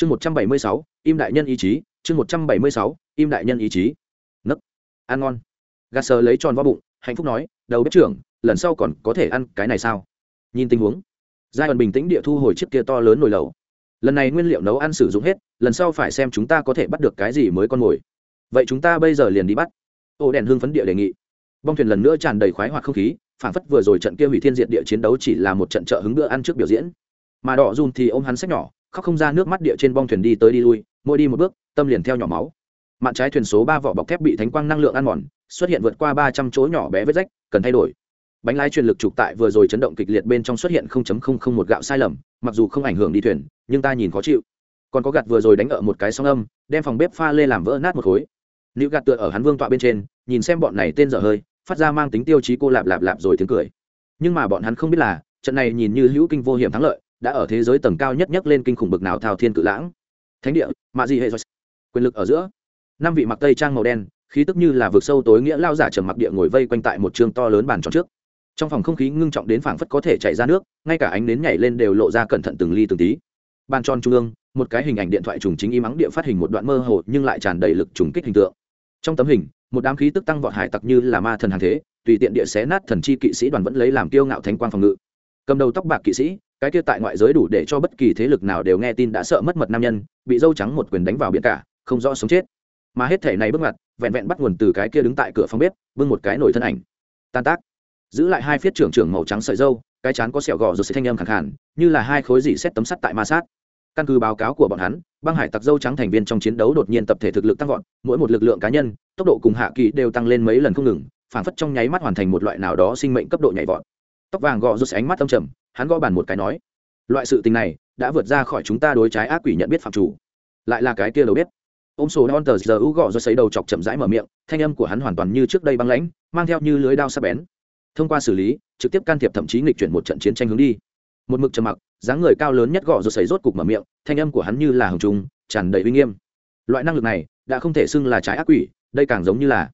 chương một trăm bảy mươi sáu, im đại nhân ý chí, chương một trăm bảy mươi sáu, im đại nhân ý chí. Nấc. Ăn ngon. Gà sờ lấy tròn vo bụng, hạnh phúc nói, đầu bếp trưởng, lần sau còn có thể ăn cái này sao? Nhìn tình huống giai đoạn bình tĩnh địa thu hồi chiếc kia to lớn nồi lẩu. Lần này nguyên liệu nấu ăn sử dụng hết, lần sau phải xem chúng ta có thể bắt được cái gì mới con mồi. Vậy chúng ta bây giờ liền đi bắt. Ô đèn hương phấn địa đề nghị. Bong thuyền lần nữa tràn đầy khoái hoặc không khí phản phất vừa rồi trận kia hủy thiên diện địa chiến đấu chỉ là một trận trợ hứng bữa ăn trước biểu diễn. Mà đỏ dùn thì ôm hắn sách nhỏ khóc không ra nước mắt địa trên bong thuyền đi tới đi lui, mỗi đi một bước, tâm liền theo nhỏ máu. Mạn trái thuyền số ba vỏ bọc thép bị thánh quang năng lượng ăn mòn, xuất hiện vượt qua ba trăm chỗ nhỏ bé vết rách, cần thay đổi. Bánh lái truyền lực trục tại vừa rồi chấn động kịch liệt bên trong xuất hiện một gạo sai lầm, mặc dù không ảnh hưởng đi thuyền, nhưng ta nhìn khó chịu. Còn có gạt vừa rồi đánh ở một cái song âm, đem phòng bếp pha lê làm vỡ nát một khối. Nữ gạt tựa ở hắn vương tọa bên trên, nhìn xem bọn này tên dở hơi, phát ra mang tính tiêu chí cô lạp lạp lạp rồi tiếng cười. Nhưng mà bọn hắn không biết là, trận này nhìn như hữu kinh vô hiểm thắng lợi đã ở thế giới tầng cao nhất nhất lên kinh khủng bực nào thao thiên cự lãng. Thánh địa, mạ gì hệ quyền lực ở giữa. Năm vị mặc tây trang màu đen, khí tức như là vực sâu tối nghĩa lao giả trầm mặc địa ngồi vây quanh tại một trường to lớn bàn tròn trước. Trong phòng không khí ngưng trọng đến phảng phất có thể chảy ra nước, ngay cả ánh nến nhảy lên đều lộ ra cẩn thận từng ly từng tí. Bàn tròn trung ương, một cái hình ảnh điện thoại trùng chính y mắng địa phát hình một đoạn mơ hồ nhưng lại tràn đầy lực trùng kích hình tượng. Trong tấm hình, một đám khí tức tăng vọt hải tặc như là ma thần hàng thế, tùy tiện địa xé nát thần chi kỵ sĩ đoàn vẫn lấy làm kiêu ngạo thánh quang phòng ngự. Cầm đầu tóc bạc kỵ sĩ cái kia tại ngoại giới đủ để cho bất kỳ thế lực nào đều nghe tin đã sợ mất mật nam nhân, bị dâu trắng một quyền đánh vào biển cả, không rõ sống chết. Mà hết thể này bước ngoặt, vẹn vẹn bắt nguồn từ cái kia đứng tại cửa phòng bếp, bưng một cái nổi thân ảnh. Tan tác. Giữ lại hai phiết trưởng trưởng màu trắng sợi dâu, cái chán có sẹo gò rồi sẽ thanh âm khẳng khản như là hai khối dị xét tấm sắt tại ma sát. Căn cứ báo cáo của bọn hắn, băng hải tặc dâu trắng thành viên trong chiến đấu đột nhiên tập thể thực lực tăng vọt, mỗi một lực lượng cá nhân, tốc độ cùng hạ kỳ đều tăng lên mấy lần không ngừng, phảng phất trong nháy mắt hoàn thành một loại nào đó sinh mệnh cấp độ nhảy vọt. Tóc vàng gò rút ánh mắt âm trầm hắn gõ bàn một cái nói, loại sự tình này đã vượt ra khỏi chúng ta đối trái ác quỷ nhận biết phạm chủ. Lại là cái kia đầu biết Ông sổ non tờ giờ u gõ do sấy đầu chọc chậm rãi mở miệng, thanh âm của hắn hoàn toàn như trước đây băng lãnh, mang theo như lưới đao sắc bén. Thông qua xử lý, trực tiếp can thiệp thậm chí nghịch chuyển một trận chiến tranh hướng đi. Một mực trầm mặc, dáng người cao lớn nhất gõ rồi sấy rốt cục mở miệng, thanh âm của hắn như là hồng trung tràn đầy uy nghiêm. Loại năng lực này đã không thể xưng là trái ác quỷ, đây càng giống như là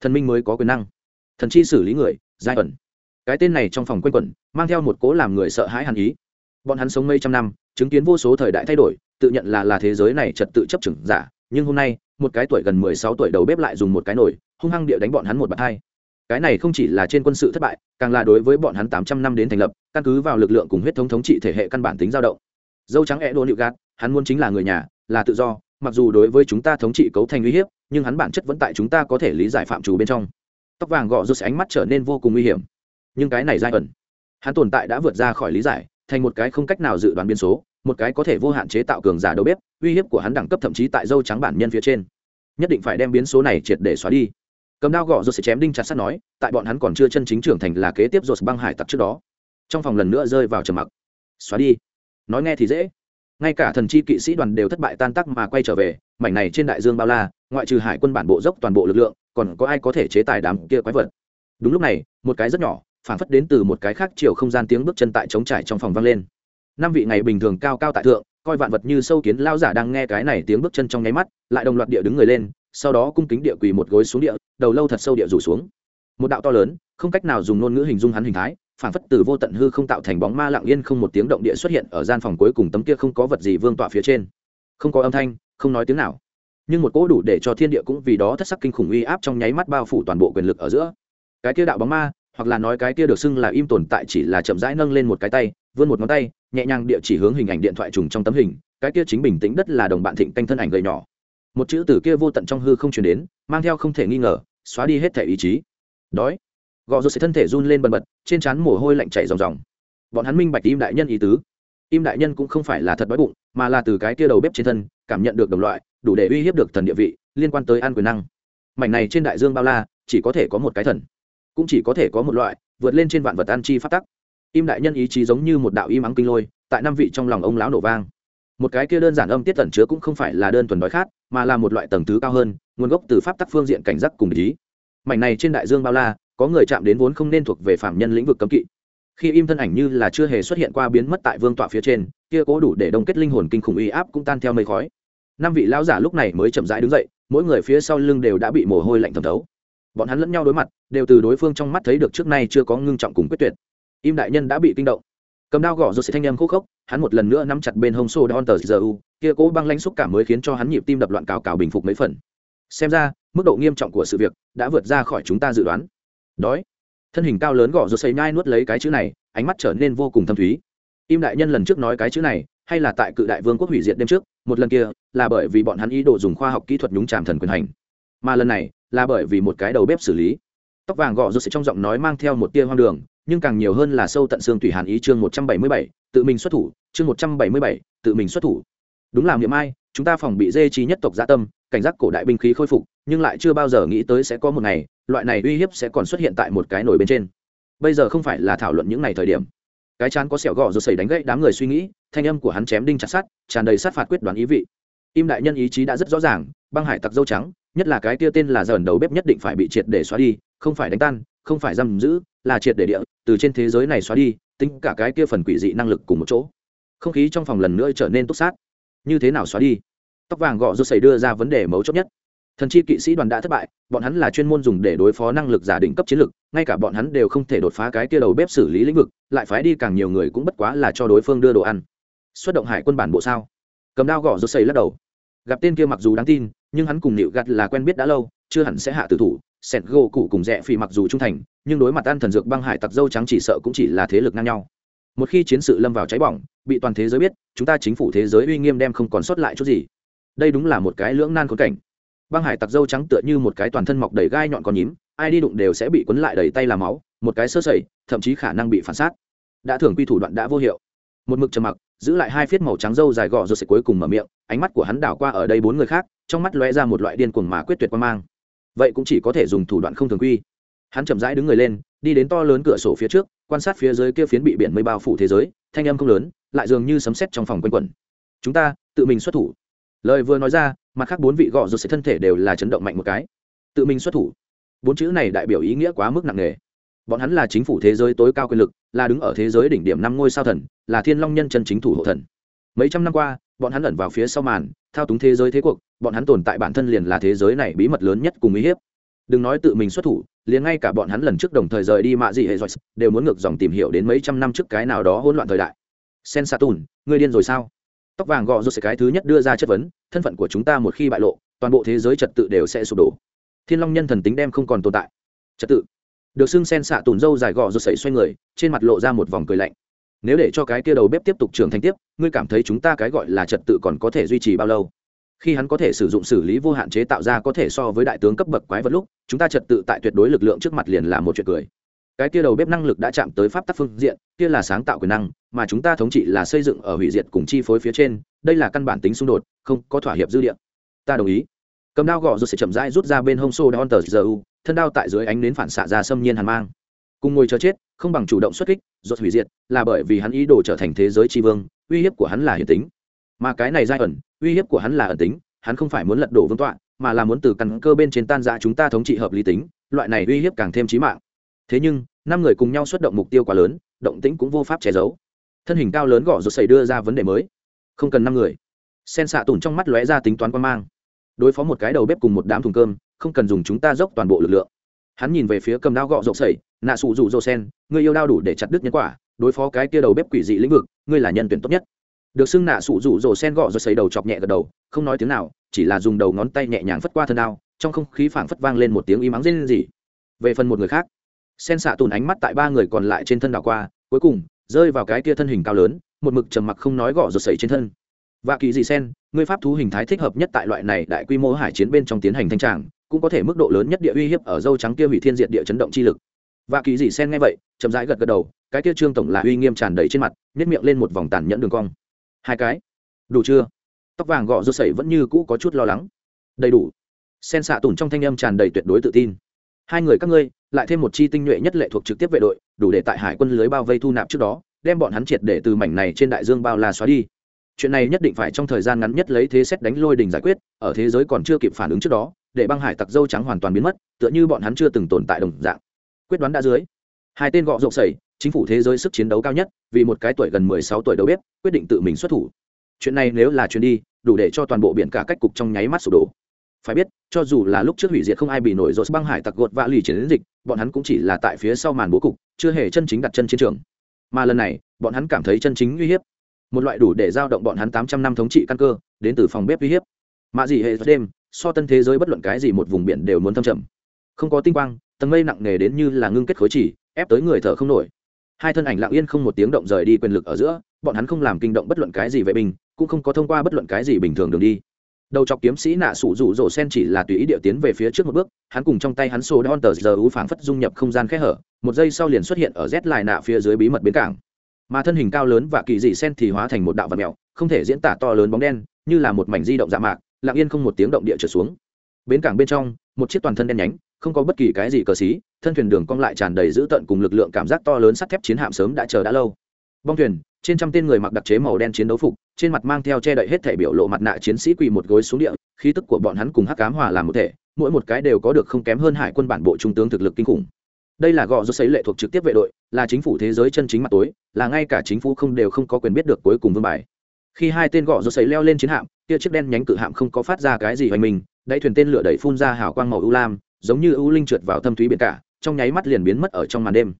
thần minh mới có quyền năng. Thần chi xử lý người, giai ẩn cái tên này trong phòng quanh quẩn, mang theo một cố làm người sợ hãi hàn ý. Bọn hắn sống mấy trăm năm, chứng kiến vô số thời đại thay đổi, tự nhận là là thế giới này trật tự chấp chừng giả, nhưng hôm nay, một cái tuổi gần mười sáu tuổi đầu bếp lại dùng một cái nồi, hung hăng địa đánh bọn hắn một bạt hai. Cái này không chỉ là trên quân sự thất bại, càng là đối với bọn hắn tám trăm năm đến thành lập, căn cứ vào lực lượng cùng huyết thống thống trị thể hệ căn bản tính dao động. Dâu trắng e đô nịu gạt, hắn muốn chính là người nhà, là tự do, mặc dù đối với chúng ta thống trị cấu thành uy hiếp, nhưng hắn bản chất vẫn tại chúng ta có thể lý giải phạm chủ bên trong. Tóc vàng gọ rút ánh mắt trở nên vô cùng nguy hiểm nhưng cái này giai ẩn, hắn tồn tại đã vượt ra khỏi lý giải, thành một cái không cách nào dự đoán biến số, một cái có thể vô hạn chế tạo cường giả đầu bếp, uy hiếp của hắn đẳng cấp thậm chí tại dâu trắng bản nhân phía trên. Nhất định phải đem biến số này triệt để xóa đi. Cầm đao gõ rồi sẽ chém đinh chặt sắt nói, tại bọn hắn còn chưa chân chính trưởng thành là kế tiếp rồi băng hải tặc trước đó. Trong phòng lần nữa rơi vào trầm mặc. Xóa đi. Nói nghe thì dễ. Ngay cả thần chi kỵ sĩ đoàn đều thất bại tan tác mà quay trở về, mảnh này trên đại dương bao la, ngoại trừ hải quân bản bộ dốc toàn bộ lực lượng, còn có ai có thể chế tài đám kia quái vật? Đúng lúc này, một cái rất nhỏ phản phất đến từ một cái khác chiều không gian tiếng bước chân tại trống trải trong phòng vang lên. Năm vị ngày bình thường cao cao tại thượng, coi vạn vật như sâu kiến lao giả đang nghe cái này tiếng bước chân trong nháy mắt, lại đồng loạt địa đứng người lên, sau đó cung kính địa quỳ một gối xuống địa, đầu lâu thật sâu địa rủ xuống. Một đạo to lớn, không cách nào dùng ngôn ngữ hình dung hắn hình thái phản phất từ vô tận hư không tạo thành bóng ma lặng yên không một tiếng động địa xuất hiện ở gian phòng cuối cùng tấm kia không có vật gì vương tọa phía trên. Không có âm thanh, không nói tiếng nào. Nhưng một cỗ đủ để cho thiên địa cũng vì đó thất sắc kinh khủng uy áp trong nháy mắt bao phủ toàn bộ quyền lực ở giữa. Cái kia đạo bóng ma hoặc là nói cái kia được xưng là im tồn tại chỉ là chậm rãi nâng lên một cái tay, vươn một ngón tay, nhẹ nhàng địa chỉ hướng hình ảnh điện thoại trùng trong tấm hình, cái kia chính bình tĩnh đất là đồng bạn thịnh canh thân ảnh gầy nhỏ. Một chữ từ kia vô tận trong hư không chuyển đến, mang theo không thể nghi ngờ, xóa đi hết thể ý chí. Đói. Gò rột sẽ thân thể run lên bần bật, trên trán mồ hôi lạnh chảy ròng ròng. Bọn hắn minh bạch im đại nhân ý tứ. Im đại nhân cũng không phải là thật đói bụng, mà là từ cái kia đầu bếp trên thân, cảm nhận được đồng loại, đủ để uy hiếp được thần địa vị, liên quan tới an quyền năng. Mảnh này trên đại dương bao la, chỉ có thể có một cái thần cũng chỉ có thể có một loại, vượt lên trên vạn vật an chi phát tắc. Im đại nhân ý chí giống như một đạo im ắng kinh lôi, tại năm vị trong lòng ông lão nổ vang. Một cái kia đơn giản âm tiết tẩn chứa cũng không phải là đơn thuần đói khát mà là một loại tầng thứ cao hơn, nguồn gốc từ pháp tắc phương diện cảnh giác cùng ý. Mảnh này trên đại dương bao la, có người chạm đến vốn không nên thuộc về phạm nhân lĩnh vực cấm kỵ. Khi im thân ảnh như là chưa hề xuất hiện qua biến mất tại vương tọa phía trên, kia cố đủ để đông kết linh hồn kinh khủng uy áp cũng tan theo mây khói. Năm vị lão giả lúc này mới chậm rãi đứng dậy, mỗi người phía sau lưng đều đã bị mồ hôi lạnh thẩm thấu bọn hắn lẫn nhau đối mặt, đều từ đối phương trong mắt thấy được trước nay chưa có ngưng trọng cùng quyết tuyệt. Im đại nhân đã bị kinh động. Cầm đao gõ rồi sẽ thanh em khúc khốc, hắn một lần nữa nắm chặt bên hông sô đón tờ giờ u, kia cố băng lãnh xúc cảm mới khiến cho hắn nhịp tim đập loạn cào cào bình phục mấy phần. Xem ra, mức độ nghiêm trọng của sự việc đã vượt ra khỏi chúng ta dự đoán. Đói. Thân hình cao lớn gõ rồi xây nhai nuốt lấy cái chữ này, ánh mắt trở nên vô cùng thâm thúy. Im đại nhân lần trước nói cái chữ này, hay là tại cự đại vương quốc hủy diệt đêm trước, một lần kia là bởi vì bọn hắn ý đồ dùng khoa học kỹ thuật nhúng tràm thần quyền hành. Mà lần này là bởi vì một cái đầu bếp xử lý. Tóc vàng gọ rụt sẽ trong giọng nói mang theo một tia hoang đường, nhưng càng nhiều hơn là sâu tận xương tùy hàn ý chương một trăm bảy mươi bảy, tự mình xuất thủ, chương một trăm bảy mươi bảy, tự mình xuất thủ. Đúng là miệng ai, chúng ta phòng bị dê trí nhất tộc gia tâm, cảnh giác cổ đại binh khí khôi phục, nhưng lại chưa bao giờ nghĩ tới sẽ có một ngày, loại này uy hiếp sẽ còn xuất hiện tại một cái nổi bên trên. Bây giờ không phải là thảo luận những ngày thời điểm. Cái chán có sẹo gọ rồi xảy đánh gãy đám người suy nghĩ, thanh âm của hắn chém đinh chặt sát tràn đầy sát phạt quyết đoán ý vị. Im đại nhân ý chí đã rất rõ ràng, băng hải tặc dâu trắng nhất là cái kia tên là dởn đầu bếp nhất định phải bị triệt để xóa đi, không phải đánh tan, không phải giam giữ, là triệt để địa, từ trên thế giới này xóa đi, tính cả cái kia phần quỷ dị năng lực cùng một chỗ. Không khí trong phòng lần nữa trở nên túc sát. Như thế nào xóa đi? Tóc vàng gọ rút xảy đưa ra vấn đề mấu chốt nhất. Thần chi kỵ sĩ đoàn đã thất bại, bọn hắn là chuyên môn dùng để đối phó năng lực giả định cấp chiến lực, ngay cả bọn hắn đều không thể đột phá cái kia đầu bếp xử lý lĩnh vực, lại phái đi càng nhiều người cũng bất quá là cho đối phương đưa đồ ăn. Xuất động hải quân bản bộ sao? Cầm đao gõ rút xảy lắc đầu gặp tên kia mặc dù đáng tin, nhưng hắn cùng nịu gặt là quen biết đã lâu, chưa hẳn sẽ hạ tử thủ. Sẹt gỗ cụ cùng dạ rẽ phì mặc dù trung thành, nhưng đối mặt ăn thần dược băng hải tặc dâu trắng chỉ sợ cũng chỉ là thế lực ngang nhau. Một khi chiến sự lâm vào cháy bỏng, bị toàn thế giới biết, chúng ta chính phủ thế giới uy nghiêm đem không còn sót lại chút gì. Đây đúng là một cái lưỡng nan khốn cảnh. Băng hải tặc dâu trắng tựa như một cái toàn thân mọc đầy gai nhọn còn nhím, ai đi đụng đều sẽ bị quấn lại đầy tay làm máu, một cái sơ sẩy, thậm chí khả năng bị phản sát đã thường quy thủ đoạn đã vô hiệu. Một mực trầm mặc giữ lại hai phiết màu trắng râu dài gò rồi sẽ cuối cùng mở miệng, ánh mắt của hắn đảo qua ở đây bốn người khác, trong mắt lóe ra một loại điên cuồng mà quyết tuyệt quan mang. Vậy cũng chỉ có thể dùng thủ đoạn không thường quy. Hắn chậm rãi đứng người lên, đi đến to lớn cửa sổ phía trước, quan sát phía dưới kia phiến bị biển mây bao phủ thế giới, thanh âm không lớn, lại dường như sấm sét trong phòng quanh quẩn. Chúng ta, tự mình xuất thủ. Lời vừa nói ra, mặt khác bốn vị gọ rột sẽ thân thể đều là chấn động mạnh một cái. Tự mình xuất thủ. Bốn chữ này đại biểu ý nghĩa quá mức nặng nề bọn hắn là chính phủ thế giới tối cao quyền lực, là đứng ở thế giới đỉnh điểm năm ngôi sao thần, là thiên long nhân chân chính thủ hộ thần. Mấy trăm năm qua, bọn hắn ẩn vào phía sau màn, thao túng thế giới thế cuộc, bọn hắn tồn tại bản thân liền là thế giới này bí mật lớn nhất cùng uy hiếp. Đừng nói tự mình xuất thủ, liền ngay cả bọn hắn lần trước đồng thời rời đi mạ dị hệ dọc đều muốn ngược dòng tìm hiểu đến mấy trăm năm trước cái nào đó hỗn loạn thời đại. Sen sa tùn, ngươi điên rồi sao? Tóc vàng gọ rút cái thứ nhất đưa ra chất vấn, thân phận của chúng ta một khi bại lộ, toàn bộ thế giới trật tự đều sẽ sụp đổ. Thiên long nhân thần tính đem không còn tồn tại. Trật tự được xưng sen xạ tùn dâu dài gò rồi sẩy xoay người, trên mặt lộ ra một vòng cười lạnh. Nếu để cho cái kia đầu bếp tiếp tục trưởng thành tiếp, ngươi cảm thấy chúng ta cái gọi là trật tự còn có thể duy trì bao lâu? Khi hắn có thể sử dụng xử lý vô hạn chế tạo ra có thể so với đại tướng cấp bậc quái vật lúc, chúng ta trật tự tại tuyệt đối lực lượng trước mặt liền là một chuyện cười. Cái kia đầu bếp năng lực đã chạm tới pháp tắc phương diện, kia là sáng tạo quyền năng, mà chúng ta thống trị là xây dựng ở hủy diệt cùng chi phối phía trên, đây là căn bản tính xung đột, không có thỏa hiệp dư địa. Ta đồng ý. Cầm đao gọ rồi sẽ chậm rãi rút ra bên hông xô đón tờ giờ u thân đao tại dưới ánh nến phản xạ ra xâm nhiên hàn mang. Cùng ngồi chờ chết, không bằng chủ động xuất kích, rốt hủy diệt, là bởi vì hắn ý đồ trở thành thế giới tri vương, uy hiếp của hắn là hiện tính. Mà cái này giai ẩn, uy hiếp của hắn là ẩn tính, hắn không phải muốn lật đổ vương tọa, mà là muốn từ căn cơ bên trên tan dã chúng ta thống trị hợp lý tính, loại này uy hiếp càng thêm chí mạng. Thế nhưng, năm người cùng nhau xuất động mục tiêu quá lớn, động tĩnh cũng vô pháp che giấu. Thân hình cao lớn gõ rột xảy đưa ra vấn đề mới. Không cần năm người. Sen xạ tủn trong mắt lóe ra tính toán quan mang. Đối phó một cái đầu bếp cùng một đám thùng cơm không cần dùng chúng ta dốc toàn bộ lực lượng. Hắn nhìn về phía cầm đao gọ rộng sẩy, nạ sụ rụ rô sen, ngươi yêu đao đủ để chặt đứt nhân quả, đối phó cái kia đầu bếp quỷ dị lĩnh vực, ngươi là nhân tuyển tốt nhất. Được xưng nạ sụ rụ rô sen gọ rồi sấy đầu chọc nhẹ gật đầu, không nói tiếng nào, chỉ là dùng đầu ngón tay nhẹ nhàng phất qua thân đao, trong không khí phảng phất vang lên một tiếng im ắng rên rỉ. Về phần một người khác, sen xạ tùn ánh mắt tại ba người còn lại trên thân đảo qua, cuối cùng, rơi vào cái kia thân hình cao lớn, một mực trầm mặc không nói gọ rồi sẩy trên thân. Và kỳ dị sen, ngươi pháp thú hình thái thích hợp nhất tại loại này đại quy mô hải chiến bên trong tiến hành thanh tràng cũng có thể mức độ lớn nhất địa uy hiếp ở dâu trắng kia hủy thiên diệt địa chấn động chi lực. Và kỳ dị sen nghe vậy, chậm rãi gật gật đầu, cái kia trương tổng là uy nghiêm tràn đầy trên mặt nhét miệng lên một vòng tàn nhẫn đường cong. Hai cái? Đủ chưa? Tóc vàng gọ rột sẩy vẫn như cũ có chút lo lắng. Đầy đủ. Sen xạ tủn trong thanh âm tràn đầy tuyệt đối tự tin. Hai người các ngươi, lại thêm một chi tinh nhuệ nhất lệ thuộc trực tiếp vệ đội, đủ để tại hải quân lưới bao vây thu nạp trước đó, đem bọn hắn triệt để từ mảnh này trên đại dương bao la xóa đi. Chuyện này nhất định phải trong thời gian ngắn nhất lấy thế xét đánh lôi đình giải quyết, ở thế giới còn chưa kịp phản ứng trước đó để băng hải tặc dâu trắng hoàn toàn biến mất, tựa như bọn hắn chưa từng tồn tại đồng dạng. Quyết đoán đã dưới. Hai tên gọ rộng sẩy, chính phủ thế giới sức chiến đấu cao nhất, vì một cái tuổi gần mười sáu tuổi đầu bếp, quyết định tự mình xuất thủ. Chuyện này nếu là chuyến đi, đủ để cho toàn bộ biển cả cách cục trong nháy mắt sụp đổ. Phải biết, cho dù là lúc trước hủy diệt không ai bị nổi rột băng hải tặc gột vạ lì chiến dịch, bọn hắn cũng chỉ là tại phía sau màn bố cục, chưa hề chân chính đặt chân chiến trường. Mà lần này, bọn hắn cảm thấy chân chính uy hiếp. Một loại đủ để giao động bọn hắn tám trăm năm thống trị căn cơ, đến từ phòng bếp uy hiếp. Mạ dị hệ đêm so tân thế giới bất luận cái gì một vùng biển đều muốn thâm trầm. Không có tinh quang, tầng mây nặng nề đến như là ngưng kết khối chỉ ép tới người thở không nổi. Hai thân ảnh lặng yên không một tiếng động rời đi quyền lực ở giữa, bọn hắn không làm kinh động bất luận cái gì vệ binh, cũng không có thông qua bất luận cái gì bình thường đường đi. Đầu chọc kiếm sĩ nạ sủ rủ rổ sen chỉ là tùy ý địa tiến về phía trước một bước, hắn cùng trong tay hắn sổ đon tờ giờ ú phảng phất dung nhập không gian khẽ hở, một giây sau liền xuất hiện ở rét lại nạ phía dưới bí mật bến cảng. Mà thân hình cao lớn và kỳ dị sen thì hóa thành một đạo vật mèo, không thể diễn tả to lớn bóng đen, như là một mảnh di động dạ mạc lặng yên không một tiếng động địa trở xuống. Bến cảng bên trong, một chiếc toàn thân đen nhánh, không có bất kỳ cái gì cờ xí, thân thuyền đường cong lại tràn đầy dữ tợn cùng lực lượng cảm giác to lớn sắt thép chiến hạm sớm đã chờ đã lâu. Bong thuyền, trên trăm tên người mặc đặc chế màu đen chiến đấu phục, trên mặt mang theo che đậy hết thể biểu lộ mặt nạ chiến sĩ quỳ một gối xuống địa, khí tức của bọn hắn cùng hắc cám hòa làm một thể, mỗi một cái đều có được không kém hơn hải quân bản bộ trung tướng thực lực kinh khủng. Đây là gò do xấy lệ thuộc trực tiếp vệ đội, là chính phủ thế giới chân chính mặt tối, là ngay cả chính phủ không đều không có quyền biết được cuối cùng vương bài. Khi hai tên gò do xấy leo lên chiến hạm kia chiếc đen nhánh cự hạm không có phát ra cái gì hoành mình, đáy thuyền tên lửa đẩy phun ra hào quang màu ưu lam, giống như ưu linh trượt vào thâm thúy biển cả, trong nháy mắt liền biến mất ở trong màn đêm.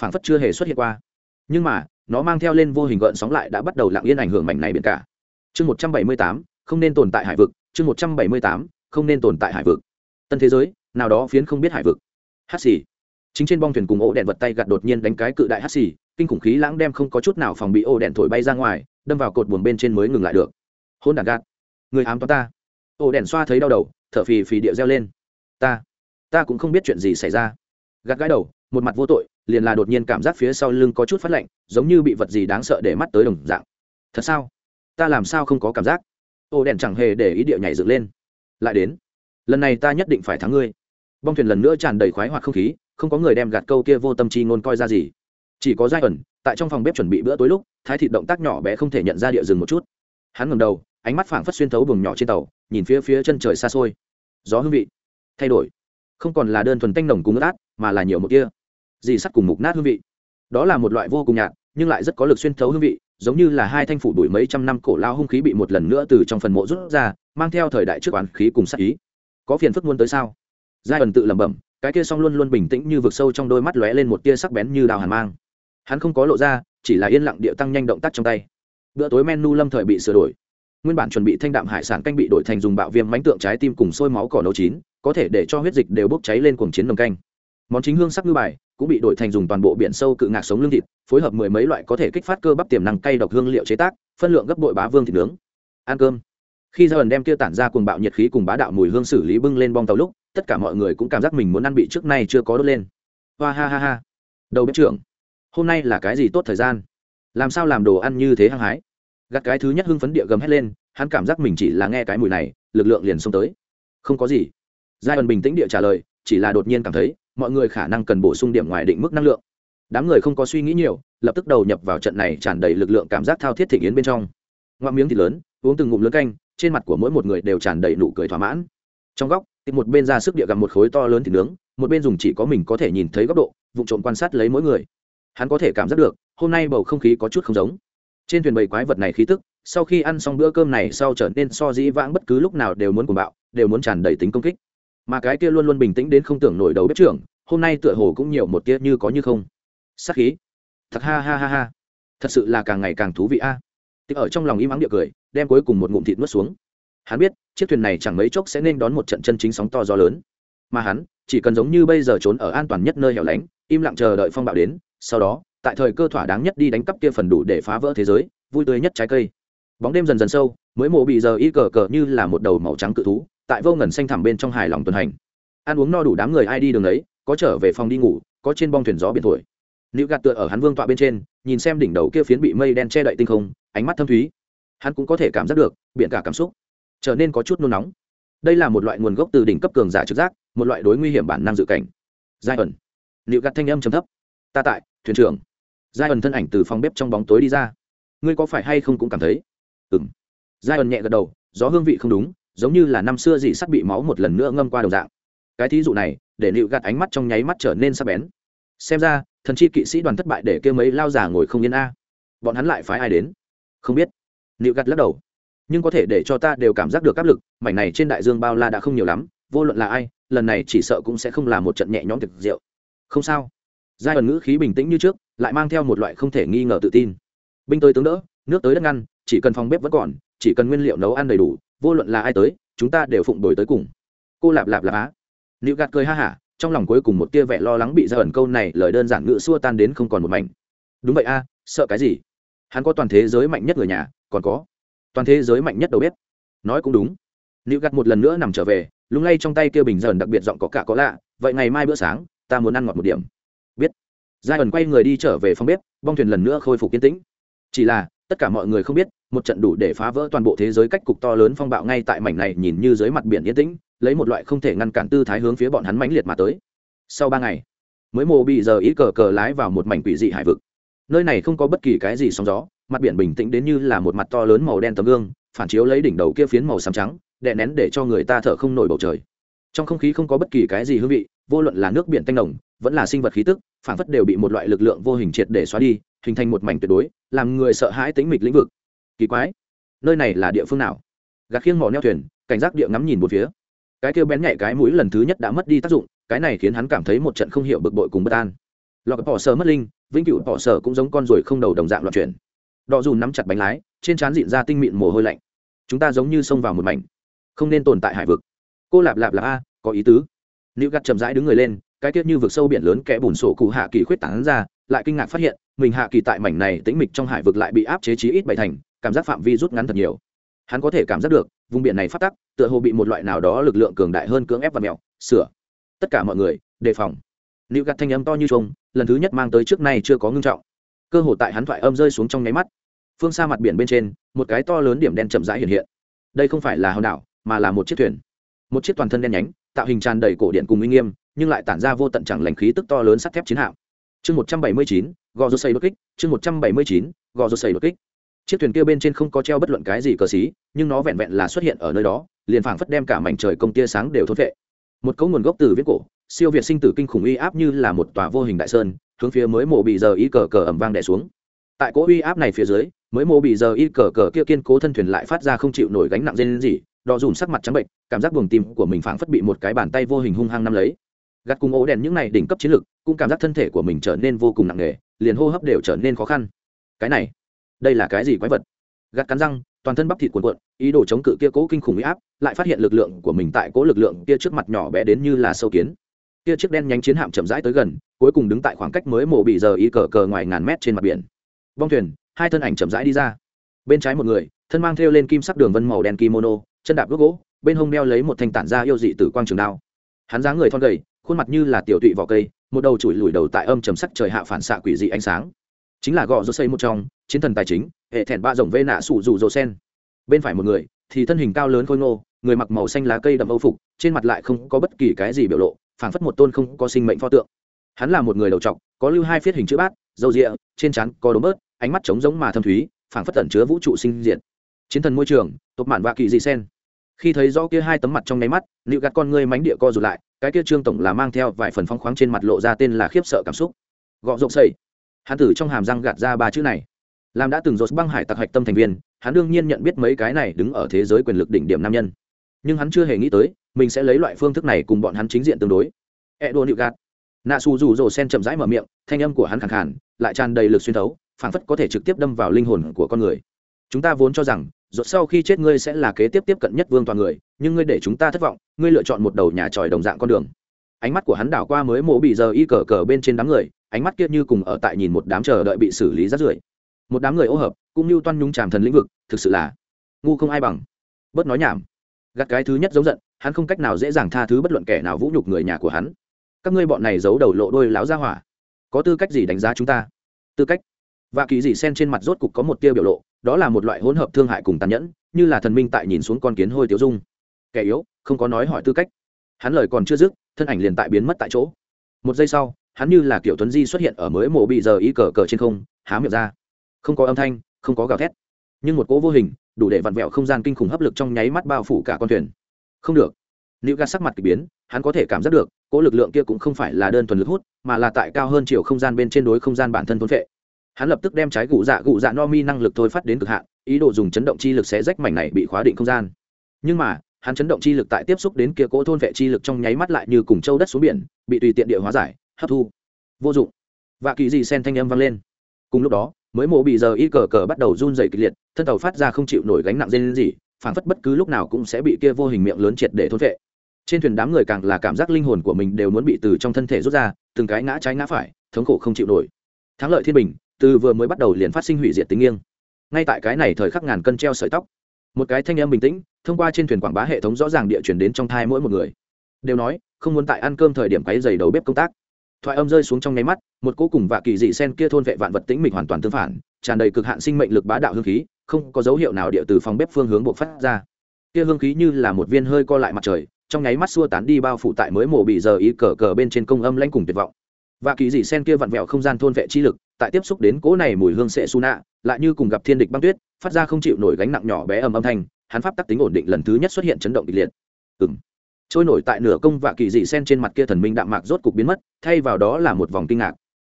Phảng phất chưa hề xuất hiện qua. Nhưng mà, nó mang theo lên vô hình gợn sóng lại đã bắt đầu lặng yên ảnh hưởng mảnh này biển cả. Chương một trăm bảy mươi tám, không nên tồn tại hải vực. Chương một trăm bảy mươi tám, không nên tồn tại hải vực. Tân thế giới, nào đó phiến không biết hải vực. Hát xì. Chính trên bong thuyền cùng ổ đèn vật tay gạt đột nhiên đánh cái cự đại hát xì, kinh khủng khí lãng đem không có chút nào phòng bị ổ đèn thổi bay ra ngoài, đâm vào cột buồng bên trên mới ngừng lại được hôn đản gạt. Người ám toán ta. Ổ đèn xoa thấy đau đầu, thở phì phì điệu reo lên. Ta ta cũng không biết chuyện gì xảy ra. Gạt gái đầu, một mặt vô tội, liền là đột nhiên cảm giác phía sau lưng có chút phát lạnh, giống như bị vật gì đáng sợ để mắt tới đồng dạng. Thật sao? Ta làm sao không có cảm giác? Ô đèn chẳng hề để ý địa nhảy dựng lên. Lại đến. Lần này ta nhất định phải thắng ngươi. Bong thuyền lần nữa tràn đầy khoái hoặc không khí, không có người đem gạt câu kia vô tâm chi ngôn coi ra gì. Chỉ có giai ẩn, tại trong phòng bếp chuẩn bị bữa tối lúc, thái thịt động tác nhỏ bé không thể nhận ra địa rừng một chút. Hắn ngầm đầu ánh mắt phảng phất xuyên thấu buồng nhỏ trên tàu, nhìn phía phía chân trời xa xôi. Gió hương vị, thay đổi. Không còn là đơn thuần tanh nồng cùng ướt át, mà là nhiều một kia dì sắt cùng mục nát hương vị. Đó là một loại vô cùng nhạt, nhưng lại rất có lực xuyên thấu hương vị, giống như là hai thanh phủ đuổi mấy trăm năm cổ lao hung khí bị một lần nữa từ trong phần mộ rút ra, mang theo thời đại trước oán khí cùng sát ý. Có phiền phức muốn tới sao? Giai ẩn tự lẩm bẩm, cái kia song luôn luôn bình tĩnh như vực sâu trong đôi mắt lóe lên một tia sắc bén như đào hàn mang. Hắn không có lộ ra, chỉ là yên lặng điệu tăng nhanh động tác trong tay. Bữa tối menu lâm thời bị sửa đổi nguyên bản chuẩn bị thanh đạm hải sản canh bị đổi thành dùng bạo viêm mánh tượng trái tim cùng sôi máu cỏ nấu chín, có thể để cho huyết dịch đều bốc cháy lên cuồng chiến nồng canh. Món chính hương sắc ngư bài cũng bị đổi thành dùng toàn bộ biển sâu cự ngạc sống lương thịt, phối hợp mười mấy loại có thể kích phát cơ bắp tiềm năng cay độc hương liệu chế tác, phân lượng gấp bội bá vương thịt nướng. Ăn cơm. Khi ra ẩn đem kia tản ra cuồng bạo nhiệt khí cùng bá đạo mùi hương xử lý bưng lên bong tàu lúc, tất cả mọi người cũng cảm giác mình muốn ăn bị trước nay chưa có đốt lên. Hoa ha ha ha. Đầu bếp trưởng, hôm nay là cái gì tốt thời gian? Làm sao làm đồ ăn như thế hăng hái? Gặt cái thứ nhất hưng phấn địa gầm hét lên, hắn cảm giác mình chỉ là nghe cái mùi này, lực lượng liền xông tới. Không có gì. Giai ẩn bình tĩnh địa trả lời, chỉ là đột nhiên cảm thấy, mọi người khả năng cần bổ sung điểm ngoài định mức năng lượng. Đám người không có suy nghĩ nhiều, lập tức đầu nhập vào trận này tràn đầy lực lượng cảm giác thao thiết thị yến bên trong. Ngoạm miếng thịt lớn, uống từng ngụm lớn canh, trên mặt của mỗi một người đều tràn đầy nụ cười thỏa mãn. Trong góc thì một bên ra sức địa gặp một khối to lớn thịt nướng, một bên dùng chỉ có mình có thể nhìn thấy góc độ, vụ trộm quan sát lấy mỗi người. Hắn có thể cảm giác được, hôm nay bầu không khí có chút không giống trên thuyền bầy quái vật này khí tức, sau khi ăn xong bữa cơm này sau trở nên so dĩ vãng bất cứ lúc nào đều muốn cuồng bạo, đều muốn tràn đầy tính công kích. Mà cái kia luôn luôn bình tĩnh đến không tưởng nổi đầu bếp trưởng, hôm nay tựa hồ cũng nhiều một tia như có như không. Sắc khí. Thật ha ha ha ha. Thật sự là càng ngày càng thú vị a. À. tích ở trong lòng im ắng địa cười, đem cuối cùng một ngụm thịt nuốt xuống. Hắn biết, chiếc thuyền này chẳng mấy chốc sẽ nên đón một trận chân chính sóng to gió lớn. Mà hắn, chỉ cần giống như bây giờ trốn ở an toàn nhất nơi hẻo lánh, im lặng chờ đợi phong bạo đến, sau đó tại thời cơ thỏa đáng nhất đi đánh cắp kia phần đủ để phá vỡ thế giới, vui tươi nhất trái cây. Bóng đêm dần dần sâu, mới mộ bị giờ y cờ cờ như là một đầu màu trắng cự thú, tại vô ngần xanh thẳm bên trong hài lòng tuần hành. Ăn uống no đủ đám người ai đi đường ấy, có trở về phòng đi ngủ, có trên bong thuyền gió biển thổi. Nữ gạt tựa ở hắn vương tọa bên trên, nhìn xem đỉnh đầu kia phiến bị mây đen che đậy tinh không, ánh mắt thâm thúy. Hắn cũng có thể cảm giác được biện cả cảm xúc trở nên có chút nôn nóng. Đây là một loại nguồn gốc từ đỉnh cấp cường giả trực giác, một loại đối nguy hiểm bản năng dự cảnh. Giai ẩn. Liệu gạt thanh âm trầm thấp. Ta tại, thuyền trưởng giai ẩn thân ảnh từ phòng bếp trong bóng tối đi ra. Ngươi có phải hay không cũng cảm thấy? Ừ m giai ẩn nhẹ gật đầu, gió hương vị không đúng, giống như là năm xưa dì sắt bị máu một lần nữa ngâm qua đồng dạng. Cái thí dụ này, để nịu gạt ánh mắt trong nháy mắt trở nên sắc bén. Xem ra, thần chi kỵ sĩ đoàn thất bại để kêu mấy lao giả ngồi không yên a. Bọn hắn lại phái ai đến? Không biết. Nịu gạt lắc đầu. Nhưng có thể để cho ta đều cảm giác được áp lực, mảnh này trên đại dương bao la đã không nhiều lắm, vô luận là ai, lần này chỉ sợ cũng sẽ không là một trận nhẹ nhõm thực rượu. Không sao. Giai ẩn ngữ khí bình tĩnh như trước lại mang theo một loại không thể nghi ngờ tự tin. Binh tới tướng đỡ, nước tới đất ngăn, chỉ cần phòng bếp vẫn còn, chỉ cần nguyên liệu nấu ăn đầy đủ, vô luận là ai tới, chúng ta đều phụng đổi tới cùng. Cô lạp lạp lạp á. Nịu gạt cười ha hả, trong lòng cuối cùng một tia vẻ lo lắng bị ra ẩn câu này lời đơn giản ngữ xua tan đến không còn một mảnh. Đúng vậy a, sợ cái gì? Hắn có toàn thế giới mạnh nhất người nhà, còn có toàn thế giới mạnh nhất đầu bếp. Nói cũng đúng. Nịu gạt một lần nữa nằm trở về, lung lay trong tay kia bình dần đặc biệt giọng có cả có lạ, vậy ngày mai bữa sáng, ta muốn ăn ngọt một điểm giai ẩn quay người đi trở về phòng bếp, bong thuyền lần nữa khôi phục yên tĩnh. Chỉ là, tất cả mọi người không biết, một trận đủ để phá vỡ toàn bộ thế giới cách cục to lớn phong bạo ngay tại mảnh này nhìn như dưới mặt biển yên tĩnh, lấy một loại không thể ngăn cản tư thái hướng phía bọn hắn mãnh liệt mà tới. Sau ba ngày, mới mồ bị giờ ý cờ cờ lái vào một mảnh quỷ dị hải vực. Nơi này không có bất kỳ cái gì sóng gió, mặt biển bình tĩnh đến như là một mặt to lớn màu đen tấm gương, phản chiếu lấy đỉnh đầu kia phiến màu xám trắng, đè nén để cho người ta thở không nổi bầu trời. Trong không khí không có bất kỳ cái gì hương vị vô luận là nước biển tanh nồng, vẫn là sinh vật khí tức phản phất đều bị một loại lực lượng vô hình triệt để xóa đi, hình thành một mảnh tuyệt đối, làm người sợ hãi tính mịch lĩnh vực. Kỳ quái, nơi này là địa phương nào? Gạt khiêng mỏ neo thuyền, cảnh giác địa ngắm nhìn một phía. Cái kêu bén nhạy cái mũi lần thứ nhất đã mất đi tác dụng, cái này khiến hắn cảm thấy một trận không hiểu bực bội cùng bất an. Lọc bỏ sở mất linh, vĩnh cửu bỏ sở cũng giống con ruồi không đầu đồng dạng loạn chuyển. Đọ dù nắm chặt bánh lái, trên trán dịn ra tinh mịn mồ hôi lạnh. Chúng ta giống như xông vào một mảnh, không nên tồn tại hải vực. Cô lạp lạp lạp a, có ý tứ nữ gắt chậm rãi đứng người lên, cái tiết như vực sâu biển lớn kẽ bùn sổ cụ hạ kỳ khuyết tảng ra, lại kinh ngạc phát hiện, mình hạ kỳ tại mảnh này tĩnh mịch trong hải vực lại bị áp chế trí ít bảy thành, cảm giác phạm vi rút ngắn thật nhiều. Hắn có thể cảm giác được, vùng biển này phát tắc, tựa hồ bị một loại nào đó lực lượng cường đại hơn cưỡng ép và mèo sửa. Tất cả mọi người, đề phòng. Nữ gắt thanh âm to như trông lần thứ nhất mang tới trước nay chưa có ngưng trọng. Cơ hồ tại hắn thoại âm rơi xuống trong nháy mắt. Phương xa mặt biển bên trên, một cái to lớn điểm đen chậm rãi hiện hiện. Đây không phải là hòn đảo, mà là một chiếc thuyền. Một chiếc toàn thân đen nhánh tạo hình tràn đầy cổ điện cùng uy nghiêm, nhưng lại tản ra vô tận chẳng lành khí tức to lớn sắt thép chiến hạm. Chương một trăm bảy mươi chín, gò rô xây đột kích. Chương một trăm bảy mươi chín, gò rô xây đột kích. Chiếc thuyền kia bên trên không có treo bất luận cái gì cờ xí, nhưng nó vẹn vẹn là xuất hiện ở nơi đó, liền phảng phất đem cả mảnh trời công tia sáng đều thốt vệ một cấu nguồn gốc từ viết cổ, siêu việt sinh tử kinh khủng uy áp như là một tòa vô hình đại sơn, hướng phía mới mộ bị giờ y cờ cờ ẩm vang đẻ xuống. Tại cỗ uy áp này phía dưới, mới mộ bị giờ y cờ cờ kia kiên cố thân thuyền lại phát ra không chịu nổi gánh nặng dên gì đỏ dùn sắc mặt trắng bệnh, cảm giác buồng tim của mình phảng phất bị một cái bàn tay vô hình hung hăng nắm lấy. Gắt cùng ố đèn những này đỉnh cấp chiến lực, cũng cảm giác thân thể của mình trở nên vô cùng nặng nề, liền hô hấp đều trở nên khó khăn. Cái này, đây là cái gì quái vật? Gắt cắn răng, toàn thân bắp thịt cuộn cuộn, ý đồ chống cự kia cố kinh khủng huy áp, lại phát hiện lực lượng của mình tại cố lực lượng kia trước mặt nhỏ bé đến như là sâu kiến. Kia chiếc đen nhánh chiến hạm chậm rãi tới gần, cuối cùng đứng tại khoảng cách mới mổ bị giờ y cờ cờ ngoài ngàn mét trên mặt biển. Bong thuyền, hai thân ảnh chậm rãi đi ra. Bên trái một người, thân mang theo lên kim sắc đường vân màu đen kimono chân đạp gốc gỗ, bên hông đeo lấy một thanh tản da yêu dị tử quang trường đao. Hắn dáng người thon gầy, khuôn mặt như là tiểu tụy vỏ cây, một đầu chùi lùi đầu tại âm trầm sắc trời hạ phản xạ quỷ dị ánh sáng. Chính là gò rô xây một trong, chiến thần tài chính, hệ thẹn ba rồng vê nạ sụ dù rô sen. Bên phải một người, thì thân hình cao lớn khôi ngô, người mặc màu xanh lá cây đậm âu phục, trên mặt lại không có bất kỳ cái gì biểu lộ, phảng phất một tôn không có sinh mệnh pho tượng. Hắn là một người đầu trọc, có lưu hai phiết hình chữ bát dâu rịa, trên trán có đốm bớt, ánh mắt trống giống mà thâm thúy, phảng phất tẩn chứa vũ trụ sinh diện. chiến thần môi trường, tộc mạn vạ kỳ dị sen khi thấy rõ kia hai tấm mặt trong nháy mắt liệu gạt con ngươi mánh địa co rụt lại, cái kia trương tổng là mang theo vài phần phong khoáng trên mặt lộ ra tên là khiếp sợ cảm xúc. Gọ rộng xây hắn tử trong hàm răng gạt ra ba chữ này. Làm đã từng dột băng hải tặc hạch tâm thành viên, hắn đương nhiên nhận biết mấy cái này đứng ở thế giới quyền lực đỉnh điểm nam nhân. Nhưng hắn chưa hề nghĩ tới, mình sẽ lấy loại phương thức này cùng bọn hắn chính diện tương đối. E đua nịu gạt. Nạ xù rủ rồ sen chậm rãi mở miệng, thanh âm của hắn khẳng khản lại tràn đầy lực xuyên thấu, phảng phất có thể trực tiếp đâm vào linh hồn của con người. Chúng ta vốn cho rằng rốt sau khi chết ngươi sẽ là kế tiếp tiếp cận nhất vương toàn người, nhưng ngươi để chúng ta thất vọng, ngươi lựa chọn một đầu nhà tròi đồng dạng con đường. Ánh mắt của hắn đảo qua mới mổ bị giờ y cờ cờ bên trên đám người, ánh mắt kia như cùng ở tại nhìn một đám chờ đợi bị xử lý rát rưởi. Một đám người ô hợp, cũng như toan nhúng tràm thần lĩnh vực, thực sự là ngu không ai bằng. Bớt nói nhảm. Gắt cái thứ nhất giống giận, hắn không cách nào dễ dàng tha thứ bất luận kẻ nào vũ nhục người nhà của hắn. Các ngươi bọn này giấu đầu lộ đôi láo ra hỏa. Có tư cách gì đánh giá chúng ta? Tư cách? Và kỳ gì sen trên mặt rốt cục có một tia biểu lộ đó là một loại hỗn hợp thương hại cùng tàn nhẫn, như là thần minh tại nhìn xuống con kiến hôi tiêu dung. Kẻ yếu, không có nói hỏi tư cách. Hắn lời còn chưa dứt, thân ảnh liền tại biến mất tại chỗ. Một giây sau, hắn như là kiểu tuấn di xuất hiện ở mới mộ bị giờ ý cờ cờ trên không, há miệng ra. Không có âm thanh, không có gào thét, nhưng một cỗ vô hình, đủ để vặn vẹo không gian kinh khủng hấp lực trong nháy mắt bao phủ cả con thuyền. Không được. Nữ ga sắc mặt k ỳ biến, hắn có thể cảm giác được, cỗ lực lượng kia cũng không phải là đơn thuần lực hút, mà là tại cao hơn chiều không gian bên trên đối không gian bản thân thôn vệ hắn lập tức đem trái gụ dạ gụ dạ no mi năng lực thôi phát đến cực hạn, ý đồ dùng chấn động chi lực sẽ rách mảnh này bị khóa định không gian. Nhưng mà, hắn chấn động chi lực tại tiếp xúc đến kia cỗ thôn vệ chi lực trong nháy mắt lại như cùng châu đất xuống biển, bị tùy tiện địa hóa giải, hấp thu. Vô dụng. Và kỳ dị sen thanh âm vang lên. Cùng lúc đó, mới mộ bị giờ y cờ cờ bắt đầu run dày kịch liệt, thân tàu phát ra không chịu nổi gánh nặng dây lên gì phảng phất bất cứ lúc nào cũng sẽ bị kia vô hình miệng lớn triệt để thôn vệ. Trên thuyền đám người càng là cảm giác linh hồn của mình đều muốn bị từ trong thân thể rút ra, từng cái ngã trái ngã phải, thống khổ không chịu nổi. Thắng lợi thiên bình từ vừa mới bắt đầu liền phát sinh hủy diệt tính nghiêng. Ngay tại cái này thời khắc ngàn cân treo sợi tóc, một cái thanh âm bình tĩnh, thông qua trên thuyền quảng bá hệ thống rõ ràng địa chuyển đến trong thai mỗi một người. Đều nói, không muốn tại ăn cơm thời điểm quấy dày đầu bếp công tác. Thoại âm rơi xuống trong nháy mắt, một cô cùng vạ kỳ dị sen kia thôn vệ vạn vật tĩnh mịch hoàn toàn tương phản, tràn đầy cực hạn sinh mệnh lực bá đạo hương khí, không có dấu hiệu nào địa từ phòng bếp phương hướng buộc phát ra. Kia hương khí như là một viên hơi co lại mặt trời, trong nháy mắt xua tán đi bao phủ tại mới mổ bị giờ ý cờ cờ bên trên công âm lãnh cùng tuyệt vọng. Và kỳ dị sen kia vặn vẹo không gian thôn vệ chi lực tại tiếp xúc đến cỗ này mùi hương sệ su nạ, lại như cùng gặp thiên địch băng tuyết, phát ra không chịu nổi gánh nặng nhỏ bé ầm âm thanh, hắn pháp tắc tính ổn định lần thứ nhất xuất hiện chấn động kịch liệt. Ừng trôi nổi tại nửa công và kỳ dị sen trên mặt kia thần minh đạm mạc rốt cục biến mất, thay vào đó là một vòng kinh ngạc.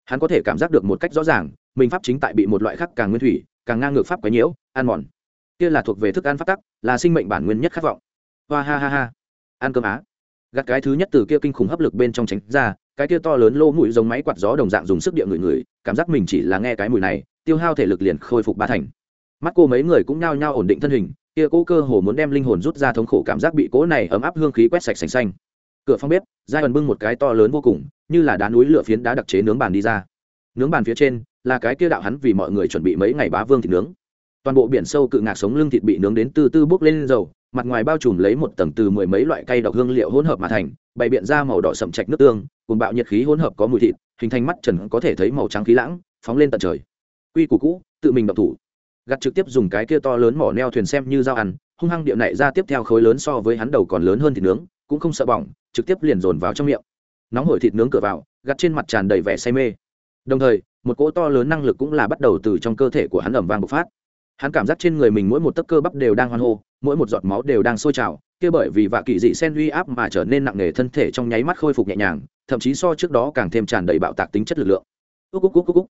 Hắn có thể cảm giác được một cách rõ ràng, mình pháp chính tại bị một loại khác càng nguyên thủy, càng ngang ngược pháp quấy nhiễu, ăn mòn. Kia là thuộc về thức ăn pháp tắc, là sinh mệnh bản nguyên nhất khát vọng. Hoa ha ha ha. Ăn cơm á. Gạt cái thứ nhất từ kia kinh khủng hấp lực bên trong tránh ra cái kia to lớn lô mũi giống máy quạt gió đồng dạng dùng sức địa người người cảm giác mình chỉ là nghe cái mùi này, tiêu hao thể lực liền khôi phục ba thành. Mắt cô mấy người cũng nhao nhao ổn định thân hình, kia cố cơ hồ muốn đem linh hồn rút ra thống khổ cảm giác bị cố này ấm áp hương khí quét sạch sành xanh. Cửa phòng bếp, giai ẩn bưng một cái to lớn vô cùng, như là đá núi lửa phiến đá đặc chế nướng bàn đi ra. Nướng bàn phía trên, là cái kia đạo hắn vì mọi người chuẩn bị mấy ngày bá vương thịt nướng. Toàn bộ biển sâu cự ngạc sống lưng thịt bị nướng đến từ từ bốc lên dầu mặt ngoài bao trùm lấy một tầng từ mười mấy loại cây độc hương liệu hỗn hợp mà thành, bày biện ra màu đỏ sậm chạch nước tương, cùng bạo nhiệt khí hỗn hợp có mùi thịt, hình thành mắt trần có thể thấy màu trắng khí lãng, phóng lên tận trời. Quy củ cũ, tự mình độc thủ. Gặt trực tiếp dùng cái kia to lớn mỏ neo thuyền xem như dao ăn, hung hăng điệu này ra tiếp theo khối lớn so với hắn đầu còn lớn hơn thịt nướng, cũng không sợ bỏng, trực tiếp liền dồn vào trong miệng. Nóng hổi thịt nướng cửa vào gặt trên mặt tràn đầy vẻ say mê. Đồng thời, một cỗ to lớn năng lực cũng là bắt đầu từ trong cơ thể của hắn ẩm vang bộc phát hắn cảm giác trên người mình mỗi một tấc cơ bắp đều đang hoan hô, mỗi một giọt máu đều đang sôi trào, kia bởi vì vạ kỳ dị sen uy áp mà trở nên nặng nề thân thể trong nháy mắt khôi phục nhẹ nhàng, thậm chí so trước đó càng thêm tràn đầy bạo tạc tính chất lực lượng. Úc úc úc úc úc.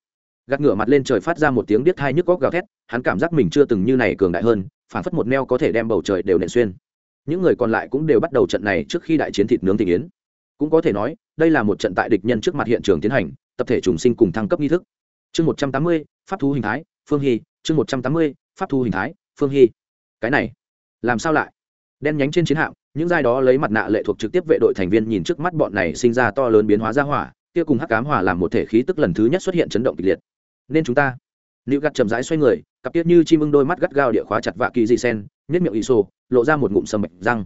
Gạt ngửa mặt lên trời phát ra một tiếng điếc thai nhức góc gào thét, hắn cảm giác mình chưa từng như này cường đại hơn phản phất một neo có thể đem bầu trời đều nện xuyên. Những người còn lại cũng đều bắt đầu trận này trước khi đại chiến thịt nướng tình yến. Cũng có thể nói, đây là một trận tại địch nhân trước mặt hiện trường tiến hành, tập thể trùng sinh cùng thăng cấp nghi thức. Chương một trăm tám mươi, pháp thú hình thái, phương hy chương một trăm tám mươi, pháp thu hình thái, phương hy. Cái này, làm sao lại? Đen nhánh trên chiến hạm, những giai đó lấy mặt nạ lệ thuộc trực tiếp vệ đội thành viên nhìn trước mắt bọn này sinh ra to lớn biến hóa ra hỏa, kia cùng hắc cám hỏa làm một thể khí tức lần thứ nhất xuất hiện chấn động kịch liệt. Nên chúng ta nữ gắt chậm rãi xoay người, cặp tiết như chim ưng đôi mắt gắt gao địa khóa chặt vạ kỳ dị sen nhất miệng ỷ sô, lộ ra một ngụm sầm bạch răng.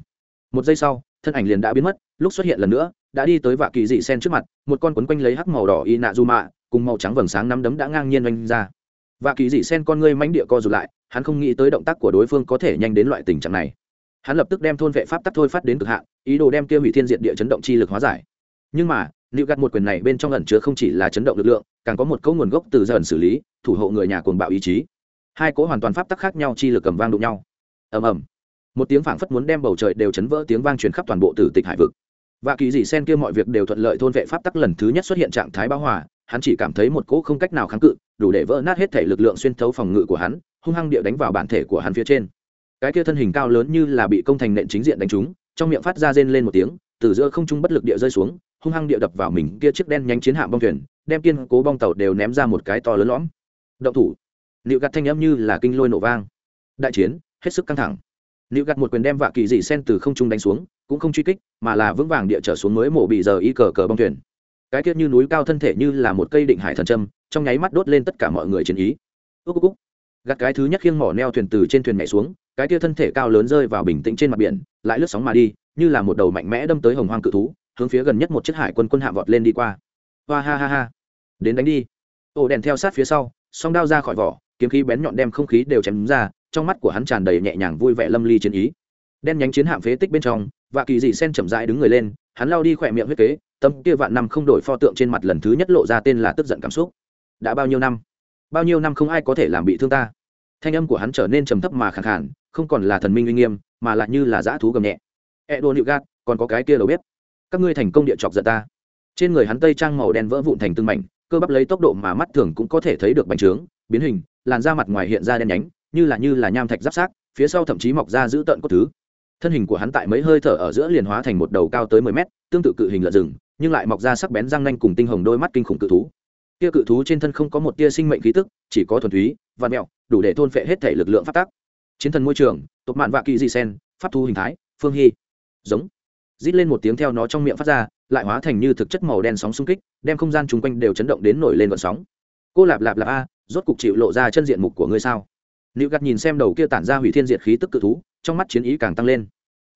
Một giây sau, thân ảnh liền đã biến mất, lúc xuất hiện lần nữa, đã đi tới vạ kỳ dị sen trước mặt, một con quấn quanh lấy hắc màu đỏ y nạ du mạ cùng màu trắng vầng sáng nắm đấm đã ngang nhiên oanh ra và kỳ dị sen con ngươi mánh địa co rụt lại, hắn không nghĩ tới động tác của đối phương có thể nhanh đến loại tình trạng này. Hắn lập tức đem thôn vệ pháp tắc thôi phát đến cực hạn, ý đồ đem kia hủy thiên diện địa chấn động chi lực hóa giải. Nhưng mà liệu gặt một quyền này bên trong ẩn chứa không chỉ là chấn động lực lượng, càng có một câu nguồn gốc từ dần xử lý, thủ hộ người nhà cuồng bạo ý chí. Hai cỗ hoàn toàn pháp tắc khác nhau chi lực cầm vang đụng nhau. Ầm ầm. Một tiếng phảng phất muốn đem bầu trời đều chấn vỡ tiếng vang truyền khắp toàn bộ tử tịch hải vực. Và kỳ dị sen kia mọi việc đều thuận lợi thôn vệ pháp tắc lần thứ nhất xuất hiện trạng thái bão hòa hắn chỉ cảm thấy một cỗ không cách nào kháng cự, đủ để vỡ nát hết thể lực lượng xuyên thấu phòng ngự của hắn, hung hăng địa đánh vào bản thể của hắn phía trên. Cái kia thân hình cao lớn như là bị công thành nện chính diện đánh trúng, trong miệng phát ra rên lên một tiếng, từ giữa không trung bất lực địa rơi xuống, hung hăng địa đập vào mình kia chiếc đen nhánh chiến hạm bong thuyền, đem kiên cố bong tàu đều ném ra một cái to lớn lõm. Động thủ. Liệu gặt thanh âm như là kinh lôi nổ vang. Đại chiến, hết sức căng thẳng. Liệu gặt một quyền đem vạ kỳ dị sen từ không trung đánh xuống, cũng không truy kích, mà là vững vàng địa trở xuống mới mổ bị giờ y cờ cờ bong thuyền cái tiết như núi cao thân thể như là một cây định hải thần trâm trong nháy mắt đốt lên tất cả mọi người chiến ý. Ước ước ước gạt cái thứ nhất khiêng mỏ neo thuyền từ trên thuyền nhảy xuống, cái tia thân thể cao lớn rơi vào bình tĩnh trên mặt biển, lại lướt sóng mà đi, như là một đầu mạnh mẽ đâm tới hồng hoang cự thú, hướng phía gần nhất một chiếc hải quân quân hạ vọt lên đi qua. Hoa ha ha ha. Đến đánh đi. Ổ đèn theo sát phía sau, song đao ra khỏi vỏ, kiếm khí bén nhọn đem không khí đều chém ra, trong mắt của hắn tràn đầy nhẹ nhàng vui vẻ lâm ly chiến ý. Đen nhánh chiến hạm phế tích bên trong và kỳ dị sen chậm rãi đứng người lên, hắn lao đi khỏe miệng huyết kế tâm kia vạn năm không đổi pho tượng trên mặt lần thứ nhất lộ ra tên là tức giận cảm xúc. Đã bao nhiêu năm? Bao nhiêu năm không ai có thể làm bị thương ta. Thanh âm của hắn trở nên trầm thấp mà khẳng khản không còn là thần minh uy nghiêm, mà lại như là dã thú gầm nhẹ. E đô nịu gạt còn có cái kia đầu bếp. Các ngươi thành công địa chọc giận ta. Trên người hắn tây trang màu đen vỡ vụn thành tương mảnh, cơ bắp lấy tốc độ mà mắt thường cũng có thể thấy được bành trướng, biến hình, làn da mặt ngoài hiện ra đen nhánh, như là như là nham thạch giáp sát phía sau thậm chí mọc ra giữ tợn cốt thứ. Thân hình của hắn tại mấy hơi thở ở giữa liền hóa thành một đầu cao tới mười mét, tương tự cự hình lợn rừng nhưng lại mọc ra sắc bén răng nanh cùng tinh hồng đôi mắt kinh khủng cự thú. Kia cự thú trên thân không có một tia sinh mệnh khí tức, chỉ có thuần túy và mẹo đủ để thôn phệ hết thể lực lượng phát tác chiến thần môi trường, tộc mạn vạ kỳ dị sen, pháp thu hình thái, phương hy. Giống. Rít lên một tiếng theo nó trong miệng phát ra, lại hóa thành như thực chất màu đen sóng xung kích, đem không gian chung quanh đều chấn động đến nổi lên vận sóng. Cô lạp lạp lạp a, rốt cục chịu lộ ra chân diện mục của ngươi sao? Nữ gặt nhìn xem đầu kia tản ra hủy thiên diệt khí tức cự thú, trong mắt chiến ý càng tăng lên.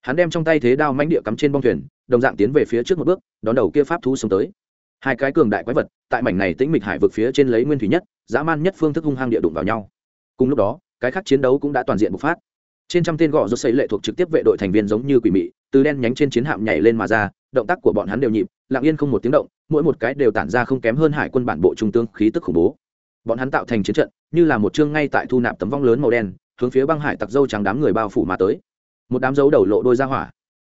Hắn đem trong tay thế đao mãnh địa cắm trên bong thuyền đồng dạng tiến về phía trước một bước, đón đầu kia pháp thú sống tới. Hai cái cường đại quái vật tại mảnh này tĩnh mịch hải vực phía trên lấy nguyên thủy nhất, dã man nhất phương thức hung hăng địa đụng vào nhau. Cùng lúc đó, cái khác chiến đấu cũng đã toàn diện bộc phát. Trên trăm tên gọ rốt xây lệ thuộc trực tiếp vệ đội thành viên giống như quỷ mị, từ đen nhánh trên chiến hạm nhảy lên mà ra, động tác của bọn hắn đều nhịp, lặng yên không một tiếng động, mỗi một cái đều tản ra không kém hơn hải quân bản bộ trung tướng khí tức khủng bố. Bọn hắn tạo thành chiến trận, như là một chương ngay tại thu nạp tấm vong lớn màu đen, hướng phía băng hải tặc dâu trắng đám người bao phủ mà tới. Một đám dấu đầu lộ đôi ra hỏa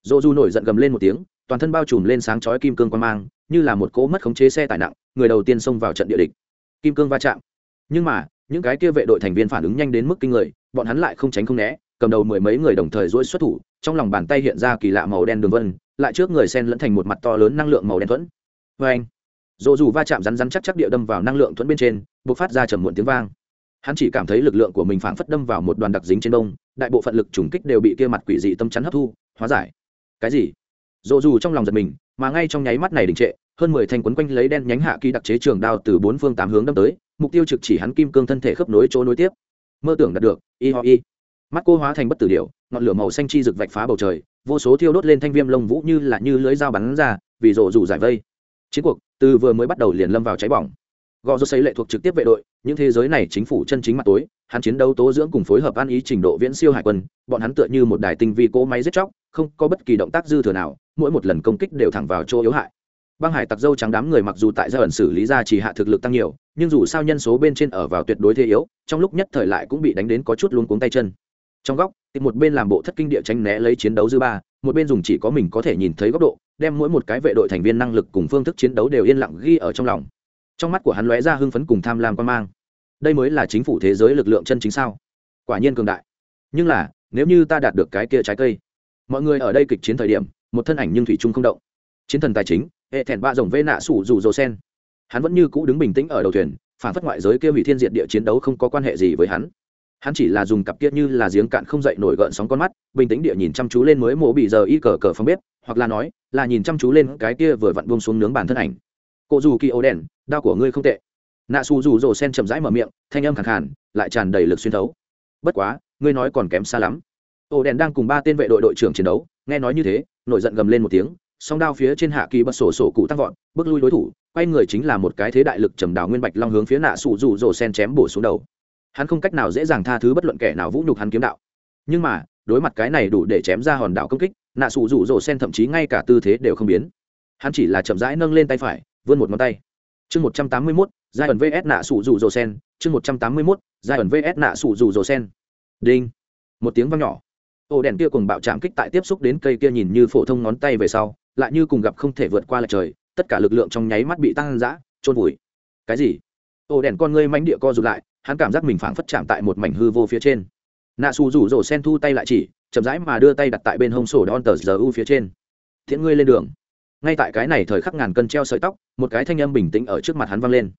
dô du nổi giận gầm lên một tiếng, toàn thân bao trùm lên sáng chói kim cương quan mang, như là một cỗ mất khống chế xe tải nặng, người đầu tiên xông vào trận địa địch. Kim cương va chạm. Nhưng mà, những cái kia vệ đội thành viên phản ứng nhanh đến mức kinh người, bọn hắn lại không tránh không né, cầm đầu mười mấy người đồng thời dỗi xuất thủ, trong lòng bàn tay hiện ra kỳ lạ màu đen đường vân, lại trước người sen lẫn thành một mặt to lớn năng lượng màu đen thuẫn. Vê anh Dô dù va chạm rắn rắn chắc chắc địa đâm vào năng lượng thuẫn bên trên b ộ c phát ra trầm muộn tiếng vang. Hắn chỉ cảm thấy lực lượng của mình phảng phất đâm vào một đoàn đặc dính trên đông đại bộ phận lực trùng kích đều bị kia mặt quỷ dị tâm chắn hấp thu, hóa giải cái gì? Dỗ dù trong lòng giật mình, mà ngay trong nháy mắt này đình trệ, hơn mười thanh quấn quanh lấy đen nhánh hạ kỳ đặc chế trường đao từ bốn phương tám hướng đâm tới, mục tiêu trực chỉ hắn kim cương thân thể khớp nối chỗ nối tiếp. Mơ tưởng đạt được, y ho y. Mắt cô hóa thành bất tử điệu ngọn lửa màu xanh chi rực vạch phá bầu trời, vô số thiêu đốt lên thanh viêm lông vũ như là như lưới dao bắn ra, vì rộ rủ giải vây. Chiến cuộc, từ vừa mới bắt đầu liền lâm vào cháy bỏng. Gò rô xây lệ thuộc trực tiếp vệ đội, những thế giới này chính phủ chân chính mặt tối, hắn chiến đấu tố dưỡng cùng phối hợp ăn ý trình độ viễn siêu hải quân, bọn hắn tựa như một đài tinh vi cỗ máy giết chóc không có bất kỳ động tác dư thừa nào, mỗi một lần công kích đều thẳng vào chỗ yếu hại. Băng hải tặc dâu trắng đám người mặc dù tại gia ẩn xử lý ra chỉ hạ thực lực tăng nhiều, nhưng dù sao nhân số bên trên ở vào tuyệt đối thế yếu, trong lúc nhất thời lại cũng bị đánh đến có chút luống cuống tay chân. Trong góc thì một bên làm bộ thất kinh địa tránh né lấy chiến đấu dư ba, một bên dùng chỉ có mình có thể nhìn thấy góc độ, đem mỗi một cái vệ đội thành viên năng lực cùng phương thức chiến đấu đều yên lặng ghi ở trong lòng. Trong mắt của hắn lóe ra hưng phấn cùng tham lam quan mang. Đây mới là chính phủ thế giới lực lượng chân chính sao? Quả nhiên cường đại. Nhưng là, nếu như ta đạt được cái kia trái cây mọi người ở đây kịch chiến thời điểm, một thân ảnh nhưng thủy trung không động. Chiến thần tài chính, hệ thẹn ba rồng vê nạ sủ rủ rồ sen. Hắn vẫn như cũ đứng bình tĩnh ở đầu thuyền, phản phất ngoại giới kia hủy thiên diệt địa chiến đấu không có quan hệ gì với hắn. Hắn chỉ là dùng cặp kia như là giếng cạn không dậy nổi gợn sóng con mắt, bình tĩnh địa nhìn chăm chú lên mới mổ bị giờ y cờ cờ phong bếp, hoặc là nói, là nhìn chăm chú lên cái kia vừa vặn buông xuống nướng bản thân ảnh. Cụ dù kỳ ấu đèn đau của ngươi không tệ. Nạ xù dù rồ sen chậm rãi mở miệng, thanh âm khẳng khàn, lại tràn đầy lực xuyên thấu. Bất quá, ngươi nói còn kém xa lắm ổ đèn đang cùng ba tên vệ đội đội trưởng chiến đấu, nghe nói như thế, nổi giận gầm lên một tiếng, song đao phía trên hạ kỳ bật sổ sổ cụ tăng vọt, bước lui đối thủ, quay người chính là một cái thế đại lực trầm đào nguyên bạch long hướng phía nạ sụ rủ rồ sen chém bổ xuống đầu. Hắn không cách nào dễ dàng tha thứ bất luận kẻ nào vũ nhục hắn kiếm đạo. Nhưng mà, đối mặt cái này đủ để chém ra hòn đảo công kích, nạ sụ rủ rồ sen thậm chí ngay cả tư thế đều không biến. Hắn chỉ là chậm rãi nâng lên tay phải, vươn một ngón tay. Chương một trăm tám mươi mốt, giai ẩn vs nạ sụ rủ rồ sen, chương một trăm tám mươi mốt, giai ẩn vs nạ sụ rủ rồ sen. Đinh. Một tiếng vang nhỏ ổ đèn kia cùng bạo chạm kích tại tiếp xúc đến cây kia nhìn như phổ thông ngón tay về sau, lại như cùng gặp không thể vượt qua lại trời, tất cả lực lượng trong nháy mắt bị tăng dã trôn vùi. Cái gì? Ổ đèn con ngươi mánh địa co rụt lại, hắn cảm giác mình phảng phất chạm tại một mảnh hư vô phía trên. Nạ xù rủ rổ sen thu tay lại chỉ, chậm rãi mà đưa tay đặt tại bên hông sổ đón tờ giờ u phía trên. Thiện ngươi lên đường. Ngay tại cái này thời khắc ngàn cân treo sợi tóc, một cái thanh âm bình tĩnh ở trước mặt hắn vang lên.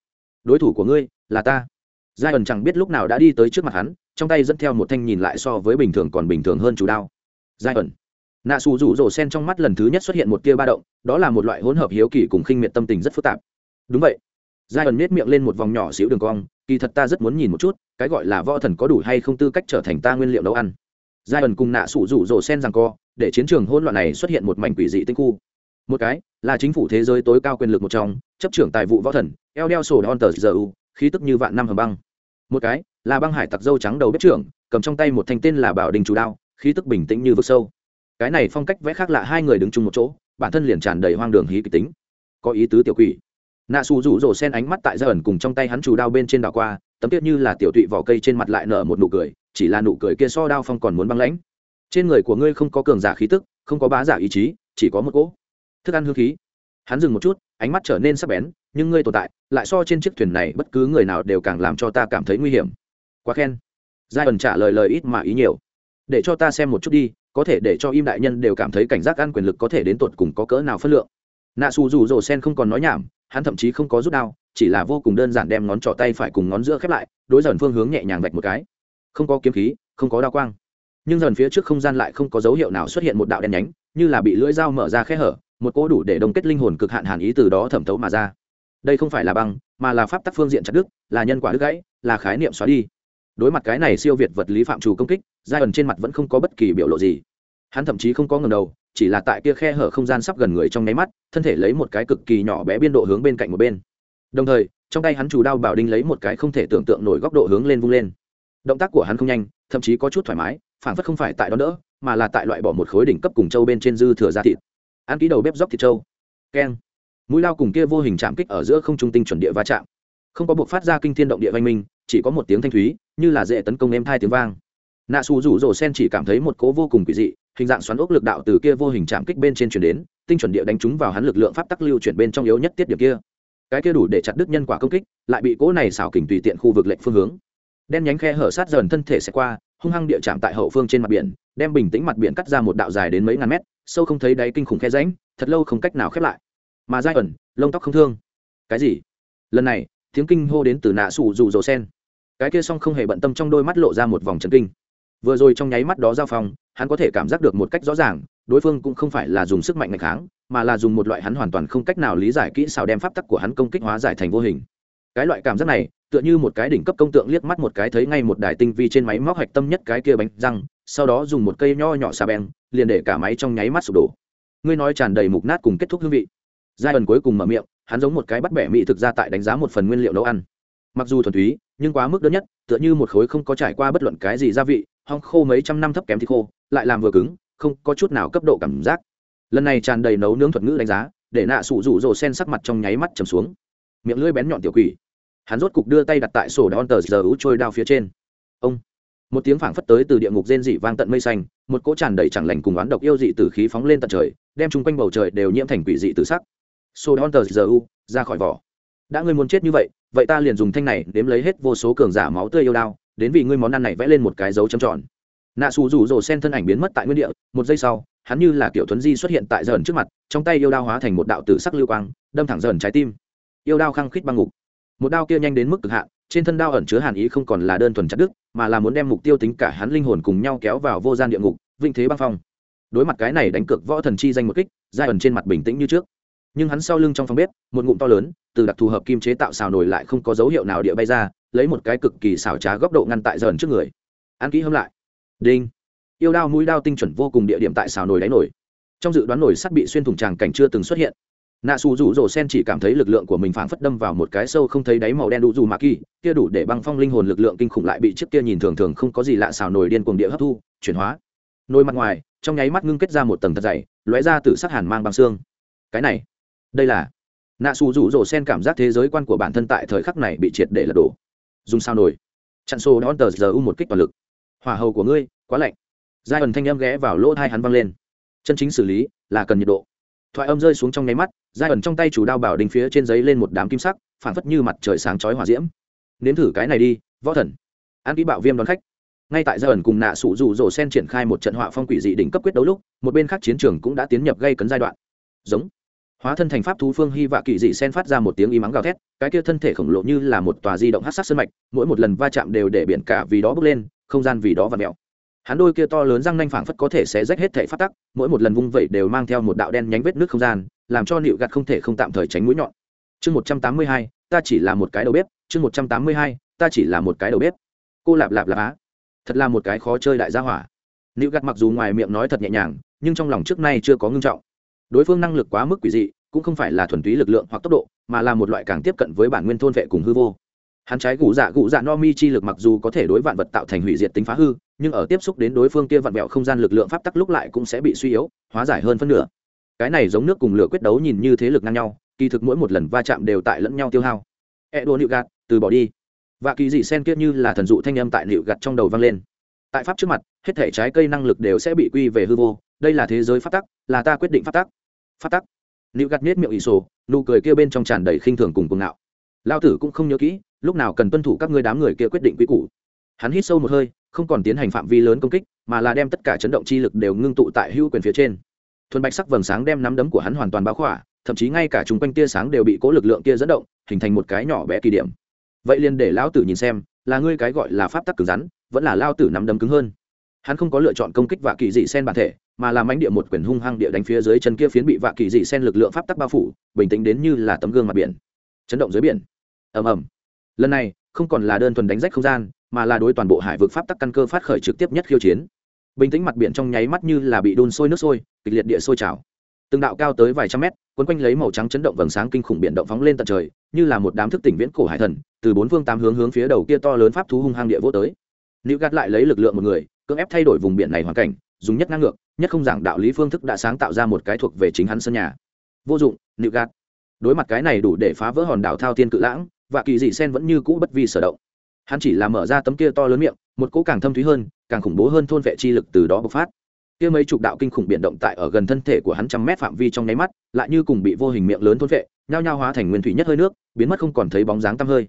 Đối thủ của ngươi là ta. Giai ẩn chẳng biết lúc nào đã đi tới trước mặt hắn trong tay dẫn theo một thanh nhìn lại so với bình thường còn bình thường hơn chủ đao. Giai ẩn. Nạ xù rủ rổ sen trong mắt lần thứ nhất xuất hiện một tia ba động, đó là một loại hỗn hợp hiếu kỳ cùng khinh miệt tâm tình rất phức tạp. Đúng vậy. Giai ẩn nết miệng lên một vòng nhỏ xíu đường cong, kỳ thật ta rất muốn nhìn một chút, cái gọi là võ thần có đủ hay không tư cách trở thành ta nguyên liệu nấu ăn. Giai ẩn cùng nạ xù rủ rồ sen rằng co, để chiến trường hỗn loạn này xuất hiện một mảnh quỷ dị tinh khu. Một cái, là chính phủ thế giới tối cao quyền lực một trong, chấp trưởng tài vụ võ thần eo đeo sổ đòn tờ giờ u, khí tức như vạn năm hầm băng. Một cái là băng hải tặc dâu trắng đầu bếp trưởng, cầm trong tay một thanh tên là bảo đình chủ đao, khí tức bình tĩnh như vực sâu. Cái này phong cách vẽ khác lạ hai người đứng chung một chỗ, bản thân liền tràn đầy hoang đường hí kịch tính. Có ý tứ tiểu quỷ. Nạ xù rủ rồ sen ánh mắt tại gia ẩn cùng trong tay hắn chủ đao bên trên đảo qua, tấm tiết như là tiểu tụy vỏ cây trên mặt lại nở một nụ cười, chỉ là nụ cười kia so đao phong còn muốn băng lãnh. Trên người của ngươi không có cường giả khí tức, không có bá giả ý chí, chỉ có một cỗ thức ăn hương khí. Hắn dừng một chút, ánh mắt trở nên sắc bén, nhưng ngươi tồn tại, lại so trên chiếc thuyền này bất cứ người nào đều càng làm cho ta cảm thấy nguy hiểm quá khen. Giai ẩn trả lời lời ít mà ý nhiều. Để cho ta xem một chút đi, có thể để cho im đại nhân đều cảm thấy cảnh giác ăn quyền lực có thể đến tột cùng có cỡ nào phân lượng. Nạ xù dù rồ sen không còn nói nhảm, hắn thậm chí không có rút đao, chỉ là vô cùng đơn giản đem ngón trỏ tay phải cùng ngón giữa khép lại, đối dần phương hướng nhẹ nhàng vạch một cái. Không có kiếm khí, không có đao quang. Nhưng dần phía trước không gian lại không có dấu hiệu nào xuất hiện một đạo đen nhánh, như là bị lưỡi dao mở ra khe hở, một cỗ đủ để đồng kết linh hồn cực hạn hàn ý từ đó thẩm thấu mà ra. Đây không phải là băng, mà là pháp tắc phương diện chặt đức là nhân quả đứt gãy, là khái niệm xóa đi đối mặt cái này siêu việt vật lý phạm trù công kích giai ẩn trên mặt vẫn không có bất kỳ biểu lộ gì. Hắn thậm chí không có ngầm đầu, chỉ là tại kia khe hở không gian sắp gần người trong nháy mắt, thân thể lấy một cái cực kỳ nhỏ bé biên độ hướng bên cạnh một bên. Đồng thời, trong tay hắn chủ đao bảo đinh lấy một cái không thể tưởng tượng nổi góc độ hướng lên vung lên. Động tác của hắn không nhanh, thậm chí có chút thoải mái phản phất không phải tại đó nữa mà là tại loại bỏ một khối đỉnh cấp cùng châu bên trên dư thừa ra thịt. Ăn ký đầu bếp dốc thịt châu keng. Mũi lao cùng kia vô hình chạm kích ở giữa không trung tinh chuẩn địa va chạm. Không có buộc phát ra kinh thiên động địa văn minh, chỉ có một tiếng thanh thúy như là dễ tấn công em thai tiếng vang. Nạ xù rủ rồ sen chỉ cảm thấy một cố vô cùng quỷ dị, hình dạng xoắn ốc lực đạo từ kia vô hình chạm kích bên trên chuyển đến, tinh chuẩn địa đánh trúng vào hắn lực lượng pháp tắc lưu chuyển bên trong yếu nhất tiết điểm kia. Cái kia đủ để chặt đứt nhân quả công kích, lại bị cố này xảo kình tùy tiện khu vực lệnh phương hướng. Đen nhánh khe hở sát dần thân thể sẽ qua, hung hăng địa chạm tại hậu phương trên mặt biển, đem bình tĩnh mặt biển cắt ra một đạo dài đến mấy ngàn mét, sâu không thấy đáy kinh khủng khe ránh thật lâu không cách nào khép lại. Mà giai ẩn, lông tóc không thương. Cái gì? Lần này, tiếng kinh hô đến từ nạ sủ rủ rồ sen cái kia song không hề bận tâm trong đôi mắt lộ ra một vòng trần kinh. Vừa rồi trong nháy mắt đó giao phong, hắn có thể cảm giác được một cách rõ ràng, đối phương cũng không phải là dùng sức mạnh ngày kháng, mà là dùng một loại hắn hoàn toàn không cách nào lý giải kỹ xảo đem pháp tắc của hắn công kích hóa giải thành vô hình. Cái loại cảm giác này, tựa như một cái đỉnh cấp công tượng liếc mắt một cái thấy ngay một đài tinh vi trên máy móc hạch tâm nhất cái kia bánh răng, sau đó dùng một cây nho nhỏ xà beng, liền để cả máy trong nháy mắt sụp đổ. Ngươi nói tràn đầy mục nát cùng kết thúc hương vị. Giai ẩn cuối cùng mở miệng, hắn giống một cái bắt bẻ mỹ thực ra tại đánh giá một phần nguyên liệu nấu ăn. Mặc dù thuần túy nhưng quá mức đơn nhất, tựa như một khối không có trải qua bất luận cái gì gia vị, hong khô mấy trăm năm thấp kém thì khô, lại làm vừa cứng, không có chút nào cấp độ cảm giác. Lần này tràn đầy nấu nướng thuật ngữ đánh giá, để nạ sụ rủ rồ sen sắc mặt trong nháy mắt chầm xuống. Miệng lưỡi bén nhọn tiểu quỷ. Hắn rốt cục đưa tay đặt tại sổ đón tờ giờ ú trôi đao phía trên. Ông. Một tiếng phảng phất tới từ địa ngục rên dị vang tận mây xanh, một cỗ tràn đầy chẳng lành cùng oán độc yêu dị từ khí phóng lên tận trời, đem chung quanh bầu trời đều nhiễm thành quỷ dị tự sắc. Sổ đón tờ giờ u, ra khỏi vỏ đã ngươi muốn chết như vậy vậy ta liền dùng thanh này đếm lấy hết vô số cường giả máu tươi yêu đao, đến vì ngươi món ăn này vẽ lên một cái dấu chấm tròn. Nạ xù rủ rồ sen thân ảnh biến mất tại nguyên địa, một giây sau, hắn như là kiểu thuấn di xuất hiện tại dần trước mặt, trong tay yêu đao hóa thành một đạo tử sắc lưu quang, đâm thẳng dần trái tim. Yêu đao khăng khít băng ngục. Một đao kia nhanh đến mức cực hạn, trên thân đao ẩn chứa hàn ý không còn là đơn thuần chặt đức mà là muốn đem mục tiêu tính cả hắn linh hồn cùng nhau kéo vào vô gian địa ngục vinh thế băng phong. Đối mặt cái này đánh cược võ thần chi danh một kích giai ẩn trên mặt bình tĩnh như trước nhưng hắn sau lưng trong phòng bếp, một ngụm to lớn, từ đặc thù hợp kim chế tạo xào nổi lại không có dấu hiệu nào địa bay ra, lấy một cái cực kỳ xảo trá góc độ ngăn tại dần trước người. Ăn kỹ hâm lại. Đinh. Yêu đao mũi đao tinh chuẩn vô cùng địa điểm tại xào nồi đáy nổi trong dự đoán nổi sắt bị xuyên thủng tràng cảnh chưa từng xuất hiện. Nạ xù rủ rồ sen chỉ cảm thấy lực lượng của mình phảng phất đâm vào một cái sâu không thấy đáy màu đen đủ dù mạ kỳ, kia đủ để băng phong linh hồn lực lượng kinh khủng lại bị chiếc kia nhìn thường thường không có gì lạ xào nồi điên cuồng địa hấp thu, chuyển hóa. Nồi mặt ngoài, trong nháy mắt ngưng kết ra một tầng thật dày, lóe ra từ sắc hàn mang băng xương. Cái này đây là nạ xù rủ rổ sen cảm giác thế giới quan của bản thân tại thời khắc này bị triệt để lật đổ. Dùng sao nổi. Chặn xô đón tờ giờ u một kích toàn lực. Hỏa hầu của ngươi, quá lạnh. Giai ẩn thanh âm ghé vào lỗ hai hắn văng lên. Chân chính xử lý là cần nhiệt độ. Thoại âm rơi xuống trong nháy mắt, giai ẩn trong tay chủ đao bảo đình phía trên giấy lên một đám kim sắc, phản phất như mặt trời sáng chói hỏa diễm. Nếm thử cái này đi, võ thần. An ký bạo viêm đón khách. Ngay tại giai ẩn cùng nạ sủ rủ rổ sen triển khai một trận họa phong quỷ dị đỉnh cấp quyết đấu lúc, một bên khác chiến trường cũng đã tiến nhập gây cấn giai đoạn. Giống hóa thân thành pháp thú phương hy vạ kỳ dị sen phát ra một tiếng y mắng gào thét, cái kia thân thể khổng lồ như là một tòa di động hát sát sân mạch, mỗi một lần va chạm đều để biển cả vì đó bước lên, không gian vì đó và mèo hắn đôi kia to lớn răng nanh phảng phất có thể sẽ rách hết thể phát tắc, mỗi một lần vung vẩy đều mang theo một đạo đen nhánh vết nước không gian, làm cho nịu gạt không thể không tạm thời tránh mũi nhọn. Chương một trăm tám mươi hai, ta chỉ là một cái đầu bếp, chương một trăm tám mươi hai, ta chỉ là một cái đầu bếp. Cô lạp lạp lạp á. Thật là một cái khó chơi đại gia hỏa. Nịu gạt mặc dù ngoài miệng nói thật nhẹ nhàng, nhưng trong lòng trước nay chưa có ngưng trọng đối phương năng lực quá mức quỷ dị, cũng không phải là thuần túy lực lượng hoặc tốc độ, mà là một loại càng tiếp cận với bản nguyên thôn vệ cùng hư vô. Hắn trái gù dạ gù dạ no mi chi lực mặc dù có thể đối vạn vật tạo thành hủy diệt tính phá hư, nhưng ở tiếp xúc đến đối phương kia vạn vẹo không gian lực lượng pháp tắc lúc lại cũng sẽ bị suy yếu, hóa giải hơn phân nửa. Cái này giống nước cùng lửa quyết đấu nhìn như thế lực ngang nhau, kỳ thực mỗi một lần va chạm đều tại lẫn nhau tiêu hao. E đua nịu gạt từ bỏ đi. Và kỳ dị sen kia như là thần dụ thanh âm tại nịu gạt trong đầu vang lên. Tại pháp trước mặt, hết thể trái cây năng lực đều sẽ bị quy về hư vô đây là thế giới pháp tắc, là ta quyết định pháp tắc. Pháp tắc. Nữ gạt nết miệng ỷ sổ, nụ cười kia bên trong tràn đầy khinh thường cùng cuồng ngạo. Lao tử cũng không nhớ kỹ, lúc nào cần tuân thủ các ngươi đám người kia quyết định quy củ. Hắn hít sâu một hơi, không còn tiến hành phạm vi lớn công kích, mà là đem tất cả chấn động chi lực đều ngưng tụ tại hữu quyền phía trên. Thuần bạch sắc vầng sáng đem nắm đấm của hắn hoàn toàn báo khỏa, thậm chí ngay cả chung quanh tia sáng đều bị cố lực lượng kia dẫn động, hình thành một cái nhỏ bé kỳ điểm. Vậy liền để lão tử nhìn xem, là ngươi cái gọi là pháp tắc cứng rắn, vẫn là lao tử nắm đấm cứng hơn hắn không có lựa chọn công kích vạ kỳ dị sen bản thể, mà làm ánh địa một quyển hung hăng địa đánh phía dưới chân kia phiến bị vạ kỳ dị sen lực lượng pháp tắc bao phủ, bình tĩnh đến như là tấm gương mặt biển. Chấn động dưới biển. Ầm ầm. Lần này, không còn là đơn thuần đánh rách không gian, mà là đối toàn bộ hải vực pháp tắc căn cơ phát khởi trực tiếp nhất khiêu chiến. Bình tĩnh mặt biển trong nháy mắt như là bị đun sôi nước sôi, kịch liệt địa sôi trào. Từng đạo cao tới vài trăm mét quấn quanh lấy màu trắng chấn động vầng sáng kinh khủng biển động phóng lên tận trời, như là một đám thức tỉnh viễn cổ hải thần, từ bốn phương tám hướng hướng phía đầu kia to lớn pháp thú hung hăng địa vô tới. Nữ gạt lại lấy lực lượng một người cưỡng ép thay đổi vùng biển này hoàn cảnh, dùng nhất ngang ngược, nhất không giảng đạo lý phương thức đã sáng tạo ra một cái thuộc về chính hắn sân nhà. Vô dụng nịu gạt đối mặt cái này đủ để phá vỡ hòn đảo thao thiên cự lãng, và kỳ dị sen vẫn như cũ bất vi sở động. Hắn chỉ là mở ra tấm kia to lớn miệng, một cỗ càng thâm thúy hơn, càng khủng bố hơn thôn vệ chi lực từ đó bộc phát. Kia mấy chục đạo kinh khủng biển động tại ở gần thân thể của hắn trăm mét phạm vi trong nháy mắt, lại như cùng bị vô hình miệng lớn thôn vệ, nhao nhao hóa thành nguyên thủy nhất hơi nước, biến mất không còn thấy bóng dáng tăm hơi.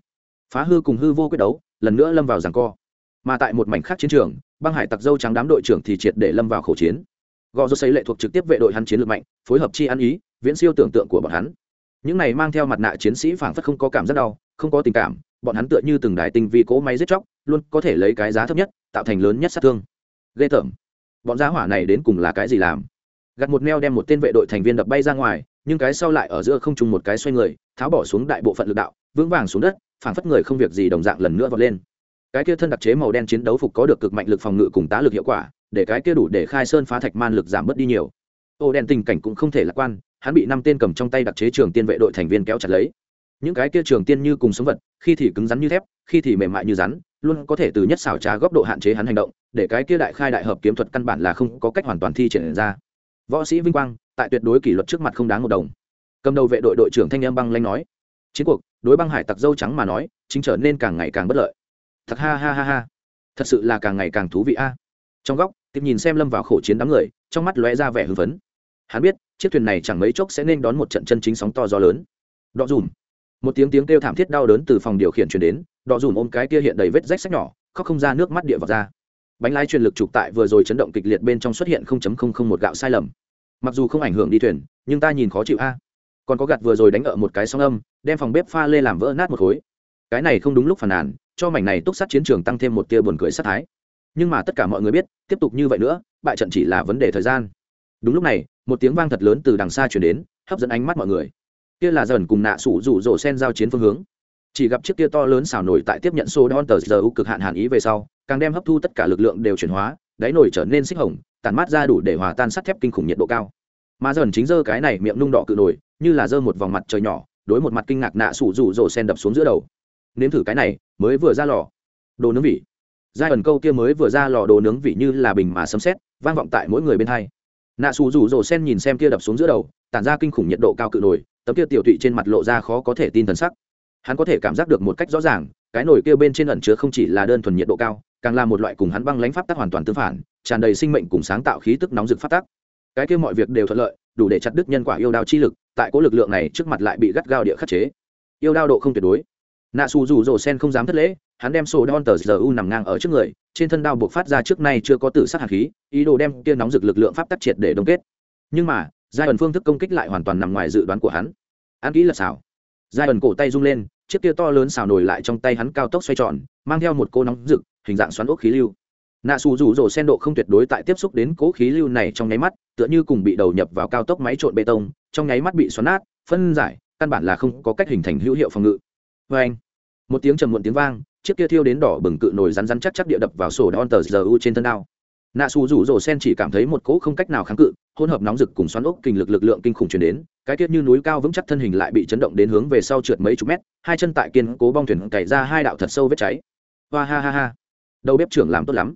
Phá hư cùng hư vô quyết đấu, lần nữa lâm vào giằng co mà tại một mảnh khác chiến trường, băng hải tặc dâu trắng đám đội trưởng thì triệt để lâm vào khẩu chiến. Gò rô xây lệ thuộc trực tiếp vệ đội hắn chiến lược mạnh, phối hợp chi ăn ý, viễn siêu tưởng tượng của bọn hắn. Những này mang theo mặt nạ chiến sĩ phảng phất không có cảm giác đau, không có tình cảm, bọn hắn tựa như từng đài tinh vi cỗ máy giết chóc, luôn có thể lấy cái giá thấp nhất, tạo thành lớn nhất sát thương. Ghê tởm. Bọn giá hỏa này đến cùng là cái gì làm? Gặt một neo đem một tên vệ đội thành viên đập bay ra ngoài, nhưng cái sau lại ở giữa không trùng một cái xoay người, tháo bỏ xuống đại bộ phận lực đạo, vững vàng xuống đất, phảng phất người không việc gì đồng dạng lần nữa vọt lên cái kia thân đặc chế màu đen chiến đấu phục có được cực mạnh lực phòng ngự cùng tá lực hiệu quả, để cái kia đủ để khai sơn phá thạch man lực giảm bớt đi nhiều. Ô đen tình cảnh cũng không thể lạc quan, hắn bị năm tên cầm trong tay đặc chế trường tiên vệ đội thành viên kéo chặt lấy. Những cái kia trường tiên như cùng sống vật, khi thì cứng rắn như thép, khi thì mềm mại như rắn, luôn có thể từ nhất xảo trá góc độ hạn chế hắn hành động, để cái kia đại khai đại hợp kiếm thuật căn bản là không có cách hoàn toàn thi triển ra. Võ sĩ vinh quang, tại tuyệt đối kỷ luật trước mặt không đáng một đồng. Cầm đầu vệ đội đội trưởng thanh em băng lanh nói, chiến cuộc, đối băng hải tặc dâu trắng mà nói, chính trở nên càng ngày càng bất lợi thật ha ha ha ha. Thật sự là càng ngày càng thú vị a. Trong góc tiếp nhìn xem lâm vào khổ chiến đám người, trong mắt lóe ra vẻ hưng phấn. Hắn biết, chiếc thuyền này chẳng mấy chốc sẽ nên đón một trận chân chính sóng to gió lớn. Đọ dùm. Một tiếng tiếng kêu thảm thiết đau đớn từ phòng điều khiển chuyển đến, đọ dùm ôm cái kia hiện đầy vết rách sách nhỏ, khóc không ra nước mắt địa vào ra. Bánh lái truyền lực trục tại vừa rồi chấn động kịch liệt bên trong xuất hiện một gạo sai lầm. Mặc dù không ảnh hưởng đi thuyền, nhưng ta nhìn khó chịu a. Còn có gạt vừa rồi đánh ở một cái sóng âm, đem phòng bếp pha lê làm vỡ nát một khối. Cái này không đúng lúc phản nàn cho mảnh này túc sát chiến trường tăng thêm một tia buồn cười sát thái. Nhưng mà tất cả mọi người biết, tiếp tục như vậy nữa, bại trận chỉ là vấn đề thời gian. Đúng lúc này, một tiếng vang thật lớn từ đằng xa chuyển đến, hấp dẫn ánh mắt mọi người. Kia là dần cùng nạ sủ rủ rỗ sen giao chiến phương hướng. Chỉ gặp chiếc kia to lớn xào nổi tại tiếp nhận số đón tờ giờ u cực hạn hàn ý về sau, càng đem hấp thu tất cả lực lượng đều chuyển hóa, đáy nổi trở nên xích hồng tàn mát ra đủ để hòa tan sắt thép kinh khủng nhiệt độ cao. Mà dần chính dơ cái này miệng nung đỏ cự nổi, như là dơ một vòng mặt trời nhỏ, đối một mặt kinh ngạc nạ sủ rủ rỗ sen đập xuống giữa đầu nếm thử cái này, mới vừa ra lò. Đồ nướng vị. Giai ẩn câu kia mới vừa ra lò đồ nướng vị như là bình mà sấm xét vang vọng tại mỗi người bên hai. Nạ xù rủ rồ sen nhìn xem kia đập xuống giữa đầu, tản ra kinh khủng nhiệt độ cao cự nổi, tấm kia tiểu tụy trên mặt lộ ra khó có thể tin thần sắc. Hắn có thể cảm giác được một cách rõ ràng, cái nồi kia bên trên ẩn chứa không chỉ là đơn thuần nhiệt độ cao, càng là một loại cùng hắn băng lãnh pháp tắc hoàn toàn tương phản, tràn đầy sinh mệnh cùng sáng tạo khí tức nóng rực pháp tắc. Cái kia mọi việc đều thuận lợi, đủ để chặt đứt nhân quả yêu đao chi lực, tại cố lực lượng này trước mặt lại bị gắt gao địa khắc chế. Yêu đao độ không tuyệt đối nạ xù rủ rồ sen không dám thất lễ, hắn đem sổ đon tờ giờ u nằm ngang ở trước người, trên thân đao buộc phát ra trước nay chưa có tử sát hạt khí, ý đồ đem kia nóng rực lực lượng pháp tắc triệt để đông kết. Nhưng mà, giai ẩn phương thức công kích lại hoàn toàn nằm ngoài dự đoán của hắn. Ăn kỹ là xảo. Giai ẩn cổ tay rung lên, chiếc kia to lớn xào nổi lại trong tay hắn cao tốc xoay tròn, mang theo một cô nóng rực, hình dạng xoắn ốc khí lưu. Nạ xù rủ rồ sen độ không tuyệt đối tại tiếp xúc đến cố khí lưu này trong nháy mắt, tựa như cùng bị đầu nhập vào cao tốc máy trộn bê tông, trong nháy mắt bị xoắn nát, phân giải, căn bản là không có cách hình thành hữu hiệu phòng ngự vê anh. Một tiếng trầm muộn tiếng vang, chiếc kia thiêu đến đỏ bừng cự nổi rắn rắn chắc chắc địa đập vào sổ đòn tờ giờ u trên thân đao. Nạ xù rủ rồ sen chỉ cảm thấy một cỗ không cách nào kháng cự, hỗn hợp nóng rực cùng xoắn ốc kinh lực lực lượng kinh khủng truyền đến, cái tiết như núi cao vững chắc thân hình lại bị chấn động đến hướng về sau trượt mấy chục mét, hai chân tại kiên cố bong thuyền cày ra hai đạo thật sâu vết cháy. Hoa ha ha ha. Đầu bếp trưởng làm tốt lắm.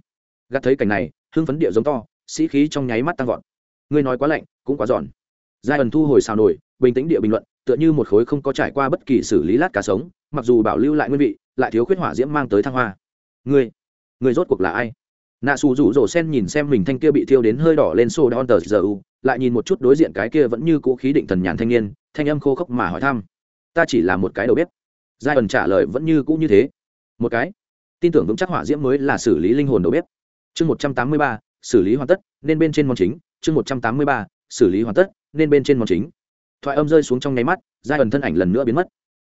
Gắt thấy cảnh này, hưng phấn địa giống to, sĩ khí trong nháy mắt tăng vọt. Ngươi nói quá lạnh, cũng quá giòn. Giai ẩn thu hồi xào nổi bình tĩnh địa bình luận tựa như một khối không có trải qua bất kỳ xử lý lát cá sống, mặc dù bảo lưu lại nguyên vị, lại thiếu khuyết hỏa diễm mang tới thăng hoa. Ngươi ngươi rốt cuộc là ai? Nạ xù rủ rổ sen nhìn xem mình thanh kia bị thiêu đến hơi đỏ lên xô đon tờ giờ u, lại nhìn một chút đối diện cái kia vẫn như cũ khí định thần nhàn thanh niên, thanh âm khô khốc mà hỏi thăm. Ta chỉ là một cái đầu bếp. Giai ẩn trả lời vẫn như cũ như thế. Một cái. Tin tưởng vững chắc hỏa diễm mới là xử lý linh hồn đầu bếp. Chương một trăm tám mươi ba, xử lý hoàn tất, nên bên trên món chính. Chương một trăm tám mươi ba, xử lý hoàn tất, nên bên trên món chính thoại âm rơi xuống trong nháy mắt, giai ẩn thân ảnh lần nữa biến mất.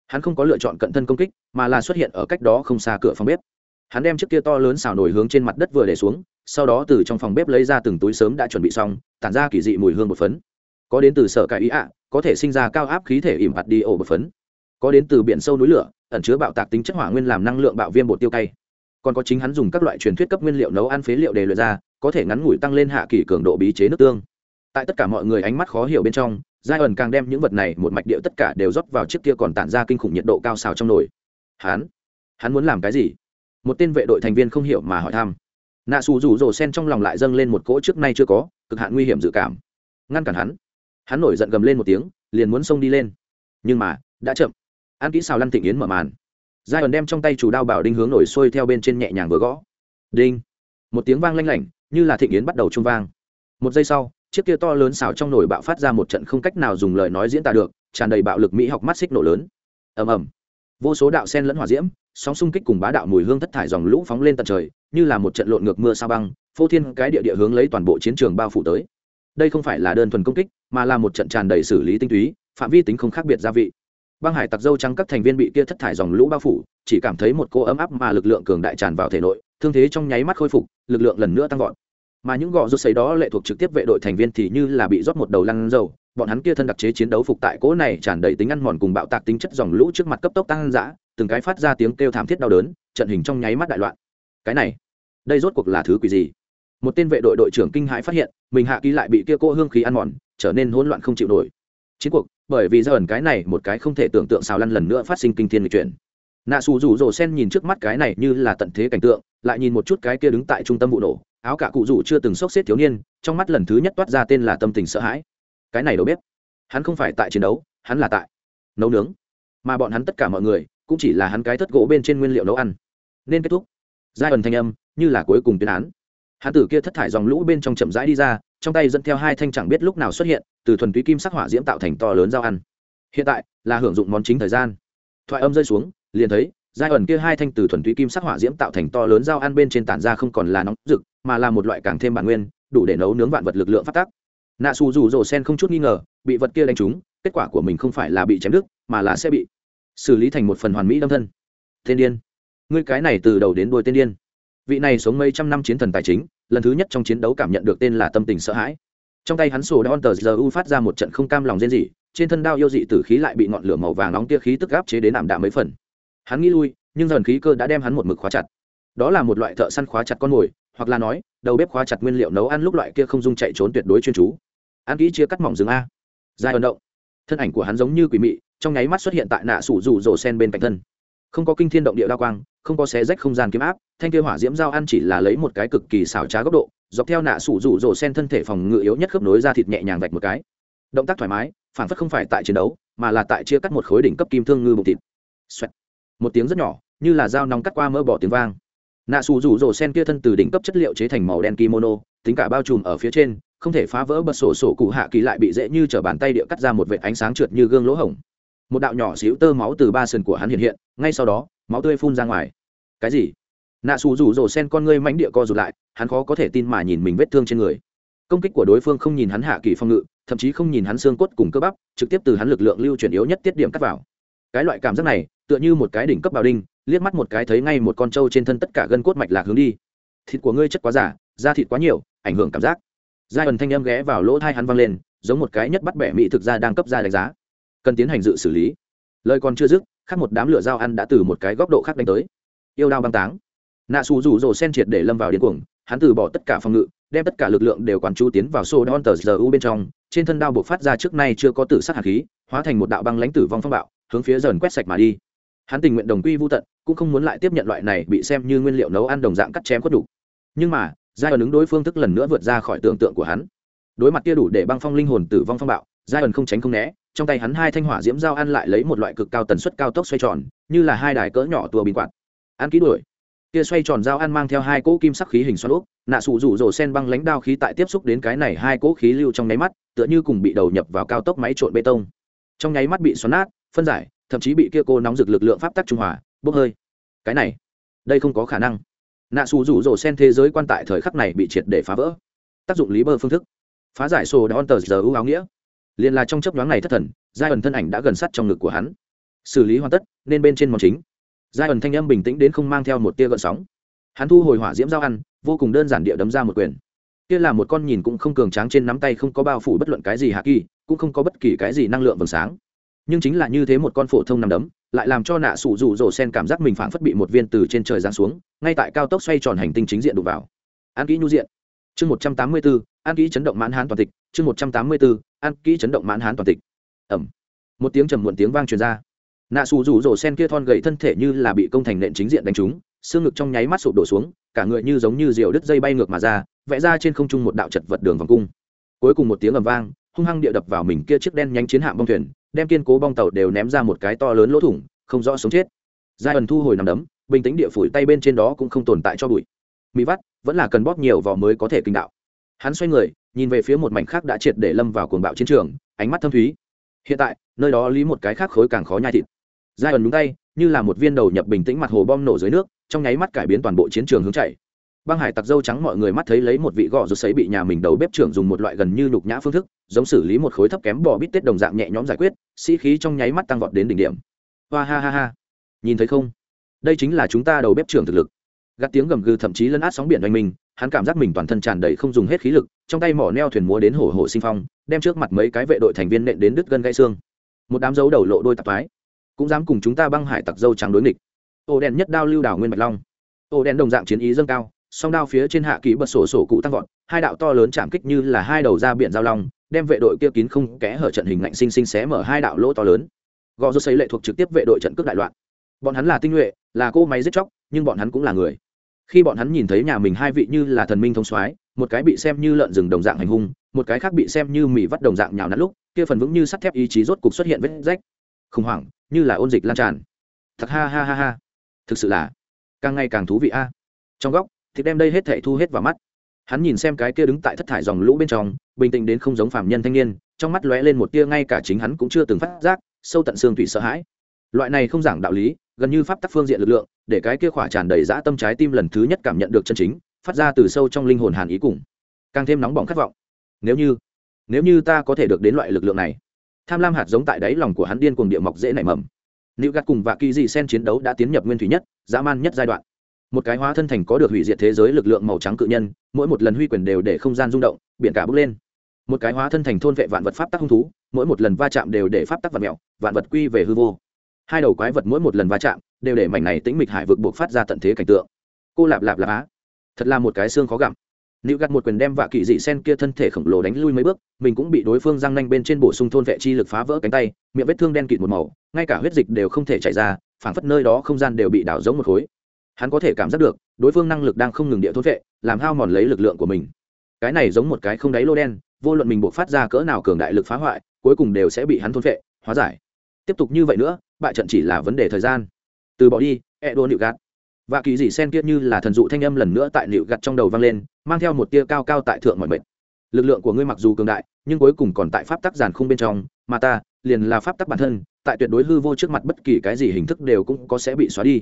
Hắn không có lựa chọn cận thân công kích, mà là xuất hiện ở cách đó không xa cửa phòng bếp. Hắn đem chiếc kia to lớn xào nổi hướng trên mặt đất vừa để xuống, sau đó từ trong phòng bếp lấy ra từng túi sớm đã chuẩn bị xong, tản ra kỳ dị mùi hương một phấn. Có đến từ sở cải ý ạ, có thể sinh ra cao áp khí thể ỉm hạt đi ổ một phấn. Có đến từ biển sâu núi lửa, ẩn chứa bạo tạc tính chất hỏa nguyên làm năng lượng bạo viêm bột tiêu cay. Còn có chính hắn dùng các loại truyền thuyết cấp nguyên liệu nấu ăn phế liệu để luyện ra, có thể ngắn ngủi tăng lên hạ kỳ cường độ bí chế nước tương tại tất cả mọi người ánh mắt khó hiểu bên trong, giai ẩn càng đem những vật này một mạch điệu tất cả đều rót vào chiếc kia còn tản ra kinh khủng nhiệt độ cao xào trong nồi. Hắn? Hắn muốn làm cái gì? Một tên vệ đội thành viên không hiểu mà hỏi thăm. Nạ xù rủ rồ sen trong lòng lại dâng lên một cỗ trước nay chưa có, cực hạn nguy hiểm dự cảm. Ngăn cản hắn. Hắn nổi giận gầm lên một tiếng, liền muốn xông đi lên. Nhưng mà, đã chậm. An kỹ xào lăn thịnh yến mở màn. Giai ẩn đem trong tay chủ đao bảo đinh hướng nổi sôi theo bên trên nhẹ nhàng vừa gõ. Đinh. Một tiếng vang lanh lảnh, như là thịnh yến bắt đầu trung vang. Một giây sau chiếc kia to lớn xào trong nồi bạo phát ra một trận không cách nào dùng lời nói diễn tả được, tràn đầy bạo lực mỹ học mắt xích nổ lớn. Ầm ầm. Vô số đạo sen lẫn hỏa diễm, sóng xung kích cùng bá đạo mùi hương thất thải dòng lũ phóng lên tận trời, như là một trận lộn ngược mưa sa băng, phô thiên cái địa địa hướng lấy toàn bộ chiến trường bao phủ tới. Đây không phải là đơn thuần công kích, mà là một trận tràn đầy xử lý tinh túy, phạm vi tính không khác biệt gia vị. Băng hải tặc dâu trắng các thành viên bị kia thất thải dòng lũ bao phủ, chỉ cảm thấy một cô ấm áp mà lực lượng cường đại tràn vào thể nội, thương thế trong nháy mắt khôi phục, lực lượng lần nữa tăng vọt mà những gò rút xấy đó lệ thuộc trực tiếp vệ đội thành viên thì như là bị rót một đầu lăn dầu. Bọn hắn kia thân đặc chế chiến đấu phục tại cỗ này tràn đầy tính ăn mòn cùng bạo tạc tính chất dòng lũ trước mặt cấp tốc tăng dã, từng cái phát ra tiếng kêu thảm thiết đau đớn, trận hình trong nháy mắt đại loạn. Cái này, đây rốt cuộc là thứ quỷ gì? Một tên vệ đội đội trưởng kinh hãi phát hiện, mình hạ ký lại bị kia cỗ hương khí ăn mòn, trở nên hỗn loạn không chịu nổi. Chiến cuộc, bởi vì do ẩn cái này một cái không thể tưởng tượng xào lăn lần nữa phát sinh kinh thiên lịch chuyển nạ xù rủ rồ sen nhìn trước mắt cái này như là tận thế cảnh tượng, lại nhìn một chút cái kia đứng tại trung tâm vụ nổ, áo cả cụ rủ chưa từng sốc xếp thiếu niên, trong mắt lần thứ nhất toát ra tên là tâm tình sợ hãi. Cái này đâu biết hắn không phải tại chiến đấu, hắn là tại nấu nướng. Mà bọn hắn tất cả mọi người, cũng chỉ là hắn cái thất gỗ bên trên nguyên liệu nấu ăn. Nên kết thúc. Giai ẩn thanh âm, như là cuối cùng tuyên án. Hắn tử kia thất thải dòng lũ bên trong chậm rãi đi ra, trong tay dẫn theo hai thanh chẳng biết lúc nào xuất hiện, từ thuần túy kim sắc hỏa diễm tạo thành to lớn dao ăn. Hiện tại, là hưởng dụng món chính thời gian. Thoại âm rơi xuống liền thấy, giai ẩn kia hai thanh từ thuần túy kim sắc hỏa diễm tạo thành to lớn dao ăn bên trên tản ra không còn là nóng rực, mà là một loại càng thêm bản nguyên, đủ để nấu nướng vạn vật lực lượng phát tác. Nạ xù rủ rồ sen không chút nghi ngờ, bị vật kia đánh trúng, kết quả của mình không phải là bị chém đứt, mà là sẽ bị xử lý thành một phần hoàn mỹ đâm thân. Tên điên. Ngươi cái này từ đầu đến đuôi tên điên. Vị này sống mấy trăm năm chiến thần tài chính, lần thứ nhất trong chiến đấu cảm nhận được tên là tâm tình sợ hãi. Trong tay hắn sổ đón tờ giờ u phát ra một trận không cam lòng rên rỉ, trên thân đao yêu dị tử khí lại bị ngọn lửa màu vàng nóng tia khí tức gáp chế đến ảm đạm mấy phần hắn nghĩ lui, nhưng dần khí cơ đã đem hắn một mực khóa chặt. Đó là một loại thợ săn khóa chặt con mồi, hoặc là nói, đầu bếp khóa chặt nguyên liệu nấu ăn lúc loại kia không dung chạy trốn tuyệt đối chuyên chú. Ăn kỹ chia cắt mỏng rừng a. Dài vận động. Thân ảnh của hắn giống như quỷ mị, trong nháy mắt xuất hiện tại nạ sủ rủ rổ sen bên cạnh thân. Không có kinh thiên động địa đa quang, không có xé rách không gian kiếm áp, thanh kia hỏa diễm dao ăn chỉ là lấy một cái cực kỳ xảo trá góc độ, dọc theo nạ sủ rủ rổ sen thân thể phòng ngự yếu nhất khớp nối ra thịt nhẹ nhàng vạch một cái. Động tác thoải mái, phản phất không phải tại chiến đấu, mà là tại chia cắt một khối đỉnh cấp kim thương ngư bụng thịt. Xoẹt một tiếng rất nhỏ, như là dao nóng cắt qua mỡ bỏ tiếng vang. Nạ xù rủ rổ sen kia thân từ đỉnh cấp chất liệu chế thành màu đen kimono, tính cả bao trùm ở phía trên, không thể phá vỡ bật sổ sổ cụ hạ kỳ lại bị dễ như t r ở bàn tay địa cắt ra một vệt ánh sáng trượt như gương lỗ hổng. Một đạo nhỏ xíu tơ máu từ ba sườn của hắn hiện hiện, ngay sau đó, máu tươi phun ra ngoài. Cái gì? Nạ xù rủ rổ sen con ngươi mánh địa co rụt lại, hắn khó có thể tin mà nhìn mình vết thương trên người. Công kích của đối phương không nhìn hắn hạ kỳ phong ngự, thậm chí không nhìn hắn xương cốt cùng cơ bắp, trực tiếp từ hắn lực lượng lưu chuyển yếu nhất tiết điểm cắt vào cái loại cảm giác này, tựa như một cái đỉnh cấp bào đinh, liếc mắt một cái thấy ngay một con trâu trên thân tất cả gân cốt mạch lạc hướng đi. Thịt của ngươi chất quá giả da thịt quá nhiều, ảnh hưởng cảm giác. Giai ẩn thanh âm ghé vào lỗ thai hắn văng lên, giống một cái nhất bắt bẻ mỹ thực ra đang cấp ra đánh giá. Cần tiến hành dự xử lý. Lời còn chưa dứt, khác một đám lửa dao ăn đã từ một cái góc độ khác đánh tới. Yêu đao băng táng. Nạ xù rủ rồ sen triệt để lâm vào điên cuồng, hắn từ bỏ tất cả phòng ngự, đem tất cả lực lượng đều quán chú tiến vào xô đón tờ giờ u bên trong, trên thân đao buộc phát ra trước nay chưa có tử sát hạt khí, hóa thành một đạo băng lãnh tử vong phong bạo hướng phía dần quét sạch mà đi. Hắn tình nguyện đồng quy vô tận, cũng không muốn lại tiếp nhận loại này bị xem như nguyên liệu nấu ăn đồng dạng cắt chém khuất đủ. Nhưng mà giai ẩn ứng đối phương thức lần nữa vượt ra khỏi tưởng tượng của hắn. Đối mặt kia đủ để băng phong linh hồn tử vong phong bạo giai ẩn không tránh không né, trong tay hắn hai thanh hỏa diễm dao ăn lại lấy một loại cực cao tần suất cao tốc xoay tròn, như là hai đài cỡ nhỏ tua bình quạt. Ăn kỹ đuổi. Kia xoay tròn dao ăn mang theo hai cỗ kim sắc khí hình xoắn úp, nạ sụ rủ rồ sen băng lãnh đao khí tại tiếp xúc đến cái này hai cỗ khí lưu trong nháy mắt, tựa như cùng bị đầu nhập vào cao tốc máy trộn bê tông. Trong nháy mắt bị xoắn nát phân giải, thậm chí bị kia cô nóng rực lực lượng pháp tắc trung hòa, bốc hơi. Cái này, đây không có khả năng. Nạ xù rủ rồ sen thế giới quan tại thời khắc này bị triệt để phá vỡ. Tác dụng lý bơ phương thức. Phá giải sổ đón tờ giờ ưu áo nghĩa. Liền là trong chấp nhoáng này thất thần, giai ẩn thân ảnh đã gần sát trong ngực của hắn. Xử lý hoàn tất, nên bên trên mòn chính. Giai ẩn thanh âm bình tĩnh đến không mang theo một tia gợn sóng. Hắn thu hồi hỏa diễm giao ăn, vô cùng đơn giản địa đấm ra một quyền. Kia là một con nhìn cũng không cường tráng trên nắm tay không có bao phủ bất luận cái gì hạ kỳ, cũng không có bất kỳ cái gì năng lượng vầng sáng nhưng chính là như thế một con phổ thông nằm đấm, lại làm cho nạ sủ rủ rổ sen cảm giác mình phảng phất bị một viên từ trên trời giáng xuống, ngay tại cao tốc xoay tròn hành tinh chính diện đụng vào. An kỹ nhu diện. Chương một trăm tám mươi bốn an kỹ chấn động mãn hán toàn tịch. Chương một trăm tám mươi bốn an kỹ chấn động mãn hán toàn tịch. Ẩm. Một tiếng trầm muộn tiếng vang truyền ra. Nạ sủ rủ rổ sen kia thon gậy thân thể như là bị công thành nện chính diện đánh trúng, xương ngực trong nháy mắt sụp đổ xuống, cả người như giống như diều đứt dây bay ngược mà ra, vẽ ra trên không trung một đạo chật vật đường vòng cung. Cuối cùng một tiếng ầm vang, hung hăng địa đập vào mình kia chiếc đen nhanh chiến hạm bong thuyền đem kiên cố bong tàu đều ném ra một cái to lớn lỗ thủng, không rõ sống chết. Giai ẩn thu hồi nằm đấm, bình tĩnh địa phủi tay bên trên đó cũng không tồn tại cho bụi. Mỹ vắt, vẫn là cần bóp nhiều vỏ mới có thể kinh đạo. Hắn xoay người, nhìn về phía một mảnh khác đã triệt để lâm vào cuồng bạo chiến trường, ánh mắt thâm thúy. Hiện tại, nơi đó lý một cái khác khối càng khó nhai thịt. Giai ẩn đúng tay, như là một viên đầu nhập bình tĩnh mặt hồ bom nổ dưới nước, trong nháy mắt cải biến toàn bộ chiến trường hướng chạy băng hải tặc dâu trắng mọi người mắt thấy lấy một vị gò rút sấy bị nhà mình đầu bếp trưởng dùng một loại gần như nhục nhã phương thức, giống xử lý một khối thấp kém bò bít tết đồng dạng nhẹ nhõm giải quyết, sĩ khí trong nháy mắt tăng vọt đến đỉnh điểm. Hoa ha ha ha. Nhìn thấy không? Đây chính là chúng ta đầu bếp trưởng thực lực. Gắt tiếng gầm gừ thậm chí lấn át sóng biển oanh mình hắn cảm giác mình toàn thân tràn đầy không dùng hết khí lực, trong tay mỏ neo thuyền múa đến hổ hổ sinh phong, đem trước mặt mấy cái vệ đội thành viên nện đến đứt gân gãy xương. Một đám dấu đầu lộ đôi tạp mái cũng dám cùng chúng ta băng hải tặc dâu trắng đối nghịch. Ô đen nhất đao lưu đảo nguyên bạch long. Ô đen đồng dạng chiến ý dâng cao song đao phía trên hạ ký bật sổ sổ cụ tăng vọt, hai đạo to lớn chạm kích như là hai đầu ra biển giao long, đem vệ đội kia kín không kẽ hở trận hình lạnh sinh sinh xé mở hai đạo lỗ to lớn. Gò rô xây lệ thuộc trực tiếp vệ đội trận cướp đại loạn. Bọn hắn là tinh nhuệ, là cô máy giết chóc, nhưng bọn hắn cũng là người. Khi bọn hắn nhìn thấy nhà mình hai vị như là thần minh thông soái, một cái bị xem như lợn rừng đồng dạng hành hung, một cái khác bị xem như mì vắt đồng dạng nhào nát lúc, kia phần vững như sắt thép ý chí rốt cục xuất hiện vết rách. Khủng hoảng, như là ôn dịch lan tràn. Thật ha ha ha ha. Thực sự là càng ngày càng thú vị a. Trong góc thì đem đây hết thảy thu hết vào mắt. Hắn nhìn xem cái kia đứng tại thất thải dòng lũ bên trong, bình tĩnh đến không giống phàm nhân thanh niên, trong mắt lóe lên một tia ngay cả chính hắn cũng chưa từng phát giác, sâu tận xương thủy sợ hãi. Loại này không giảng đạo lý, gần như pháp tắc phương diện lực lượng, để cái kia khỏa tràn đầy dã tâm trái tim lần thứ nhất cảm nhận được chân chính, phát ra từ sâu trong linh hồn hàn ý cùng, càng thêm nóng bỏng khát vọng. Nếu như nếu như ta có thể được đến loại lực lượng này, tham lam hạt giống tại đáy lòng của hắn điên cuồng địa mọc dễ nảy mầm. Nữ gạt cùng và kỳ dị sen chiến đấu đã tiến nhập nguyên thủy nhất, dã man nhất giai đoạn một cái hóa thân thành có được hủy diệt thế giới lực lượng màu trắng cự nhân, mỗi một lần huy quyền đều để không gian rung động, biển cả bước lên. Một cái hóa thân thành thôn vệ vạn vật pháp tắc hung thú, mỗi một lần va chạm đều để pháp tắc vật mẹo vạn vật quy về hư vô. Hai đầu quái vật mỗi một lần va chạm đều để mảnh này tĩnh mịch hải vực buộc phát ra tận thế cảnh tượng. Cô lạp lạp lạp á. Thật là một cái xương khó gặm. Nữ gặt một quyền đem vạ kỳ dị sen kia thân thể khổng lồ đánh lui mấy bước, mình cũng bị đối phương răng nanh bên trên bổ sung thôn vệ chi lực phá vỡ cánh tay, miệng vết thương đen kịt một màu, ngay cả huyết dịch đều không thể chảy ra, phảng phất nơi đó không gian đều bị đảo giống một khối hắn có thể cảm giác được, đối phương năng lực đang không ngừng địa thốt vệ, làm hao mòn lấy lực lượng của mình. Cái này giống một cái không đáy lô đen, vô luận mình buộc phát ra cỡ nào cường đại lực phá hoại, cuối cùng đều sẽ bị hắn thôn vệ, hóa giải. Tiếp tục như vậy nữa, bại trận chỉ là vấn đề thời gian. Từ bỏ đi e đô nịu gạt và kỳ dị sen kia như là thần dụ thanh âm lần nữa tại nịu gạt trong đầu vang lên, mang theo một tia cao cao tại thượng mọi mệnh. Lực lượng của ngươi mặc dù cường đại, nhưng cuối cùng còn tại pháp tắc giàn khung bên trong, mà ta liền là pháp tắc bản thân, tại tuyệt đối hư vô trước mặt bất kỳ cái gì hình thức đều cũng có sẽ bị xóa đi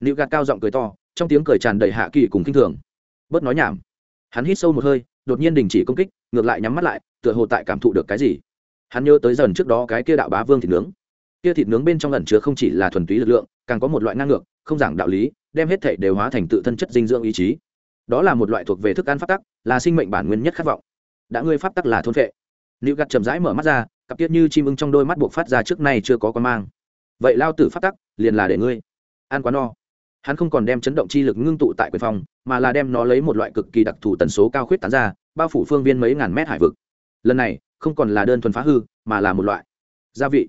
nịu gạt cao giọng cười to, trong tiếng cười tràn đầy hạ kỳ cùng kinh thường. Bớt nói nhảm. Hắn hít sâu một hơi, đột nhiên đình chỉ công kích, ngược lại nhắm mắt lại, tựa hồ tại cảm thụ được cái gì. Hắn nhớ tới dần trước đó cái kia đạo bá vương thịt nướng. Kia thịt nướng bên trong ẩn chứa không chỉ là thuần túy lực lượng, càng có một loại năng ngược, không giảng đạo lý, đem hết thể đều hóa thành tự thân chất dinh dưỡng ý chí. Đó là một loại thuộc về thức ăn pháp tắc, là sinh mệnh bản nguyên nhất khát vọng. Đã ngươi pháp tắc là thôn vệ nữ gặt chậm rãi mở mắt ra, cặp tiết như chim ưng trong đôi mắt buộc phát ra trước nay chưa có con mang. Vậy lao tử pháp tắc, liền là để ngươi. Ăn quá no hắn không còn đem chấn động chi lực ngưng tụ tại quyền phòng mà là đem nó lấy một loại cực kỳ đặc thù tần số cao khuyết tán ra, bao phủ phương viên mấy ngàn mét hải vực. Lần này, không còn là đơn thuần phá hư, mà là một loại gia vị.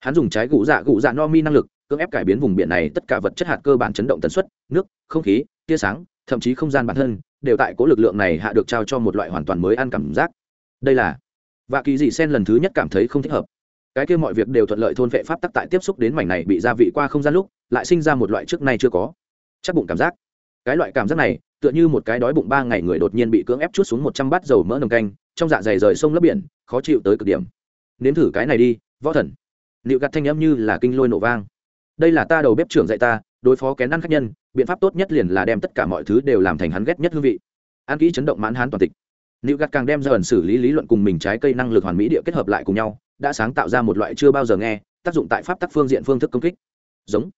Hắn dùng trái gũ dạ gũ dạ no mi năng lực, cưỡng ép cải biến vùng biển này tất cả vật chất hạt cơ bản chấn động tần suất, nước, không khí, tia sáng, thậm chí không gian bản thân, đều tại cố lực lượng này hạ được trao cho một loại hoàn toàn mới ăn cảm giác. Đây là và kỳ dị sen lần thứ nhất cảm thấy không thích hợp cái kia mọi việc đều thuận lợi thôn vệ pháp tắc tại tiếp xúc đến mảnh này bị gia vị qua không gian lúc, lại sinh ra một loại trước nay chưa có. Chắc bụng cảm giác. Cái loại cảm giác này, tựa như một cái đói bụng ba ngày người đột nhiên bị cưỡng ép chút xuống một trăm bát dầu mỡ nồng canh, trong dạ dày rời sông lấp biển, khó chịu tới cực điểm. Nếm thử cái này đi, võ thần. Liệu gặt thanh âm như là kinh lôi nổ vang. Đây là ta đầu bếp trưởng dạy ta, đối phó kén ăn khách nhân, biện pháp tốt nhất liền là đem tất cả mọi thứ đều làm thành hắn ghét nhất hương vị. Ăn kỹ chấn động mãn hán toàn tịch. Liệu gặt càng đem ra ẩn xử lý lý luận cùng mình trái cây năng lực hoàn mỹ địa kết hợp lại cùng nhau đã sáng tạo ra một loại chưa bao giờ nghe, tác dụng tại pháp tắc phương diện phương thức công kích. Giống.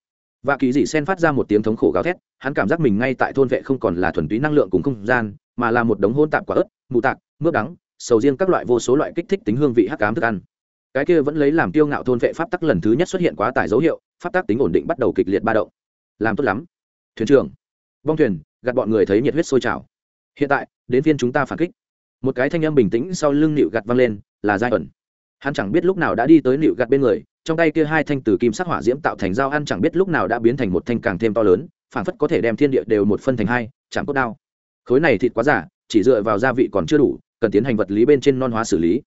Và kỳ dị sen phát ra một tiếng thống khổ gào thét, hắn cảm giác mình ngay tại thôn vệ không còn là thuần túy năng lượng cùng không gian, mà là một đống hôn tạp quả ớt, mù tạc, mướp đắng, sầu riêng các loại vô số loại kích thích tính hương vị hắc cám thức ăn. Cái kia vẫn lấy làm tiêu ngạo thôn vệ pháp tắc lần thứ nhất xuất hiện quá tải dấu hiệu, pháp tắc tính ổn định bắt đầu kịch liệt ba động. Làm tốt lắm. Thuyền trưởng. Bong thuyền, gạt bọn người thấy nhiệt huyết sôi trào. Hiện tại, đến viên chúng ta phản kích. Một cái thanh âm bình tĩnh sau lưng nịu gạt văng lên, là giai ẩn hắn chẳng biết lúc nào đã đi tới nịu gạt bên người, trong tay kia hai thanh từ kim sắc hỏa diễm tạo thành dao ăn chẳng biết lúc nào đã biến thành một thanh càng thêm to lớn phản phất có thể đem thiên địa đều một phân thành hai, chẳng cốt đao. Khối này thịt quá giả, chỉ dựa vào gia vị còn chưa đủ, cần tiến hành vật lý bên trên non hóa xử lý.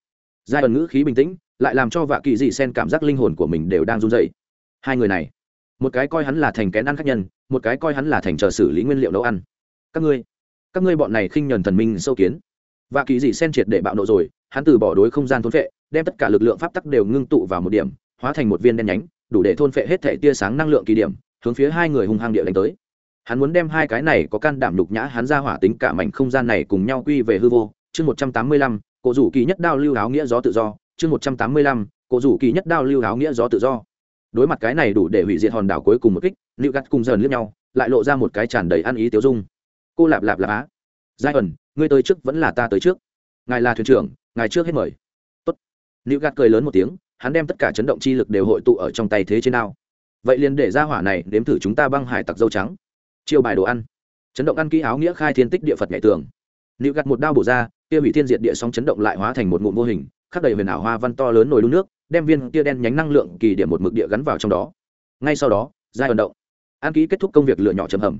Giai ẩn ngữ khí bình tĩnh, lại làm cho vạ kỳ dị sen cảm giác linh hồn của mình đều đang run dậy hai người này, một cái coi hắn là thành kén ăn khác nhân, một cái coi hắn là thành chờ xử lý nguyên liệu nấu ăn. Các ngươi các ngươi bọn này khinh nhuần thần minh sâu kiến. Vạ kỳ dị sen triệt để bạo nộ rồi, hắn từ bỏ đối không gian thốn phệ đem tất cả lực lượng pháp tắc đều ngưng tụ vào một điểm, hóa thành một viên đen nhánh, đủ để thôn phệ hết thể tia sáng năng lượng kỳ điểm, hướng phía hai người hung hăng địa đánh tới. Hắn muốn đem hai cái này có can đảm nhục nhã hắn ra hỏa tính cả mảnh không gian này cùng nhau quy về hư vô. Chương một trăm tám mươi lăm, cổ rủ kỳ nhất đao lưu áo nghĩa gió tự do. Chương một trăm tám mươi lăm, cổ rủ kỳ nhất đao lưu áo nghĩa gió tự do. Đối mặt cái này đủ để hủy diệt hòn đảo cuối cùng một kích, lưu gắt cùng dần lướt nhau, lại lộ ra một cái tràn đầy ăn ý tiêu dung. Cô lạp lạp lạp á. Giai ẩn, ngươi tới trước vẫn là ta tới trước. Ngài là thuyền trưởng, ngài trước hết mời tốt Gạt cười lớn một tiếng, hắn đem tất cả chấn động chi lực đều hội tụ ở trong tay thế trên ao vậy liền để ra hỏa này đếm thử chúng ta băng hải tặc dâu trắng. Chiêu bài đồ ăn. Chấn động ăn kỹ áo nghĩa khai thiên tích địa phật nhảy tường. Lưu Gạt một đao bổ ra, kia hủy thiên diệt địa sóng chấn động lại hóa thành một ngụm vô hình, khắc đầy huyền ảo hoa văn to lớn nồi đun nước, đem viên kia đen nhánh năng lượng kỳ điểm một mực địa gắn vào trong đó. Ngay sau đó, giai vận động. An ký kết thúc công việc lựa nhỏ chầm hầm.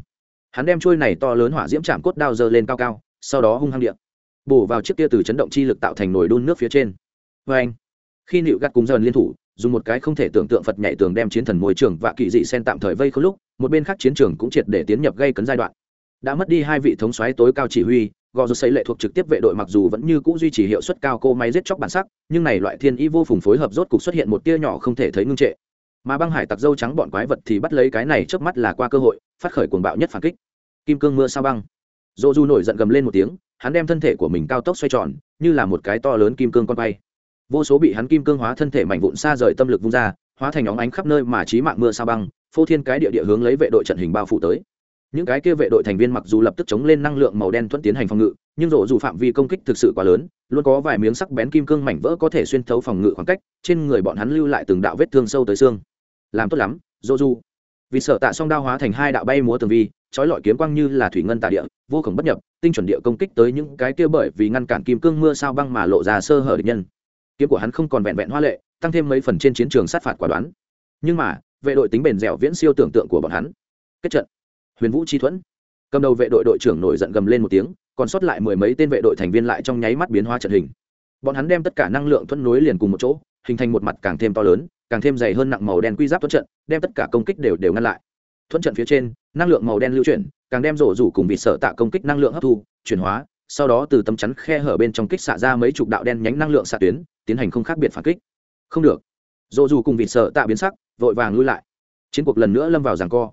Hắn đem trôi này to lớn hỏa diễm chạm cốt đao dơ lên cao cao, sau đó hung hăng điện bổ vào chiếc kia từ chấn động chi lực tạo thành nồi đun nước phía trên vê anh, khi nịu gắt cùng dần liên thủ, dùng một cái không thể tưởng tượng phật nhảy tường đem chiến thần môi trường và kỳ dị sen tạm thời vây không lúc, một bên khác chiến trường cũng triệt để tiến nhập gây cấn giai đoạn. Đã mất đi hai vị thống soái tối cao chỉ huy, gò rút xây lệ thuộc trực tiếp vệ đội mặc dù vẫn như cũ duy trì hiệu suất cao cô máy giết chóc bản sắc, nhưng này loại thiên y vô phùng phối hợp rốt cục xuất hiện một tia nhỏ không thể thấy ngưng trệ. Mà băng hải tặc dâu trắng bọn quái vật thì bắt lấy cái này trước mắt là qua cơ hội, phát khởi cuồng bạo nhất phản kích. Kim cương mưa sao băng. Dô du nổi giận gầm lên một tiếng, hắn đem thân thể của mình cao tốc xoay tròn, như là một cái to lớn kim cương con bay vô số bị hắn kim cương hóa thân thể mảnh vụn xa rời tâm lực vung ra, hóa thành óng ánh khắp nơi mà trí mạng mưa sao băng, phô thiên cái địa địa hướng lấy vệ đội trận hình bao phủ tới. Những cái kia vệ đội thành viên mặc dù lập tức chống lên năng lượng màu đen thuận tiến hành phòng ngự, nhưng rổ dù phạm vi công kích thực sự quá lớn, luôn có vài miếng sắc bén kim cương mảnh vỡ có thể xuyên thấu phòng ngự khoảng cách, trên người bọn hắn lưu lại từng đạo vết thương sâu tới xương. Làm tốt lắm dô dù. vì sợ tạ song đao hóa thành hai đạo bay múa tường vi, trói lọi kiếm quang như là thủy ngân tạ địa, vô cùng bất nhập, tinh chuẩn địa công kích tới những cái kia bởi vì ngăn cản kim cương mưa sao băng mà lộ ra sơ hở địch nhân kiếm của hắn không còn vẹn vẹn hoa lệ, tăng thêm mấy phần trên chiến trường sát phạt quả đoán. Nhưng mà, vệ đội tính bền dẻo viễn siêu tưởng tượng của bọn hắn. Kết trận. Huyền vũ chi thuẫn. Cầm đầu vệ đội đội trưởng nổi giận gầm lên một tiếng, còn sót lại mười mấy tên vệ đội thành viên lại trong nháy mắt biến hóa trận hình. Bọn hắn đem tất cả năng lượng thuẫn nối liền cùng một chỗ, hình thành một mặt càng thêm to lớn, càng thêm dày hơn nặng màu đen quy giáp thuẫn trận, đem tất cả công kích đều đều ngăn lại. Thuẫn trận phía trên, năng lượng màu đen lưu chuyển, càng đem rổ rủ cùng bị sở tạ công kích năng lượng hấp thu, chuyển hóa, sau đó từ tấm chắn khe hở bên trong kích xạ ra mấy chục đạo đen nhánh năng lượng xạ tuyến tiến hành không khác biệt phản kích. Không được. Dỗ dù cùng vịt sợ tạ biến sắc, vội vàng lui lại. Chiến cuộc lần nữa lâm vào giằng co.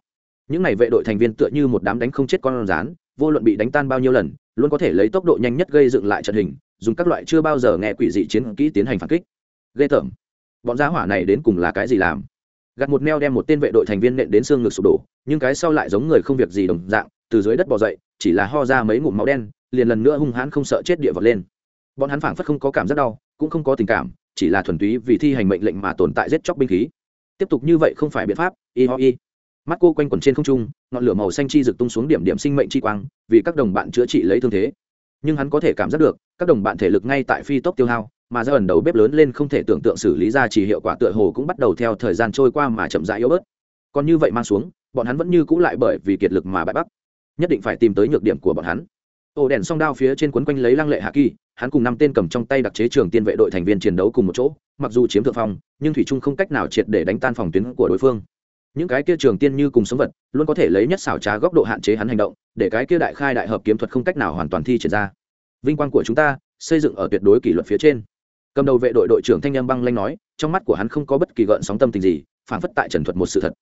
Những n à y vệ đội thành viên tựa như một đám đánh không chết con rán, vô luận bị đánh tan bao nhiêu lần, luôn có thể lấy tốc độ nhanh nhất gây dựng lại trận hình, dùng các loại chưa bao giờ nghe quỷ dị chiến kỹ tiến hành phản kích. Ghê tởm. Bọn giá hỏa này đến cùng là cái gì làm? Gặt một neo đem một tên vệ đội thành viên nện đến xương ngực sụp đổ, nhưng cái sau lại giống người không việc gì đồng dạng, từ dưới đất bỏ dậy, chỉ là ho ra mấy ngụm máu đen, liền lần nữa hung hãn không sợ chết địa vật lên bọn hắn phảng phất không có cảm giác đau, cũng không có tình cảm, chỉ là thuần túy vì thi hành mệnh lệnh mà tồn tại giết chóc binh khí. Tiếp tục như vậy không phải biện pháp, y ho y. Mắt cô quanh quẩn trên không trung, ngọn lửa màu xanh chi rực tung xuống điểm điểm sinh mệnh chi quang, vì các đồng bạn chữa trị lấy thương thế. Nhưng hắn có thể cảm giác được, các đồng bạn thể lực ngay tại phi tốc tiêu hao, mà ra ẩn đầu bếp lớn lên không thể tưởng tượng xử lý ra chỉ hiệu quả tựa hồ cũng bắt đầu theo thời gian trôi qua mà chậm rãi yếu bớt. Còn như vậy mang xuống, bọn hắn vẫn như cũ lại bởi vì kiệt lực mà bại bắc. Nhất định phải tìm tới nhược điểm của bọn hắn. Ổ đèn song đao phía trên quấn quanh lấy lăng lệ hạ kỳ hắn cùng năm tên cầm trong tay đặc chế trường tiên vệ đội thành viên chiến đấu cùng một chỗ, mặc dù chiếm thượng phong, nhưng thủy trung không cách nào triệt để đánh tan phòng tuyến của đối phương. Những cái kia trường tiên như cùng sống vật, luôn có thể lấy nhất xảo trá góc độ hạn chế hắn hành động, để cái kia đại khai đại hợp kiếm thuật không cách nào hoàn toàn thi triển ra. Vinh quang của chúng ta, xây dựng ở tuyệt đối kỷ luật phía trên. Cầm đầu vệ đội đội trưởng thanh em băng lanh nói, trong mắt của hắn không có bất kỳ gợn sóng tâm tình gì phản phất tại trần thuật một sự thật.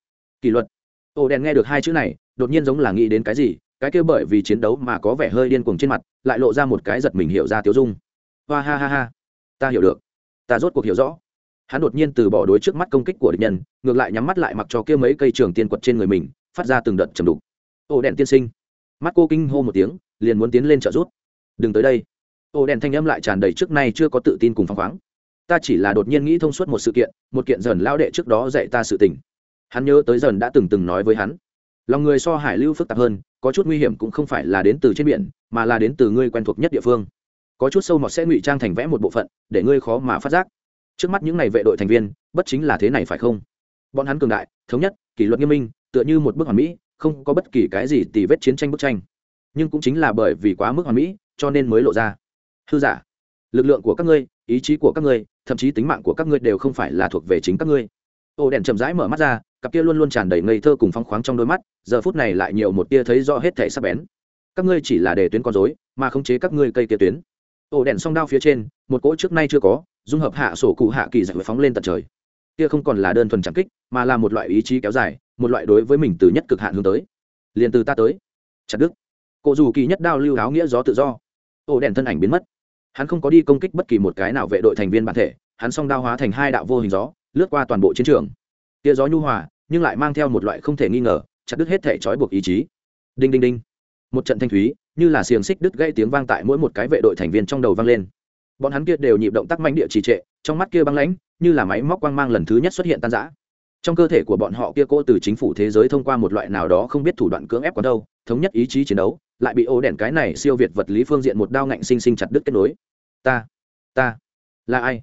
Kỷ luật. Ô đèn nghe được hai chữ này, đột nhiên giống là nghĩ đến cái gì cái kia bởi vì chiến đấu mà có vẻ hơi điên cuồng trên mặt, lại lộ ra một cái giật mình hiểu ra tiêu dung. Hoa ha ha ha. Ta hiểu được. Ta rốt cuộc hiểu rõ. Hắn đột nhiên từ bỏ đối trước mắt công kích của địch nhân, ngược lại nhắm mắt lại mặc cho kia mấy cây trường tiên quật trên người mình, phát ra từng đợt trầm đục. Ô đèn tiên sinh. Mắt cô kinh hô một tiếng, liền muốn tiến lên trợ rút đừng tới đây. Ô đèn thanh âm lại tràn đầy trước nay chưa có tự tin cùng phăng khoáng. Ta chỉ là đột nhiên nghĩ thông suốt một sự kiện, một kiện dần lao đệ trước đó dạy ta sự tình. Hắn nhớ tới dần đã từng từng nói với hắn lòng người so hải lưu phức tạp hơn, có chút nguy hiểm cũng không phải là đến từ trên biển, mà là đến từ ngươi quen thuộc nhất địa phương. Có chút sâu mọt sẽ ngụy trang thành vẽ một bộ phận, để ngươi khó mà phát giác. Trước mắt những n à y vệ đội thành viên, bất chính là thế này phải không? Bọn hắn cường đại, thống nhất, kỷ luật nghiêm minh, tựa như một bức hoàn mỹ, không có bất kỳ cái gì tì vết chiến tranh bức tranh. Nhưng cũng chính là bởi vì quá mức hoàn mỹ, cho nên mới lộ ra. Hư giả, lực lượng của các ngươi, ý chí của các ngươi, thậm chí tính mạng của các ngươi đều không phải là thuộc về chính các ngươi ô đèn chậm rãi mở mắt ra, cặp kia luôn luôn tràn đầy ngây thơ cùng phong khoáng trong đôi mắt, giờ phút này lại nhiều một tia thấy rõ hết thể sắp bén. Các ngươi chỉ là để tuyến con dối mà khống chế các ngươi cây kia tuyến. Ổ đèn song đao phía trên, một cỗ trước nay chưa có, dung hợp hạ sổ cụ hạ kỳ giải phóng lên tận trời. Kia không còn là đơn thuần trảm kích, mà là một loại ý chí kéo dài, một loại đối với mình từ nhất cực hạn hướng tới. Liền từ ta tới. Chặt đức cụ dù kỳ nhất đao lưu áo nghĩa gió tự do. Ổ đèn thân ảnh biến mất. Hắn không có đi công kích bất kỳ một cái nào vệ đội thành viên bản thể, hắn song đao hóa thành hai đạo vô hình gió lướt qua toàn bộ chiến trường. Tia gió nhu hòa, nhưng lại mang theo một loại không thể nghi ngờ, chặt đứt hết thể trói buộc ý chí. Đinh đinh đinh. Một trận thanh thúy, như là xiềng xích đứt gây tiếng vang tại mỗi một cái vệ đội thành viên trong đầu vang lên. Bọn hắn kia đều nhịp động tác mạnh địa trì trệ, trong mắt kia băng lãnh, như là máy móc quang mang lần thứ nhất xuất hiện tan rã. Trong cơ thể của bọn họ kia cô từ chính phủ thế giới thông qua một loại nào đó không biết thủ đoạn cưỡng ép còn đâu, thống nhất ý chí chiến đấu, lại bị ô đèn cái này siêu việt vật lý phương diện một đao ngạnh sinh sinh chặt đứt kết nối. Ta ta, là ai?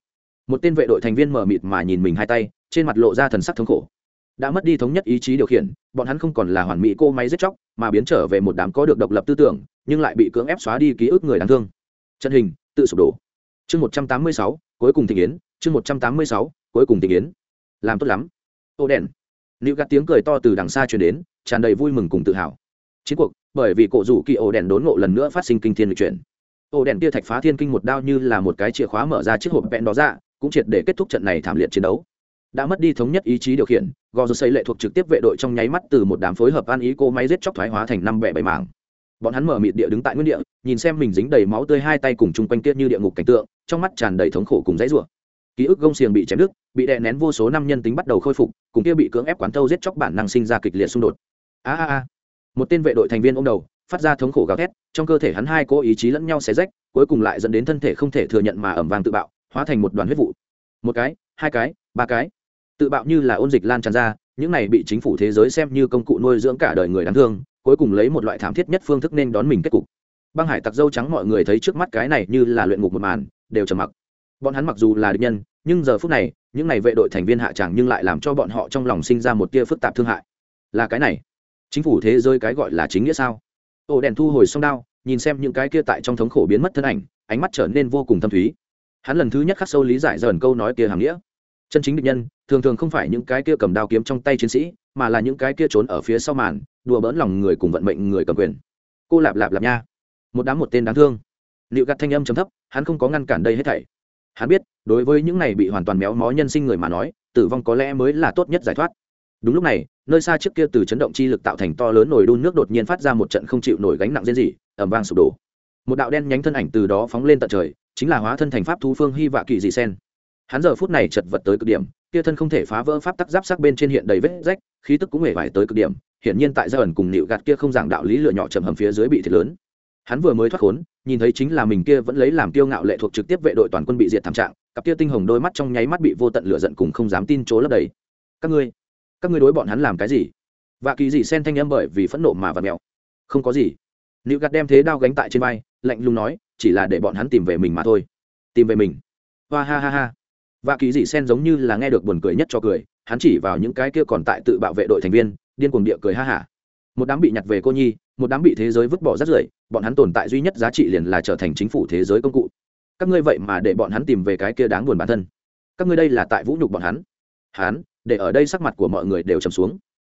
Một tên vệ đội thành viên mở mịt mà nhìn mình hai tay, trên mặt lộ ra thần sắc thống khổ. Đã mất đi thống nhất ý chí điều khiển, bọn hắn không còn là hoàn mỹ cô máy giết chóc, mà biến trở về một đám có được độc lập tư tưởng, nhưng lại bị cưỡng ép xóa đi ký ức người đáng thương. Trận hình, tự sụp đổ. Chương một trăm tám mươi sáu, cuối cùng tình yến. Chương một trăm tám mươi sáu, cuối cùng tình yến. Làm tốt lắm. Ô đèn. Nữ gạt tiếng cười to từ đằng xa truyền đến, tràn đầy vui mừng cùng tự hào. Chiến cuộc, bởi vì cổ rủ kỳ ổ đèn đốn ngộ lần nữa phát sinh kinh thiên lịch chuyển. Ổ đèn kia thạch phá thiên kinh một đao như là một cái chìa khóa mở ra chiếc hộp vẹn đó ra dạ, cũng triệt để kết thúc trận này thảm liệt chiến đấu. Đã mất đi thống nhất ý chí điều khiển, gò rô xây lệ thuộc trực tiếp vệ đội trong nháy mắt từ một đám phối hợp an ý cô máy giết chóc thoái hóa thành năm bẻ bảy mảng. Bọn hắn mở mịt địa đứng tại nguyên địa, nhìn xem mình dính đầy máu tươi hai tay cùng chung quanh tiết như địa ngục cảnh tượng, trong mắt tràn đầy thống khổ cùng dãy rủa. Ký ức gông xiềng bị chém đứt, bị đè nén vô số năm nhân tính bắt đầu khôi phục, cùng kia bị cưỡng ép quán thâu giết chóc bản năng sinh ra kịch liệt xung đột. A a a. Một tên vệ đội thành viên ô đầu, phát ra thống khổ gào thét, trong cơ thể hắn hai cố ý chí lẫn nhau xé rách, cuối cùng lại dẫn đến thân thể không thể thừa nhận mà ẩm vàng tự bạo hóa thành một đoàn huyết vụ. Một cái, hai cái, ba cái. Tự bạo như là ôn dịch lan tràn ra, những này bị chính phủ thế giới xem như công cụ nuôi dưỡng cả đời người đáng thương, cuối cùng lấy một loại thảm thiết nhất phương thức nên đón mình kết cục. Băng hải tặc dâu trắng mọi người thấy trước mắt cái này như là luyện ngục một màn, đều trầm mặc. Bọn hắn mặc dù là địch nhân, nhưng giờ phút này, những này vệ đội thành viên hạ tràng nhưng lại làm cho bọn họ trong lòng sinh ra một tia phức tạp thương hại. Là cái này. Chính phủ thế giới cái gọi là chính nghĩa sao? Ổ đèn thu hồi xong đao, nhìn xem những cái kia tại trong thống khổ biến mất thân ảnh, ánh mắt trở nên vô cùng thâm thúy hắn lần thứ nhất khắc sâu lý giải dần câu nói kia hàm nghĩa. Chân chính địch nhân, thường thường không phải những cái kia cầm đao kiếm trong tay chiến sĩ, mà là những cái kia trốn ở phía sau màn, đùa bỡn lòng người cùng vận mệnh người cầm quyền. Cô lạp lạp lạp nha. Một đám một tên đáng thương. Liệu gạt thanh âm chấm thấp, hắn không có ngăn cản đây hết thảy. Hắn biết, đối với những này bị hoàn toàn méo mó nhân sinh người mà nói, tử vong có lẽ mới là tốt nhất giải thoát. Đúng lúc này, nơi xa trước kia từ chấn động chi lực tạo thành to lớn nồi đun nước đột nhiên phát ra một trận không chịu nổi gánh nặng riêng gì ẩm vang sụp đổ. Một đạo đen nhánh thân ảnh từ đó phóng lên tận trời chính là hóa thân thành pháp thú phương hy vạ kỳ dị sen. Hắn giờ phút này chật vật tới cực điểm, kia thân không thể phá vỡ pháp tắc giáp sắc bên trên hiện đầy vết rách, khí tức cũng hề vải tới cực điểm, hiển nhiên tại gia ẩn cùng nịu gạt kia không giảng đạo lý lựa nhỏ chầm hầm phía dưới bị thiệt lớn. Hắn vừa mới thoát khốn, nhìn thấy chính là mình kia vẫn lấy làm kiêu ngạo lệ thuộc trực tiếp vệ đội toàn quân bị diệt thảm trạng, cặp kia tinh hồng đôi mắt trong nháy mắt bị vô tận lửa giận cùng không dám tin chỗ lấp đầy. Các ngươi các ngươi đối bọn hắn làm cái gì? Và kỳ dị sen thanh âm bởi vì phẫn nộ mà và mèo không có gì. Nịu gạt đem thế đao gánh tại trên vai, lạnh lùng nói chỉ là để bọn hắn tìm về mình mà thôi. Tìm về mình. Hoa ha ha ha. Và kỳ dị sen giống như là nghe được buồn cười nhất cho cười, hắn chỉ vào những cái kia còn tại tự bảo vệ đội thành viên, điên cuồng địa cười ha hả một đám bị nhặt về cô nhi, một đám bị thế giới vứt bỏ rất rưởi, bọn hắn tồn tại duy nhất giá trị liền là trở thành chính phủ thế giới công cụ. Các ngươi vậy mà để bọn hắn tìm về cái kia đáng buồn bản thân. Các ngươi đây là tại vũ nhục bọn hắn. Hắn, để ở đây sắc mặt của mọi người đều trầm xuống.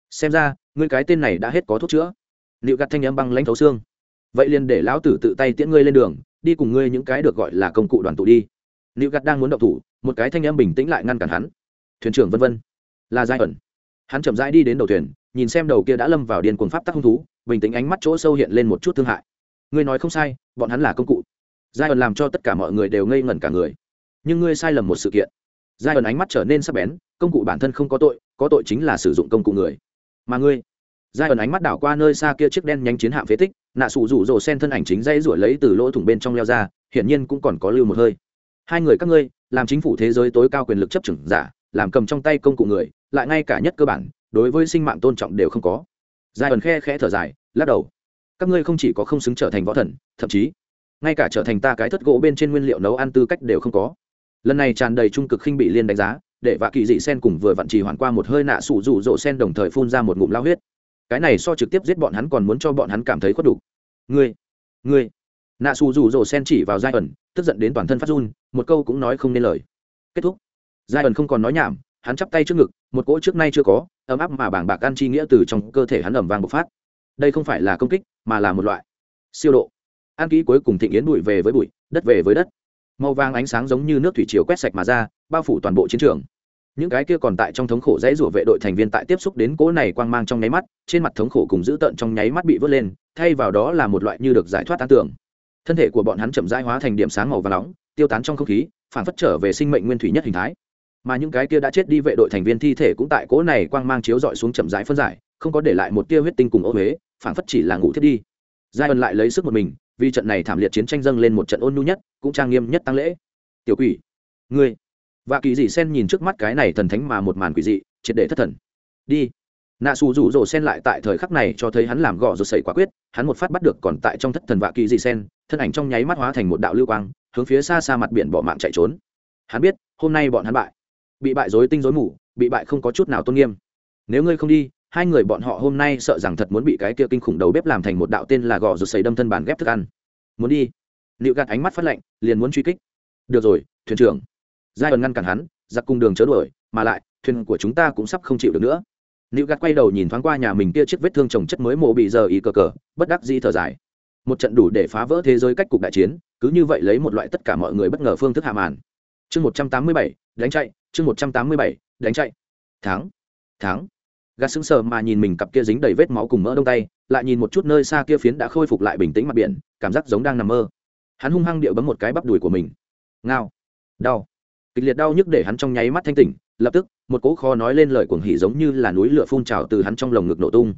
Xem ra, ngươi cái tên này đã hết có thuốc chữa. Liệu gạt thanh âm băng lãnh thấu xương. Vậy liền để lão tử tự tay tiễn ngươi lên đường đi cùng ngươi những cái được gọi là công cụ đoàn tụ đi. Nữ gạt đang muốn động thủ, một cái thanh âm bình tĩnh lại ngăn cản hắn. Thuyền trưởng vân vân. Là giai ẩn. Hắn chậm rãi đi đến đầu thuyền, nhìn xem đầu kia đã lâm vào điên cuồng pháp tắc hung thú, bình tĩnh ánh mắt chỗ sâu hiện lên một chút thương hại. Ngươi nói không sai, bọn hắn là công cụ. Giai ẩn làm cho tất cả mọi người đều ngây ngẩn cả người. Nhưng ngươi sai lầm một sự kiện. Giai ẩn ánh mắt trở nên sắc bén, công cụ bản thân không có tội có tội chính là sử dụng công cụ người. Mà ngươi? Giai ẩn ánh mắt đảo qua nơi xa kia chiếc đen nhánh chiến hạm phế tích, nạ sủ rủ rồ sen thân ảnh chính dây rủi lấy từ lỗ thủng bên trong leo ra, hiển nhiên cũng còn có lưu một hơi. Hai người các ngươi, làm chính phủ thế giới tối cao quyền lực chấp chừng giả, làm cầm trong tay công cụ người, lại ngay cả nhất cơ bản, đối với sinh mạng tôn trọng đều không có. Giai ẩn khe khẽ thở dài, lắc đầu. Các ngươi không chỉ có không xứng trở thành võ thần, thậm chí, ngay cả trở thành ta cái thất gỗ bên trên nguyên liệu nấu ăn tư cách đều không có. Lần này tràn đầy trung cực khinh bị liên đánh giá, để vạ kỳ dị sen cùng vừa vặn trì hoàn qua một hơi nạ sủ rủ rộ sen đồng thời phun ra một ngụm lao huyết cái này so trực tiếp giết bọn hắn còn muốn cho bọn hắn cảm thấy khuất đủ. Ngươi ngươi. Nạ xù rủ rồ sen chỉ vào giai ẩn, tức giận đến toàn thân phát run, một câu cũng nói không nên lời. Kết thúc. Giai ẩn không còn nói nhảm, hắn chắp tay trước ngực, một cỗ trước nay chưa có, ấm áp mà bảng bạc ăn chi nghĩa từ trong cơ thể hắn ẩm vang bộc phát. Đây không phải là công kích, mà là một loại siêu độ. An kỹ cuối cùng thịnh yến bụi về với bụi, đất về với đất. Màu vàng ánh sáng giống như nước thủy chiều quét sạch mà ra, bao phủ toàn bộ chiến trường những cái kia còn tại trong thống khổ dãy rủa vệ đội thành viên tại tiếp xúc đến cỗ này quang mang trong nháy mắt, trên mặt thống khổ cùng dữ tợn trong nháy mắt bị vớt lên, thay vào đó là một loại như được giải thoát tán tưởng. Thân thể của bọn hắn chậm rãi hóa thành điểm sáng màu và nóng, tiêu tán trong không khí, phản phất trở về sinh mệnh nguyên thủy nhất hình thái. Mà những cái kia đã chết đi vệ đội thành viên thi thể cũng tại cỗ này quang mang chiếu dọi xuống chậm rãi phân giải, không có để lại một tia huyết tinh cùng ô huế phản phất chỉ là ngủ thiết đi. Giai ân lại lấy sức một mình, vì trận này thảm liệt chiến tranh dâng lên một trận ôn nhu nhất, cũng trang nghiêm nhất tăng lễ. Tiểu quỷ, ngươi và kỳ dị sen nhìn trước mắt cái này thần thánh mà một màn quỷ dị, triệt để thất thần. Đi. Nạ xù rủ rồ sen lại tại thời khắc này cho thấy hắn làm gò rồi sẩy quả quyết, hắn một phát bắt được còn tại trong thất thần vạ kỳ dị sen, thân ảnh trong nháy mắt hóa thành một đạo lưu quang, hướng phía xa xa mặt biển bỏ mạng chạy trốn. Hắn biết, hôm nay bọn hắn bại. Bị bại dối tinh dối mù, bị bại không có chút nào tôn nghiêm. Nếu ngươi không đi, hai người bọn họ hôm nay sợ rằng thật muốn bị cái kia kinh khủng đầu bếp làm thành một đạo tên là gò rột sấy đâm thân bàn ghép thức ăn. Muốn đi. Liệu gạt ánh mắt phát lạnh liền muốn truy kích. Được rồi, thuyền trưởng giai ẩn ngăn cản hắn giặc cung đường chớ đuổi mà lại thuyền của chúng ta cũng sắp không chịu được nữa. Nữ gạt quay đầu nhìn thoáng qua nhà mình kia chiếc vết thương trồng chất mới mộ bị giờ ý cờ cờ bất đắc dĩ thở dài. Một trận đủ để phá vỡ thế giới cách cục đại chiến cứ như vậy lấy một loại tất cả mọi người bất ngờ phương thức hạ màn. Chương một trăm tám mươi bảy đánh chạy chương một trăm tám mươi bảy đánh chạy. Tháng, tháng. gạt sững sờ mà nhìn mình cặp kia dính đầy vết máu cùng mỡ đông tay lại nhìn một chút nơi xa kia phiến đã khôi phục lại bình tĩnh mặt biển cảm giác giống đang nằm mơ. Hắn hung hăng điệu bấm một cái bắp đùi của mình. Ngao. Đau kịch liệt đau nhức để hắn trong nháy mắt thanh tỉnh, lập tức, một cỗ kho nói lên lời cuồng hỉ giống như là núi lửa phun trào từ hắn trong lồng ngực nổ tung.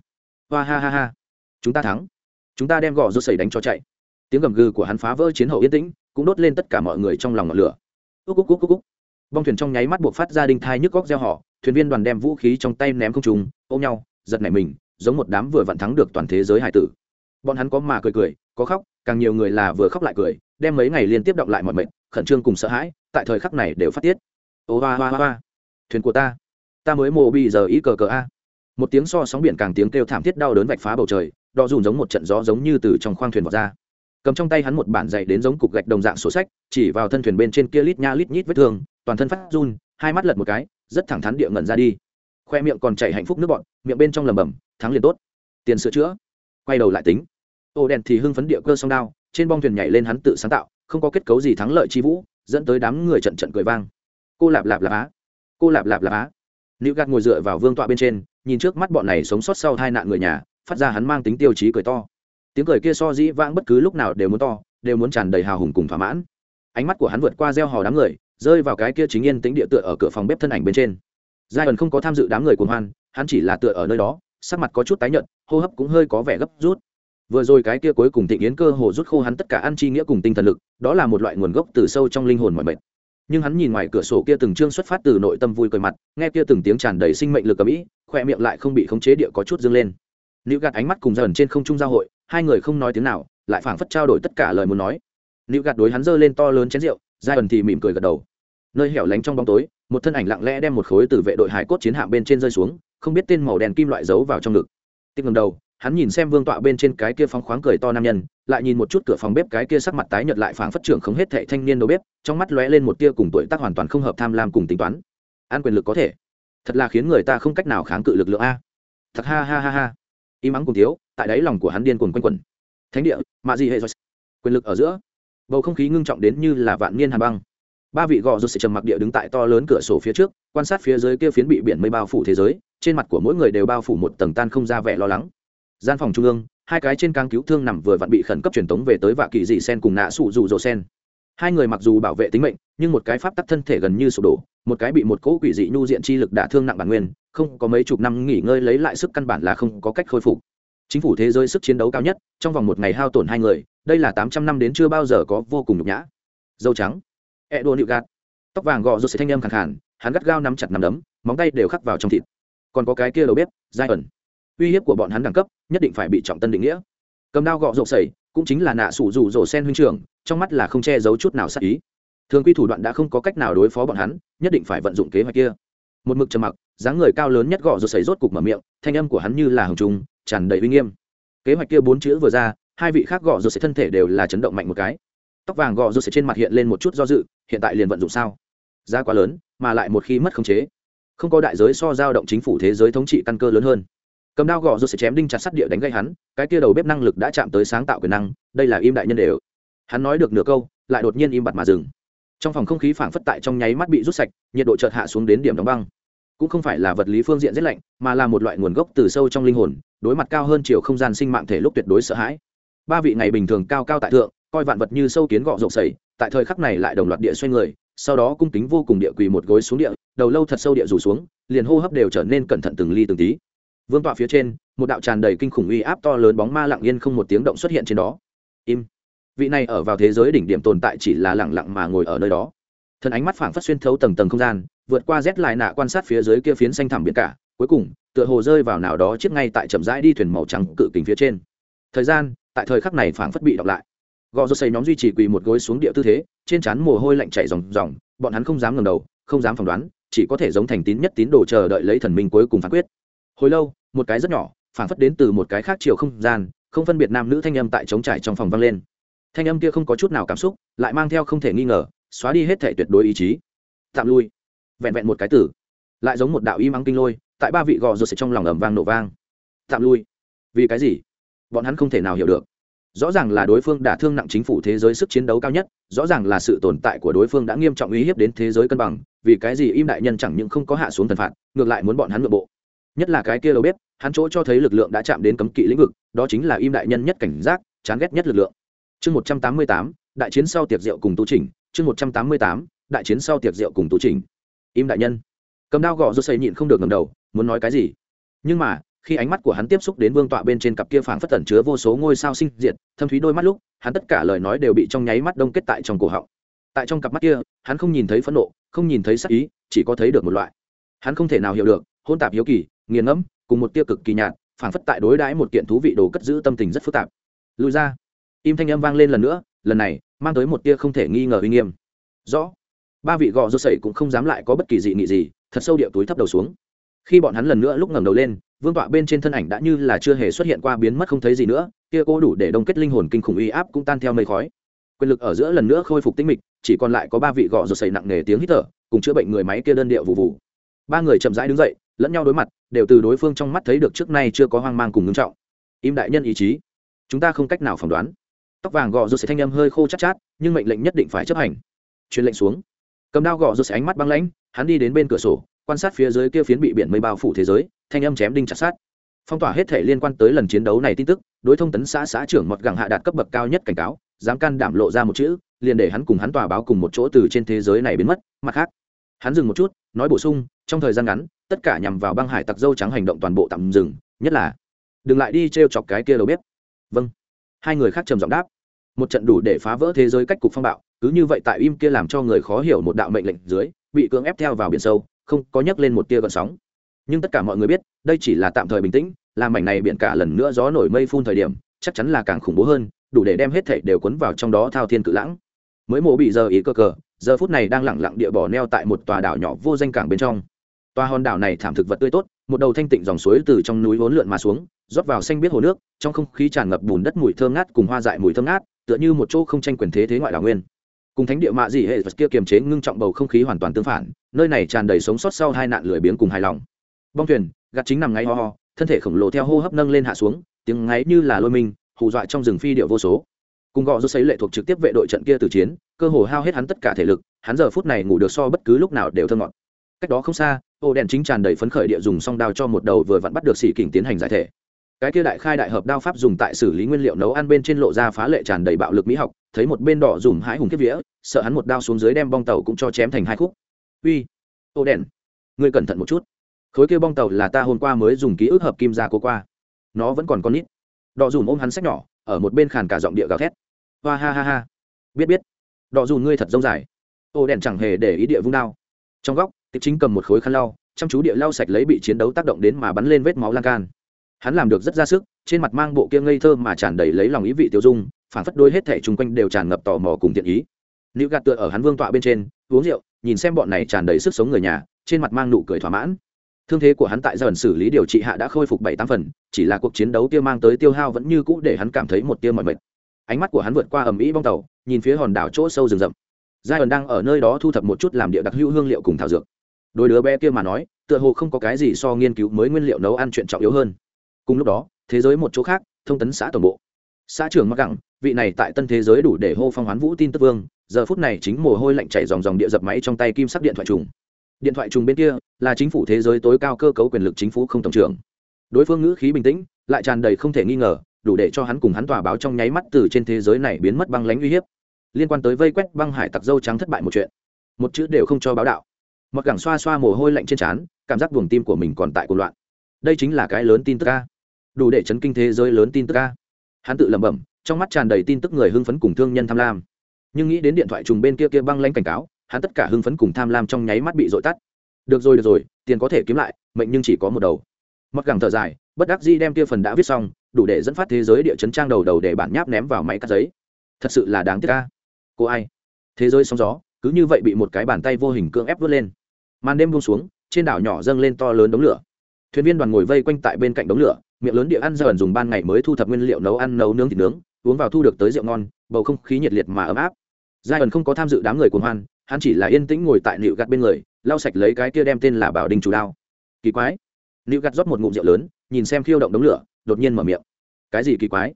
Hoa ha ha ha. Chúng ta thắng. Chúng ta đem gò rô sẩy đánh cho chạy. Tiếng gầm gừ của hắn phá vỡ chiến hậu yên tĩnh, cũng đốt lên tất cả mọi người trong lòng ngọn lửa. Úc úc úc úc úc bong thuyền trong nháy mắt buộc phát ra đinh thai nhức góc gieo họ, thuyền viên đoàn đem vũ khí trong tay ném không trùng ôm nhau, giật nảy mình, giống một đám vừa vặn thắng được toàn thế giới hải tử. Bọn hắn có mà cười cười, có khóc, càng nhiều người là vừa khóc lại cười đem mấy ngày liên tiếp động lại mọi mệnh, khẩn trương cùng sợ hãi, tại thời khắc này đều phát tiết. Ô, hoa hoa hoa thuyền của ta. Ta mới mồ bị giờ ý cờ cờ a. Một tiếng so sóng biển càng tiếng kêu thảm thiết đau đớn vạch phá bầu trời, đo dùn giống một trận gió giống như từ trong khoang thuyền vọt ra. Cầm trong tay hắn một bản dạy đến giống cục gạch đồng dạng sổ sách, chỉ vào thân thuyền bên trên kia lít nha lít nhít vết thương, toàn thân phát run, hai mắt lật một cái, rất thẳng thắn địa ngẩn ra đi. Khoe miệng còn chảy hạnh phúc nước bọn miệng bên trong lầm bầm thắng liền tốt. Tiền sửa chữa. Quay đầu lại tính. Ô đèn thì hưng phấn địa cơ song đao trên bong thuyền nhảy lên hắn tự sáng tạo, không có kết cấu gì thắng lợi chi vũ, dẫn tới đám người trận trận cười vang. Cô lạp lạp lạp á, cô lạp lạp lạp á. Nữ gạt ngồi dựa vào vương tọa bên trên, nhìn trước mắt bọn này sống sót sau hai nạn người nhà, phát ra hắn mang tính tiêu chí cười to. Tiếng cười kia so dĩ vãng bất cứ lúc nào đều muốn to, đều muốn tràn đầy hào hùng cùng thỏa mãn. Ánh mắt của hắn vượt qua gieo hò đám người, rơi vào cái kia chính yên tính địa tựa ở cửa phòng bếp thân ảnh bên trên. Giai ẩn không có tham dự đám người cuồng hoan, hắn chỉ là tựa ở nơi đó, sắc mặt có chút tái nhợt, hô hấp cũng hơi có vẻ gấp rút vừa rồi cái kia cuối cùng thịnh yến cơ hồ rút khô hắn tất cả ăn chi nghĩa cùng tinh thần lực, đó là một loại nguồn gốc từ sâu trong linh hồn mọi mệt nhưng hắn nhìn ngoài cửa sổ kia từng chương xuất phát từ nội tâm vui cười mặt, nghe kia từng tiếng tràn đầy sinh mệnh lực cầm ĩ khoe miệng lại không bị khống chế địa có chút dâng lên. Nữ gạt ánh mắt cùng dần trên không trung giao hội, hai người không nói tiếng nào, lại phảng phất trao đổi tất cả lời muốn nói. Nữ gạt đối hắn giơ lên to lớn chén rượu, giai ẩn thì mỉm cười gật đầu. Nơi hẻo lánh trong bóng tối, một thân ảnh lặng lẽ đem một khối từ vệ đội hải cốt chiến hạm bên trên rơi xuống, không biết tên màu đèn kim loại giấu vào trong ngực. Tiếp ngầm đầu hắn nhìn xem vương tọa bên trên cái kia phóng khoáng cười to nam nhân, lại nhìn một chút cửa phòng bếp cái kia sắc mặt tái nhợt lại phảng phất trưởng không hết thệ thanh niên đầu bếp, trong mắt lóe lên một tia cùng tuổi tác hoàn toàn không hợp tham lam cùng tính toán. An quyền lực có thể. Thật là khiến người ta không cách nào kháng cự lực lượng a. Thật ha ha ha ha. Im mắng cùng thiếu, tại đáy lòng của hắn điên cuồng quanh quẩn. Thánh địa, mạ gì hệ rồi. Quyền lực ở giữa. Bầu không khí ngưng trọng đến như là vạn niên hàn băng. Ba vị gò rút sẽ trầm mặc địa đứng tại to lớn cửa sổ phía trước, quan sát phía dưới kia phiến bị biển mây bao phủ thế giới, trên mặt của mỗi người đều bao phủ một tầng tan không ra vẻ lo lắng gian phòng trung ương, hai cái trên càng cứu thương nằm vừa vặn bị khẩn cấp truyền tống về tới vạ kỳ dị sen cùng nạ sụ rụ rỗ sen. Hai người mặc dù bảo vệ tính mệnh, nhưng một cái pháp tắc thân thể gần như sụp đổ, một cái bị một cỗ quỷ dị nhu diện chi lực đả thương nặng bản nguyên, không có mấy chục năm nghỉ ngơi lấy lại sức căn bản là không có cách khôi phục. Chính phủ thế giới sức chiến đấu cao nhất, trong vòng một ngày hao tổn hai người, đây là tám trăm năm đến chưa bao giờ có vô cùng nhục nhã. Dâu trắng. E đua nịu gạt tóc vàng gò rột sẽ thanh âm khẳng hẳn hắn gắt gao nắm chặt nắm đấm, móng tay đều khắc vào trong thịt. Còn có cái kia đầu bếp giai ẩn uy hiếp của bọn hắn đẳng cấp, nhất định phải bị trọng tân định nghĩa. Cầm đao gọ rộp sẩy, cũng chính là nạ sủ rủ rổ sen huynh trưởng, trong mắt là không che giấu chút nào sắc ý. Thường quy thủ đoạn đã không có cách nào đối phó bọn hắn, nhất định phải vận dụng kế hoạch kia. Một mực trầm mặc, dáng người cao lớn nhất gọ rộp sẩy rốt cục mở miệng, thanh âm của hắn như là hồng trung tràn đầy uy nghiêm. Kế hoạch kia bốn chữ vừa ra, hai vị khác gọ rộp sẩy thân thể đều là chấn động mạnh một cái. Tóc vàng gọ rộp sẩy trên mặt hiện lên một chút do dự, hiện tại liền vận dụng sao? Giá quá lớn, mà lại một khi mất khống chế, không có đại giới so giao động chính phủ thế giới thống trị căn cơ lớn hơn cầm đao gõ rồi sẽ chém đinh chặt sắt địa đánh gây hắn, cái kia đầu bếp năng lực đã chạm tới sáng tạo quyền năng, đây là im đại nhân đều. Hắn nói được nửa câu, lại đột nhiên im bặt mà dừng. Trong phòng không khí phảng phất tại trong nháy mắt bị rút sạch, nhiệt độ chợt hạ xuống đến điểm đóng băng. Cũng không phải là vật lý phương diện rất lạnh, mà là một loại nguồn gốc từ sâu trong linh hồn, đối mặt cao hơn chiều không gian sinh mạng thể lúc tuyệt đối sợ hãi. Ba vị ngày bình thường cao cao tại thượng, coi vạn vật như sâu kiến gọ rộng sầy tại thời khắc này lại đồng loạt địa xoay người, sau đó cung kính vô cùng địa quỳ một gối xuống địa, đầu lâu thật sâu địa rủ xuống, liền hô hấp đều trở nên cẩn thận từng ly từng tí vương tọa phía trên, một đạo tràn đầy kinh khủng uy áp to lớn bóng ma lặng yên không một tiếng động xuất hiện trên đó. Im. Vị này ở vào thế giới đỉnh điểm tồn tại chỉ là lặng lặng mà ngồi ở nơi đó. Thân ánh mắt phảng phất xuyên thấu tầng tầng không gian, vượt qua rét lại nạ quan sát phía dưới kia phiến xanh thẳm biển cả, cuối cùng, tựa hồ rơi vào nào đó chiếc ngay tại chậm rãi đi thuyền màu trắng cự kính phía trên. Thời gian, tại thời khắc này phảng phất bị đọc lại. Gò rô xây nhóm duy trì quỳ một gối xuống địa tư thế, trên trán mồ hôi lạnh chảy ròng ròng, bọn hắn không dám ngẩng đầu, không dám phỏng đoán, chỉ có thể giống thành tín nhất tín đồ chờ đợi lấy thần minh cuối cùng phán quyết hồi lâu, một cái rất nhỏ phản phất đến từ một cái khác chiều không gian, không phân biệt nam nữ thanh âm tại trống trải trong phòng vang lên. Thanh âm kia không có chút nào cảm xúc, lại mang theo không thể nghi ngờ, xóa đi hết thể tuyệt đối ý chí. Tạm lui. Vẹn vẹn một cái tử. Lại giống một đạo y mắng kinh lôi, tại ba vị gò rột trong lòng ẩm vang nổ vang. Tạm lui. Vì cái gì? Bọn hắn không thể nào hiểu được. Rõ ràng là đối phương đã thương nặng chính phủ thế giới sức chiến đấu cao nhất, rõ ràng là sự tồn tại của đối phương đã nghiêm trọng uy hiếp đến thế giới cân bằng, vì cái gì im đại nhân chẳng những không có hạ xuống thần phạt, ngược lại muốn bọn hắn nội bộ nhất là cái kia đầu bếp, hắn chỗ cho thấy lực lượng đã chạm đến cấm kỵ lĩnh vực, đó chính là im đại nhân nhất cảnh giác, chán ghét nhất lực lượng. Chương một trăm tám mươi tám, đại chiến sau tiệc rượu cùng tu trình. Chương một trăm tám mươi tám, đại chiến sau tiệc rượu cùng tu trình. Im đại nhân. Cầm đao gõ rút xây nhịn không được ngầm đầu, muốn nói cái gì? Nhưng mà, khi ánh mắt của hắn tiếp xúc đến vương tọa bên trên cặp kia phảng phất tẩn chứa vô số ngôi sao sinh diệt, thâm thúy đôi mắt lúc, hắn tất cả lời nói đều bị trong nháy mắt đông kết tại trong cổ họng. Tại trong cặp mắt kia, hắn không nhìn thấy phẫn nộ, không nhìn thấy sắc ý, chỉ có thấy được một loại. Hắn không thể nào hiểu được, hôn tạp hiếu kỳ nghiền ngẫm, cùng một tia cực kỳ nhạt phản phất tại đối đãi một kiện thú vị đồ cất giữ tâm tình rất phức tạp. Lùi ra. Im thanh âm vang lên lần nữa, lần này, mang tới một tia không thể nghi ngờ uy nghiêm. Rõ. Ba vị gò rô sậy cũng không dám lại có bất kỳ dị nghị gì, thật sâu điệu túi thấp đầu xuống. Khi bọn hắn lần nữa lúc ngẩng đầu lên, vương tọa bên trên thân ảnh đã như là chưa hề xuất hiện qua biến mất không thấy gì nữa, kia cô đủ để đông kết linh hồn kinh khủng uy áp cũng tan theo mây khói. Quyền lực ở giữa lần nữa khôi phục tinh mịch, chỉ còn lại có ba vị gọ rột sậy nặng nề tiếng hít thở, cùng chữa bệnh người máy kia đơn điệu vụ vụ ba người chậm rãi đứng dậy lẫn nhau đối mặt, đều từ đối phương trong mắt thấy được trước nay chưa có hoang mang cùng ngưng trọng. Im đại nhân ý chí. Chúng ta không cách nào phỏng đoán. Tóc vàng gọ rút sẽ thanh âm hơi khô chát chát, nhưng mệnh lệnh nhất định phải chấp hành. Truyền lệnh xuống. Cầm đao gọ rút sẽ ánh mắt băng lãnh, hắn đi đến bên cửa sổ, quan sát phía dưới kia phiến bị biển mây bao phủ thế giới, thanh âm chém đinh chặt sát phong tỏa hết thể liên quan tới lần chiến đấu này tin tức, đối thông tấn xã xã trưởng mọt gẳng hạ đạt cấp bậc cao nhất cảnh cáo, dám can đảm lộ ra một chữ, liền để hắn cùng hắn tòa báo cùng một chỗ từ trên thế giới này biến mất. Mặt khác, hắn dừng một chút, nói bổ sung trong thời gian ngắn, tất cả nhằm vào băng hải tặc dâu trắng hành động toàn bộ tạm dừng, nhất là, đừng lại đi t r e o chọc cái kia đâu bếp. vâng. Hai người khác trầm giọng đáp. Một trận đủ để phá vỡ thế giới cách cục phong bạo, cứ như vậy tại im kia làm cho người khó hiểu một đạo mệnh lệnh dưới, bị cưỡng ép theo vào biển sâu, không có nhấc lên một tia gợn sóng. Nhưng tất cả mọi người biết, đây chỉ là tạm thời bình tĩnh, làm mảnh này biển cả lần nữa gió nổi mây phun thời điểm, chắc chắn là càng khủng bố hơn, đủ để đem hết thảy đều cuốn vào trong đó thao thiên cự lãng. Mới mổ bị giờ ý cơ cờ, giờ phút này đang lẳng lặng địa bỏ neo tại một tòa đảo nhỏ vô danh cảng bên trong tòa hòn đảo này thảm thực vật tươi tốt, một đầu thanh tịnh dòng suối từ trong núi vốn lượn mà xuống, rót vào xanh biết hồ nước, trong không khí tràn ngập bùn đất mùi thơm ngát cùng hoa dại mùi thơm ngát, tựa như một chỗ không tranh quyền thế thế ngoại đảo nguyên. Cùng thánh địa mạ dị hệ vật kia kiềm chế ngưng trọng bầu không khí hoàn toàn tương phản, nơi này tràn đầy sống sót sau hai nạn lười biếng cùng hài lòng. Bong thuyền, gạt chính nằm ngay ho ho, thân thể khổng lồ theo hô hấp nâng lên hạ xuống, tiếng ngáy như là lôi mình, hù dọa trong rừng phi điệu vô số. Cùng gọ rút xấy lệ thuộc trực tiếp vệ đội trận kia từ chiến, cơ hồ hao hết hắn tất cả thể lực, hắn giờ phút này ngủ được so bất cứ lúc nào đều thơ ngọt. Cách đó không xa ô đèn chính tràn đầy phấn khởi địa dùng song đao cho một đầu vừa vặn bắt được xỉ kình tiến hành giải thể. Cái kia đại khai đại hợp đao pháp dùng tại xử lý nguyên liệu nấu ăn bên trên lộ ra phá lệ tràn đầy bạo lực mỹ học, thấy một bên đỏ dùng hãi hùng kiếp vía, sợ hắn một đao xuống dưới đem bong tàu cũng cho chém thành hai khúc. Uy, ô đèn ngươi cẩn thận một chút. Khối kia bong tàu là ta hôm qua mới dùng ký ức hợp kim ra cố qua. Nó vẫn còn con nít. Đọ dùm ôm hắn sách nhỏ, ở một bên khàn cả giọng địa gào thét. Hoa ha ha ha. Biết biết. Đọ dùm ngươi thật rông dài. Ô đèn chẳng hề để ý địa vung đao. Trong góc tiệp chính cầm một khối khăn lau, chăm chú địa lau sạch lấy bị chiến đấu tác động đến mà bắn lên vết máu lan can. Hắn làm được rất ra sức, trên mặt mang bộ kia ngây thơ mà tràn đầy lấy lòng ý vị tiêu dung, phản phất đôi hết thẻ chung quanh đều tràn ngập tò mò cùng thiện ý. Nữ gạt tựa ở hắn vương tọa bên trên, uống rượu, nhìn xem bọn này tràn đầy sức sống người nhà, trên mặt mang nụ cười thỏa mãn. Thương thế của hắn tại dần xử lý điều trị hạ đã khôi phục bảy tám phần, chỉ là cuộc chiến đấu kia mang tới tiêu hao vẫn như cũ để hắn cảm thấy một tia mỏi mệt. Ánh mắt của hắn vượt qua ầm ĩ bong tàu, nhìn phía hòn đảo chỗ sâu rừng rậm. Giai ẩn đang ở nơi đó thu thập một chút làm địa đặc hữu hương liệu cùng thảo dược đôi đứa bé kia mà nói tựa hồ không có cái gì so nghiên cứu mới nguyên liệu nấu ăn chuyện trọng yếu hơn. Cùng lúc đó thế giới một chỗ khác thông tấn xã tổng bộ. Xã trưởng mặc gẳng, vị này tại tân thế giới đủ để hô phong hoán vũ tin tức vương giờ phút này chính mồ hôi lạnh chảy dòng dòng địa dập máy trong tay kim sắc điện thoại trùng. Điện thoại trùng bên kia là chính phủ thế giới tối cao cơ cấu quyền lực chính phủ không tổng trưởng. Đối phương ngữ khí bình tĩnh lại tràn đầy không thể nghi ngờ đủ để cho hắn cùng hắn tòa báo trong nháy mắt từ trên thế giới này biến mất băng lánh uy hiếp. Liên quan tới vây quét băng hải tặc dâu trắng thất bại một chuyện một chữ đều không cho báo đạo mặc gẳng xoa xoa mồ hôi lạnh trên trán, cảm giác buồng tim của mình còn tại cuộc loạn. Đây chính là cái lớn tin tức ca đủ để chấn kinh thế giới lớn tin tức ca hắn tự lẩm bẩm, trong mắt tràn đầy tin tức người hưng phấn cùng thương nhân tham lam. Nhưng nghĩ đến điện thoại trùng bên kia kia băng lanh cảnh cáo, hắn tất cả hưng phấn cùng tham lam trong nháy mắt bị dội tắt. Được rồi được rồi, tiền có thể kiếm lại, mệnh nhưng chỉ có một đầu. Mặc gẳng thở dài, bất đắc di đem kia phần đã viết xong, đủ để dẫn phát thế giới địa chấn trang đầu đầu để bản nháp ném vào máy cắt giấy. Thật sự là đáng tiếc ca cô ai? Thế giới sóng gió, cứ như vậy bị một cái bàn tay vô hình cưỡng ép vớt lên màn đêm buông xuống, trên đảo nhỏ dâng lên to lớn đống lửa. Thuyền viên đoàn ngồi vây quanh tại bên cạnh đống lửa, miệng lớn địa ăn dần dùng ban ngày mới thu thập nguyên liệu nấu ăn, nấu nướng thịt nướng, uống vào thu được tới rượu ngon, bầu không khí nhiệt liệt mà ấm áp. Giai ẩn không có tham dự đám người cuồng hoan, hắn chỉ là yên tĩnh ngồi tại nịu gặt bên người, lau sạch lấy cái kia đem tên là bảo đình chủ đao. Kỳ quái. Nịu gặt rót một ngụm rượu lớn, nhìn xem khiêu động đống lửa, đột nhiên mở miệng. Cái gì kỳ quái?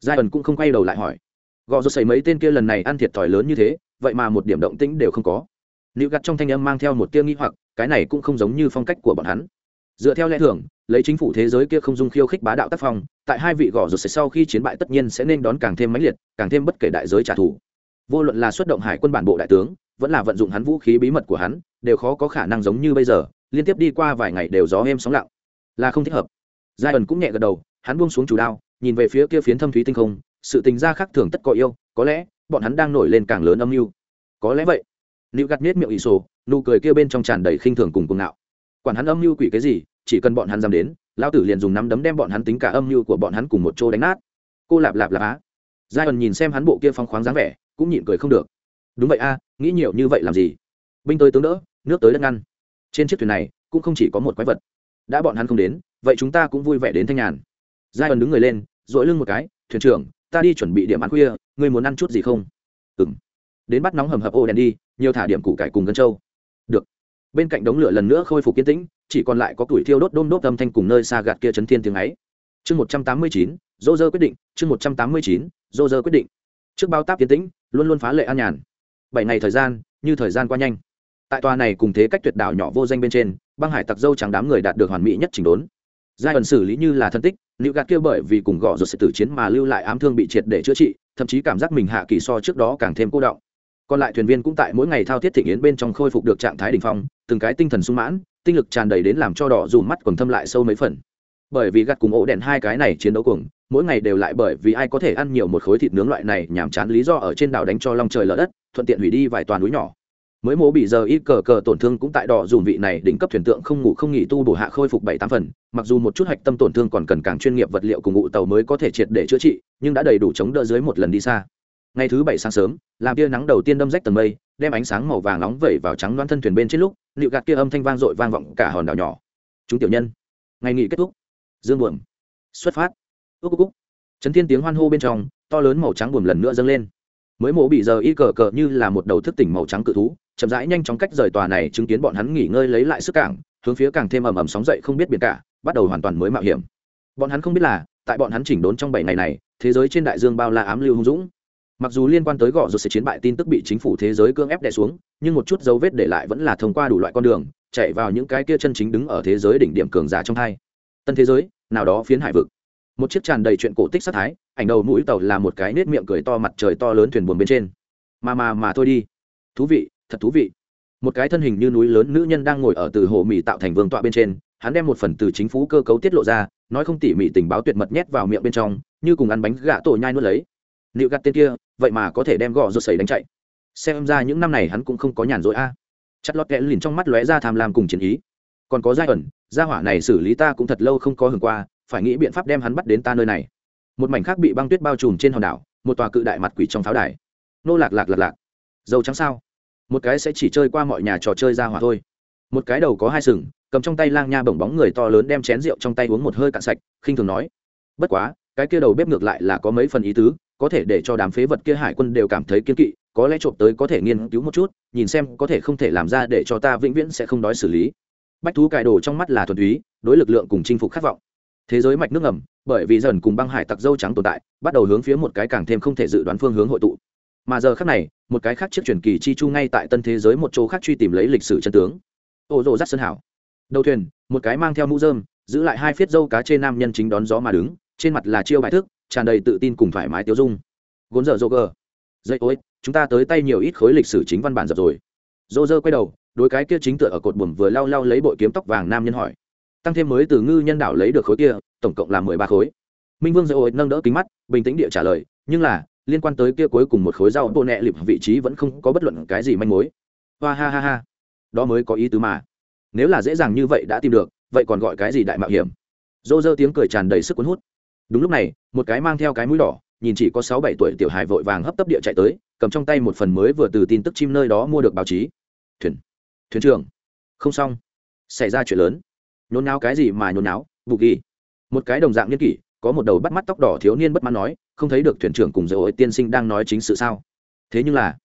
Giai ẩn cũng không quay đầu lại hỏi. Gò rột xảy mấy tên kia lần này ăn thiệt thòi lớn như thế, vậy mà một điểm động tĩnh đều không có nịu gặt trong thanh âm mang theo một tia nghi hoặc, cái này cũng không giống như phong cách của bọn hắn. Dựa theo lẽ thường, lấy chính phủ thế giới kia không dung khiêu khích bá đạo tác phong, tại hai vị gò rột sau khi chiến bại tất nhiên sẽ nên đón càng thêm mãnh liệt, càng thêm bất kể đại giới trả thù. Vô luận là xuất động hải quân bản bộ đại tướng, vẫn là vận dụng hắn vũ khí bí mật của hắn, đều khó có khả năng giống như bây giờ, liên tiếp đi qua vài ngày đều gió êm sóng lặng. Là không thích hợp. Giai ẩn cũng nhẹ gật đầu, hắn buông xuống chủ đao, nhìn về phía kia phiến thâm thúy tinh không, sự tình gia khác thường tất có yêu, có lẽ, bọn hắn đang nổi lên càng lớn âm mưu. Có lẽ vậy nữ gạt nết miệng ỷ sổ, nụ cười kia bên trong tràn đầy khinh thường cùng cuồng ngạo. Quản hắn âm mưu quỷ cái gì, chỉ cần bọn hắn dám đến, lão tử liền dùng nắm đấm đem bọn hắn tính cả âm mưu của bọn hắn cùng một chỗ đánh nát. Cô lạp lạp lạp á. Giai ẩn nhìn xem hắn bộ kia phong khoáng dáng vẻ, cũng nhịn cười không được. Đúng vậy a, nghĩ nhiều như vậy làm gì? Binh tới tướng đỡ, nước tới đất ngăn. Trên chiếc thuyền này, cũng không chỉ có một quái vật. Đã bọn hắn không đến, vậy chúng ta cũng vui vẻ đến thanh nhàn. Giai ẩn đứng người lên dội lưng một cái, thuyền trưởng, ta đi chuẩn bị điểm ăn khuya, ngươi muốn ăn chút gì không? Ừng đến bắt nóng hầm hập ô đèn đi nhiều thả điểm củ cải cùng gân trâu. Được. Bên cạnh đống lửa lần nữa khôi phục kiên tĩnh, chỉ còn lại có tuổi thiêu đốt đôm đốt âm thanh cùng nơi xa gạt kia chấn thiên tiếng ấy. Chương một trăm tám mươi chín dô dơ quyết định. Chương một trăm tám mươi chín dô dơ quyết định. Trước bao táp tiến tĩnh, luôn luôn phá lệ an nhàn. Bảy ngày thời gian, như thời gian qua nhanh. Tại tòa này cùng thế cách tuyệt đảo nhỏ vô danh bên trên, băng hải tặc dâu trắng đám người đạt được hoàn mỹ nhất chỉnh đốn. Giai ẩn xử lý như là thân tích liệu gạt kia bởi vì cùng gõ rồi sự tử chiến mà lưu lại ám thương bị triệt để chữa trị, thậm chí cảm giác mình hạ kỳ so trước đó càng thêm cô động còn lại thuyền viên cũng tại mỗi ngày thao thiết thịnh yến bên trong khôi phục được trạng thái đ ỉ n h phong, từng cái tinh thần sung mãn, tinh lực tràn đầy đến làm cho đỏ dù mắt còn thâm lại sâu mấy phần. Bởi vì gặt cùng ổ đèn hai cái này chiến đấu cùng mỗi ngày đều lại bởi vì ai có thể ăn nhiều một khối thịt nướng loại này nhàm chán lý do ở trên đảo đánh cho long trời lở đất, thuận tiện hủy đi vài toàn núi nhỏ. Mới mố bị giờ ít cờ cờ tổn thương cũng tại đỏ dùm vị này đỉnh cấp thuyền tượng không ngủ không nghỉ tu bổ hạ khôi phục bảy tám phần, mặc dù một chút hạch tâm tổn thương còn cần càng chuyên nghiệp vật liệu cùng ngụ tàu mới có thể triệt để chữa trị, nhưng đã đầy đủ chống đỡ dưới một lần đi xa ngày thứ bảy sáng sớm, làm tia nắng đầu tiên đâm rách tầng mây, đem ánh sáng màu vàng nóng vẩy vào trắng đoán thân thuyền bên trên lúc Liệu gạt kia âm thanh vang dội vang vọng cả hòn đảo nhỏ. Chúng tiểu nhân, ngày nghỉ kết thúc. Dương buồm. Xuất phát. Ước cúc chấn thiên tiếng hoan hô bên trong, to lớn màu trắng buồm lần nữa dâng lên. Mới mổ bị giờ y cờ cờ như là một đầu thức tỉnh màu trắng cự thú, chậm rãi nhanh chóng cách rời tòa này chứng kiến bọn hắn nghỉ ngơi lấy lại sức cảng, hướng phía càng thêm ầm ầm sóng dậy không biết biển cả, bắt đầu hoàn toàn mới mạo hiểm. Bọn hắn không biết là, tại bọn hắn chỉnh đốn trong bảy ngày này, thế giới trên đại dương bao la ám lưu hung dũng mặc dù liên quan tới gõ rồi sẽ chiến bại tin tức bị chính phủ thế giới cương ép đè xuống, nhưng một chút dấu vết để lại vẫn là thông qua đủ loại con đường, chạy vào những cái kia chân chính đứng ở thế giới đỉnh điểm cường giả trong thai tân thế giới, nào đó phiến hải vực. Một chiếc tràn đầy chuyện cổ tích sát thái, ảnh đầu mũi tàu là một cái nết miệng cười to mặt trời to lớn thuyền buồn bên trên. Mà mà mà thôi đi. Thú vị, thật thú vị. Một cái thân hình như núi lớn nữ nhân đang ngồi ở từ hồ mỹ tạo thành vương tọa bên trên, hắn đem một phần từ chính phủ cơ cấu tiết lộ ra, nói không tỉ mỉ tình báo tuyệt mật nhét vào miệng bên trong, như cùng ăn bánh gạ tổ nhai nuốt lấy. Liệu gặt tên kia vậy mà có thể đem gò rột sấy đánh chạy. Xem ra những năm này hắn cũng không có nhàn rỗi a. À. chặt lọt kẽ lìn trong mắt lóe ra tham lam cùng chiến ý. Còn có giai ẩn, gia hỏa này xử lý ta cũng thật lâu không có hưởng qua, phải nghĩ biện pháp đem hắn bắt đến ta nơi này. Một mảnh khác bị băng tuyết bao trùm trên hòn đảo, một tòa cự đại mặt quỷ trong pháo đài. Nô lạc lạc lạc lạc. Dầu trắng sao? Một cái sẽ chỉ chơi qua mọi nhà trò chơi ra hỏa thôi. Một cái đầu có hai sừng, cầm trong tay lang nha bổng bóng người to lớn đem chén rượu trong tay uống một hơi cạn sạch, khinh thường nói. Bất quá, cái kia đầu bếp ngược lại là có mấy phần ý tứ có thể để cho đám phế vật kia hải quân đều cảm thấy kiên kỵ, có lẽ trộm tới có thể nghiên cứu một chút, nhìn xem có thể không thể làm ra để cho ta vĩnh viễn sẽ không đói xử lý. Bách thú cài đồ trong mắt là thuần túy, đối lực lượng cùng chinh phục khát vọng. Thế giới mạch nước ngầm, bởi vì dần cùng băng hải tặc dâu trắng tồn tại, bắt đầu hướng phía một cái càng thêm không thể dự đoán phương hướng hội tụ. Mà giờ khác này, một cái khác chiếc truyền kỳ chi chu ngay tại tân thế giới một chỗ khác truy tìm lấy lịch sử chân tướng. Ô rộ rắt sơn hảo. Đầu thuyền, một cái mang theo mũ dơm giữ lại hai phiết dâu cá trên nam nhân chính đón gió mà đứng, trên mặt là chiêu bài thức tràn đầy tự tin cùng thoải mái tiêu dung. Gốn dở dô gờ dây ôi, chúng ta tới tay nhiều ít khối lịch sử chính văn bản dập rồi. Dô dơ quay đầu đôi cái kia chính tựa ở cột buồm vừa lau lau lấy bội kiếm tóc vàng nam nhân hỏi. Tăng thêm mới từ ngư nhân đảo lấy được khối kia, tổng cộng là mười ba khối. Minh vương dây ôi, nâng đỡ kính mắt, bình tĩnh địa trả lời, nhưng là, liên quan tới kia cuối cùng một khối rau bộ nẹ lịp vị trí vẫn không có bất luận cái gì manh mối. Hoa ha ha ha. Đó mới có ý tứ mà. Nếu là dễ dàng như vậy đã tìm được, vậy còn gọi cái gì đại mạo hiểm? Dô dơ tiếng cười tràn đầy sức cuốn hút đúng lúc này, một cái mang theo cái mũi đỏ, nhìn chỉ có sáu bảy tuổi tiểu hài vội vàng hấp tấp địa chạy tới, cầm trong tay một phần mới vừa từ tin tức chim nơi đó mua được báo chí. Thuyền thuyền trưởng, không xong. Xảy ra chuyện lớn. Nhốn náo cái gì mà nhốn náo vụ ghi. Một cái đồng dạng niên kỷ, có một đầu bắt mắt tóc đỏ thiếu niên bất mãn nói, không thấy được thuyền trưởng cùng dầu ổi tiên sinh đang nói chính sự sao? Thế nhưng là,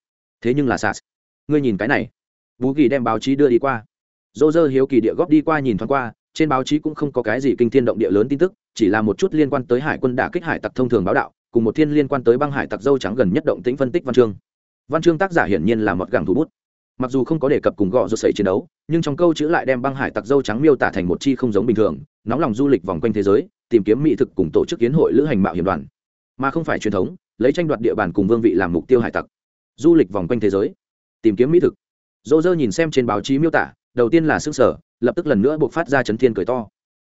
thế nhưng là sas ngươi nhìn cái này. Bú ghi đem báo chí đưa đi qua. Dô dơ hiếu kỳ địa góp đi qua nhìn thoáng qua trên báo chí cũng không có cái gì kinh thiên động địa lớn tin tức, chỉ là một chút liên quan tới hải quân đả kích hải tặc thông thường báo đạo, cùng một thiên liên quan tới băng hải tặc dâu trắng gần nhất động tĩnh phân tích văn chương. Văn chương tác giả hiển nhiên là một gàng thủ bút. Mặc dù không có đề cập cùng gọ rột sẩy chiến đấu, nhưng trong câu chữ lại đem băng hải tặc dâu trắng miêu tả thành một chi không giống bình thường, nóng lòng du lịch vòng quanh thế giới, tìm kiếm mỹ thực cùng tổ chức kiến hội lữ hành mạo hiểm đoàn. Mà không phải truyền thống, lấy tranh đoạt địa bàn cùng vương vị làm mục tiêu hải tặc. Du lịch vòng quanh thế giới, tìm kiếm mỹ thực. Dô dơ nhìn xem trên báo chí miêu tả, đầu tiên là xương sở lập tức lần nữa buộc phát ra chấn thiên cười to.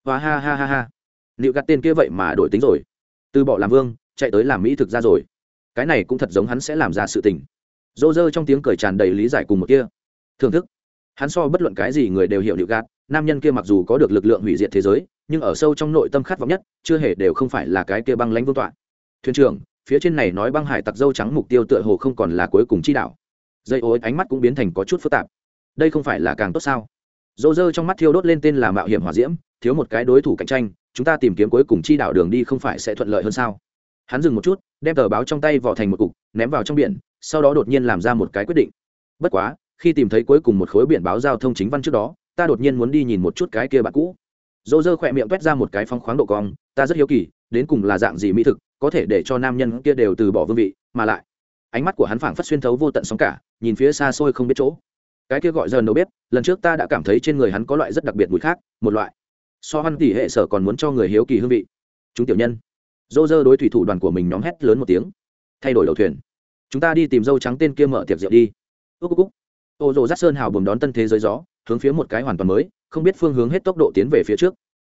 Và ha ha ha ha. Liệu gạt tên kia vậy mà đổi tính rồi. Từ bỏ làm vương, chạy tới làm mỹ thực ra rồi. Cái này cũng thật giống hắn sẽ làm ra sự tình. Dô dơ trong tiếng cười tràn đầy lý giải cùng một kia. Thưởng thức. Hắn so bất luận cái gì người đều hiểu liệu gạt, nam nhân kia mặc dù có được lực lượng hủy diệt thế giới, nhưng ở sâu trong nội tâm khát vọng nhất, chưa hề đều không phải là cái kia băng lãnh vương tọa. Thuyền trưởng, phía trên này nói băng hải tặc dâu trắng mục tiêu tựa hồ không còn là cuối cùng chi đạo. Dây ô ánh mắt cũng biến thành có chút phức tạp. Đây không phải là càng tốt sao? Dô dơ trong mắt thiêu đốt lên tên là mạo hiểm Hòa diễm, thiếu một cái đối thủ cạnh tranh, chúng ta tìm kiếm cuối cùng chi đạo đường đi không phải sẽ thuận lợi hơn sao? Hắn dừng một chút, đem tờ báo trong tay vỏ thành một cục, ném vào trong biển, sau đó đột nhiên làm ra một cái quyết định. Bất quá, khi tìm thấy cuối cùng một khối biển báo giao thông chính văn trước đó, ta đột nhiên muốn đi nhìn một chút cái kia bạn cũ. Dô dơ khỏe miệng t u é t ra một cái phong khoáng độ cong, ta rất hiếu kỳ, đến cùng là dạng gì mỹ thực, có thể để cho nam nhân kia đều từ bỏ vương vị, mà lại, ánh mắt của hắn phảng phất xuyên thấu vô tận sóng cả, nhìn phía xa xôi không biết chỗ cái kia gọi dần đầu bếp, lần trước ta đã cảm thấy trên người hắn có loại rất đặc biệt mùi khác, một loại. So hắn tỉ hệ sở còn muốn cho người hiếu kỳ hương vị. Chúng tiểu nhân. Dô dơ đối thủy thủ đoàn của mình nhóm hét lớn một tiếng. Thay đổi đầu thuyền. Chúng ta đi tìm dâu trắng tên kia mở tiệc rượu đi. Ước cúc ô dô giác sơn hào bùm đón tân thế giới gió, hướng phía một cái hoàn toàn mới, không biết phương hướng hết tốc độ tiến về phía trước.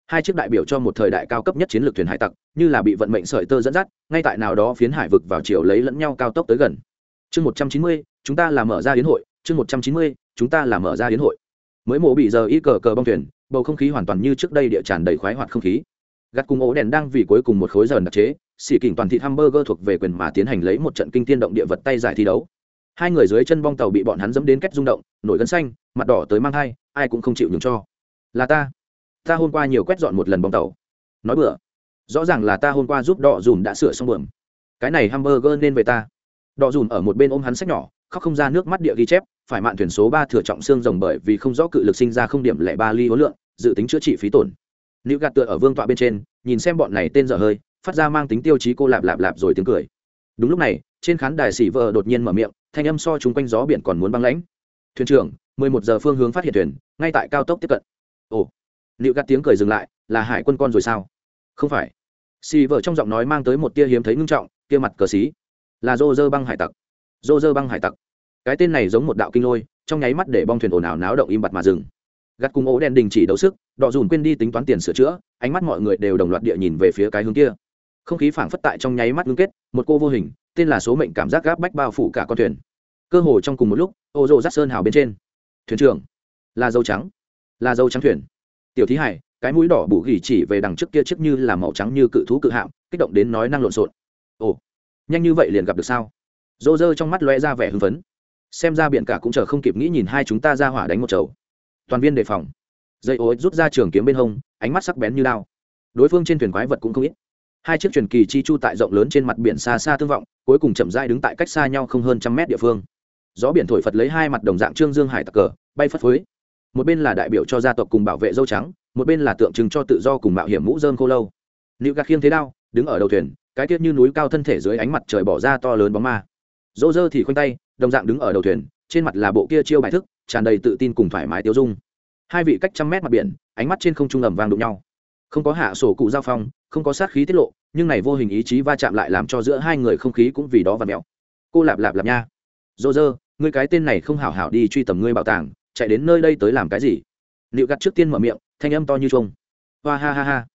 Hai chiếc đại biểu cho một thời đại cao cấp nhất chiến lược thuyền hải tặc, như là bị vận mệnh sợi tơ dẫn dắt, ngay tại nào đó phiến hải vực vào chiều lấy lẫn nhau cao tốc tới gần. Chương một trăm chín mươi, chúng ta là mở ra hiến hội chương một trăm chín mươi, chúng ta là mở ra hiến hội. Mới mổ bị giờ y cờ cờ bong thuyền, bầu không khí hoàn toàn như trước đây địa tràn đầy khoái hoạt không khí. Gắt cùng ổ đèn đang vì cuối cùng một khối giờ đặc chế, xỉ kỉnh toàn thị hamburger thuộc về quyền mà tiến hành lấy một trận kinh tiên động địa vật tay giải thi đấu. Hai người dưới chân bong tàu bị bọn hắn dẫm đến cách rung động, nổi gân xanh, mặt đỏ tới mang thai, ai cũng không chịu nhường cho. Là ta. Ta hôm qua nhiều quét dọn một lần bong tàu. Nói bừa. Rõ ràng là ta hôm qua giúp đỏ dùm đã sửa xong bờm cái này hamburger nên về ta. Đỏ dùm ở một bên ôm hắn sách nhỏ, khóc không ra nước mắt địa ghi chép phải mạn thuyền số ba thừa trọng xương rồng bởi vì không rõ cự lực sinh ra không điểm lẻ ba ly hối lượng, dự tính chữa trị phí tổn. Nữ gạt tựa ở vương tọa bên trên, nhìn xem bọn này tên dở hơi, phát ra mang tính tiêu chí cô lạp lạp lạp rồi tiếng cười. Đúng lúc này, trên khán đài xỉ vợ đột nhiên mở miệng, thanh âm so chung quanh gió biển còn muốn băng lãnh. Thuyền trưởng, mười một giờ phương hướng phát hiện thuyền, ngay tại cao tốc tiếp cận. Ồ liệu gạt tiếng cười dừng lại, là hải quân con rồi sao? Không phải. Xì vợ trong giọng nói mang tới một tia hiếm thấy ngưng trọng tia mặt cờ xí. Là dô dơ băng hải tặc. Dô dơ băng hải tặc cái tên này giống một đạo kinh lôi, trong nháy mắt để bong thuyền ồn ào náo động im bặt mà dừng. Gắt cùng ố đen đình chỉ đấu sức đọ dùn quên đi tính toán tiền sửa chữa, ánh mắt mọi người đều đồng loạt địa nhìn về phía cái hướng kia. Không khí phảng phất tại trong nháy mắt ngưng kết, một cô vô hình, tên là số mệnh cảm giác gáp bách bao phủ cả con thuyền. Cơ hồ trong cùng một lúc, ô rô rát sơn hào bên trên. Thuyền trưởng, là dâu trắng, là dâu trắng thuyền. Tiểu thí hải, cái mũi đỏ bụ gỉ chỉ về đằng trước kia trước như là màu trắng như cự thú cự hạm, kích động đến nói năng lộn xộn. Ồ, nhanh như vậy liền gặp được sao? Rô rơ trong mắt loe ra vẻ hưng phấn xem ra biển cả cũng chờ không kịp nghĩ nhìn hai chúng ta ra hỏa đánh một chầu. Toàn viên đề phòng. Dây ô rút ra trường kiếm bên hông, ánh mắt sắc bén như lao đối phương trên thuyền quái vật cũng không ít. Hai chiếc truyền kỳ chi chu tại rộng lớn trên mặt biển xa xa tương vọng, cuối cùng chậm dai đứng tại cách xa nhau không hơn trăm mét địa phương. Gió biển thổi phật lấy hai mặt đồng dạng trương dương hải tặc cờ, bay phất phới. Một bên là đại biểu cho gia tộc cùng bảo vệ dâu trắng, một bên là tượng trưng cho tự do cùng mạo hiểm mũ dơm khô lâu. Nữ gạc khiêng thế đao, đứng ở đầu thuyền, cái tiết như núi cao thân thể dưới ánh mặt trời bỏ ra to lớn bóng ma dỗ dơ thì khoanh tay, đồng dạng đứng ở đầu thuyền, trên mặt là bộ kia chiêu bài thức, tràn đầy tự tin cùng thoải mái tiêu dung. Hai vị cách trăm mét mặt biển, ánh mắt trên không trung ẩm vang đụng nhau. Không có hạ sổ cụ giao phong, không có sát khí tiết lộ, nhưng này vô hình ý chí va chạm lại làm cho giữa hai người không khí cũng vì đó và mẹo cô lạp lạp lạp nha. Dô dơ, ngươi cái tên này không hảo hảo đi truy tầm ngươi bảo tàng, chạy đến nơi đây tới làm cái gì? Nịu gạt trước tiên mở miệng, thanh âm to như trông hoa ha ha ha.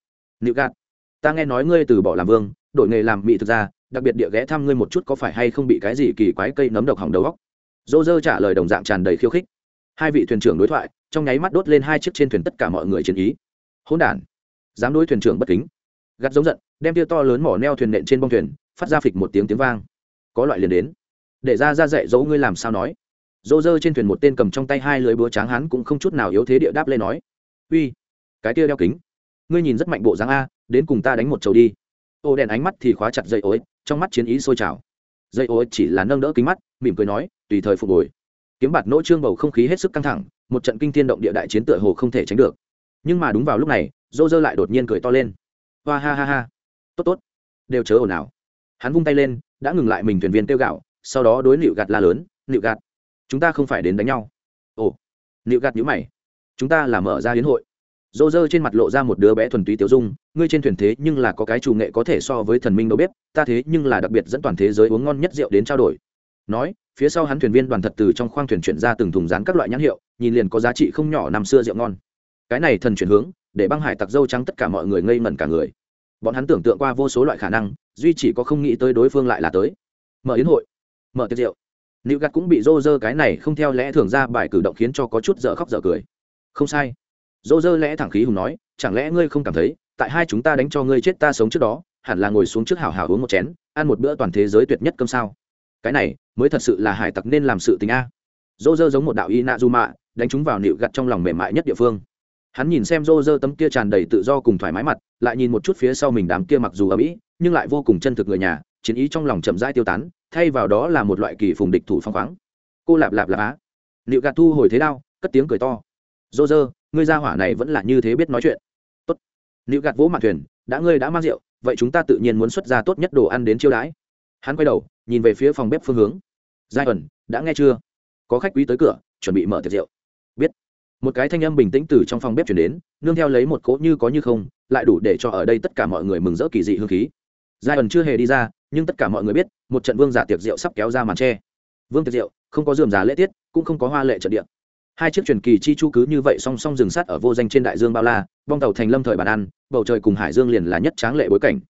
Nịu gạt, ta nghe nói ngươi từ bỏ làm vương, đổi nghề làm mỹ thực ra đặc biệt địa ghé thăm ngươi một chút có phải hay không bị cái gì kỳ quái cây nấm độc hỏng đầu góc dô dơ trả lời đồng dạng tràn đầy khiêu khích. Hai vị thuyền trưởng đối thoại, trong nháy mắt đốt lên hai chiếc trên thuyền tất cả mọi người chiến ý. Hỗn đản. Dám đối thuyền trưởng bất kính. Gắt giống giận, đem tia to lớn mỏ neo thuyền nện trên bông thuyền, phát ra phịch một tiếng tiếng vang. Có loại liền đến. Để ra ra dạy dỗ ngươi làm sao nói. Dô dơ trên thuyền một tên cầm trong tay hai lưới búa tráng hắn cũng không chút nào yếu thế địa đáp lên nói. Uy, cái tia đeo kính. Ngươi nhìn rất mạnh bộ dáng a, đến cùng ta đánh một chầu đi. Ô đèn ánh mắt thì khóa chặt dây ối trong mắt chiến ý sôi trào. Dây ô chỉ là nâng đỡ kính mắt, mỉm cười nói, tùy thời phục hồi. Kiếm bạt nỗ trương bầu không khí hết sức căng thẳng, một trận kinh thiên động địa đại chiến tựa hồ không thể tránh được. Nhưng mà đúng vào lúc này, dô dơ lại đột nhiên cười to lên. Hoa ha ha ha. Tốt tốt. Đều chớ ồn ào. Hắn vung tay lên, đã ngừng lại mình thuyền viên tiêu gạo, sau đó đối nịu gạt la lớn, nịu gạt, chúng ta không phải đến đánh nhau. Ồ. Nịu gạt nhữ mày. Chúng ta là mở ra hiến hội dô dơ trên mặt lộ ra một đứa bé thuần túy tiểu dung, ngươi trên thuyền thế nhưng là có cái chủ nghệ có thể so với thần minh đâu bếp ta thế nhưng là đặc biệt dẫn toàn thế giới uống ngon nhất rượu đến trao đổi. Nói, phía sau hắn thuyền viên đoàn thật từ trong khoang thuyền chuyển ra từng thùng rán các loại nhãn hiệu, nhìn liền có giá trị không nhỏ năm xưa rượu ngon. Cái này thần chuyển hướng, để băng hải tặc dâu trắng tất cả mọi người ngây mẩn cả người. Bọn hắn tưởng tượng qua vô số loại khả năng, duy chỉ có không nghĩ tới đối phương lại là tới. Mở yến hội, mở tiệc rượu. Nữ gắt cũng bị rô rơ cái này không theo lẽ thường ra bài cử động khiến cho có chút dở khóc dở cười. Không sai rô dơ lẽ thẳng khí hùng nói, chẳng lẽ ngươi không cảm thấy, tại hai chúng ta đánh cho ngươi chết ta sống trước đó, hẳn là ngồi xuống trước hào hào uống một chén, ăn một bữa toàn thế giới tuyệt nhất cơm sao? Cái này, mới thật sự là hải tặc nên làm sự tình a. Dô dơ giống một đạo y nạ du mạ, đánh chúng vào nịu gặt trong lòng mềm mại nhất địa phương. Hắn nhìn xem dô dơ tấm kia tràn đầy tự do cùng thoải mái mặt, lại nhìn một chút phía sau mình đám kia mặc dù ở mỹ nhưng lại vô cùng chân thực người nhà, chiến ý trong lòng chậm rãi tiêu tán, thay vào đó là một loại kỳ phùng địch thủ phong khoáng. Cô lạp lạp lạp á. Liệu gạt thu hồi thế đao, cất tiếng cười to. Dô dơ ngươi ra hỏa này vẫn là như thế biết nói chuyện. Tốt. Nữ gạt vỗ mặt thuyền, đã ngươi đã mang rượu, vậy chúng ta tự nhiên muốn xuất ra tốt nhất đồ ăn đến chiêu đãi. Hắn quay đầu, nhìn về phía phòng bếp phương hướng. Giai ẩn, đã nghe chưa? Có khách quý tới cửa, chuẩn bị mở tiệc rượu. Biết. Một cái thanh âm bình tĩnh từ trong phòng bếp chuyển đến, nương theo lấy một cỗ như có như không, lại đủ để cho ở đây tất cả mọi người mừng rỡ kỳ dị hương khí. Giai ẩn chưa hề đi ra, nhưng tất cả mọi người biết, một trận vương giả tiệc rượu sắp kéo ra màn tre. Vương tiệc rượu, không có dườm giả lễ tiết, cũng không có hoa lệ trận địa hai chiếc truyền kỳ chi chu cứ như vậy song song rừng sắt ở vô danh trên đại dương bao la, bong tàu thành lâm thời bàn ăn, bầu trời cùng hải dương liền là nhất tráng lệ bối cảnh.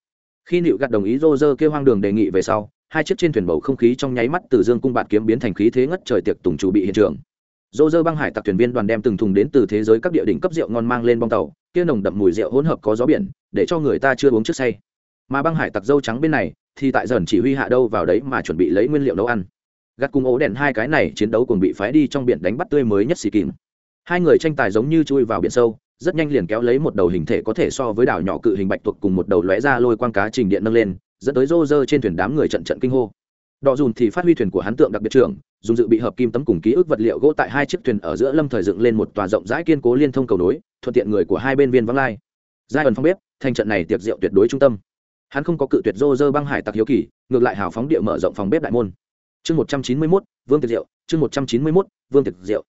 Khi nịu gặt đồng ý rô rơ kêu hoang đường đề nghị về sau, hai chiếc trên thuyền bầu không khí trong nháy mắt từ dương cung bạt kiếm biến thành khí thế ngất trời tiệc tùng chủ bị hiện trường. Rô rơ băng hải tặc thuyền viên đoàn đem từng thùng đến từ thế giới các địa đỉnh cấp rượu ngon mang lên bong tàu, kia nồng đậm mùi rượu hỗn hợp có gió biển, để cho người ta chưa uống trước say. Mà băng hải tặc dâu trắng bên này, thì tại dần chỉ huy hạ đâu vào đấy mà chuẩn bị lấy nguyên liệu nấu ăn gắt cùng ố đèn hai cái này chiến đấu cùng bị phái đi trong biển đánh bắt tươi mới nhất xì kìm. Hai người tranh tài giống như chui vào biển sâu, rất nhanh liền kéo lấy một đầu hình thể có thể so với đảo nhỏ cự hình bạch tuộc cùng một đầu lóe ra lôi quang cá trình điện nâng lên, dẫn tới rô rơ trên thuyền đám người trận trận kinh hô. Đọ dùn thì phát huy thuyền của hắn tượng đặc biệt trưởng, dùng dự bị hợp kim tấm cùng ký ức vật liệu gỗ tại hai chiếc thuyền ở giữa lâm thời dựng lên một tòa rộng rãi kiên cố liên thông cầu nối, thuận tiện người của hai bên viên vắng lai. Giai ẩn phong bếp, thành trận này tiệc rượu tuyệt đối trung tâm. Hắn không có cự tuyệt rô rơ băng hải tặc hiếu kỳ, ngược lại hào phóng địa mở rộng phòng bếp đại môn chương một trăm chín mươi mốt, vương tiệc rượu chương một trăm chín mươi mốt, vương tiệc rượu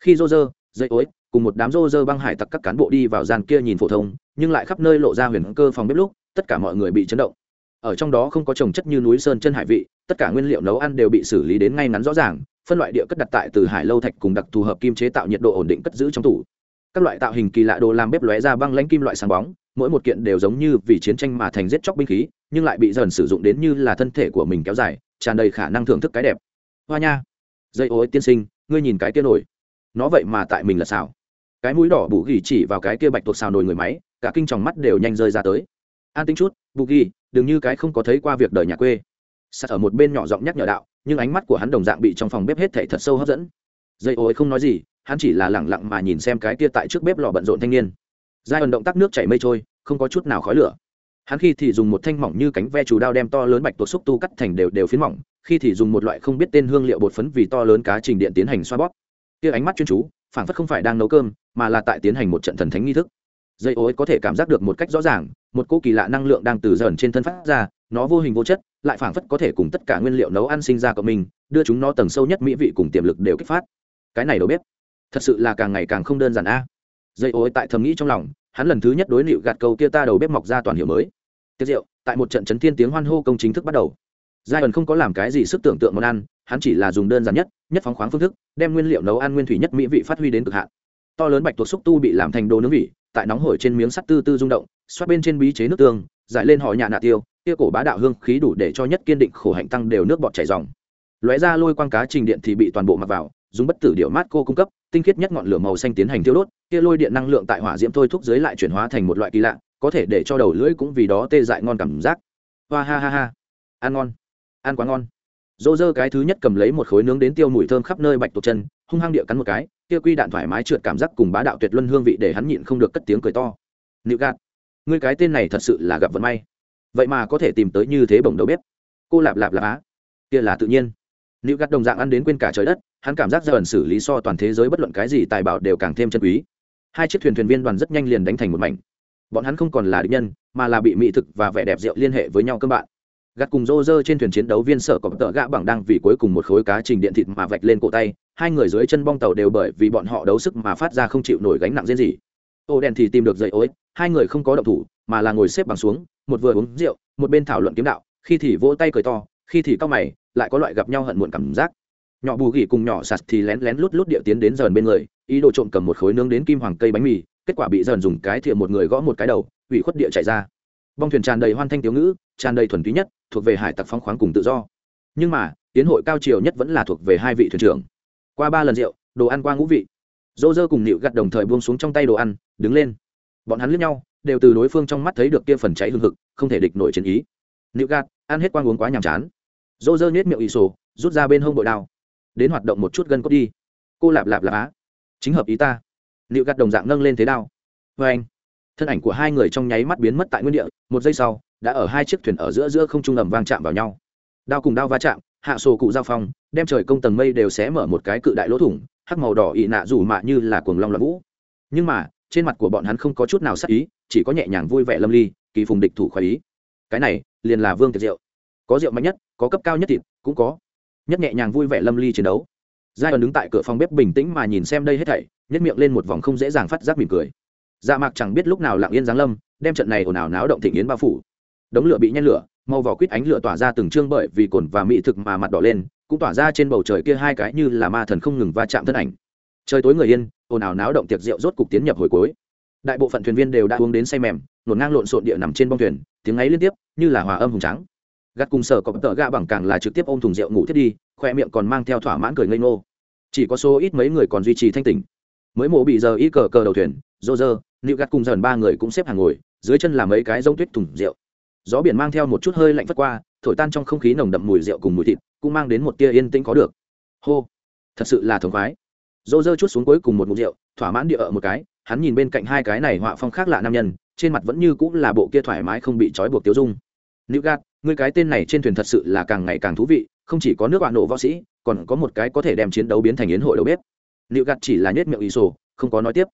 khi rô rơ dây ối, cùng một đám rô rơ băng hải tặc các cán bộ đi vào gian kia nhìn phổ thông, nhưng lại khắp nơi lộ ra huyền cơ phòng bếp lúc, tất cả mọi người bị chấn động. Ở trong đó không có trồng chất như núi sơn chân hải vị, tất cả nguyên liệu nấu ăn đều bị xử lý đến ngay ngắn rõ ràng, phân loại địa cất đặt tại từ hải lâu thạch cùng đặc thù hợp kim chế tạo nhiệt độ ổn định cất giữ trong tủ. Các loại tạo hình kỳ lạ đồ làm bếp lóe ra băng lãnh kim loại sáng bóng, mỗi một kiện đều giống như vì chiến tranh mà thành giết chóc binh khí, nhưng lại bị dần sử dụng đến như là thân thể của mình kéo dài tràn đầy khả năng thưởng thức cái đẹp. Hoa nha. Dây ối tiên sinh, ngươi nhìn cái kia nổi. Nó vậy mà tại mình là xào cái mũi đỏ bù ghi chỉ vào cái kia bạch tuộc xào nồi người máy, cả kinh tròng mắt đều nhanh rơi ra tới. An tính chút bù ghi đừng như cái không có thấy qua việc đời nhà quê. Sắt ở một bên nhỏ giọng nhắc nhở đạo, nhưng ánh mắt của hắn đồng dạng bị trong phòng bếp hết thảy thật sâu hấp dẫn. Dây ối không nói gì, hắn chỉ là lẳng lặng mà nhìn xem cái kia tại trước bếp lò bận rộn thanh niên. Giai ẩn động tác nước chảy mây trôi, không có chút nào khói lửa hắn khi thì dùng một thanh mỏng như cánh ve chủ đao đem to lớn bạch tuộc xúc tu cắt thành đều đều phiến mỏng, khi thì dùng một loại không biết tên hương liệu bột phấn vì to lớn cá trình điện tiến hành xoa bóp. Kia ánh mắt chuyên chú phản phất không phải đang nấu cơm, mà là tại tiến hành một trận thần thánh nghi thức. Dây ối có thể cảm giác được một cách rõ ràng, một cô kỳ lạ năng lượng đang từ dần trên thân phát ra, nó vô hình vô chất, lại phảng phất có thể cùng tất cả nguyên liệu nấu ăn sinh ra của mình, đưa chúng nó tầng sâu nhất mỹ vị cùng tiềm lực đều kích phát. Cái này đâu biết? Thật sự là càng ngày càng không đơn giản a. Dây ối tại thầm nghĩ trong lòng, hắn lần thứ nhất đối liệu gạt câu kia ta đầu bếp mọc ra toàn hiệu mới tiết rượu tại một trận chấn thiên tiếng hoan hô công chính thức bắt đầu. Giai ẩn không có làm cái gì sức tưởng tượng món ăn, hắn chỉ là dùng đơn giản nhất nhất phóng khoáng phương thức, đem nguyên liệu nấu ăn nguyên thủy nhất mỹ vị phát huy đến cực hạn. To lớn bạch tuộc xúc tu bị làm thành đồ nướng vị, tại nóng hổi trên miếng sắt tư tư rung động, xoát bên trên bí chế nước tương, giải lên họ nhà nạ tiêu, kia cổ bá đạo hương khí đủ để cho nhất kiên định khổ hạnh tăng đều nước bọt chảy dòng. Lóe ra lôi quang cá trình điện thì bị toàn bộ mặc vào, dùng bất tử điệu mát cô cung cấp, tinh khiết nhất ngọn lửa màu xanh tiến hành tiêu đốt, kia lôi điện năng lượng tại hỏa diễm thôi thúc dưới lại chuyển hóa thành một loại kỳ lạ có thể để cho đầu lưỡi cũng vì đó tê dại ngon cảm giác. Hoa ha ha ha. Ăn ngon. Ăn quá ngon. Dô dơ cái thứ nhất cầm lấy một khối nướng đến tiêu mùi thơm khắp nơi bạch tuộc chân, hung hăng địa cắn một cái, kia quy đạn thoải mái trượt cảm giác cùng bá đạo tuyệt luân hương vị để hắn nhịn không được cất tiếng cười to. Nịu gạt. Người cái tên này thật sự là gặp vận may. Vậy mà có thể tìm tới như thế bổng đầu bếp. Cô lạp lạp lạp á. Kia là tự nhiên. Nịu gạt đồng dạng ăn đến quên cả trời đất, hắn cảm giác ra ẩn xử lý so toàn thế giới bất luận cái gì tài bảo đều càng thêm chân quý. Hai chiếc thuyền thuyền viên đoàn rất nhanh liền đánh thành một mảnh bọn hắn không còn là địch nhân, mà là bị mỹ thực và vẻ đẹp rượu liên hệ với nhau cơ bạn. Gạt cùng rô rơ trên thuyền chiến đấu viên sở có tợ gã bằng đang vì cuối cùng một khối cá trình điện thịt mà vạch lên cổ tay, hai người dưới chân bong tàu đều bởi vì bọn họ đấu sức mà phát ra không chịu nổi gánh nặng riêng gì. Ô đèn thì tìm được dậy ối, hai người không có động thủ, mà là ngồi xếp bằng xuống, một vừa uống rượu, một bên thảo luận kiếm đạo, khi thì vỗ tay cười to, khi thì cau mày, lại có loại gặp nhau hận muộn cảm giác. Nhỏ bù gỉ cùng nhỏ sạt thì lén lén lút lút điệu tiến đến dần bên người, ý đồ trộm cầm một khối nướng đến kim hoàng cây bánh mì kết quả bị dần dùng cái thìa một người gõ một cái đầu, ủy khuất địa chạy ra. Bong thuyền tràn đầy hoan thanh tiểu ngữ, tràn đầy thuần túy nhất, thuộc về hải tặc phong khoáng cùng tự do. Nhưng mà, tiến hội cao triều nhất vẫn là thuộc về hai vị thuyền trưởng. Qua ba lần rượu, đồ ăn qua ngũ vị. Dô dơ cùng nịu gặt đồng thời buông xuống trong tay đồ ăn, đứng lên. Bọn hắn lướt nhau, đều từ đối phương trong mắt thấy được kia phần cháy hương hực, không thể địch nổi chiến ý. Nịu gạt ăn hết quang uống quá nhàm chán. Dô dơ nhét miệng ỷ sổ, rút ra bên hông bội đao. Đến hoạt động một chút gân cốt đi. Cô lạp lạp lạp á. Chính hợp ý ta nịu gạt đồng dạng nâng lên thế đao. Vê anh, thân ảnh của hai người trong nháy mắt biến mất tại nguyên địa, một giây sau, đã ở hai chiếc thuyền ở giữa giữa không trung ầm vang chạm vào nhau. Đao cùng đao va chạm, hạ sổ cụ giao phong, đem trời công tầng mây đều xé mở một cái cự đại lỗ thủng, hắc màu đỏ ị nạ rủ mạ như là cuồng long loạn vũ. Nhưng mà, trên mặt của bọn hắn không có chút nào sắc ý, chỉ có nhẹ nhàng vui vẻ lâm ly, kỳ phùng địch thủ khoái ý. Cái này, liền là vương tiệc rượu có rượu mạnh nhất, có cấp cao nhất thịt, cũng có. Nhất nhẹ nhàng vui vẻ lâm ly chiến đấu giai ẩn đứng tại cửa phòng bếp bình tĩnh mà nhìn xem đây hết thảy nhất miệng lên một vòng không dễ dàng phát giác mỉm cười. Dạ mạc chẳng biết lúc nào lặng yên giáng lâm, đem trận này ồn ào náo động thịnh yến bao phủ. Đống lửa bị nhen lửa, màu vỏ quýt ánh lửa tỏa ra từng trương bởi vì cồn và mỹ thực mà mặt đỏ lên, cũng tỏa ra trên bầu trời kia hai cái như là ma thần không ngừng va chạm thân ảnh. Trời tối người yên, ồn ào náo động tiệc rượu rốt cục tiến nhập hồi cuối. Đại bộ phận thuyền viên đều đã uống đến say mềm, nổn ngang lộn xộn địa nằm trên bông thuyền, tiếng ấy liên tiếp, như là hòa âm hùng trắng gắt cùng sở có tờ gạ bằng càng là trực tiếp ôm thùng rượu ngủ thiết đi, khoe miệng còn mang theo thỏa mãn cười ngây ngô chỉ có số ít mấy người còn duy trì thanh tỉnh. Mới mổ bị giờ ít cờ cờ đầu thuyền, rô rơ nịu gắt cùng dần ba người cũng xếp hàng ngồi, dưới chân là mấy cái rông tuyết thùng rượu. Gió biển mang theo một chút hơi lạnh phất qua, thổi tan trong không khí nồng đậm mùi rượu cùng mùi thịt, cũng mang đến một tia yên tĩnh có được. Hô! Thật sự là thống khoái. Dô dơ chút xuống cuối cùng một mục rượu, thỏa mãn địa ở một cái, hắn nhìn bên cạnh hai cái này họa phong khác lạ nam nhân, trên mặt vẫn như cũng là bộ kia thoải mái không bị trói buộc tiêu dung. Nữ gạt người cái tên này trên thuyền thật sự là càng ngày càng thú vị, không chỉ có nước bạn nổ võ sĩ còn có một cái có thể đem chiến đấu biến thành yến hội đầu bếp. Liệu gạt chỉ là nhét miệng ý sổ, không có nói tiếp.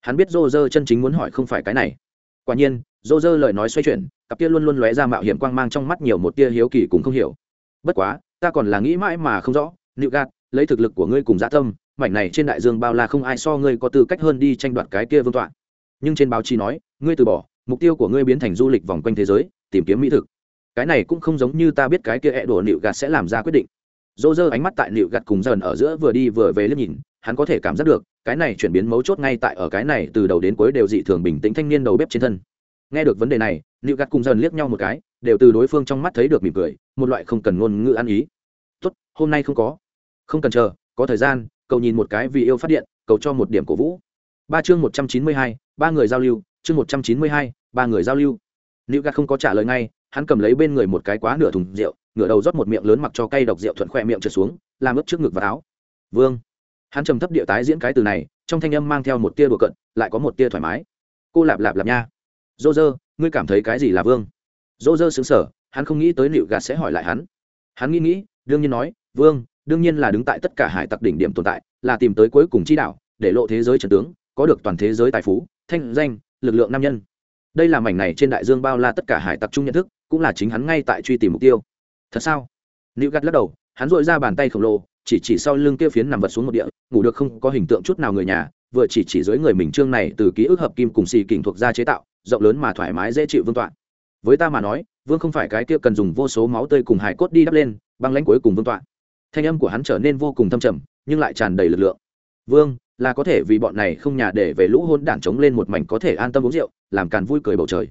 Hắn biết dô dơ chân chính muốn hỏi không phải cái này. Quả nhiên dô dơ lời nói xoay chuyển, cặp kia luôn luôn lóe ra mạo hiểm quang mang trong mắt nhiều một tia hiếu kỳ cũng không hiểu. Bất quá, ta còn là nghĩ mãi mà không rõ, liệu gạt, lấy thực lực của ngươi cùng dã tâm, mảnh này trên đại dương bao la không ai so ngươi có tư cách hơn đi tranh đoạt cái kia vương tọa. Nhưng trên báo chí nói, ngươi từ bỏ, mục tiêu của ngươi biến thành du lịch vòng quanh thế giới, tìm kiếm mỹ thực. Cái này cũng không giống như ta biết cái kia hẹ đổ nịu gạt sẽ làm ra quyết định dô dơ ánh mắt tại nịu gặt cùng dần ở giữa vừa đi vừa về liếc nhìn, hắn có thể cảm giác được, cái này chuyển biến mấu chốt ngay tại ở cái này từ đầu đến cuối đều dị thường bình tĩnh thanh niên đầu bếp trên thân. Nghe được vấn đề này, nịu gặt cùng dần liếc nhau một cái, đều từ đối phương trong mắt thấy được mỉm cười, một loại không cần ngôn ngữ ăn ý. Tốt, hôm nay không có. Không cần chờ, có thời gian, cầu nhìn một cái vì yêu phát điện, cầu cho một điểm cổ vũ. Ba chương một trăm chín mươi hai, ba người giao lưu, chương một trăm chín mươi hai, ba người giao lưu. Nịu gạt không có trả lời ngay, hắn cầm lấy bên người một cái quá nửa thùng rượu ngửa đầu rót một miệng lớn mặc cho cây độc rượu thuận khoe miệng trượt xuống, làm ướp trước ngực và áo. Vương. Hắn trầm thấp địa tái diễn cái từ này, trong thanh âm mang theo một tia đùa cận lại có một tia thoải mái. Cô lạp lạp lạp nha. Dô dơ ngươi cảm thấy cái gì là vương? Dô dơ xứng sở hắn không nghĩ tới liệu gạt sẽ hỏi lại hắn. Hắn nghĩ nghĩ, đương nhiên nói, vương, đương nhiên là đứng tại tất cả hải tặc đỉnh điểm tồn tại, là tìm tới cuối cùng chi đạo, để lộ thế giới trần tướng, có được toàn thế giới tài phú, thanh danh, lực lượng nam nhân. Đây là mảnh này trên đại dương bao la tất cả hải tặc chung nhận thức, cũng là chính hắn ngay tại truy tìm mục tiêu thật sao? Nữ gắt lắc đầu, hắn dội ra bàn tay khổng lồ, chỉ chỉ sau lưng kia phiến nằm vật xuống một địa, ngủ được không có hình tượng chút nào người nhà, vừa chỉ chỉ dưới người mình trương này từ ký ức hợp kim cùng xì kình thuộc ra chế tạo, rộng lớn mà thoải mái dễ chịu vương toạn với ta mà nói, vương không phải cái kia cần dùng vô số máu tươi cùng hải cốt đi đắp lên, băng lãnh cuối cùng vương toạn thanh âm của hắn trở nên vô cùng thâm trầm, nhưng lại tràn đầy lực lượng. Vương, là có thể vì bọn này không nhà để về lũ hôn đản chống lên một mảnh có thể an tâm uống rượu, làm càn vui cười bầu trời.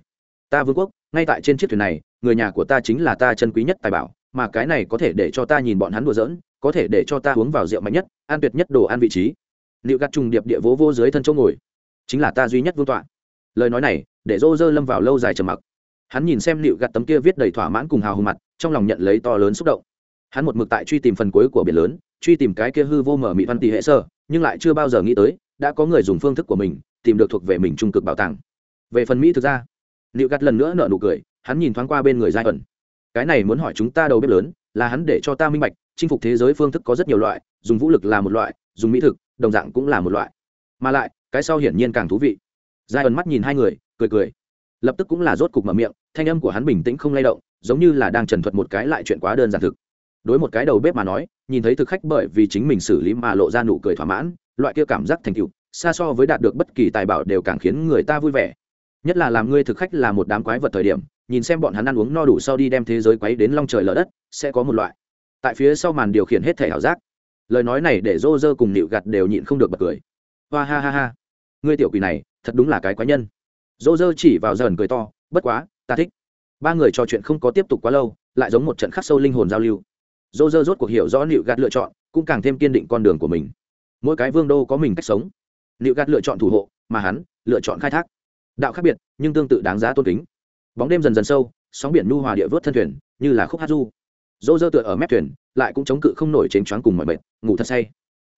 Ta vương quốc, ngay tại trên chiếc thuyền này người nhà của ta chính là ta chân quý nhất tài bảo, mà cái này có thể để cho ta nhìn bọn hắn đùa giỡn, có thể để cho ta uống vào rượu mạnh nhất an tuyệt nhất đồ ăn vị trí. Liệu gắt trùng điệp địa vỗ vô dưới thân chỗ ngồi. Chính là ta duy nhất vương tọa. Lời nói này, để rô rơ lâm vào lâu dài trầm mặc. Hắn nhìn xem liệu gạt tấm kia viết đầy thỏa mãn cùng hào hùng mặt, trong lòng nhận lấy to lớn xúc động. Hắn một mực tại truy tìm phần cuối của biển lớn, truy tìm cái kia hư vô mở mị văn tỷ hệ sơ nhưng lại chưa bao giờ nghĩ tới, đã có người dùng phương thức của mình tìm được thuộc về mình trung cực bảo tàng. Về phần mỹ thực ra, liệu gắt lần nữa nợ nụ cười hắn nhìn thoáng qua bên người giai ẩn. Cái này muốn hỏi chúng ta đầu bếp lớn, là hắn để cho ta minh bạch, chinh phục thế giới phương thức có rất nhiều loại, dùng vũ lực là một loại, dùng mỹ thực, đồng dạng cũng là một loại. Mà lại, cái sau hiển nhiên càng thú vị. Giai ẩn mắt nhìn hai người, cười cười. Lập tức cũng là rốt cục mở miệng, thanh âm của hắn bình tĩnh không lay động, giống như là đang trần thuật một cái lại chuyện quá đơn giản thực. Đối một cái đầu bếp mà nói, nhìn thấy thực khách bởi vì chính mình xử lý mà lộ ra nụ cười thỏa mãn, loại kia cảm giác thành tựu, xa so với đạt được bất kỳ tài bảo đều càng khiến người ta vui vẻ. Nhất là làm ngươi thực khách là một đám quái vật thời điểm nhìn xem bọn hắn ăn uống no đủ sau đi đem thế giới quấy đến long trời lở đất, sẽ có một loại. Tại phía sau màn điều khiển hết thể ảo giác. Lời nói này để rô rơ cùng nịu gặt đều nhịn không được bật cười. Hoa ha ha ha. Ngươi tiểu quỷ này, thật đúng là cái quái nhân. Rô rơ chỉ vào dần cười to, bất quá, ta thích. Ba người trò chuyện không có tiếp tục quá lâu, lại giống một trận khắc sâu linh hồn giao lưu. Dô dơ rốt cuộc hiểu rõ nịu gạt lựa chọn, cũng càng thêm kiên định con đường của mình. Mỗi cái vương đô có mình cách sống. Nịu gạt lựa chọn thủ hộ, mà hắn, lựa chọn khai thác. Đạo khác biệt, nhưng tương tự đáng giá tôn kính bóng đêm dần dần sâu, sóng biển nu hòa địa vớt thân thuyền, như là khúc hát du. Dô dơ tựa ở mép thuyền, lại cũng chống cự không nổi chênh choáng cùng mọi mệt, ngủ thật say.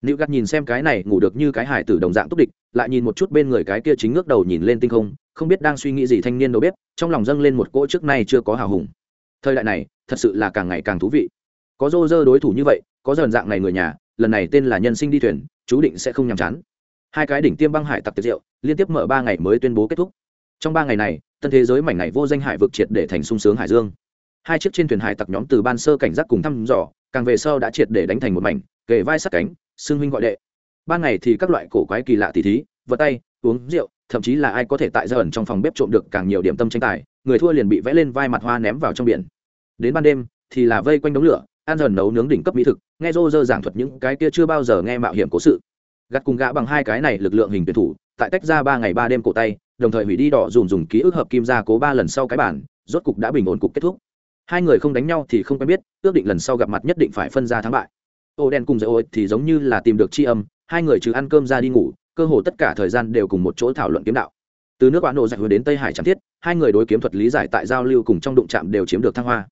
Nữ gắt nhìn xem cái này ngủ được như cái hải tử đồng dạng túc địch, lại nhìn một chút bên người cái kia chính ngước đầu nhìn lên tinh không không biết đang suy nghĩ gì thanh niên đâu biết trong lòng dâng lên một cỗ trước nay chưa có hào hùng. Thời đại này, thật sự là càng ngày càng thú vị. Có rô dơ đối thủ như vậy, có dần dạng này người nhà, lần này tên là nhân sinh đi thuyền, chú định sẽ không nhàm chán. Hai cái đỉnh tiêm băng hải tặc tiệc rượu liên tiếp mở ba ngày mới tuyên bố kết thúc. Trong ba ngày này tân thế giới mảnh này vô danh hải vực triệt để thành sung sướng hải dương. Hai chiếc trên thuyền hải tặc nhóm từ ban sơ cảnh giác cùng thăm dò, càng về sau đã triệt để đánh thành một mảnh, kề vai sát cánh xương huynh gọi đệ. Ban ngày thì các loại cổ quái kỳ lạ tỉ thí, vật tay, uống rượu, thậm chí là ai có thể tại gia ẩn trong phòng bếp trộm được càng nhiều điểm tâm tranh tài, người thua liền bị vẽ lên vai mặt hoa ném vào trong biển. Đến ban đêm thì là vây quanh đống lửa, ăn dần nấu nướng đỉnh cấp mỹ thực, nghe rô rơ giảng thuật những cái kia chưa bao giờ nghe mạo hiểm cố sự. Gặt cùng gã bằng hai cái này lực lượng hình tuyển thủ, tại tách ra ba ngày ba đêm cổ tay đồng thời hủy đi đỏ dùng dùng ký ức hợp kim ra cố ba lần sau cái bản, rốt cục đã bình ổn cục kết thúc. Hai người không đánh nhau thì không quen biết, ước định lần sau gặp mặt nhất định phải phân ra thắng bại. Ô đen cùng dạy ôi thì giống như là tìm được tri âm, hai người trừ ăn cơm ra đi ngủ, cơ hồ tất cả thời gian đều cùng một chỗ thảo luận kiếm đạo. Từ nước bán nổ dạy hướng đến tây hải trắng thiết, hai người đối kiếm thuật lý giải tại giao lưu cùng trong đụng chạm đều chiếm được thăng hoa.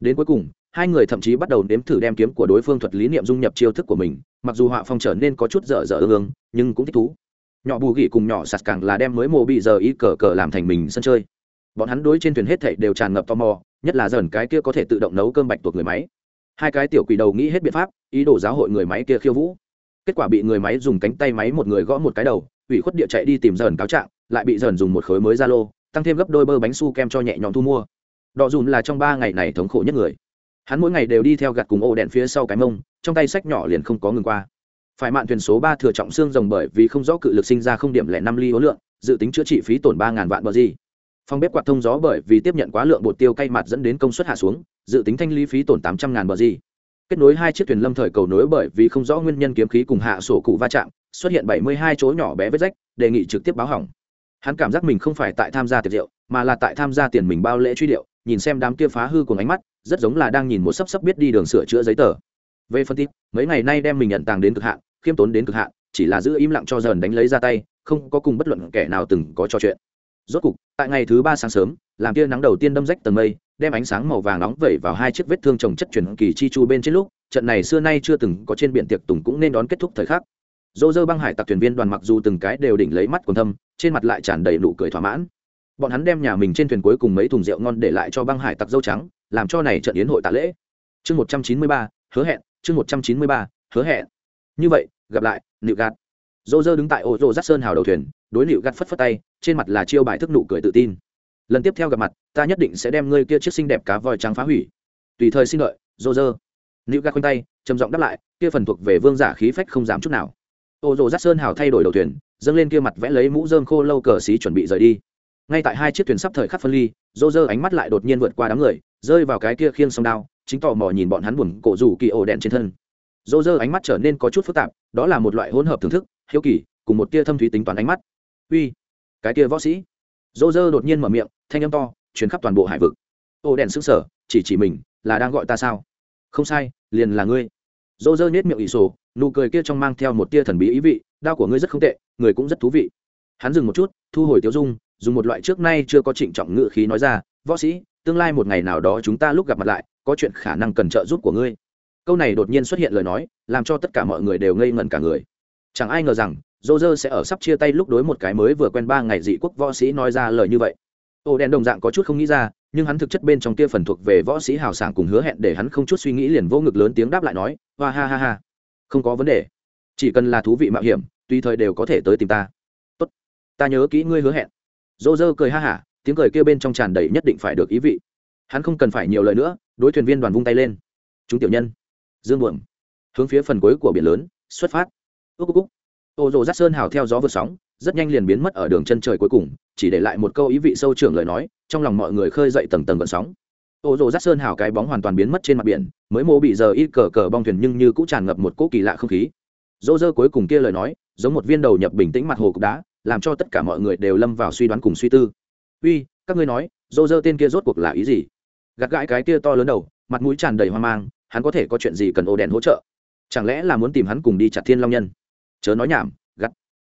Đến cuối cùng, hai người thậm chí bắt đầu nếm thử đem kiếm của đối phương thuật lý niệm dung nhập chiêu thức của mình, mặc dù họa phong trở nên có chút dở dở ương, nhưng cũng thích thú nhỏ bù gỉ cùng nhỏ sạt càng là đem mới mồ bị giờ ý cờ cờ làm thành mình sân chơi. Bọn hắn đối trên thuyền hết thảy đều tràn ngập tò mò, nhất là dần cái kia có thể tự động nấu cơm bạch tuộc người máy. Hai cái tiểu quỷ đầu nghĩ hết biện pháp, ý đồ giáo hội người máy kia khiêu vũ. Kết quả bị người máy dùng cánh tay máy một người gõ một cái đầu, ủy khuất địa chạy đi tìm dần cáo trạng, lại bị dần dùng một khối mới ra lô tăng thêm gấp đôi bơ bánh su kem cho nhẹ nhõm thu mua. Đọ dùn là trong ba ngày này thống khổ nhất người. Hắn mỗi ngày đều đi theo gặt cùng ô đèn phía sau cái mông, trong tay sách nhỏ liền không có ngừng qua phải mạn thuyền số ba thừa trọng xương rồng bởi vì không rõ cự lực sinh ra không điểm lẻ năm ly hối lượng, dự tính chữa trị phí tổn ba ngàn vạn bờ gì. Phòng bếp quạt thông gió bởi vì tiếp nhận quá lượng bột tiêu cay mặt dẫn đến công suất hạ xuống, dự tính thanh lý phí tổn tám trăm ngàn bờ gì. Kết nối hai chiếc thuyền lâm thời cầu nối bởi vì không rõ nguyên nhân kiếm khí cùng hạ sổ cụ va chạm, xuất hiện bảy mươi hai chỗ nhỏ bé vết rách, đề nghị trực tiếp báo hỏng. Hắn cảm giác mình không phải tại tham gia tiệc rượu, mà là tại tham gia tiền mình bao lễ truy điệu, nhìn xem đám kia phá hư cùng ánh mắt, rất giống là đang nhìn một sắp sắp biết đi đường sửa chữa giấy tờ về phân tích, mấy ngày nay đem mình nhận tàng đến cực hạn, khiêm tốn đến cực hạn, chỉ là giữ im lặng cho dần đánh lấy ra tay, không có cùng bất luận kẻ nào từng có trò chuyện. Rốt cục, tại ngày thứ ba sáng sớm, làm tia nắng đầu tiên đâm rách tầng mây, đem ánh sáng màu vàng nóng vẩy vào hai chiếc vết thương trồng chất chuyển kỳ chi chu bên trên lúc, trận này xưa nay chưa từng có trên biển tiệc tùng cũng nên đón kết thúc thời khắc. Dô dơ băng hải tặc thuyền viên đoàn mặc dù từng cái đều đỉnh lấy mắt còn thâm, trên mặt lại tràn đầy nụ cười thỏa mãn. Bọn hắn đem nhà mình trên thuyền cuối cùng mấy thùng rượu ngon để lại cho băng hải tặc dâu trắng, làm cho này trận yến hội tạ lễ. Chương một trăm chín mươi ba, hứa hẹn chương một trăm chín mươi ba, hứa hẹn. Như vậy, gặp lại, nịu gạt. Dô dơ đứng tại ô rô rắt sơn hào đầu thuyền, đối nịu gạt phất phất tay, trên mặt là chiêu bài thức nụ cười tự tin. Lần tiếp theo gặp mặt, ta nhất định sẽ đem ngươi kia chiếc xinh đẹp cá voi trắng phá hủy. Tùy thời xin đợi dô dơ nịu gạt khoanh tay, trầm giọng đáp lại, kia phần thuộc về vương giả khí phách không dám chút nào. Ô rô rắt sơn hào thay đổi đầu thuyền, dâng lên kia mặt vẽ lấy mũ dơm khô lâu cờ xí chuẩn bị rời đi. Ngay tại hai chiếc thuyền sắp thời khắc phân ly dô dơ ánh mắt lại đột nhiên vượt qua đám người, rơi vào cái kia khiêng sông đao chính tò mò nhìn bọn hắn buồn cổ rủ kỳ ổ đèn trên thân. Dô dơ ánh mắt trở nên có chút phức tạp, đó là một loại hỗn hợp thưởng thức, hiếu kỳ, cùng một tia thâm thúy tính toán ánh mắt. Uy, cái kia võ sĩ. Dô dơ đột nhiên mở miệng, thanh âm to chuyến khắp toàn bộ hải vực. Ổ đèn xứng sở chỉ chỉ mình, là đang gọi ta sao? Không sai, liền là ngươi. Dô dơ nhét miệng ỷ sổ, nụ cười kia trong mang theo một tia thần bí ý vị, đao của ngươi rất không tệ, người cũng rất thú vị. Hắn dừng một chút, thu hồi tiêu dung, dùng một loại trước nay chưa có trịnh trọng ngự khí nói ra, võ sĩ, tương lai một ngày nào đó chúng ta lúc gặp mặt lại có chuyện khả năng cần trợ giúp của ngươi. Câu này đột nhiên xuất hiện lời nói, làm cho tất cả mọi người đều ngây ngẩn cả người. Chẳng ai ngờ rằng dô dơ sẽ ở sắp chia tay lúc đối một cái mới vừa quen ba ngày dị quốc võ sĩ nói ra lời như vậy. Ô đen đồng dạng có chút không nghĩ ra, nhưng hắn thực chất bên trong kia phần thuộc về võ sĩ hào sảng cùng hứa hẹn để hắn không chút suy nghĩ liền vô ngực lớn tiếng đáp lại nói hoa ha ha ha, không có vấn đề. Chỉ cần là thú vị mạo hiểm, tùy thời đều có thể tới tìm ta. Tốt, ta nhớ kỹ ngươi hứa hẹn. Dô dơ cười ha hả, tiếng cười kia bên trong tràn đầy nhất định phải được ý vị hắn không cần phải nhiều lời nữa, đối thuyền viên đoàn vung tay lên. Chúng tiểu nhân. Dương buồm. Hướng phía phần cuối của biển lớn, xuất phát. Ước cúc ô rồ rát sơn hào theo gió vượt sóng, rất nhanh liền biến mất ở đường chân trời cuối cùng, chỉ để lại một câu ý vị sâu trưởng lời nói, trong lòng mọi người khơi dậy tầng tầng gợn sóng. Ô rồ rát sơn hào cái bóng hoàn toàn biến mất trên mặt biển, mới mô bị giờ ít cờ cờ bong thuyền nhưng như cũng tràn ngập một cỗ kỳ lạ không khí. Dô dơ cuối cùng kia lời nói, giống một viên đầu nhập bình tĩnh mặt hồ cục đá, làm cho tất cả mọi người đều lâm vào suy đoán cùng suy tư. Uy, các ngươi nói dô dơ tên kia rốt cuộc là ý gì? Gạt gãi cái kia to lớn đầu, mặt mũi tràn đầy hoang mang, hắn có thể có chuyện gì cần ô đèn hỗ trợ? Chẳng lẽ là muốn tìm hắn cùng đi chặt thiên long nhân? Chớ nói nhảm, gắt.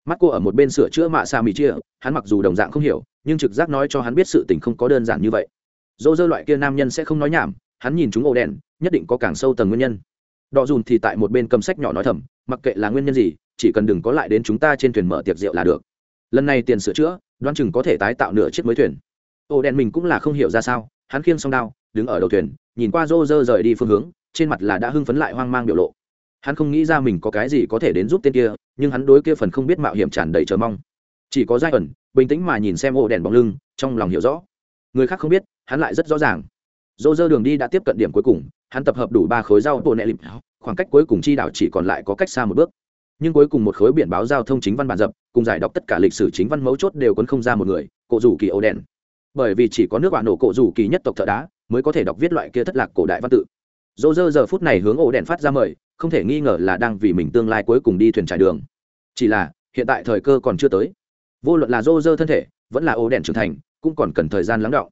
Mắt cô ở một bên sửa chữa mạ xa mì chia, hắn mặc dù đồng dạng không hiểu, nhưng trực giác nói cho hắn biết sự tình không có đơn giản như vậy. Dỗ dơ loại kia nam nhân sẽ không nói nhảm, hắn nhìn chúng ô đèn nhất định có càng sâu tầng nguyên nhân. Đọ dùn thì tại một bên cầm sách nhỏ nói thầm, mặc kệ là nguyên nhân gì, chỉ cần đừng có lại đến chúng ta trên thuyền mở tiệc rượu là được. Lần này tiền sửa chữa đoan chừng có thể tái tạo nửa chiếc mới thuyền. Ô đèn mình cũng là không hiểu ra sao hắn khiêng song đao, đứng ở đầu thuyền, nhìn qua rô rơ rời đi phương hướng, trên mặt là đã hưng phấn lại hoang mang biểu lộ. Hắn không nghĩ ra mình có cái gì có thể đến giúp tên kia, nhưng hắn đối kia phần không biết mạo hiểm tràn đầy chờ mong. Chỉ có giai ẩn, bình tĩnh mà nhìn xem ô đèn bóng lưng, trong lòng hiểu rõ. Người khác không biết, hắn lại rất rõ ràng. Dô dơ đường đi đã tiếp cận điểm cuối cùng, hắn tập hợp đủ ba khối rau bộ nẹ lịp. Khoảng cách cuối cùng chi đảo chỉ còn lại có cách xa một bước. Nhưng cuối cùng một khối biển báo giao thông chính văn bản dập, cùng giải đọc tất cả lịch sử chính văn mấu chốt đều quấn không ra một người cộ rủ kỳ ổ đèn bởi vì chỉ có nước bạn nổ cổ rủ kỳ nhất tộc thợ đá mới có thể đọc viết loại kia thất lạc cổ đại văn tự. Dô dơ giờ phút này hướng ổ đèn phát ra mời, không thể nghi ngờ là đang vì mình tương lai cuối cùng đi thuyền trải đường. Chỉ là, hiện tại thời cơ còn chưa tới. Vô luận là dô dơ thân thể, vẫn là ổ đèn trưởng thành, cũng còn cần thời gian lắng đọng.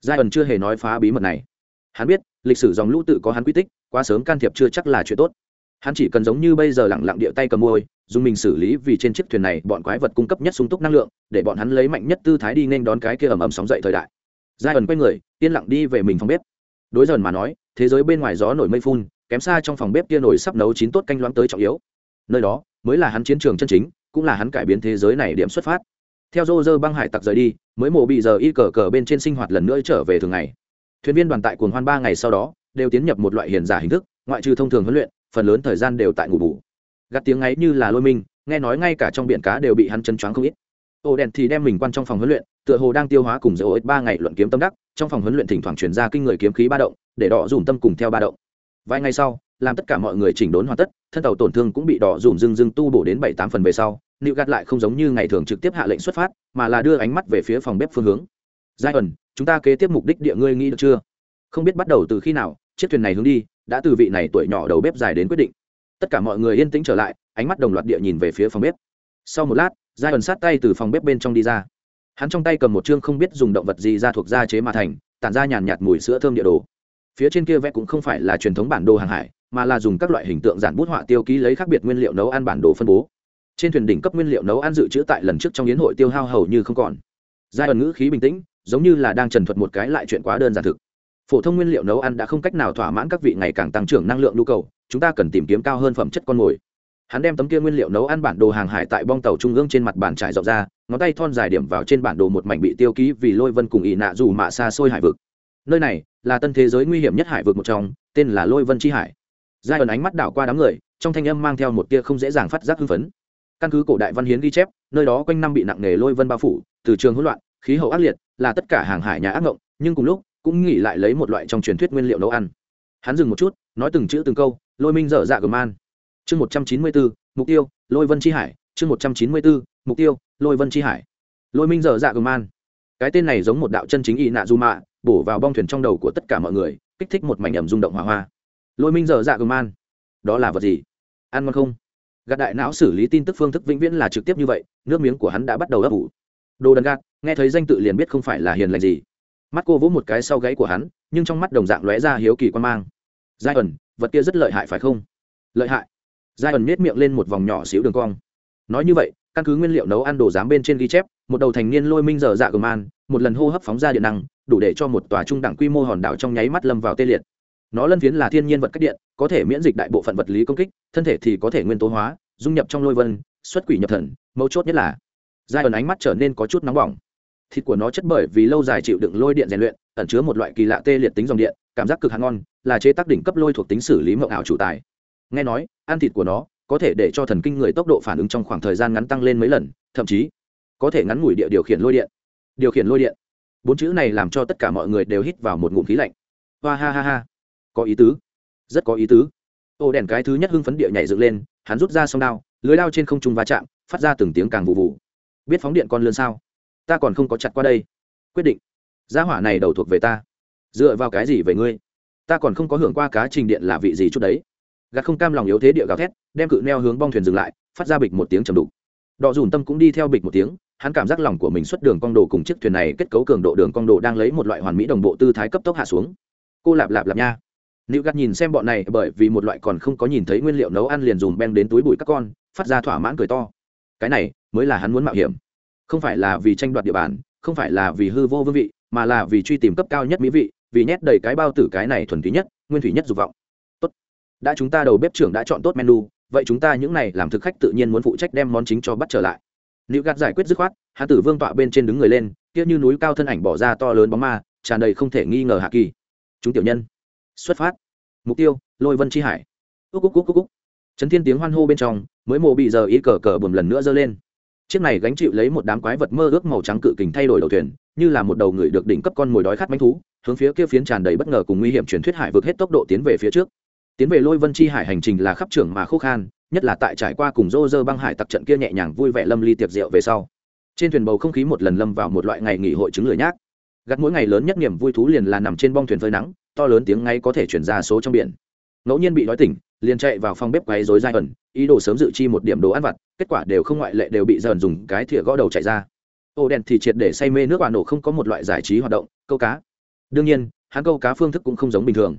Giai ẩn chưa hề nói phá bí mật này. Hắn biết, lịch sử dòng lũ tự có hắn quy tích, quá sớm can thiệp chưa chắc là chuyện tốt hắn chỉ cần giống như bây giờ lẳng lặng địa tay cầm môi, dùng mình xử lý vì trên chiếc thuyền này bọn quái vật cung cấp nhất sung túc năng lượng, để bọn hắn lấy mạnh nhất tư thái đi nên đón cái kia ầm ầm sóng dậy thời đại. Giai ẩn quay người, yên lặng đi về mình phòng bếp. Đối dần mà nói, thế giới bên ngoài gió nổi mây phun, kém xa trong phòng bếp kia nổi sắp nấu chín tốt canh loáng tới trọng yếu. Nơi đó, mới là hắn chiến trường chân chính, cũng là hắn cải biến thế giới này điểm xuất phát. Theo dô dơ băng hải tặc rời đi, mới mổ bị giờ y cờ cờ bên trên sinh hoạt lần nữa trở về thường ngày. Thuyền viên đoàn tại cuồng hoan ba ngày sau đó, đều tiến nhập một loại hiền giả hình thức, ngoại trừ thông thường huấn luyện phần lớn thời gian đều tại ngủ bù. Gắt tiếng ấy như là lôi minh nghe nói ngay cả trong biển cá đều bị hắn chân choáng không ít. Ô đèn thì đem mình quan trong phòng huấn luyện, tựa hồ đang tiêu hóa cùng dấu ích ba ngày luận kiếm tâm đắc, trong phòng huấn luyện thỉnh thoảng chuyển ra kinh người kiếm khí ba động, để đỏ dùm tâm cùng theo ba động. Vài ngày sau, làm tất cả mọi người chỉnh đốn hoàn tất, thân tàu tổn thương cũng bị đỏ dùm dưng dưng tu bổ đến bảy tám phần về sau, nịu gạt lại không giống như ngày thường trực tiếp hạ lệnh xuất phát, mà là đưa ánh mắt về phía phòng bếp phương hướng. Giai ẩn, chúng ta kế tiếp mục đích địa ngươi nghĩ được chưa? Không biết bắt đầu từ khi nào chiếc thuyền này hướng đi, đã từ vị này tuổi nhỏ đầu bếp dài đến quyết định. Tất cả mọi người yên tĩnh trở lại, ánh mắt đồng loạt địa nhìn về phía phòng bếp. Sau một lát giai ẩn sát tay từ phòng bếp bên trong đi ra. Hắn trong tay cầm một chương không biết dùng động vật gì ra thuộc da chế mà thành, tản ra nhàn nhạt mùi sữa thơm địa đồ. Phía trên kia vẽ cũng không phải là truyền thống bản đồ hàng hải, mà là dùng các loại hình tượng giản bút họa tiêu ký lấy khác biệt nguyên liệu nấu ăn bản đồ phân bố. Trên thuyền đỉnh cấp nguyên liệu nấu ăn dự trữ tại lần trước trong yến hội tiêu hao hầu như không còn. Giai ẩn ngữ khí bình tĩnh, giống như là đang trần thuật một cái lại chuyện quá đơn giản thực phổ thông nguyên liệu nấu ăn đã không cách nào thỏa mãn các vị ngày càng tăng trưởng năng lượng nhu cầu, chúng ta cần tìm kiếm cao hơn phẩm chất con mồi. Hắn đem tấm kia nguyên liệu nấu ăn bản đồ hàng hải tại bong tàu trung ương trên mặt bàn trải rộng ra, ngón tay thon dài điểm vào trên bản đồ một mảnh bị tiêu ký vì lôi vân cùng ỵ nạ dù mạ xa xôi hải vực. Nơi này là tân thế giới nguy hiểm nhất hải vực một trong, tên là lôi vân chi hải. Giai ẩn ánh mắt đảo qua đám người, trong thanh âm mang theo một tia không dễ dàng phát giác hưng phấn. Căn cứ cổ đại văn hiến ghi chép, nơi đó quanh năm bị nặng nề lôi vân bao phủ, từ trường hỗn loạn, khí hậu ác liệt, là tất cả hàng hải nhà ác ngộng, nhưng cùng lúc cũng nghĩ lại lấy một loại trong truyền thuyết nguyên liệu nấu ăn. Hắn dừng một chút, nói từng chữ từng câu, lôi minh dở dạ gờ man. Chương một trăm chín mươi bốn mục tiêu, lôi vân chi hải. Chương một trăm chín mươi bốn mục tiêu, lôi vân chi hải. Lôi minh dở dạ gờ man. Cái tên này giống một đạo chân chính y nạ du mạ, bổ vào bong thuyền trong đầu của tất cả mọi người, kích thích một mảnh ẩm rung động hỏa hoa. Lôi minh dở dạ gờ man. Đó là vật gì? Ăn ngon không? Gạt đại não xử lý tin tức phương thức vĩnh viễn là trực tiếp như vậy, nước miếng của hắn đã bắt đầu ấp ủ. Đồ đần gạt, nghe thấy danh tự liền biết không phải là hiền lành gì mắt cô vỗ một cái sau gáy của hắn, nhưng trong mắt đồng dạng lóe ra hiếu kỳ quan mang. Giai ẩn vật kia rất lợi hại phải không? Lợi hại. Giai ẩn miết miệng lên một vòng nhỏ xíu đường cong. Nói như vậy, căn cứ nguyên liệu nấu ăn đồ dám bên trên ghi chép, một đầu thành niên lôi minh dở dạ gờ man, một lần hô hấp phóng ra điện năng, đủ để cho một tòa trung đẳng quy mô hòn đảo trong nháy mắt lâm vào tê liệt. Nó lân phiến là thiên nhiên vật cách điện, có thể miễn dịch đại bộ phận vật lý công kích, thân thể thì có thể nguyên tố hóa, dung nhập trong lôi vân, xuất quỷ nhập thần, mấu chốt nhất là giai ẩn ánh mắt trở nên có chút nóng bỏng thịt của nó chất bởi vì lâu dài chịu đựng lôi điện rèn luyện, ẩn chứa một loại kỳ lạ tê liệt tính dòng điện, cảm giác cực hạt ngon, là chế tác đỉnh cấp lôi thuộc tính xử lý mộng ảo chủ tài. Nghe nói, ăn thịt của nó có thể để cho thần kinh người tốc độ phản ứng trong khoảng thời gian ngắn tăng lên mấy lần, thậm chí có thể ngắn ngủi địa điều khiển lôi điện. Điều khiển lôi điện. Bốn chữ này làm cho tất cả mọi người đều hít vào một ngụm khí lạnh. Hoa ha ha ha. Có ý tứ. Rất có ý tứ. Ô đèn cái thứ nhất hưng phấn địa nhảy dựng lên, hắn rút ra song đao, lưới đao trên không trung va chạm, phát ra từng tiếng càng vụ vụ. Biết phóng điện con lươn sao? Ta còn không có chặt qua đây. Quyết định. Gia hỏa này đầu thuộc về ta. Dựa vào cái gì về ngươi? Ta còn không có hưởng qua cá trình điện là vị gì chút đấy. Gạt không cam lòng yếu thế địa gào thét, đem cự neo hướng bong thuyền dừng lại, phát ra bịch một tiếng chầm đục. Đọ dùn tâm cũng đi theo bịch một tiếng, hắn cảm giác lòng của mình xuất đường cong đồ cùng chiếc thuyền này kết cấu cường độ đường cong đồ đang lấy một loại hoàn mỹ đồng bộ tư thái cấp tốc hạ xuống. Cô lạp lạp lạp nha. Nữ gạt nhìn xem bọn này, bởi vì một loại còn không có nhìn thấy nguyên liệu nấu ăn liền dùng beng đến túi bụi các con, phát ra thỏa mãn cười to. Cái này mới là hắn muốn mạo hiểm không phải là vì tranh đoạt địa bàn, không phải là vì hư vô vương vị, mà là vì truy tìm cấp cao nhất mỹ vị, vì nhét đầy cái bao tử cái này thuần túy nhất, nguyên thủy nhất dục vọng. Tốt. Đã chúng ta đầu bếp trưởng đã chọn tốt menu, vậy chúng ta những này làm thực khách tự nhiên muốn phụ trách đem món chính cho bắt trở lại. Nữ gạt giải quyết dứt khoát hạ tử vương tọa bên trên đứng người lên, kia như núi cao thân ảnh bỏ ra to lớn bóng ma, tràn đầy không thể nghi ngờ hạ kỳ. Chúng tiểu nhân. Xuất phát. Mục tiêu, lôi vân chi hải. Úc úc úc úc úc chấn thiên tiếng hoan hô bên trong, mới mộ bị giờ ý cờ cờ bùm lần nữa giơ lên chiếc này gánh chịu lấy một đám quái vật mơ ước màu trắng cự kình thay đổi đầu thuyền, như là một đầu người được đỉnh cấp con mồi đói khát manh thú, hướng phía kia phiến tràn đầy bất ngờ cùng nguy hiểm truyền thuyết hải vượt hết tốc độ tiến về phía trước. Tiến về lôi vân chi hải hành trình là khắp trưởng mà khúc khan, nhất là tại trải qua cùng rô rơ băng hải tặc trận kia nhẹ nhàng vui vẻ lâm ly tiệc rượu về sau. Trên thuyền bầu không khí một lần lâm vào một loại ngày nghỉ hội chứng lười nhác. Gặt mỗi ngày lớn nhất niềm vui thú liền là nằm trên bong thuyền phơi nắng, to lớn tiếng ngay có thể chuyển ra số trong biển. Ngẫu nhiên bị đói tỉnh liền chạy vào phòng bếp quấy rối giai ẩn ý đồ sớm dự chi một điểm đồ ăn vặt, kết quả đều không ngoại lệ đều bị dần dùng cái thìa gõ đầu chạy ra. Ô đèn thì triệt để say mê nước bà nổ không có một loại giải trí hoạt động, câu cá. Đương nhiên, hắn câu cá phương thức cũng không giống bình thường.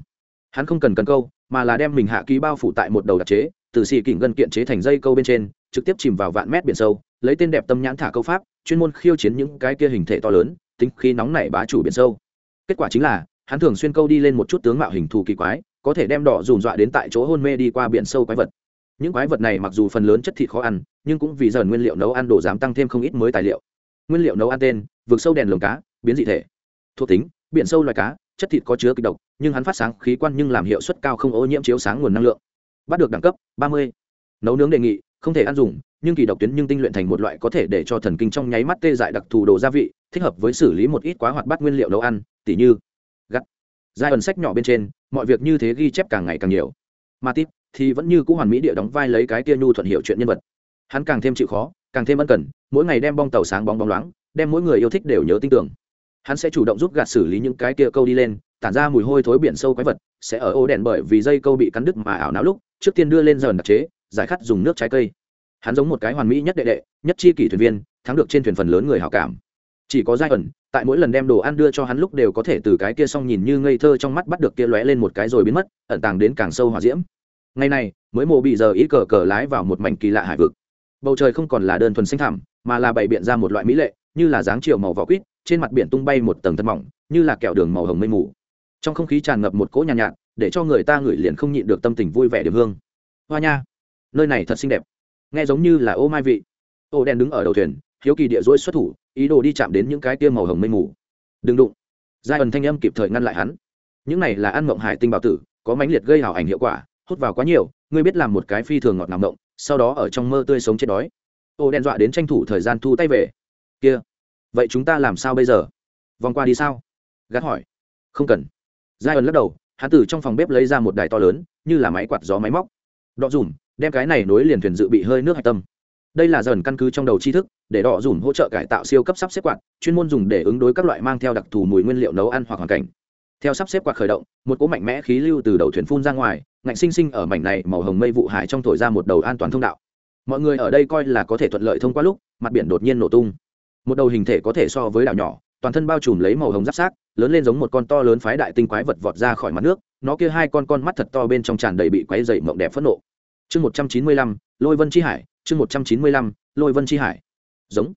Hắn không cần cần câu, mà là đem mình hạ ký bao phủ tại một đầu đặc chế, từ xì kỉnh gân kiện chế thành dây câu bên trên, trực tiếp chìm vào vạn mét biển sâu, lấy tên đẹp tâm nhãn thả câu pháp, chuyên môn khiêu chiến những cái kia hình thể to lớn, tính khi nóng nảy bá chủ biển sâu. Kết quả chính là, hắn thường xuyên câu đi lên một chút tướng mạo hình thù kỳ quái có thể đem đỏ dùn dọa đến tại chỗ hôn mê đi qua biển sâu quái vật. Những quái vật này mặc dù phần lớn chất thịt khó ăn, nhưng cũng vì dần nguyên liệu nấu ăn đồ dám tăng thêm không ít mới tài liệu. Nguyên liệu nấu ăn tên, vượt sâu đèn lồng cá, biến dị thể. Thuộc tính, biển sâu loài cá, chất thịt có chứa kịch độc, nhưng hắn phát sáng khí quan nhưng làm hiệu suất cao không ô nhiễm chiếu sáng nguồn năng lượng. Bắt được đẳng cấp, ba mươi. Nấu nướng đề nghị, không thể ăn dùng, nhưng kỳ độc tuyến nhưng tinh luyện thành một loại có thể để cho thần kinh trong nháy mắt tê dại đặc thù đồ gia vị, thích hợp với xử lý một ít quá hoạt bát nguyên liệu nấu ăn, tỉ như gắt. Giai ẩn sách nhỏ bên trên mọi việc như thế ghi chép càng ngày càng nhiều. Mà tiếp, thì vẫn như cũ hoàn mỹ địa đóng vai lấy cái kia nhu thuận hiệu chuyện nhân vật. Hắn càng thêm chịu khó, càng thêm ân cần, mỗi ngày đem bong tàu sáng bóng bóng loáng, đem mỗi người yêu thích đều nhớ tin tưởng. Hắn sẽ chủ động giúp gạt xử lý những cái kia câu đi lên, tản ra mùi hôi thối biển sâu quái vật, sẽ ở ô đèn bởi vì dây câu bị cắn đứt mà ảo não lúc, trước tiên đưa lên dần đặc chế, giải khát dùng nước trái cây. Hắn giống một cái hoàn mỹ nhất đệ đệ, nhất chi kỷ thuyền viên, thắng được trên thuyền phần lớn người hảo cảm chỉ có giai ẩn tại mỗi lần đem đồ ăn đưa cho hắn lúc đều có thể từ cái kia xong nhìn như ngây thơ trong mắt bắt được kia lóe lên một cái rồi biến mất ẩn tàng đến càng sâu hòa diễm. Ngày này mới mộ bị giờ ít cờ cờ lái vào một mảnh kỳ lạ hải vực. Bầu trời không còn là đơn thuần xanh thẳm mà là bày biện ra một loại mỹ lệ như là dáng chiều màu vỏ quýt trên mặt biển tung bay một tầng thật mỏng như là kẹo đường màu hồng mây mù. Trong không khí tràn ngập một cỗ nhàn nhạt, nhạt để cho người ta ngửi liền không nhịn được tâm tình vui vẻ điểm hương. Hoa nha nơi này thật xinh đẹp. Nghe giống như là ô mai vị. Ô đen đứng ở đầu thuyền hiếu kỳ địa dối xuất thủ, ý đồ đi chạm đến những cái tiêm màu hồng mây mù. Đừng đụng. Giai ẩn thanh âm kịp thời ngăn lại hắn. Những này là ăn mộng hải tinh bảo tử, có mãnh liệt gây hảo ảnh hiệu quả, hút vào quá nhiều, ngươi biết làm một cái phi thường ngọt ngào mộng, sau đó ở trong mơ tươi sống chết đói. Ô đen dọa đến tranh thủ thời gian thu tay về. Kia, vậy chúng ta làm sao bây giờ? Vòng qua đi sao? Gắt hỏi. Không cần. Giai ẩn lắc đầu, hắn từ trong phòng bếp lấy ra một đài to lớn, như là máy quạt gió máy móc. Đọ dùm, đem cái này nối liền thuyền dự bị hơi nước hạch tâm đây là dần căn cứ trong đầu tri thức, để đỏ dùm hỗ trợ cải tạo siêu cấp sắp xếp quạt, chuyên môn dùng để ứng đối các loại mang theo đặc thù mùi nguyên liệu nấu ăn hoặc hoàn cảnh. Theo sắp xếp quạt khởi động, một cỗ mạnh mẽ khí lưu từ đầu thuyền phun ra ngoài, ngạnh sinh sinh ở mảnh này màu hồng mây vụ hải trong thổi ra một đầu an toàn thông đạo. Mọi người ở đây coi là có thể thuận lợi thông qua lúc, mặt biển đột nhiên nổ tung. Một đầu hình thể có thể so với đảo nhỏ, toàn thân bao trùm lấy màu hồng giáp sát lớn lên giống một con to lớn phái đại tinh quái vật vọt ra khỏi mặt nước, nó kia hai con con mắt thật to bên trong tràn đầy bị quấy dậy mộng đẹp phẫn nộ. Chương một trăm chín mươi lăm, lôi vân chi hải chương một trăm chín mươi lăm, lôi vân chi hải. Giống.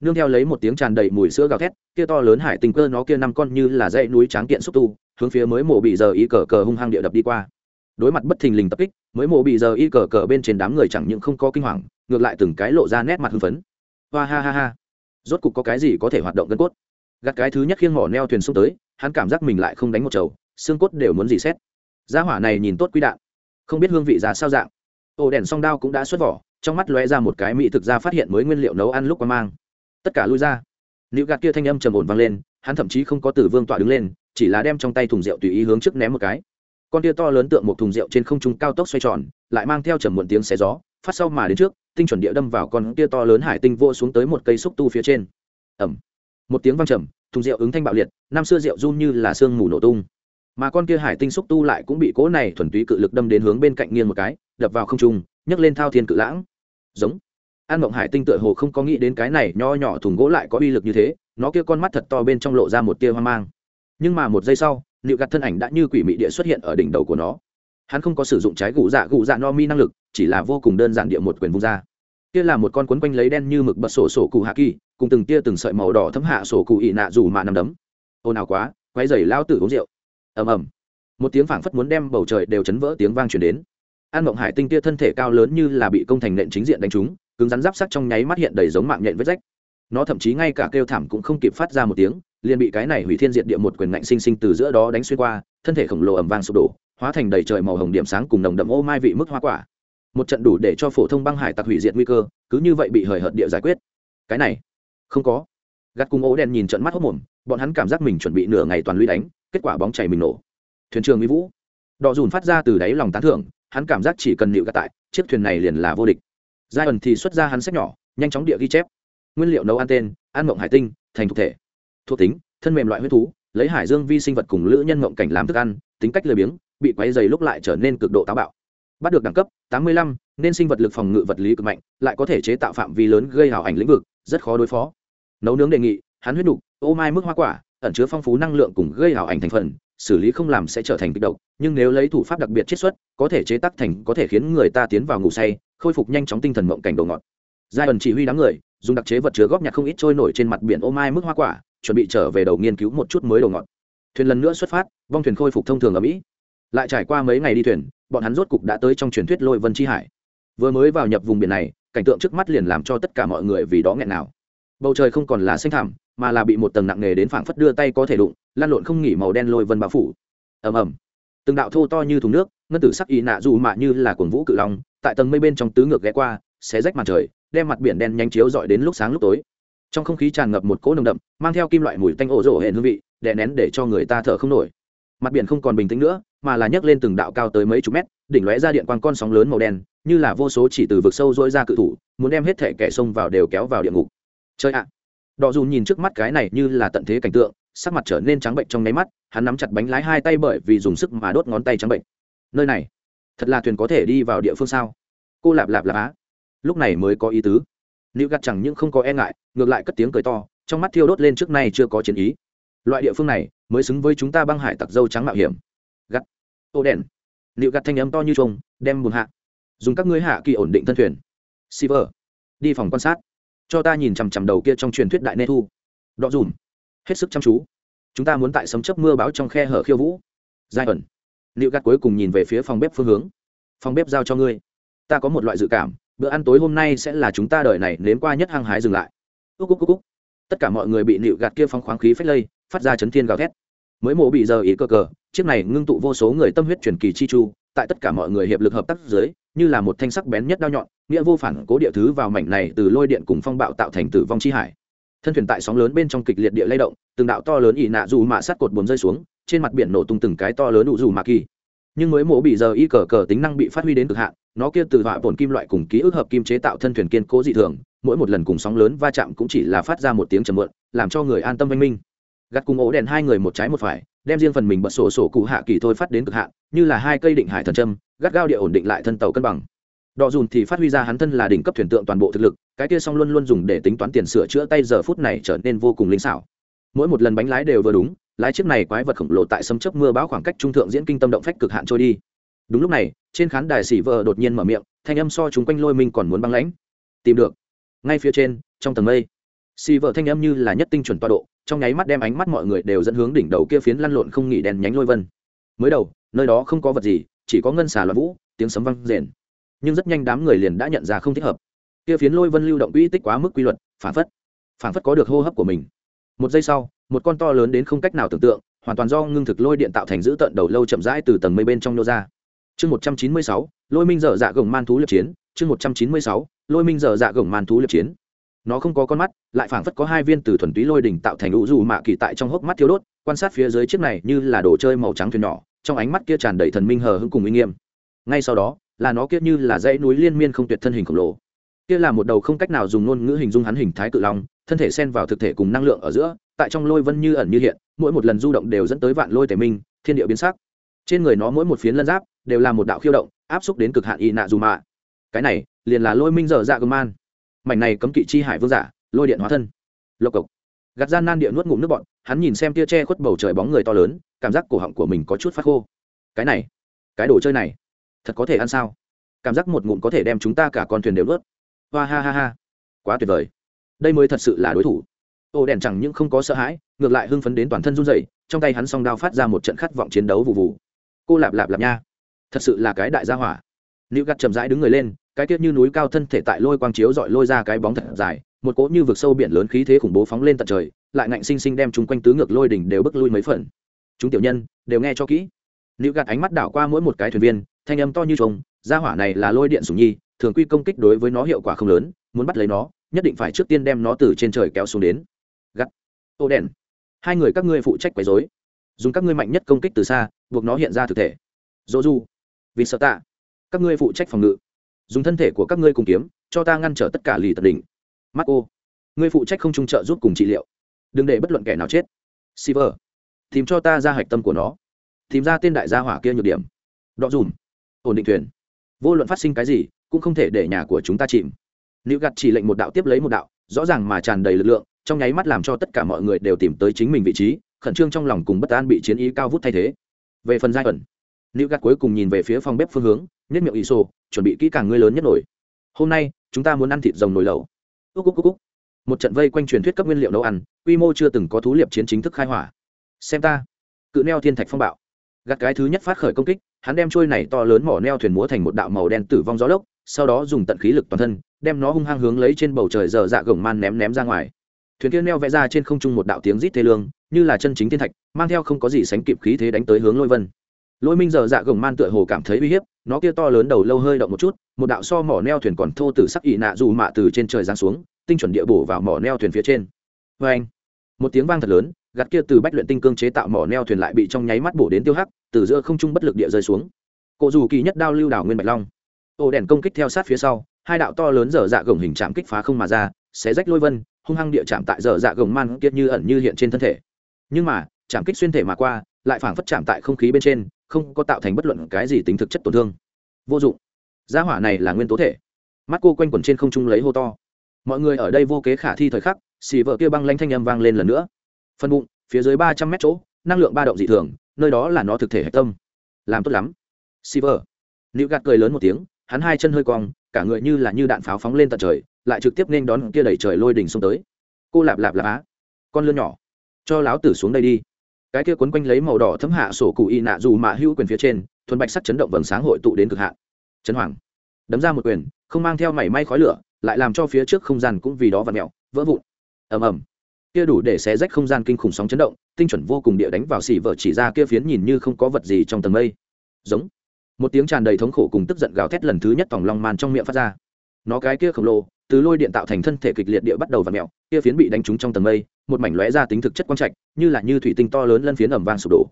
Nương theo lấy một tiếng tràn đầy mùi sữa gào thét, kia to lớn hải tình cơ nó kia năm con như là dãy núi tráng kiện xúc tu, hướng phía mới mổ bị giờ y cờ cờ hung hăng địa đập đi qua. Đối mặt bất thình lình tập kích, mới mổ bị giờ y cờ cờ bên trên đám người chẳng những không có kinh hoàng, ngược lại từng cái lộ ra nét mặt hưng phấn. Hoa ha ha ha. Rốt cục có cái gì có thể hoạt động gân cốt? Gạt cái thứ nhất khiêng mỏ neo thuyền xuống tới, hắn cảm giác mình lại không đánh một chầu, xương cốt đều muốn gì xét. Gia hỏa này nhìn tốt quý đạn, không biết hương vị ra sao dạng. Ổ đèn song đao cũng đã xuất vỏ trong mắt lóe ra một cái mỹ thực ra phát hiện mới nguyên liệu nấu ăn lúc qua mang. Tất cả lui ra. Nữ gạt kia thanh âm trầm ổn vang lên, hắn thậm chí không có từ vương tọa đứng lên, chỉ là đem trong tay thùng rượu tùy ý hướng trước ném một cái. Con tia to lớn tượng một thùng rượu trên không trung cao tốc xoay tròn, lại mang theo trầm muộn tiếng xé gió, phát sau mà đến trước, tinh chuẩn địa đâm vào con tia to lớn hải tinh vô xuống tới một cây xúc tu phía trên. Ẩm một tiếng vang trầm, thùng rượu ứng thanh bạo liệt, năm xưa rượu run như là sương mù nổ tung. Mà con kia hải tinh xúc tu lại cũng bị cỗ này thuần túy cự lực đâm đến hướng bên cạnh nghiêng một cái, đập vào không trung nhấc lên thao thiên cự lãng. Giống. An mộng hải tinh tựa hồ không có nghĩ đến cái này nho nhỏ thùng gỗ lại có uy lực như thế, nó kia con mắt thật to bên trong lộ ra một tia hoang mang. Nhưng mà một giây sau, nịu gặt thân ảnh đã như quỷ mị địa xuất hiện ở đỉnh đầu của nó. Hắn không có sử dụng trái gù dạ gù dạ no mi năng lực, chỉ là vô cùng đơn giản địa một quyền vung ra. Kia là một con quấn quanh lấy đen như mực bật sổ sổ cụ hạ kỳ, cùng từng tia từng sợi màu đỏ thấm hạ sổ cụ ị nạ dù mà nằm đấm. Ồn ào quá quay dày lao tử uống rượu. Ầm ầm. Một tiếng phảng phất muốn đem bầu trời đều chấn vỡ tiếng vang truyền đến an mộng hải tinh tia thân thể cao lớn như là bị công thành nện chính diện đánh trúng, cứng rắn giáp sắc trong nháy mắt hiện đầy giống mạng nhện vết rách. Nó thậm chí ngay cả kêu thảm cũng không kịp phát ra một tiếng, liền bị cái này hủy thiên diệt địa một quyền ngạnh sinh sinh từ giữa đó đánh xuyên qua, thân thể khổng lồ ầm vang sụp đổ, hóa thành đầy trời màu hồng điểm sáng cùng nồng đậm ô mai vị mức hoa quả. Một trận đủ để cho phổ thông băng hải tặc hủy diệt nguy cơ, cứ như vậy bị hời hợt địa giải quyết. Cái này, không có. Gắt cùng ố đen nhìn trận mắt hốc mồm, bọn hắn cảm giác mình chuẩn bị nửa ngày toàn lũy đánh, kết quả bóng chảy mình nổ. Thuyền trường mỹ vũ. Đọ dùn phát ra từ đáy lòng tán thưởng hắn cảm giác chỉ cần nịu gạt tại chiếc thuyền này liền là vô địch. Giai ẩn thì xuất ra hắn sách nhỏ nhanh chóng địa ghi chép. Nguyên liệu nấu ăn tên ăn mộng hải tinh thành thực thể. Thuộc tính thân mềm loại huyết thú lấy hải dương vi sinh vật cùng lữ nhân mộng cảnh làm thức ăn tính cách lười biếng bị quấy dày lúc lại trở nên cực độ táo bạo. Bắt được đẳng cấp 85, nên sinh vật lực phòng ngự vật lý cực mạnh lại có thể chế tạo phạm vi lớn gây hào ảnh lĩnh vực rất khó đối phó. Nấu nướng đề nghị hắn huyết đục ô mai mức hoa quả ẩn chứa phong phú năng lượng cùng gây hào ảnh thành phần xử lý không làm sẽ trở thành kịch độc, nhưng nếu lấy thủ pháp đặc biệt chiết xuất, có thể chế tác thành, có thể khiến người ta tiến vào ngủ say, khôi phục nhanh chóng tinh thần mộng cảnh đồ ngọt. Giai ẩn chỉ huy đám người, dùng đặc chế vật chứa góp nhặt không ít trôi nổi trên mặt biển ô mai mức hoa quả, chuẩn bị trở về đầu nghiên cứu một chút mới đồ ngọt. Thuyền lần nữa xuất phát, vong thuyền khôi phục thông thường ở mỹ. Lại trải qua mấy ngày đi thuyền, bọn hắn rốt cục đã tới trong truyền thuyết lôi vân chi hải. Vừa mới vào nhập vùng biển này, cảnh tượng trước mắt liền làm cho tất cả mọi người vì đó nghẹn nào. Bầu trời không còn là xanh thảm mà là bị một tầng nặng nề đến phảng phất đưa tay có thể đụng lan lộn không nghỉ màu đen lôi vân bao phủ. Ầm ầm. Từng đạo thô to như thùng nước, ngân tử sắc y nạ dù mạ như là cuồng vũ cự long, tại tầng mây bên trong tứ ngược ghé qua, xé rách mặt trời, đem mặt biển đen nhanh chiếu dọi đến lúc sáng lúc tối. Trong không khí tràn ngập một cỗ nồng đậm, mang theo kim loại mùi tanh ổ rổ hệ hương vị, đè nén để cho người ta thở không nổi. Mặt biển không còn bình tĩnh nữa, mà là nhấc lên từng đạo cao tới mấy chục mét, đỉnh lóe ra điện quang con sóng lớn màu đen, như là vô số chỉ từ vực sâu dỗi ra cự thủ, muốn đem hết thể kẻ sông vào đều kéo vào địa ngục. Chơi ạ. À. đọ nhìn trước mắt cái này như là tận thế cảnh tượng sắc mặt trở nên trắng bệnh trong nháy mắt hắn nắm chặt bánh lái hai tay bởi vì dùng sức mà đốt ngón tay trắng bệnh. Nơi này thật là thuyền có thể đi vào địa phương sao? Cô lạp lạp lạp á. Lúc này mới có ý tứ. Nữ gặt chẳng những không có e ngại ngược lại cất tiếng cười to trong mắt thiêu đốt lên trước nay chưa có chiến ý. Loại địa phương này mới xứng với chúng ta băng hải tặc dâu trắng mạo hiểm. Gắt ô đèn. Nữ gặt thanh âm to như trông đem buồn hạ. Dùng các ngươi hạ kỳ ổn định thân thuyền. Silver, đi phòng quan sát. Cho ta nhìn chằm chằm đầu kia trong truyền thuyết đại nê thu. Đọ dùm hết sức chăm chú. Chúng ta muốn tại sấm chấp mưa báo trong khe hở khiêu vũ. Giai ẩn. Liệu gạt cuối cùng nhìn về phía phòng bếp phương hướng. Phòng bếp giao cho ngươi. Ta có một loại dự cảm, bữa ăn tối hôm nay sẽ là chúng ta đợi này nếm qua nhất hăng hái dừng lại. Úc úc úc úc. Tất cả mọi người bị nịu gạt kia phóng khoáng khí phách lây, phát ra chấn thiên gào thét. Mới mổ bị giờ ý cơ cờ, chiếc này ngưng tụ vô số người tâm huyết truyền kỳ chi chu, tại tất cả mọi người hiệp lực hợp tác dưới, như là một thanh sắc bén nhất đao nhọn, nghĩa vô phản cố địa thứ vào mảnh này từ lôi điện cùng phong bạo tạo thành tử vong chi hải thân thuyền tại sóng lớn bên trong kịch liệt địa lay động, từng đạo to lớn ỉ nạ dù mạ sát cột buồn rơi xuống, trên mặt biển nổ tung từng cái to lớn đủ dù mạ kỳ. Nhưng mới mổ bị giờ y cờ cờ tính năng bị phát huy đến cực hạn, nó kia từ họa bổn kim loại cùng ký ức hợp kim chế tạo thân thuyền kiên cố dị thường, mỗi một lần cùng sóng lớn va chạm cũng chỉ là phát ra một tiếng trầm muộn, làm cho người an tâm oanh minh. Gặt cùng ổ đèn hai người một trái một phải, đem riêng phần mình bật sổ sổ cụ hạ kỳ thôi phát đến cực hạn, như là hai cây định hải thần trâm gắt gao địa ổn định lại thân tàu cân bằng đọ dùn thì phát huy ra hắn thân là đỉnh cấp thuyền tượng toàn bộ thực lực, cái kia song luôn luôn dùng để tính toán tiền sửa chữa tay giờ phút này trở nên vô cùng linh xảo. Mỗi một lần bánh lái đều vừa đúng, lái chiếc này quái vật khổng lồ tại sấm chấp mưa bão khoảng cách trung thượng diễn kinh tâm động phách cực hạn trôi đi. Đúng lúc này, trên khán đài xỉ vợ đột nhiên mở miệng, thanh âm so chúng quanh lôi mình còn muốn băng lãnh. Tìm được. Ngay phía trên, trong tầng mây, xỉ vợ thanh âm như là nhất tinh chuẩn toa độ, trong nháy mắt đem ánh mắt mọi người đều dẫn hướng đỉnh đầu kia phiến lăn lộn không nghỉ đèn nhánh lôi vân. Mới đầu, nơi đó không có vật gì, chỉ có ngân xà loạn vũ, tiếng sấm văng rền nhưng rất nhanh đám người liền đã nhận ra không thích hợp. Kia phiến lôi vân lưu động quỹ tích quá mức quy luật, phản phất phản phất có được hô hấp của mình. Một giây sau, một con to lớn đến không cách nào tưởng tượng, hoàn toàn do ngưng thực lôi điện tạo thành giữ tận đầu lâu chậm rãi từ tầng mây bên trong nô ra. Chương một trăm chín mươi sáu, lôi minh dở dạ gồng man thú lập chiến. Chương một trăm chín mươi sáu, lôi minh dở dạ gồng man thú lập chiến. Nó không có con mắt, lại phảng phất có hai viên từ thuần túy lôi đỉnh tạo thành ủ dù mạ kỳ tại trong hốc mắt thiếu đốt, quan sát phía dưới chiếc này như là đồ chơi màu trắng thuyền nhỏ, trong ánh mắt kia tràn đầy thần minh hờ hững cùng uy nghiêm. Ngay sau đó là nó kia như là dãy núi liên miên không tuyệt thân hình khổng lồ. Kia là một đầu không cách nào dùng ngôn ngữ hình dung hắn hình thái cự long, thân thể xen vào thực thể cùng năng lượng ở giữa, tại trong lôi vân như ẩn như hiện, mỗi một lần du động đều dẫn tới vạn lôi tề minh, thiên địa biến sắc. Trên người nó mỗi một phiến lân giáp đều là một đạo khiêu động, áp xúc đến cực hạn y nạ dù mạ. Cái này, liền là lôi minh dở dạ gơm man. Mảnh này cấm kỵ chi hải vương giả, lôi điện hóa thân. Lộc cộc. Gạt gian nan địa nuốt ngụm nước bọn, hắn nhìn xem tia che khuất bầu trời bóng người to lớn, cảm giác cổ họng của mình có chút phát khô. Cái này, cái đồ chơi này thật có thể ăn sao? Cảm giác một ngụm có thể đem chúng ta cả con thuyền đều nuốt. Hoa ha ha ha. Quá tuyệt vời. Đây mới thật sự là đối thủ. Ô đèn chẳng những không có sợ hãi, ngược lại hưng phấn đến toàn thân run dậy trong tay hắn song đao phát ra một trận khát vọng chiến đấu vụ vụ cô lạp lạp lạp nha. Thật sự là cái đại gia hỏa. Nữ gắt chậm rãi đứng người lên, cái tiết như núi cao thân thể tại lôi quang chiếu dọi lôi ra cái bóng thật dài, một cỗ như vực sâu biển lớn khí thế khủng bố phóng lên tận trời, lại ngạnh sinh sinh đem chúng quanh tứ ngược lôi đỉnh đều bước lui mấy phần. Chúng tiểu nhân, đều nghe cho kỹ. Nữ gạt ánh mắt đảo qua mỗi một cái thuyền viên thanh âm to như trống gia hỏa này là lôi điện sủng nhi thường quy công kích đối với nó hiệu quả không lớn muốn bắt lấy nó nhất định phải trước tiên đem nó từ trên trời kéo xuống đến. Gắt. Ô đèn. Hai người các ngươi phụ trách quấy dối dùng các ngươi mạnh nhất công kích từ xa buộc nó hiện ra thực thể. Dỗ du. Vì sợ tạ. Các ngươi phụ trách phòng ngự. Dùng thân thể của các ngươi cùng kiếm cho ta ngăn trở tất cả lì tật đỉnh. Mắt ô ngươi phụ trách không trung trợ giúp cùng trị liệu. Đừng để bất luận kẻ nào chết. Silver, tìm cho ta ra hạch tâm của nó. Tìm ra tên đại gia hỏa kia nhược điểm. Đọ dùm ổn định thuyền. Vô luận phát sinh cái gì, cũng không thể để nhà của chúng ta chìm. Nữ gặt chỉ lệnh một đạo tiếp lấy một đạo, rõ ràng mà tràn đầy lực lượng, trong nháy mắt làm cho tất cả mọi người đều tìm tới chính mình vị trí, khẩn trương trong lòng cùng bất an bị chiến ý cao vút thay thế. Về phần giai ẩn nữ gặt cuối cùng nhìn về phía phòng bếp phương hướng nhất miệng ý sô chuẩn bị kỹ càng ngươi lớn nhất nổi. Hôm nay, chúng ta muốn ăn thịt rồng nồi lẩu. Úc úc úc úc. Một trận vây quanh truyền thuyết cấp nguyên liệu nấu ăn, quy mô chưa từng có thú liệp chiến chính thức khai hỏa. Xem ta. Cự neo thiên thạch phong bạo gạt cái thứ nhất phát khởi công kích, hắn đem trôi này to lớn mỏ neo thuyền múa thành một đạo màu đen tử vong gió lốc, sau đó dùng tận khí lực toàn thân, đem nó hung hăng hướng lấy trên bầu trời dở dạ gồng man ném ném ra ngoài. Thuyền kia neo vẽ ra trên không trung một đạo tiếng rít thê lương, như là chân chính thiên thạch, mang theo không có gì sánh kịp khí thế đánh tới hướng lôi vân. Lôi minh dở dạ gồng man tựa hồ cảm thấy uy hiếp, nó kia to lớn đầu lâu hơi động một chút, một đạo so mỏ neo thuyền còn thô từ sắc ị nạ dù mạ từ trên trời giáng xuống, tinh chuẩn địa bổ vào mỏ neo thuyền phía trên. Vê anh một tiếng vang thật lớn gạt kia từ bách luyện tinh cương chế tạo mỏ neo thuyền lại bị trong nháy mắt bổ đến tiêu hắc, từ giữa không trung bất lực địa rơi xuống. Cổ dù kỳ nhất đao lưu đảo nguyên bạch long. Ổ đèn công kích theo sát phía sau, hai đạo to lớn dở dạ gồng hình chạm kích phá không mà ra, xé rách lôi vân, hung hăng địa chạm tại dở dạ gồng man kiệt như ẩn như hiện trên thân thể. Nhưng mà, chạm kích xuyên thể mà qua, lại phảng phất chạm tại không khí bên trên, không có tạo thành bất luận cái gì tính thực chất tổn thương. Vô dụng. Gia hỏa này là nguyên tố thể. Mắt cô quanh quẩn trên không trung lấy hô to. Mọi người ở đây vô kế khả thi thời khắc, xì vợ kia băng lanh thanh âm vang lên lần nữa phân bụng phía dưới ba trăm mét chỗ năng lượng ba động dị thường nơi đó là nó thực thể hạch tâm. Làm tốt lắm. Silver, vợ nữ gạt cười lớn một tiếng hắn hai chân hơi cong cả người như là như đạn pháo phóng lên tận trời lại trực tiếp nên đón kia đẩy trời lôi đỉnh xuống tới. Cô lạp lạp lạp á. Con lươn nhỏ. Cho láo tử xuống đây đi. Cái kia quấn quanh lấy màu đỏ thấm hạ sổ cụ y nạ dù mạ hữu quyền phía trên thuần bạch sắc chấn động vầng sáng hội tụ đến cực hạn. Chấn hoàng. Đấm ra một quyền không mang theo mảy may khói lửa lại làm cho phía trước không gian cũng vì đó vặn mẹo vỡ vụn. Ầm ầm kia đủ để xé rách không gian kinh khủng sóng chấn động, tinh chuẩn vô cùng địa đánh vào xỉ vợ chỉ ra kia phiến nhìn như không có vật gì trong tầng mây. Giống. Một tiếng tràn đầy thống khổ cùng tức giận gào thét lần thứ nhất tòng long màn trong miệng phát ra. Nó cái kia khổng lồ, từ lôi điện tạo thành thân thể kịch liệt địa bắt đầu và mẹo kia phiến bị đánh trúng trong tầng mây, một mảnh lóe ra tính thực chất quang trạch, như là như thủy tinh to lớn lân phiến ẩm vang sụp đổ.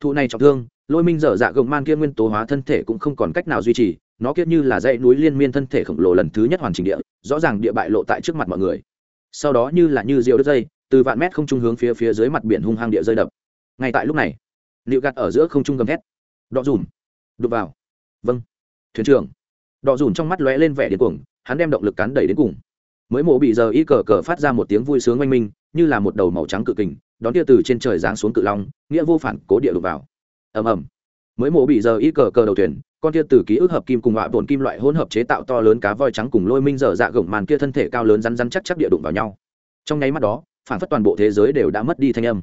Thụ này trọng thương, lôi minh dở dạ gồng man kia nguyên tố hóa thân thể cũng không còn cách nào duy trì, nó kia như là dãy núi liên miên thân thể khổng lồ lần thứ nhất hoàn chỉnh địa, rõ ràng địa bại lộ tại trước mặt mọi người. Sau đó như là như rượu đứt dây từ vạn mét không trung hướng phía phía dưới mặt biển hung hăng địa rơi đập. Ngay tại lúc này liệu gạt ở giữa không trung gầm thét. Đọ dùm. Đục vào. Vâng. Thuyền trưởng. Đọ dùm trong mắt lóe lên vẻ điên cuồng, hắn đem động lực cắn đẩy đến cùng. Mới mổ bị giờ y cờ cờ phát ra một tiếng vui sướng oanh minh, như là một đầu màu trắng cự kình, đón tia từ trên trời giáng xuống cự long, nghĩa vô phản, cố địa đục vào. Ầm ầm. Mới mổ bị giờ y cờ cờ đầu thuyền, con tia từ ký ức hợp kim cùng họa bồn kim loại hỗn hợp chế tạo to lớn cá voi trắng cùng lôi minh dở dạ gồng màn kia thân thể cao lớn rắn rắn chắc chắc địa đụng vào nhau. Trong nháy mắt đó phản phất toàn bộ thế giới đều đã mất đi thanh âm.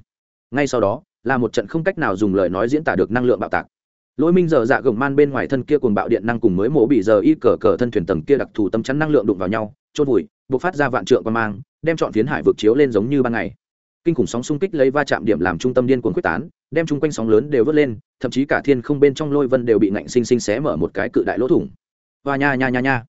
Ngay sau đó, là một trận không cách nào dùng lời nói diễn tả được năng lượng bạo tạc. Lôi minh giờ dạ gồng man bên ngoài thân kia cùng bạo điện năng cùng mới mổ bị giờ y cờ cờ thân thuyền tầng kia đặc thù tâm chắn năng lượng đụng vào nhau trôn vùi buộc phát ra vạn trượng qua mang, đem chọn phiến hải vực chiếu lên giống như ban ngày. Kinh khủng sóng xung kích lấy va chạm điểm làm trung tâm điên cuồng quyết tán, đem chung quanh sóng lớn đều vớt lên, thậm chí cả thiên không bên trong lôi vân đều bị ngạnh sinh sinh xé mở một cái cự đại lỗ thủng. Và nha nha nha nha.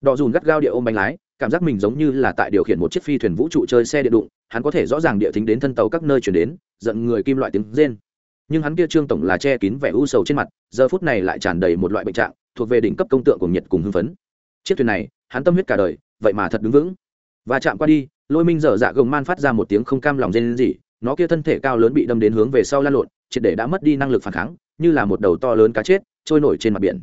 Đọ dùn gắt gao địa ôm bánh lái cảm giác mình giống như là tại điều khiển một chiếc phi thuyền vũ trụ chơi xe điện đụng, hắn có thể rõ ràng địa thính đến thân tàu các nơi chuyển đến, giận người kim loại tiếng rên. Nhưng hắn kia trương tổng là che kín vẻ u sầu trên mặt, giờ phút này lại tràn đầy một loại bệnh trạng, thuộc về đỉnh cấp công tượng của nhiệt cùng hưng phấn. Chiếc thuyền này, hắn tâm huyết cả đời, vậy mà thật đứng vững. Và chạm qua đi, lôi minh dở dạ gồng man phát ra một tiếng không cam lòng rên gì nó kia thân thể cao lớn bị đâm đến hướng về sau lan lộn, triệt để đã mất đi năng lực phản kháng, như là một đầu to lớn cá chết, trôi nổi trên mặt biển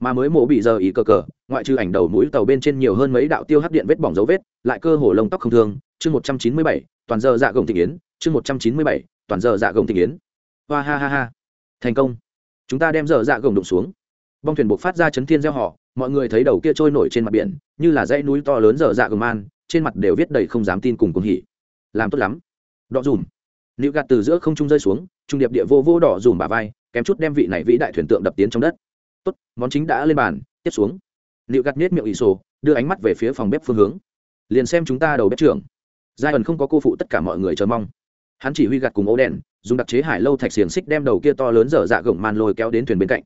mà mới mổ bị giờ ý cờ cờ, ngoại trừ ảnh đầu mũi tàu bên trên nhiều hơn mấy đạo tiêu hấp điện vết bỏng dấu vết, lại cơ hồ lông tóc không thương. Chương một trăm chín mươi bảy, toàn giờ dạ gồng thị yến. Chương một trăm chín mươi bảy, toàn giờ dạ gồng thị yến. Hoa ha ha ha. Thành công. Chúng ta đem giờ dạ gồng đụng xuống. Bong thuyền buộc phát ra chấn thiên gieo họ, mọi người thấy đầu kia trôi nổi trên mặt biển, như là dãy núi to lớn giờ dạ gồng man, trên mặt đều viết đầy không dám tin cùng cùng hỉ. Làm tốt lắm. Đọ dùm. Nữ gạt từ giữa không trung rơi xuống, trung điệp địa vô vô đỏ dùm bà vai, kém chút đem vị này vĩ đại thuyền tượng đập tiến trong đất tốt, món chính đã lên bàn, tiếp xuống. Liệu gạt nết miệng ỷ sổ, đưa ánh mắt về phía phòng bếp phương hướng. Liền xem chúng ta đầu bếp trưởng. Giai ẩn không có cô phụ tất cả mọi người chờ mong. Hắn chỉ huy gạt cùng ố đèn, dùng đặc chế hải lâu thạch xiềng xích đem đầu kia to lớn dở dạ gồng man lôi kéo đến thuyền bên cạnh.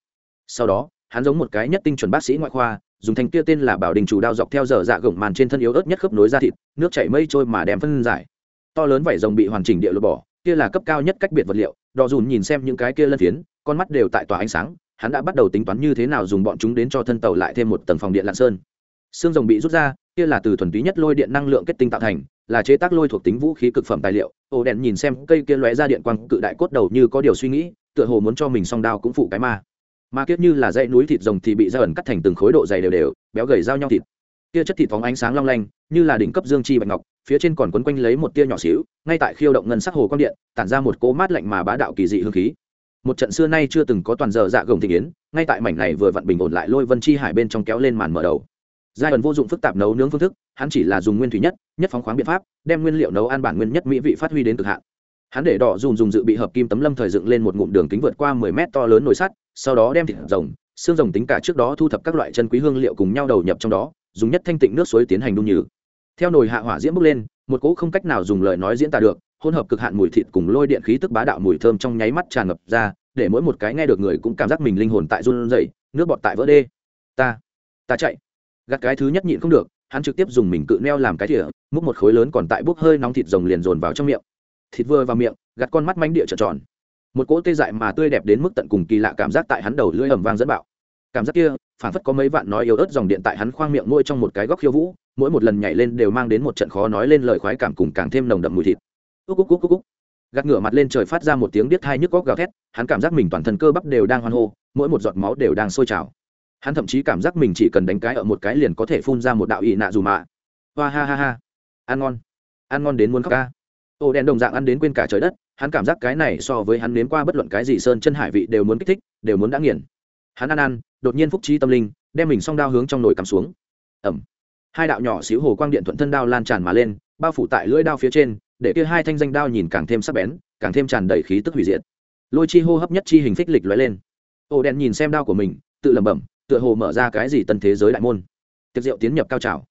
Sau đó, hắn giống một cái nhất tinh chuẩn bác sĩ ngoại khoa, dùng thành kia tên là bảo đình chủ đao dọc theo dở dạ gồng màn trên thân yếu ớt nhất khớp nối ra thịt, nước chảy mây trôi mà đem phân giải. To lớn vảy rồng bị hoàn chỉnh địa lột bỏ, kia là cấp cao nhất cách biệt vật liệu đò dùn nhìn xem những cái kia lân phiến, con mắt đều tại tòa ánh sáng hắn đã bắt đầu tính toán như thế nào dùng bọn chúng đến cho thân tàu lại thêm một tầng phòng điện lạng sơn. Xương rồng bị rút ra, kia là từ thuần túy nhất lôi điện năng lượng kết tinh tạo thành, là chế tác lôi thuộc tính vũ khí cực phẩm tài liệu. Ổ đèn nhìn xem cây kia lóe ra điện quang, cự đại cốt đầu như có điều suy nghĩ, tựa hồ muốn cho mình song đao cũng phụ cái ma. Mà kiếp như là dãy núi thịt rồng thì bị ra ẩn cắt thành từng khối độ dày đều đều, béo gầy giao nhau thịt. Kia chất thịt phóng ánh sáng long lanh, như là đỉnh cấp dương chi bạch ngọc, phía trên còn quấn quanh lấy một tia nhỏ xíu, ngay tại khiêu động ngân sắc hồ quang điện, tản ra một cỗ mát lạnh mà bá đạo kỳ dị hương khí một trận xưa nay chưa từng có toàn giờ dạ gồng thị yến ngay tại mảnh này vừa vặn bình ổn lại lôi vân chi hải bên trong kéo lên màn mở đầu. Giai ẩn vô dụng phức tạp nấu nướng phương thức, hắn chỉ là dùng nguyên thủy nhất nhất phóng khoáng biện pháp, đem nguyên liệu nấu ăn bản nguyên nhất mỹ vị phát huy đến cực hạn. Hắn để đỏ dùng dùng dự bị hợp kim tấm lâm thời dựng lên một ngụm đường kính vượt qua mười mét to lớn nồi sắt, sau đó đem thịt rồng, xương rồng tính cả trước đó thu thập các loại chân quý hương liệu cùng nhau đầu nhập trong đó, dùng nhất thanh tịnh nước suối tiến hành đun nhừ. Theo nồi hạ hỏa diễm bốc lên, một cỗ không cách nào dùng lời nói diễn tả được hỗn hợp cực hạn mùi thịt cùng lôi điện khí tức bá đạo mùi thơm trong nháy mắt tràn ngập ra, để mỗi một cái nghe được người cũng cảm giác mình linh hồn tại run rẩy, nước bọt tại vỡ đê. Ta ta chạy. Gạt cái thứ nhất nhịn không được, hắn trực tiếp dùng mình cự neo làm cái thìa, múc một khối lớn còn tại bốc hơi nóng thịt rồng liền dồn vào trong miệng. Thịt vừa vào miệng, gạt con mắt mánh địa trợn tròn. Một cỗ tê dại mà tươi đẹp đến mức tận cùng kỳ lạ cảm giác tại hắn đầu lưỡi ầm vang dẫn bạo. Cảm giác kia phản phất có mấy vạn nói yếu ớt dòng điện tại hắn khoang miệng môi trong một cái góc khiêu vũ, mỗi một lần nhảy lên đều mang đến một trận khó nói lên lời khoái cảm cùng càng thêm nồng đậm mùi thịt cúc cúc cúc cúc cúc. Gạt ngửa mặt lên trời phát ra một tiếng điếc thai nhức góc gào thét, hắn cảm giác mình toàn thân cơ bắp đều đang hoan hô, mỗi một giọt máu đều đang sôi trào. Hắn thậm chí cảm giác mình chỉ cần đánh cái ở một cái liền có thể phun ra một đạo ị nạ dù mạ. Hoa ha ha ha. Ăn ngon. Ăn ngon đến muốn khóc ca. Ô đen đồng dạng ăn đến quên cả trời đất, hắn cảm giác cái này so với hắn nếm qua bất luận cái gì sơn chân hải vị đều muốn kích thích, đều muốn đã nghiền. Hắn ăn ăn, đột nhiên phúc trí tâm linh, đem mình song đao hướng trong nồi cắm xuống. Ẩm. Hai đạo nhỏ xíu hồ quang điện thuận thân đao lan tràn mà lên, bao phủ tại lưỡi đao phía trên để kia hai thanh danh đao nhìn càng thêm sắc bén, càng thêm tràn đầy khí tức hủy diệt. Lôi chi hô hấp nhất chi hình phích lịch lóe lên. Ô đen nhìn xem đao của mình, tự lẩm bẩm, tựa hồ mở ra cái gì tân thế giới đại môn. Tiệc rượu tiến nhập cao trào.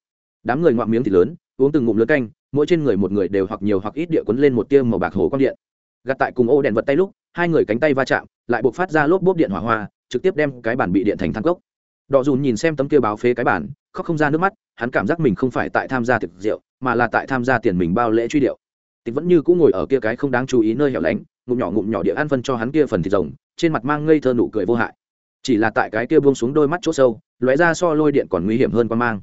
Đám người ngoạm miếng thịt lớn, uống từng ngụm lớn canh, mỗi trên người một người đều hoặc nhiều hoặc ít địa quấn lên một tia màu bạc hồ quang điện. Gạt tại cùng ô đèn vật tay lúc, hai người cánh tay va chạm, lại buộc phát ra lốp bốp điện hỏa hoa, trực tiếp đem cái bản bị điện thành thang cốc. Đọ dùn nhìn xem tấm kia báo phế cái bản khóc không ra nước mắt, hắn cảm giác mình không phải tại tham gia tiệc rượu, mà là tại tham gia tiền mình bao lễ truy điệu tịch vẫn như cũng ngồi ở kia cái không đáng chú ý nơi hẻo lánh, ngụm nhỏ ngụm nhỏ địa ăn phân cho hắn kia phần thịt rồng, trên mặt mang ngây thơ nụ cười vô hại. Chỉ là tại cái kia buông xuống đôi mắt chỗ sâu, lóe ra so lôi điện còn nguy hiểm hơn quan mang.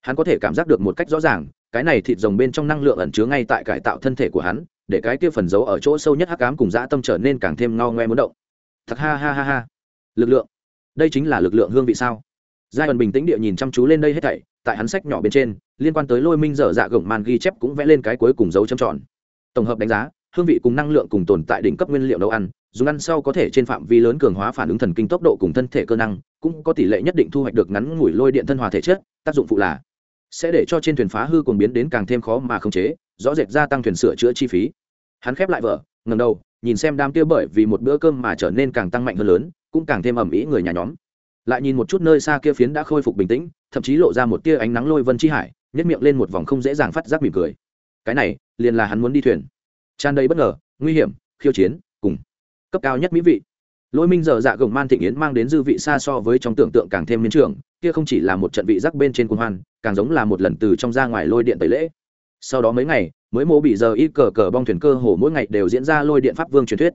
Hắn có thể cảm giác được một cách rõ ràng, cái này thịt rồng bên trong năng lượng ẩn chứa ngay tại cải tạo thân thể của hắn, để cái kia phần giấu ở chỗ sâu nhất hắc ám cùng dã tâm trở nên càng thêm ngao ngoe muốn động. Thật ha ha ha ha. Lực lượng. Đây chính là lực lượng hương vị sao? Giai đoạn bình tĩnh địa nhìn chăm chú lên đây hết thảy, tại hắn sách nhỏ bên trên, liên quan tới lôi minh dở dạ gồng man ghi chép cũng vẽ lên cái cuối cùng dấu châm tròn tổng hợp đánh giá, hương vị cùng năng lượng cùng tồn tại đỉnh cấp nguyên liệu nấu ăn, dùng ăn sau có thể trên phạm vi lớn cường hóa phản ứng thần kinh tốc độ cùng thân thể cơ năng, cũng có tỷ lệ nhất định thu hoạch được ngắn ngủi lôi điện thân hòa thể chất, tác dụng phụ là sẽ để cho trên thuyền phá hư cuồng biến đến càng thêm khó mà khống chế, rõ rệt gia tăng thuyền sửa chữa chi phí. Hắn khép lại vở ngầm đầu, nhìn xem đám kia bởi vì một bữa cơm mà trở nên càng tăng mạnh hơn lớn, cũng càng thêm ẩm ý người nhà nhóm. Lại nhìn một chút nơi xa kia phiến đã khôi phục bình tĩnh, thậm chí lộ ra một tia ánh nắng lôi vân chi hải nhất miệng lên một vòng không dễ dàng phát giác mỉm cười cái này liền là hắn muốn đi thuyền. Tràn đầy bất ngờ nguy hiểm khiêu chiến cùng cấp cao nhất mỹ vị. Lôi minh giờ dạ gồng man thịnh yến mang đến dư vị xa so với trong tưởng tượng càng thêm miến trường, kia không chỉ là một trận vị giác bên trên quân hoan càng giống là một lần từ trong ra ngoài lôi điện tẩy lễ. Sau đó mấy ngày mới mô bị giờ y cờ cờ bong thuyền cơ hồ mỗi ngày đều diễn ra lôi điện pháp vương truyền thuyết.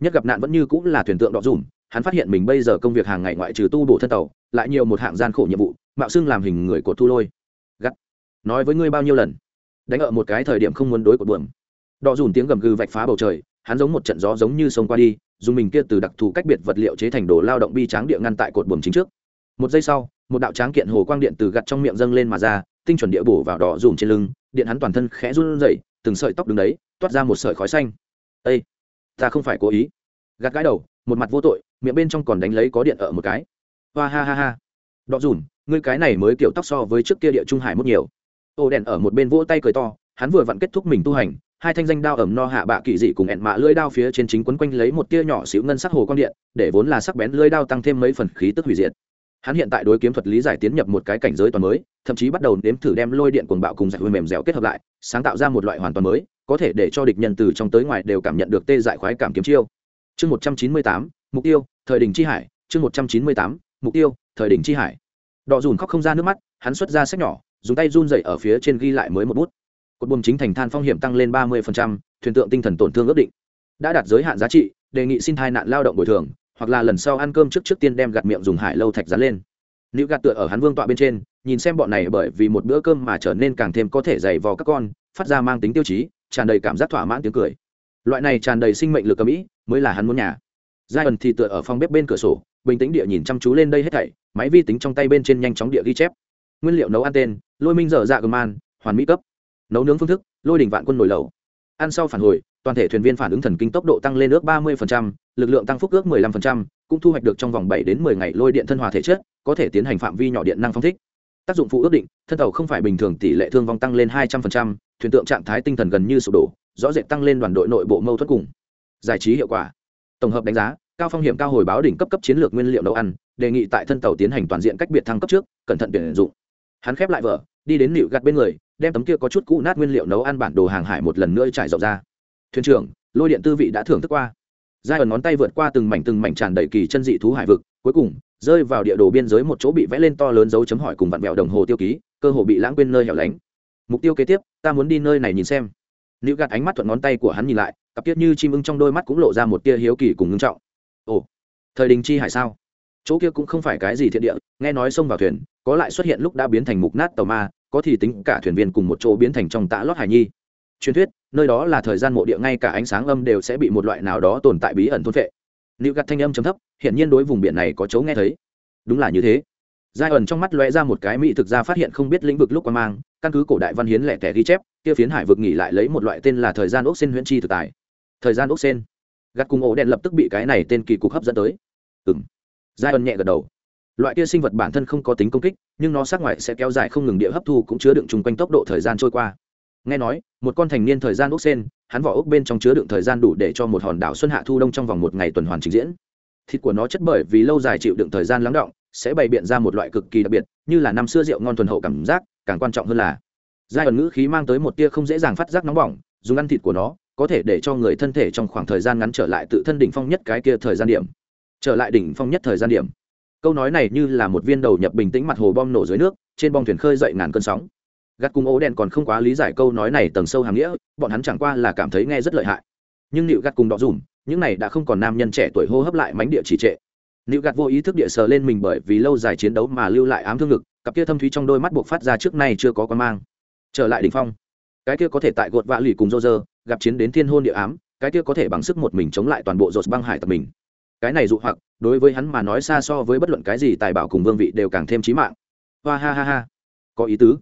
Nhất gặp nạn vẫn như cũng là thuyền tượng đọ dùm hắn phát hiện mình bây giờ công việc hàng ngày ngoại trừ tu bổ thân tàu lại nhiều một hạng gian khổ nhiệm vụ mạo xưng làm hình người cột thu lôi. Gắt. Nói với ngươi bao nhiêu lần? Đánh ở một cái thời điểm không muốn đối cột buồm. Đọ dùn tiếng gầm gừ vạch phá bầu trời, hắn giống một trận gió giống như sông qua đi, dùng mình kia từ đặc thù cách biệt vật liệu chế thành đồ lao động bi tráng địa ngăn tại cột buồm chính trước. Một giây sau, một đạo tráng kiện hồ quang điện từ gặt trong miệng dâng lên mà ra, tinh chuẩn địa bổ vào đỏ dùn trên lưng, điện hắn toàn thân khẽ run rẩy, từng sợi tóc đứng đấy, toát ra một sợi khói xanh. Ây ta không phải cố ý. Gạt gãi đầu, một mặt vô tội, miệng bên trong còn đánh lấy có điện ở một cái. Hoa ha ha ha. Đọ dùn, ngươi cái này mới kiểu tóc so với trước kia địa trung hải một nhiều ô đèn ở một bên vỗ tay cười to, hắn vừa vặn kết thúc mình tu hành, hai thanh danh đao ẩm no hạ bạ kỳ dị cùng ẹn mạ lưỡi đao phía trên chính quấn quanh lấy một tia nhỏ xíu ngân sắc hồ quang điện, để vốn là sắc bén lưỡi đao tăng thêm mấy phần khí tức hủy diệt. Hắn hiện tại đối kiếm thuật lý giải tiến nhập một cái cảnh giới toàn mới, thậm chí bắt đầu nếm thử đem lôi điện cuồng bạo cùng giải hơi mềm dẻo kết hợp lại, sáng tạo ra một loại hoàn toàn mới, có thể để cho địch nhân từ trong tới ngoài đều cảm nhận được tê dại khoái cảm kiếm chiêu. Chương một trăm chín mươi tám, mục tiêu, thời đình chi hải, chương một trăm chín mươi tám, mục tiêu, thời đình chi hải. Đọ dùn khóc không ra nước mắt, hắn xuất ra sách nhỏ dùng tay run dậy ở phía trên ghi lại mới một bút. Cột buồm chính thành than phong hiểm tăng lên ba mươi thuyền tượng tinh thần tổn thương ước định. Đã đạt giới hạn giá trị, đề nghị xin thai nạn lao động bồi thường, hoặc là lần sau ăn cơm trước trước tiên đem gạt miệng dùng hải lâu thạch dán lên. Nữ gạt tựa ở hắn vương tọa bên trên, nhìn xem bọn này bởi vì một bữa cơm mà trở nên càng thêm có thể dày vò các con, phát ra mang tính tiêu chí, tràn đầy cảm giác thỏa mãn tiếng cười. Loại này tràn đầy sinh mệnh lực cầm ĩ, mới là hắn muốn nhà. Giai ẩn thì tựa ở phòng bếp bên cửa sổ, bình tĩnh địa nhìn chăm chú lên đây hết thảy, máy vi tính trong tay bên trên nhanh chóng địa ghi chép nguyên liệu nấu ăn tên lôi minh dở dạ gờ man hoàn mỹ cấp nấu nướng phương thức lôi đỉnh vạn quân nổi lẩu ăn sau phản hồi toàn thể thuyền viên phản ứng thần kinh tốc độ tăng lên ước ba 30%, lực lượng tăng phúc ước 15%, cũng thu hoạch được trong vòng bảy đến 10 ngày lôi điện thân hòa thể chất, có thể tiến hành phạm vi nhỏ điện năng phong thích. Tác dụng phụ ước định, thân tàu không phải bình thường tỷ lệ thương vong tăng lên 200%, thuyền tượng trạng thái tinh thần gần như sụp đổ, rõ rệt tăng lên đoàn đội nội bộ mâu thuẫn cùng. Giải trí hiệu quả. Tổng hợp đánh giá, cao phong hiểm cao hồi báo đỉnh cấp cấp chiến lược nguyên liệu nấu ăn, đề nghị tại thân tàu tiến hành toàn diện cách biệt thăng cấp trước, cẩn thận tuyển dụng. Hắn khép lại vở, đi đến nịu gạt bên người, đem tấm kia có chút cũ nát nguyên liệu nấu ăn bản đồ hàng hải một lần nữa trải rộng ra. Thuyền trưởng lôi điện tư vị đã thưởng thức qua. Giai ẩn ngón tay vượt qua từng mảnh từng mảnh tràn đầy kỳ chân dị thú hải vực cuối cùng rơi vào địa đồ biên giới một chỗ bị vẽ lên to lớn dấu chấm hỏi cùng vặn vẹo đồng hồ tiêu ký cơ hồ bị lãng quên nơi hẻo lánh. Mục tiêu kế tiếp ta muốn đi nơi này nhìn xem. Nữ gạt ánh mắt thuận ngón tay của hắn nhìn lại cặp tiết như chim ưng trong đôi mắt cũng lộ ra một tia hiếu kỳ cùng ngưng trọng. Ồ thời đình chi hải sao? Chỗ kia cũng không phải cái gì thiện địa, nghe nói xông vào thuyền, có lại xuất hiện lúc đã biến thành mục nát tàu ma, có thì tính cả thuyền viên cùng một chỗ biến thành trong tã lót hải nhi. Truyền thuyết, nơi đó là thời gian mộ địa, ngay cả ánh sáng âm đều sẽ bị một loại nào đó tồn tại bí ẩn thôn vệ nữ gạt thanh âm chấm thấp hiện nhiên đối vùng biển này có chỗ nghe thấy. Đúng là như thế. Giai ẩn trong mắt lóe ra một cái mỹ thực ra phát hiện không biết lĩnh vực lúc qua mang, căn cứ cổ đại văn hiến lẻ tẻ ghi chép, kia phiến hải vực nghỉ lại lấy một loại tên là thời gian ốc sen huyễn chi thực tài. Thời gian ốc sen. Gặt cùng ổ đèn lập tức bị cái này tên kỳ cục hấp dẫn tới. Ừng giai ân nhẹ gật đầu. Loại kia sinh vật bản thân không có tính công kích, nhưng nó sát ngoại sẽ kéo dài không ngừng địa hấp thu cũng chứa đựng chung quanh tốc độ thời gian trôi qua. Nghe nói, một con thành niên thời gian ốc sen hắn vỏ ốc bên trong chứa đựng thời gian đủ để cho một hòn đảo xuân hạ thu đông trong vòng một ngày tuần hoàn trình diễn. Thịt của nó chất bởi vì lâu dài chịu đựng thời gian lắng động, sẽ bày biện ra một loại cực kỳ đặc biệt, như là năm xưa rượu ngon thuần hậu cảm giác, càng quan trọng hơn là giai ẩn ngữ khí mang tới một tia không dễ dàng phát giác nóng bỏng, dùng ăn thịt của nó, có thể để cho người thân thể trong khoảng thời gian ngắn trở lại tự thân đỉnh phong nhất cái kia thời gian điểm trở lại đỉnh phong nhất thời gian điểm. Câu nói này như là một viên đầu nhập bình tĩnh mặt hồ bom nổ dưới nước, trên bong thuyền khơi dậy ngàn cơn sóng. Gắt cung ố đen còn không quá lý giải câu nói này tầng sâu hàm nghĩa, bọn hắn chẳng qua là cảm thấy nghe rất lợi hại. Nhưng nịu gắt cùng đọ dùm, những này đã không còn nam nhân trẻ tuổi hô hấp lại mánh địa chỉ trệ. Nịu gắt vô ý thức địa sờ lên mình bởi vì lâu dài chiến đấu mà lưu lại ám thương ngực, cặp kia thâm thúy trong đôi mắt buộc phát ra trước nay chưa có con mang. Trở lại đ ỉ n h phong. Cái kia có thể tại gột vạ lì cùng dô dơ gặp chiến đến thiên hôn địa ám, cái kia có thể bằng sức một mình chống lại toàn bộ dột băng hải tập mình cái này dụ hoặc, đối với hắn mà nói xa so với bất luận cái gì tài bảo cùng vương vị đều càng thêm trí mạng. Hoa ha ha ha. Có ý tứ.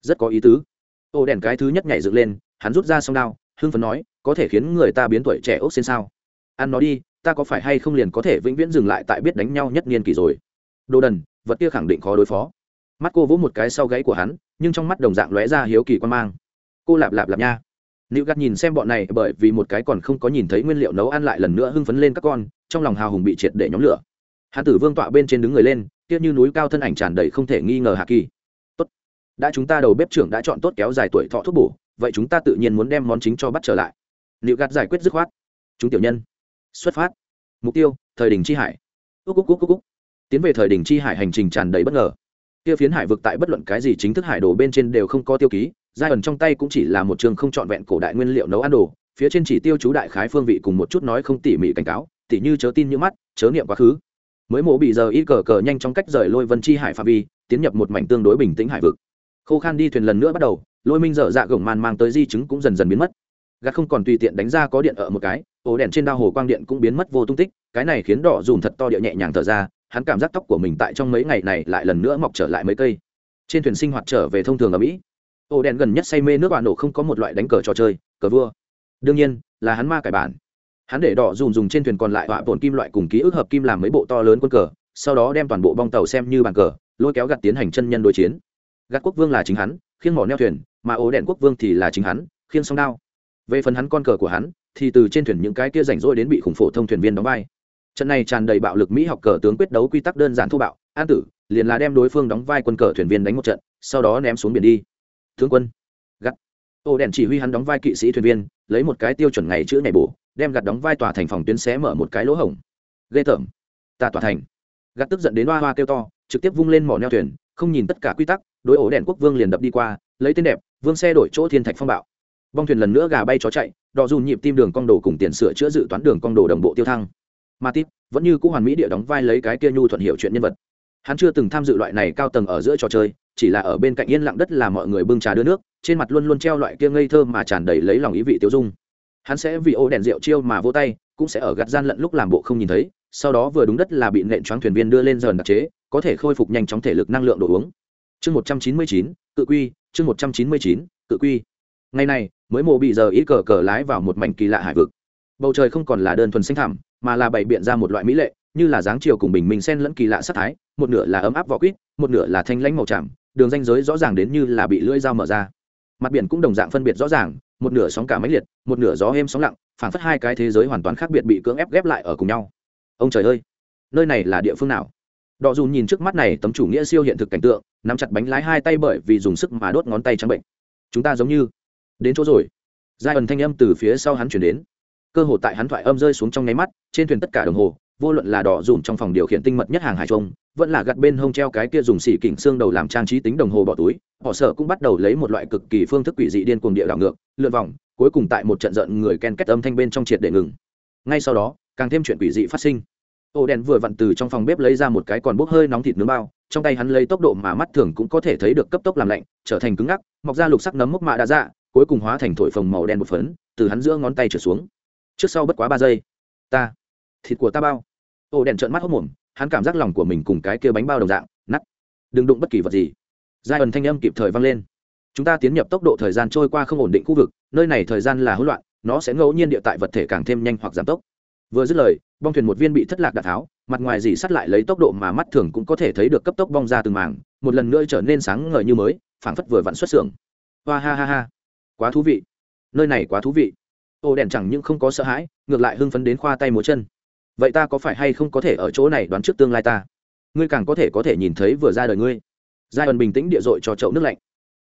Rất có ý tứ. Ô đèn cái thứ nhất nhảy dựng lên, hắn rút ra song đao, hưng phấn nói, có thể khiến người ta biến tuổi trẻ ốc xên sao? Ăn nó đi, ta có phải hay không liền có thể vĩnh viễn dừng lại tại biết đánh nhau nhất niên kỳ rồi? Đồ đần, vật kia khẳng định khó đối phó. Mắt cô vỗ một cái sau gáy của hắn, nhưng trong mắt đồng dạng lóe ra hiếu kỳ quan mang. Cô lạp lạp lạp nha. Nữ gắt nhìn xem bọn này, bởi vì một cái còn không có nhìn thấy nguyên liệu nấu ăn lại lần nữa hưng phấn lên các con trong lòng hào hùng bị triệt để nhóm lửa. Hán tử vương tọa bên trên đứng người lên tiếc như núi cao thân ảnh tràn đầy không thể nghi ngờ hạ kỳ. Tốt, đã chúng ta đầu bếp trưởng đã chọn tốt kéo dài tuổi thọ thuốc bổ, vậy chúng ta tự nhiên muốn đem món chính cho bắt trở lại. Liệu gạt giải quyết dứt khoát. Chúng tiểu nhân, xuất phát. Mục tiêu, thời đình chi hải. Úc úc úc úc úc. Tiến về thời đình chi hải hành trình tràn đầy bất ngờ. Kia phiến hải vực tại bất luận cái gì chính thức hải đồ bên trên đều không có tiêu ký, giai ẩn trong tay cũng chỉ là một trường không trọn vẹn cổ đại nguyên liệu nấu ăn đồ, phía trên chỉ tiêu chú đại khái phương vị cùng một chút nói không tỉ mỉ cảnh cáo tỉ như chớ tin như mắt, chớ niệm quá khứ. Mới mổ bị giờ ít cờ cờ nhanh trong cách rời lôi vân chi hải Pha vi, tiến nhập một mảnh tương đối bình tĩnh hải vực. Khô khan đi thuyền lần nữa bắt đầu, lôi minh dở dạ gồng man mang tới di chứng cũng dần dần biến mất. Gạt không còn tùy tiện đánh ra có điện ở một cái, ổ đèn trên đao hồ quang điện cũng biến mất vô tung tích, cái này khiến đỏ dùm thật to địa nhẹ nhàng thở ra, hắn cảm giác tóc của mình tại trong mấy ngày này lại lần nữa mọc trở lại mấy cây. Trên thuyền sinh hoạt trở về thông thường ở mỹ, ổ đèn gần nhất say mê nước bà nổ không có một loại đánh cờ trò chơi, cờ vua. Đương nhiên, là hắn ma cải bản hắn để đỏ dùng dùng trên thuyền còn lại họa bổn kim loại cùng ký ức hợp kim làm mấy bộ to lớn quân cờ, sau đó đem toàn bộ bong tàu xem như bàn cờ, lôi kéo gặt tiến hành chân nhân đối chiến. Gặt quốc vương là chính hắn, khiêng mỏ neo thuyền, mà ố đèn quốc vương thì là chính hắn, khiêng song đao. Về phần hắn con cờ của hắn, thì từ trên thuyền những cái kia rảnh rỗi đến bị khủng phổ thông thuyền viên đóng vai. Trận này tràn đầy bạo lực mỹ học cờ tướng quyết đấu quy tắc đơn giản thô bạo, an tử, liền là đem đối phương đóng vai quân cờ thuyền viên đánh một trận, sau đó ném xuống biển đi. Tướng quân. Gặt ô đèn chỉ huy hắn đóng vai kỵ sĩ thuyền viên, lấy một cái tiêu chuẩn ngày chữ ngày bổ đem gạt đóng vai tòa thành phòng tuyến xé mở một cái lỗ hổng. Ghê tởm. Ta tòa thành. Gạt tức giận đến hoa hoa kêu to, trực tiếp vung lên mỏ neo thuyền, không nhìn tất cả quy tắc, đối ổ đèn quốc vương liền đập đi qua, lấy tên đẹp, vương xe đổi chỗ thiên thạch phong bạo. Bong thuyền lần nữa gà bay chó chạy đò dù nhịp tim đường cong đồ cùng tiền sửa chữa dự toán đường cong đồ đồng bộ tiêu thăng. Mà tít vẫn như cũ hoàn mỹ địa đóng vai lấy cái kia nhu thuận hiệu chuyện nhân vật. Hắn chưa từng tham dự loại này cao tầng ở giữa trò chơi, chỉ là ở bên cạnh yên lặng đất là mọi người bưng trà đưa nước, trên mặt luôn luôn treo loại kia ngây thơ mà tràn đầy lấy lòng ý vị tiêu dung hắn sẽ vì ô đèn rượu chiêu mà vô tay, cũng sẽ ở gạt gian lận lúc làm bộ không nhìn thấy, sau đó vừa đúng đất là bị nện choáng thuyền viên đưa lên dần đặc chế, có thể khôi phục nhanh chóng thể lực năng lượng đồ uống. Chương một trăm chín mươi chín, cự quy, chương một trăm chín mươi chín, cự quy. Ngày này, mới mộ bị giờ ít cờ cờ lái vào một mảnh kỳ lạ hải vực. Bầu trời không còn là đơn thuần xanh thẳm, mà là bày biện ra một loại mỹ lệ, như là dáng chiều cùng bình minh sen lẫn kỳ lạ sắc thái, một nửa là ấm áp vỏ quýt, một nửa là thanh lãnh màu tràm, đường ranh giới rõ ràng đến như là bị lưỡi dao mở ra. Mặt biển cũng đồng dạng phân biệt rõ ràng một nửa sóng cả máy liệt, một nửa gió êm sóng lặng, phảng phất hai cái thế giới hoàn toàn khác biệt bị cưỡng ép ghép lại ở cùng nhau. Ông trời ơi, nơi này là địa phương nào? Đọ dùn nhìn trước mắt này tấm chủ nghĩa siêu hiện thực cảnh tượng, nắm chặt bánh lái hai tay bởi vì dùng sức mà đốt ngón tay trắng bệnh. Chúng ta giống như đến chỗ rồi. Giai ẩn thanh âm từ phía sau hắn chuyển đến. Cơ hồ tại hắn thoại âm rơi xuống trong nháy mắt, trên thuyền tất cả đồng hồ vô luận là đỏ dùm trong phòng điều khiển tinh mật nhất hàng hải trung vẫn là gặt bên hông treo cái kia dùng xỉ kỉnh xương đầu làm trang trí tính đồng hồ bỏ túi, họ sợ cũng bắt đầu lấy một loại cực kỳ phương thức quỷ dị điên cuồng địa đảo ngược, lượn vòng, cuối cùng tại một trận giận người ken kết âm thanh bên trong triệt để ngừng. Ngay sau đó, càng thêm chuyện quỷ dị phát sinh. Ô đèn vừa vặn từ trong phòng bếp lấy ra một cái còn bốc hơi nóng thịt nướng bao, trong tay hắn lấy tốc độ mà mắt thường cũng có thể thấy được cấp tốc làm lạnh, trở thành cứng ngắc, mọc ra lục sắc nấm mốc mạ đã dạ cuối cùng hóa thành thổi phồng màu đen một phấn, từ hắn giữa ngón tay trở xuống. Trước sau bất quá ba giây. Ta, thịt của ta bao ổ đèn trợn mắt hốc mồm, hắn cảm giác lòng của mình cùng cái kia bánh bao đồng dạng nắt đừng đụng bất kỳ vật gì. Giai ẩn thanh âm kịp thời vang lên. Chúng ta tiến nhập tốc độ thời gian trôi qua không ổn định khu vực, nơi này thời gian là hỗn loạn, nó sẽ ngẫu nhiên địa tại vật thể càng thêm nhanh hoặc giảm tốc. Vừa dứt lời, bong thuyền một viên bị thất lạc đạn tháo, mặt ngoài dì sắt lại lấy tốc độ mà mắt thường cũng có thể thấy được cấp tốc bong ra từng mảng, một lần nữa trở nên sáng ngời như mới, phảng phất vừa vặn xuất xưởng. Hoa ha ha ha. Quá thú vị. Nơi này quá thú vị. Ô đèn chẳng những không có sợ hãi, ngược lại hưng phấn đến khoa tay múa chân vậy ta có phải hay không có thể ở chỗ này đoán trước tương lai ta? Ngươi càng có thể có thể nhìn thấy vừa ra đời ngươi. Giai ẩn bình tĩnh địa dội cho chậu nước lạnh.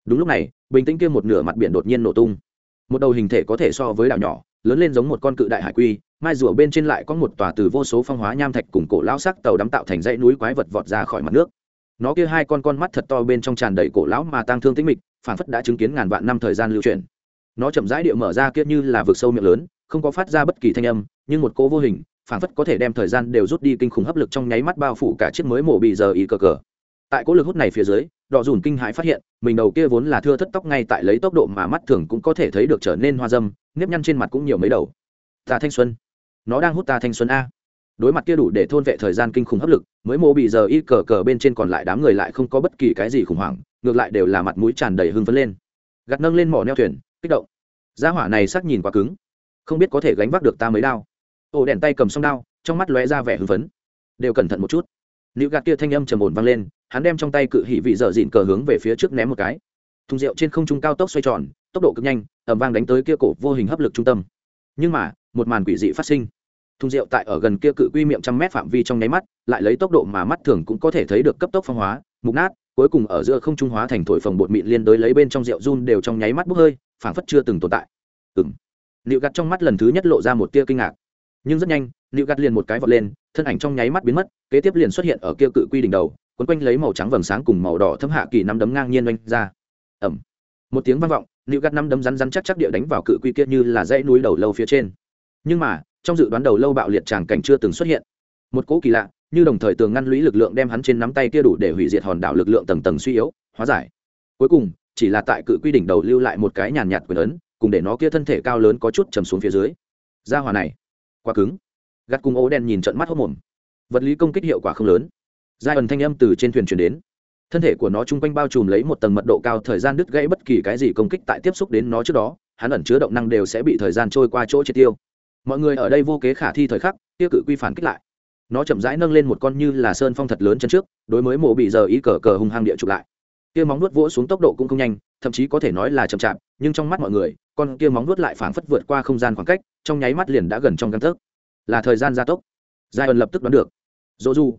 Đúng lúc này, bình tĩnh kia một nửa mặt biển đột nhiên nổ tung. Một đầu hình thể có thể so với đảo nhỏ, lớn lên giống một con cự đại hải quy, mai rùa bên trên lại có một tòa từ vô số phong hóa nham thạch cùng cổ lão sắc tàu đắm tạo thành dãy núi quái vật vọt ra khỏi mặt nước. Nó kia hai con con mắt thật to bên trong tràn đầy cổ lão mà tang thương tĩnh mịch phản phất đã chứng kiến ngàn vạn năm thời gian lưu truyền. Nó chậm rãi địa mở ra kia như là vực sâu miệng lớn, không có phát ra bất kỳ thanh âm, nhưng một cô vô hình Phảng phất có thể đem thời gian đều rút đi kinh khủng hấp lực trong nháy mắt bao phủ cả chiếc mới mổ bị giờ ý cờ cờ. Tại cỗ lực hút này phía dưới, đỏ dùn kinh hãi phát hiện, mình đầu kia vốn là thưa thất tóc ngay tại lấy tốc độ mà mắt thường cũng có thể thấy được trở nên hoa dâm, nếp nhăn trên mặt cũng nhiều mấy đầu. Ta thanh xuân. Nó đang hút ta thanh xuân a. Đối mặt kia đủ để thôn vệ thời gian kinh khủng hấp lực, mới mô bị giờ y cờ cờ bên trên còn lại đám người lại không có bất kỳ cái gì khủng hoảng, ngược lại đều là mặt mũi tràn đầy hưng phấn lên. Gạt nâng lên mỏ neo thuyền, kích động. Gia hỏa này sắc nhìn quá cứng. Không biết có thể gánh vác được ta mới đau ổ đèn tay cầm song đao, trong mắt lóe ra vẻ hưng phấn. Đều cẩn thận một chút. Nữ gạt kia thanh âm trầm ổn vang lên, hắn đem trong tay cự hỉ vị dở dịn cờ hướng về phía trước ném một cái. Thùng rượu trên không trung cao tốc xoay tròn, tốc độ cực nhanh ẩm vang đánh tới kia cổ vô hình hấp lực trung tâm. Nhưng mà, một màn quỷ dị phát sinh. Thùng rượu tại ở gần kia cự quy miệng trăm mét phạm vi trong nháy mắt, lại lấy tốc độ mà mắt thường cũng có thể thấy được cấp tốc phong hóa, mục nát, cuối cùng ở giữa không trung hóa thành thổi phồng bột mịn liên đối lấy bên trong rượu run đều trong nháy mắt bốc hơi, phảng phất chưa từng tồn tại. Ừng liệu gặt trong mắt lần thứ nhất lộ ra một tia kinh ngạc nhưng rất nhanh, nịu gạt liền một cái vọt lên, thân ảnh trong nháy mắt biến mất, kế tiếp liền xuất hiện ở kia cự quy đỉnh đầu, quấn quanh lấy màu trắng vầng sáng cùng màu đỏ thâm hạ kỳ năm đấm ngang nhiên oanh ra. Ẩm một tiếng vang vọng, nịu gạt năm đấm rắn rắn chắc chắc địa đánh vào cự quy kia như là dãy núi đầu lâu phía trên. Nhưng mà, trong dự đoán đầu lâu bạo liệt tràng cảnh chưa từng xuất hiện. Một cỗ kỳ lạ, như đồng thời tường ngăn lũy lực lượng đem hắn trên nắm tay kia đủ để hủy diệt hòn đảo lực lượng tầng tầng suy yếu, hóa giải. Cuối cùng, chỉ là tại cự quy đỉnh đầu lưu lại một cái nhàn nhạt quyền ấn, cùng để nó kia thân thể cao lớn có chút chầm xuống phía dưới. Ra hòa này quá cứng. Gắt cùng ố đen nhìn trận mắt hốc mồm. Vật lý công kích hiệu quả không lớn. Giai ẩn thanh âm từ trên thuyền chuyển đến. Thân thể của nó chung quanh bao trùm lấy một tầng mật độ cao thời gian đứt gãy bất kỳ cái gì công kích tại tiếp xúc đến nó trước đó, hắn ẩn chứa động năng đều sẽ bị thời gian trôi qua chỗ triệt tiêu. Mọi người ở đây vô kế khả thi thời khắc, tiêu cự quy phản kích lại. Nó chậm rãi nâng lên một con như là sơn phong thật lớn chân trước, đối với mộ bị giờ ý cờ cờ hung hăng địa chụp lại. Kia móng nuốt vỗ xuống tốc độ cũng không nhanh, thậm chí có thể nói là chậm chạp nhưng trong mắt mọi người, con kia móng vuốt lại phảng phất vượt qua không gian khoảng cách, trong nháy mắt liền đã gần trong căn thức là thời gian gia tốc. Giai ẩn lập tức đoán được. Dỗ du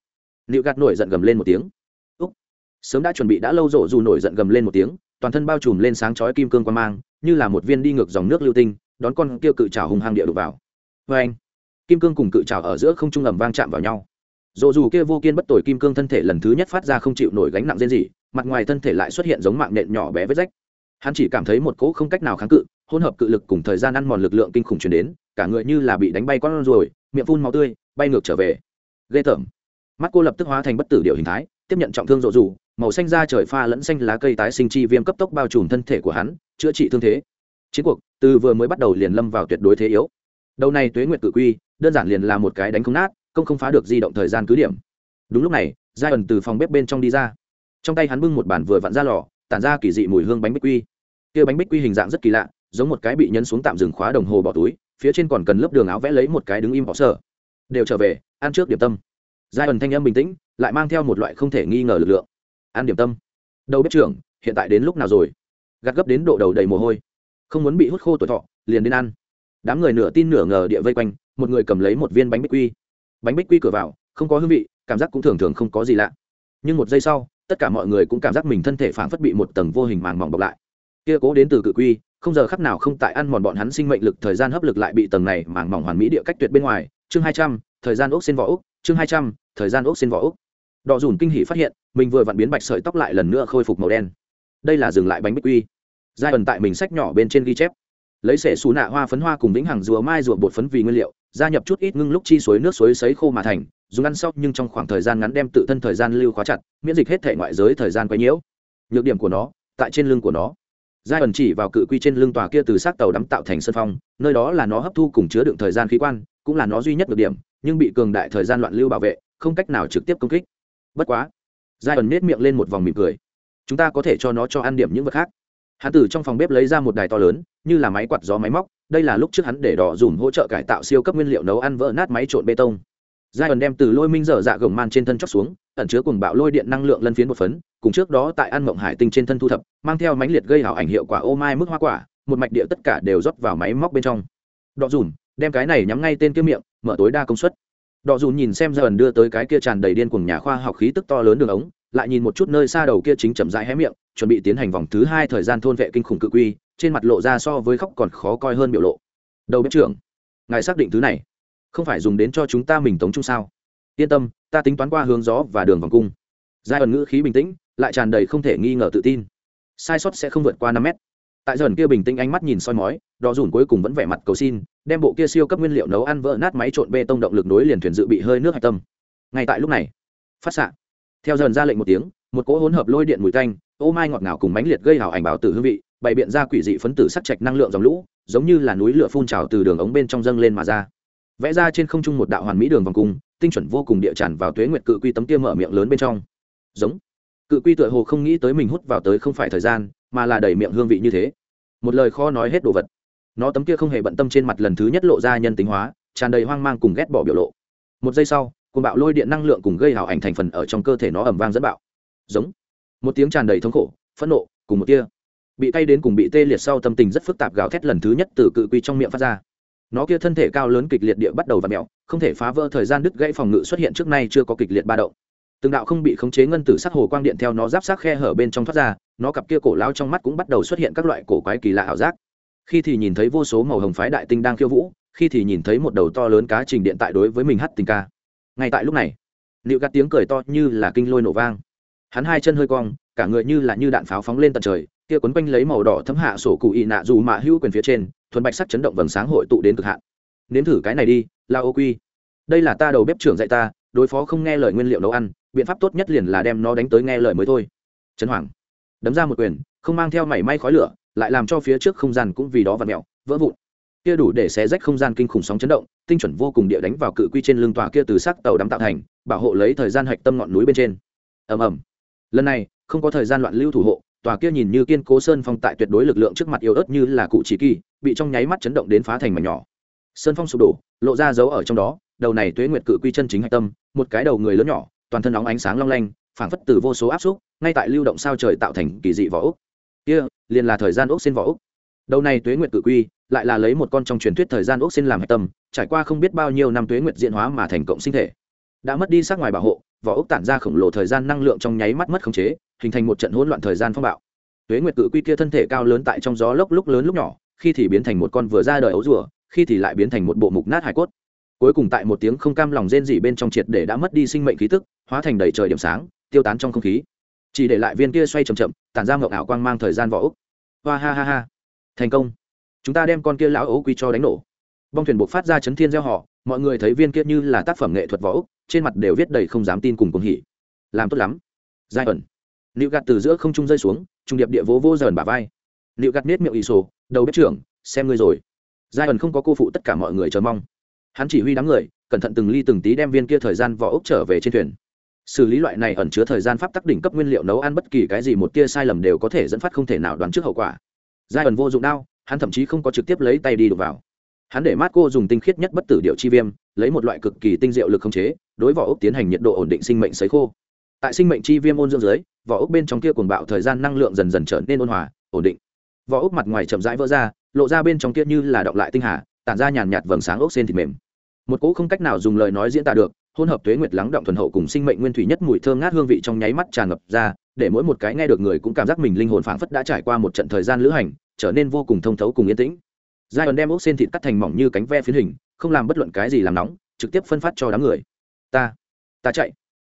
liệu gạt nổi giận gầm lên một tiếng. Úc. Sớm đã chuẩn bị đã lâu dỗ du nổi giận gầm lên một tiếng, toàn thân bao trùm lên sáng chói kim cương quan mang, như là một viên đi ngược dòng nước lưu tinh, đón con kia cự trào hung hăng địa đục vào. Vê anh, kim cương cùng cự trào ở giữa không trung ẩm vang chạm vào nhau. Dỗ dù kia vô kiên bất tội kim cương thân thể lần thứ nhất phát ra không chịu nổi gánh nặng riêng gì mặt ngoài thân thể lại xuất hiện giống mạng nện nhỏ bé vết rách hắn chỉ cảm thấy một cỗ không cách nào kháng cự, hỗn hợp cự lực cùng thời gian ăn mòn lực lượng kinh khủng chuyển đến, cả người như là bị đánh bay con rồi miệng phun máu tươi, bay ngược trở về. Ghê tởm. Mắt cô lập tức hóa thành bất tử điệu hình thái, tiếp nhận trọng thương rộ rủ, màu xanh da trời pha lẫn xanh lá cây tái sinh chi viêm cấp tốc bao trùm thân thể của hắn, chữa trị thương thế. Chiến cuộc, từ vừa mới bắt đầu liền lâm vào tuyệt đối thế yếu. Đầu này tuế nguyệt cự quy, đơn giản liền là một cái đánh không nát, công không phá được di động thời gian cứ điểm. Đúng lúc này giai ẩn từ phòng bếp bên trong đi ra. Trong tay hắn bưng một bản vừa vặn ra lò tản ra kỳ dị mùi hương bánh bích quy. Kia bánh bích quy hình dạng rất kỳ lạ, giống một cái bị nhấn xuống tạm dừng khóa đồng hồ bỏ túi, phía trên còn cần lớp đường áo vẽ lấy một cái đứng im bỏ sở đều trở về, ăn trước điểm tâm. Giai ẩn thanh âm bình tĩnh, lại mang theo một loại không thể nghi ngờ lực lượng. Ăn điểm tâm. Đầu bếp trưởng, hiện tại đến lúc nào rồi? Gạt gấp đến độ đầu đầy mồ hôi. Không muốn bị hút khô tuổi thọ, liền đến ăn. Đám người nửa tin nửa ngờ địa vây quanh, một người cầm lấy một viên bánh bích quy. Bánh bích quy cửa vào, không có hương vị, cảm giác cũng thường thường không có gì lạ. Nhưng một giây sau tất cả mọi người cũng cảm giác mình thân thể phảng phất bị một tầng vô hình màng mỏng bọc lại. Kia cố đến từ cự quy, không giờ khắc nào không tại ăn mòn bọn hắn sinh mệnh lực, thời gian hấp lực lại bị tầng này màng mỏng hoàn mỹ địa cách tuyệt bên ngoài. Chương hai trăm, thời gian ốc xin vỏ ốc. Chương hai trăm, thời gian ốc xin vỏ ốc. Đỏ dùn kinh hỉ phát hiện, mình vừa vặn biến bạch sợi tóc lại lần nữa khôi phục màu đen. Đây là dừng lại bánh bích quy. Giai ẩn tại mình sách nhỏ bên trên ghi chép. Lấy sẻ xù nạ hoa phấn hoa cùng vĩnh hàng rùa mai rùa bột phấn vì nguyên liệu, gia nhập chút ít ngưng lúc chi suối nước suối sấy khô mà thành dùng ăn sóc nhưng trong khoảng thời gian ngắn đem tự thân thời gian lưu khóa chặt, miễn dịch hết thể ngoại giới thời gian quấy nhiễu. Nhược điểm của nó, tại trên lưng của nó. Giai ẩn chỉ vào cự quy trên lưng tòa kia từ xác tàu đắm tạo thành sân phong, nơi đó là nó hấp thu cùng chứa đựng thời gian khí quan, cũng là nó duy nhất được điểm, nhưng bị cường đại thời gian loạn lưu bảo vệ, không cách nào trực tiếp công kích. Bất quá, giai ẩn nết miệng lên một vòng mỉm cười. Chúng ta có thể cho nó cho ăn điểm những vật khác. Hắn từ trong phòng bếp lấy ra một đài to lớn, như là máy quạt gió máy móc, đây là lúc trước hắn để đỏ dùm hỗ trợ cải tạo siêu cấp nguyên liệu nấu ăn vỡ nát máy trộn bê tông giai ẩn đem từ lôi minh dở dạ gồng man trên thân chóc xuống, ẩn chứa cùng bạo lôi điện năng lượng lân phiến một phấn, cùng trước đó tại ăn mộng hải tinh trên thân thu thập, mang theo mánh liệt gây hảo ảnh hiệu quả ô mai mức hoa quả, một mạch địa tất cả đều rót vào máy móc bên trong. Đọ dùn, đem cái này nhắm ngay tên kia miệng, mở tối đa công suất. Đọ dùn nhìn xem dần đưa tới cái kia tràn đầy điên cùng nhà khoa học khí tức to lớn đường ống, lại nhìn một chút nơi xa đầu kia chính chậm rãi hé miệng, chuẩn bị tiến hành vòng thứ hai thời gian thôn vệ kinh khủng cự quy, trên mặt lộ ra so với khóc còn khó coi hơn biểu lộ. Đầu bếp trưởng, ngài xác định thứ này không phải dùng đến cho chúng ta mình tống chung sao? Yên tâm, ta tính toán qua hướng gió và đường vòng cung. Giai ẩn ngữ khí bình tĩnh, lại tràn đầy không thể nghi ngờ tự tin. Sai sót sẽ không vượt qua năm mét. Tại dần kia bình tĩnh ánh mắt nhìn soi mói đò dùn cuối cùng vẫn vẻ mặt cầu xin, đem bộ kia siêu cấp nguyên liệu nấu ăn vỡ nát máy trộn bê tông động lực nối liền thuyền dự bị hơi nước hạch tâm. Ngay tại lúc này, phát xạ. Theo dần ra lệnh một tiếng, một cỗ hỗn hợp lôi điện mùi tanh, ô mai ngọt ngào cùng bánh liệt gây hảo ảnh báo tử hương vị, bày biện ra quỷ dị phấn tử sắc trạch năng lượng dòng lũ, giống như là núi lửa phun trào từ đường ống bên trong dâng lên mà ra vẽ ra trên không trung một đạo hoàn mỹ đường vòng cung, tinh chuẩn vô cùng địa tràn vào tuế nguyệt cự quy tấm kia mở miệng lớn bên trong. Giống. Cự quy tựa hồ không nghĩ tới mình hút vào tới không phải thời gian, mà là đầy miệng hương vị như thế. Một lời khó nói hết đồ vật. Nó tấm kia không hề bận tâm trên mặt lần thứ nhất lộ ra nhân tính hóa, tràn đầy hoang mang cùng ghét bỏ biểu lộ. Một giây sau cùng bạo lôi điện năng lượng cùng gây hào ảnh thành phần ở trong cơ thể nó ẩm vang dẫn bạo. Giống. Một tiếng tràn đầy thống khổ, phẫn nộ, cùng một kia bị cay đến cùng bị tê liệt sau tâm tình rất phức tạp gào thét lần thứ nhất từ cự quy trong miệng phát ra nó kia thân thể cao lớn kịch liệt địa bắt đầu và mèo, không thể phá vỡ thời gian đứt gãy phòng ngự xuất hiện trước nay chưa có kịch liệt ba động. Từng đạo không bị khống chế ngân tử sắc hồ quang điện theo nó giáp sát khe hở bên trong thoát ra nó cặp kia cổ lao trong mắt cũng bắt đầu xuất hiện các loại cổ quái kỳ lạ ảo giác. Khi thì nhìn thấy vô số màu hồng phái đại tinh đang khiêu vũ khi thì nhìn thấy một đầu to lớn cá trình điện tại đối với mình hắt tình ca. Ngay tại lúc này liệu gắt tiếng cười to như là kinh lôi nổ vang. Hắn hai chân hơi cong cả người như là như đạn pháo phóng lên tận trời kia quấn quanh lấy màu đỏ thấm hạ sổ cụ y nạ dù mạ hữu quyền phía trên, thuần bạch sắc chấn động vầng sáng hội tụ đến cực hạn. Nếm thử cái này đi, la ô quy. Đây là ta đầu bếp trưởng dạy ta, đối phó không nghe lời nguyên liệu nấu ăn, biện pháp tốt nhất liền là đem nó đánh tới nghe lời mới thôi. Trấn hoàng. Đấm ra một quyền, không mang theo mảy may khói lửa, lại làm cho phía trước không gian cũng vì đó và mẹo vỡ vụn. Kia đủ để xé rách không gian kinh khủng sóng chấn động, tinh chuẩn vô cùng địa đánh vào cự quy trên lưng tòa kia từ sắc tàu đắm tạo thành, bảo hộ lấy thời gian hạch tâm ngọn núi bên trên. Ầm ầm. Lần này, không có thời gian loạn lưu thủ hộ tòa kia nhìn như kiên cố sơn phong tại tuyệt đối lực lượng trước mặt yếu ớt như là cụ chỉ kỳ, bị trong nháy mắt chấn động đến phá thành mảnh nhỏ. Sơn phong sụp đổ, lộ ra dấu ở trong đó, đầu này tuế nguyệt cự quy chân chính hạch tâm, một cái đầu người lớn nhỏ, toàn thân nóng ánh sáng long lanh, phảng phất từ vô số áp xúc, ngay tại lưu động sao trời tạo thành kỳ dị vỏ úc kia, liền là thời gian úc xin vỏ úc đầu này tuế nguyệt cự quy, lại là lấy một con trong truyền thuyết thời gian ốc xin làm hạch tâm, trải qua không biết bao nhiêu năm tuế nguyệt diễn hóa mà thành cộng sinh thể. Đã mất đi sắc ngoài bảo hộ vỏ ốc tản ra khổng lồ thời gian năng lượng trong nháy mắt mất khống chế, hình thành một trận hỗn loạn thời gian phong bạo. Tuế nguyệt cự quy kia thân thể cao lớn tại trong gió lốc lúc lớn lúc nhỏ, khi thì biến thành một con vừa ra đời ấu rùa, khi thì lại biến thành một bộ mục nát hải cốt. Cuối cùng tại một tiếng không cam lòng rên rỉ bên trong triệt để đã mất đi sinh mệnh khí tức, hóa thành đầy trời điểm sáng, tiêu tán trong không khí. Chỉ để lại viên kia xoay chậm chậm, tản ra ngậu ảo quang mang thời gian vỏ ốc. Hoa ha ha ha. Thành công. Chúng ta đem con kia lão ấu quy cho đánh nổ. Bong thuyền buộc phát ra chấn thiên gieo họ, mọi người thấy viên kia như là tác phẩm nghệ thuật võ ốc trên mặt đều viết đầy không dám tin cùng cùng hỉ. Làm tốt lắm. Giai ẩn. Liệu gạt từ giữa không trung rơi xuống, trung điệp địa vỗ vô dần bả vai. Liệu gạt nết miệng ỷ sổ, đầu bếp trưởng, xem ngươi rồi. Giai ẩn không có cô phụ tất cả mọi người chờ mong. Hắn chỉ huy đám người, cẩn thận từng ly từng tí đem viên kia thời gian vỏ ốc trở về trên thuyền. Xử lý loại này ẩn chứa thời gian pháp tắc đỉnh cấp nguyên liệu nấu ăn bất kỳ cái gì một tia sai lầm đều có thể dẫn phát không thể nào đoán trước hậu quả. Giai ẩn vô dụng đao hắn thậm chí không có trực tiếp lấy tay đi đục vào hắn để mát cô dùng tinh khiết nhất bất tử điệu chi viêm, lấy một loại cực kỳ tinh diệu lực khống chế, đối vỏ ốc tiến hành nhiệt độ ổn định sinh mệnh sấy khô. Tại sinh mệnh chi viêm ôn dưỡng dưới, vỏ ốc bên trong kia cuồng bạo thời gian năng lượng dần dần trở nên ôn hòa, ổn định. Vỏ ốc mặt ngoài chậm rãi vỡ ra, lộ ra bên trong kia như là động lại tinh hà, tản ra nhàn nhạt vầng sáng ốc xên thịt mềm. Một cỗ không cách nào dùng lời nói diễn tả được, hỗn hợp tuế nguyệt lắng động thuần hậu cùng sinh mệnh nguyên thủy nhất mùi thơm ngát hương vị trong nháy mắt tràn ngập ra, để mỗi một cái nghe được người cũng cảm giác mình linh hồn phảng phất đã trải qua một trận thời gian lữ hành, trở nên vô cùng thông thấu cùng yên tĩnh giai ẩn đem ốc xên thịt cắt thành mỏng như cánh ve phiến hình, không làm bất luận cái gì làm nóng, trực tiếp phân phát cho đám người. Ta ta chạy.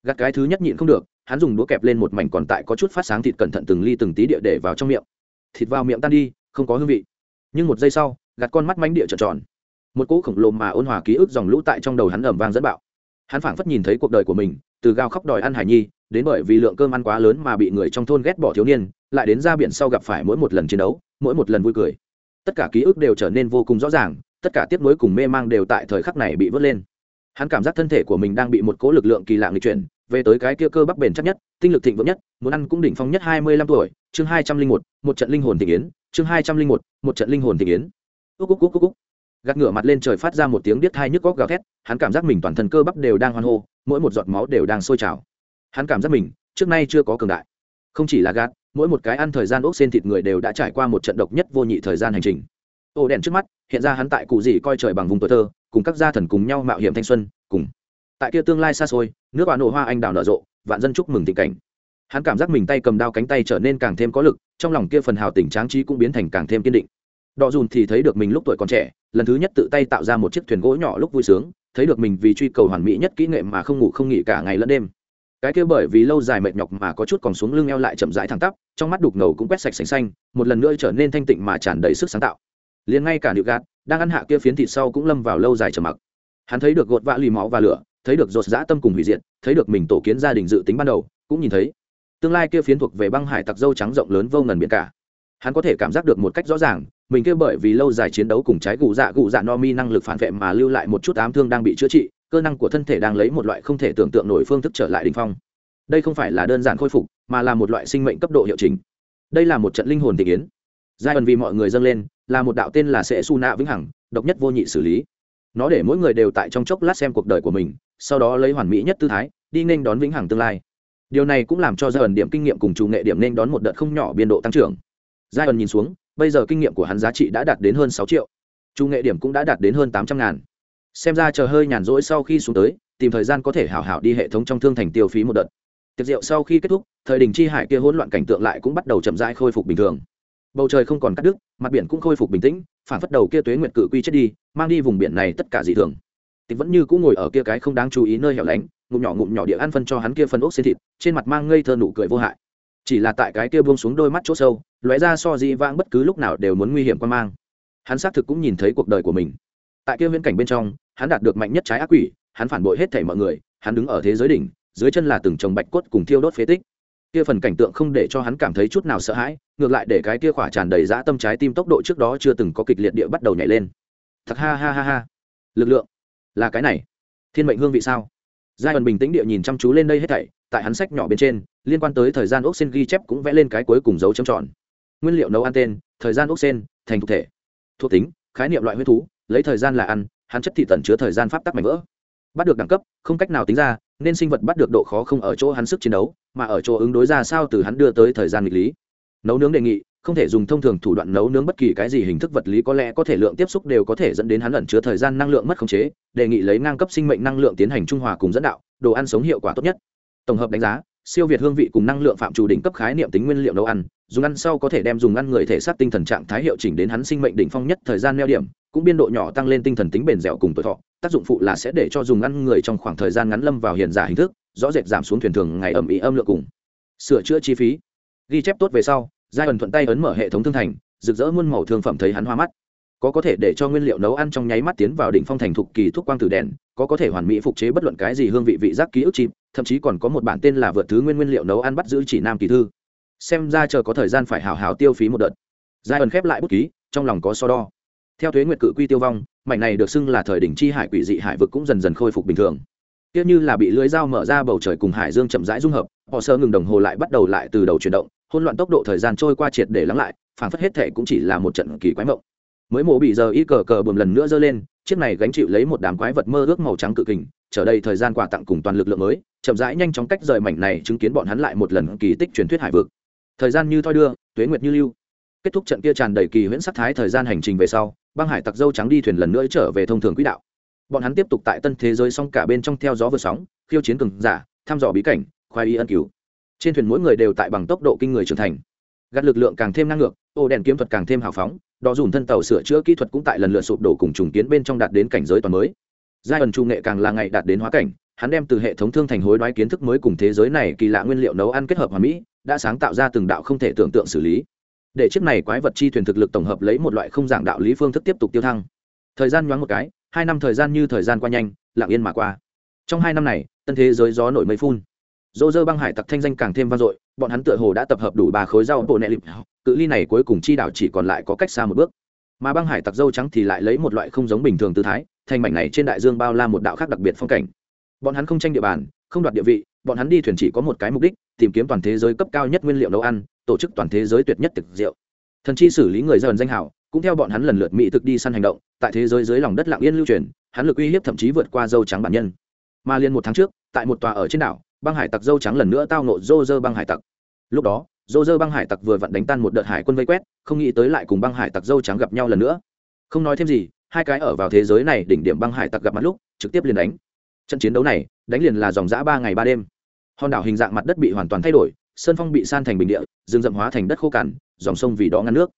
Gạt cái thứ nhất nhịn không được, hắn dùng đũa kẹp lên một mảnh còn tại có chút phát sáng thịt cẩn thận từng ly từng tí địa để vào trong miệng. Thịt vào miệng tan đi, không có hương vị. Nhưng một giây sau, gạt con mắt mánh địa tròn tròn. Một cỗ khổng lồ mà ôn hòa ký ức dòng lũ tại trong đầu hắn ẩm vang dẫn bạo. Hắn phảng phất nhìn thấy cuộc đời của mình, từ gao khóc đòi ăn hải nhi, đến bởi vì lượng cơm ăn quá lớn mà bị người trong thôn ghét bỏ thiếu niên, lại đến ra biển sau gặp phải mỗi một lần chiến đấu, mỗi một lần vui cười tất cả ký ức đều trở nên vô cùng rõ ràng, tất cả tiếp nối cùng mê mang đều tại thời khắc này bị vớt lên. Hắn cảm giác thân thể của mình đang bị một cố lực lượng kỳ lạ người chuyển, về tới cái kia cơ bắp bền chắc nhất, tinh lực thịnh vượng nhất, muốn ăn cũng đỉnh phong nhất hai mươi lăm tuổi, chương hai trăm linh một một trận linh hồn thị yến, chương hai trăm linh một một trận linh hồn thị yến. Úc úc úc úc úc gạt ngửa mặt lên trời phát ra một tiếng điếc thai nhức góc gào thét, hắn cảm giác mình toàn thân cơ bắp đều đang hoan hô, mỗi một giọt máu đều đang sôi trào. Hắn cảm giác mình, trước nay chưa có cường đại. Không chỉ là gạt mỗi một cái ăn thời gian ốc xên thịt người đều đã trải qua một trận độc nhất vô nhị thời gian hành trình. Ô đèn trước mắt, hiện ra hắn tại cụ gì coi trời bằng vùng tuổi thơ, cùng các gia thần cùng nhau mạo hiểm thanh xuân, cùng. Tại kia tương lai xa xôi, nước bà nổ hoa anh đào nở rộ, vạn dân chúc mừng tình cảnh. Hắn cảm giác mình tay cầm đao cánh tay trở nên càng thêm có lực, trong lòng kia phần hào tình tráng trí cũng biến thành càng thêm kiên định. Đọ dùn thì thấy được mình lúc tuổi còn trẻ, lần thứ nhất tự tay tạo ra một chiếc thuyền gỗ nhỏ lúc vui sướng, thấy được mình vì truy cầu hoàn mỹ nhất kỹ nghệ mà không ngủ không nghỉ cả ngày lẫn đêm cái kia bởi vì lâu dài mệt nhọc mà có chút còn xuống lưng eo lại chậm rãi thẳng tắp, trong mắt đục ngầu cũng quét sạch sành xanh, một lần nữa trở nên thanh tịnh mà tràn đầy sức sáng tạo. Liền ngay cả nịu gạt, đang ăn hạ kia phiến thịt sau cũng lâm vào lâu dài trầm mặc. Hắn thấy được gột vã lì máu và lửa, thấy được rột dã tâm cùng hủy diệt, thấy được mình tổ kiến gia đình dự tính ban đầu, cũng nhìn thấy tương lai kia phiến thuộc về băng hải tặc dâu trắng rộng lớn vô ngần biển cả. Hắn có thể cảm giác được một cách rõ ràng, mình kia bởi vì lâu dài chiến đấu cùng trái gù dạ gù dạ no mi năng lực phản vệ mà lưu lại một chút ám thương đang bị chữa trị cơ năng của thân thể đang lấy một loại không thể tưởng tượng nổi phương thức trở lại đ ỉ n h phong. Đây không phải là đơn giản khôi phục, mà là một loại sinh mệnh cấp độ hiệu chỉnh. đây là một trận linh hồn thị kiến. Giai ẩn vì mọi người dâng lên, là một đạo tên là sẽ su nạ vĩnh hằng, độc nhất vô nhị xử lý. Nó để mỗi người đều tại trong chốc lát xem cuộc đời của mình, sau đó lấy hoàn mỹ nhất tư thái, đi nên đón vĩnh hằng tương lai. Điều này cũng làm cho giai ẩn điểm kinh nghiệm cùng chủ nghệ điểm nên đón một đợt không nhỏ biên độ tăng trưởng. Giai ẩn nhìn xuống, bây giờ kinh nghiệm của hắn giá trị đã đạt đến hơn sáu triệu. Chủ nghệ điểm cũng đã đạt đến hơn tám trăm ngàn xem ra chờ hơi nhàn rỗi sau khi xuống tới, tìm thời gian có thể hảo hảo đi hệ thống trong thương thành tiêu phí một đợt. Tiệc rượu sau khi kết thúc, thời đình chi hải kia hỗn loạn cảnh tượng lại cũng bắt đầu chậm rãi khôi phục bình thường. Bầu trời không còn cắt đứt, mặt biển cũng khôi phục bình tĩnh, phản phất đầu kia tuế nguyệt cự quy chết đi, mang đi vùng biển này tất cả dị thường. Tịch vẫn như cũng ngồi ở kia cái không đáng chú ý nơi hẻo lánh, ngụm nhỏ ngụm nhỏ địa ăn phân cho hắn kia phân ốc xin thịt, trên mặt mang ngây thơ nụ cười vô hại. Chỉ là tại cái kia buông xuống đôi mắt chỗ sâu, lóe ra so dị vãng bất cứ lúc nào đều muốn nguy hiểm quan mang. Hắn xác thực cũng nhìn thấy cuộc đời của mình. Tại kia viễn cảnh bên trong hắn đạt được mạnh nhất trái ác quỷ, hắn phản bội hết thảy mọi người, hắn đứng ở thế giới đỉnh, dưới chân là từng chồng bạch cốt cùng thiêu đốt phế tích. Kia phần cảnh tượng không để cho hắn cảm thấy chút nào sợ hãi, ngược lại để cái kia khỏa tràn đầy dã tâm trái tim tốc độ trước đó chưa từng có kịch liệt địa bắt đầu nhảy lên. Thật ha ha ha ha. Lực lượng là cái này. Thiên mệnh hương vị sao? Giai ẩn bình tĩnh địa nhìn chăm chú lên đây hết thảy, tại hắn sách nhỏ bên trên, liên quan tới thời gian ốc sen ghi chép cũng vẽ lên cái cuối cùng dấu chấm tròn. Nguyên liệu nấu ăn tên, thời gian ốc sen, thành thực thể. Thuộc tính, khái niệm loại huyết thú, lấy thời gian là ăn hắn chất thị tần chứa thời gian pháp tắc mạnh vỡ. Bắt được đẳng cấp, không cách nào tính ra, nên sinh vật bắt được độ khó không ở chỗ hắn sức chiến đấu, mà ở chỗ ứng đối ra sao từ hắn đưa tới thời gian nghịch lý. Nấu nướng đề nghị, không thể dùng thông thường thủ đoạn nấu nướng bất kỳ cái gì hình thức vật lý có lẽ có thể lượng tiếp xúc đều có thể dẫn đến hắn ẩn chứa thời gian năng lượng mất khống chế, đề nghị lấy ngang cấp sinh mệnh năng lượng tiến hành trung hòa cùng dẫn đạo, đồ ăn sống hiệu quả tốt nhất. Tổng hợp đánh giá siêu việt hương vị cùng năng lượng phạm chủ đỉnh cấp khái niệm tính nguyên liệu nấu ăn, dùng ăn sau có thể đem dùng ăn người thể xác tinh thần trạng thái hiệu chỉnh đến hắn sinh mệnh đỉnh phong nhất thời gian neo điểm, cũng biên độ nhỏ tăng lên tinh thần tính bền dẻo cùng tuổi thọ, tác dụng phụ là sẽ để cho dùng ăn người trong khoảng thời gian ngắn lâm vào hiện giả hình thức, rõ rệt giảm xuống thuyền thường ngày ẩm ý âm lượng cùng sửa chữa chi phí. Ghi chép tốt về sau, giai ẩn thuận tay ấn mở hệ thống thương thành, rực rỡ muôn màu thương phẩm thấy hắn hoa mắt. Có có thể để cho nguyên liệu nấu ăn trong nháy mắt tiến vào đỉnh phong thành thục kỳ thuốc quang tử đèn có có thể hoàn mỹ phục chế bất luận cái gì hương vị vị giác ký ức chìm thậm chí còn có một bản tên là vượt thứ nguyên nguyên liệu nấu ăn bắt giữ chỉ nam kỳ thư. Xem ra chờ có thời gian phải hào hào tiêu phí một đợt. Giai ẩn khép lại bút ký, trong lòng có so đo. Theo thuế nguyệt cự quy tiêu vong, mảnh này được xưng là thời đỉnh chi hải quỷ dị hải vực cũng dần dần khôi phục bình thường. Tiếc như là bị lưới dao mở ra bầu trời cùng hải dương chậm rãi dung hợp, họ sơ ngừng đồng hồ lại bắt đầu lại từ đầu chuyển động hôn loạn tốc độ thời gian trôi qua triệt để lắng lại phản phất hết thể cũng chỉ là một trận kỳ quái mộng. Mới mổ bị giờ y cờ cờ bùm lần nữa dơ lên chiếc này gánh chịu lấy một đám quái vật mơ ước màu trắng cự kình trở đây thời gian quà tặng cùng toàn lực lượng mới, chậm rãi nhanh chóng cách rời mảnh này chứng kiến bọn hắn lại một lần kỳ tích truyền thuyết hải vực. Thời gian như thoi đưa, tuế nguyệt như lưu. Kết thúc trận kia tràn đầy kỳ huyễn sắc thái thời gian hành trình về sau, băng hải tặc dâu trắng đi thuyền lần nữa trở về thông thường quỹ đạo. Bọn hắn tiếp tục tại tân thế giới song cả bên trong theo gió vượt sóng, khiêu chiến cường giả, thăm dò bí cảnh khoai y ân cứu. Trên thuyền mỗi người đều tại bằng tốc độ kinh người trưởng thành. Gạt lực lượng càng thêm năng ngược, ô đèn kiếm thuật càng thêm hào phóng đo dùng thân tàu sửa chữa kỹ thuật cũng tại lần lượt sụp đổ cùng trùng kiến bên trong đạt đến cảnh giới toàn mới. Giai ẩn trung nghệ càng là ngày đạt đến hóa cảnh, hắn đem từ hệ thống thương thành hối đoái kiến thức mới cùng thế giới này kỳ lạ nguyên liệu nấu ăn kết hợp hòa mỹ, đã sáng tạo ra từng đạo không thể tưởng tượng xử lý. Để chiếc này quái vật chi thuyền thực lực tổng hợp lấy một loại không dạng đạo lý phương thức tiếp tục tiêu thăng. Thời gian nhoáng một cái, hai năm thời gian như thời gian qua nhanh, lặng yên mà qua. Trong hai năm này, tân thế giới gió nổi mây phun. Dô dơ băng hải tặc thanh danh càng thêm vang dội, bọn hắn tựa hồ đã tập hợp đủ ba khối rau bộ nẹ lịp cự ly này cuối cùng chi đảo chỉ còn lại có cách xa một bước. Mà băng hải tặc dâu trắng thì lại lấy một loại không giống bình thường tư thái, thành mảnh này trên đại dương bao la một đạo khác đặc biệt phong cảnh. Bọn hắn không tranh địa bàn, không đoạt địa vị, bọn hắn đi thuyền chỉ có một cái mục đích, tìm kiếm toàn thế giới cấp cao nhất nguyên liệu nấu ăn, tổ chức toàn thế giới tuyệt nhất thực rượu. Thần chi xử lý người dân danh hảo, cũng theo bọn hắn lần lượt mỹ thực đi săn hành động, tại thế giới dưới lòng đất lạng yên lưu truyền, hắn lực uy hiếp thậm chí vượt qua dâu trắng bản nhân. Mà liền một tháng trước, tại một tòa ở trên đảo, băng hải tặc dâu trắng lần nữa tao nộ dô dơ băng hải tặc. Lúc đó dô dơ băng hải tặc vừa vặn đánh tan một đợt hải quân vây quét, không nghĩ tới lại cùng băng hải tặc dâu trắng gặp nhau lần nữa. Không nói thêm gì, hai cái ở vào thế giới này đỉnh điểm băng hải tặc gặp mặt lúc, trực tiếp liền đánh. Trận chiến đấu này, đánh liền là dòng giã ba ngày ba đêm. Hòn đảo hình dạng mặt đất bị hoàn toàn thay đổi, sơn phong bị san thành bình địa, rừng rậm hóa thành đất khô cằn, dòng sông vì đó ngăn nước.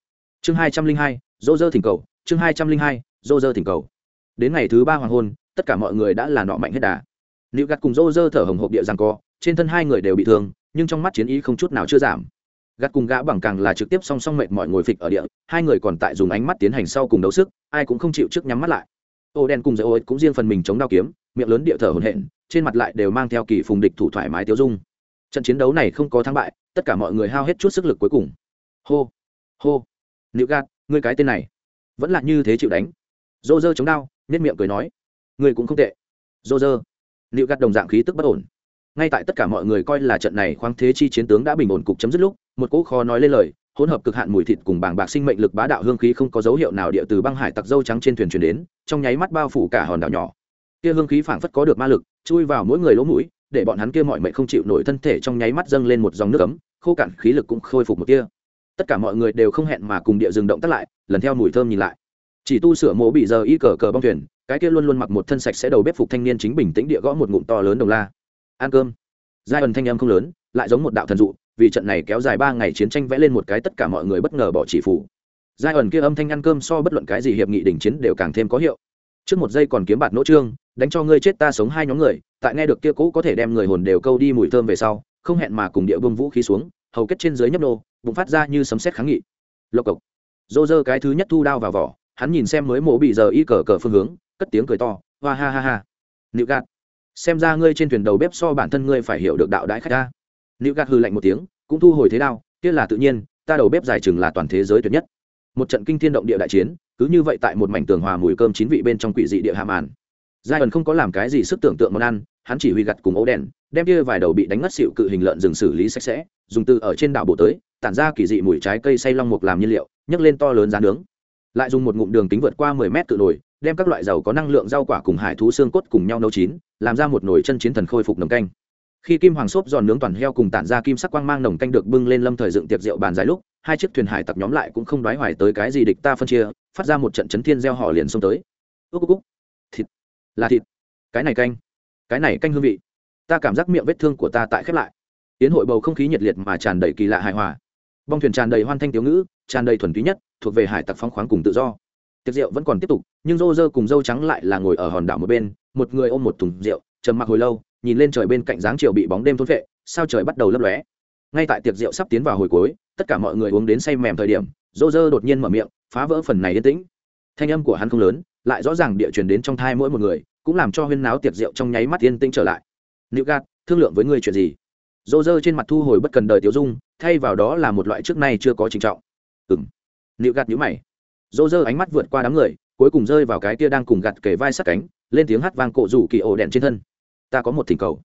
Chương hai trăm linh hai, dô dơ thỉnh cầu, chương hai trăm linh hai, dô dơ thỉnh cầu. Đến ngày thứ ba hoàng hôn, tất cả mọi người đã là nọ mạnh hết đà. Liệu gặt cùng dô dơ thở hồng hộp địa rằng co, trên thân hai người đều bị thương, nhưng trong mắt chiến ý không chút nào chưa giảm gắt cùng gã bằng càng là trực tiếp song song mệt mọi ngồi phịch ở địa, hai người còn tại dùng ánh mắt tiến hành sau cùng đấu sức, ai cũng không chịu trước nhắm mắt lại. Ô đen cùng dây ô cũng riêng phần mình chống đao kiếm, miệng lớn địa thở hồn hển, trên mặt lại đều mang theo kỳ phùng địch thủ thoải mái tiêu dung. Trận chiến đấu này không có thắng bại, tất cả mọi người hao hết chút sức lực cuối cùng. Hô hô, nữ gạt, ngươi cái tên này, vẫn là như thế chịu đánh. Dô dơ chống đao nhất miệng cười nói, ngươi cũng không tệ. Dô dơ nữ gạt đồng dạng khí tức bất ổn ngay tại tất cả mọi người coi là trận này khoáng thế chi chiến tướng đã bình ổn cục chấm dứt lúc, một cỗ kho nói lên lời, hỗn hợp cực hạn mùi thịt cùng bảng bạc sinh mệnh lực bá đạo hương khí không có dấu hiệu nào địa từ băng hải tặc dâu trắng trên thuyền truyền đến, trong nháy mắt bao phủ cả hòn đảo nhỏ. Kia hương khí phảng phất có được ma lực, chui vào mỗi người lỗ mũi, để bọn hắn kia mọi mệnh không chịu nổi thân thể trong nháy mắt dâng lên một dòng nước ấm, khô cạn khí lực cũng khôi phục một kia tất cả mọi người đều không hẹn mà cùng địa rừng động tắt lại, lần theo mùi thơm nhìn lại. Chỉ tu sửa mộ bị giờ y cờ cờ bong thuyền, cái kia luôn luôn mặc một thân sạch sẽ đầu bếp phục thanh niên chính bình tĩnh địa gõ một ngụm to lớn đồng la ăn cơm. Giai ẩn thanh âm không lớn, lại giống một đạo thần dụ, vì trận này kéo dài ba ngày chiến tranh vẽ lên một cái tất cả mọi người bất ngờ bỏ chỉ phủ. Giai ẩn kia âm thanh ăn cơm so bất luận cái gì hiệp nghị đình chiến đều càng thêm có hiệu. Trước một giây còn kiếm bạt nỗ trương, đánh cho ngươi chết ta sống hai nhóm người, tại nghe được kia cũ có thể đem người hồn đều câu đi mùi thơm về sau, không hẹn mà cùng địa bông vũ khí xuống, hầu kết trên dưới nhấp nô bùng phát ra như sấm sét kháng nghị. Lộc cộc. Dô dơ cái thứ nhất thu đao vào vỏ, hắn nhìn xem mới mổ bị giờ y cờ cờ phương hướng, cất tiếng cười to, hoa ha ha ha. Nịu gạt xem ra ngươi trên thuyền đầu bếp so bản thân ngươi phải hiểu được đạo đãi khách ta. Nữ gạt hư lạnh một tiếng, cũng thu hồi thế đao, kia là tự nhiên, ta đầu bếp dài chừng là toàn thế giới tuyệt nhất. Một trận kinh thiên động địa đại chiến, cứ như vậy tại một mảnh tường hòa mùi cơm chín vị bên trong quỷ dị địa hạ màn. Giai ẩn không có làm cái gì sức tưởng tượng món ăn, hắn chỉ huy gặt cùng ấu đèn, đem kia vài đầu bị đánh ngất xịu cự hình lợn rừng xử lý sạch sẽ, dùng từ ở trên đảo bộ tới, tản ra kỳ dị mùi trái cây say long mục làm nhiên liệu, nhấc lên to lớn giá nướng. Lại dùng một ngụm đường kính vượt qua mười mét cự nổi đem các loại dầu có năng lượng rau quả cùng hải thú xương cốt cùng nhau nấu chín, làm ra một nồi chân chiến thần khôi phục nồng canh. Khi kim hoàng xốp giòn nướng toàn heo cùng tản ra kim sắc quang mang nồng canh được bưng lên lâm thời dựng tiệc rượu bàn dài lúc, hai chiếc thuyền hải tặc nhóm lại cũng không đoái hoài tới cái gì địch ta phân chia, phát ra một trận chấn thiên gieo họ liền xông tới. Ước ước thịt. Là thịt. Cái này canh. Cái này canh hương vị. Ta cảm giác miệng vết thương của ta tại khép lại. Tiến hội bầu không khí nhiệt liệt mà tràn đầy kỳ lạ hài hòa. Bong thuyền tràn đầy hoan thanh tiếu ngữ, tràn đầy thuần túy nhất, thuộc về hải tặc phóng khoáng cùng tự do tiệc rượu vẫn còn tiếp tục, nhưng rô rơ cùng dâu trắng lại là ngồi ở hòn đảo một bên, một người ôm một thùng rượu, trầm mặc hồi lâu, nhìn lên trời bên cạnh dáng chiều bị bóng đêm thôn vệ sao trời bắt đầu lấp lóe. Ngay tại tiệc rượu sắp tiến vào hồi cuối, tất cả mọi người uống đến say mềm thời điểm, rô rơ đột nhiên mở miệng, phá vỡ phần này yên tĩnh. Thanh âm của hắn không lớn, lại rõ ràng địa truyền đến trong thai mỗi một người, cũng làm cho huyên náo tiệc rượu trong nháy mắt yên tĩnh trở lại. Nữ gạt, thương lượng với ngươi chuyện gì? Rô rơ trên mặt thu hồi bất cần đời tiêu dung, thay vào đó là một loại trước nay chưa có trình trọng. Ừng nữ gạt nhữ mày rô dơ ánh mắt vượt qua đám người, cuối cùng rơi vào cái kia đang cùng gặt kề vai sát cánh, lên tiếng hát vang cổ rủ kỳ ổ đèn trên thân. Ta có một thỉnh cầu.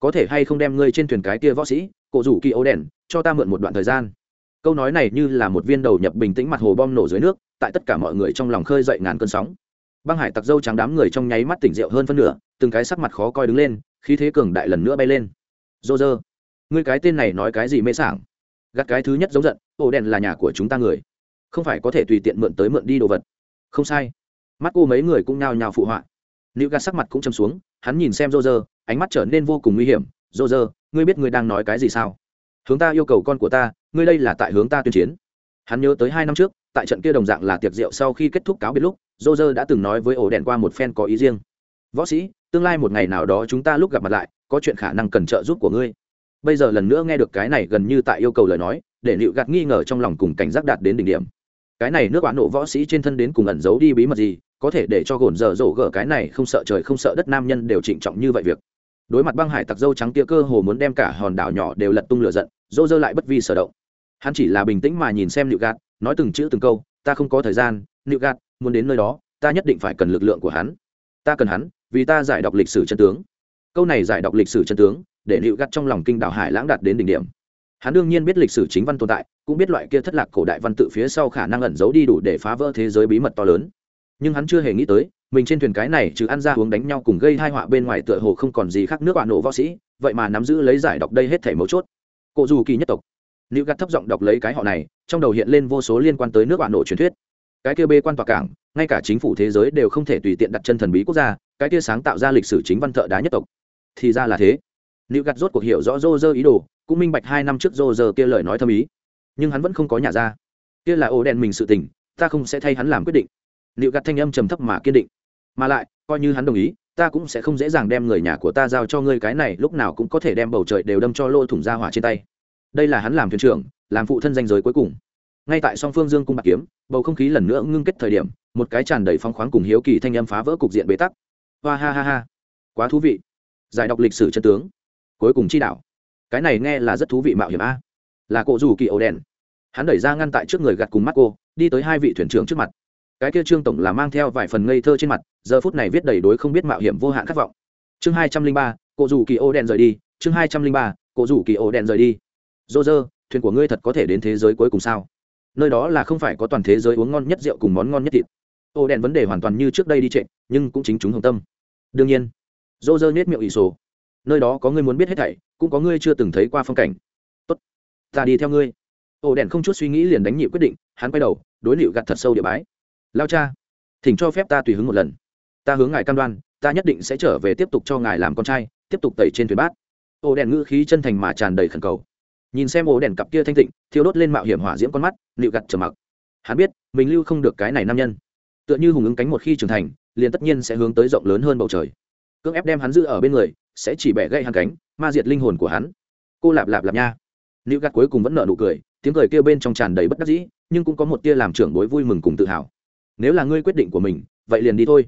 Có thể hay không đem ngươi trên thuyền cái kia võ sĩ, cổ rủ kỳ ổ đèn, cho ta mượn một đoạn thời gian? Câu nói này như là một viên đầu nhập bình tĩnh mặt hồ bom nổ dưới nước, tại tất cả mọi người trong lòng khơi dậy ngàn cơn sóng. Băng hải tặc dâu trắng đám người trong nháy mắt tỉnh rượu hơn phân nửa, từng cái sắc mặt khó coi đứng lên khi thế cường đại lần nữa bay lên. Dô dơ ngươi cái tên này nói cái gì mê sảng? Gắt cái thứ nhất giống giận, ổ đèn là nhà của chúng ta người không phải có thể tùy tiện mượn tới mượn đi đồ vật. Không sai. Mắt cô mấy người cũng nhao nhao phụ họa. Nữ gạt sắc mặt cũng châm xuống, hắn nhìn xem rô rơ ánh mắt trở nên vô cùng nguy hiểm. Rô rơ ngươi biết ngươi đang nói cái gì sao? Hướng ta yêu cầu con của ta, ngươi đây là tại hướng ta tuyên chiến. Hắn nhớ tới hai năm trước, tại trận kia đồng dạng là tiệc rượu sau khi kết thúc cáo biệt lúc rô rơ đã từng nói với ổ đèn qua một phen có ý riêng. Võ sĩ, tương lai một ngày nào đó chúng ta lúc gặp mặt lại, có chuyện khả năng cần trợ giúp của ngươi. Bây giờ lần nữa nghe được cái này gần như tại yêu cầu lời nói, để liệu gạt nghi ngờ trong lòng cùng cảnh giác đạt đến đỉnh điểm cái này nước bán nộ võ sĩ trên thân đến cùng ẩn giấu đi bí mật gì, có thể để cho gồn dở dỗ gở cái này không sợ trời không sợ đất nam nhân đều trịnh trọng như vậy việc. Đối mặt băng hải tặc dâu trắng tia cơ hồ muốn đem cả hòn đảo nhỏ đều lật tung lửa giận dô dơ lại bất vi sở động. Hắn chỉ là bình tĩnh mà nhìn xem nịu gạt, nói từng chữ từng câu, ta không có thời gian nịu gạt, muốn đến nơi đó, ta nhất định phải cần lực lượng của hắn. Ta cần hắn, vì ta giải đọc lịch sử chân tướng. Câu này giải đọc lịch sử chân tướng, để nịu gạt trong lòng kinh đảo hải lãng đạt đến đỉnh điểm hắn đương nhiên biết lịch sử chính văn tồn tại, cũng biết loại kia thất lạc cổ đại văn tự phía sau khả năng ẩn giấu đi đủ để phá vỡ thế giới bí mật to lớn. Nhưng hắn chưa hề nghĩ tới, mình trên thuyền cái này trừ ăn ra uống đánh nhau cùng gây hai họa bên ngoài tựa hồ không còn gì khác nước bạn nổ võ sĩ, vậy mà nắm giữ lấy giải đọc đây hết thể mấu chốt. Cụ dù kỳ nhất tộc. Nữ gắt thấp giọng đọc lấy cái họ này, trong đầu hiện lên vô số liên quan tới nước bạn nổ truyền thuyết. Cái kia bê quan tòa cảng, ngay cả chính phủ thế giới đều không thể tùy tiện đặt chân thần bí quốc gia, cái kia sáng tạo ra lịch sử chính văn thợ đá nhất tộc. Thì ra là thế. Nữ gắt rốt cuộc hiểu rõ rô rơ ý đồ cũng minh bạch hai năm trước rô giờ kia lời nói thâm ý. Nhưng hắn vẫn không có nhà ra. Kia là ổ đèn mình sự tình, ta không sẽ thay hắn làm quyết định. Liệu gạt thanh âm trầm thấp mà kiên định. Mà lại, coi như hắn đồng ý, ta cũng sẽ không dễ dàng đem người nhà của ta giao cho ngươi cái này lúc nào cũng có thể đem bầu trời đều đâm cho lô thủng ra hỏa trên tay. Đây là hắn làm thuyền trưởng, làm phụ thân danh giới cuối cùng. Ngay tại song phương dương cung bạc kiếm, bầu không khí lần nữa ngưng kết thời điểm, một cái tràn đầy phong khoáng cùng hiếu kỳ thanh âm phá vỡ cục diện bế tắc. Hoa ha ha ha. Quá thú vị. Giải đọc lịch sử chân tướng. Cuối cùng chi đạo cái này nghe là rất thú vị mạo hiểm a. Là cổ rủ kỳ ổ đèn. Hắn đẩy ra ngăn tại trước người gặt cùng mắt cô đi tới hai vị thuyền trưởng trước mặt. Cái kia trương tổng là mang theo vài phần ngây thơ trên mặt, giờ phút này viết đầy đối không biết mạo hiểm vô hạn khát vọng. Chương hai trăm linh ba, cổ rủ kỳ ô đèn rời đi, chương hai trăm linh ba, cổ rủ kỳ ô đèn rời đi. Dô dơ thuyền của ngươi thật có thể đến thế giới cuối cùng sao? Nơi đó là không phải có toàn thế giới uống ngon nhất rượu cùng món ngon nhất thịt. Ô đèn vấn đề hoàn toàn như trước đây đi trệ, nhưng cũng chính chúng hồng tâm. Đương nhiên dô dơ nết miệng ỷ sổ. Nơi đó có ngươi muốn biết hết thảy cũng có ngươi chưa từng thấy qua phong cảnh. Tốt, ta đi theo ngươi. Ô đèn không chút suy nghĩ liền đánh nhị quyết định, hắn quay đầu, đối liệu gặt thật sâu địa bái. Lao cha, thỉnh cho phép ta tùy hứng một lần. Ta hướng ngài cam đoan, ta nhất định sẽ trở về tiếp tục cho ngài làm con trai, tiếp tục tẩy trên thuyền bát. Ô đèn ngữ khí chân thành mà tràn đầy khẩn cầu. Nhìn xem ổ đèn cặp kia thanh tịnh thiếu đốt lên mạo hiểm hỏa diễm con mắt liệu gặt trở mặc. Hắn biết, mình lưu không được cái này nam nhân. Tựa như hùng ứng cánh một khi trưởng thành, liền tất nhiên sẽ hướng tới rộng lớn hơn bầu trời. Cưỡng ép đem hắn giữ ở bên người, sẽ chỉ bẻ gãy hắn cánh ma diệt linh hồn của hắn. Cô lạp lạp lạp nha. Nữ gạt cuối cùng vẫn nợ nụ cười, tiếng cười kêu bên trong tràn đầy bất đắc dĩ, nhưng cũng có một tia làm trưởng bối vui mừng cùng tự hào. Nếu là ngươi quyết định của mình, vậy liền đi thôi.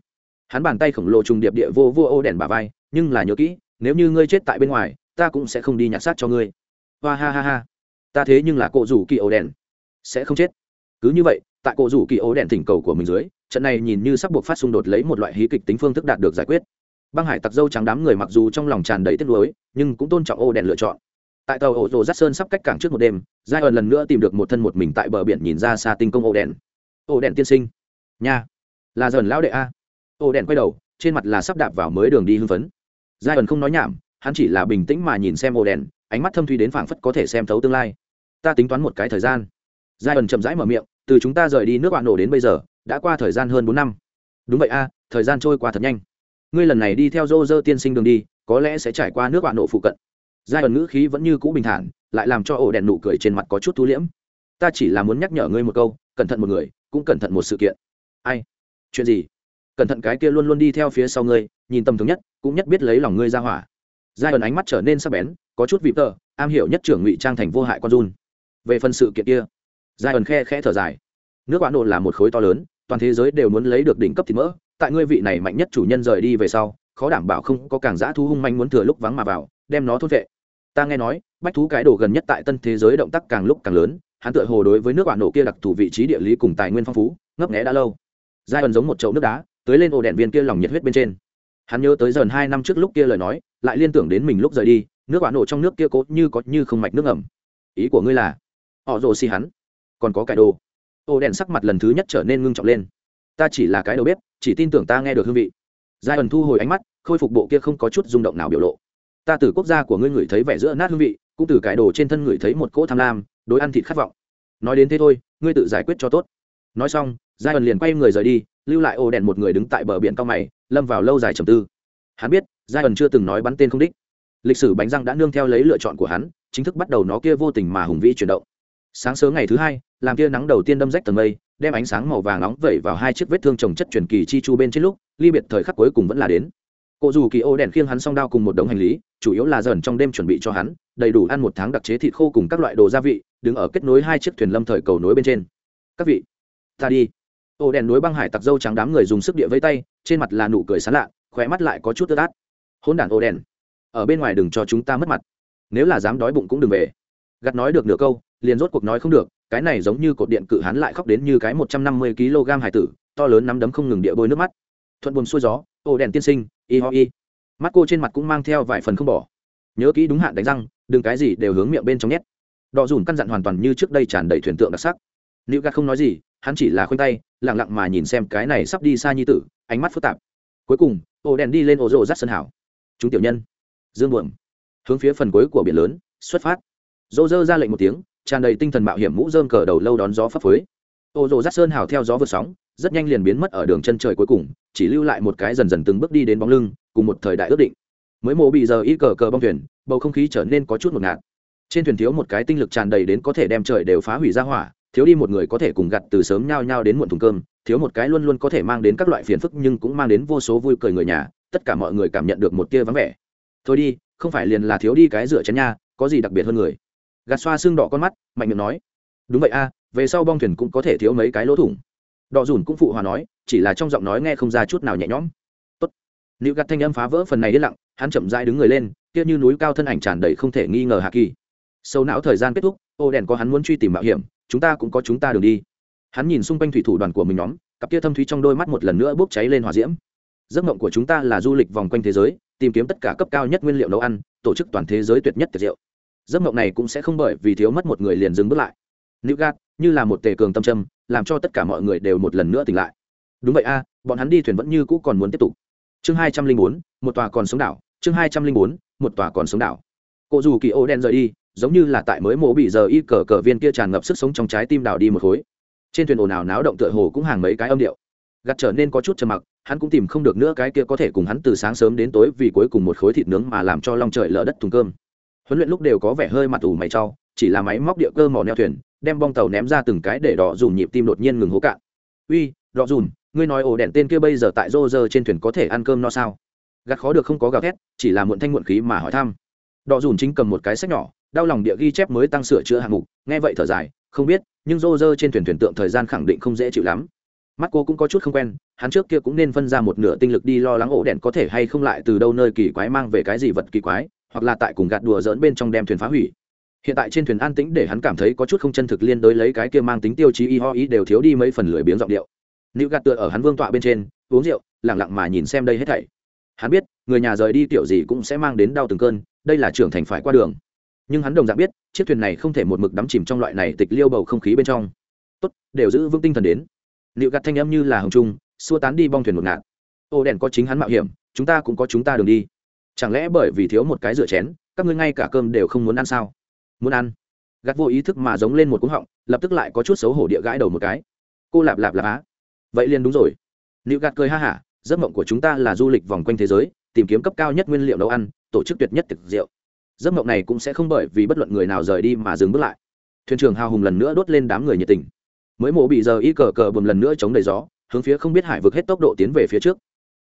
Hắn bàn tay khổng lồ trùng điệp địa vô vô ô đèn bà vai, nhưng là nhớ kỹ, nếu như ngươi chết tại bên ngoài, ta cũng sẽ không đi nhặt xác cho ngươi. Hoa ha ha ha. Ta thế nhưng là cộ rủ kỳ ô đèn. Sẽ không chết. Cứ như vậy, tại cộ rủ kỳ ô đèn thỉnh cầu của mình dưới, trận này nhìn như sắp buộc phát xung đột lấy một loại hí kịch tính phương thức đạt được giải quyết băng hải tặc dâu trắng đám người mặc dù trong lòng tràn đầy tiếc nuối, nhưng cũng tôn trọng ô đèn lựa chọn. Tại tàu ổ rồ rát sơn sắp cách cảng trước một đêm giai ẩn lần nữa tìm được một thân một mình tại bờ biển nhìn ra xa tinh công ô đèn. Ô đèn tiên sinh. Nha. Là dần lão đệ a. Ô đèn quay đầu, trên mặt là sắp đạp vào mới đường đi hưng phấn. Giai ẩn không nói nhảm, hắn chỉ là bình tĩnh mà nhìn xem ô đèn, ánh mắt thâm thuy đến phảng phất có thể xem thấu tương lai. Ta tính toán một cái thời gian. Giai ẩn chậm rãi mở miệng, từ chúng ta rời đi nước bạn nổ đến bây giờ, đã qua thời gian hơn bốn năm. Đúng vậy a, thời gian trôi qua thật nhanh ngươi lần này đi theo dô dơ tiên sinh đường đi, có lẽ sẽ trải qua nước bạn nộ phụ cận. Giai ẩn ngữ khí vẫn như cũ bình thản, lại làm cho ổ đèn nụ cười trên mặt có chút thu liễm. Ta chỉ là muốn nhắc nhở ngươi một câu, cẩn thận một người, cũng cẩn thận một sự kiện. Ai? Chuyện gì? Cẩn thận cái kia luôn luôn đi theo phía sau ngươi, nhìn tầm thường nhất, cũng nhất biết lấy lòng ngươi ra hỏa. Giai ẩn ánh mắt trở nên sắc bén, có chút vịp tờ, am hiểu nhất trưởng ngụy trang thành vô hại con run. Về phần sự kiện kia, giai ẩn khe khẽ thở dài. Nước bạn nộ là một khối to lớn, toàn thế giới đều muốn lấy được đỉnh cấp thịt mỡ tại ngươi vị này mạnh nhất chủ nhân rời đi về sau, khó đảm bảo không có càng dã thu hung manh muốn thừa lúc vắng mà vào, đem nó thốt vệ. Ta nghe nói, bách thú cái đồ gần nhất tại tân thế giới động tác càng lúc càng lớn, hắn tựa hồ đối với nước bạn nổ kia đặc thù vị trí địa lý cùng tài nguyên phong phú, ngấp nghẽ đã lâu. Giai ẩn giống một chậu nước đá tới lên ổ đèn viên kia lòng nhiệt huyết bên trên. Hắn nhớ tới dần hai năm trước lúc kia lời nói, lại liên tưởng đến mình lúc rời đi, nước bạn nổ trong nước kia cố như có như không mạch nước ẩm ý của ngươi là, họ rồ xì hắn, còn có cải đồ. Ô đèn sắc mặt lần thứ nhất trở nên ngưng trọng lên ta chỉ là cái đầu bếp, chỉ tin tưởng ta nghe được hương vị. Giai ẩn thu hồi ánh mắt, khôi phục bộ kia không có chút rung động nào biểu lộ. Ta từ quốc gia của ngươi ngửi thấy vẻ giữa nát hương vị, cũng từ cái đồ trên thân ngửi thấy một cỗ tham lam, đối ăn thịt khát vọng. Nói đến thế thôi, ngươi tự giải quyết cho tốt. Nói xong, giai ẩn liền quay người rời đi, lưu lại ô đèn một người đứng tại bờ biển cao mày, lâm vào lâu dài trầm tư. Hắn biết, giai ẩn chưa từng nói bắn tên không đích. Lịch sử bánh răng đã nương theo lấy lựa chọn của hắn, chính thức bắt đầu nó kia vô tình mà hùng vĩ chuyển động. Sáng sớm ngày thứ hai, làm kia nắng đầu tiên đâm rách tầng mây đem ánh sáng màu vàng nóng vẩy vào hai chiếc vết thương trồng chất truyền kỳ chi chu bên trên lúc, ly biệt thời khắc cuối cùng vẫn là đến. Cụ dù kỳ ô đèn khiêng hắn song đao cùng một đống hành lý, chủ yếu là dần trong đêm chuẩn bị cho hắn, đầy đủ ăn một tháng đặc chế thịt khô cùng các loại đồ gia vị, đứng ở kết nối hai chiếc thuyền lâm thời cầu nối bên trên. Các vị, ta đi. Ô đèn núi băng hải tặc dâu trắng đám người dùng sức địa vây tay, trên mặt là nụ cười sán lạ khỏe mắt lại có chút tơ tát hôn đản ô đèn, ở bên ngoài đừng cho chúng ta mất mặt. Nếu là dám đói bụng cũng đừng về. Gặt nói được nửa câu, liền rốt cuộc nói không được cái này giống như cột điện cự hắn lại khóc đến như cái một trăm năm mươi kg hải tử, to lớn nắm đấm không ngừng địa bôi nước mắt. Thuận buồn xuôi gió, ô đèn tiên sinh, y ho y. Mắt cô trên mặt cũng mang theo vài phần không bỏ. Nhớ kỹ đúng hạn đánh răng, đừng cái gì đều hướng miệng bên trong nhét. Đọ dùn căn dặn hoàn toàn như trước đây tràn đầy thuyền tượng đặc sắc. Nữ gạt không nói gì, hắn chỉ là khoanh tay lẳng lặng mà nhìn xem cái này sắp đi xa như tử, ánh mắt phức tạp. Cuối cùng, ô đèn đi lên ô rộ rắt sân hảo. Chúng tiểu nhân, dương buồm, hướng phía phần cuối của biển lớn, xuất phát. Dô dơ ra lệnh một tiếng tràn đầy tinh thần mạo hiểm mũ dơm cờ đầu lâu đón gió phấp phới. Ô rồ rắt sơn hào theo gió vượt sóng, rất nhanh liền biến mất ở đường chân trời cuối cùng, chỉ lưu lại một cái dần dần từng bước đi đến bóng lưng, cùng một thời đại ước định. Mới mồ bị giờ y cờ cờ bong thuyền, bầu không khí trở nên có chút một ngạt. Trên thuyền thiếu một cái tinh lực tràn đầy đến có thể đem trời đều phá hủy ra hỏa, thiếu đi một người có thể cùng gặt từ sớm nhao nhao đến muộn thùng cơm, thiếu một cái luôn luôn có thể mang đến các loại phiền phức nhưng cũng mang đến vô số vui cười người nhà, tất cả mọi người cảm nhận được một tia vắng vẻ. Thôi đi, không phải liền là thiếu đi cái rửa chén nha, có gì đặc biệt hơn người? Gạt xoa xương đỏ con mắt, mạnh miệng nói, đúng vậy a, về sau bong thuyền cũng có thể thiếu mấy cái lỗ thủng. Đọ dùn cũng phụ hòa nói, chỉ là trong giọng nói nghe không ra chút nào nhẹ nhõm. Tốt. Nữ gạt thanh âm phá vỡ phần này yên lặng, hắn chậm rãi đứng người lên, kia như núi cao thân ảnh tràn đầy không thể nghi ngờ hạ kỳ. Sâu não thời gian kết thúc, ô đèn có hắn muốn truy tìm mạo hiểm, chúng ta cũng có chúng ta đường đi. Hắn nhìn xung quanh thủy thủ đoàn của mình nhóm, cặp kia thâm thúy trong đôi mắt một lần nữa bốc cháy lên hòa diễm. Giấc mộng của chúng ta là du lịch vòng quanh thế giới, tìm kiếm tất cả cấp cao nhất nguyên liệu nấu ăn, tổ chức toàn thế giới tuyệt nhất tiệt diệu giấc mộng này cũng sẽ không bởi vì thiếu mất một người liền dừng bước lại. Nữ gạt, như là một tề cường tâm trâm làm cho tất cả mọi người đều một lần nữa tỉnh lại. Đúng vậy a, bọn hắn đi thuyền vẫn như cũ còn muốn tiếp tục. Chương hai trăm linh bốn, một tòa còn sống đảo, chương hai trăm linh bốn, một tòa còn sống đảo. Cụ dù kỳ ô đen rời đi, giống như là tại mới mổ bị giờ y cờ cờ viên kia tràn ngập sức sống trong trái tim đảo đi một khối. Trên thuyền ồn ào náo động tựa hồ cũng hàng mấy cái âm điệu. Gặt trở nên có chút trầm mặc, hắn cũng tìm không được nữa cái kia có thể cùng hắn từ sáng sớm đến tối vì cuối cùng một khối thịt nướng mà làm cho long trời lỡ đất thùng cơm huấn luyện lúc đều có vẻ hơi mặt ủ mày trau chỉ là máy móc địa cơ mỏ neo thuyền, đem bong tàu ném ra từng cái để đỏ dùm nhịp tim đột nhiên ngừng hố cạn. Uy, đỏ dùm ngươi nói ổ đèn tên kia bây giờ tại rô rơ trên thuyền có thể ăn cơm no sao? Gạt khó được không có gặt thét, chỉ là muộn thanh muộn khí mà hỏi thăm. Đỏ dùm chính cầm một cái sách nhỏ, đau lòng địa ghi chép mới tăng sửa chữa hạng mục, nghe vậy thở dài, không biết, nhưng rô rơ trên thuyền thuyền tượng thời gian khẳng định không dễ chịu lắm. Mắt cô cũng có chút không quen, hắn trước kia cũng nên phân ra một nửa tinh lực đi lo lắng ổ đèn có thể hay không lại từ đâu nơi kỳ quái mang về cái gì vật kỳ quái hoặc là tại cùng gạt đùa dỡn bên trong đem thuyền phá hủy. Hiện tại trên thuyền an tĩnh để hắn cảm thấy có chút không chân thực liên đối lấy cái kia mang tính tiêu chí y ho ý đều thiếu đi mấy phần lười biếng giọng điệu. Nữ gạt tựa ở hắn vương tọa bên trên, uống rượu lẳng lặng mà nhìn xem đây hết thảy. Hắn biết, người nhà rời đi tiểu gì cũng sẽ mang đến đau từng cơn, đây là trưởng thành phải qua đường. Nhưng hắn đồng dạng biết, chiếc thuyền này không thể một mực đắm chìm trong loại này tịch liêu bầu không khí bên trong. Tốt, đều giữ vững tinh thần đến. Liệu gạt thanh âm như là hồng trung, xua tán đi bong thuyền một ngạt. Ô đèn có chính hắn mạo hiểm, chúng ta cũng có chúng ta đường đi chẳng lẽ bởi vì thiếu một cái rửa chén, các ngươi ngay cả cơm đều không muốn ăn sao? Muốn ăn. Gạt vô ý thức mà giống lên một cúng họng, lập tức lại có chút xấu hổ địa gãi đầu một cái. Cô lạp lạp lạp á. Vậy liền đúng rồi. Liệu gạt cười ha hả, giấc mộng của chúng ta là du lịch vòng quanh thế giới, tìm kiếm cấp cao nhất nguyên liệu nấu ăn, tổ chức tuyệt nhất thực rượu. Giấc mộng này cũng sẽ không bởi vì bất luận người nào rời đi mà dừng bước lại. Thuyền trưởng hào hùng lần nữa đốt lên đám người nhiệt tình. Mới mổ bị giờ y cờ cờ bùm lần nữa chống đầy gió, hướng phía không biết hải vực hết tốc độ tiến về phía trước.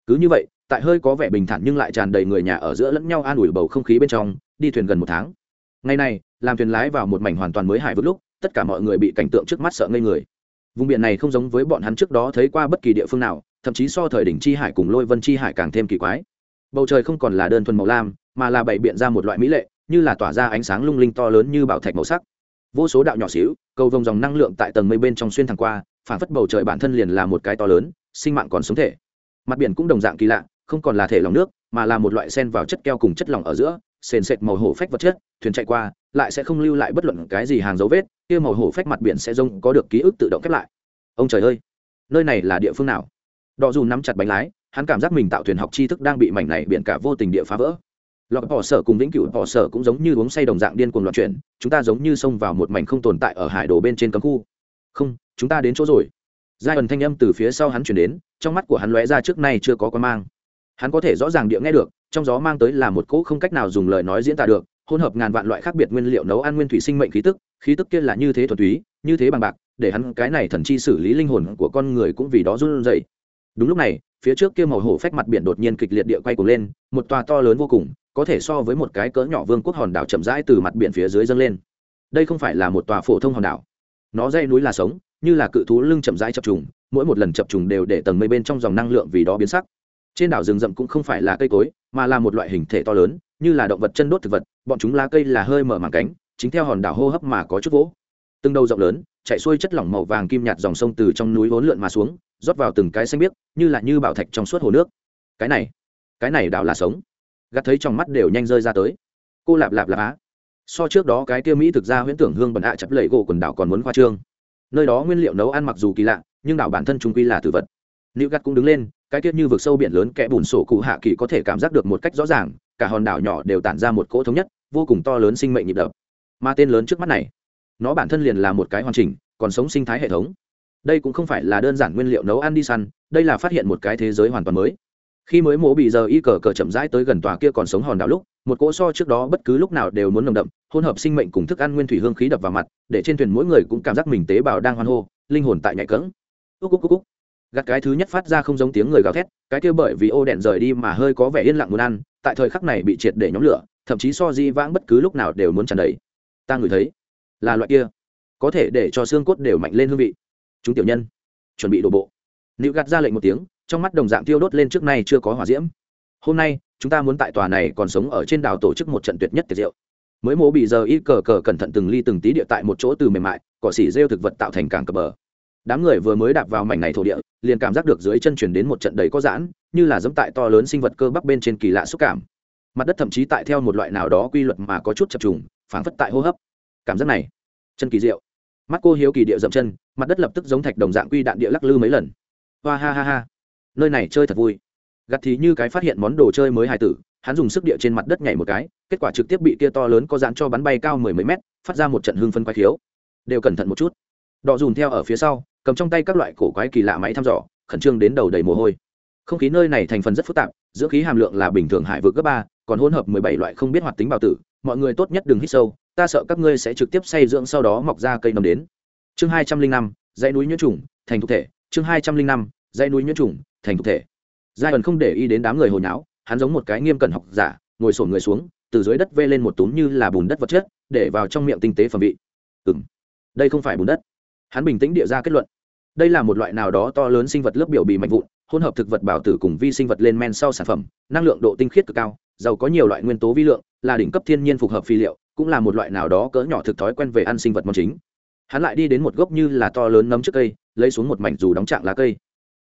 Cứ như vậy tại hơi có vẻ bình thản nhưng lại tràn đầy người nhà ở giữa lẫn nhau an ủi bầu không khí bên trong, đi thuyền gần một tháng. Ngày này, làm thuyền lái vào một mảnh hoàn toàn mới hải vực lúc, tất cả mọi người bị cảnh tượng trước mắt sợ ngây người. Vùng biển này không giống với bọn hắn trước đó thấy qua bất kỳ địa phương nào, thậm chí so thời đỉnh chi hải cùng lôi vân chi hải càng thêm kỳ quái. Bầu trời không còn là đơn thuần màu lam, mà là bày biện ra một loại mỹ lệ, như là tỏa ra ánh sáng lung linh to lớn như bảo thạch màu sắc. Vô số đạo nhỏ xíu, cầu vồng dòng năng lượng tại tầng mây bên trong xuyên thẳng qua phản phất bầu trời bản thân liền là một cái to lớn, sinh mạng còn sống thể. Mặt biển cũng đồng dạng kỳ lạ không còn là thể lòng nước, mà là một loại sen vào chất keo cùng chất lỏng ở giữa, sền sệt màu hổ phách vật chất, thuyền chạy qua, lại sẽ không lưu lại bất luận cái gì hàng dấu vết, kia màu hổ phách mặt biển sẽ rông có được ký ức tự động khép lại. Ông trời ơi, nơi này là địa phương nào? Đò dù nắm chặt bánh lái, hắn cảm giác mình tạo thuyền học tri thức đang bị mảnh này biển cả vô tình địa phá vỡ. Lọc bỏ sở cùng vĩnh cửu bỏ sở cũng giống như uống say đồng dạng điên cuồng loạn chuyển, chúng ta giống như xông vào một mảnh không tồn tại ở hải đồ bên trên cấm khu. Không, chúng ta đến chỗ rồi. Giai ẩn thanh âm từ phía sau hắn chuyển đến, trong mắt của hắn lóe ra trước nay chưa có quan mang hắn có thể rõ ràng địa nghe được, trong gió mang tới là một cỗ không cách nào dùng lời nói diễn tả được, hỗn hợp ngàn vạn loại khác biệt nguyên liệu nấu ăn nguyên thủy sinh mệnh khí tức khí tức kia là như thế thuần túy, như thế bằng bạc, để hắn cái này thần chi xử lý linh hồn của con người cũng vì đó run rẩy. Đúng lúc này, phía trước kia màu hổ phách mặt biển đột nhiên kịch liệt địa quay cuồng lên, một tòa to lớn vô cùng, có thể so với một cái cỡ nhỏ vương quốc hòn đảo chậm rãi từ mặt biển phía dưới dâng lên. Đây không phải là một tòa phổ thông hòn đảo. Nó dây núi là sống, như là cự thú lưng chậm rãi chập trùng, mỗi một lần chập trùng đều để tầng mây bên trong dòng năng lượng vì đó biến sắc trên đảo rừng rậm cũng không phải là cây cối, mà là một loại hình thể to lớn, như là động vật chân đốt thực vật, bọn chúng lá cây là hơi mở màng cánh, chính theo hòn đảo hô hấp mà có chút vỗ. Từng đầu rộng lớn, chạy xuôi chất lỏng màu vàng kim nhạt dòng sông từ trong núi vốn lượn mà xuống, rót vào từng cái xanh biếc, như là như bảo thạch trong suốt hồ nước. Cái này cái này đảo là sống. Gắt thấy trong mắt đều nhanh rơi ra tới. Cô lạp lạp lạp á. So trước đó cái tiêu mỹ thực ra huyễn tưởng hương bẩn ạ chập lầy gỗ quần đảo còn muốn khoa trương. Nơi đó nguyên liệu nấu ăn mặc dù kỳ lạ, nhưng đảo bản thân trung quy là tử vật. Nữ gắt cũng đứng lên cái tiết như vực sâu biển lớn kẽ bùn sổ cụ hạ kỳ có thể cảm giác được một cách rõ ràng, cả hòn đảo nhỏ đều tản ra một cỗ thống nhất, vô cùng to lớn sinh mệnh nhịp đập. Mà tên lớn trước mắt này, nó bản thân liền là một cái hoàn chỉnh, còn sống sinh thái hệ thống. Đây cũng không phải là đơn giản nguyên liệu nấu ăn đi săn, đây là phát hiện một cái thế giới hoàn toàn mới. Khi mới mổ bị giờ y cờ cờ chậm rãi tới gần tòa kia còn sống hòn đảo lúc, một cỗ so trước đó bất cứ lúc nào đều muốn nồng đậm, hỗn hợp sinh mệnh cùng thức ăn nguyên thủy hương khí đập vào mặt, để trên thuyền mỗi người cũng cảm giác mình tế bào đang hoan hô, linh hồn tại nhạy cỡng úc úc úc úc gạt cái thứ nhất phát ra không giống tiếng người gào thét, cái kia bởi vì ô đèn rời đi mà hơi có vẻ yên lặng muốn ăn, tại thời khắc này bị triệt để nhóm lửa, thậm chí so di vãng bất cứ lúc nào đều muốn tràn đầy. Ta ngửi thấy, là loại kia, có thể để cho xương cốt đều mạnh lên hương vị. Chúng tiểu nhân, chuẩn bị đổ bộ. Nữ gạt ra lệnh một tiếng, trong mắt đồng dạng tiêu đốt lên trước nay chưa có hỏa diễm. Hôm nay, chúng ta muốn tại tòa này còn sống ở trên đảo tổ chức một trận tuyệt nhất tiệt diệu mới mố bị giờ y cờ cờ cẩn thận từng ly từng tí địa tại một chỗ từ mềm mại, cỏ xỉ rêu thực vật tạo thành cảng cờ bờ. Đám người vừa mới đạp vào mảnh này thổ địa liền cảm giác được dưới chân chuyển đến một trận đầy có giãn, như là dẫm tại to lớn sinh vật cơ bắp bên trên kỳ lạ xúc cảm. Mặt đất thậm chí tại theo một loại nào đó quy luật mà có chút chập trùng, phảng phất tại hô hấp. Cảm giác này, chân kỳ diệu. Mắt cô hiếu kỳ địa dậm chân, mặt đất lập tức giống thạch đồng dạng quy đạn địa lắc lư mấy lần. Hoa ha ha ha. Nơi này chơi thật vui. Gặt thì như cái phát hiện món đồ chơi mới hài tử, hắn dùng sức địa trên mặt đất nhảy một cái, kết quả trực tiếp bị tia to lớn có dán cho bắn bay cao mười mấy mét, phát ra một trận hương phân quay thiếu đều cẩn thận một chút. Đọ dùn theo ở phía sau cầm trong tay các loại cổ quái kỳ lạ máy thăm dò, khẩn trương đến đầu đầy mồ hôi. Không khí nơi này thành phần rất phức tạp giữa khí hàm lượng là bình thường hải vượt cấp ba, còn hỗn hợp mười bảy loại không biết hoạt tính bào tử. Mọi người tốt nhất đừng hít sâu, ta sợ các ngươi sẽ trực tiếp say dưỡng sau đó mọc ra cây nấm đến. Chương hai trăm linh năm, dãy núi nhiễm trùng, thành thực thể. Chương hai trăm linh năm, dãy núi nhiễm trùng, thành thực thể. Giai ẩn không để ý đến đám người hồi nháo, hắn giống một cái nghiêm cẩn học giả, ngồi sổn người xuống, từ dưới đất vê lên một túm như là bùn đất vật chất, để vào trong miệng tinh tế phẩm vị. Ừ m đây không phải bùn đất hắn bình tĩnh địa ra kết luận. Đây là một loại nào đó to lớn sinh vật lớp biểu bì mạnh vụn, hỗn hợp thực vật bảo tử cùng vi sinh vật lên men sau sản phẩm, năng lượng độ tinh khiết cực cao, giàu có nhiều loại nguyên tố vi lượng, là đỉnh cấp thiên nhiên phù hợp phi liệu, cũng là một loại nào đó cỡ nhỏ thực thói quen về ăn sinh vật món chính. Hắn lại đi đến một gốc như là to lớn nấm trước cây, lấy xuống một mảnh dù đóng trạng lá cây.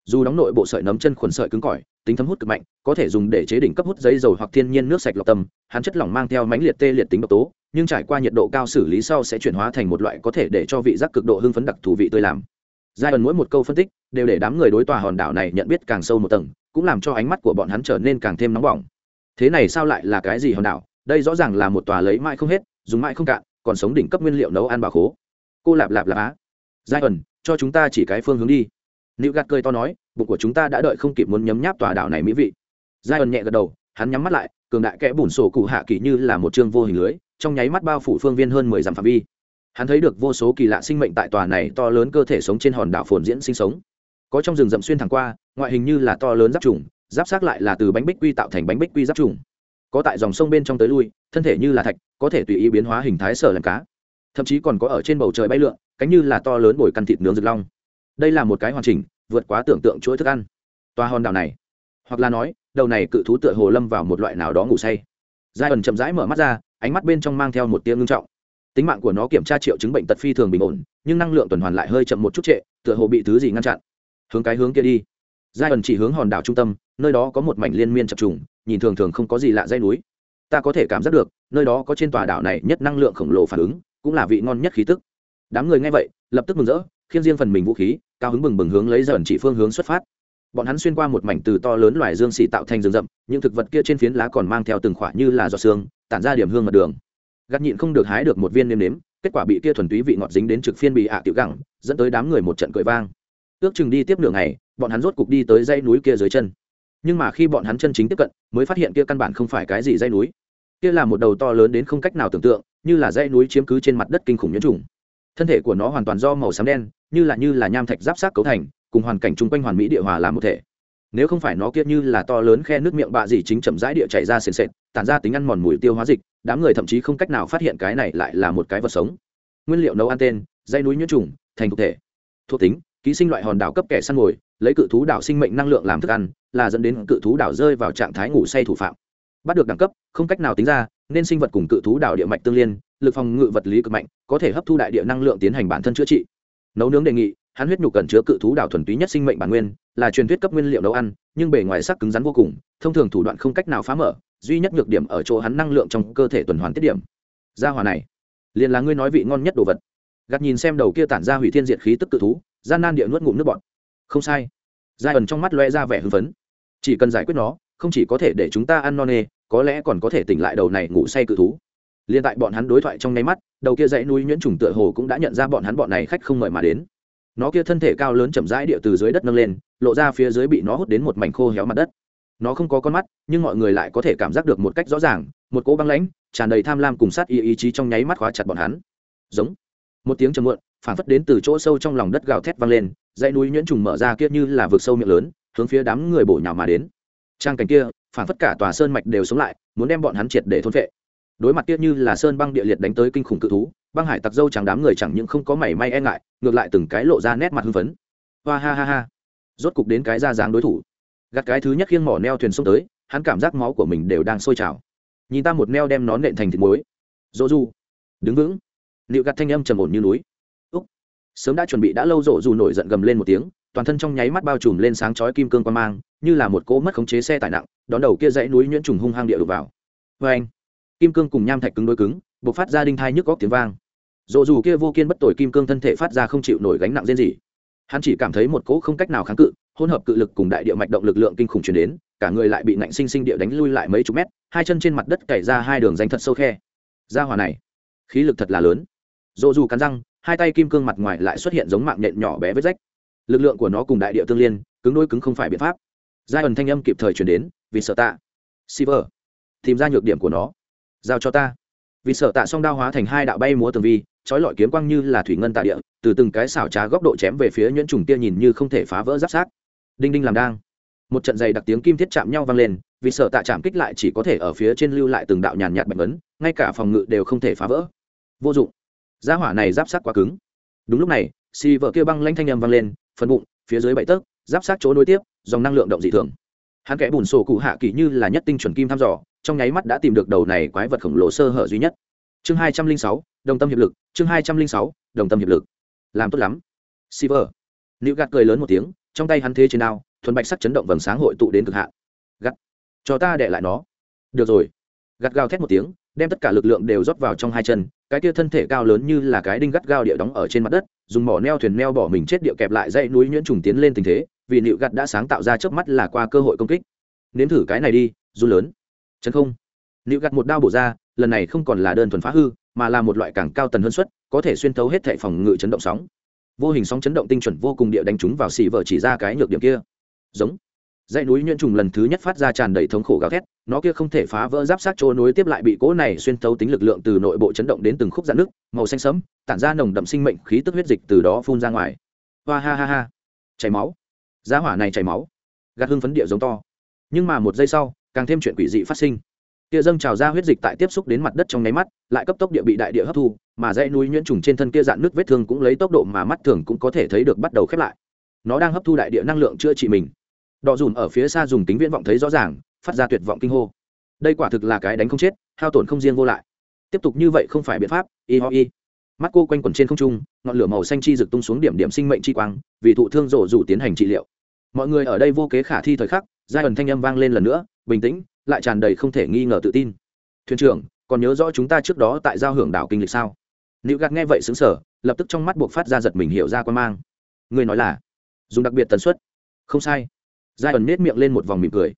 Dù đóng nội bộ sợi nấm chân khuẩn sợi cứng cỏi, tính thấm hút cực mạnh, có thể dùng để chế đỉnh cấp hút giấy dầu hoặc thiên nhiên nước sạch lọc tâm, hắn chất lỏng mang theo mánh liệt tê liệt tính độc tố nhưng trải qua nhiệt độ cao xử lý sau sẽ chuyển hóa thành một loại có thể để cho vị giác cực độ hưng phấn đặc thù vị tươi làm. Giai ẩn mỗi một câu phân tích đều để đám người đối tòa hòn đảo này nhận biết càng sâu một tầng, cũng làm cho ánh mắt của bọn hắn trở nên càng thêm nóng bỏng. Thế này sao lại là cái gì hòn đảo? Đây rõ ràng là một tòa lấy mãi không hết, dùng mãi không cạn, còn sống đỉnh cấp nguyên liệu nấu ăn bà khố. Cô lạp lạp lạp á. Giai ẩn cho chúng ta chỉ cái phương hướng đi. Nữ gạt cười to nói, bụng của chúng ta đã đợi không kịp muốn nhấm nháp tòa đảo này mỹ vị. Giai ẩn nhẹ gật đầu, hắn nhắm mắt lại, cường đại kẽ bùn sổ cụ hạ kỳ như là một chương vô hình lưới trong nháy mắt bao phủ phương viên hơn mười dặm phạm vi. Hắn thấy được vô số kỳ lạ sinh mệnh tại tòa này to lớn cơ thể sống trên hòn đảo phồn diễn sinh sống. Có trong rừng rậm xuyên thẳng qua, ngoại hình như là to lớn giáp trùng, giáp sát lại là từ bánh bích quy tạo thành bánh bích quy giáp trùng. Có tại dòng sông bên trong tới lui, thân thể như là thạch, có thể tùy ý biến hóa hình thái sở làm cá. Thậm chí còn có ở trên bầu trời bay lượn, cánh như là to lớn bồi căn thịt nướng rực long. Đây là một cái hoàn chỉnh, vượt quá tưởng tượng chuỗi thức ăn. Toa hòn đảo này, hoặc là nói, đầu này cự thú tựa hồ lâm vào một loại nào đó ngủ say giai ẩn chậm rãi mở mắt ra, ánh mắt bên trong mang theo một tia ngưng trọng. Tính mạng của nó kiểm tra triệu chứng bệnh tật phi thường bình ổn, nhưng năng lượng tuần hoàn lại hơi chậm một chút trệ, tựa hồ bị thứ gì ngăn chặn. Hướng cái hướng kia đi. Giai ẩn chỉ hướng hòn đảo trung tâm, nơi đó có một mảnh liên miên chập trùng, nhìn thường thường không có gì lạ dây núi. Ta có thể cảm giác được, nơi đó có trên tòa đảo này nhất năng lượng khổng lồ phản ứng, cũng là vị ngon nhất khí tức. Đám người nghe vậy, lập tức mừng rỡ khiến riêng phần mình vũ khí, cao hứng bừng bừng hướng lấy dần chỉ phương hướng xuất phát bọn hắn xuyên qua một mảnh từ to lớn loài dương xỉ tạo thành rừng rậm, những thực vật kia trên phiến lá còn mang theo từng khoả như là giọt xương tản ra điểm hương mặt đường. Gắt nhịn không được hái được một viên nêm nếm, kết quả bị kia thuần túy vị ngọt dính đến trực phiên bị hạ tiểu gẳng, dẫn tới đám người một trận cười vang. Ước chừng đi tiếp nửa ngày, bọn hắn rốt cục đi tới dãy núi kia dưới chân. Nhưng mà khi bọn hắn chân chính tiếp cận, mới phát hiện kia căn bản không phải cái gì dãy núi. Kia là một đầu to lớn đến không cách nào tưởng tượng, như là dãy núi chiếm cứ trên mặt đất kinh khủng nhiễm trùng. Thân thể của nó hoàn toàn do màu xám đen, như là như là nham thạch giáp sát cấu thành cùng hoàn cảnh chung quanh hoàn mỹ địa hòa làm một thể. Nếu không phải nó kia như là to lớn khe nước miệng bạ gì chính chậm rãi địa chảy ra sền sệt, tản ra tính ăn mòn mùi tiêu hóa dịch, đám người thậm chí không cách nào phát hiện cái này lại là một cái vật sống. Nguyên liệu nấu ăn tên dây núi nhuyễn trùng, thành thực thể. Thuộc tính, ký sinh loại hòn đảo cấp kẻ săn mồi, lấy cự thú đảo sinh mệnh năng lượng làm thức ăn, là dẫn đến cự thú đảo rơi vào trạng thái ngủ say thủ phạm. Bắt được đẳng cấp, không cách nào tính ra, nên sinh vật cùng cự thú đảo địa mạch tương liên, lực phòng ngự vật lý cực mạnh, có thể hấp thu đại địa năng lượng tiến hành bản thân chữa trị. Nấu nướng đề nghị hắn huyết nhục cần chứa cự thú đảo thuần túy nhất sinh mệnh bản nguyên, là truyền thuyết cấp nguyên liệu nấu ăn, nhưng bề ngoài sắc cứng rắn vô cùng, thông thường thủ đoạn không cách nào phá mở, duy nhất nhược điểm ở chỗ hắn năng lượng trong cơ thể tuần hoàn tiết điểm. Gia hòa này, liền là ngươi nói vị ngon nhất đồ vật. Gạt nhìn xem đầu kia tản ra hủy thiên diệt khí tức cự thú, gian nan địa nuốt ngụm nước bọt. Không sai. Giai ẩn trong mắt loe ra vẻ hưng phấn. Chỉ cần giải quyết nó, không chỉ có thể để chúng ta ăn no nê, có lẽ còn có thể tỉnh lại đầu này ngủ say cự thú. Liên tại bọn hắn đối thoại trong nháy mắt, đầu kia dãy núi nhuyễn trùng tựa hồ cũng đã nhận ra bọn hắn bọn này khách không mời mà đến nó kia thân thể cao lớn chậm rãi địa từ dưới đất nâng lên, lộ ra phía dưới bị nó hút đến một mảnh khô héo mặt đất. Nó không có con mắt, nhưng mọi người lại có thể cảm giác được một cách rõ ràng, một cỗ băng lãnh, tràn đầy tham lam cùng sát ý ý chí trong nháy mắt khóa chặt bọn hắn. Giống. Một tiếng trầm muộn phản phất đến từ chỗ sâu trong lòng đất gào thét vang lên, dãy núi nhuyễn trùng mở ra kia như là vực sâu miệng lớn, hướng phía đám người bổ nhào mà đến. Trang cảnh kia phản phất cả tòa sơn mạch đều sống lại, muốn đem bọn hắn triệt để thôn vệ đối mặt kia như là sơn băng địa liệt đánh tới kinh khủng cự thú, băng hải tặc dâu chẳng đám người chẳng những không có mảy may e ngại, ngược lại từng cái lộ ra nét mặt hưng phấn. Hoa ha ha ha. Rốt cục đến cái ra dáng đối thủ. Gặt cái thứ nhất khiêng mỏ neo thuyền sông tới, hắn cảm giác máu của mình đều đang sôi trào. Nhìn ta một neo đem nó nện thành thịt muối. Dỗ du đứng vững. Liệu gặt thanh âm trầm ổn như núi. Úc. Sớm đã chuẩn bị đã lâu rộ dù nổi giận gầm lên một tiếng, toàn thân trong nháy mắt bao trùm lên sáng chói kim cương quan mang, như là một cỗ mất khống chế xe tải nặng, đón đầu kia dãy núi nhuyễn trùng hung hăng địa đục vào. Vê anh kim cương cùng nham thạch cứng đối cứng buộc phát ra đinh thai nhức góc tiếng vang. Dỗ dù kia vô kiên bất tội kim cương thân thể phát ra không chịu nổi gánh nặng riêng gì hắn chỉ cảm thấy một cỗ không cách nào kháng cự hỗn hợp cự lực cùng đại địa mạch động lực lượng kinh khủng chuyển đến cả người lại bị nạnh sinh sinh địa đánh lui lại mấy chục mét hai chân trên mặt đất cày ra hai đường danh thật sâu khe. Ra hòa này khí lực thật là lớn. Dỗ dù cắn răng hai tay kim cương mặt ngoài lại xuất hiện giống mạng nhện nhỏ bé vết rách. Lực lượng của nó cùng đại địa tương liên cứng đôi cứng không phải biện pháp. Giai ẩn thanh âm kịp thời chuyển đến vì sợ tạ. Silver, tìm ra nhược điểm của nó giao cho ta. Vì sợ tạ song đao hóa thành hai đạo bay múa tường vi trói lọi kiếm quang như là thủy ngân tạ địa, từ từng cái xảo trá góc độ chém về phía nhuyễn trùng tia nhìn như không thể phá vỡ giáp sát. Đinh đinh làm đang. Một trận dày đặc tiếng kim thiết chạm nhau vang lên, vì sợ tạ chạm kích lại chỉ có thể ở phía trên lưu lại từng đạo nhàn nhạt bệnh ấn, ngay cả phòng ngự đều không thể phá vỡ. Vô dụng. Giá hỏa này giáp sát quá cứng. Đúng lúc này xì vợ kia băng lanh thanh âm vang lên, phần bụng, phía dưới bảy tấc, giáp sát chỗ nối tiếp, dòng năng lượng động dị thường hắn kẽ bùn sổ cụ hạ kỳ như là nhất tinh chuẩn kim thăm dò trong nháy mắt đã tìm được đầu này quái vật khổng lồ sơ hở duy nhất chương hai trăm linh sáu đồng tâm hiệp lực chương hai trăm linh sáu đồng tâm hiệp lực làm tốt lắm Silver. liễu gạt cười lớn một tiếng, trong tay hắn thế trên ao, thuần bạch sắc chấn động vầng sáng hội tụ đến cực hạn. Gạt, cho ta để lại nó. Được rồi. Gạt gào thét một tiếng, đem tất cả lực lượng đều rót vào trong hai chân, cái kia thân thể cao lớn như là cái đinh gắt gao địa đóng ở trên mặt đất, dùng mỏ neo thuyền neo bỏ mình chết địa kẹp lại dãy núi nhuyễn trùng tiến lên tình thế, vì nịu gạt đã sáng tạo ra chớp mắt là qua cơ hội công kích. Nếm thử cái này đi, dù lớn. Chân không. nịu gạt một đao bổ ra, lần này không còn là đơn thuần phá hư, mà là một loại càng cao tần hơn suất, có thể xuyên thấu hết thảy phòng ngự chấn động sóng vô hình sóng chấn động tinh chuẩn vô cùng địa đánh chúng vào xì vợ chỉ ra cái nhược điểm kia giống dãy núi nhuyễn trùng lần thứ nhất phát ra tràn đầy thống khổ gào thét nó kia không thể phá vỡ giáp sát chỗ nối tiếp lại bị cỗ này xuyên thấu tính lực lượng từ nội bộ chấn động đến từng khúc dạn nước màu xanh sẫm tản ra nồng đậm sinh mệnh khí tức huyết dịch từ đó phun ra ngoài hoa ha ha ha chảy máu giá hỏa này chảy máu. Gạt hưng phấn địa giống to. Nhưng mà một giây sau, càng thêm chuyện quỷ dị phát sinh. Kia dâng trào ra huyết dịch tại tiếp xúc đến mặt đất trong nháy mắt, lại cấp tốc địa bị đại địa hấp thu, mà dãy núi nhuyễn trùng trên thân kia dạn nước vết thương cũng lấy tốc độ mà mắt thường cũng có thể thấy được bắt đầu khép lại. Nó đang hấp thu đại địa năng lượng chữa trị mình. Đỏ dùn ở phía xa dùng tính viễn vọng thấy rõ ràng, phát ra tuyệt vọng kinh hô. Đây quả thực là cái đánh không chết, hao tổn không riêng vô lại. Tiếp tục như vậy không phải biện pháp, y ho y. Mắt cô quanh quẩn trên không trung, ngọn lửa màu xanh chi rực tung xuống điểm điểm sinh mệnh chi quang, vì thụ thương rổ rủ tiến hành trị liệu mọi người ở đây vô kế khả thi thời khắc, giai ẩn thanh âm vang lên lần nữa, bình tĩnh, lại tràn đầy không thể nghi ngờ tự tin. Thuyền trưởng, còn nhớ rõ chúng ta trước đó tại giao hưởng đảo kinh lịch sao? Nữ gạt nghe vậy xứng sở lập tức trong mắt buộc phát ra giật mình hiểu ra quan mang. Người nói là dùng đặc biệt tần suất. Không sai. Giai ẩn nết miệng lên một vòng mỉm cười.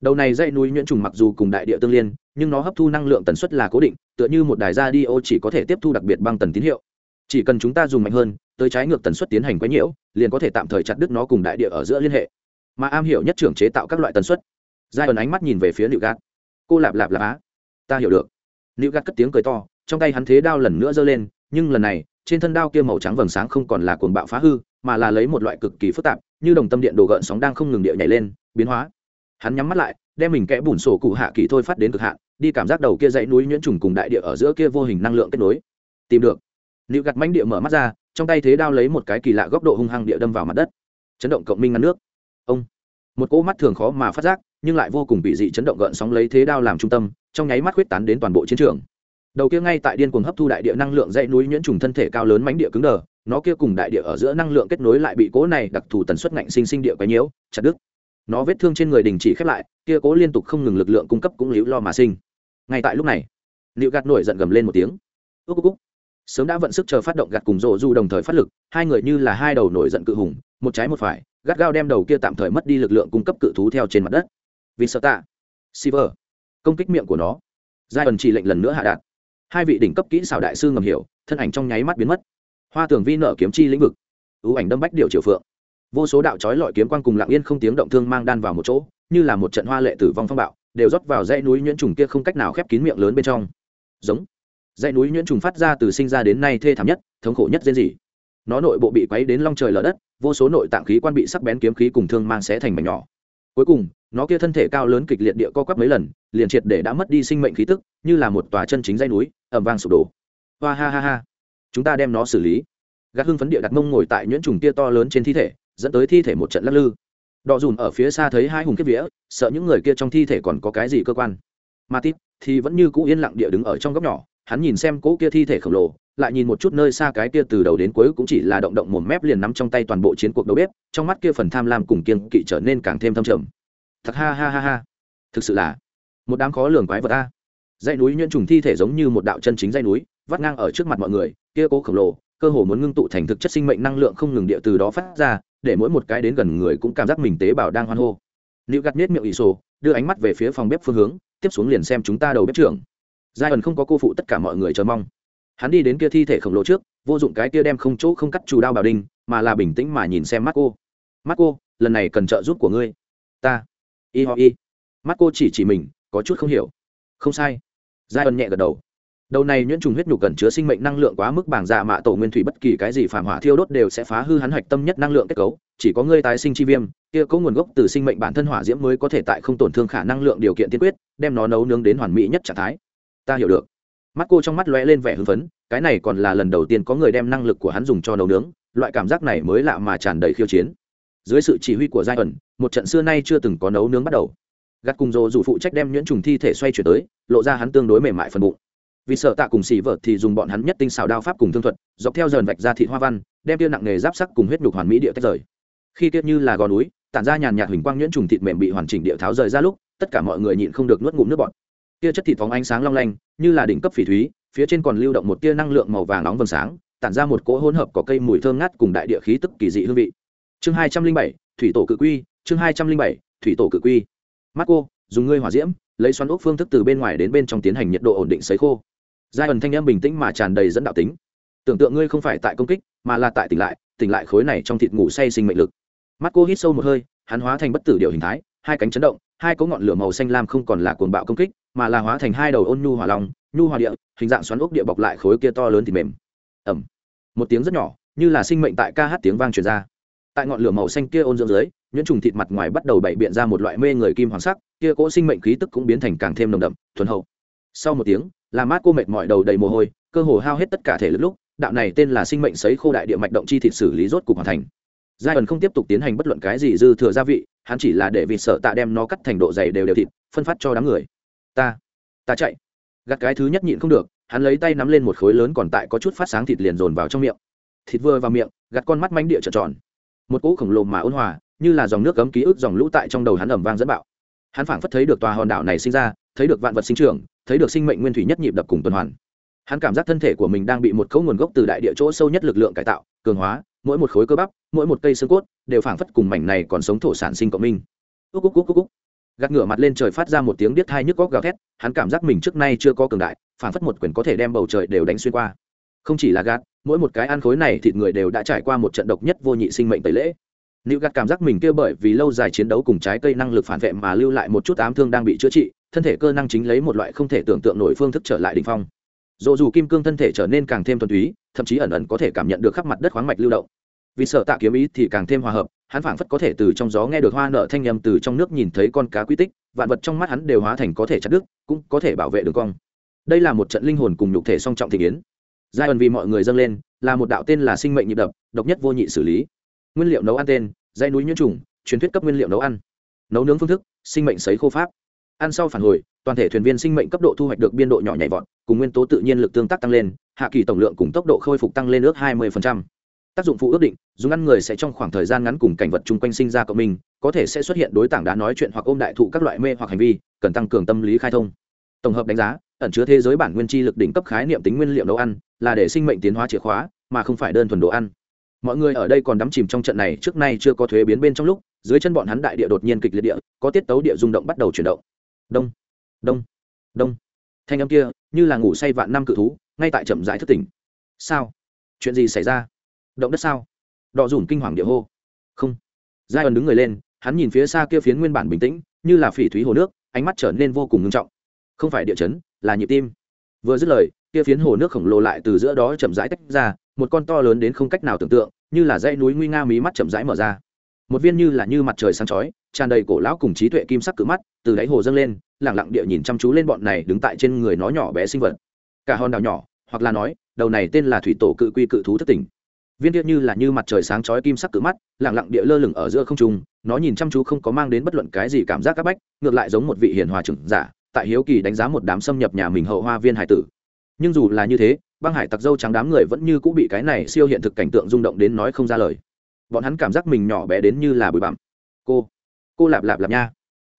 Đầu này dãy núi nhuyễn trùng mặc dù cùng đại địa tương liên, nhưng nó hấp thu năng lượng tần suất là cố định, tựa như một đài ra đi ô chỉ có thể tiếp thu đặc biệt băng tần tín hiệu. Chỉ cần chúng ta dùng mạnh hơn tới trái ngược tần suất tiến hành quấy nhiễu, liền có thể tạm thời chặt đứt nó cùng đại địa ở giữa liên hệ. Mà am hiểu nhất trưởng chế tạo các loại tần suất. Giai ẩn ánh mắt nhìn về phía liệu gạt. Cô lạp lạp lạp á. Ta hiểu được. Liệu gạt cất tiếng cười to, trong tay hắn thế đao lần nữa giơ lên, nhưng lần này, trên thân đao kia màu trắng vầng sáng không còn là cuồng bạo phá hư, mà là lấy một loại cực kỳ phức tạp, như đồng tâm điện đồ gợn sóng đang không ngừng địa nhảy lên, biến hóa. Hắn nhắm mắt lại, đem mình kẽ bùn sổ cụ hạ kỳ thôi phát đến cực hạn, đi cảm giác đầu kia dãy núi nhuyễn trùng cùng đại địa ở giữa kia vô hình năng lượng kết nối. Tìm được. Liệu gạt mánh địa mở mắt ra trong tay thế đao lấy một cái kỳ lạ góc độ hung hăng địa đâm vào mặt đất. Chấn động cộng minh ngăn nước. Ông. Một cỗ mắt thường khó mà phát giác, nhưng lại vô cùng bị dị chấn động gợn sóng lấy thế đao làm trung tâm, trong nháy mắt huyết tán đến toàn bộ chiến trường. Đầu kia ngay tại điên cuồng hấp thu đại địa năng lượng dãy núi nhuyễn trùng thân thể cao lớn mánh địa cứng đờ, nó kia cùng đại địa ở giữa năng lượng kết nối lại bị cố này đặc thù tần suất ngạnh sinh sinh địa quấy nhiễu, chặt đứt. Nó vết thương trên người đình chỉ khép lại, kia cố liên tục không ngừng lực lượng cung cấp cũng liễu lo mà sinh. Ngay tại lúc này, liệu gạt nổi giận gầm lên một tiếng. Ước ước sớm đã vận sức chờ phát động gạt cùng rộ du đồng thời phát lực, hai người như là hai đầu nổi giận cự hùng, một trái một phải, gắt gao đem đầu kia tạm thời mất đi lực lượng cung cấp cự thú theo trên mặt đất. Vì sợ tạ Siver. công kích miệng của nó. Giai ẩn chỉ lệnh lần nữa hạ đạt. Hai vị đỉnh cấp kỹ xảo đại sư ngầm hiểu, thân ảnh trong nháy mắt biến mất. Hoa tường vi nở kiếm chi lĩnh vực. Ưu ảnh đâm bách điệu triều phượng. Vô số đạo trói lọi kiếm quang cùng lặng yên không tiếng động thương mang đan vào một chỗ, như là một trận hoa lệ tử vong phong bạo, đều rót vào dãy núi nhuyễn trùng kia không cách nào khép kín miệng lớn bên trong. Giống dãy núi nhuyễn trùng phát ra từ sinh ra đến nay thê thảm nhất, thống khổ nhất dễ gì nó nội bộ bị quấy đến long trời lở đất, vô số nội tạng khí quan bị sắc bén kiếm khí cùng thương mang xé thành mảnh nhỏ. Cuối cùng, nó kia thân thể cao lớn kịch liệt địa co quắp mấy lần, liền triệt để đã mất đi sinh mệnh khí tức, như là một tòa chân chính dây núi ẩm vang sụp đổ. Hoa ha ha ha. Chúng ta đem nó xử lý. Gác hưng phấn địa đặt mông ngồi tại nhuyễn trùng kia to lớn trên thi thể, dẫn tới thi thể một trận lắc lư. Đọ dùn ở phía xa thấy hai hùng kiếp vía, sợ những người kia trong thi thể còn có cái gì cơ quan. Mà tít thì vẫn như cũ yên lặng địa đứng ở trong góc nhỏ hắn nhìn xem cỗ kia thi thể khổng lồ, lại nhìn một chút nơi xa cái kia từ đầu đến cuối cũng chỉ là động động một mép liền nắm trong tay toàn bộ chiến cuộc đầu bếp, trong mắt kia phần tham lam cùng kiên kỵ trở nên càng thêm thâm trầm. Thật ha ha ha ha. Thực sự là một đám khó lường quái vật a. Dãy núi nhuyễn trùng thi thể giống như một đạo chân chính dãy núi, vắt ngang ở trước mặt mọi người, kia cố khổng lồ, cơ hồ muốn ngưng tụ thành thực chất sinh mệnh năng lượng không ngừng địa từ đó phát ra, để mỗi một cái đến gần người cũng cảm giác mình tế bào đang hoan hô. Liệu gạt nết miệng ỷ sổ, đưa ánh mắt về phía phòng bếp phương hướng, tiếp xuống liền xem chúng ta đầu bếp trưởng giai ẩn không có cô phụ tất cả mọi người chờ mong. Hắn đi đến kia thi thể khổng lồ trước, vô dụng cái kia đem không chỗ không cắt chủ đao bảo đinh, mà là bình tĩnh mà nhìn xem mắt cô mắt cô lần này cần trợ giúp của ngươi. Ta. Y ho y. Mắt cô chỉ chỉ mình, có chút không hiểu. Không sai. Giai ẩn nhẹ gật đầu. Đầu này nhuyễn trùng huyết nhục cần chứa sinh mệnh năng lượng quá mức bảng dạ mạ tổ nguyên thủy bất kỳ cái gì phản hỏa thiêu đốt đều sẽ phá hư hắn hạch tâm nhất năng lượng kết cấu, chỉ có ngươi tái sinh chi viêm, kia có nguồn gốc từ sinh mệnh bản thân hỏa diễm mới có thể tại không tổn thương khả năng lượng điều kiện tiên quyết, đem nó nấu nướng đến hoàn mỹ nhất trạng thái ta hiểu được. Mắt cô trong mắt lóe lên vẻ hưng phấn, cái này còn là lần đầu tiên có người đem năng lực của hắn dùng cho nấu nướng, loại cảm giác này mới lạ mà tràn đầy khiêu chiến. Dưới sự chỉ huy của giai ẩn, một trận xưa nay chưa từng có nấu nướng bắt đầu. Gắt cùng rồ dù phụ trách đem nhuyễn trùng thi thể xoay chuyển tới, lộ ra hắn tương đối mềm mại phần bụng. Vì sợ tạ cùng xỉ vợt thì dùng bọn hắn nhất tinh xào đao pháp cùng thương thuật, dọc theo dần vạch ra thị hoa văn, đem tiêu nặng nghề giáp sắc cùng huyết nhục hoàn mỹ địa tách rời. Khi tiết như là gò núi, tản ra nhàn nhạt huỳnh quang nhuyễn trùng thịt mềm bị hoàn chỉnh địa tháo rời ra lúc, tất cả mọi người nhịn không được nuốt ngụm nước bọt tia chất thịt phóng ánh sáng long lanh, như là đỉnh cấp phỉ thúy, phía trên còn lưu động một tia năng lượng màu vàng nóng vầng sáng, tản ra một cỗ hỗn hợp có cây mùi thơm ngát cùng đại địa khí tức kỳ dị hương vị. Chương hai trăm linh bảy, thủy tổ cự quy, chương hai trăm linh bảy, thủy tổ cự quy. Mắt cô dùng ngươi hỏa diễm, lấy xoắn ốc phương thức từ bên ngoài đến bên trong tiến hành nhiệt độ ổn định sấy khô. Giai ẩn thanh em bình tĩnh mà tràn đầy dẫn đạo tính. Tưởng tượng ngươi không phải tại công kích, mà là tại tỉnh lại tỉnh lại khối này trong thịt ngủ say sinh mệnh lực. Mắt cô hít sâu một hơi, hắn hóa thành bất tử điều hình thái, hai cánh chấn động, hai có ngọn lửa màu xanh lam không còn là cuồng bạo công kích mà là hóa thành hai đầu ôn nhu hỏa long, nhu hòa địa, hình dạng xoắn ốc địa bọc lại khối kia to lớn thì mềm. Ẩm một tiếng rất nhỏ, như là sinh mệnh tại ca hát tiếng vang truyền ra. Tại ngọn lửa màu xanh kia ôn dưỡng dưới, nhuyễn trùng thịt mặt ngoài bắt đầu bày biện ra một loại mê người kim hoàng sắc, kia cỗ sinh mệnh khí tức cũng biến thành càng thêm nồng đậm, thuần hậu. Sau một tiếng là mát cô mệt mỏi đầu đầy mồ hôi, cơ hồ hao hết tất cả thể lực lúc, đạo này tên là sinh mệnh sấy khô đại địa mạch động chi thịt xử lý rốt cục hoàn thành. Giai ẩn không tiếp tục tiến hành bất luận cái gì dư thừa gia vị, hắn chỉ là để vịt sợ tạ đem nó cắt thành độ dày đều đều thịt, phân phát cho đám người ta ta chạy. Gặt cái thứ nhất nhịn không được, hắn lấy tay nắm lên một khối lớn còn tại có chút phát sáng thịt liền dồn vào trong miệng. Thịt vừa vào miệng gặt con mắt mánh địa trợn tròn. Một cỗ khổng lồ mà ôn hòa, như là dòng nước cấm ký ức dòng lũ tại trong đầu hắn ẩm vang dẫn bạo. Hắn phảng phất thấy được tòa hòn đảo này sinh ra, thấy được vạn vật sinh trưởng, thấy được sinh mệnh nguyên thủy nhất nhịp đập cùng tuần hoàn. Hắn cảm giác thân thể của mình đang bị một cấu nguồn gốc từ đại địa chỗ sâu nhất lực lượng cải tạo, cường hóa, mỗi một khối cơ bắp, mỗi một cây xương cốt, đều phảng phất cùng mảnh này còn sống thổ sản sinh cộng minh. Úc úc úc úc úc gạt ngửa mặt lên trời phát ra một tiếng điếc thai nhức góc gào thét hắn cảm giác mình trước nay chưa có cường đại phảng phất một quyền có thể đem bầu trời đều đánh xuyên qua không chỉ là gạt mỗi một cái ăn khối này thịt người đều đã trải qua một trận độc nhất vô nhị sinh mệnh tẩy lễ Lưu gạt cảm giác mình kia bởi vì lâu dài chiến đấu cùng trái cây năng lực phản vệ mà lưu lại một chút ám thương đang bị chữa trị, thân thể cơ năng chính lấy một loại không thể tưởng tượng nổi phương thức trở lại đỉnh phong. Dù dù kim cương thân thể trở nên càng thêm thuần túy, thậm chí ẩn ẩn có thể cảm nhận được khắp mặt đất khoáng mạch lưu động. Vì sợ tạ kiếm ý thì càng thêm hòa hợp, hắn phảng phất có thể từ trong gió nghe được hoa nợ thanh âm từ trong nước nhìn thấy con cá quy tích, vạn vật trong mắt hắn đều hóa thành có thể chặt đứt, cũng có thể bảo vệ đường cong. Đây là một trận linh hồn cùng nhục thể song trọng thị kiến Giai ẩn vì mọi người dâng lên, là một đạo tên là sinh mệnh nhịp đập, độc nhất vô nhị xử lý nguyên liệu nấu ăn tên dây núi nhuyễn trùng truyền thuyết cấp nguyên liệu nấu ăn nấu nướng phương thức sinh mệnh sấy khô pháp ăn sau phản hồi toàn thể thuyền viên sinh mệnh cấp độ thu hoạch được biên độ nhỏ nhảy vọt cùng nguyên tố tự nhiên lực tương tác tăng lên hạ kỳ tổng lượng cùng tốc độ khôi phục tăng lên ước 20% tác dụng phụ ước định, dùng ăn người sẽ trong khoảng thời gian ngắn cùng cảnh vật chung quanh sinh ra cộng minh, có thể sẽ xuất hiện đối tảng đá nói chuyện hoặc ôm đại thụ các loại mê hoặc hành vi, cần tăng cường tâm lý khai thông. Tổng hợp đánh giá, ẩn chứa thế giới bản nguyên chi lực đỉnh cấp khái niệm tính nguyên liệu nấu ăn, là để sinh mệnh tiến hóa chìa khóa, mà không phải đơn thuần đồ ăn. Mọi người ở đây còn đắm chìm trong trận này trước nay chưa có thuế biến bên trong lúc, dưới chân bọn hắn đại địa đột nhiên kịch liệt địa, có tiết tấu địa rung động bắt đầu chuyển động. Đông đông đông. Thanh âm kia, như là ngủ say vạn năm cự thú, ngay tại chậm rãi thức tỉnh. Sao? Chuyện gì xảy ra? Động đất sao? Đọ dùn kinh hoàng địa hô. Không. Giai ẩn đứng người lên, hắn nhìn phía xa kia phiến nguyên bản bình tĩnh, như là phỉ thúy hồ nước, ánh mắt trở nên vô cùng ngưng trọng. Không phải địa chấn, là nhịp tim. Vừa dứt lời, kia phiến hồ nước khổng lồ lại từ giữa đó chậm rãi tách ra, một con to lớn đến không cách nào tưởng tượng, như là dãy núi nguy nga mí mắt chậm rãi mở ra. Một viên như là như mặt trời sáng chói, tràn đầy cổ lão cùng trí tuệ kim sắc cự mắt, từ đáy hồ dâng lên lẳng lặng địa nhìn chăm chú lên bọn này đứng tại trên người nó nhỏ bé sinh vật. Cả hòn đảo nhỏ, hoặc là nói, đầu này tên là thủy tổ cự quy cự thú thất tỉnh viên tiết như là như mặt trời sáng chói kim sắc cự mắt lẳng lặng địa lơ lửng ở giữa không trung, nó nhìn chăm chú không có mang đến bất luận cái gì cảm giác áp bách, ngược lại giống một vị hiền hòa trưởng giả, tại hiếu kỳ đánh giá một đám xâm nhập nhà mình hậu hoa viên hải tử. Nhưng dù là như thế, băng hải tặc dâu trắng đám người vẫn như cũng bị cái này siêu hiện thực cảnh tượng rung động đến nói không ra lời. Bọn hắn cảm giác mình nhỏ bé đến như là bụi bặm. Cô cô lạp lạp lạp nha.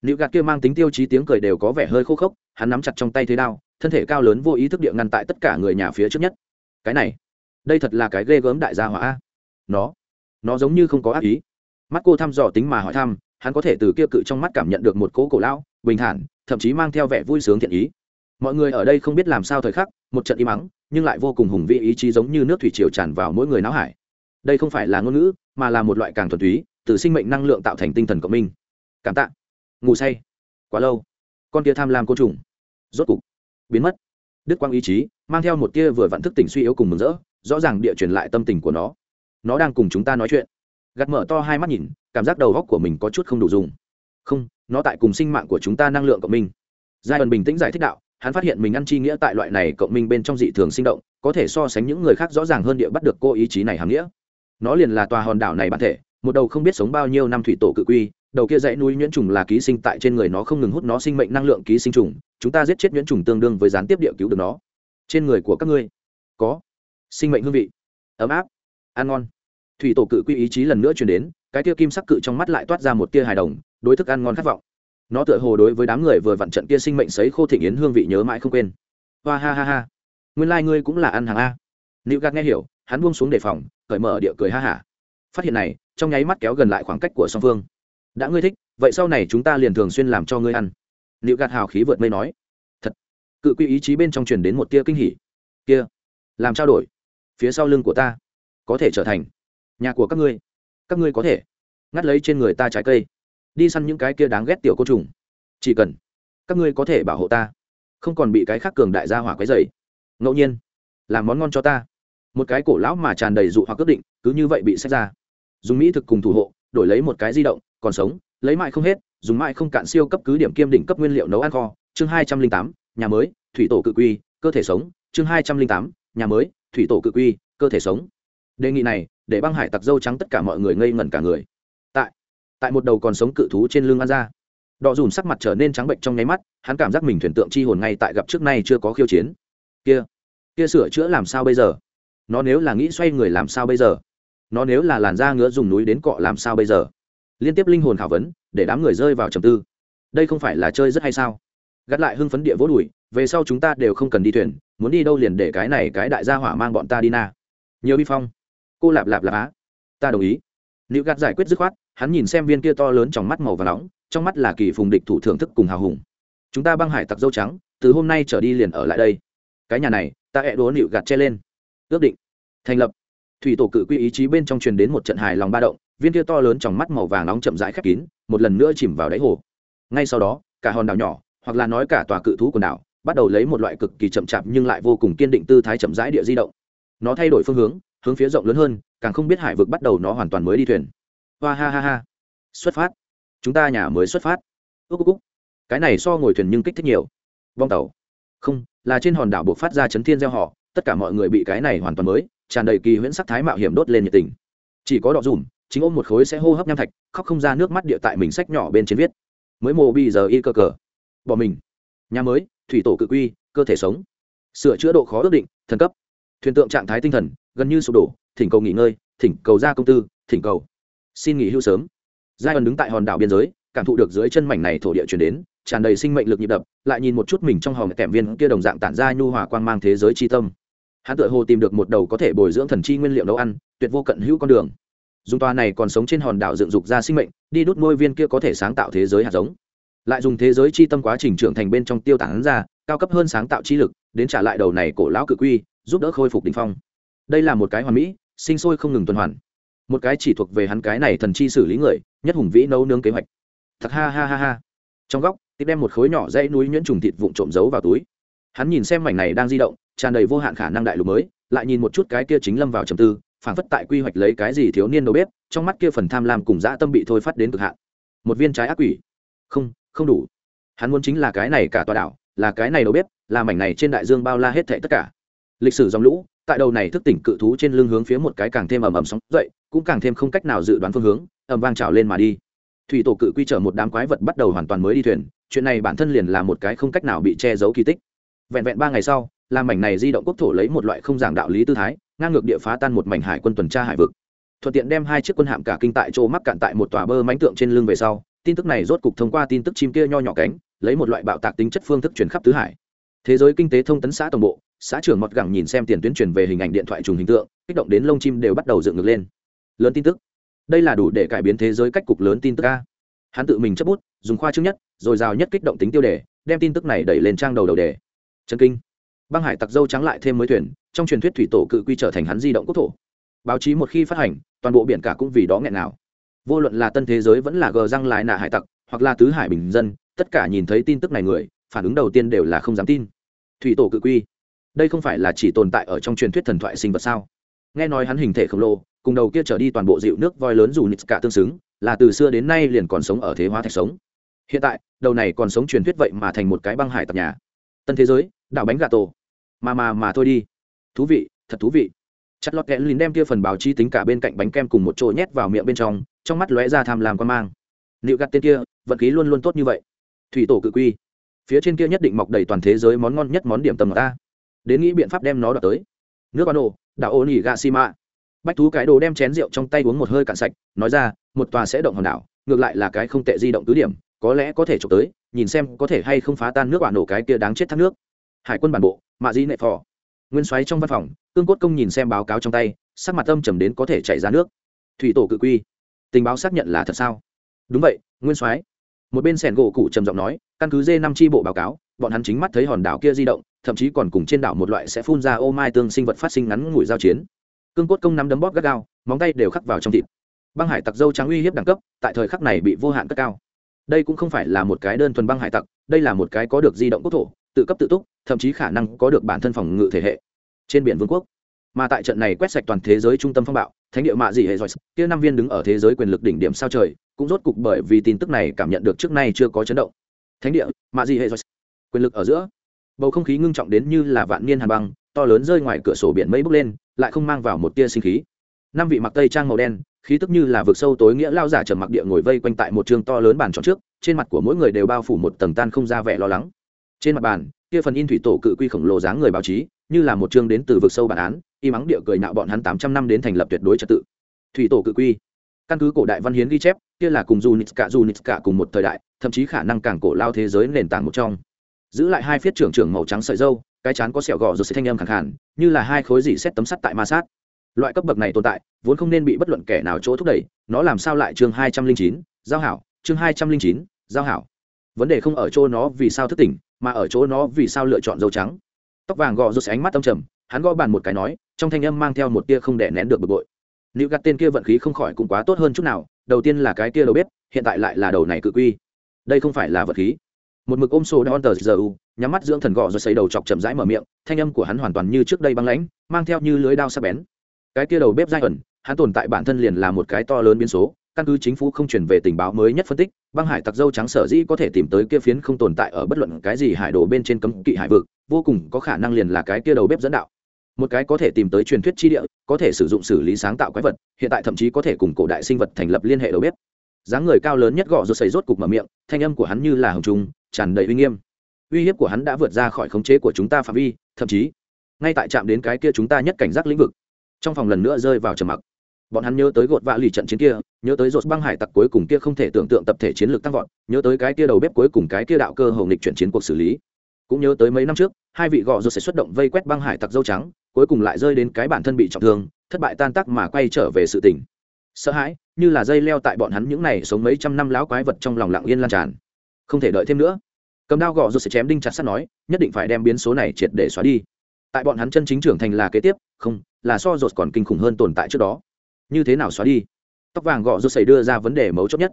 Nữ gạt kia mang tính tiêu chí tiếng cười đều có vẻ hơi khô khốc, hắn nắm chặt trong tay thế đao, thân thể cao lớn vô ý thức địa ngăn tại tất cả người nhà phía trước nhất. Cái này đây thật là cái ghê gớm đại gia hỏa nó nó giống như không có ác ý. Mắt cô thăm dò tính mà hỏi thăm, hắn có thể từ kia cự trong mắt cảm nhận được một cố cổ lão, bình thản, thậm chí mang theo vẻ vui sướng thiện ý. Mọi người ở đây không biết làm sao thời khắc, một trận im mắng nhưng lại vô cùng hùng vĩ ý chí giống như nước thủy triều tràn vào mỗi người não hải. Đây không phải là ngôn ngữ, mà là một loại càng thuần túy, từ sinh mệnh năng lượng tạo thành tinh thần cộng minh. Cảm tạ. Ngủ say. Quá lâu. Con tia tham lam côn trùng. Rốt cục. Biến mất. Đức quang ý chí, mang theo một tia vừa vặn thức tỉnh suy yếu cùng mừng rỡ rõ ràng địa truyền lại tâm tình của nó. Nó đang cùng chúng ta nói chuyện. Gạt mở to hai mắt nhìn, cảm giác đầu góc của mình có chút không đủ dùng. Không, nó tại cùng sinh mạng của chúng ta năng lượng cộng minh. Giai ẩn bình tĩnh giải thích đạo, hắn phát hiện mình ăn chi nghĩa tại loại này cộng minh bên trong dị thường sinh động, có thể so sánh những người khác rõ ràng hơn địa bắt được cô ý chí này hàm nghĩa. Nó liền là tòa hòn đảo này bản thể, một đầu không biết sống bao nhiêu năm thủy tổ cự quy, đầu kia dãy núi nhuyễn trùng là ký sinh tại trên người nó không ngừng hút nó sinh mệnh năng lượng ký sinh trùng, chúng ta giết chết nhuyễn trùng tương đương với gián tiếp địa cứu được nó. Trên người của các ngươi, có sinh mệnh hương vị. Ấm áp. Ăn ngon. Thủy tổ cự quy ý chí lần nữa chuyển đến, cái tia kim sắc cự trong mắt lại toát ra một tia hài đồng, đối thức ăn ngon khát vọng. Nó tựa hồ đối với đám người vừa vặn trận kia sinh mệnh sấy khô thị yến hương vị nhớ mãi không quên. Hoa ha ha ha. Nguyên lai、like、ngươi cũng là ăn hàng a. Nữ gạt nghe hiểu, hắn buông xuống đề phòng, cởi mở địa cười ha hả. Phát hiện này, trong nháy mắt kéo gần lại khoảng cách của song phương. Đã ngươi thích, vậy sau này chúng ta liền thường xuyên làm cho ngươi ăn. Nữ gạt hào khí vượt mây nói. Thật. Cự quy ý chí bên trong truyền đến một tia kinh hỉ. Kia. Làm trao đổi phía sau lưng của ta. Có thể trở thành nhà của các ngươi. Các ngươi có thể ngắt lấy trên người ta trái cây. Đi săn những cái kia đáng ghét tiểu côn trùng. Chỉ cần các ngươi có thể bảo hộ ta, không còn bị cái khác cường đại gia hỏa quấy dày ngẫu nhiên, làm món ngon cho ta. Một cái cổ lão mà tràn đầy dụ hoặc quyết định, cứ như vậy bị xét ra. Dùng mỹ thực cùng thủ hộ, đổi lấy một cái di động, còn sống, lấy mãi không hết, dùng mãi không cạn siêu cấp cứ điểm kiêm đỉnh cấp nguyên liệu nấu ăn kho. Chương hai trăm linh tám, nhà mới, thủy tổ cự quy, cơ thể sống. Chương hai trăm linh tám, nhà mới thủy tổ cự quy, cơ thể sống. Đề nghị này, để băng hải tặc dâu trắng tất cả mọi người ngây ngẩn cả người. Tại tại một đầu còn sống cự thú trên lưng ăn ra. Đọ dùn sắc mặt trở nên trắng bệnh trong nháy mắt, hắn cảm giác mình thuyền tượng chi hồn ngay tại gặp trước nay chưa có khiêu chiến. Kia kia sửa chữa làm sao bây giờ? Nó nếu là nghĩ xoay người làm sao bây giờ? Nó nếu là làn da ngứa dùng núi đến cọ làm sao bây giờ? Liên tiếp linh hồn khảo vấn, để đám người rơi vào trầm tư. Đây không phải là chơi rất hay sao? Gắt lại hưng phấn địa vỗ đùi về sau chúng ta đều không cần đi thuyền, muốn đi đâu liền để cái này cái đại gia hỏa mang bọn ta đi na. Nhiều bi phong. Cô lạp lạp lạp á. Ta đồng ý. Liệu gạt giải quyết dứt khoát, hắn nhìn xem viên kia to lớn trong mắt màu và nóng, trong mắt là kỳ phùng địch thủ thưởng thức cùng hào hùng. Chúng ta băng hải tặc dâu trắng, từ hôm nay trở đi liền ở lại đây. Cái nhà này, ta hẹ đố liệu gạt che lên. Ước định. Thành lập. Thủy tổ cự quy ý chí bên trong truyền đến một trận hài lòng ba động, viên kia to lớn trong mắt màu vàng nóng chậm rãi khép kín, một lần nữa chìm vào đáy hồ. Ngay sau đó, cả hòn đảo nhỏ, hoặc là nói cả tòa cự thú quần đảo bắt đầu lấy một loại cực kỳ chậm chạp nhưng lại vô cùng kiên định tư thái chậm rãi địa di động. Nó thay đổi phương hướng hướng phía rộng lớn hơn, càng không biết hải vực bắt đầu nó hoàn toàn mới đi thuyền. Hoa ha ha ha. Xuất phát. Chúng ta nhà mới xuất phát. Ước ước cái này so ngồi thuyền nhưng kích thích nhiều. Vong tàu. Không, là trên hòn đảo buộc phát ra chấn thiên gieo họ, tất cả mọi người bị cái này hoàn toàn mới, tràn đầy kỳ huyễn sắc thái mạo hiểm đốt lên nhiệt tình. Chỉ có đọ dùm, chính ôm một khối sẽ hô hấp nham thạch, khóc không ra nước mắt địa tại mình sách nhỏ bên trên viết. Mới mồ bi giờ y cơ cờ. Bỏ mình. Nhà mới thủy tổ cự quy, cơ thể sống. Sửa chữa độ khó ước định, thần cấp. Thuyền tượng trạng thái tinh thần, gần như sụp đổ, thỉnh cầu nghỉ ngơi, thỉnh cầu ra công tư, thỉnh cầu. Xin nghỉ hưu sớm. Giai ẩn đứng tại hòn đảo biên giới, cảm thụ được dưới chân mảnh này thổ địa chuyển đến, tràn đầy sinh mệnh lực nhịp đập, lại nhìn một chút mình trong hòm kèm viên kia đồng dạng tản ra nhu hòa quang mang thế giới chi tâm. Hắn tự hồ tìm được một đầu có thể bồi dưỡng thần chi nguyên liệu nấu ăn, tuyệt vô cận hữu con đường. Dùng tòa này còn sống trên hòn đảo dựng dục ra sinh mệnh, đi đốt môi viên kia có thể sáng tạo thế giới hạt giống lại dùng thế giới chi tâm quá trình trưởng thành bên trong tiêu tản ra, cao cấp hơn sáng tạo chi lực, đến trả lại đầu này cổ lão cự quy, giúp đỡ khôi phục đ ỉ n h phong. Đây là một cái hoàn mỹ, sinh sôi không ngừng tuần hoàn. Một cái chỉ thuộc về hắn cái này thần chi xử lý người, nhất hùng vĩ nấu nướng kế hoạch. Thật ha ha ha ha. Trong góc tiếp đem một khối nhỏ dãy núi nhuyễn trùng thịt vụn trộm giấu vào túi. Hắn nhìn xem mảnh này đang di động, tràn đầy vô hạn khả năng đại lục mới, lại nhìn một chút cái kia chính lâm vào trầm tư phản phất tại quy hoạch lấy cái gì thiếu niên đầu bếp, trong mắt kia phần tham lam cùng dã tâm bị thôi phát đến cực hạn. Một viên trái ác quỷ. Không không đủ. Hắn muốn chính là cái này cả tòa đảo, là cái này đầu bếp, là mảnh này trên đại dương bao la hết thệ tất cả. Lịch sử dòng lũ, tại đầu này thức tỉnh cự thú trên lưng hướng phía một cái càng thêm ầm ầm sóng dậy, cũng càng thêm không cách nào dự đoán phương hướng, ầm vang trào lên mà đi. Thủy tổ cự quy trở một đám quái vật bắt đầu hoàn toàn mới đi thuyền, chuyện này bản thân liền là một cái không cách nào bị che giấu kỳ tích. Vẹn vẹn ba ngày sau làm mảnh này di động quốc thổ lấy một loại không giảng đạo lý tư thái, ngang ngược địa phá tan một mảnh hải quân tuần tra hải vực. Thuận tiện đem hai chiếc quân hạm cả kinh tại chỗ mắc cạn tại một tòa bơ mánh tượng trên lưng về sau tin tức này rốt cục thông qua tin tức chim kia nho nhỏ cánh, lấy một loại bạo tạc tính chất phương thức truyền khắp tứ hải. Thế giới kinh tế thông tấn xã tổng bộ, xã trưởng mọt gẳng nhìn xem tiền tuyến truyền về hình ảnh điện thoại trùng hình tượng, kích động đến lông chim đều bắt đầu dựng ngược lên. Lớn tin tức. Đây là đủ để cải biến thế giới cách cục lớn tin tức a. Hắn tự mình chấp bút, dùng khoa trước nhất, rồi rào nhất kích động tính tiêu đề, đem tin tức này đẩy lên trang đầu đầu đề. Trần kinh. Băng hải tặc dâu trắng lại thêm mới thuyền, trong truyền thuyết thủy tổ cự quy trở thành hắn di động quốc thổ. Báo chí một khi phát hành, toàn bộ biển cả cũng vì đó nghẹn nào vô luận là tân thế giới vẫn là gờ răng lại nạ hải tặc, hoặc là tứ hải bình dân, tất cả nhìn thấy tin tức này người, phản ứng đầu tiên đều là không dám tin. Thủy tổ cự quy. Đây không phải là chỉ tồn tại ở trong truyền thuyết thần thoại sinh vật sao? Nghe nói hắn hình thể khổng lồ, cùng đầu kia trở đi toàn bộ dịu nước voi lớn dù nít cả tương xứng, là từ xưa đến nay liền còn sống ở thế hóa thạch sống. Hiện tại, đầu này còn sống truyền thuyết vậy mà thành một cái băng hải tặc nhà. Tân thế giới, đảo bánh gà tổ. Mà mà mà thôi đi. Thú vị, thật thú vị. Chất lọt kẽ lín đem kia phần báo chí tính cả bên cạnh bánh kem cùng một chỗ nhét vào miệng bên trong trong mắt lóe ra tham làm quan mang. Nịu gặt tên kia, vận khí luôn luôn tốt như vậy. Thủy tổ cự quy. Phía trên kia nhất định mọc đầy toàn thế giới món ngon nhất món điểm tầm ta. Đến nghĩ biện pháp đem nó đọc tới. Nước ban đồ đạo ô nỉ gà xi mạ bách thú cái đồ đem chén rượu trong tay uống một hơi cạn sạch, nói ra, một tòa sẽ động hòn đảo, ngược lại là cái không tệ di động tứ điểm, có lẽ có thể trộm tới, nhìn xem có thể hay không phá tan nước quả nổ cái kia đáng chết thác nước. Hải quân bản bộ, mạ di nệ phò. Nguyên xoáy trong văn phòng, cương cốt công nhìn xem báo cáo trong tay, sắc mặt âm trầm đến có thể chạy ra nước. Thủy tổ cự quy tình báo xác nhận là thật sao? Đúng vậy, nguyên soái. Một bên sẻn gỗ cụ trầm giọng nói, căn cứ d năm tri bộ báo cáo, bọn hắn chính mắt thấy hòn đảo kia di động, thậm chí còn cùng trên đảo một loại sẽ phun ra ô mai tương sinh vật phát sinh ngắn ngủi giao chiến. Cương cốt công nắm đấm bóp gắt gao, móng tay đều khắc vào trong thịt. Băng hải tặc dâu trắng uy hiếp đẳng cấp, tại thời khắc này bị vô hạn cất cao. Đây cũng không phải là một cái đơn thuần băng hải tặc, đây là một cái có được di động quốc thổ, tự cấp tự túc, thậm chí khả năng có được bản thân phòng ngự thể hệ. Trên biển vương quốc mà tại trận này quét sạch toàn thế giới trung tâm phong bạo, thánh địa mạ dị hệ giỏi kia năm viên đứng ở thế giới quyền lực đỉnh điểm sao trời, cũng rốt cục bởi vì tin tức này cảm nhận được trước nay chưa có chấn động. Thánh địa, mạ dị hệ giỏi quyền lực ở giữa. Bầu không khí ngưng trọng đến như là vạn niên hàn băng, to lớn rơi ngoài cửa sổ biển mây bốc lên, lại không mang vào một tia sinh khí. Năm vị mặc tây trang màu đen, khí tức như là vực sâu tối nghĩa lao giả trầm mặc địa ngồi vây quanh tại một trường to lớn bàn tròn trước, trên mặt của mỗi người đều bao phủ một tầng tan không ra vẻ lo lắng. Trên mặt bàn, kia phần in thủy tổ cự quy khổng lồ dáng người báo chí, như là một chương đến từ vực sâu bản án y mắng địa cười nạo bọn hắn tám trăm năm đến thành lập tuyệt đối trật tự. Thủy tổ cự quy. Căn cứ cổ đại văn hiến ghi chép, kia là cùng dù nít cùng một thời đại, thậm chí khả năng càng cổ lao thế giới nền tảng một trong. Giữ lại hai phiết trưởng trưởng màu trắng sợi dâu, cái chán có sẹo gò rồi sẽ thanh âm khẳng hẳn như là hai khối dỉ xét tấm sắt tại ma sát. Loại cấp bậc này tồn tại, vốn không nên bị bất luận kẻ nào chỗ thúc đẩy, nó làm sao lại chương hai trăm linh chín, giao hảo, chương hai trăm linh chín, giao hảo. Vấn đề không ở chỗ nó vì sao thức tỉnh, mà ở chỗ nó vì sao lựa chọn dâu trắng. Tóc vàng gò rút ánh mắt tâm trầm, hắn gõ bàn một cái nói trong thanh âm mang theo một tia không đè nén được bực bội. Nữ gắt tên kia vận khí không khỏi cũng quá tốt hơn chút nào, đầu tiên là cái kia đầu bếp, hiện tại lại là đầu này cự quy. Đây không phải là vật khí. Một mực ôm sổ đón tờ giờ u, nhắm mắt dưỡng thần gọ rồi xấy đầu chọc chậm rãi mở miệng, thanh âm của hắn hoàn toàn như trước đây băng lãnh, mang theo như lưới đao sắc bén. Cái kia đầu bếp giai ẩn, hắn tồn tại bản thân liền là một cái to lớn biến số, căn cứ chính phủ không truyền về tình báo mới nhất phân tích, băng hải tặc dâu trắng sở dĩ có thể tìm tới kia phiến không tồn tại ở bất luận cái gì hải đồ bên trên cấm kỵ hải vực, vô cùng có khả năng liền là cái kia đầu bếp dẫn đạo một cái có thể tìm tới truyền thuyết chi địa, có thể sử dụng xử lý sáng tạo quái vật, hiện tại thậm chí có thể cùng cổ đại sinh vật thành lập liên hệ đầu bếp. Dáng người cao lớn nhất gõ rột xầy rốt cục mở miệng, thanh âm của hắn như là hồng trung tràn đầy uy nghiêm. Uy hiếp của hắn đã vượt ra khỏi khống chế của chúng ta phạm vi, thậm chí, ngay tại trạm đến cái kia chúng ta nhất cảnh giác lĩnh vực. Trong phòng lần nữa rơi vào trầm mặc. Bọn hắn nhớ tới gột vạ lì trận chiến kia, nhớ tới rột băng hải tặc cuối cùng kia không thể tưởng tượng tập thể chiến lược tăng vọt, nhớ tới cái kia đầu bếp cuối cùng cái kia đạo cơ hầu nghịch chuyển chiến cuộc xử lý. Cũng nhớ tới mấy năm trước hai vị gọ rột sẽ xuất động vây quét băng hải tặc dâu trắng, cuối cùng lại rơi đến cái bản thân bị trọng thương, thất bại tan tác mà quay trở về sự tỉnh sợ hãi, như là dây leo tại bọn hắn những này sống mấy trăm năm láo quái vật trong lòng lặng yên lan tràn. Không thể đợi thêm nữa. Cầm đao gọ rột sẽ chém đinh chặt sắt nói, nhất định phải đem biến số này triệt để xóa đi. Tại bọn hắn chân chính trưởng thành là kế tiếp, không, là so rột còn kinh khủng hơn tồn tại trước đó. Như thế nào xóa đi? Tóc vàng gọ rột xảy đưa ra vấn đề mấu chốt nhất.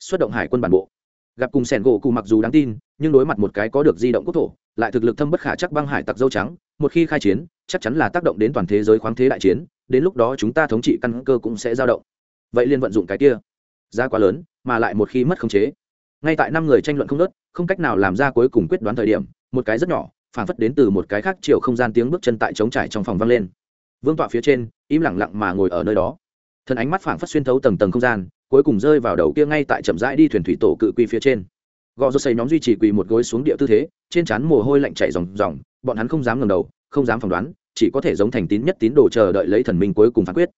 Xuất động hải quân bản bộ gặp cùng sẻn gỗ cụ mặc dù đáng tin, nhưng đối mặt một cái có được di động quốc thổ, lại thực lực thâm bất khả chắc băng hải tặc dâu trắng, một khi khai chiến, chắc chắn là tác động đến toàn thế giới khoáng thế đại chiến, đến lúc đó chúng ta thống trị căn cơ cũng sẽ dao động. Vậy liên vận dụng cái kia. Ra quá lớn, mà lại một khi mất khống chế. Ngay tại năm người tranh luận không nớt không cách nào làm ra cuối cùng quyết đoán thời điểm, một cái rất nhỏ, phản phất đến từ một cái khác chiều không gian tiếng bước chân tại trống trải trong phòng vang lên. Vương tọa phía trên, im lặng lặng mà ngồi ở nơi đó. Thân ánh mắt phảng phất xuyên thấu tầng tầng không gian cuối cùng rơi vào đầu kia ngay tại chậm rãi đi thuyền thủy tổ cự quy phía trên. Gò rô xây nhóm duy trì quỳ một gối xuống địa tư thế, trên trán mồ hôi lạnh chảy ròng ròng, bọn hắn không dám ngầm đầu, không dám phỏng đoán, chỉ có thể giống thành tín nhất tín đồ chờ đợi lấy thần minh cuối cùng phán quyết.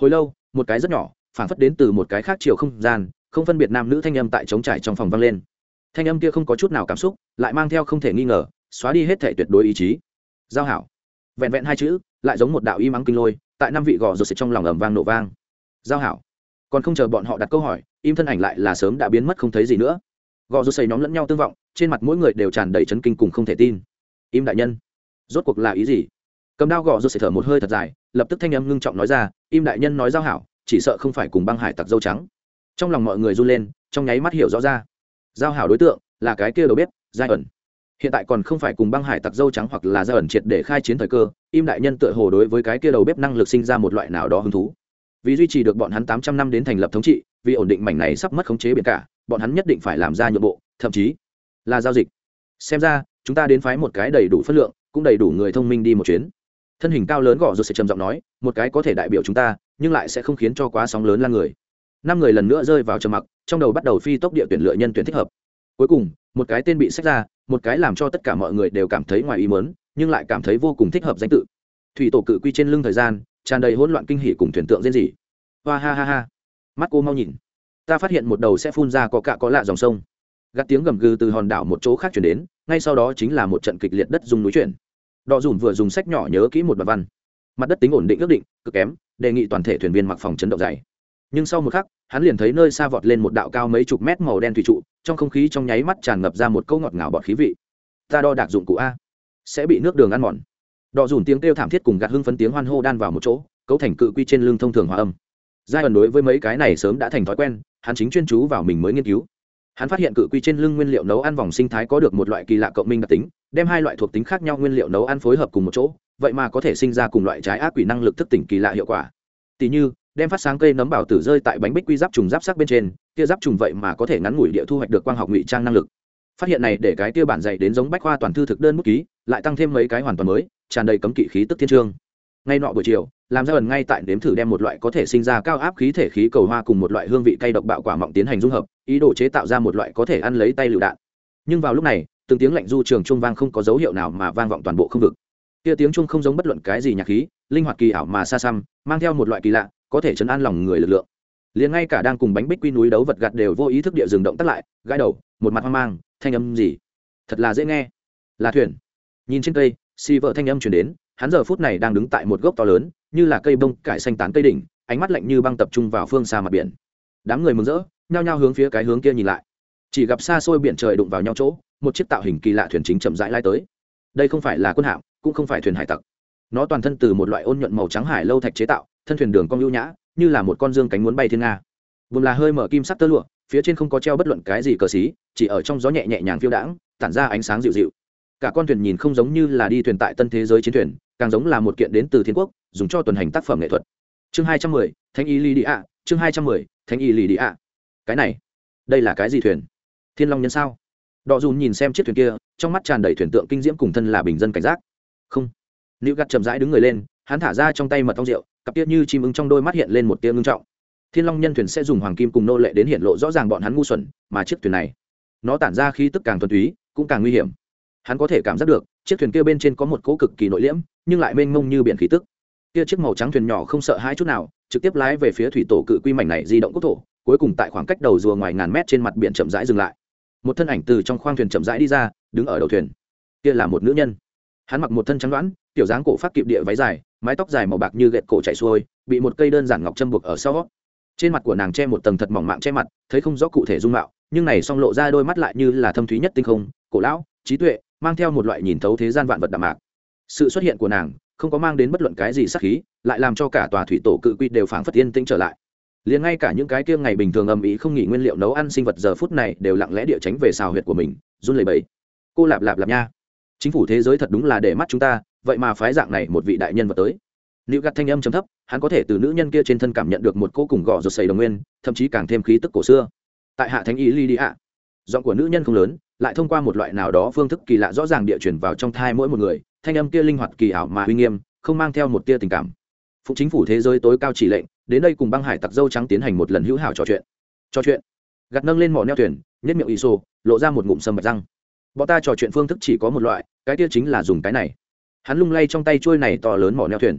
Hồi lâu, một cái rất nhỏ phản phất đến từ một cái khác chiều không gian, không phân biệt nam nữ thanh âm tại trống trải trong phòng vang lên. Thanh âm kia không có chút nào cảm xúc, lại mang theo không thể nghi ngờ, xóa đi hết thể tuyệt đối ý chí. Giao hảo. Vẹn vẹn hai chữ, lại giống một đạo y mắng kinh lôi, tại năm vị gò rột xịt trong lòng ầm vang nổ vang. Giao hảo còn không chờ bọn họ đặt câu hỏi, im thân ảnh lại là sớm đã biến mất không thấy gì nữa. Gò rột xây nhóm lẫn nhau tương vọng, trên mặt mỗi người đều tràn đầy chấn kinh cùng không thể tin. Im đại nhân, rốt cuộc là ý gì? Cầm đao gò rột xây thở một hơi thật dài, lập tức thanh âm ngưng trọng nói ra, im đại nhân nói giao hảo, chỉ sợ không phải cùng băng hải tặc dâu trắng. Trong lòng mọi người run lên, trong nháy mắt hiểu rõ ra. Giao hảo đối tượng, là cái kia đầu bếp, giai ẩn. Hiện tại còn không phải cùng băng hải tặc dâu trắng hoặc là giai ẩn triệt để khai chiến thời cơ, im đại nhân tựa hồ đối với cái kia đầu bếp năng lực sinh ra một loại nào đó hứng thú vì duy trì được bọn hắn tám trăm năm đến thành lập thống trị, vì ổn định mảnh này sắp mất khống chế biển cả, bọn hắn nhất định phải làm ra nhượng bộ, thậm chí là giao dịch. Xem ra, chúng ta đến phái một cái đầy đủ phất lượng, cũng đầy đủ người thông minh đi một chuyến. Thân hình cao lớn gõ rồi sẽ trầm giọng nói, một cái có thể đại biểu chúng ta, nhưng lại sẽ không khiến cho quá sóng lớn lan người. Năm người lần nữa rơi vào trầm mặc, trong đầu bắt đầu phi tốc địa tuyển lựa nhân tuyển thích hợp. Cuối cùng, một cái tên bị sách ra, một cái làm cho tất cả mọi người đều cảm thấy ngoài ý mớn nhưng lại cảm thấy vô cùng thích hợp danh tự. Thủy tổ cự quy trên lưng thời gian tràn đầy hỗn loạn kinh hỉ cùng thuyền tượng diễn dị, hoa ha ha ha. Mắt cô mau nhìn. Ta phát hiện một đầu sẽ phun ra có cạ có lạ dòng sông. Gắt tiếng gầm gừ từ hòn đảo một chỗ khác chuyển đến ngay sau đó chính là một trận kịch liệt đất dùng núi chuyển. Đọ dùm vừa dùng sách nhỏ nhớ kỹ một bài văn. Mặt đất tính ổn định ước định cực kém đề nghị toàn thể thuyền viên mặc phòng chấn động dày. Nhưng sau một khắc hắn liền thấy nơi xa vọt lên một đạo cao mấy chục mét màu đen thủy trụ trong không khí trong nháy mắt tràn ngập ra một câu ngọt ngào bọt khí vị. Ta đo đạc dụng cụ a. Sẽ bị nước đường ăn mòn đọ dùn tiếng kêu thảm thiết cùng gạt hưng phấn tiếng hoan hô đan vào một chỗ, cấu thành cự quy trên lưng thông thường hòa âm. Giai ẩn đối với mấy cái này sớm đã thành thói quen, hắn chính chuyên chú vào mình mới nghiên cứu. Hắn phát hiện cự quy trên lưng nguyên liệu nấu ăn vòng sinh thái có được một loại kỳ lạ cộng minh đặc tính, đem hai loại thuộc tính khác nhau nguyên liệu nấu ăn phối hợp cùng một chỗ, vậy mà có thể sinh ra cùng loại trái ác quỷ năng lực thức tỉnh kỳ lạ hiệu quả. Tỷ như, đem phát sáng cây nấm bảo tử rơi tại bánh bích quy giáp trùng giáp sắc bên trên tia giáp trùng vậy mà có thể ngắn ngủi địa thu hoạch được quang học ngụy trang năng lực. Phát hiện này để cái tiêu bản dạy đến giống bách khoa toàn thư thực đơn bút ký lại tăng thêm mấy cái hoàn toàn mới, tràn đầy cấm kỵ khí tức thiên trương. Ngay nọ buổi chiều, làm ra ẩn ngay tại nếm thử đem một loại có thể sinh ra cao áp khí thể khí cầu hoa cùng một loại hương vị cay độc bạo quả mọng tiến hành dung hợp, ý đồ chế tạo ra một loại có thể ăn lấy tay lựu đạn. Nhưng vào lúc này, từng tiếng lạnh du trường trung vang không có dấu hiệu nào mà vang vọng toàn bộ không vực. Kia tiếng trung không giống bất luận cái gì nhạc khí, linh hoạt kỳ ảo mà xa xăm, mang theo một loại kỳ lạ, có thể chấn an lòng người lực lượng. Liền ngay cả đang cùng bánh bích quy núi đấu vật gạt đều vô ý thức địa dừng động tắt lại, gãi đầu, một mặt hoang mang, thanh âm gì? Thật là dễ nghe. Là thuyền nhìn trên cây xì vợ thanh âm chuyển đến, hắn giờ phút này đang đứng tại một gốc to lớn, như là cây bông cải xanh tán cây đỉnh, ánh mắt lạnh như băng tập trung vào phương xa mặt biển. Đám người mừng rỡ, nhao nhao hướng phía cái hướng kia nhìn lại. Chỉ gặp xa xôi biển trời đụng vào nhau chỗ, một chiếc tạo hình kỳ lạ thuyền chính chậm rãi lai tới. Đây không phải là quân hạm, cũng không phải thuyền hải tặc. Nó toàn thân từ một loại ôn nhuận màu trắng hải lâu thạch chế tạo, thân thuyền đường cong ưu nhã, như là một con dương cánh muốn bay thiên nga. Vùng là hơi mở kim sắc tơ lụa, phía trên không có treo bất luận cái gì cờ xí, chỉ ở trong gió nhẹ nhẹ nhàng phiêu đãng, tản ra ánh sáng dịu dịu cả con thuyền nhìn không giống như là đi thuyền tại tân thế giới chiến thuyền, càng giống là một kiện đến từ thiên quốc, dùng cho tuần hành tác phẩm nghệ thuật. Chương hai trăm mười, thánh y lì đi ạ. Chương hai trăm mười, thánh y lì đi ạ. Cái này, đây là cái gì thuyền? Thiên long nhân sao? Đọ dùn nhìn xem chiếc thuyền kia, trong mắt tràn đầy thuyền tượng kinh diễm cùng thân là bình dân cảnh giác. Không. Nữ gắt chậm rãi đứng người lên, hắn thả ra trong tay mật ong rượu, cặp tiết như chim ưng trong đôi mắt hiện lên một tia ngưng trọng. Thiên long nhân thuyền sẽ dùng hoàng kim cùng nô lệ đến hiện lộ rõ ràng bọn hắn ngu xuẩn, mà chiếc thuyền này, nó tản ra khí tức càng thuần túy, cũng càng nguy hiểm hắn có thể cảm giác được, chiếc thuyền kia bên trên có một cỗ cực kỳ nội liễm, nhưng lại mênh mông như biển khí tức. Kia chiếc màu trắng thuyền nhỏ không sợ hai chút nào, trực tiếp lái về phía thủy tổ cự quy mảnh này di động quốc thổ, cuối cùng tại khoảng cách đầu rùa ngoài ngàn mét trên mặt biển chậm rãi dừng lại. Một thân ảnh từ trong khoang thuyền chậm rãi đi ra, đứng ở đầu thuyền. Kia là một nữ nhân. Hắn mặc một thân trắng đoán, kiểu dáng cổ phát kịp địa váy dài, mái tóc dài màu bạc như gậy cổ chạy xuôi, bị một cây đơn giản ngọc châm buộc ở sau. Trên mặt của nàng che một tầng thật mỏng mạng che mặt, thấy không rõ cụ thể dung mạo, nhưng này song lộ ra đôi mắt lại như là thâm thúy nhất tinh không, cổ lão, trí tuệ mang theo một loại nhìn thấu thế gian vạn vật đạm mạc. Sự xuất hiện của nàng không có mang đến bất luận cái gì sắc khí, lại làm cho cả tòa thủy tổ cự quy đều phảng phất yên tĩnh trở lại. Liền ngay cả những cái kia ngày bình thường âm ý không nghỉ nguyên liệu nấu ăn sinh vật giờ phút này đều lặng lẽ địa tránh về xào huyệt của mình, run lẩy bẩy. Cô lạp lạp lạp nha. Chính phủ thế giới thật đúng là để mắt chúng ta, vậy mà phái dạng này một vị đại nhân vật tới. Nữ gạt thanh âm chấm thấp, hắn có thể từ nữ nhân kia trên thân cảm nhận được một cô cùng gò rột sầy đồng nguyên, thậm chí càng thêm khí tức cổ xưa. Tại hạ thánh ý ly đi ạ giọng của nữ nhân không lớn, lại thông qua một loại nào đó phương thức kỳ lạ rõ ràng địa chuyển vào trong thai mỗi một người, thanh âm kia linh hoạt, kỳ ảo mà uy nghiêm, không mang theo một tia tình cảm. Phụ chính phủ thế giới tối cao chỉ lệnh, đến đây cùng băng hải tặc dâu trắng tiến hành một lần hữu hảo trò chuyện. Trò chuyện. Gặt nâng lên mỏ neo thuyền nhất miệng iso, lộ ra một ngụm sâm bạch răng. Bọn ta trò chuyện phương thức chỉ có một loại, cái tia chính là dùng cái này. Hắn lung lay trong tay trôi này to lớn mỏ neo thuyền.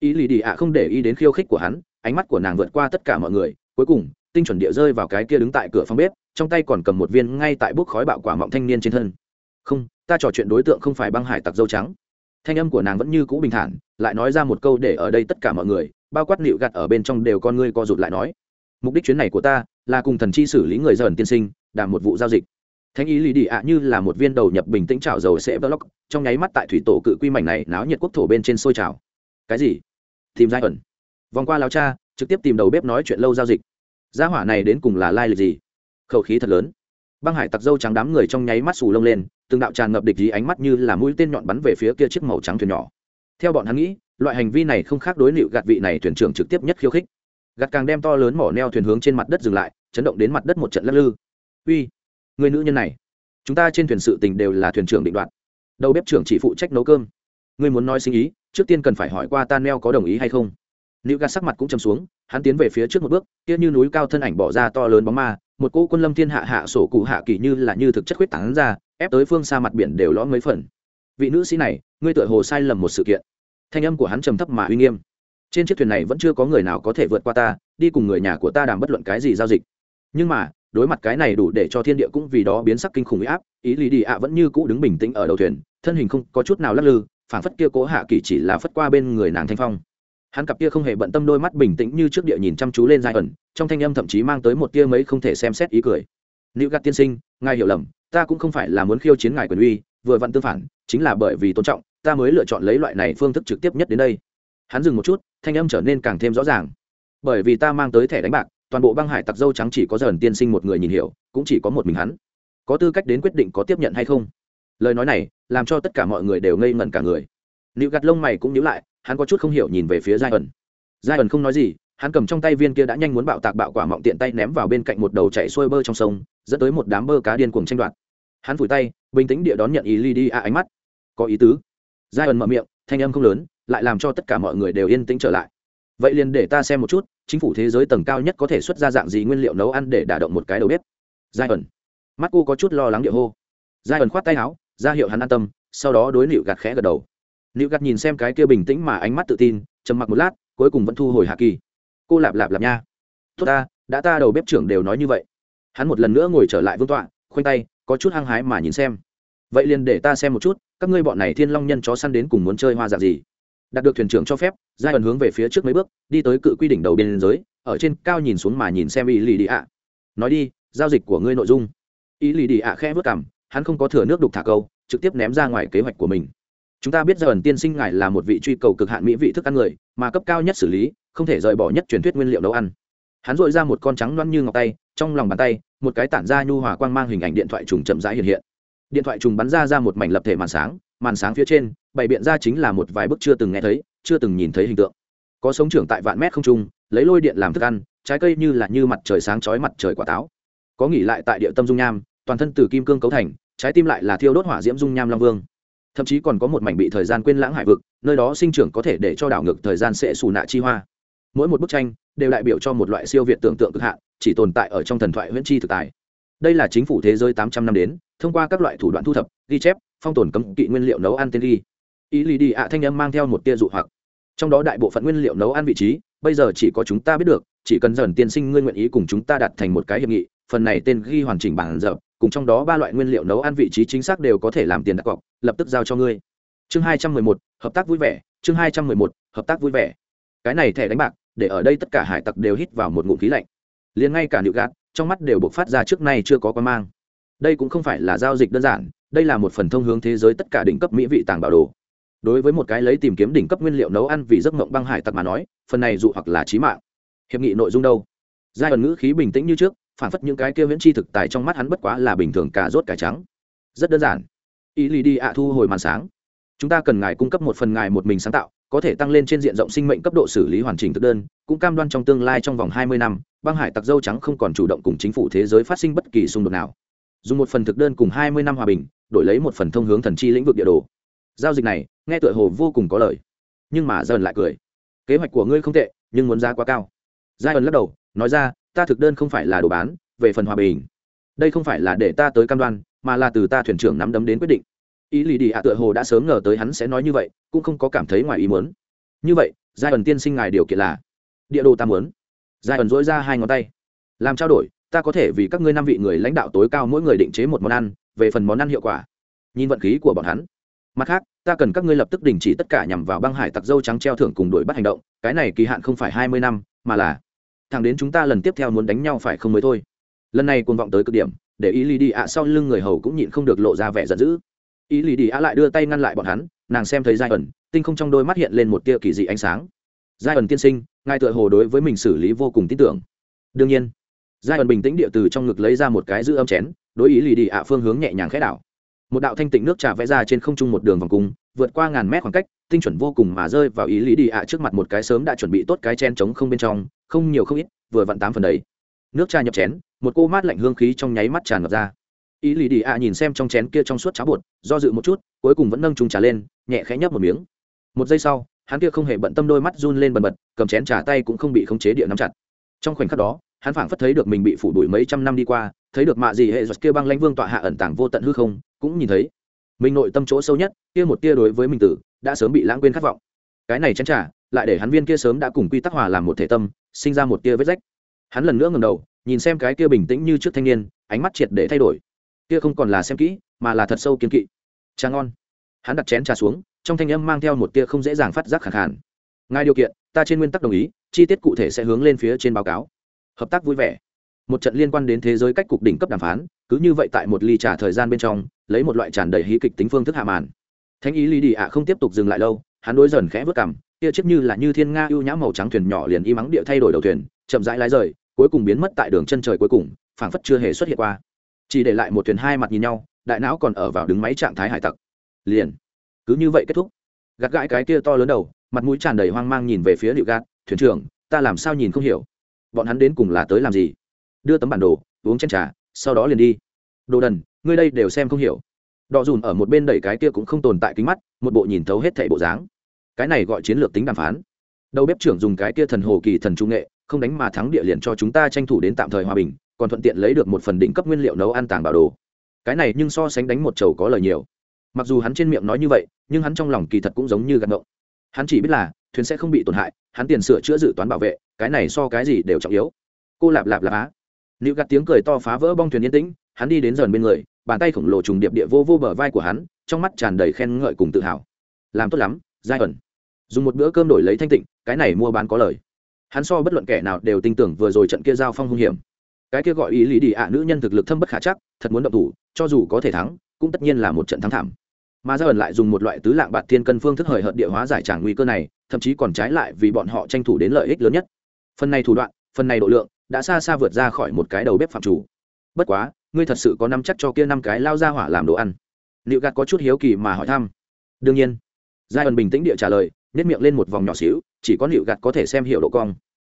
Ý lì đi ạ không để ý đến khiêu khích của hắn, ánh mắt của nàng vượt qua tất cả mọi người, cuối cùng tinh chuẩn địa rơi vào cái kia đứng tại cửa phòng bếp, trong tay còn cầm một viên ngay tại bốc khói bạo quả mọng thanh niên trên thân. Không, ta trò chuyện đối tượng không phải băng hải tặc dâu trắng. Thanh âm của nàng vẫn như cũ bình thản, lại nói ra một câu để ở đây tất cả mọi người, bao quát nịu gặt ở bên trong đều con ngươi co rụt lại nói, mục đích chuyến này của ta là cùng thần chi xử lý người dởn tiên sinh, đảm một vụ giao dịch. Thanh ý lì đi ạ như là một viên đầu nhập bình tĩnh trào dầu sẽ vlog trong nháy mắt tại thủy tổ cự quy mảnh này náo nhiệt quốc thổ bên trên sôi trào. Cái gì? Tìm giai ẩn. Vòng qua lao cha, trực tiếp tìm đầu bếp nói chuyện lâu giao dịch gia hỏa này đến cùng là lai lịch gì? Khẩu khí thật lớn. Băng hải tặc dâu trắng đám người trong nháy mắt xù lông lên, từng đạo tràn ngập địch dí ánh mắt như là mũi tên nhọn bắn về phía kia chiếc màu trắng thuyền nhỏ. Theo bọn hắn nghĩ, loại hành vi này không khác đối liệu gạt vị này thuyền trưởng trực tiếp nhất khiêu khích. Gạt càng đem to lớn mỏ neo thuyền hướng trên mặt đất dừng lại, chấn động đến mặt đất một trận lắc lư. Uy, người nữ nhân này, chúng ta trên thuyền sự tình đều là thuyền trưởng định đoạt. Đầu bếp trưởng chỉ phụ trách nấu cơm. Ngươi muốn nói sinh ý, trước tiên cần phải hỏi qua ta neo có đồng ý hay không. Nữ gạt sắc mặt cũng chầm xuống hắn tiến về phía trước một bước, kia như núi cao thân ảnh bỏ ra to lớn bóng ma, một cỗ quân lâm thiên hạ hạ sổ cụ hạ kỳ như là như thực chất huyết tán ra, ép tới phương xa mặt biển đều lõm mấy phần. Vị nữ sĩ này, ngươi tựa hồ sai lầm một sự kiện. Thanh âm của hắn trầm thấp mà uy nghiêm. Trên chiếc thuyền này vẫn chưa có người nào có thể vượt qua ta, đi cùng người nhà của ta đàm bất luận cái gì giao dịch. Nhưng mà, đối mặt cái này đủ để cho thiên địa cũng vì đó biến sắc kinh khủng huy áp, ý lý đi ạ vẫn như cũ đứng bình tĩnh ở đầu thuyền, thân hình không có chút nào lắc lư, phảng phất kia cố hạ kỳ chỉ là phất qua bên người nàng thanh phong hắn cặp kia không hề bận tâm đôi mắt bình tĩnh như trước địa nhìn chăm chú lên giai ẩn, trong thanh âm thậm chí mang tới một tia mấy không thể xem xét ý cười. Nữ gạt tiên sinh, ngài hiểu lầm, ta cũng không phải là muốn khiêu chiến ngài quyền uy, vừa vặn tương phản, chính là bởi vì tôn trọng, ta mới lựa chọn lấy loại này phương thức trực tiếp nhất đến đây. Hắn dừng một chút, thanh âm trở nên càng thêm rõ ràng. Bởi vì ta mang tới thẻ đánh bạc, toàn bộ băng hải tặc dâu trắng chỉ có dần tiên sinh một người nhìn hiểu, cũng chỉ có một mình hắn. Có tư cách đến quyết định có tiếp nhận hay không? Lời nói này, làm cho tất cả mọi người đều ngây ngẩn cả người. Nữ gạt lông mày cũng nhíu lại hắn có chút không hiểu nhìn về phía giai ẩn giai ẩn không nói gì, hắn cầm trong tay viên kia đã nhanh muốn bạo tạc bạo quả mọng tiện tay ném vào bên cạnh một đầu chạy xuôi bơ trong sông, dẫn tới một đám bơ cá điên cuồng tranh đoạt. Hắn phủi tay, bình tĩnh địa đón nhận ý ly đi a ánh mắt. Có ý tứ. Giai ẩn mở miệng, thanh âm không lớn, lại làm cho tất cả mọi người đều yên tĩnh trở lại. Vậy liền để ta xem một chút, chính phủ thế giới tầng cao nhất có thể xuất ra dạng gì nguyên liệu nấu ăn để đả động một cái đầu bếp. Giai ẩn mắt cô có chút lo lắng địa hô. Giai ẩn khoát tay áo, ra hiệu hắn an tâm, sau đó đối liệu gạt khẽ gật đầu liệu gạt nhìn xem cái kia bình tĩnh mà ánh mắt tự tin, trầm mặc một lát, cuối cùng vẫn thu hồi hạ kỳ. Cô lạp lạp lạp nha. Tốt ta, đã ta đầu bếp trưởng đều nói như vậy. Hắn một lần nữa ngồi trở lại vương tọa, khoanh tay, có chút hăng hái mà nhìn xem. Vậy liền để ta xem một chút, các ngươi bọn này thiên long nhân chó săn đến cùng muốn chơi hoa dạng gì. Đạt được thuyền trưởng cho phép, giai ẩn hướng về phía trước mấy bước, đi tới cự quy đỉnh đầu biên giới, ở trên cao nhìn xuống mà nhìn xem ý lì đi ạ nói đi, giao dịch của ngươi nội dung. Ý lì đi ạ khẽ vớt cảm hắn không có thừa nước đục thả câu, trực tiếp ném ra ngoài kế hoạch của mình chúng ta biết giai ẩn tiên sinh ngài là một vị truy cầu cực hạn mỹ vị thức ăn người, mà cấp cao nhất xử lý, không thể rời bỏ nhất truyền thuyết nguyên liệu nấu ăn. Hắn dội ra một con trắng loăn như ngọc tay, trong lòng bàn tay, một cái tản ra nhu hòa quang mang hình ảnh điện thoại trùng chậm rãi hiện hiện. Điện thoại trùng bắn ra ra một mảnh lập thể màn sáng màn sáng phía trên, bày biện ra chính là một vài bức chưa từng nghe thấy, chưa từng nhìn thấy hình tượng. Có sống trưởng tại vạn mét không trung, lấy lôi điện làm thức ăn, trái cây như là như mặt trời sáng chói mặt trời quả táo. Có nghỉ lại tại địa tâm dung nham, toàn thân từ kim cương cấu thành, trái tim lại là thiêu đốt hỏa diễm dung nham long vương thậm chí còn có một mảnh bị thời gian quên lãng hải vực, nơi đó sinh trưởng có thể để cho đảo ngược thời gian sẽ xù nạ chi hoa. Mỗi một bức tranh đều đại biểu cho một loại siêu việt tưởng tượng cực hạn, chỉ tồn tại ở trong thần thoại huyễn chi thực tài. Đây là chính phủ thế giới tám trăm năm đến, thông qua các loại thủ đoạn thu thập, ghi chép, phong tồn cấm kỵ nguyên liệu nấu ăn tên ghi ý lì đi ạ thanh âm mang theo một tia dụ hoặc. Trong đó đại bộ phận nguyên liệu nấu ăn vị trí, bây giờ chỉ có chúng ta biết được, chỉ cần dần tiên sinh ngươi nguyện ý cùng chúng ta đặt thành một cái hiệp nghị, phần này tên ghi hoàn chỉnh bản dập cùng trong đó ba loại nguyên liệu nấu ăn vị trí chính xác đều có thể làm tiền đặt cọc, lập tức giao cho ngươi. Chương hai trăm mười một, hợp tác vui vẻ. Chương hai trăm mười một, hợp tác vui vẻ. Cái này thẻ đánh bạc, để ở đây tất cả hải tặc đều hít vào một ngụm khí lạnh. Liền ngay cả nịu gạt, trong mắt đều buộc phát ra trước nay chưa có quan mang. Đây cũng không phải là giao dịch đơn giản, đây là một phần thông hướng thế giới tất cả đỉnh cấp mỹ vị tàng bảo đồ. Đối với một cái lấy tìm kiếm đỉnh cấp nguyên liệu nấu ăn vì giấc mộng băng hải tặc mà nói, phần này dụ hoặc là trí mạng. Hiệp nghị nội dung đâu? Giai ẩn ngữ khí bình tĩnh như trước phản phất những cái kia viễn chi thực tài trong mắt hắn bất quá là bình thường cà rốt cải trắng. Rất đơn giản. Ý lì đi ạ thu hồi màn sáng. Chúng ta cần ngài cung cấp một phần ngài một mình sáng tạo, có thể tăng lên trên diện rộng sinh mệnh cấp độ xử lý hoàn chỉnh thực đơn, cũng cam đoan trong tương lai trong vòng hai mươi năm, băng hải tặc dâu trắng không còn chủ động cùng chính phủ thế giới phát sinh bất kỳ xung đột nào. Dùng một phần thực đơn cùng hai mươi năm hòa bình, đổi lấy một phần thông hướng thần chi lĩnh vực địa đồ. Giao dịch này, nghe tựa hồ vô cùng có lời. Nhưng mà dần lại cười. Kế hoạch của ngươi không tệ, nhưng muốn giá quá cao. Giai ẩn lắc đầu, nói ra ta thực đơn không phải là đồ bán, về phần hòa bình. Đây không phải là để ta tới cam đoan, mà là từ ta thuyền trưởng nắm đấm đến quyết định. Ý lì đi ạ tựa hồ đã sớm ngờ tới hắn sẽ nói như vậy, cũng không có cảm thấy ngoài ý muốn. Như vậy, giai ẩn tiên sinh ngài điều kiện là? Địa đồ ta muốn. Giai ẩn dỗi ra hai ngón tay. Làm trao đổi, ta có thể vì các ngươi năm vị người lãnh đạo tối cao mỗi người định chế một món ăn, về phần món ăn hiệu quả. Nhìn vận khí của bọn hắn. Mặt khác, ta cần các ngươi lập tức đình chỉ tất cả nhằm vào băng hải tặc dâu trắng treo thưởng cùng đuổi bắt hành động, cái này kỳ hạn không phải hai mươi năm, mà là thẳng đến chúng ta lần tiếp theo muốn đánh nhau phải không mới thôi. Lần này cuồng vọng tới cực điểm, để ý lì đi ạ sau lưng người hầu cũng nhịn không được lộ ra vẻ giận dữ. Ý lì đi ạ lại đưa tay ngăn lại bọn hắn, nàng xem thấy giai ẩn, tinh không trong đôi mắt hiện lên một tia kỳ dị ánh sáng. Giai ẩn tiên sinh, ngài tựa hồ đối với mình xử lý vô cùng tin tưởng. Đương nhiên, giai ẩn bình tĩnh địa từ trong ngực lấy ra một cái giữ âm chén, đối ý lì đi ạ phương hướng nhẹ nhàng khẽ đảo. Một đạo thanh tịnh nước trà vẽ ra trên không trung một đường vòng cung, vượt qua ngàn mét khoảng cách, tinh chuẩn vô cùng mà rơi vào ý lý đi ạ trước mặt một cái sớm đã chuẩn bị tốt cái chen trống không bên trong không nhiều không ít, vừa vặn tám phần đấy nước trà nhập chén, một cô mát lạnh hương khí trong nháy mắt tràn ngập ra. Ý lì đi ạ nhìn xem trong chén kia trong suốt cháo bột, do dự một chút, cuối cùng vẫn nâng trùng trà lên, nhẹ khẽ nhấp một miếng. Một giây sau, hắn kia không hề bận tâm đôi mắt run lên bần bật, cầm chén trà tay cũng không bị khống chế địa nắm chặt. Trong khoảnh khắc đó, hắn phảng phất thấy được mình bị phủ đuổi mấy trăm năm đi qua, thấy được mạ gì hệ giật kia băng lãnh vương tọa hạ ẩn tàng vô tận hư không, cũng nhìn thấy. Mình nội tâm chỗ sâu nhất, kia một tia đối với mình tử, đã sớm bị lãng quên khát vọng. Cái này chén trà lại để hắn viên kia sớm đã cùng quy tắc hòa làm một thể tâm, sinh ra một tia vết rách. Hắn lần nữa ngầm đầu, nhìn xem cái kia bình tĩnh như trước thanh niên, ánh mắt triệt để thay đổi. Kia không còn là xem kỹ, mà là thật sâu kiên kỵ. Trà ngon. Hắn đặt chén trà xuống, trong thanh âm mang theo một tia không dễ dàng phát giác khẳng khản ngài điều kiện, ta trên nguyên tắc đồng ý, chi tiết cụ thể sẽ hướng lên phía trên báo cáo. Hợp tác vui vẻ. Một trận liên quan đến thế giới cách cục đỉnh cấp đàm phán, cứ như vậy tại một ly trà thời gian bên trong, lấy một loại tràn đầy hí kịch tính phương thức hạ màn. Thánh ý lý đi ạ không tiếp tục dừng lại lâu, hắn đối dần khẽ vớt cằm kia chiếc như là như thiên nga ưu nhã màu trắng thuyền nhỏ liền y mắng địa thay đổi đầu thuyền, chậm rãi lái rời, cuối cùng biến mất tại đường chân trời cuối cùng, phảng phất chưa hề xuất hiện qua. Chỉ để lại một thuyền hai mặt nhìn nhau, đại não còn ở vào đứng máy trạng thái hải tặc. Liền. Cứ như vậy kết thúc. Gạt gãi cái kia to lớn đầu, mặt mũi tràn đầy hoang mang nhìn về phía liệu gạt, thuyền trưởng, ta làm sao nhìn không hiểu? Bọn hắn đến cùng là tới làm gì? Đưa tấm bản đồ, uống chén trà, sau đó liền đi. Đồ đần, ngươi đây đều xem không hiểu. Đọ dùn ở một bên đẩy cái kia cũng không tồn tại kính mắt, một bộ nhìn thấu hết thảy bộ dáng cái này gọi chiến lược tính đàm phán. Đầu bếp trưởng dùng cái kia thần hồ kỳ thần trung nghệ, không đánh mà thắng địa liền cho chúng ta tranh thủ đến tạm thời hòa bình, còn thuận tiện lấy được một phần đỉnh cấp nguyên liệu nấu ăn tàng bảo đồ. Cái này nhưng so sánh đánh một chầu có lời nhiều. Mặc dù hắn trên miệng nói như vậy, nhưng hắn trong lòng kỳ thật cũng giống như gạt ngộng. Hắn chỉ biết là, thuyền sẽ không bị tổn hại, hắn tiền sửa chữa dự toán bảo vệ, cái này so cái gì đều trọng yếu. Cô lạp lạp lạp á. Liệu gạt tiếng cười to phá vỡ bong thuyền yên tĩnh, hắn đi đến dần bên người, bàn tay khổng lồ trùng điệp địa vô vô bờ vai của hắn, trong mắt tràn đầy khen ngợi cùng tự hào. Làm tốt lắm giai ẩn dùng một bữa cơm đổi lấy thanh tịnh, cái này mua bán có lời. Hắn so bất luận kẻ nào đều tin tưởng vừa rồi trận kia giao phong hung hiểm. Cái kia gọi ý lý đi ạ, nữ nhân thực lực thâm bất khả chắc, thật muốn động thủ, cho dù có thể thắng, cũng tất nhiên là một trận thắng thảm. Mà giai ẩn lại dùng một loại tứ lạng bạt thiên cân phương thức hời hợt địa hóa giải trả nguy cơ này, thậm chí còn trái lại vì bọn họ tranh thủ đến lợi ích lớn nhất. Phần này thủ đoạn, phần này độ lượng, đã xa xa vượt ra khỏi một cái đầu bếp phạm chủ. Bất quá, ngươi thật sự có năm chắc cho kia năm cái lao ra hỏa làm đồ ăn? Liệu gạt có chút hiếu kỳ mà hỏi thăm. Đương nhiên. Giai ẩn bình tĩnh địa trả lời nhét miệng lên một vòng nhỏ xíu, chỉ có liệu gạt có thể xem hiểu độ cong.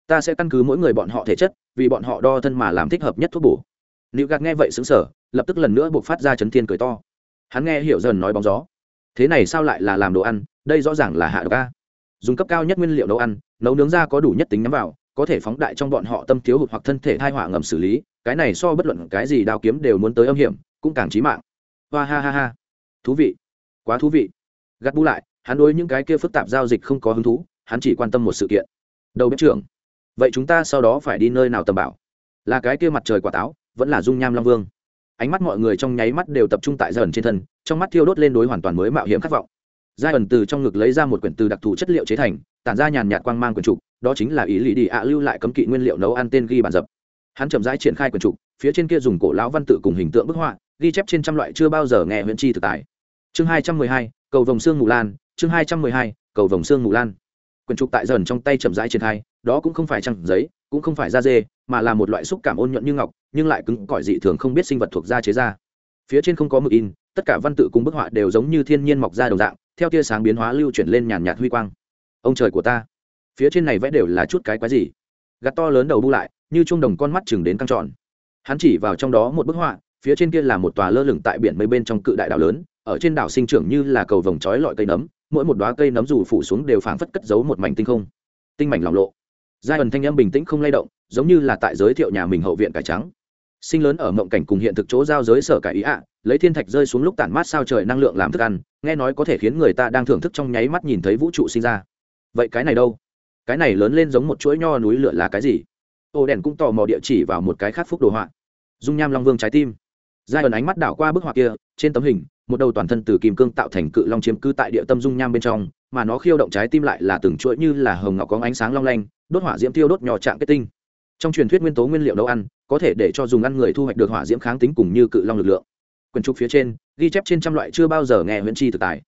Ta sẽ căn cứ mỗi người bọn họ thể chất, vì bọn họ đo thân mà làm thích hợp nhất thuốc bổ. Liệu gạt nghe vậy xứng sở lập tức lần nữa buộc phát ra chấn thiên cười to. Hắn nghe hiểu dần nói bóng gió. Thế này sao lại là làm đồ ăn? Đây rõ ràng là hạ độc a. Dùng cấp cao nhất nguyên liệu nấu ăn, nấu nướng ra có đủ nhất tính nhắm vào, có thể phóng đại trong bọn họ tâm thiếu hụt hoặc thân thể thai hỏa ngầm xử lý. Cái này so bất luận cái gì đao kiếm đều muốn tới âm hiểm, cũng càng trí mạng. Hoa ha ha ha. Thú vị. Quá thú vị. Gắt bú lại hắn đối những cái kia phức tạp giao dịch không có hứng thú, hắn chỉ quan tâm một sự kiện. Đầu bếp trưởng, vậy chúng ta sau đó phải đi nơi nào tầm bảo? Là cái kia mặt trời quả táo, vẫn là dung nham long vương. Ánh mắt mọi người trong nháy mắt đều tập trung tại dần trên thân, trong mắt thiêu đốt lên đối hoàn toàn mới mạo hiểm khát vọng. Giai ẩn từ trong ngực lấy ra một quyển từ đặc thù chất liệu chế thành, tản ra nhàn nhạt quang mang quyển trục, đó chính là ý lì đi ạ lưu lại cấm kỵ nguyên liệu nấu ăn tên ghi bản dập. Hắn chậm rãi triển khai quyển trục, phía trên kia dùng cổ lão văn tự cùng hình tượng bức họa, ghi chép trên trăm loại chưa bao giờ nghe huyện chi thực tài chương hai trăm mười hai, cầu vồng xương mù lan chương hai trăm mười hai, cầu vồng xương mù lan. Quyển trục tại dần trong tay chậm rãi triển khai, đó cũng không phải trăng giấy, cũng không phải da dê, mà là một loại xúc cảm ôn nhuận như ngọc, nhưng lại cứng cỏi dị thường không biết sinh vật thuộc da chế ra phía trên không có mực in, tất cả văn tự cùng bức họa đều giống như thiên nhiên mọc ra đồng dạng, theo tia sáng biến hóa lưu chuyển lên nhàn nhạt huy quang. Ông trời của ta! Phía trên này vẽ đều là chút cái quái gì? Gạt to lớn đầu bu lại, như trung đồng con mắt chừng đến căng tròn. Hắn chỉ vào trong đó một bức họa, phía trên kia là một tòa lơ lửng tại biển mây bên trong cự đại đảo lớn, ở trên đảo sinh trưởng như là cầu vồng trói lọi cây nấm mỗi một đoá cây nấm dù phủ xuống đều phảng phất cất giấu một mảnh tinh không. Tinh mảnh lỏng lộ. Giai ẩn thanh âm bình tĩnh không lay động, giống như là tại giới thiệu nhà mình hậu viện cải trắng. Sinh lớn ở mộng cảnh cùng hiện thực chỗ giao giới sở cải ý ạ, lấy thiên thạch rơi xuống lúc tản mát sao trời năng lượng làm thức ăn, nghe nói có thể khiến người ta đang thưởng thức trong nháy mắt nhìn thấy vũ trụ sinh ra. Vậy cái này đâu? Cái này lớn lên giống một chuỗi nho núi lửa là cái gì? Ô đèn cũng tò mò địa chỉ vào một cái khắc phúc đồ họa. Dung nham long vương trái tim giai ẩn ánh mắt đảo qua bức họa kia, trên tấm hình, một đầu toàn thân từ kim cương tạo thành cự long chiếm cư tại địa tâm dung nham bên trong, mà nó khiêu động trái tim lại là từng chuỗi như là hồng ngọc có ánh sáng long lanh, đốt hỏa diễm tiêu đốt nhỏ trạng kết tinh. Trong truyền thuyết nguyên tố nguyên liệu nấu ăn, có thể để cho dùng ăn người thu hoạch được hỏa diễm kháng tính cùng như cự long lực lượng. Quần trục phía trên, ghi chép trên trăm loại chưa bao giờ nghe huyễn chi thực tài.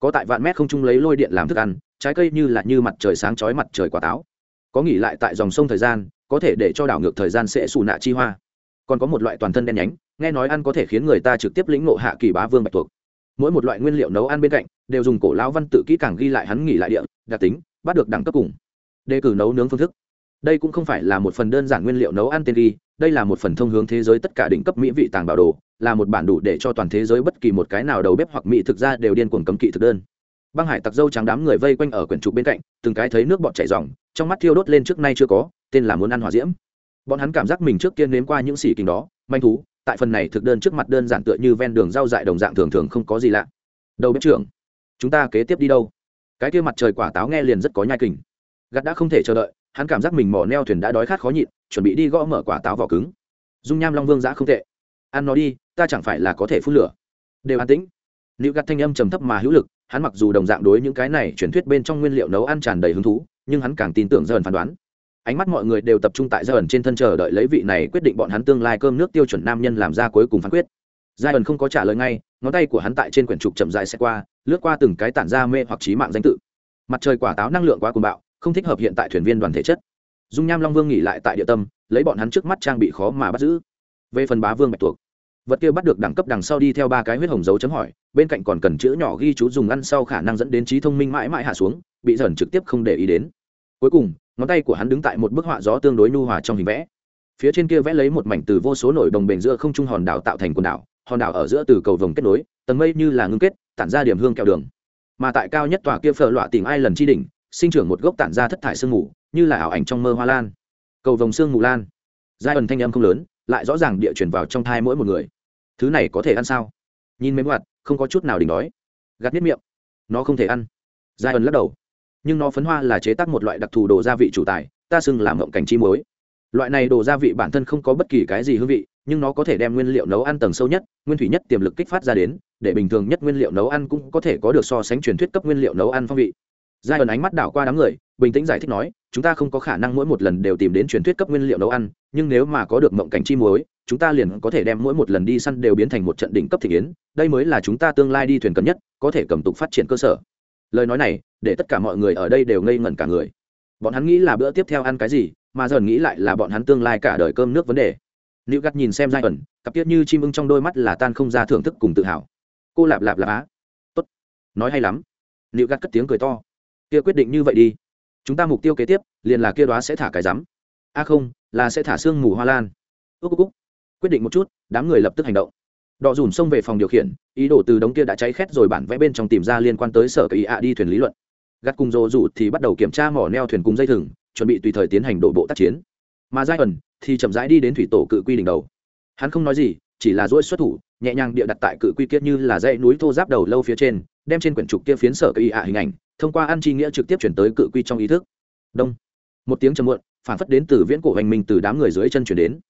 Có tại vạn mét không trung lấy lôi điện làm thức ăn, trái cây như là như mặt trời sáng chói mặt trời quả táo. Có nghỉ lại tại dòng sông thời gian, có thể để cho đảo ngược thời gian sẽ xù nạ chi hoa. Còn có một loại toàn thân đen nhánh nghe nói ăn có thể khiến người ta trực tiếp lĩnh ngộ hạ kỳ bá vương bạch tuộc. Mỗi một loại nguyên liệu nấu ăn bên cạnh, đều dùng cổ lão văn tự kỹ càng ghi lại hắn nghỉ lại địa, đặc tính, bắt được đẳng cấp cùng đề cử nấu nướng phương thức. Đây cũng không phải là một phần đơn giản nguyên liệu nấu ăn tên ghi đây là một phần thông hướng thế giới tất cả đỉnh cấp mỹ vị tàng bảo đồ, là một bản đủ để cho toàn thế giới bất kỳ một cái nào đầu bếp hoặc mỹ thực ra đều điên cuồng cấm kỵ thực đơn. Băng hải tặc dâu trắng đám người vây quanh ở quyển trục bên cạnh, từng cái thấy nước bọt chảy ròng, trong mắt thiêu đốt lên trước nay chưa có, tên là muốn ăn hỏa diễm. Bọn hắn cảm giác mình trước tiên nếm qua những xỉ kinh đó, manh thú tại phần này thực đơn trước mặt đơn giản tựa như ven đường rau dại đồng dạng thường thường không có gì lạ. Đầu bếp trưởng, chúng ta kế tiếp đi đâu? Cái kia mặt trời quả táo nghe liền rất có nhai kình. Gắt đã không thể chờ đợi, hắn cảm giác mình mỏ neo thuyền đã đói khát khó nhịn, chuẩn bị đi gõ mở quả táo vỏ cứng. Dung nham long vương giã không tệ. Ăn nó đi, ta chẳng phải là có thể phun lửa. Đều an tĩnh. Nữ gắt thanh âm trầm thấp mà hữu lực, hắn mặc dù đồng dạng đối những cái này truyền thuyết bên trong nguyên liệu nấu ăn tràn đầy hứng thú, nhưng hắn càng tin tưởng dần phán đoán ánh mắt mọi người đều tập trung tại dần trên thân chờ đợi lấy vị này quyết định bọn hắn tương lai cơm nước tiêu chuẩn nam nhân làm ra cuối cùng phán quyết. Gia ẩn không có trả lời ngay, ngón tay của hắn tại trên quyển trục chậm dài xe qua, lướt qua từng cái tản ra mê hoặc trí mạng danh tự. Mặt trời quả táo năng lượng quá cuồng bạo, không thích hợp hiện tại thuyền viên đoàn thể chất. Dung nham long vương nghỉ lại tại địa tâm, lấy bọn hắn trước mắt trang bị khó mà bắt giữ. Về phần bá vương bạch tuộc, vật kia bắt được đẳng cấp đằng sau đi theo ba cái huyết hồng dấu chấm hỏi, bên cạnh còn cần chữ nhỏ ghi chú dùng ăn sau khả năng dẫn đến trí thông minh mãi mãi hạ xuống, bị dần trực tiếp không để ý đến. Cuối cùng ngón tay của hắn đứng tại một bức họa gió tương đối nhu hòa trong hình vẽ. Phía trên kia vẽ lấy một mảnh từ vô số nổi đồng bền giữa không trung hòn đảo tạo thành quần đảo, hòn đảo ở giữa từ cầu vồng kết nối, tầng mây như là ngưng kết, tản ra điểm hương kẹo đường. Mà tại cao nhất tòa kia phở loạ tìm ai lần chi đỉnh, sinh trưởng một gốc tản ra thất thải sương mù, như là ảo ảnh trong mơ hoa lan. Cầu vồng sương mù lan. Giai ẩn thanh âm không lớn, lại rõ ràng địa chuyển vào trong thai mỗi một người. Thứ này có thể ăn sao? Nhìn mấy mặt không có chút nào đỉnh đói. Gạt biết miệng. Nó không thể ăn. Giai ẩn lắc đầu nhưng nó phấn hoa là chế tác một loại đặc thù đồ gia vị chủ tài, ta xưng làm mộng cảnh chi muối. Loại này đồ gia vị bản thân không có bất kỳ cái gì hương vị, nhưng nó có thể đem nguyên liệu nấu ăn tầng sâu nhất, nguyên thủy nhất tiềm lực kích phát ra đến, để bình thường nhất nguyên liệu nấu ăn cũng có thể có được so sánh truyền thuyết cấp nguyên liệu nấu ăn phong vị. Giai ẩn ánh mắt đảo qua đám người, bình tĩnh giải thích nói, chúng ta không có khả năng mỗi một lần đều tìm đến truyền thuyết cấp nguyên liệu nấu ăn, nhưng nếu mà có được mộng cảnh chi muối, chúng ta liền có thể đem mỗi một lần đi săn đều biến thành một trận đỉnh cấp thị kiến đây mới là chúng ta tương lai đi thuyền cần nhất, có thể cầm tục phát triển cơ sở lời nói này, để tất cả mọi người ở đây đều ngây ngẩn cả người. Bọn hắn nghĩ là bữa tiếp theo ăn cái gì, mà dần nghĩ lại là bọn hắn tương lai cả đời cơm nước vấn đề. Nữ gắt nhìn xem giai ẩn, cặp tiết như chim ưng trong đôi mắt là tan không ra thưởng thức cùng tự hào. Cô lạp lạp lạp á. Tốt. Nói hay lắm. Nữ gắt cất tiếng cười to. Kia quyết định như vậy đi. Chúng ta mục tiêu kế tiếp, liền là kia đó sẽ thả cái rắm. A không, là sẽ thả xương mù hoa lan. Ước ước quyết định một chút, đám người lập tức hành động đọ dùn xông về phòng điều khiển, ý đồ từ đống kia đã cháy khét rồi bản vẽ bên trong tìm ra liên quan tới sở kỳ ạ đi thuyền lý luận. Gắt cùng rộ rủ thì bắt đầu kiểm tra mỏ neo thuyền cùng dây thừng, chuẩn bị tùy thời tiến hành đổ bộ tác chiến. Mà giai ẩn thì chậm rãi đi đến thủy tổ cự quy đỉnh đầu. Hắn không nói gì, chỉ là dỗi xuất thủ, nhẹ nhàng địa đặt tại cự quy kiết như là dãy núi thô giáp đầu lâu phía trên, đem trên quyển trục kia phiến sở kỳ ạ hình ảnh, thông qua ăn chi nghĩa trực tiếp chuyển tới cự quy trong ý thức. Đông. Một tiếng trầm muộn phản phất đến từ viễn cổ hành minh từ đám người dưới chân chuyển đến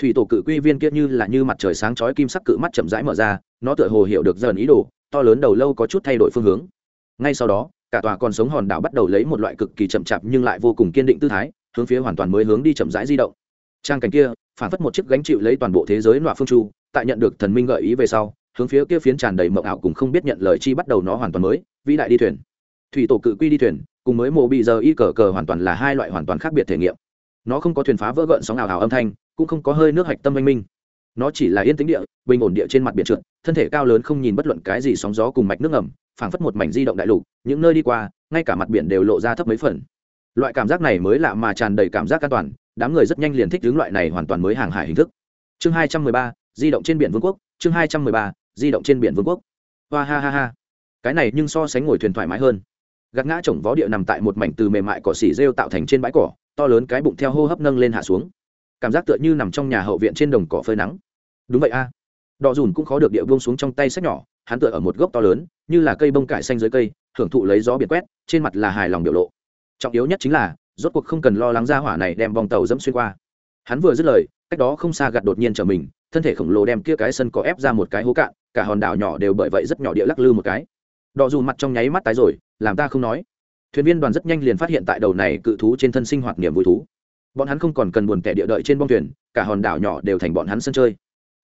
thủy tổ cự quy viên kia như là như mặt trời sáng chói kim sắc cự mắt chậm rãi mở ra, nó tựa hồ hiểu được dần ý đồ, to lớn đầu lâu có chút thay đổi phương hướng. Ngay sau đó, cả tòa còn sống hòn đảo bắt đầu lấy một loại cực kỳ chậm chạp nhưng lại vô cùng kiên định tư thái, hướng phía hoàn toàn mới hướng đi chậm rãi di động. Trang cảnh kia, phản phất một chiếc gánh chịu lấy toàn bộ thế giới nọa phương chu, tại nhận được thần minh gợi ý về sau, hướng phía kia phiến tràn đầy mộng ảo cùng không biết nhận lời chi bắt đầu nó hoàn toàn mới, vĩ đại đi thuyền. Thủy tổ cự quy đi thuyền, cùng mới mộ bị giờ y cờ cờ hoàn toàn là hai loại hoàn toàn khác biệt thể nghiệm. Nó không có thuyền phá vỡ gợn sóng ảo ảo âm thanh cũng không có hơi nước hạch tâm anh minh. Nó chỉ là yên tĩnh địa, bình ổn địa trên mặt biển trượt, thân thể cao lớn không nhìn bất luận cái gì sóng gió cùng mạch nước ngầm, phảng phất một mảnh di động đại lục, những nơi đi qua, ngay cả mặt biển đều lộ ra thấp mấy phần. Loại cảm giác này mới lạ mà tràn đầy cảm giác an toàn, đám người rất nhanh liền thích hướng loại này hoàn toàn mới hàng hải hình thức. Chương hai trăm mười ba, di động trên biển vương quốc, chương hai trăm mười ba, di động trên biển vương quốc. Hoa ha ha ha. Cái này nhưng so sánh ngồi thuyền thoải mái hơn. Gạt ngã chồng vó địa nằm tại một mảnh từ mềm mại cỏ xỉ rêu tạo thành trên bãi cỏ, to lớn cái bụng theo hô hấp nâng lên hạ xuống cảm giác tựa như nằm trong nhà hậu viện trên đồng cỏ phơi nắng. Đúng vậy a. À. đỏ dùn cũng khó được địa vương xuống trong tay sách nhỏ, hắn tựa ở một gốc to lớn, như là cây bông cải xanh dưới cây hưởng thụ lấy gió biển quét, trên mặt là hài lòng biểu lộ. Trọng yếu nhất chính là, rốt cuộc không cần lo lắng ra hỏa này đem vòng tàu dẫm xuyên qua. Hắn vừa dứt lời, cách đó không xa gạt đột nhiên trở mình, thân thể khổng lồ đem kia cái sân có ép ra một cái hố cạn, cả hòn đảo nhỏ đều bởi vậy rất nhỏ địa lắc lư một cái. Đỏ dù mặt trong nháy mắt tái rồi, làm ta không nói. Thuyền viên đoàn rất nhanh liền phát hiện tại đầu này cự thú trên thân sinh hoạt niềm vui thú bọn hắn không còn cần buồn kẻ địa đợi trên bông thuyền, cả hòn đảo nhỏ đều thành bọn hắn sân chơi.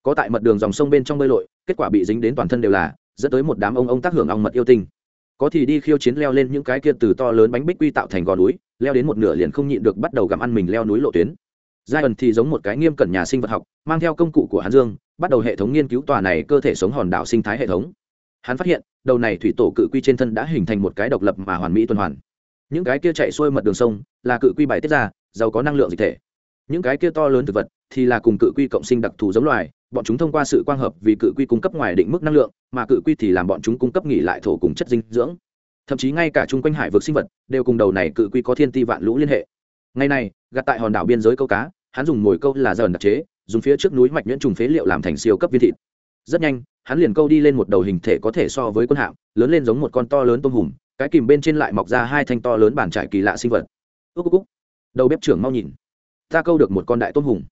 Có tại mật đường dòng sông bên trong bơi lội, kết quả bị dính đến toàn thân đều là, dẫn tới một đám ông ông tác hưởng ong mật yêu tinh. Có thì đi khiêu chiến leo lên những cái kia từ to lớn bánh bích quy tạo thành gò núi, leo đến một nửa liền không nhịn được bắt đầu gặm ăn mình leo núi lộ tuyến. Giai ẩn thì giống một cái nghiêm cẩn nhà sinh vật học, mang theo công cụ của hắn dương, bắt đầu hệ thống nghiên cứu tòa này cơ thể sống hòn đảo sinh thái hệ thống. Hắn phát hiện, đầu này thủy tổ cự quy trên thân đã hình thành một cái độc lập mà hoàn mỹ tuần hoàn. Những cái kia chạy xuôi mật đường sông, là cự quy bài tiết ra giàu có năng lượng dịch thể. Những cái kia to lớn thực vật thì là cùng cự quy cộng sinh đặc thù giống loài, bọn chúng thông qua sự quang hợp vì cự quy cung cấp ngoài định mức năng lượng, mà cự quy thì làm bọn chúng cung cấp nghỉ lại thổ cùng chất dinh dưỡng. Thậm chí ngay cả chung quanh hải vực sinh vật đều cùng đầu này cự quy có thiên ti vạn lũ liên hệ. Ngày này gặt tại hòn đảo biên giới câu cá, hắn dùng mồi câu là dần đặc chế, dùng phía trước núi mạch nhuyễn trùng phế liệu làm thành siêu cấp viên thịt. Rất nhanh, hắn liền câu đi lên một đầu hình thể có thể so với quân hạm, lớn lên giống một con to lớn tôm hùm, cái kìm bên trên lại mọc ra hai thanh to lớn bản trải kỳ lạ sinh vật. Ước ước đầu bếp trưởng mau nhìn. Ta câu được một con đại tôm hùm.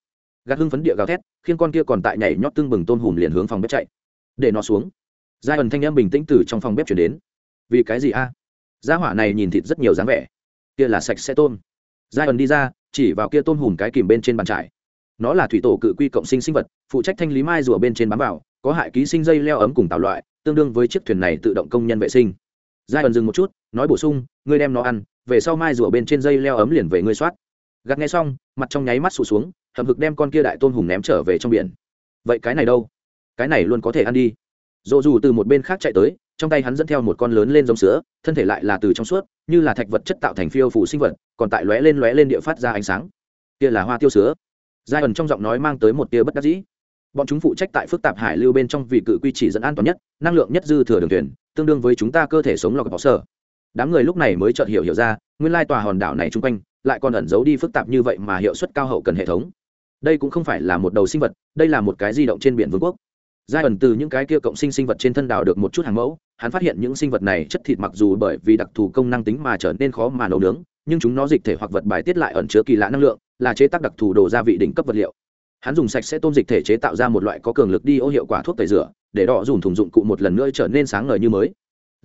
Gạt hưng phấn địa gào thét, khiến con kia còn tại nhảy nhót tưng bừng tôm hùm liền hướng phòng bếp chạy. Để nó xuống. Giai ẩn thanh em bình tĩnh từ trong phòng bếp chuyển đến. Vì cái gì a? À? gia hỏa này nhìn thịt rất nhiều dáng vẻ. Kia là sạch sẽ tôm. Giai ẩn đi ra, chỉ vào kia tôm hùm cái kìm bên trên bàn trải. Nó là thủy tổ cự quy cộng sinh sinh vật, phụ trách thanh lý mai rùa bên trên bám vào, có hại ký sinh dây leo ấm cùng tạo loại, tương đương với chiếc thuyền này tự động công nhân vệ sinh. Giai ẩn dừng một chút, nói bổ sung, ngươi đem nó ăn về sau mai rùa bên trên dây leo ấm liền về ngươi soát. Gạt nghe xong, mặt trong nháy mắt sụt xuống hầm hực đem con kia đại tôm hùm ném trở về trong biển. Vậy cái này đâu? Cái này luôn có thể ăn đi. Dồ dù từ một bên khác chạy tới, trong tay hắn dẫn theo một con lớn lên giống sữa, thân thể lại là từ trong suốt, như là thạch vật chất tạo thành phiêu phủ sinh vật, còn tại lóe lên lóe lên địa phát ra ánh sáng. Kia là hoa tiêu sữa. Giai ẩn trong giọng nói mang tới một tia bất đắc dĩ. Bọn chúng phụ trách tại phức tạp hải lưu bên trong vì cự quy chỉ dẫn an toàn nhất, năng lượng nhất dư thừa đường thuyền, tương đương với chúng ta cơ thể sống lọc bỏ sở đám người lúc này mới chợt hiểu hiểu ra, nguyên lai tòa hòn đảo này chung quanh lại còn ẩn giấu đi phức tạp như vậy mà hiệu suất cao hậu cần hệ thống. Đây cũng không phải là một đầu sinh vật, đây là một cái di động trên biển vương quốc. Giai ẩn từ những cái kia cộng sinh sinh vật trên thân đảo được một chút hàng mẫu, hắn phát hiện những sinh vật này chất thịt mặc dù bởi vì đặc thù công năng tính mà trở nên khó mà nấu nướng, nhưng chúng nó dịch thể hoặc vật bài tiết lại ẩn chứa kỳ lạ năng lượng, là chế tác đặc thù đồ gia vị đỉnh cấp vật liệu. Hắn dùng sạch sẽ tôm dịch thể chế tạo ra một loại có cường lực đi ô hiệu quả thuốc tẩy rửa, để đỏ dùng thùng dụng cụ một lần nữa trở nên sáng ngời như mới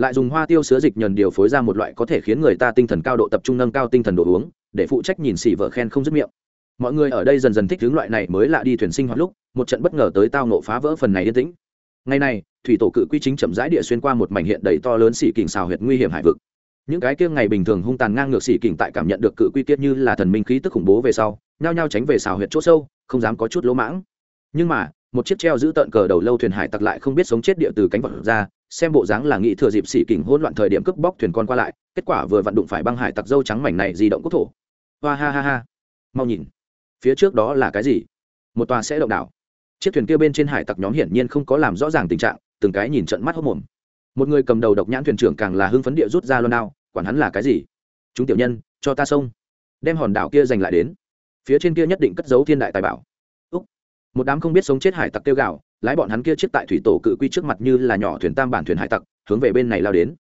lại dùng hoa tiêu sứa dịch nhờn điều phối ra một loại có thể khiến người ta tinh thần cao độ tập trung nâng cao tinh thần đồ uống, để phụ trách nhìn xỉ vợ khen không dứt miệng. Mọi người ở đây dần dần thích hướng loại này mới lạ đi thuyền sinh hoạt lúc, một trận bất ngờ tới tao nộ phá vỡ phần này yên tĩnh. Ngày này, thủy tổ cự quy chính chậm rãi địa xuyên qua một mảnh hiện đầy to lớn xỉ kình xào huyệt nguy hiểm hải vực. Những cái kia ngày bình thường hung tàn ngang ngược xỉ kình tại cảm nhận được cự quy kiết như là thần minh khí tức khủng bố về sau, nhao nhao tránh về xào huyệt chỗ sâu, không dám có chút lỗ mãng. Nhưng mà, một chiếc treo giữ tợn cờ đầu lâu thuyền hải tặc lại không biết sống chết địa từ cánh vật ra xem bộ dáng là nghĩ thừa dịp xỉ kình hỗn loạn thời điểm cướp bóc thuyền con qua lại, kết quả vừa vặn đụng phải băng hải tặc dâu trắng mảnh này di động quốc thổ. Hoa ha ha ha. Mau nhìn. Phía trước đó là cái gì? Một tòa sẽ động đảo. Chiếc thuyền kia bên trên hải tặc nhóm hiển nhiên không có làm rõ ràng tình trạng, từng cái nhìn trận mắt hốc mồm. Một người cầm đầu độc nhãn thuyền trưởng càng là hưng phấn địa rút ra loan đao, quản hắn là cái gì? Chúng tiểu nhân, cho ta xông. Đem hòn đảo kia giành lại đến. Phía trên kia nhất định cất giấu thiên đại tài bảo. Úc. một đám không biết sống chết hải tặc tiêu gạo lái bọn hắn kia chiếc tại thủy tổ cự quy trước mặt như là nhỏ thuyền tam bản thuyền hải tặc, hướng về bên này lao đến.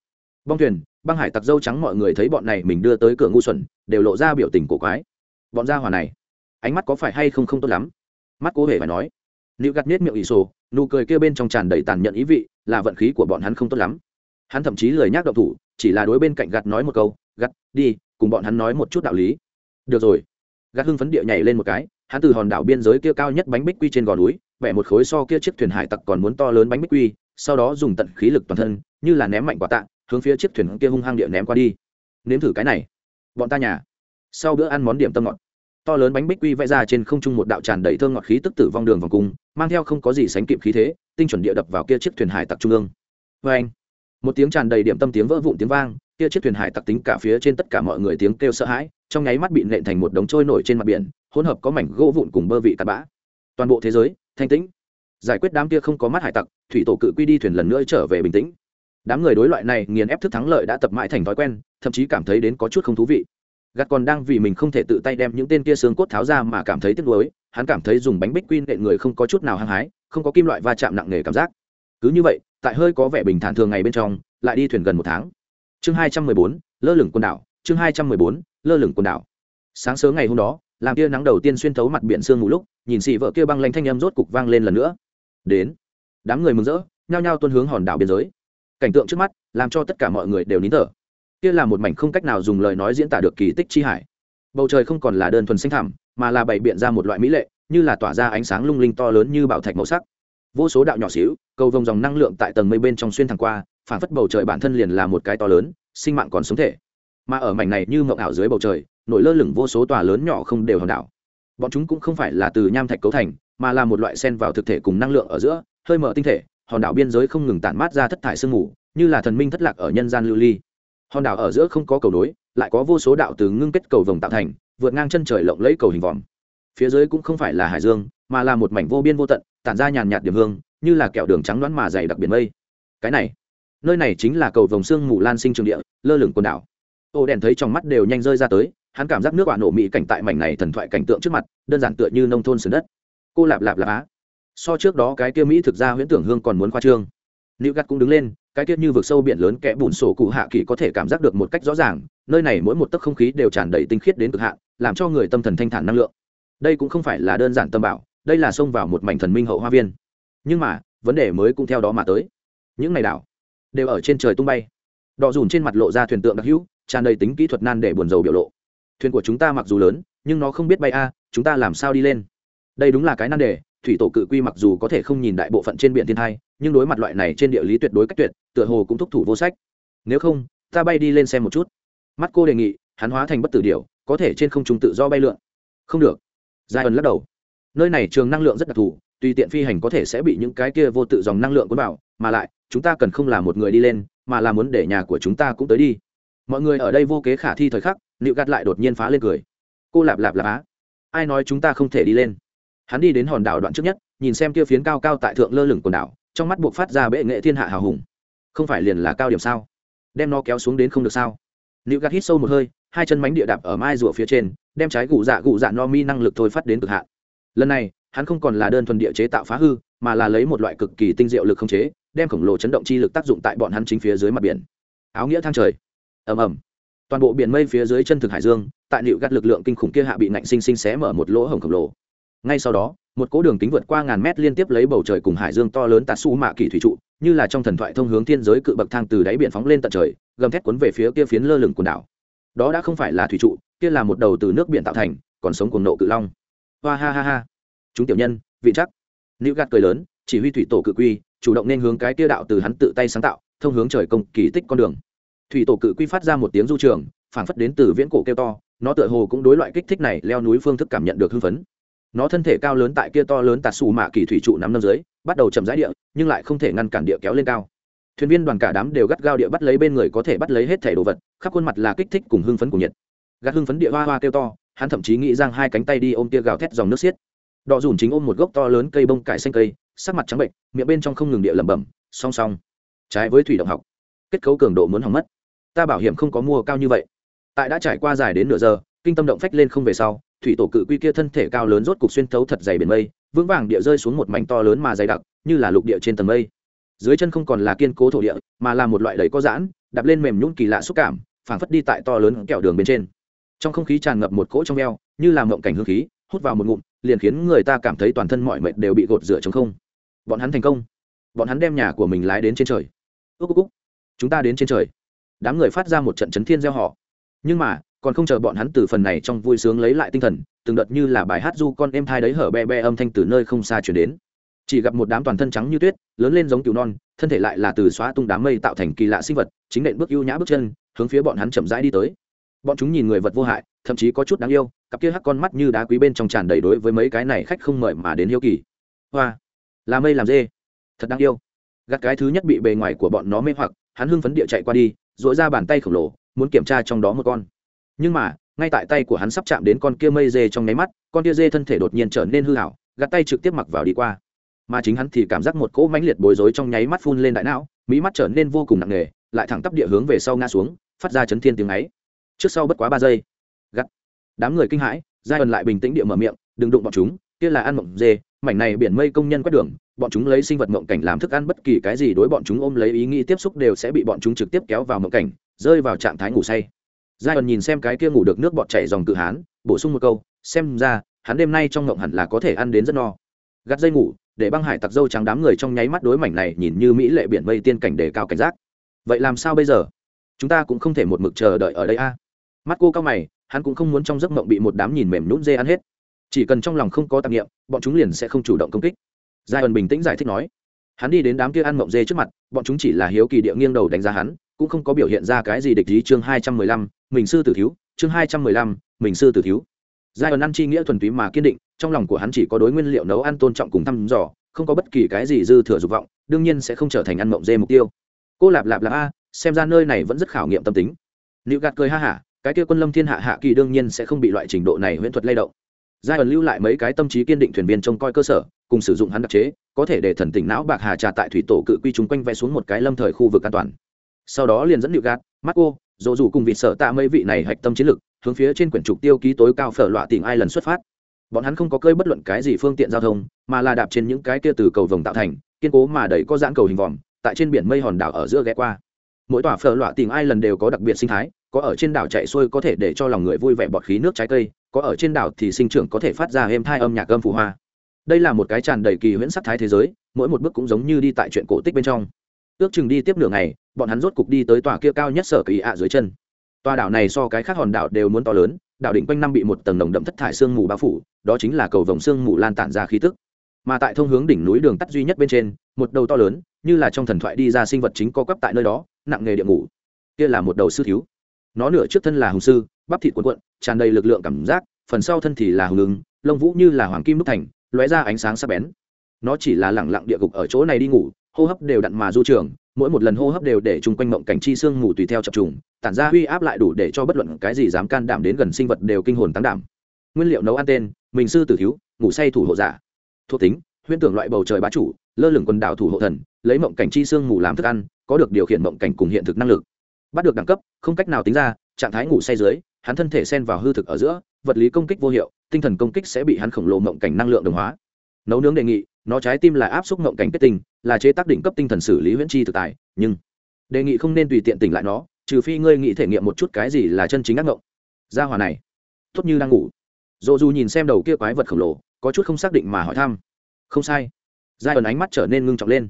Bong thuyền, băng hải tặc dâu trắng mọi người thấy bọn này mình đưa tới cửa ngu xuẩn, đều lộ ra biểu tình cổ quái. Bọn gia hòa này, ánh mắt có phải hay không không tốt lắm? Mắt cố hề phải nói. Nữ gặt nết miệng ỷ sổ, nụ cười kia bên trong tràn đầy tàn nhẫn ý vị, là vận khí của bọn hắn không tốt lắm. Hắn thậm chí lời nhắc động thủ, chỉ là đối bên cạnh gặt nói một câu gặt đi, cùng bọn hắn nói một chút đạo lý. Được rồi. Gặt hưng phấn địa nhảy lên một cái, hắn từ hòn đảo biên giới kia cao nhất bánh bích quy trên gò núi vẽ một khối so kia chiếc thuyền hải tặc còn muốn to lớn bánh bích quy, sau đó dùng tận khí lực toàn thân, như là ném mạnh quả tạ, hướng phía chiếc thuyền kia hung hăng địa ném qua đi. Nếm thử cái này. Bọn ta nhà. Sau bữa ăn món điểm tâm ngọt. To lớn bánh bích quy vẽ ra trên không trung một đạo tràn đầy thơm ngọt khí tức tử vong đường vòng cung, mang theo không có gì sánh kịp khí thế, tinh chuẩn địa đập vào kia chiếc thuyền hải tặc trung ương. Vê anh, một tiếng tràn đầy điểm tâm tiếng vỡ vụn tiếng vang, kia chiếc thuyền hải tặc tính cả phía trên tất cả mọi người tiếng kêu sợ hãi, trong nháy mắt bị nện thành một đống trôi nổi trên mặt biển, hỗn hợp có mảnh gỗ vụn cùng bơ vị tạt bã. Toàn bộ thế giới thanh tĩnh. Giải quyết đám kia không có mắt hải tặc, thủy tổ cự quy đi thuyền lần nữa trở về bình tĩnh. Đám người đối loại này nghiền ép thức thắng lợi đã tập mãi thành thói quen, thậm chí cảm thấy đến có chút không thú vị. Gắt còn đang vì mình không thể tự tay đem những tên kia xương cốt tháo ra mà cảm thấy tiếc nuối, hắn cảm thấy dùng bánh bích quy nện người không có chút nào hăng hái, không có kim loại va chạm nặng nề cảm giác. Cứ như vậy, tại hơi có vẻ bình thản thường ngày bên trong, lại đi thuyền gần một tháng. Chương hai trăm mười bốn, lơ lửng quần đảo, chương hai trăm mười bốn, lơ lửng quần đảo. Sáng sớm ngày hôm đó làm tia nắng đầu tiên xuyên thấu mặt biển sương ngủ lúc, nhìn xì vợ kia băng lanh thanh âm rốt cục vang lên lần nữa. Đến. Đám người mừng rỡ, nhao nhao tuân hướng hòn đảo biên giới. Cảnh tượng trước mắt, làm cho tất cả mọi người đều nín thở. Kia là một mảnh không cách nào dùng lời nói diễn tả được kỳ tích chi hải. Bầu trời không còn là đơn thuần xanh thẳm, mà là bày biện ra một loại mỹ lệ, như là tỏa ra ánh sáng lung linh to lớn như bảo thạch màu sắc. Vô số đạo nhỏ xíu, cầu vồng dòng năng lượng tại tầng mây bên trong xuyên thẳng qua, phản phất bầu trời bản thân liền là một cái to lớn, sinh mạng còn sống thể mà ở mảnh này như mộng ảo dưới bầu trời, nổi lơ lửng vô số tòa lớn nhỏ không đều hòn đảo. Bọn chúng cũng không phải là từ nham thạch cấu thành, mà là một loại sen vào thực thể cùng năng lượng ở giữa, hơi mở tinh thể, hòn đảo biên giới không ngừng tản mát ra thất thải sương mù, như là thần minh thất lạc ở nhân gian lưu ly. Hòn đảo ở giữa không có cầu nối, lại có vô số đạo từ ngưng kết cầu vồng tạo thành, vượt ngang chân trời lộng lấy cầu hình vòm. Phía dưới cũng không phải là hải dương, mà là một mảnh vô biên vô tận, tản ra nhàn nhạt điểm hương, như là kẹo đường trắng đoán mà dày đặc biển mây. Cái này, nơi này chính là cầu vồng sương mù lan sinh trường địa, lơ lửng quần đảo ô đèn thấy trong mắt đều nhanh rơi ra tới, hắn cảm giác nước quả nổ mỹ cảnh tại mảnh này thần thoại cảnh tượng trước mặt, đơn giản tựa như nông thôn sườn đất. Cô lạp lạp lạp á. So trước đó cái kia mỹ thực ra huyễn tưởng hương còn muốn khoa trương. Nữ gắt cũng đứng lên, cái kia như vực sâu biển lớn kẽ bùn sổ cụ hạ kỳ có thể cảm giác được một cách rõ ràng, nơi này mỗi một tấc không khí đều tràn đầy tinh khiết đến cực hạn, làm cho người tâm thần thanh thản năng lượng. Đây cũng không phải là đơn giản tâm bảo, đây là xông vào một mảnh thần minh hậu hoa viên. Nhưng mà, vấn đề mới cũng theo đó mà tới. Những ngày đảo đều ở trên trời tung bay. Đỏ dùn trên mặt lộ ra thuyền tượng đặc hữu tràn đầy tính kỹ thuật nan để buồn dầu biểu lộ. Thuyền của chúng ta mặc dù lớn, nhưng nó không biết bay a, chúng ta làm sao đi lên? Đây đúng là cái nan đề thủy tổ cự quy mặc dù có thể không nhìn đại bộ phận trên biển thiên hai nhưng đối mặt loại này trên địa lý tuyệt đối cách tuyệt, tựa hồ cũng thúc thủ vô sách. Nếu không, ta bay đi lên xem một chút. Mắt cô đề nghị, hắn hóa thành bất tử điều có thể trên không trung tự do bay lượn. Không được. Giai ẩn lắc đầu. Nơi này trường năng lượng rất đặc thù, tùy tiện phi hành có thể sẽ bị những cái kia vô tự dòng năng lượng cuốn vào, mà lại, chúng ta cần không là một người đi lên, mà là muốn để nhà của chúng ta cũng tới đi mọi người ở đây vô kế khả thi thời khắc, nịu gạt lại đột nhiên phá lên cười. Cô lạp lạp lạp á. Ai nói chúng ta không thể đi lên? Hắn đi đến hòn đảo đoạn trước nhất, nhìn xem kia phiến cao cao tại thượng lơ lửng quần đảo, trong mắt buộc phát ra bệ nghệ thiên hạ hào hùng. Không phải liền là cao điểm sao? Đem nó kéo xuống đến không được sao? Nữ gạt hít sâu một hơi, hai chân mánh địa đạp ở mai rùa phía trên, đem trái gù dạ gù dạ no mi năng lực thôi phát đến cực hạn. Lần này, hắn không còn là đơn thuần địa chế tạo phá hư, mà là lấy một loại cực kỳ tinh diệu lực không chế, đem khổng lồ chấn động chi lực tác dụng tại bọn hắn chính phía dưới mặt biển. Áo nghĩa thang trời ầm ầm. Toàn bộ biển mây phía dưới chân thực hải dương, tại nịu gắt lực lượng kinh khủng kia hạ bị nạnh sinh sinh xé mở một lỗ hổng khổng lồ. Ngay sau đó, một cỗ đường kính vượt qua ngàn mét liên tiếp lấy bầu trời cùng hải dương to lớn tạt su mạ kỳ thủy trụ, như là trong thần thoại thông hướng thiên giới cự bậc thang từ đáy biển phóng lên tận trời, gầm thét cuốn về phía kia phiến lơ lửng quần đảo. Đó đã không phải là thủy trụ, kia là một đầu từ nước biển tạo thành, còn sống cuồng nộ cự long. Hoa ha ha ha. Chúng tiểu nhân, vị chắc. Nữ gạt cười lớn, chỉ huy thủy tổ cự quy, chủ động nên hướng cái kia đạo từ hắn tự tay sáng tạo, thông hướng trời công kỳ tích con đường thủy tổ cự quy phát ra một tiếng du trường, phảng phất đến từ viễn cổ kêu to, nó tựa hồ cũng đối loại kích thích này leo núi phương thức cảm nhận được hưng phấn. Nó thân thể cao lớn tại kia to lớn tạt xù mạ kỳ thủy trụ nắm năm dưới, bắt đầu chậm rãi địa, nhưng lại không thể ngăn cản địa kéo lên cao. Thuyền viên đoàn cả đám đều gắt gao địa bắt lấy bên người có thể bắt lấy hết thẻ đồ vật, khắp khuôn mặt là kích thích cùng hưng phấn cùng nhiệt. Gắt hưng phấn địa hoa hoa kêu to, hắn thậm chí nghĩ rằng hai cánh tay đi ôm tia gào thét dòng nước xiết. Đọ dùn chính ôm một gốc to lớn cây bông cải xanh cây, sắc mặt trắng bệnh miệng bên trong không ngừng địa lẩm bẩm, song song, trái với thủy động học, kết cấu cường độ muốn hỏng mất ta bảo hiểm không có mua cao như vậy. Tại đã trải qua dài đến nửa giờ, kinh tâm động phách lên không về sau, thủy tổ cự quy kia thân thể cao lớn rốt cục xuyên thấu thật dày biển mây, vững vàng địa rơi xuống một mảnh to lớn mà dày đặc, như là lục địa trên tầng mây. Dưới chân không còn là kiên cố thổ địa, mà là một loại đầy có giãn, đạp lên mềm nhún kỳ lạ xúc cảm, phảng phất đi tại to lớn kẹo đường bên trên. Trong không khí tràn ngập một cỗ trong veo như làm mộng cảnh hương khí, hút vào một ngụm, liền khiến người ta cảm thấy toàn thân mọi mệt đều bị gột rửa trong không. Bọn hắn thành công. Bọn hắn đem nhà của mình lái đến trên trời. Ước ước chúng ta đến trên trời đám người phát ra một trận chấn thiên gieo họ. Nhưng mà, còn không chờ bọn hắn từ phần này trong vui sướng lấy lại tinh thần, từng đợt như là bài hát du con em thai đấy hở be be âm thanh từ nơi không xa chuyển đến. Chỉ gặp một đám toàn thân trắng như tuyết, lớn lên giống cừu non, thân thể lại là từ xóa tung đám mây tạo thành kỳ lạ sinh vật, chính nện bước ưu nhã bước chân, hướng phía bọn hắn chậm rãi đi tới. Bọn chúng nhìn người vật vô hại, thậm chí có chút đáng yêu, cặp kia hắc con mắt như đá quý bên trong tràn đầy đối với mấy cái này khách không mời mà đến hiếu kỳ. Hoa, là mây làm dê. Thật đáng yêu. Gạt cái thứ nhất bị bề ngoài của bọn nó mê hoặc, hắn hưng phấn địa chạy qua đi dội ra bàn tay khổng lồ, muốn kiểm tra trong đó một con. Nhưng mà, ngay tại tay của hắn sắp chạm đến con kia mây dê trong nháy mắt, con kia dê thân thể đột nhiên trở nên hư hảo, gạt tay trực tiếp mặc vào đi qua. Mà chính hắn thì cảm giác một cỗ mãnh liệt bối rối trong nháy mắt phun lên đại não mỹ mắt trở nên vô cùng nặng nề, lại thẳng tắp địa hướng về sau ngã xuống, phát ra chấn thiên tiếng ấy. Trước sau bất quá ba giây, gắt. Đám người kinh hãi giai ẩn lại bình tĩnh địa mở miệng, đừng đụng bọn chúng, kia là ăn mộng dê, mảnh này biển mây công nhân quét đường bọn chúng lấy sinh vật mộng cảnh làm thức ăn, bất kỳ cái gì đối bọn chúng ôm lấy ý nghĩ tiếp xúc đều sẽ bị bọn chúng trực tiếp kéo vào mộng cảnh, rơi vào trạng thái ngủ say. Giai ẩn nhìn xem cái kia ngủ được nước bọt chảy dòng cự hán, bổ sung một câu, xem ra, hắn đêm nay trong mộng hẳn là có thể ăn đến rất no. Gắt dây ngủ, để băng hải tặc dâu trắng đám người trong nháy mắt đối mảnh này nhìn như mỹ lệ biển mây tiên cảnh đề cao cảnh giác. Vậy làm sao bây giờ? Chúng ta cũng không thể một mực chờ đợi ở đây a. Mắt cô cao mày, hắn cũng không muốn trong giấc mộng bị một đám nhìn mềm nhún dê ăn hết. Chỉ cần trong lòng không có tạp nghiệm bọn chúng liền sẽ không chủ động công kích giai ẩn bình tĩnh giải thích nói, hắn đi đến đám kia ăn mộng dê trước mặt, bọn chúng chỉ là hiếu kỳ địa nghiêng đầu đánh giá hắn, cũng không có biểu hiện ra cái gì địch lý chương hai trăm mười lăm, mình sư tử thiếu, chương hai trăm mười lăm, mình sư tử thiếu. Giai ẩn ăn chi nghĩa thuần túy mà kiên định, trong lòng của hắn chỉ có đối nguyên liệu nấu ăn tôn trọng cùng thăm dò, không có bất kỳ cái gì dư thừa dục vọng, đương nhiên sẽ không trở thành ăn mộng dê mục tiêu. Cô lạp lạp lạp a, xem ra nơi này vẫn rất khảo nghiệm tâm tính. Liệu gạt cười ha hả, cái kia quân lâm thiên hạ hạ kỳ đương nhiên sẽ không bị loại trình độ này huyễn thuật lay động. Giai ẩn lưu lại mấy cái tâm trí kiên định thuyền viên trông coi cơ sở cùng sử dụng hắn đặc chế, có thể để thần tỉnh não bạc hà trà tại thủy tổ cự quy chúng quanh vẽ xuống một cái lâm thời khu vực an toàn. Sau đó liền dẫn liệu gạt mắt cô dỗ dù cùng vị sở tạ mấy vị này hạch tâm chiến lực, hướng phía trên quyển trục tiêu ký tối cao phở loạ tỉnh ai lần xuất phát. Bọn hắn không có cơi bất luận cái gì phương tiện giao thông, mà là đạp trên những cái kia từ cầu vồng tạo thành, kiên cố mà đẩy có dãn cầu hình vòm, tại trên biển mây hòn đảo ở giữa ghé qua. Mỗi tòa phở loạ tỉnh ai lần đều có đặc biệt sinh thái, có ở trên đảo chạy xuôi có thể để cho lòng người vui vẻ bọt khí nước trái cây, có ở trên đảo thì sinh trưởng có thể phát ra êm thai âm nhạc âm phù hoa đây là một cái tràn đầy kỳ huyễn sắc thái thế giới, mỗi một bước cũng giống như đi tại chuyện cổ tích bên trong. Ước chừng đi tiếp nửa ngày, bọn hắn rốt cục đi tới tòa kia cao nhất sở kỳ ạ dưới chân. Tòa đảo này so cái khác hòn đảo đều muốn to lớn, đảo đỉnh quanh năm bị một tầng nồng đậm thất thải sương mù bao phủ, đó chính là cầu vồng sương mù lan tản ra khí tức. Mà tại thông hướng đỉnh núi đường tắt duy nhất bên trên, một đầu to lớn, như là trong thần thoại đi ra sinh vật chính co quắp tại nơi đó, nặng nghề địa ngủ. Kia là một đầu sư thiếu. Nó nửa trước thân là hùng sư, bắp thịt cuộn cuộn, tràn đầy lực lượng cảm giác, phần sau thân thì là hùng ứng, lông vũ như là hoàng kim đúc thành lóe ra ánh sáng sắc bén. Nó chỉ là lẳng lặng địa gục ở chỗ này đi ngủ, hô hấp đều đặn mà du trường, mỗi một lần hô hấp đều để chung quanh mộng cảnh chi xương mù tùy theo chập trùng, tản ra huy áp lại đủ để cho bất luận cái gì dám can đảm đến gần sinh vật đều kinh hồn tăng đảm. Nguyên liệu nấu ăn tên, mình sư tử thiếu, ngủ say thủ hộ giả. Thuộc tính, huyễn tưởng loại bầu trời bá chủ, lơ lửng quần đảo thủ hộ thần, lấy mộng cảnh chi xương mù làm thức ăn, có được điều khiển mộng cảnh cùng hiện thực năng lực. Bắt được đẳng cấp, không cách nào tính ra, trạng thái ngủ say dưới, hắn thân thể xen vào hư thực ở giữa, vật lý công kích vô hiệu tinh thần công kích sẽ bị hắn khổng lồ mộng cảnh năng lượng đồng hóa. Nấu nướng đề nghị, nó trái tim là áp xúc mộng cảnh kết tinh, là chế tác đỉnh cấp tinh thần xử lý huyễn chi thực tài, nhưng đề nghị không nên tùy tiện tỉnh lại nó, trừ phi ngươi nghĩ thể nghiệm một chút cái gì là chân chính ác mộng. Gia hòa này, tốt như đang ngủ. Dồ dù nhìn xem đầu kia quái vật khổng lồ, có chút không xác định mà hỏi thăm. Không sai. Giai ẩn ánh mắt trở nên ngưng trọng lên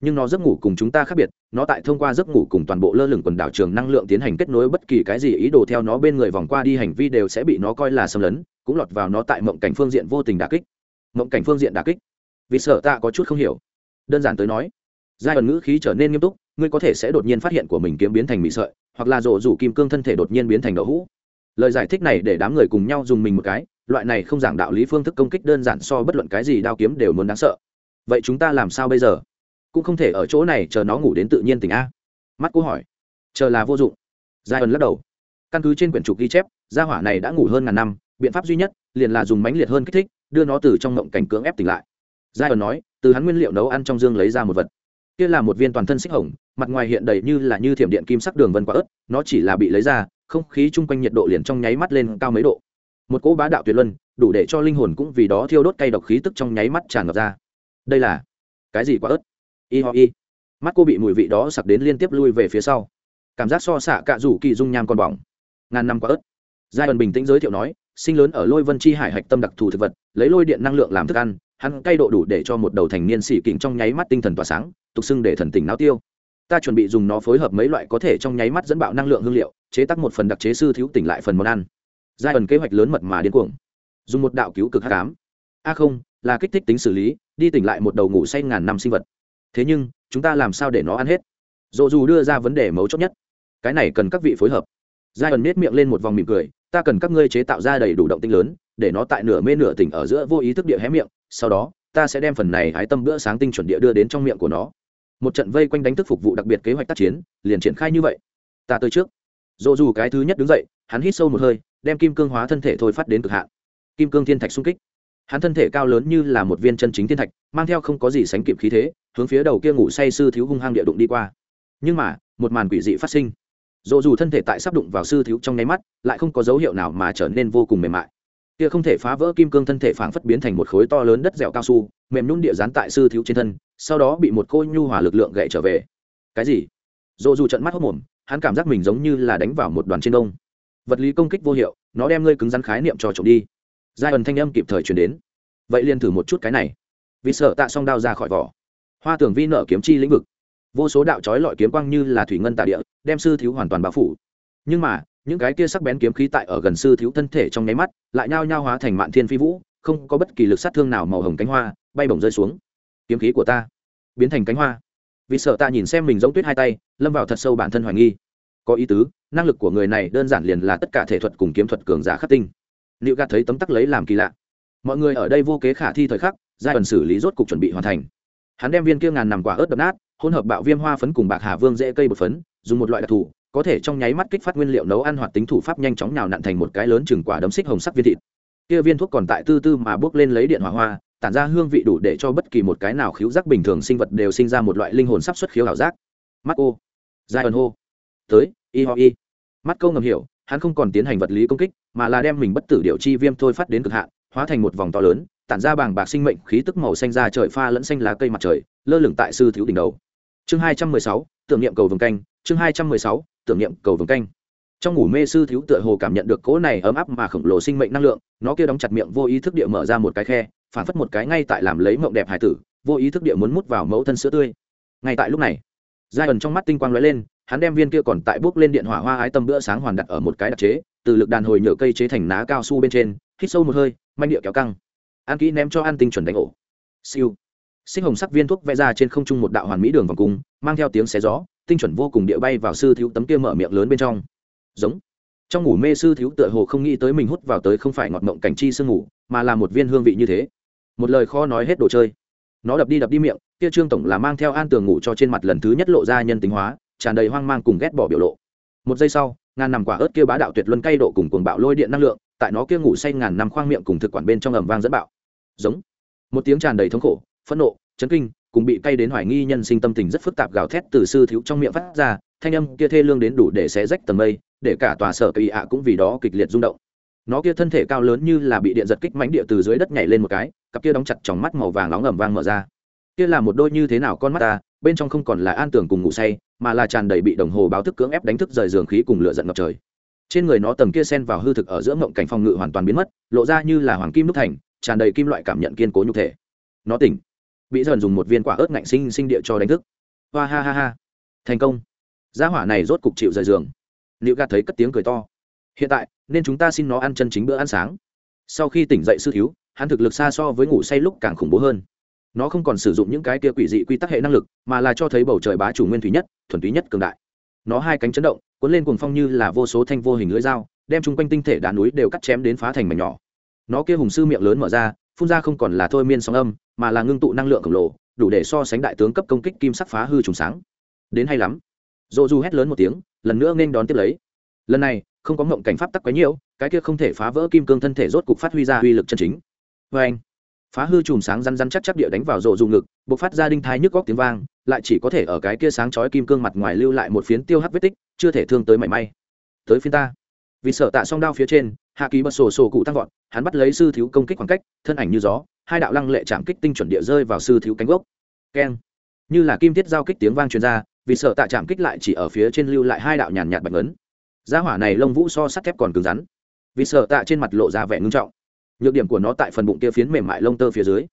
nhưng nó giấc ngủ cùng chúng ta khác biệt, nó tại thông qua giấc ngủ cùng toàn bộ lơ lửng quần đảo trường năng lượng tiến hành kết nối bất kỳ cái gì, ý đồ theo nó bên người vòng qua đi hành vi đều sẽ bị nó coi là xâm lấn, cũng lọt vào nó tại mộng cảnh phương diện vô tình đà kích. Mộng cảnh phương diện đà kích? Vì sợ ta có chút không hiểu. Đơn giản tới nói, giai đoạn ngữ khí trở nên nghiêm túc, ngươi có thể sẽ đột nhiên phát hiện của mình kiếm biến thành mị sợi, hoặc là rổ rủ kim cương thân thể đột nhiên biến thành đậu hũ. Lời giải thích này để đám người cùng nhau dùng mình một cái, loại này không giảng đạo lý phương thức công kích đơn giản so bất luận cái gì đao kiếm đều muốn đáng sợ. Vậy chúng ta làm sao bây giờ? Cũng không thể ở chỗ này chờ nó ngủ đến tự nhiên tỉnh a. Mắt cô hỏi. Chờ là vô dụng. Giai ẩn lắc đầu. Căn cứ trên quyển trục ghi chép, gia hỏa này đã ngủ hơn ngàn năm, biện pháp duy nhất, liền là dùng mãnh liệt hơn kích thích, đưa nó từ trong ngộng cảnh cưỡng ép tỉnh lại. Giai ẩn nói, từ hắn nguyên liệu nấu ăn trong dương lấy ra một vật. Kia là một viên toàn thân xích hồng, mặt ngoài hiện đầy như là như thiểm điện kim sắc đường vân quả ớt, nó chỉ là bị lấy ra, không khí chung quanh nhiệt độ liền trong nháy mắt lên cao mấy độ. Một cỗ bá đạo tuyệt luân, đủ để cho linh hồn cũng vì đó thiêu đốt cay độc khí tức trong nháy mắt tràn ngập ra. Đây là cái gì quả ớt? Y ho y. Mắt cô bị mùi vị đó sặc đến liên tiếp lui về phía sau. Cảm giác so xạ cạ rủ kỳ dung nham còn bỏng. Ngàn năm quá ớt. Giai ẩn bình tĩnh giới thiệu nói, sinh lớn ở lôi vân chi hải hạch tâm đặc thù thực vật, lấy lôi điện năng lượng làm thức ăn, hắn cay độ đủ để cho một đầu thành niên xỉ kỉnh trong nháy mắt tinh thần tỏa sáng, tục xưng để thần tỉnh não tiêu. Ta chuẩn bị dùng nó phối hợp mấy loại có thể trong nháy mắt dẫn bạo năng lượng hương liệu, chế tác một phần đặc chế sư thiếu tỉnh lại phần món ăn. Giai ẩn kế hoạch lớn mật mà điên cuồng. Dùng một đạo cứu cực h tám a không, là kích thích tính xử lý, đi tỉnh lại một đầu ngủ say ngàn năm sinh vật thế nhưng, chúng ta làm sao để nó ăn hết? Dồ dù đưa ra vấn đề mấu chốt nhất. Cái này cần các vị phối hợp. Giai ẩn nết miệng lên một vòng mỉm cười, ta cần các ngươi chế tạo ra đầy đủ động tinh lớn, để nó tại nửa mê nửa tỉnh ở giữa vô ý thức địa hé miệng, sau đó, ta sẽ đem phần này hái tâm bữa sáng tinh chuẩn địa đưa đến trong miệng của nó. Một trận vây quanh đánh thức phục vụ đặc biệt kế hoạch tác chiến, liền triển khai như vậy. Ta tới trước. Dồ dù cái thứ nhất đứng dậy, hắn hít sâu một hơi, đem kim cương hóa thân thể thôi phát đến cực hạn. Kim cương thiên thạch xung kích hắn thân thể cao lớn như là một viên chân chính thiên thạch, mang theo không có gì sánh kịp khí thế, hướng phía đầu kia ngủ say sư thiếu hung hăng địa đụng đi qua. Nhưng mà, một màn quỷ dị phát sinh. Dồ dù thân thể tại sắp đụng vào sư thiếu trong nháy mắt, lại không có dấu hiệu nào mà trở nên vô cùng mềm mại. Kia không thể phá vỡ kim cương thân thể phảng phất biến thành một khối to lớn đất dẻo cao su, mềm nhún địa dán tại sư thiếu trên thân, sau đó bị một cô nhu hòa lực lượng gậy trở về. Cái gì? Dồ dù trận mắt hốc mồm, hắn cảm giác mình giống như là đánh vào một đoàn trên đông. Vật lý công kích vô hiệu, nó đem ngươi cứng rắn khái niệm cho trộm đi giai ẩn thanh âm kịp thời chuyển đến. Vậy liền thử một chút cái này. Vì sợ tạ Song đao ra khỏi vỏ. Hoa tưởng vi nợ kiếm chi lĩnh vực. Vô số đạo trói lọi kiếm quang như là thủy ngân tạ địa, đem sư thiếu hoàn toàn bao phủ. Nhưng mà, những cái kia sắc bén kiếm khí tại ở gần sư thiếu thân thể trong nháy mắt, lại nhao nhao hóa thành mạn thiên phi vũ, không có bất kỳ lực sát thương nào màu hồng cánh hoa, bay bổng rơi xuống. Kiếm khí của ta biến thành cánh hoa. Vì sợ ta nhìn xem mình giống tuyết hai tay, lâm vào thật sâu bản thân hoài nghi. Có ý tứ, năng lực của người này đơn giản liền là tất cả thể thuật cùng kiếm thuật cường giả khắc tinh liệu gạt thấy tấm tắc lấy làm kỳ lạ. Mọi người ở đây vô kế khả thi thời khắc, giai ẩn xử lý rốt cục chuẩn bị hoàn thành. Hắn đem viên kia ngàn nằm quả ớt đập nát, hỗn hợp bạo viêm hoa phấn cùng bạc hà vương dễ cây bột phấn, dùng một loại đặc thù, có thể trong nháy mắt kích phát nguyên liệu nấu ăn hoạt tính thủ pháp nhanh chóng nào nặn thành một cái lớn chừng quả đấm xích hồng sắc viên thịt. Kia viên thuốc còn tại tư tư mà bước lên lấy điện hỏa hoa, tản ra hương vị đủ để cho bất kỳ một cái nào khiếu giác bình thường sinh vật đều sinh ra một loại linh hồn sắp xuất khiếu ảo giác. Mắt ô. Giai ẩn hô. Tới, y ho y. Mắt câu ngầm hiểu hắn không còn tiến hành vật lý công kích, mà là đem mình bất tử điệu chi viêm thôi phát đến cực hạn, hóa thành một vòng to lớn, tản ra bàng bạc sinh mệnh khí tức màu xanh ra trời pha lẫn xanh lá cây mặt trời, lơ lửng tại sư thiếu đỉnh đầu. Chương hai trăm mười sáu, tưởng niệm cầu vồng canh, chương hai trăm mười sáu, tưởng niệm cầu vồng canh. Trong ngủ mê sư thiếu tựa hồ cảm nhận được cỗ này ấm áp mà khổng lồ sinh mệnh năng lượng, nó kia đóng chặt miệng vô ý thức địa mở ra một cái khe, phản phất một cái ngay tại làm lấy mộng đẹp hải tử, vô ý thức địa muốn mút vào mẫu thân sữa tươi. Ngay tại lúc này giai ẩn trong mắt tinh quang lóe lên hắn đem viên kia còn tại bước lên điện hỏa hoa ái tâm bữa sáng hoàn đặt ở một cái đặc chế, từ lực đàn hồi nhựa cây chế thành ná cao su bên trên, hít sâu một hơi, manh địa kéo căng. An kỹ ném cho An tinh chuẩn đánh ổ. Siêu. Sinh hồng sắc viên thuốc vẽ ra trên không trung một đạo hoàn mỹ đường vòng cung, mang theo tiếng xé gió, tinh chuẩn vô cùng địa bay vào sư thiếu tấm kia mở miệng lớn bên trong. Giống. Trong ngủ mê sư thiếu tựa hồ không nghĩ tới mình hút vào tới không phải ngọt mộng cảnh chi sương ngủ, mà là một viên hương vị như thế. Một lời kho nói hết đồ chơi. Nó đập đi đập đi miệng, kia trương tổng là mang theo an tường ngủ cho trên mặt lần thứ nhất lộ ra nhân tính hóa tràn đầy hoang mang cùng ghét bỏ biểu lộ. Một giây sau, ngàn nằm quả ớt kia bá đạo tuyệt luân cay độ cùng cuồng bạo lôi điện năng lượng, tại nó kia ngủ say ngàn năm khoang miệng cùng thực quản bên trong ầm vang dẫn bạo. Giống. Một tiếng tràn đầy thống khổ, phẫn nộ, chấn kinh, cùng bị cay đến hoài nghi nhân sinh tâm tình rất phức tạp gào thét từ sư thiếu trong miệng phát ra, thanh âm kia thê lương đến đủ để xé rách tầng mây, để cả tòa sở kỳ ạ cũng vì đó kịch liệt rung động. Nó kia thân thể cao lớn như là bị điện giật kích mãnh địa từ dưới đất nhảy lên một cái, cặp kia đóng chặt trong mắt màu vàng nóng ầm vang mở ra. Kia là một đôi như thế nào con mắt ta bên trong không còn là an tưởng cùng ngủ say, mà là tràn đầy bị đồng hồ báo thức cưỡng ép đánh thức rời giường khí cùng lửa giận ngập trời. Trên người nó tầng kia sen vào hư thực ở giữa mộng cảnh phòng ngự hoàn toàn biến mất, lộ ra như là hoàng kim đúc thành, tràn đầy kim loại cảm nhận kiên cố nhục thể. Nó tỉnh. Bị dần dùng một viên quả ớt ngạnh sinh sinh địa cho đánh thức. Hoa ha ha ha. Thành công. Gia hỏa này rốt cục chịu rời giường. Liệu gạt thấy cất tiếng cười to. Hiện tại, nên chúng ta xin nó ăn chân chính bữa ăn sáng. Sau khi tỉnh dậy sư thiếu, hắn thực lực xa so với ngủ say lúc càng khủng bố hơn nó không còn sử dụng những cái kia quỷ dị quy tắc hệ năng lực, mà là cho thấy bầu trời bá chủ nguyên thủy nhất, thuần túy nhất cường đại. Nó hai cánh chấn động, cuốn lên cuồng phong như là vô số thanh vô hình lưỡi dao, đem chung quanh tinh thể đá núi đều cắt chém đến phá thành mảnh nhỏ. Nó kia hùng sư miệng lớn mở ra, phun ra không còn là thôi miên sóng âm, mà là ngưng tụ năng lượng khổng lồ, đủ để so sánh đại tướng cấp công kích kim sắc phá hư trùng sáng. Đến hay lắm. Dỗ du hét lớn một tiếng, lần nữa nên đón tiếp lấy. Lần này, không có mộng cảnh pháp tắc quấy nhiễu cái kia không thể phá vỡ kim cương thân thể rốt cục phát huy ra uy lực chân chính. Vê anh phá hư chùm sáng răn răn chắc chắc địa đánh vào rộ dùng ngực b ộ c phát ra đinh thái nhức góc tiếng vang, lại chỉ có thể ở cái kia sáng chói kim cương mặt ngoài lưu lại một phiến tiêu hắc vết tích, chưa thể thương tới mảy may. Tới phiên ta. Vì sợ tạ song đao phía trên, hạ ký bật sổ sổ cụ tăng vọt, hắn bắt lấy sư thiếu công kích khoảng cách, thân ảnh như gió, hai đạo lăng lệ chạm kích tinh chuẩn địa rơi vào sư thiếu cánh gốc. Keng. Như là kim tiết giao kích tiếng vang truyền ra, vì sợ tạ chạm kích lại chỉ ở phía trên lưu lại hai đạo nhàn nhạt bạch ấn giá hỏa này lông vũ so sắt thép còn cứng rắn. Vì sợ tạ trên mặt lộ ra vẻ ngưng trọng nhược điểm của nó tại phần bụng kia phiến mềm mại lông tơ phía dưới.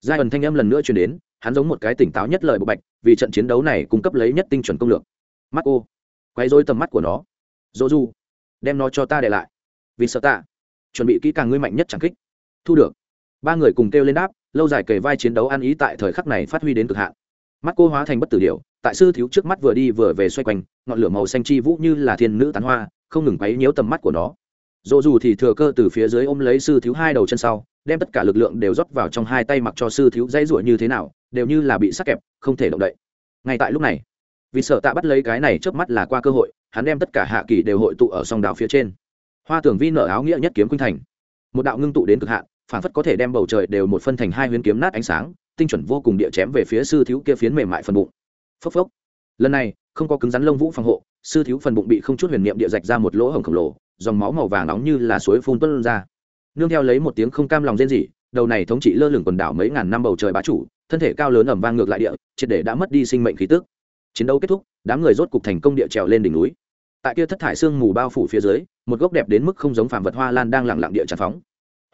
Giai ẩn thanh âm lần nữa truyền đến, hắn giống một cái tỉnh táo nhất lời bộ bạch, vì trận chiến đấu này cung cấp lấy nhất tinh chuẩn công lược. Mắt ô quay dối tầm mắt của nó. Dỗ du đem nó cho ta để lại. Vì sợ tạ, chuẩn bị kỹ càng ngươi mạnh nhất chẳng kích. Thu được. Ba người cùng kêu lên đáp, lâu dài kề vai chiến đấu ăn ý tại thời khắc này phát huy đến cực hạn. Mắt cô hóa thành bất tử điều tại sư thiếu trước mắt vừa đi vừa về xoay quanh, ngọn lửa màu xanh chi vũ như là thiên nữ tán hoa, không ngừng quấy nhiễu tầm mắt của nó dỗ dù thì thừa cơ từ phía dưới ôm lấy sư thiếu hai đầu chân sau, đem tất cả lực lượng đều rót vào trong hai tay mặc cho sư thiếu dây rủa như thế nào, đều như là bị sắc kẹp, không thể động đậy. Ngay tại lúc này, vì sợ tạ bắt lấy cái này trước mắt là qua cơ hội, hắn đem tất cả hạ kỳ đều hội tụ ở song đào phía trên. Hoa tưởng vi nở áo nghĩa nhất kiếm khuynh thành. Một đạo ngưng tụ đến cực hạn, phản phất có thể đem bầu trời đều một phân thành hai huyến kiếm nát ánh sáng, tinh chuẩn vô cùng địa chém về phía sư thiếu kia phiến mềm mại phần bụng. Phốc phốc. Lần này, không có cứng rắn lông vũ phòng hộ, sư thiếu phần bụng bị không chút huyền niệm địa rạch ra một lỗ hổng khổng lồ dòng máu màu vàng nóng như là suối phun tuân ra. Nương theo lấy một tiếng không cam lòng rên rỉ, đầu này thống trị lơ lửng quần đảo mấy ngàn năm bầu trời bá chủ, thân thể cao lớn ẩm vang ngược lại địa, triệt để đã mất đi sinh mệnh khí tức. Chiến đấu kết thúc, đám người rốt cục thành công địa trèo lên đỉnh núi. Tại kia thất thải sương mù bao phủ phía dưới, một gốc đẹp đến mức không giống phàm vật hoa lan đang lặng lặng địa tràn phóng.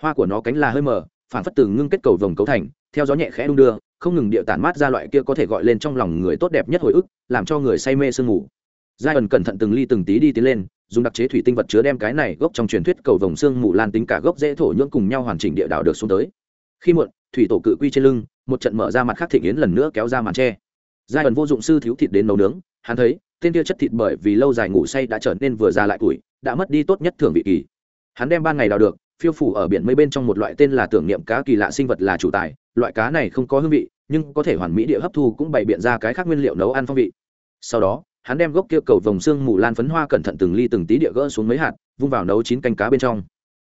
Hoa của nó cánh là hơi mờ phản phất từ ngưng kết cầu vồng cấu thành, theo gió nhẹ khẽ đung đưa, không ngừng địa tản mát ra loại kia có thể gọi lên trong lòng người tốt đẹp nhất hồi ức, làm cho người say mê sương mù. Giai ẩn cẩn thận từng ly từng tí đi tiến lên dùng đặc chế thủy tinh vật chứa đem cái này gốc trong truyền thuyết cầu vồng xương mù lan tính cả gốc dễ thổ nhưỡng cùng nhau hoàn chỉnh địa đảo được xuống tới. Khi muộn, thủy tổ cự quy trên lưng, một trận mở ra mặt khác thịnh yến lần nữa kéo ra màn tre. Giai ẩn vô dụng sư thiếu thịt đến nấu nướng, hắn thấy, tên kia chất thịt bởi vì lâu dài ngủ say đã trở nên vừa già lại tuổi, đã mất đi tốt nhất thường vị kỳ. Hắn đem ban ngày đào được, phiêu phủ ở biển mây bên trong một loại tên là tưởng niệm cá kỳ lạ sinh vật là chủ tài, loại cá này không có hương vị, nhưng có thể hoàn mỹ địa hấp thu cũng bày biện ra cái khác nguyên liệu nấu ăn phong vị. Sau đó hắn đem gốc kia cầu vồng xương mù lan phấn hoa cẩn thận từng ly từng tí địa gỡ xuống mấy hạt, vung vào nấu chín canh cá bên trong.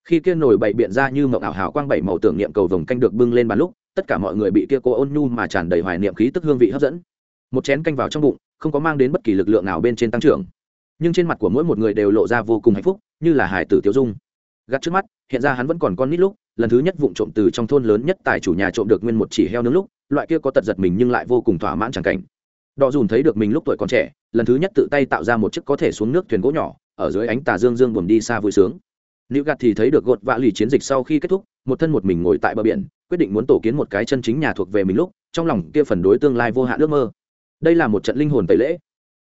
Khi kia nồi bậy biện ra như mộng ảo hảo quang bảy màu tưởng niệm cầu vồng canh được bưng lên bàn lúc, tất cả mọi người bị kia cô ôn nhu mà tràn đầy hoài niệm khí tức hương vị hấp dẫn. Một chén canh vào trong bụng, không có mang đến bất kỳ lực lượng nào bên trên tăng trưởng. Nhưng trên mặt của mỗi một người đều lộ ra vô cùng hạnh phúc, như là hải tử tiêu dung. Gắt trước mắt, hiện ra hắn vẫn còn con nít lúc, lần thứ nhất vụng trộm từ trong thôn lớn nhất tại chủ nhà trộm được nguyên một chỉ heo nướng lúc, loại kia có tật giật mình nhưng lại vô cùng thỏa mãn chẳng cảnh đọ dùn thấy được mình lúc tuổi còn trẻ, lần thứ nhất tự tay tạo ra một chiếc có thể xuống nước thuyền gỗ nhỏ, ở dưới ánh tà dương dương buồn đi xa vui sướng. Nữ gạt thì thấy được gột vạ lì chiến dịch sau khi kết thúc, một thân một mình ngồi tại bờ biển, quyết định muốn tổ kiến một cái chân chính nhà thuộc về mình lúc, trong lòng kia phần đối tương lai vô hạn ước mơ. Đây là một trận linh hồn tẩy lễ.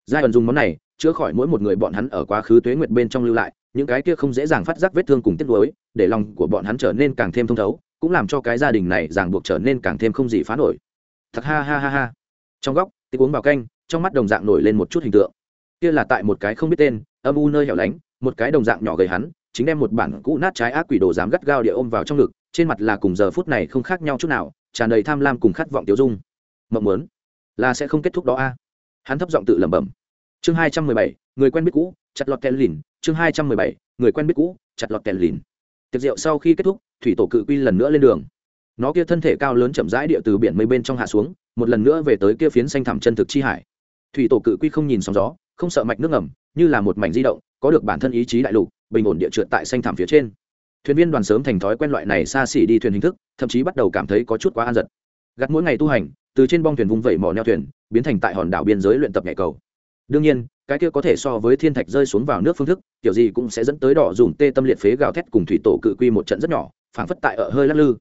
Giai ẩn dùng món này, chữa khỏi mỗi một người bọn hắn ở quá khứ tuế nguyệt bên trong lưu lại, những cái kia không dễ dàng phát giác vết thương cùng tiết nuối, để lòng của bọn hắn trở nên càng thêm thông thấu, cũng làm cho cái gia đình này ràng buộc trở nên càng thêm không gì phá nổi. Thật ha ha ha ha. Trong góc tịch uống vào canh, trong mắt đồng dạng nổi lên một chút hình tượng. Kia là tại một cái không biết tên, âm u nơi hẻo lánh, một cái đồng dạng nhỏ gầy hắn, chính đem một bản cũ nát trái ác quỷ đồ dám gắt gao địa ôm vào trong ngực, trên mặt là cùng giờ phút này không khác nhau chút nào, tràn đầy tham lam cùng khát vọng tiêu dung. Mộng muốn, là sẽ không kết thúc đó a. Hắn thấp giọng tự lẩm bẩm. Chương hai trăm mười bảy, người quen biết cũ, chặt lọt kèn lìn. Chương hai trăm mười bảy, người quen biết cũ, chặt lọt kèn lìn. Tiệc rượu sau khi kết thúc, thủy tổ cự quy lần nữa lên đường. Nó kia thân thể cao lớn chậm rãi địa từ biển mây bên trong hạ xuống một lần nữa về tới kia phiến xanh thẳm chân thực chi hải. Thủy tổ cự quy không nhìn sóng gió, không sợ mạch nước ngầm, như là một mảnh di động, có được bản thân ý chí đại lục, bình ổn địa trượt tại xanh thảm phía trên. Thuyền viên đoàn sớm thành thói quen loại này xa xỉ đi thuyền hình thức, thậm chí bắt đầu cảm thấy có chút quá an giật. Gặt mỗi ngày tu hành, từ trên bong thuyền vung vẩy mỏ neo thuyền, biến thành tại hòn đảo biên giới luyện tập nhảy cầu. Đương nhiên, cái kia có thể so với thiên thạch rơi xuống vào nước phương thức, kiểu gì cũng sẽ dẫn tới đỏ dùng tê tâm liệt phế gào thét cùng thủy tổ cự quy một trận rất nhỏ, phảng phất tại ở hơi lắc lư.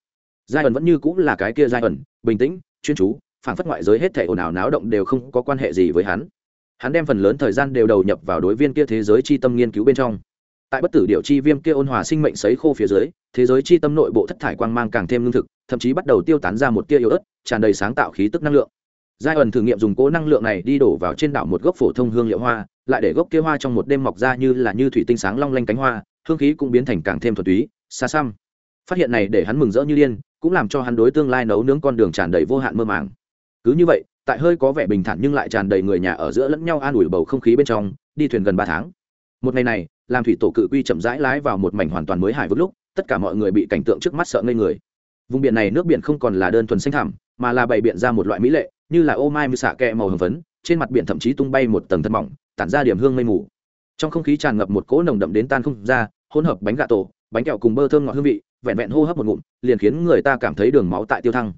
Giai ẩn vẫn như cũng là cái kia giai ẩn, bình tĩnh, chuyên chú phảng phất ngoại giới hết thể ồn ào náo động đều không có quan hệ gì với hắn. Hắn đem phần lớn thời gian đều đầu nhập vào đối viên kia thế giới chi tâm nghiên cứu bên trong. Tại bất tử điệu chi viêm kia ôn hòa sinh mệnh sấy khô phía dưới, thế giới chi tâm nội bộ thất thải quang mang càng thêm lương thực, thậm chí bắt đầu tiêu tán ra một tia yếu ớt, tràn đầy sáng tạo khí tức năng lượng. Giai ẩn thử nghiệm dùng cố năng lượng này đi đổ vào trên đảo một gốc phổ thông hương liệu hoa, lại để gốc kia hoa trong một đêm mọc ra như là như thủy tinh sáng long lanh cánh hoa, hương khí cũng biến thành càng thêm thuần túy, xa xăm. Phát hiện này để hắn mừng rỡ như điên, cũng làm cho hắn đối tương lai nấu nướng con đường tràn đầy vô hạn mơ màng cứ như vậy, tại hơi có vẻ bình thản nhưng lại tràn đầy người nhà ở giữa lẫn nhau an ủi bầu không khí bên trong, đi thuyền gần ba tháng. Một ngày này, làm thủy tổ cự quy chậm rãi lái vào một mảnh hoàn toàn mới hải vực lúc, tất cả mọi người bị cảnh tượng trước mắt sợ ngây người. Vùng biển này nước biển không còn là đơn thuần xanh thảm mà là bày biện ra một loại mỹ lệ, như là ô mai mưa xạ kẹ màu hồng phấn, trên mặt biển thậm chí tung bay một tầng thân mỏng, tản ra điểm hương mây mù. Trong không khí tràn ngập một cỗ nồng đậm đến tan không ra, hỗn hợp bánh gà tổ, bánh kẹo cùng bơ thơm ngọt hương vị, vẹn vẹn hô hấp một ngụm, liền khiến người ta cảm thấy đường máu tại tiêu thăng.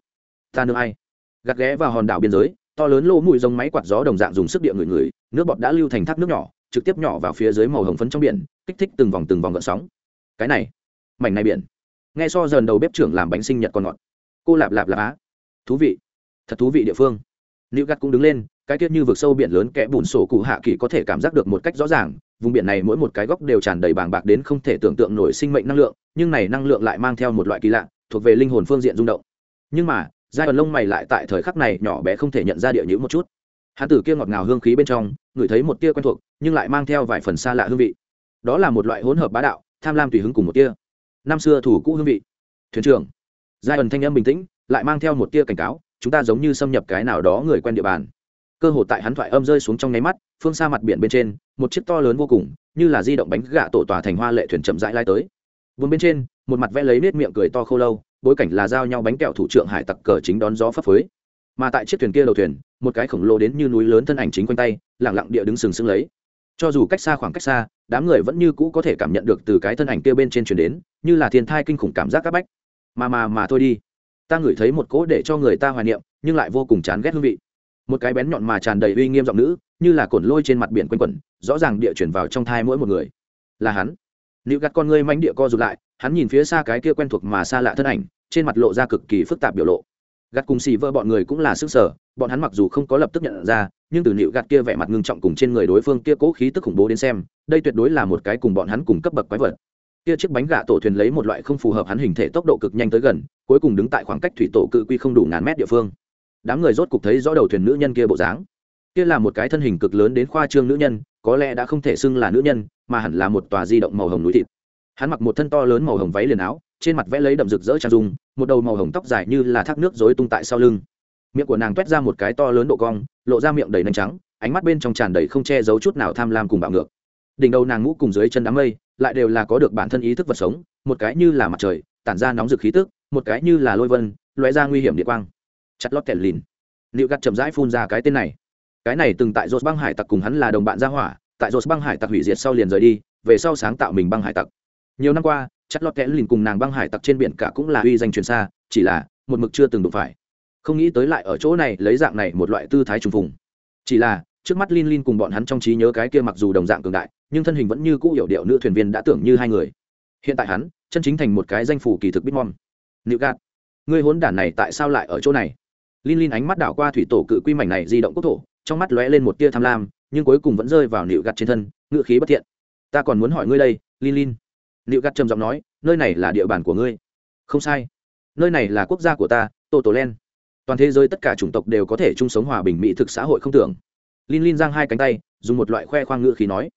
Ta nương ai? Gạt ghé vào hòn đảo biên giới, to lớn lỗ mùi giống máy quạt gió đồng dạng dùng sức địa người người nước bọt đã lưu thành thác nước nhỏ, trực tiếp nhỏ vào phía dưới màu hồng phấn trong biển, kích thích từng vòng từng vòng gợn sóng. Cái này, mảnh này biển. Nghe so dần đầu bếp trưởng làm bánh sinh nhật còn ngọt. Cô lạp lạp lạp á. Thú vị. Thật thú vị địa phương. Nữ gắt cũng đứng lên, cái tiết như vực sâu biển lớn kẽ bùn sổ cụ hạ kỳ có thể cảm giác được một cách rõ ràng, vùng biển này mỗi một cái góc đều tràn đầy bàng bạc đến không thể tưởng tượng nổi sinh mệnh năng lượng, nhưng này năng lượng lại mang theo một loại kỳ lạ, thuộc về linh hồn phương diện rung động. Nhưng mà giai đoạn lông mày lại tại thời khắc này nhỏ bé không thể nhận ra địa nhữ một chút. Hán tử kia ngọt ngào hương khí bên trong, ngửi thấy một tia quen thuộc, nhưng lại mang theo vài phần xa lạ hương vị. Đó là một loại hỗn hợp bá đạo, tham lam tùy hứng cùng một tia. Năm xưa thủ cũ hương vị. Thuyền trưởng. Giai ẩn thanh âm bình tĩnh, lại mang theo một tia cảnh cáo, chúng ta giống như xâm nhập cái nào đó người quen địa bàn. Cơ hội tại hắn thoại âm rơi xuống trong nháy mắt, phương xa mặt biển bên trên, một chiếc to lớn vô cùng, như là di động bánh gạ tổ tòa thành hoa lệ thuyền chậm rãi lai tới. Vườn bên trên, một mặt vẽ lấy nết miệng cười to khô lâu bối cảnh là giao nhau bánh kẹo thủ trưởng hải tặc cờ chính đón gió phấp phới. Mà tại chiếc thuyền kia đầu thuyền, một cái khổng lồ đến như núi lớn thân ảnh chính quanh tay lẳng lặng địa đứng sừng sững lấy. Cho dù cách xa khoảng cách xa, đám người vẫn như cũ có thể cảm nhận được từ cái thân ảnh kia bên trên chuyển đến, như là thiên thai kinh khủng cảm giác áp bách. Mà mà mà thôi đi. Ta ngửi thấy một cỗ để cho người ta hoài niệm, nhưng lại vô cùng chán ghét hương vị. Một cái bén nhọn mà tràn đầy uy nghiêm giọng nữ, như là cồn lôi trên mặt biển quanh quẩn, rõ ràng địa chuyển vào trong thai mỗi một người. Là hắn. Nữ gắt con ngươi manh địa co rụt lại hắn nhìn phía xa cái kia quen thuộc mà xa lạ thân ảnh, trên mặt lộ ra cực kỳ phức tạp biểu lộ. Gạt cùng xì vợ bọn người cũng là sức sở, bọn hắn mặc dù không có lập tức nhận ra, nhưng từ nịu gạt kia vẻ mặt ngưng trọng cùng trên người đối phương kia cố khí tức khủng bố đến xem, đây tuyệt đối là một cái cùng bọn hắn cùng cấp bậc quái vật. Kia chiếc bánh gà tổ thuyền lấy một loại không phù hợp hắn hình thể tốc độ cực nhanh tới gần, cuối cùng đứng tại khoảng cách thủy tổ cự quy không đủ ngàn mét địa phương. Đám người rốt cục thấy rõ đầu thuyền nữ nhân kia bộ dáng. Kia là một cái thân hình cực lớn đến khoa trương nữ nhân, có lẽ đã không thể xưng là nữ nhân, mà hẳn là một tòa di động màu hồng núi thịt hắn mặc một thân to lớn màu hồng váy liền áo, trên mặt vẽ lấy đậm rực rỡ trang dung, một đầu màu hồng tóc dài như là thác nước rối tung tại sau lưng. Miệng của nàng t ra một cái to lớn độ cong, lộ ra miệng đầy nành trắng, ánh mắt bên trong tràn đầy không che giấu chút nào tham lam cùng bạo ngược. Đỉnh đầu nàng ngũ cùng dưới chân đám mây, lại đều là có được bản thân ý thức vật sống, một cái như là mặt trời, tản ra nóng rực khí tức, một cái như là lôi vân loé ra nguy hiểm địa quang. Chặt lót kẹt lìn. Liệu gắt chậm rãi phun ra cái tên này. Cái này từng tại dột băng hải tặc cùng hắn là đồng bạn gia hỏa, tại dột băng hải tặc hủy diệt sau liền rời đi, về sau sáng tạo mình băng hải tặc nhiều năm qua chặt lót kẽ lìn cùng nàng băng hải tặc trên biển cả cũng là uy danh truyền xa chỉ là một mực chưa từng đụng phải không nghĩ tới lại ở chỗ này lấy dạng này một loại tư thái trùng phùng chỉ là trước mắt Lin Lin cùng bọn hắn trong trí nhớ cái kia mặc dù đồng dạng cường đại, nhưng thân hình vẫn như cũ hiểu điệu nữ thuyền viên đã tưởng như hai người. Hiện tại hắn, chân chính thành một cái danh phủ kỳ thực Bitmon. Nịu gạt, ngươi hỗn đản này tại sao lại ở chỗ này? Lin Lin ánh mắt đảo qua thủy tổ cự quy mảnh này di động quốc thổ, trong mắt lóe lên một tia tham lam, nhưng cuối cùng vẫn rơi vào Nịu gạt trên thân, ngựa khí bất thiện. Ta còn muốn hỏi ngươi đây, Lin Lin. Liệu gắt trầm giọng nói, nơi này là địa bàn của ngươi. Không sai, nơi này là quốc gia của ta, Tô Tổ Len. Toàn thế giới tất cả chủng tộc đều có thể chung sống hòa bình mỹ thực xã hội không tưởng Lin Lin giang hai cánh tay, dùng một loại khoe khoang ngựa khí nói.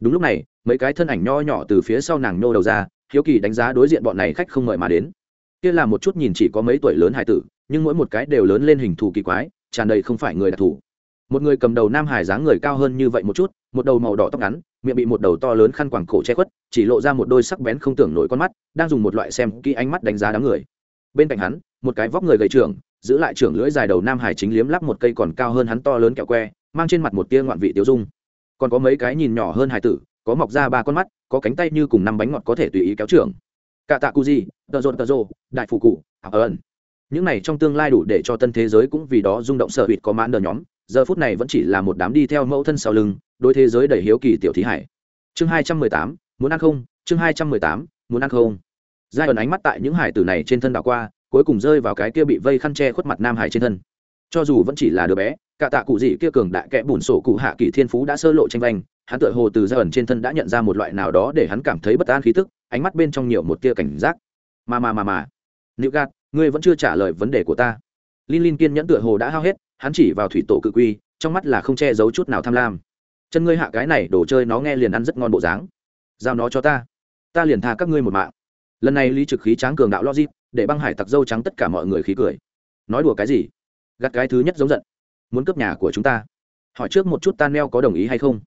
Đúng lúc này, mấy cái thân ảnh nho nhỏ từ phía sau nàng nô đầu ra, hiếu kỳ đánh giá đối diện bọn này khách không mời mà đến. Kia là một chút nhìn chỉ có mấy tuổi lớn hài tử, nhưng mỗi một cái đều lớn lên hình thù kỳ quái, tràn đầy không phải người đặc thù. Một người cầm đầu nam hải dáng người cao hơn như vậy một chút, một đầu màu đỏ tóc ngắn, miệng bị một đầu to lớn khăn quàng cổ che khuất, chỉ lộ ra một đôi sắc bén không tưởng nổi con mắt, đang dùng một loại xem kỹ ánh mắt đánh giá đám người. Bên cạnh hắn, một cái vóc người gầy trưởng, giữ lại trưởng lưỡi dài đầu nam hải chính liếm lắp một cây còn cao hơn hắn to lớn kẹo que, mang trên mặt một tia ngoạn vị tiêu dung. Còn có mấy cái nhìn nhỏ hơn hải tử có mọc ra ba con mắt có cánh tay như cùng năm bánh ngọt có thể tùy ý kéo trưởng. Cả tạ cu di tờ rộn tờ rô đại phụ cụ hảo ơn những này trong tương lai đủ để cho tân thế giới cũng vì đó rung động sở hụt có mãn đờ nhóm giờ phút này vẫn chỉ là một đám đi theo mẫu thân sau lưng đôi thế giới đầy hiếu kỳ tiểu thí hải. Chương hai trăm mười tám, muốn ăn không? Chương hai trăm mười tám, muốn ăn không? Giai ẩn ánh mắt tại những hải tử này trên thân đảo qua, cuối cùng rơi vào cái kia bị vây khăn che khuất mặt nam hải trên thân. Cho dù vẫn chỉ là đứa bé, cả tạ cụ gì kia cường đại kẽ bùn sổ cụ hạ kỳ thiên phú đã sơ lộ tranh vanh, hắn tựa hồ từ giai ẩn trên thân đã nhận ra một loại nào đó để hắn cảm thấy bất an khí tức, ánh mắt bên trong nhiều một tia cảnh giác. Mà mà mà mà nữ gạt, ngươi vẫn chưa trả lời vấn đề của ta. Linh linh kiên nhẫn tựa hồ đã hao hết hắn chỉ vào thủy tổ cự quy trong mắt là không che giấu chút nào tham lam. Chân ngươi hạ cái này đồ chơi nó nghe liền ăn rất ngon bộ dáng. Giao nó cho ta. Ta liền tha các ngươi một mạng. Lần này lý trực khí tráng cường đạo logic để băng hải tặc dâu trắng tất cả mọi người khí cười. Nói đùa cái gì? Gạt cái thứ nhất giống giận. Muốn cướp nhà của chúng ta. Hỏi trước một chút tan neo có đồng ý hay không?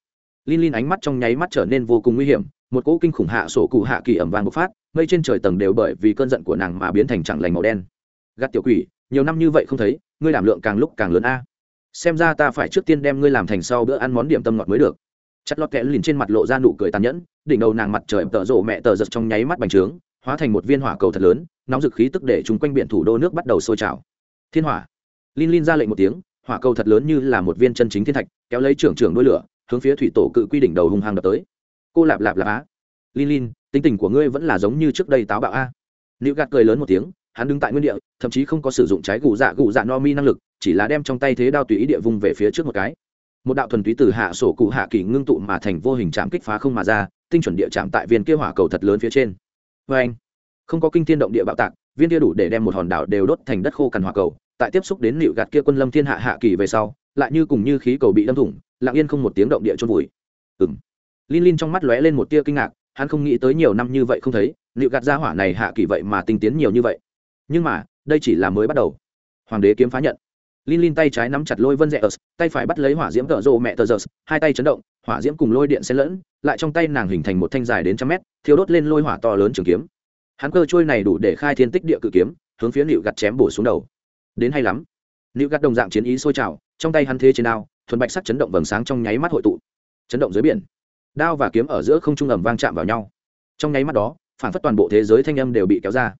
Linh Linh ánh mắt trong nháy mắt trở nên vô cùng nguy hiểm, một cỗ kinh khủng hạ sổ cụ hạ kỳ ẩm vàng bộc phát, mây trên trời tầng đều bởi vì cơn giận của nàng mà biến thành chẳng lành màu đen. gạt tiểu quỷ, nhiều năm như vậy không thấy, ngươi đảm lượng càng lúc càng lớn a. Xem ra ta phải trước tiên đem ngươi làm thành sau bữa ăn món điểm tâm ngọt mới được. Chặt lọt kẽ lìn trên mặt lộ ra nụ cười tàn nhẫn, đỉnh đầu nàng mặt trời tợ rộ mẹ tờ giật trong nháy mắt bành trướng, hóa thành một viên hỏa cầu thật lớn, nóng dực khí tức để chúng quanh biển thủ đô nước bắt đầu sôi trào. Thiên hỏa. Linh Linh ra lệnh một tiếng, hỏa cầu thật lớn như là một viên chân chính thiên thạch, kéo lấy trưởng trưởng đuôi lửa, hướng phía thủy tổ cự quy đỉnh đầu hung hăng đập tới cô lạp lạp lạp á lin lin tính tình của ngươi vẫn là giống như trước đây táo bạo a nữ gạt cười lớn một tiếng hắn đứng tại nguyên địa thậm chí không có sử dụng trái gù dạ gù dạ no mi năng lực chỉ là đem trong tay thế đao tùy ý địa vùng về phía trước một cái. Một đạo thuần túy từ hạ sổ cụ hạ kỳ ngưng tụ mà thành vô hình chạm kích phá không mà ra tinh chuẩn địa chạm tại viên kia hỏa cầu thật lớn phía trên. Vê anh không có kinh thiên động địa bạo tạc viên kia đủ để đem một hòn đảo đều đốt thành đất khô cằn hỏa cầu tại tiếp xúc đến nịu gạt kia quân lâm thiên hạ hạ kỳ về sau lại như cùng như khí cầu bị đâm thủng lặng yên không một tiếng động địa trôn vùi. Ừng Linh Linh trong mắt lóe lên một tia kinh ngạc, hắn không nghĩ tới nhiều năm như vậy không thấy, liệu gạt ra hỏa này hạ kỳ vậy mà tinh tiến nhiều như vậy. Nhưng mà, đây chỉ là mới bắt đầu. Hoàng đế kiếm phá nhận. Linh Linh tay trái nắm chặt lôi vân rẽ ớt, tay phải bắt lấy hỏa diễm cỡ rộ mẹ tờ giật, hai tay chấn động, hỏa diễm cùng lôi điện xen lẫn, lại trong tay nàng hình thành một thanh dài đến trăm mét, thiếu đốt lên lôi hỏa to lớn trường kiếm. Hắn cơ trôi này đủ để khai thiên tích địa cự kiếm, hướng phía nịu gạt chém bổ xuống đầu. Đến hay lắm. nịu gạt đồng dạng chiến ý sôi trào, trong tay hắn thế trên đao, thuần bạch sắc chấn động vầng sáng trong nháy mắt hội tụ. Chấn động dưới biển đao và kiếm ở giữa không trung ẩm vang chạm vào nhau trong nháy mắt đó phản phất toàn bộ thế giới thanh âm đều bị kéo ra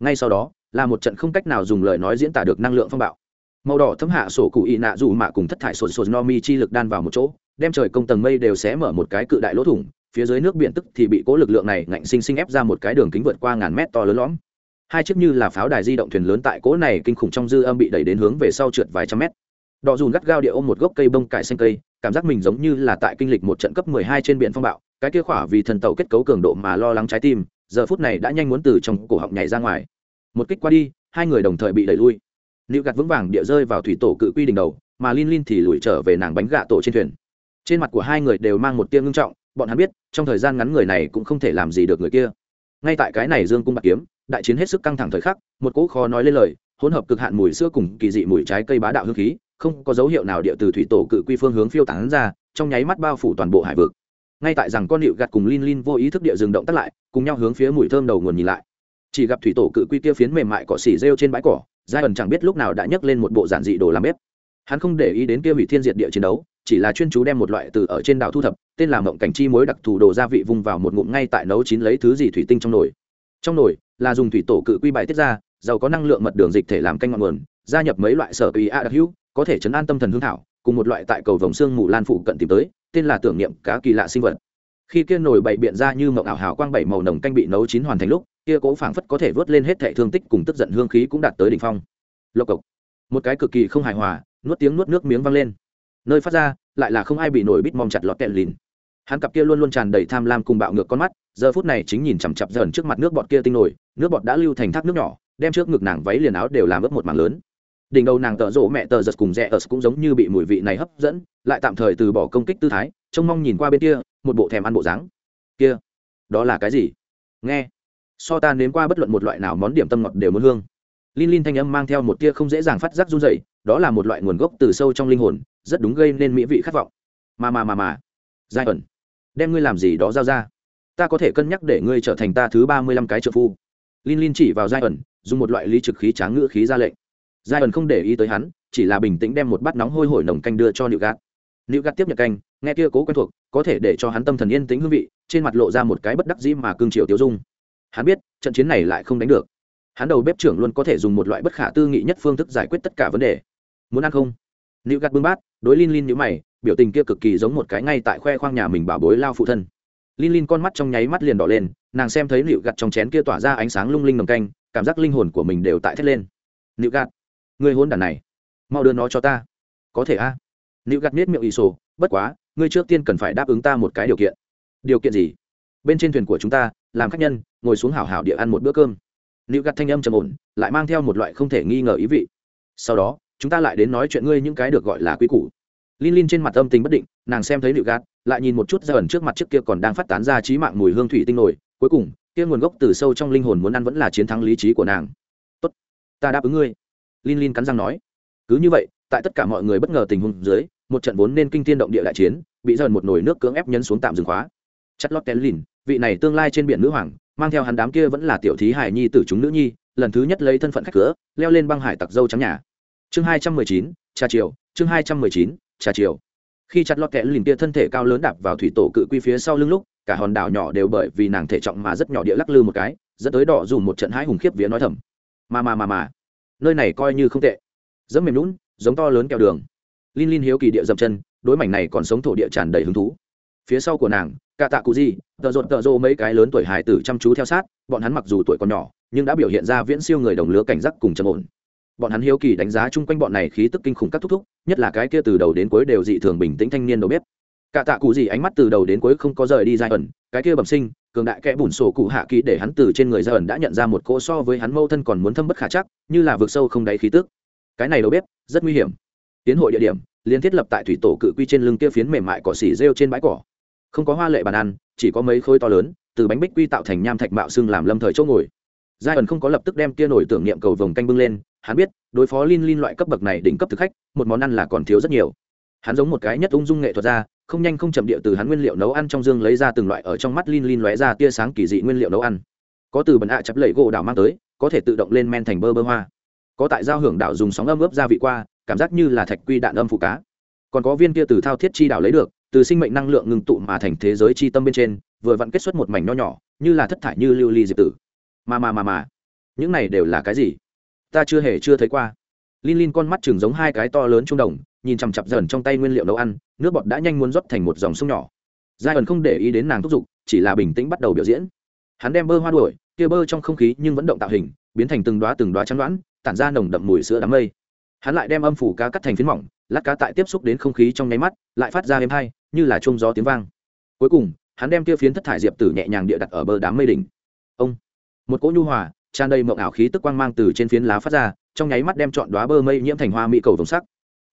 ngay sau đó là một trận không cách nào dùng lời nói diễn tả được năng lượng phong bạo. Màu đỏ thấm hạ sổ cụ ị nạ dù mạ cùng thất thải sổ sổ no mi chi lực đan vào một chỗ, đem trời công tầng mây đều xé mở một cái cự đại lỗ thủng, phía dưới nước biển tức thì bị cố lực lượng này ngạnh sinh sinh ép ra một cái đường kính vượt qua ngàn mét to lớn lõm. Hai chiếc như là pháo đài di động thuyền lớn tại cố này kinh khủng trong dư âm bị đẩy đến hướng về sau trượt vài trăm mét. Đỏ dùn gắt gao địa ôm một gốc cây bông cải xanh cây, cảm giác mình giống như là tại kinh lịch một trận cấp 12 trên biển phong bạo, cái kia khỏa vì thần tàu kết cấu cường độ mà lo lắng trái tim, giờ phút này đã nhanh muốn từ trong cổ họng nhảy ra ngoài một kích qua đi, hai người đồng thời bị đẩy lui. Nữ gạt vững vàng địa rơi vào thủy tổ cự quy đỉnh đầu, mà Linh Linh thì lùi trở về nàng bánh gạ tổ trên thuyền. Trên mặt của hai người đều mang một tia ngưng trọng, bọn hắn biết, trong thời gian ngắn người này cũng không thể làm gì được người kia. Ngay tại cái này dương cung bạc kiếm, đại chiến hết sức căng thẳng thời khắc, một cỗ khó nói lên lời, hỗn hợp cực hạn mùi sữa cùng kỳ dị mùi trái cây bá đạo hương khí, không có dấu hiệu nào địa từ thủy tổ cự quy phương hướng phiêu tán ra, trong nháy mắt bao phủ toàn bộ hải vực. Ngay tại rằng con nịu gạt cùng lin lin vô ý thức địa dừng động tắt lại, cùng nhau hướng phía mùi thơm đầu nguồn nhìn lại chỉ gặp thủy tổ cự quy kia phiến mềm mại cỏ xỉ rêu trên bãi cỏ giai ẩn chẳng biết lúc nào đã nhấc lên một bộ giản dị đồ làm bếp. Hắn không để ý đến kia hủy thiên diệt địa chiến đấu, chỉ là chuyên chú đem một loại từ ở trên đảo thu thập, tên là mộng cảnh chi mối đặc thù đồ gia vị vung vào một ngụm ngay tại nấu chín lấy thứ gì thủy tinh trong nồi. Trong nồi là dùng thủy tổ cự quy bài tiết ra, giàu có năng lượng mật đường dịch thể làm canh ngọn nguồn, gia nhập mấy loại sở ý a đặc hữu, có thể chấn an tâm thần hương thảo, cùng một loại tại cầu vồng xương mù lan phụ cận tìm tới, tên là tưởng niệm cá kỳ lạ sinh vật. Khi kia nồi bày biện ra như mộng ảo hào quang bảy màu nồng canh bị nấu chín hoàn thành lúc kia cố phảng phất có thể vớt lên hết thệ thương tích cùng tức giận hương khí cũng đạt tới đỉnh phong. Lộc cộc. Một cái cực kỳ không hài hòa, nuốt tiếng nuốt nước miếng văng lên. Nơi phát ra, lại là không ai bị nổi bít mong chặt lọt kẹn lìn. Hắn cặp kia luôn luôn tràn đầy tham lam cùng bạo ngược con mắt, giờ phút này chính nhìn chằm chặp dần trước mặt nước bọt kia tinh nổi, nước bọt đã lưu thành thác nước nhỏ, đem trước ngực nàng váy liền áo đều làm ướp một mảng lớn. Đỉnh đầu nàng tợ rỗ mẹ tờ giật cùng rẽ ớt cũng giống như bị mùi vị này hấp dẫn, lại tạm thời từ bỏ công kích tư thái, trông mong nhìn qua bên kia, một bộ thèm ăn bộ dáng. Kia, đó là cái gì? Nghe so ta nếm qua bất luận một loại nào món điểm tâm ngọt đều muốn hương. Linh linh thanh âm mang theo một tia không dễ dàng phát giác run rẩy, đó là một loại nguồn gốc từ sâu trong linh hồn rất đúng gây nên mỹ vị khát vọng. Mà mà mà mà giai ẩn. Đem ngươi làm gì đó giao ra. Ta có thể cân nhắc để ngươi trở thành ta thứ ba mươi lăm cái trợ phu. Linh linh chỉ vào giai ẩn dùng một loại lý trực khí tráng ngữ khí ra lệnh. Giai ẩn không để ý tới hắn chỉ là bình tĩnh đem một bát nóng hôi hổi nồng canh đưa cho nịu gạt. Nịu gạt tiếp nhận canh nghe kia cố quen thuộc có thể để cho hắn tâm thần yên tĩnh hương vị trên mặt lộ ra một cái bất đắc dĩ mà cương triều tiêu dung hắn biết trận chiến này lại không đánh được. Hắn đầu bếp trưởng luôn có thể dùng một loại bất khả tư nghị nhất phương thức giải quyết tất cả vấn đề. Muốn ăn không? Nữ gạt bưng bát, đối Linh Linh nhữ mày, biểu tình kia cực kỳ giống một cái ngay tại khoe khoang nhà mình bảo bối lao phụ thân. Linh Linh con mắt trong nháy mắt liền đỏ lên, nàng xem thấy nịu gạt trong chén kia tỏa ra ánh sáng lung linh nồng canh, cảm giác linh hồn của mình đều tại thét lên. Nịu gạt, ngươi hôn đàn này, mau đưa nó cho ta. Có thể a? À? nữ gạt miết miệng ỷ sổ, bất quá, ngươi trước tiên cần phải đáp ứng ta một cái điều kiện. Điều kiện gì? Bên trên thuyền của chúng ta, làm khách nhân ngồi xuống hảo hảo địa ăn một bữa cơm nữ gạt thanh âm trầm ổn lại mang theo một loại không thể nghi ngờ ý vị sau đó chúng ta lại đến nói chuyện ngươi những cái được gọi là quý củ Linh Linh trên mặt âm tình bất định, nàng xem thấy nữ Gạt, lại nhìn một chút ra ẩn trước mặt trước kia còn đang phát tán ra trí mạng mùi hương thủy tinh nổi, cuối cùng, kia nguồn gốc từ sâu trong linh hồn muốn ăn vẫn là chiến thắng lý trí của nàng. "Tốt, ta đáp ứng ngươi." Linh Linh cắn răng nói. Cứ như vậy, tại tất cả mọi người bất ngờ tình huống dưới, một trận vốn nên kinh thiên động địa đại chiến bị dần một nồi nước cưỡng ép nhấn xuống tạm dừng khóa chất lót lìn vị này tương lai trên biển nữ hoàng mang theo hắn đám kia vẫn là tiểu thí hải nhi tử chúng nữ nhi, lần thứ nhất lấy thân phận khách cửa, leo lên băng hải tặc dâu trắng nhà. Chương hai trăm mười chín, trà chiều, chương hai trăm mười chín, trà chiều. Khi chặt lọt kẽ lìn kia thân thể cao lớn đạp vào thủy tổ cự quy phía sau lưng lúc, cả hòn đảo nhỏ đều bởi vì nàng thể trọng mà rất nhỏ địa lắc lư một cái, dẫn tới đỏ dùng một trận hãi hùng khiếp vía nói thầm. Mà mà mà mà, nơi này coi như không tệ. Dẫm mềm lún giống to lớn kẹo đường. Linh linh hiếu kỳ địa dậm chân, đối mảnh này còn sống thổ địa tràn đầy hứng thú. Phía sau của nàng cả tạ cụ gì tợ rộn tợ rộ mấy cái lớn tuổi hải tử chăm chú theo sát, bọn hắn mặc dù tuổi còn nhỏ, nhưng đã biểu hiện ra viễn siêu người đồng lứa cảnh giác cùng trầm ổn. Bọn hắn hiếu kỳ đánh giá chung quanh bọn này khí tức kinh khủng các thúc thúc, nhất là cái kia từ đầu đến cuối đều dị thường bình tĩnh thanh niên đầu bếp. Cả tạ cụ gì ánh mắt từ đầu đến cuối không có rời đi giai ẩn cái kia bẩm sinh, cường đại kẽ bùn sổ cụ hạ kỹ để hắn từ trên người giai ẩn đã nhận ra một cỗ so với hắn mâu thân còn muốn thâm bất khả chắc, như là vượt sâu không đáy khí tức. Cái này đầu bếp, rất nguy hiểm. Tiến hội địa điểm, liên thiết lập tại thủy tổ cự quy trên lưng kia phiến mềm mại cỏ xỉ rêu trên bãi cỏ không có hoa lệ bàn ăn, chỉ có mấy khối to lớn, từ bánh bích quy tạo thành nham thạch mạo xưng làm lâm thời chỗ ngồi. Giai ẩn không có lập tức đem kia nổi tưởng niệm cầu vồng canh bưng lên, hắn biết, đối phó linh linh loại cấp bậc này đỉnh cấp thực khách, một món ăn là còn thiếu rất nhiều. Hắn giống một cái nhất ung dung nghệ thuật ra không nhanh không chậm địa từ hắn nguyên liệu nấu ăn trong dương lấy ra từng loại ở trong mắt linh linh lóe ra tia sáng kỳ dị nguyên liệu nấu ăn. Có từ bẩn ạ chập lẩy gỗ đảo mang tới, có thể tự động lên men thành bơ bơ hoa. Có tại giao hưởng đảo dùng sóng âm ướp gia vị qua, cảm giác như là thạch quy đạn âm phụ cá. Còn có viên kia từ thao thiết chi đảo lấy được từ sinh mệnh năng lượng ngừng tụ mà thành thế giới chi tâm bên trên, vừa vặn kết xuất một mảnh nho nhỏ, như là thất thải như lưu ly diệp tử. Mà mà mà mà, những này đều là cái gì? Ta chưa hề chưa thấy qua. Linh Linh con mắt chừng giống hai cái to lớn trung đồng, nhìn chằm chặp dần trong tay nguyên liệu nấu ăn, nước bọt đã nhanh muốn rót thành một dòng sông nhỏ. Giai ẩn không để ý đến nàng thúc giục, chỉ là bình tĩnh bắt đầu biểu diễn. Hắn đem bơ hoa đuổi, kia bơ trong không khí nhưng vẫn động tạo hình, biến thành từng đoá từng đoá trắng đoán, tản ra nồng đậm mùi sữa đám mây. Hắn lại đem âm phủ cá cắt thành phiến mỏng, lát cá tại tiếp xúc đến không khí trong nháy mắt, lại phát ra êm hai như là trông gió tiếng vang. Cuối cùng, hắn đem kia phiến thất thải diệp tử nhẹ nhàng địa đặt ở bờ đám mây đỉnh. Ông! Một cỗ nhu hòa, tràn đầy mộng ảo khí tức quang mang từ trên phiến lá phát ra, trong nháy mắt đem chọn đoá bơ mây nhiễm thành hoa mỹ cầu vồng sắc.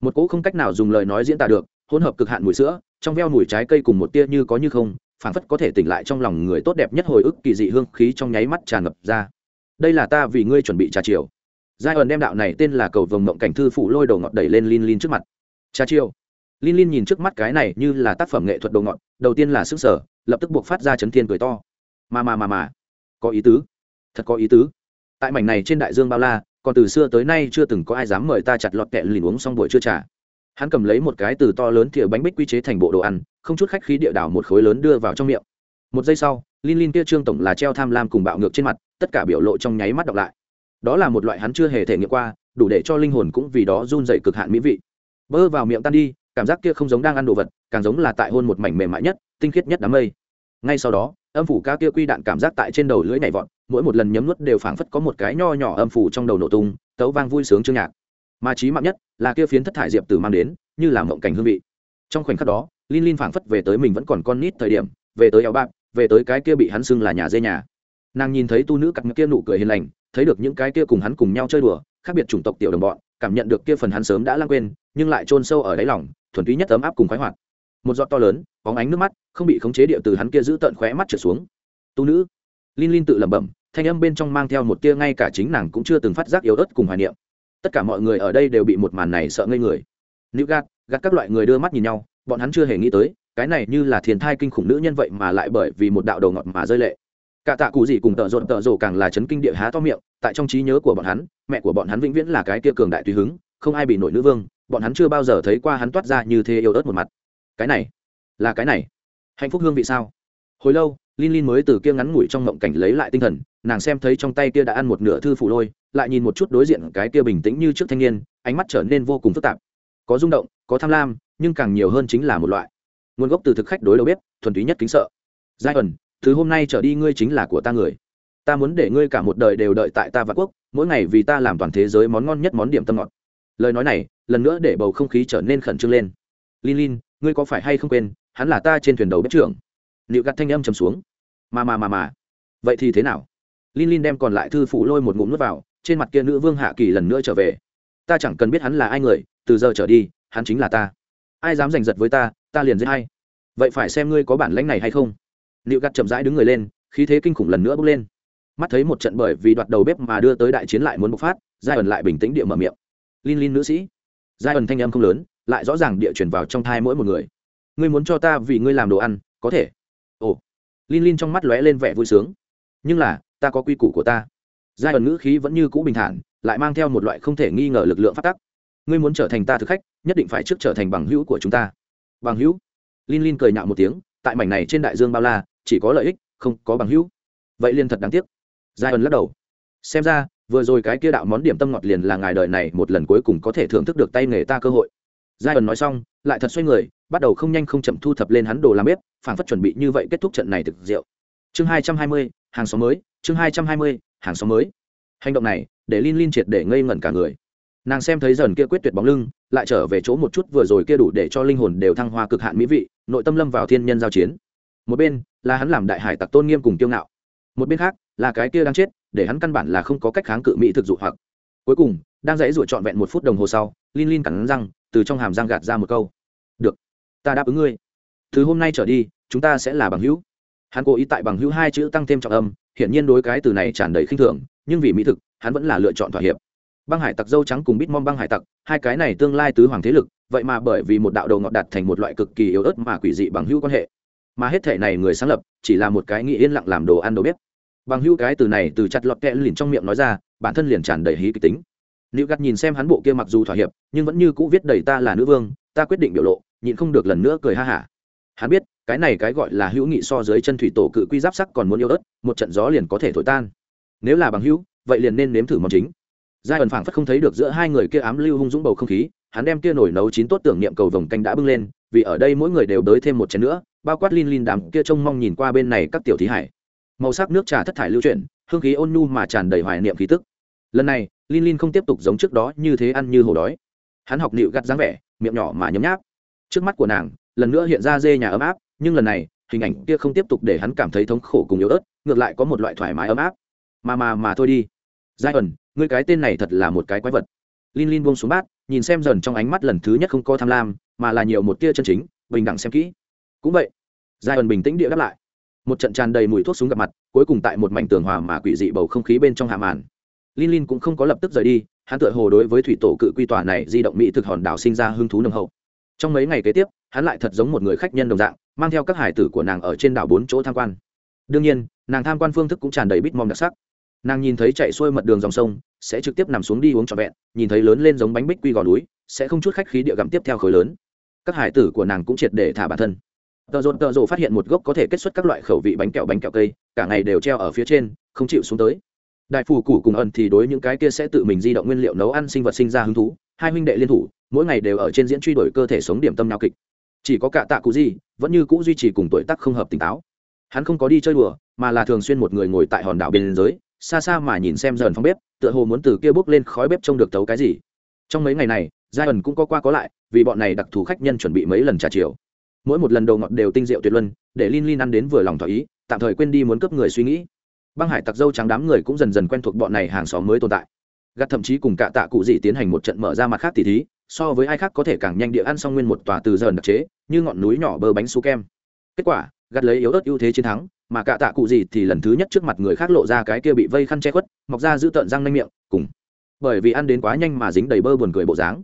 Một cỗ không cách nào dùng lời nói diễn tả được, hỗn hợp cực hạn mùi sữa, trong veo mùi trái cây cùng một tia như có như không, phảng phất có thể tỉnh lại trong lòng người tốt đẹp nhất hồi ức kỳ dị hương khí trong nháy mắt tràn ngập ra. Đây là ta vì ngươi chuẩn bị trà chiều. Giai ẩn đem đạo này tên là cầu vồng mộng cảnh thư phụ lôi đầu ngọt đẩy lên lin lin trước mặt. Trà chiều lin lin nhìn trước mắt cái này như là tác phẩm nghệ thuật đồ ngọn, đầu tiên là sức sở lập tức buộc phát ra chấn thiên cười to. Mà mà mà mà có ý tứ thật có ý tứ. Tại mảnh này trên đại dương bao la còn từ xưa tới nay chưa từng có ai dám mời ta chặt lọt kẹt lìn uống xong buổi trưa trà. Hắn cầm lấy một cái từ to lớn thìa bánh bích quy chế thành bộ đồ ăn không chút khách khí địa đảo một khối lớn đưa vào trong miệng. Một giây sau lin lin kia trương tổng là treo tham lam cùng bạo ngược trên mặt tất cả biểu lộ trong nháy mắt đọc lại. Đó là một loại hắn chưa hề thể nghiệm qua đủ để cho linh hồn cũng vì đó run rẩy cực hạn mỹ vị. Bơ vào miệng tan đi cảm giác kia không giống đang ăn đồ vật, càng giống là tại hôn một mảnh mềm mại nhất, tinh khiết nhất đám mây. Ngay sau đó, âm phủ ca kia quy đạn cảm giác tại trên đầu lưỡi nhảy vọt, mỗi một lần nhấm nuốt đều phảng phất có một cái nho nhỏ âm phủ trong đầu nổ tung, tấu vang vui sướng chương nhạc. Mà trí mạng nhất là kia phiến thất thải diệp tử mang đến, như là mộng cảnh hương vị. Trong khoảnh khắc đó linh linh phảng phất về tới mình vẫn còn con nít thời điểm, về tới eo bạc, về tới cái kia bị hắn xưng là nhà dê nhà. Nàng nhìn thấy tu nữ cặp kia nụ cười hiền lành, thấy được những cái kia cùng hắn cùng nhau chơi đùa, khác biệt chủng tộc tiểu đồng bọn, cảm nhận được kia phần hắn sớm đã lãng quên nhưng lại chôn sâu ở đáy lòng, thuần túy nhất ấm áp cùng khoái hoạt. Một giọt to lớn, bóng ánh nước mắt, không bị khống chế điệu từ hắn kia giữ tận khóe mắt trở xuống. Tu nữ. Linh linh tự lẩm bẩm, thanh âm bên trong mang theo một tia ngay cả chính nàng cũng chưa từng phát giác yếu ớt cùng hoài niệm. Tất cả mọi người ở đây đều bị một màn này sợ ngây người. Nữ gạt gạt các loại người đưa mắt nhìn nhau, bọn hắn chưa hề nghĩ tới, cái này như là thiền thai kinh khủng nữ nhân vậy mà lại bởi vì một đạo đầu ngọt mà rơi lệ. Cả tạ cụ gì cùng tợ rộn tợ rồ càng là chấn kinh địa há to miệng, tại trong trí nhớ của bọn hắn, mẹ của bọn hắn vĩnh viễn là cái kia cường đại tùy hứng, không ai bị nổi nữ vương bọn hắn chưa bao giờ thấy qua hắn toát ra như thế yêu ớt một mặt cái này là cái này hạnh phúc hương vị sao hồi lâu Linh Linh mới từ kia ngắn ngủi trong ngộng cảnh lấy lại tinh thần, nàng xem thấy trong tay kia đã ăn một nửa thư phủ lôi, lại nhìn một chút đối diện cái kia bình tĩnh như trước thanh niên, ánh mắt trở nên vô cùng phức tạp. Có rung động, có tham lam, nhưng càng nhiều hơn chính là một loại nguồn gốc từ thực khách đối đầu bếp, thuần túy nhất kính sợ. Giai ẩn, thứ hôm nay trở đi ngươi chính là của ta người. Ta muốn để ngươi cả một đời đều đợi tại ta và quốc, mỗi ngày vì ta làm toàn thế giới món ngon nhất món điểm tâm ngọt. Lời nói này, lần nữa để bầu không khí trở nên khẩn trương lên. lin lin ngươi có phải hay không quên, hắn là ta trên thuyền đầu bếp trưởng. Liệu gạt thanh âm trầm xuống. Mà mà mà mà vậy thì thế nào? Lin lin đem còn lại thư phụ lôi một ngụm nước vào trên mặt kia nữ vương hạ kỳ lần nữa trở về. Ta chẳng cần biết hắn là ai người từ giờ trở đi hắn chính là ta. Ai dám giành giật với ta ta liền giết hay vậy phải xem ngươi có bản lãnh này hay không. Liệu gạt chậm rãi đứng người lên khí thế kinh khủng lần nữa bước lên. Mắt thấy một trận bởi vì đoạt đầu bếp mà đưa tới đại chiến lại muốn bộc phát giai ẩn lại bình tĩnh địa mở miệng. Lin lin nữ sĩ giai ẩn thanh âm không lớn, lại rõ ràng địa chuyển vào trong thai mỗi một người. Ngươi muốn cho ta vì ngươi làm đồ ăn, có thể. Ồ. Lin lin trong mắt lóe lên vẻ vui sướng. Nhưng là, ta có quy củ của ta. Giai ẩn ngữ khí vẫn như cũ bình thản, lại mang theo một loại không thể nghi ngờ lực lượng phát tắc. Ngươi muốn trở thành ta thực khách, nhất định phải trước trở thành bằng hữu của chúng ta. Bằng hữu? Lin lin cười nhạo một tiếng, tại mảnh này trên đại dương bao la, chỉ có lợi ích, không có bằng hữu. Vậy liên thật đáng tiếc. Giai ẩn lắc đầu. Xem ra vừa rồi cái kia đạo món điểm tâm ngọt liền là ngài đời này một lần cuối cùng có thể thưởng thức được tay nghề ta cơ hội. Giai ẩn nói xong, lại thật xoay người, bắt đầu không nhanh không chậm thu thập lên hắn đồ làm bếp phản phất chuẩn bị như vậy kết thúc trận này thực rượu. Chương hai trăm hai mươi, hàng xóm mới, chương hai trăm hai mươi, hàng xóm mới. Hành động này, để Linh Linh triệt để ngây ngẩn cả người. Nàng xem thấy dần kia quyết tuyệt bóng lưng, lại trở về chỗ một chút vừa rồi kia đủ để cho linh hồn đều thăng hoa cực hạn mỹ vị, nội tâm lâm vào thiên nhân giao chiến. Một bên, là hắn làm đại hải tặc tôn nghiêm cùng kiêu ngạo. Một bên khác là cái kia đang chết, để hắn căn bản là không có cách kháng cự mỹ thực dụ hoặc. Cuối cùng, đang dãy ruột trọn vẹn một phút đồng hồ sau Linh Linh cắn răng, từ trong hàm răng gạt ra một câu. Được, ta đáp ứng ngươi. Từ hôm nay trở đi, chúng ta sẽ là bằng hữu. Hắn cố ý tại bằng hữu hai chữ tăng thêm trọng âm, hiển nhiên đối cái từ này tràn đầy khinh thường, nhưng vì mỹ thực, hắn vẫn là lựa chọn thỏa hiệp. Băng hải tặc dâu trắng cùng bít mong băng hải tặc, hai cái này tương lai tứ hoàng thế lực, vậy mà bởi vì một đạo đầu ngọt đặt thành một loại cực kỳ yếu ớt mà quỷ dị bằng hữu quan hệ. Mà hết thể này người sáng lập, chỉ là một cái nghĩ yên lặng làm đồ ăn đồ bếp bằng hữu cái từ này từ chặt lọt kẽ lìn trong miệng nói ra, bản thân liền tràn đầy hí kịch tính. Nữ gắt nhìn xem hắn bộ kia mặc dù thỏa hiệp, nhưng vẫn như cũ viết đầy ta là nữ vương, ta quyết định biểu lộ, nhịn không được lần nữa cười ha hả. Hắn biết, cái này cái gọi là hữu nghị so dưới chân thủy tổ cự quy giáp sắc còn muốn yêu ớt, một trận gió liền có thể thổi tan. Nếu là bằng hữu, vậy liền nên nếm thử món chính. Giai ẩn phảng phất không thấy được giữa hai người kia ám lưu hung dũng bầu không khí, hắn đem kia nổi nấu chín tốt tưởng niệm cầu vồng canh đã bưng lên, vì ở đây mỗi người đều đới thêm một chén nữa, bao quát lin lin đàm kia trông mong nhìn qua bên này các tiểu thí hải màu sắc nước trà thất thải lưu chuyển, hương khí ôn nhu mà tràn đầy hoài niệm khí tức. Lần này linh linh không tiếp tục giống trước đó như thế ăn như hổ đói. Hắn học nịu gắt dáng vẻ, miệng nhỏ mà nhấm nháp. Trước mắt của nàng, lần nữa hiện ra dê nhà ấm áp, nhưng lần này, hình ảnh kia không tiếp tục để hắn cảm thấy thống khổ cùng yếu ớt, ngược lại có một loại thoải mái ấm áp. Mà mà mà thôi đi. Giai ẩn người cái tên này thật là một cái quái vật. Linh linh buông xuống bát, nhìn xem dần trong ánh mắt lần thứ nhất không có tham lam, mà là nhiều một tia chân chính, bình đẳng xem kỹ. Cũng vậy. Giai ẩn bình tĩnh địa đáp lại một trận tràn đầy mùi thuốc súng gặp mặt, cuối cùng tại một mảnh tường hòa mà quỷ dị bầu không khí bên trong hạ màn. Linh linh cũng không có lập tức rời đi, hắn tựa hồ đối với thủy tổ cự quy tòa này di động mỹ thực hòn đảo sinh ra hứng thú nồng hậu. Trong mấy ngày kế tiếp, hắn lại thật giống một người khách nhân đồng dạng, mang theo các hải tử của nàng ở trên đảo bốn chỗ tham quan. Đương nhiên, nàng tham quan phương thức cũng tràn đầy bít mong đặc sắc. Nàng nhìn thấy chạy xuôi mật đường dòng sông, sẽ trực tiếp nằm xuống đi uống trọn vẹn, nhìn thấy lớn lên giống bánh bích quy gò núi, sẽ không chút khách khí địa gặm tiếp theo khối lớn. Các hải tử của nàng cũng triệt để thả bản thân. Tờ rộn tờ rồ phát hiện một gốc có thể kết xuất các loại khẩu vị bánh kẹo bánh kẹo cây, cả ngày đều treo ở phía trên, không chịu xuống tới. Đại phù củ cùng ẩn thì đối những cái kia sẽ tự mình di động nguyên liệu nấu ăn sinh vật sinh ra hứng thú, hai huynh đệ liên thủ, mỗi ngày đều ở trên diễn truy đuổi cơ thể sống điểm tâm nào kịch. Chỉ có cả tạ cụ gì, vẫn như cũ duy trì cùng tuổi tác không hợp tỉnh táo. Hắn không có đi chơi đùa, mà là thường xuyên một người ngồi tại hòn đảo bên giới xa xa mà nhìn xem dần phong bếp, tựa hồ muốn từ kia bốc lên khói bếp trông được tấu cái gì. Trong mấy ngày này giai ẩn cũng có qua có lại, vì bọn này đặc thù khách nhân chuẩn bị mấy lần trà chiều mỗi một lần đầu ngọt đều tinh diệu tuyệt luân, để lin lin ăn đến vừa lòng thỏa ý, tạm thời quên đi muốn cướp người suy nghĩ. Băng hải tặc dâu trắng đám người cũng dần dần quen thuộc bọn này hàng xóm mới tồn tại. Gắt thậm chí cùng cạ tạ cụ dị tiến hành một trận mở ra mặt khác tỉ thí, so với ai khác có thể càng nhanh địa ăn xong nguyên một tòa từ dần đặc chế, như ngọn núi nhỏ bơ bánh su kem. Kết quả gắt lấy yếu ớt ưu thế chiến thắng, mà cạ tạ cụ dị thì lần thứ nhất trước mặt người khác lộ ra cái kia bị vây khăn che khuất, mọc ra giữ tợn răng nanh miệng, cùng. Bởi vì ăn đến quá nhanh mà dính đầy bơ buồn cười bộ dáng.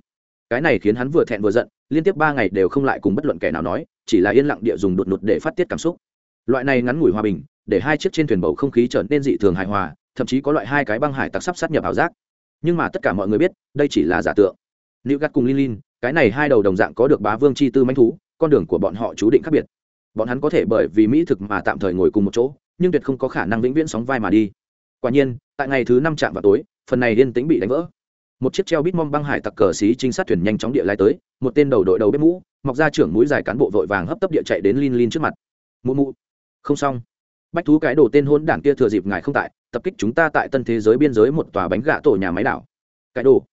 Cái này khiến hắn vừa thẹn vừa giận, liên tiếp ba ngày đều không lại cùng bất luận kẻ nào nói chỉ là yên lặng địa dùng đột ngột để phát tiết cảm xúc. Loại này ngắn ngủi hòa bình, để hai chiếc trên thuyền bầu không khí trở nên dị thường hài hòa, thậm chí có loại hai cái băng hải tặc sắp sát nhập ảo giác. Nhưng mà tất cả mọi người biết, đây chỉ là giả tượng. Liễu gắt cùng linh linh cái này hai đầu đồng dạng có được bá vương chi tư manh thú, con đường của bọn họ chú định khác biệt. Bọn hắn có thể bởi vì mỹ thực mà tạm thời ngồi cùng một chỗ, nhưng tuyệt không có khả năng vĩnh viễn sóng vai mà đi. Quả nhiên, tại ngày thứ năm chạm vào tối, phần này yên tĩnh bị đánh vỡ một chiếc treo bít mong băng hải tặc cờ xí trinh sát thuyền nhanh chóng địa lai tới, một tên đầu đội đầu bếp mũ, mọc ra trưởng mũi dài cán bộ vội vàng hấp tấp địa chạy đến lin lin trước mặt. Mụ mụ, không xong. Bách thú cái đồ tên hôn đảng kia thừa dịp ngài không tại, tập kích chúng ta tại tân thế giới biên giới một tòa bánh gạ tổ nhà máy đảo. Cái đồ?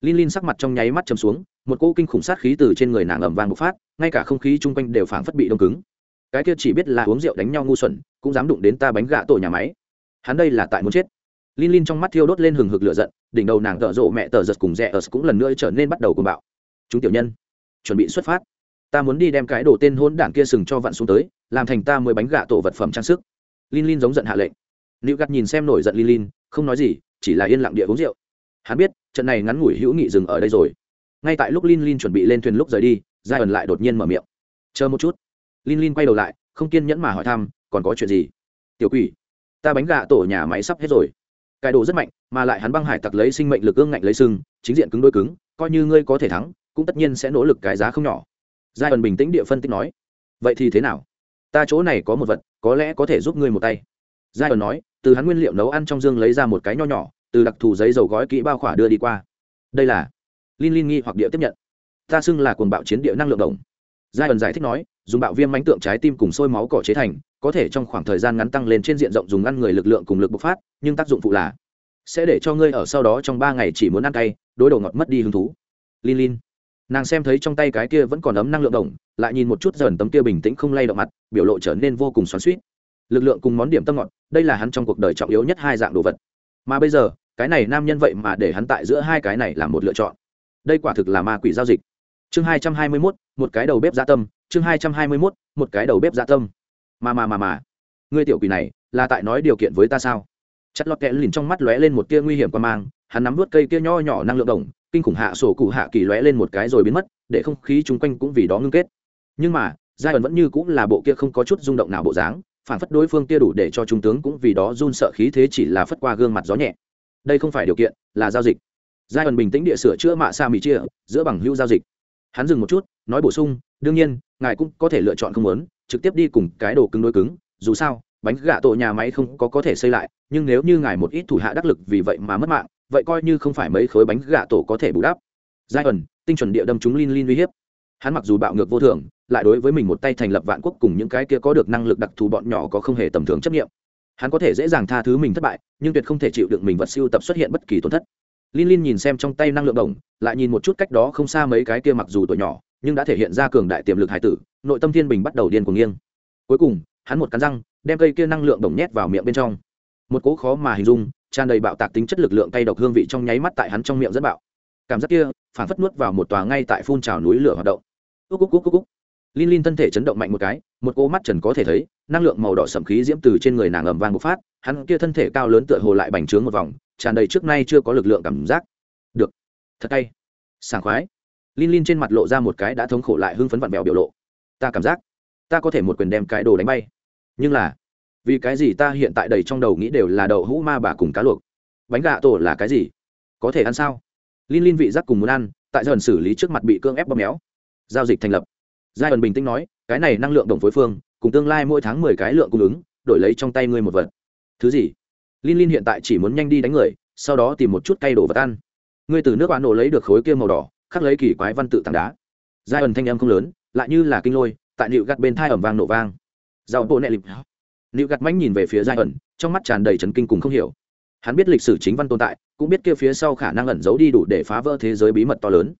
Lin lin sắc mặt trong nháy mắt chầm xuống, một cỗ kinh khủng sát khí từ trên người nàng ẩm vàng bộc phát, ngay cả không khí chung quanh đều phảng phất bị đông cứng. Cái kia chỉ biết là uống rượu đánh nhau ngu xuẩn, cũng dám đụng đến ta bánh gạ tổ nhà máy. Hắn đây là tại muốn chết. Lin Lin trong mắt thiêu đốt lên hừng hực lửa giận, đỉnh đầu nàng tở rộ mẹ tở giật cùng rẻ ở cũng lần nữa trở nên bắt đầu cuồng bạo. Chúng tiểu nhân, chuẩn bị xuất phát. Ta muốn đi đem cái đồ tên hỗn đản kia sừng cho vặn xuống tới, làm thành ta mới bánh gạ tổ vật phẩm trang sức. Lin Lin giống giận hạ lệnh. Lưu Gắt nhìn xem nổi giận Lin Lin, không nói gì, chỉ là yên lặng địa uống rượu. Hắn biết, trận này ngắn ngủi hữu nghị dừng ở đây rồi. ngay tại lúc lin lin chuẩn bị lên thuyền lúc rời đi giai ẩn lại đột nhiên mở miệng chờ một chút lin lin quay đầu lại không kiên nhẫn mà hỏi thăm còn có chuyện gì tiểu quỷ ta bánh gà tổ nhà máy sắp hết rồi cải đồ rất mạnh, mà lại hắn băng hải tặc lấy sinh mệnh lực ương ngạnh lấy sưng chính diện cứng đôi cứng, coi như ngươi có thể thắng, cũng tất nhiên sẽ nỗ lực cái giá không nhỏ. Giai ẩn bình tĩnh địa phân tích nói, vậy thì thế nào? Ta chỗ này có một vật, có lẽ có thể giúp ngươi một tay. Giai ẩn nói, từ hắn nguyên liệu nấu ăn trong dương lấy ra một cái nho nhỏ, từ đặc thù giấy dầu gói kỹ bao khỏa đưa đi qua. Đây là linh linh nghi hoặc địa tiếp nhận. Ta xưng là cuồng bạo chiến địa năng lượng đồng. Giai ẩn giải thích nói dùng bạo viêm mánh tượng trái tim cùng sôi máu cỏ chế thành, có thể trong khoảng thời gian ngắn tăng lên trên diện rộng dùng ăn người lực lượng cùng lực bộc phát, nhưng tác dụng phụ là sẽ để cho ngươi ở sau đó trong ba ngày chỉ muốn ăn cay, đối đầu ngọt mất đi hứng thú. Lin lin, nàng xem thấy trong tay cái kia vẫn còn ấm năng lượng đồng, lại nhìn một chút dần tấm kia bình tĩnh không lay động mặt, biểu lộ trở nên vô cùng xoắn suýt lực lượng cùng món điểm tâm ngọt, đây là hắn trong cuộc đời trọng yếu nhất hai dạng đồ vật. Mà bây giờ, cái này nam nhân vậy mà để hắn tại giữa hai cái này là một lựa chọn. Đây quả thực là ma quỷ giao dịch chương hai trăm hai mươi mốt, một cái đầu bếp gia tâm, chương hai trăm hai mươi mốt, một cái đầu bếp gia tâm. Mà mà mà mà. Ngươi tiểu quỷ này, là tại nói điều kiện với ta sao? Chất lọt kẽ lìn trong mắt lóe lên một tia nguy hiểm qua mang, hắn nắm vút cây kia nho nhỏ năng lượng đồng, kinh khủng hạ sổ cụ hạ kỳ lóe lên một cái rồi biến mất, để không khí chung quanh cũng vì đó ngưng kết. Nhưng mà, giai ẩn vẫn như cũng là bộ kia không có chút rung động nào bộ dáng, phản phất đối phương kia đủ để cho trung tướng cũng vì đó run sợ khí thế chỉ là phất qua gương mặt gió nhẹ. Đây không phải điều kiện, là giao dịch. Giai ẩn bình tĩnh địa sửa chữa mạ sa mỹ chia, giữa bằng hữu giao dịch hắn dừng một chút, nói bổ sung, đương nhiên, ngài cũng có thể lựa chọn không muốn, trực tiếp đi cùng cái đồ cứng đối cứng, dù sao, bánh gà tổ nhà máy không có có thể xây lại, nhưng nếu như ngài một ít thủ hạ đắc lực vì vậy mà mất mạng, vậy coi như không phải mấy khối bánh gà tổ có thể bù đắp. Giai ẩn, tinh chuẩn địa đâm chúng linh linh uy hiếp. Hắn mặc dù bạo ngược vô thường, lại đối với mình một tay thành lập vạn quốc cùng những cái kia có được năng lực đặc thù bọn nhỏ có không hề tầm thường chấp nghiệm hắn có thể dễ dàng tha thứ mình thất bại, nhưng tuyệt không thể chịu được mình vật siêu tập xuất hiện bất kỳ tổn thất. Linh Linh nhìn xem trong tay năng lượng đồng, lại nhìn một chút cách đó không xa mấy cái kia mặc dù tuổi nhỏ, nhưng đã thể hiện ra cường đại tiềm lực hải tử, nội tâm thiên bình bắt đầu điên cuồng nghiêng. Cuối cùng, hắn một cắn răng, đem cây kia năng lượng đồng nhét vào miệng bên trong. Một cỗ khó mà hình dung, tràn đầy bạo tạc tính chất lực lượng cay độc hương vị trong nháy mắt tại hắn trong miệng rất bạo. Cảm giác kia, phản phất nuốt vào một tòa ngay tại phun trào núi lửa hoạt động. Cúc cúc cúc cúc cúc. Linh Linh thân thể chấn động mạnh một cái, một cô mắt trần có thể thấy, năng lượng màu đỏ sẫm khí diễm từ trên người nàng ầm vang bộc phát, hắn kia thân thể cao lớn tựa hồ lại bành trướng một vòng, tràn đầy trước nay chưa có lực lượng cảm giác. Được. Thật hay. Sảng khoái. Linh Linh trên mặt lộ ra một cái đã thống khổ lại hưng phấn vặn vẹo biểu lộ. Ta cảm giác, ta có thể một quyền đem cái đồ đánh bay. Nhưng là, vì cái gì ta hiện tại đầy trong đầu nghĩ đều là đậu hũ ma bà cùng cá luộc? Bánh gà tổ là cái gì? Có thể ăn sao? Linh Linh vị giác cùng muốn ăn, tại dần xử lý trước mặt bị cương ép bóp méo. Giao dịch thành lập. Giai ẩn bình tĩnh nói, cái này năng lượng đồng phối phương, cùng tương lai mỗi tháng mười cái lượng cung ứng, đổi lấy trong tay ngươi một vật. Thứ gì? Lin Lin hiện tại chỉ muốn nhanh đi đánh người, sau đó tìm một chút cây đồ vật ăn. Ngươi từ nước bạn nổ lấy được khối kia màu đỏ, khắc lấy kỳ quái văn tự tảng đá. Giai ẩn thanh âm không lớn, lại như là kinh lôi, tại nịu gặt bên thai ẩm vang nổ vang. Dạo bộ nệ lịp. Nịu gặt mánh nhìn về phía giai ẩn, trong mắt tràn đầy chấn kinh cùng không hiểu. Hắn biết lịch sử chính văn tồn tại, cũng biết kia phía sau khả năng ẩn giấu đi đủ để phá vỡ thế giới bí mật to lớn.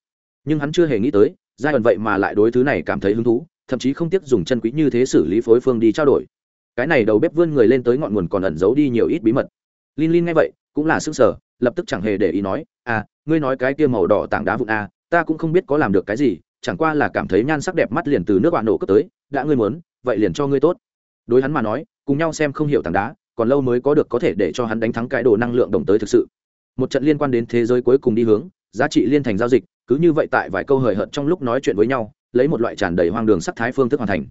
Nhưng hắn chưa hề nghĩ tới, giai ẩn vậy mà lại đối thứ này cảm thấy hứng thú, thậm chí không tiếc dùng chân quý như thế xử lý phối phương đi trao đổi cái này đầu bếp vươn người lên tới ngọn nguồn còn ẩn giấu đi nhiều ít bí mật Linh Linh nghe vậy, cũng là sức sở, lập tức chẳng hề để ý nói, "À, ngươi nói cái kia màu đỏ tảng đá vụn a, à, ta cũng không biết có làm được cái gì, chẳng qua là cảm thấy nhan sắc đẹp mắt liền từ nước bạn nổ cấp tới, đã ngươi muốn, vậy liền cho ngươi tốt." Đối hắn mà nói, cùng nhau xem không hiểu tảng đá, còn lâu mới có được có thể để cho hắn đánh thắng cái đồ năng lượng đồng tới thực sự. Một trận liên quan đến thế giới cuối cùng đi hướng, giá trị liên thành giao dịch, cứ như vậy tại vài câu hời hợt trong lúc nói chuyện với nhau, lấy một loại tràn đầy hoang đường sắc thái phương thức hoàn thành.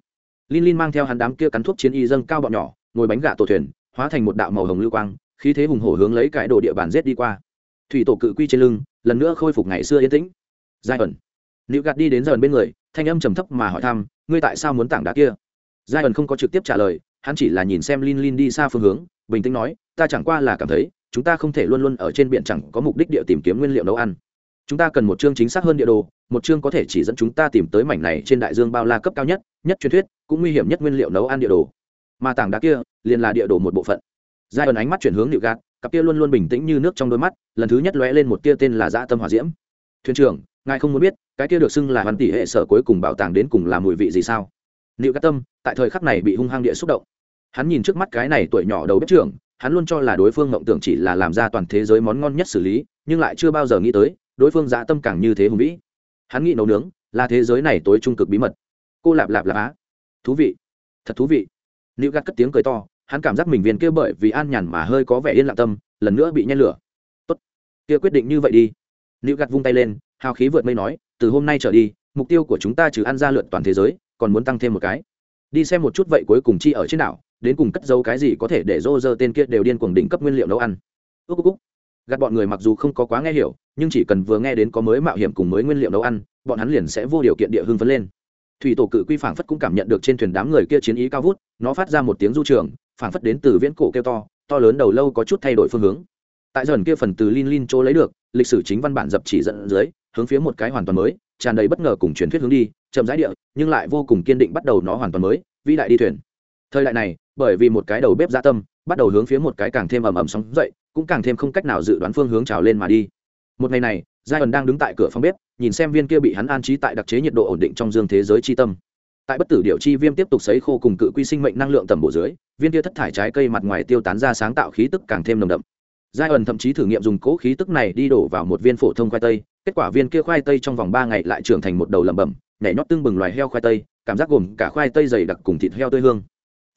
Lin Lin mang theo hắn đám kia cắn thuốc chiến y dâng cao bọn nhỏ, ngồi bánh gạ tổ thuyền, hóa thành một đạo màu hồng lưu quang, khí thế hùng hổ hướng lấy cái đồ địa bàn giết đi qua. Thủy tổ cự quy trên lưng lần nữa khôi phục ngày xưa yên tĩnh. Giai ẩn. Liễu gạt đi đến dần bên người thanh âm trầm thấp mà hỏi thăm ngươi tại sao muốn tảng đá kia? Giai ẩn không có trực tiếp trả lời hắn chỉ là nhìn xem lin lin đi xa phương hướng bình tĩnh nói ta chẳng qua là cảm thấy chúng ta không thể luôn luôn ở trên biển chẳng có mục đích địa tìm kiếm nguyên liệu nấu ăn chúng ta cần một chương chính xác hơn địa đồ, một chương có thể chỉ dẫn chúng ta tìm tới mảnh này trên đại dương bao la cấp cao nhất nhất truyền thuyết, cũng nguy hiểm nhất nguyên liệu nấu ăn địa đồ. Mà tảng đá kia, liền là địa đồ một bộ phận. Giai ẩn ánh mắt chuyển hướng nịu gạt cặp kia luôn luôn bình tĩnh như nước trong đôi mắt, lần thứ nhất lóe lên một tia tên là dã tâm hòa diễm. Thuyền trưởng, ngài không muốn biết, cái kia được xưng là hoàn tỷ hệ sở cuối cùng bảo tàng đến cùng là mùi vị gì sao? Nịu gạt tâm, tại thời khắc này bị hung hăng địa xúc động. Hắn nhìn trước mắt cái này tuổi nhỏ đầu bếp trưởng, hắn luôn cho là đối phương mộng tưởng chỉ là làm ra toàn thế giới món ngon nhất xử lý, nhưng lại chưa bao giờ nghĩ tới đối phương dạ tâm càng như thế hùng vĩ. Hắn nghĩ nấu nướng là thế giới này tối trung cực bí mật. Cô lạp lạp lạp á. Thú vị. Thật thú vị. Nữ gạt cất tiếng cười to, hắn cảm giác mình viên kia bởi vì an nhàn mà hơi có vẻ yên lặng tâm, lần nữa bị nhen lửa. Tốt. Kia quyết định như vậy đi. Nữ gạt vung tay lên, hào khí vượt mây nói, từ hôm nay trở đi, mục tiêu của chúng ta trừ ăn ra lượn toàn thế giới, còn muốn tăng thêm một cái. Đi xem một chút vậy cuối cùng chi ở trên đảo, đến cùng cất giấu cái gì có thể để rô rơ tên kia đều điên cuồng đỉnh cấp nguyên liệu nấu ăn. Ước ước gạt bọn người mặc dù không có quá nghe hiểu, nhưng chỉ cần vừa nghe đến có mới mạo hiểm cùng mới nguyên liệu nấu ăn, bọn hắn liền sẽ vô điều kiện địa hưng phấn lên. Thủy tổ cự quy phảng phất cũng cảm nhận được trên thuyền đám người kia chiến ý cao vút, nó phát ra một tiếng du trường, phảng phất đến từ viễn cổ kêu to to lớn đầu lâu có chút thay đổi phương hướng. Tại dần kia phần từ lin lin chỗ lấy được, lịch sử chính văn bản dập chỉ dẫn dưới, hướng phía một cái hoàn toàn mới, tràn đầy bất ngờ cùng truyền thuyết hướng đi, chậm rãi địa, nhưng lại vô cùng kiên định bắt đầu nó hoàn toàn mới, vĩ đại đi thuyền. Thời đại này, bởi vì một cái đầu bếp gia tâm, bắt đầu hướng phía một cái càng thêm ầm ầm sóng dậy cũng càng thêm không cách nào dự đoán phương hướng trào lên mà đi. Một ngày này giai ẩn đang đứng tại cửa phòng bếp, nhìn xem viên kia bị hắn an trí tại đặc chế nhiệt độ ổn định trong dương thế giới chi tâm. Tại bất tử điệu chi viêm tiếp tục sấy khô cùng cự quy sinh mệnh năng lượng tầm bộ dưới, viên kia thất thải trái cây mặt ngoài tiêu tán ra sáng tạo khí tức càng thêm nồng đậm. Giai ẩn thậm chí thử nghiệm dùng cố khí tức này đi đổ vào một viên phổ thông khoai tây, kết quả viên kia khoai tây trong vòng ba ngày lại trưởng thành một đầu lẩm bẩm, nhảy nhót tương bừng loài heo khoai tây, cảm giác gồm cả khoai tây dày đặc cùng thịt heo tươi hương.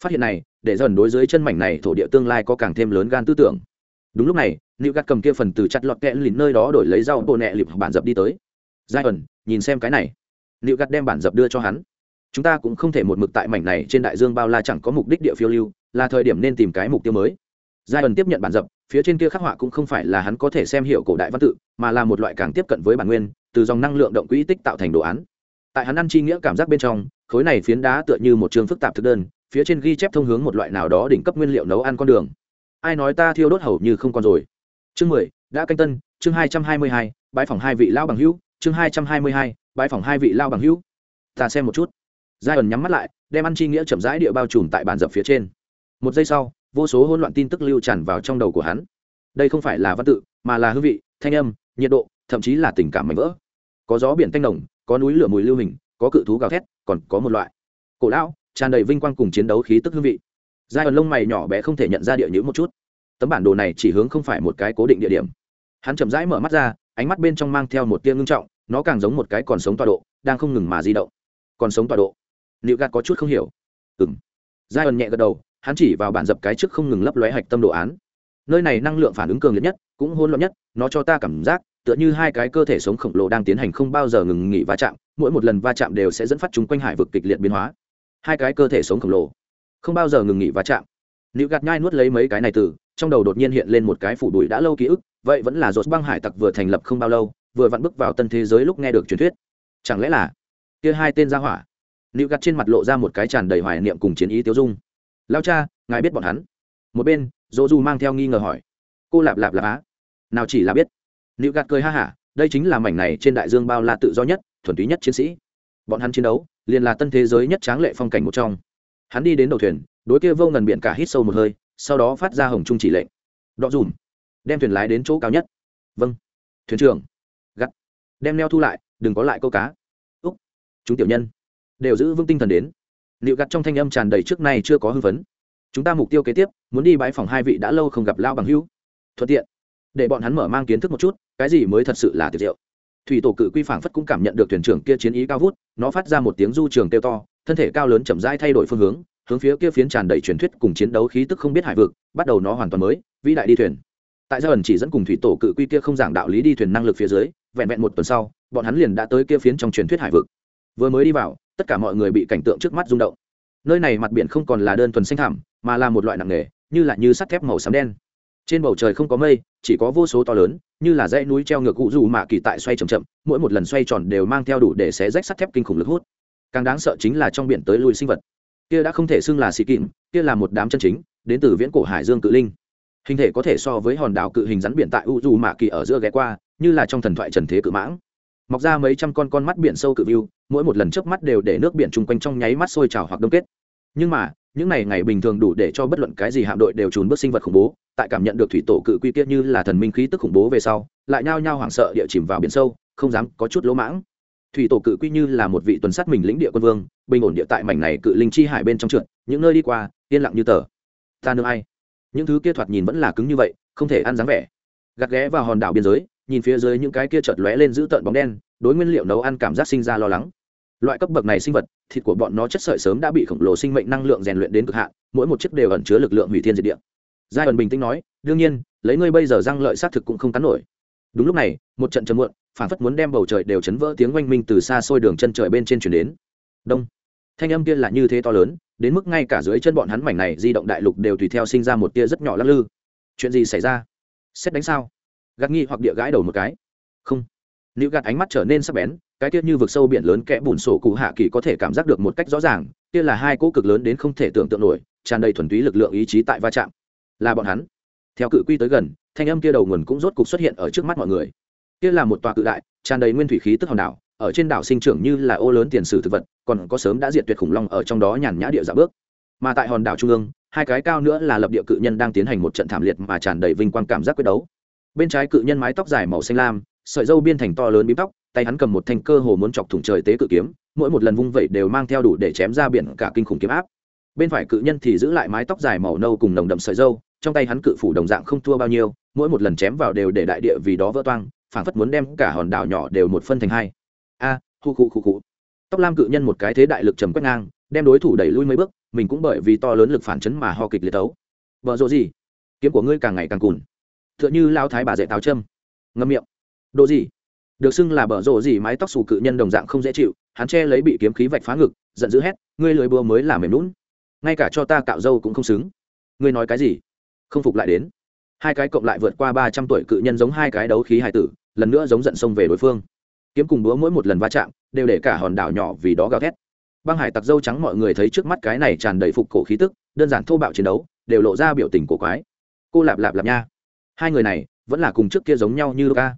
Phát hiện này, để dần đối với chân mảnh này thổ địa tương lai có càng thêm lớn gan tư tưởng đúng lúc này nữ gắt cầm kia phần từ chặt lọt kẽ lìn nơi đó đổi lấy rau bộ nẹ lịp bản dập đi tới. Giai ẩn, nhìn xem cái này. Nữ gắt đem bản dập đưa cho hắn. Chúng ta cũng không thể một mực tại mảnh này trên đại dương bao la chẳng có mục đích địa phiêu lưu, là thời điểm nên tìm cái mục tiêu mới. Giai ẩn tiếp nhận bản dập, phía trên kia khắc họa cũng không phải là hắn có thể xem hiểu cổ đại văn tự, mà là một loại càng tiếp cận với bản nguyên, từ dòng năng lượng động quỹ tích tạo thành đồ án. Tại hắn ăn chi nghĩa cảm giác bên trong, khối này phiến đá tựa như một trường phức tạp thực đơn, phía trên ghi chép thông hướng một loại nào đó đỉnh cấp nguyên liệu nấu ăn con đường ai nói ta thiêu đốt hầu như không còn rồi. Chương mười, đã canh tân, chương hai trăm hai mươi hai bãi phòng hai vị lao bằng hữu, chương hai trăm hai mươi hai bãi phòng hai vị lao bằng hữu. Ta xem một chút. Giai ẩn nhắm mắt lại, đem ăn chi nghĩa chậm rãi địa bao trùm tại bàn dập phía trên. Một giây sau, vô số hỗn loạn tin tức lưu tràn vào trong đầu của hắn. Đây không phải là văn tự, mà là hương vị, thanh âm, nhiệt độ, thậm chí là tình cảm mảnh vỡ. Có gió biển tanh nồng, có núi lửa mùi lưu hình, có cự thú gào thét, còn có một loại cổ lão, tràn đầy vinh quang cùng chiến đấu khí tức hương vị giai ẩn lông mày nhỏ bé không thể nhận ra địa nhữ một chút. Tấm bản đồ này chỉ hướng không phải một cái cố định địa điểm. Hắn chậm rãi mở mắt ra, ánh mắt bên trong mang theo một tia ngưng trọng, nó càng giống một cái còn sống tọa độ, đang không ngừng mà di động. Còn sống tọa độ. Liệu gạt có chút không hiểu. Ừ m giai ẩn nhẹ gật đầu, hắn chỉ vào bản dập cái trước không ngừng lấp lóe hạch tâm đồ án. Nơi này năng lượng phản ứng cường liệt nhất, cũng hôn loạn nhất, nó cho ta cảm giác, tựa như hai cái cơ thể sống khổng lồ đang tiến hành không bao giờ ngừng nghỉ va chạm, mỗi một lần va chạm đều sẽ dẫn phát chúng quanh hải vực kịch liệt biến hóa. Hai cái cơ thể sống khổng lồ không bao giờ ngừng nghỉ va chạm. Nữ gạt nhai nuốt lấy mấy cái này từ, trong đầu đột nhiên hiện lên một cái phủ đùi đã lâu ký ức, vậy vẫn là dột băng hải tặc vừa thành lập không bao lâu, vừa vặn bước vào tân thế giới lúc nghe được truyền thuyết. Chẳng lẽ là kia hai tên gia hỏa? Nữ gạt trên mặt lộ ra một cái tràn đầy hoài niệm cùng chiến ý tiêu dung. Lao cha, ngài biết bọn hắn? Một bên, dỗ du mang theo nghi ngờ hỏi. Cô lạp lạp lạp á? Nào chỉ là biết. Nữ gạt cười ha hả, đây chính là mảnh này trên đại dương bao la tự do nhất, thuần túy nhất chiến sĩ. Bọn hắn chiến đấu, liền là tân thế giới nhất tráng lệ phong cảnh một trong hắn đi đến đầu thuyền đối kia vô ngần biển cả hít sâu một hơi sau đó phát ra hồng trung chỉ lệnh. Đọ dùm đem thuyền lái đến chỗ cao nhất. Vâng thuyền trưởng. Gắt. Đem neo thu lại đừng có lại câu cá. Úc chúng tiểu nhân đều giữ vững tinh thần đến. Liệu gặt trong thanh âm tràn đầy trước nay chưa có hưng phấn. Chúng ta mục tiêu kế tiếp muốn đi bãi phòng hai vị đã lâu không gặp lao bằng hữu. Thuận tiện. Để bọn hắn mở mang kiến thức một chút cái gì mới thật sự là tuyệt diệu, thủy tổ cự quy phảng phất cũng cảm nhận được thuyền trưởng kia chiến ý cao vút nó phát ra một tiếng du trường kêu to thân thể cao lớn chậm rãi thay đổi phương hướng hướng phía kia phiến tràn đầy truyền thuyết cùng chiến đấu khí tức không biết hải vực, bắt đầu nó hoàn toàn mới, vĩ đại đi thuyền. Tại gia ẩn chỉ dẫn cùng thủy tổ cự quy kia không giảng đạo lý đi thuyền năng lực phía dưới, vẹn vẹn một tuần sau, bọn hắn liền đã tới kia phiến trong truyền thuyết hải vực. Vừa mới đi vào, tất cả mọi người bị cảnh tượng trước mắt rung động. Nơi này mặt biển không còn là đơn thuần xanh thảm mà là một loại nặng nghề như là như sắt thép màu xám đen. Trên bầu trời không có mây, chỉ có vô số to lớn, như là dãy núi treo ngược cụ dù mạ kỳ tại xoay chậm chậm, mỗi một lần xoay tròn đều mang theo đủ để xé rách sắt thép kinh khủng lực hút càng đáng sợ chính là trong biển tới lui sinh vật. Kia đã không thể xưng là xì kìm, kia là một đám chân chính, đến từ viễn cổ hải dương cự linh. Hình thể có thể so với hòn đảo cự hình rắn biển tại u dù mạ kỳ ở giữa ghé qua, như là trong thần thoại trần thế cự mãng. Mọc ra mấy trăm con con mắt biển sâu cự view, mỗi một lần trước mắt đều để nước biển chung quanh trong nháy mắt sôi trào hoặc đông kết. Nhưng mà, những này ngày bình thường đủ để cho bất luận cái gì hạm đội đều trùn bước sinh vật khủng bố, tại cảm nhận được thủy tổ cự quy kia như là thần minh khí tức khủng bố về sau, lại nhao nhao hoảng sợ địa chìm vào biển sâu, không dám có chút lỗ mãng thủy tổ cự quy như là một vị tuần sát mình lĩnh địa quân vương, bình ổn địa tại mảnh này cự linh chi hải bên trong trượt, những nơi đi qua, yên lặng như tờ. Ta nương ai? Những thứ kia thoạt nhìn vẫn là cứng như vậy, không thể ăn dáng vẻ. Gạt ghé vào hòn đảo biên giới, nhìn phía dưới những cái kia chợt lóe lên giữ tợn bóng đen, đối nguyên liệu nấu ăn cảm giác sinh ra lo lắng. Loại cấp bậc này sinh vật, thịt của bọn nó chất sợi sớm đã bị khổng lồ sinh mệnh năng lượng rèn luyện đến cực hạn, mỗi một chiếc đều ẩn chứa lực lượng hủy thiên diệt địa. Giai ẩn bình tĩnh nói, đương nhiên, lấy ngươi bây giờ răng lợi xác thực cũng không cắn nổi. Đúng lúc này, một trận trầm muộn phản phất muốn đem bầu trời đều chấn vỡ tiếng oanh minh từ xa xôi đường chân trời bên trên chuyển đến. Đông. Thanh âm kia là như thế to lớn, đến mức ngay cả dưới chân bọn hắn mảnh này di động đại lục đều tùy theo sinh ra một tia rất nhỏ lắc lư. Chuyện gì xảy ra? Xét đánh sao? Gạt nghi hoặc địa gãi đầu một cái. Không. Nữ gạt ánh mắt trở nên sắc bén, cái tiết như vực sâu biển lớn kẽ bùn sổ cụ hạ kỳ có thể cảm giác được một cách rõ ràng, kia là hai cỗ cực lớn đến không thể tưởng tượng nổi, tràn đầy thuần túy lực lượng ý chí tại va chạm. Là bọn hắn. Theo cự quy tới gần, thanh âm kia đầu nguồn cũng rốt cục xuất hiện ở trước mắt mọi người kia là một tòa cự đại, tràn đầy nguyên thủy khí tức hòn đảo, ở trên đảo sinh trưởng như là ô lớn tiền sử thực vật, còn có sớm đã diệt tuyệt khủng long ở trong đó nhàn nhã địa giả bước. Mà tại hòn đảo trung ương, hai cái cao nữa là lập địa cự nhân đang tiến hành một trận thảm liệt mà tràn đầy vinh quang cảm giác quyết đấu. Bên trái cự nhân mái tóc dài màu xanh lam, sợi dâu biên thành to lớn bím tóc, tay hắn cầm một thanh cơ hồ muốn chọc thủng trời tế cự kiếm, mỗi một lần vung vẩy đều mang theo đủ để chém ra biển cả kinh khủng kiếm áp. Bên phải cự nhân thì giữ lại mái tóc dài màu nâu cùng nồng đậm sợi dâu trong tay hắn cự phủ đồng dạng không thua bao nhiêu, mỗi một lần chém vào đều để đại địa vì đó vỡ toang phảng phất muốn đem cả hòn đảo nhỏ đều một phân thành hai. A à, khu khu khu khu. Tóc lam cự nhân một cái thế đại lực trầm quét ngang đem đối thủ đẩy lui mấy bước mình cũng bởi vì to lớn lực phản chấn mà ho kịch liệt tấu vợ rộ gì? Kiếm của ngươi càng ngày càng cùn. T h ư ợ n h ư lao thái bà dạy táo châm. Ngâm miệng. Độ gì? Được xưng là bở rộ gì mái tóc xù cự nhân đồng dạng không dễ chịu hắn che lấy bị kiếm khí vạch phá ngực giận dữ hét ngươi lười búa mới là mềm lún ngay cả cho ta cạo râu cũng không xứng. Ngươi nói cái gì? Không phục lại đến. Hai cái cộng lại vượt qua ba trăm tuổi cự nhân giống hai cái đấu khí hài tử lần nữa giống giận sông về đối phương. Kiếm cùng búa mỗi một lần va chạm đều để cả hòn đảo nhỏ vì đó gào thét. Băng hải tặc dâu trắng mọi người thấy trước mắt cái này tràn đầy phục cổ khí tức, đơn giản thô bạo chiến đấu, đều lộ ra biểu tình cổ quái. Cô lạp lạp lạp nha. Hai người này vẫn là cùng trước kia giống nhau như ca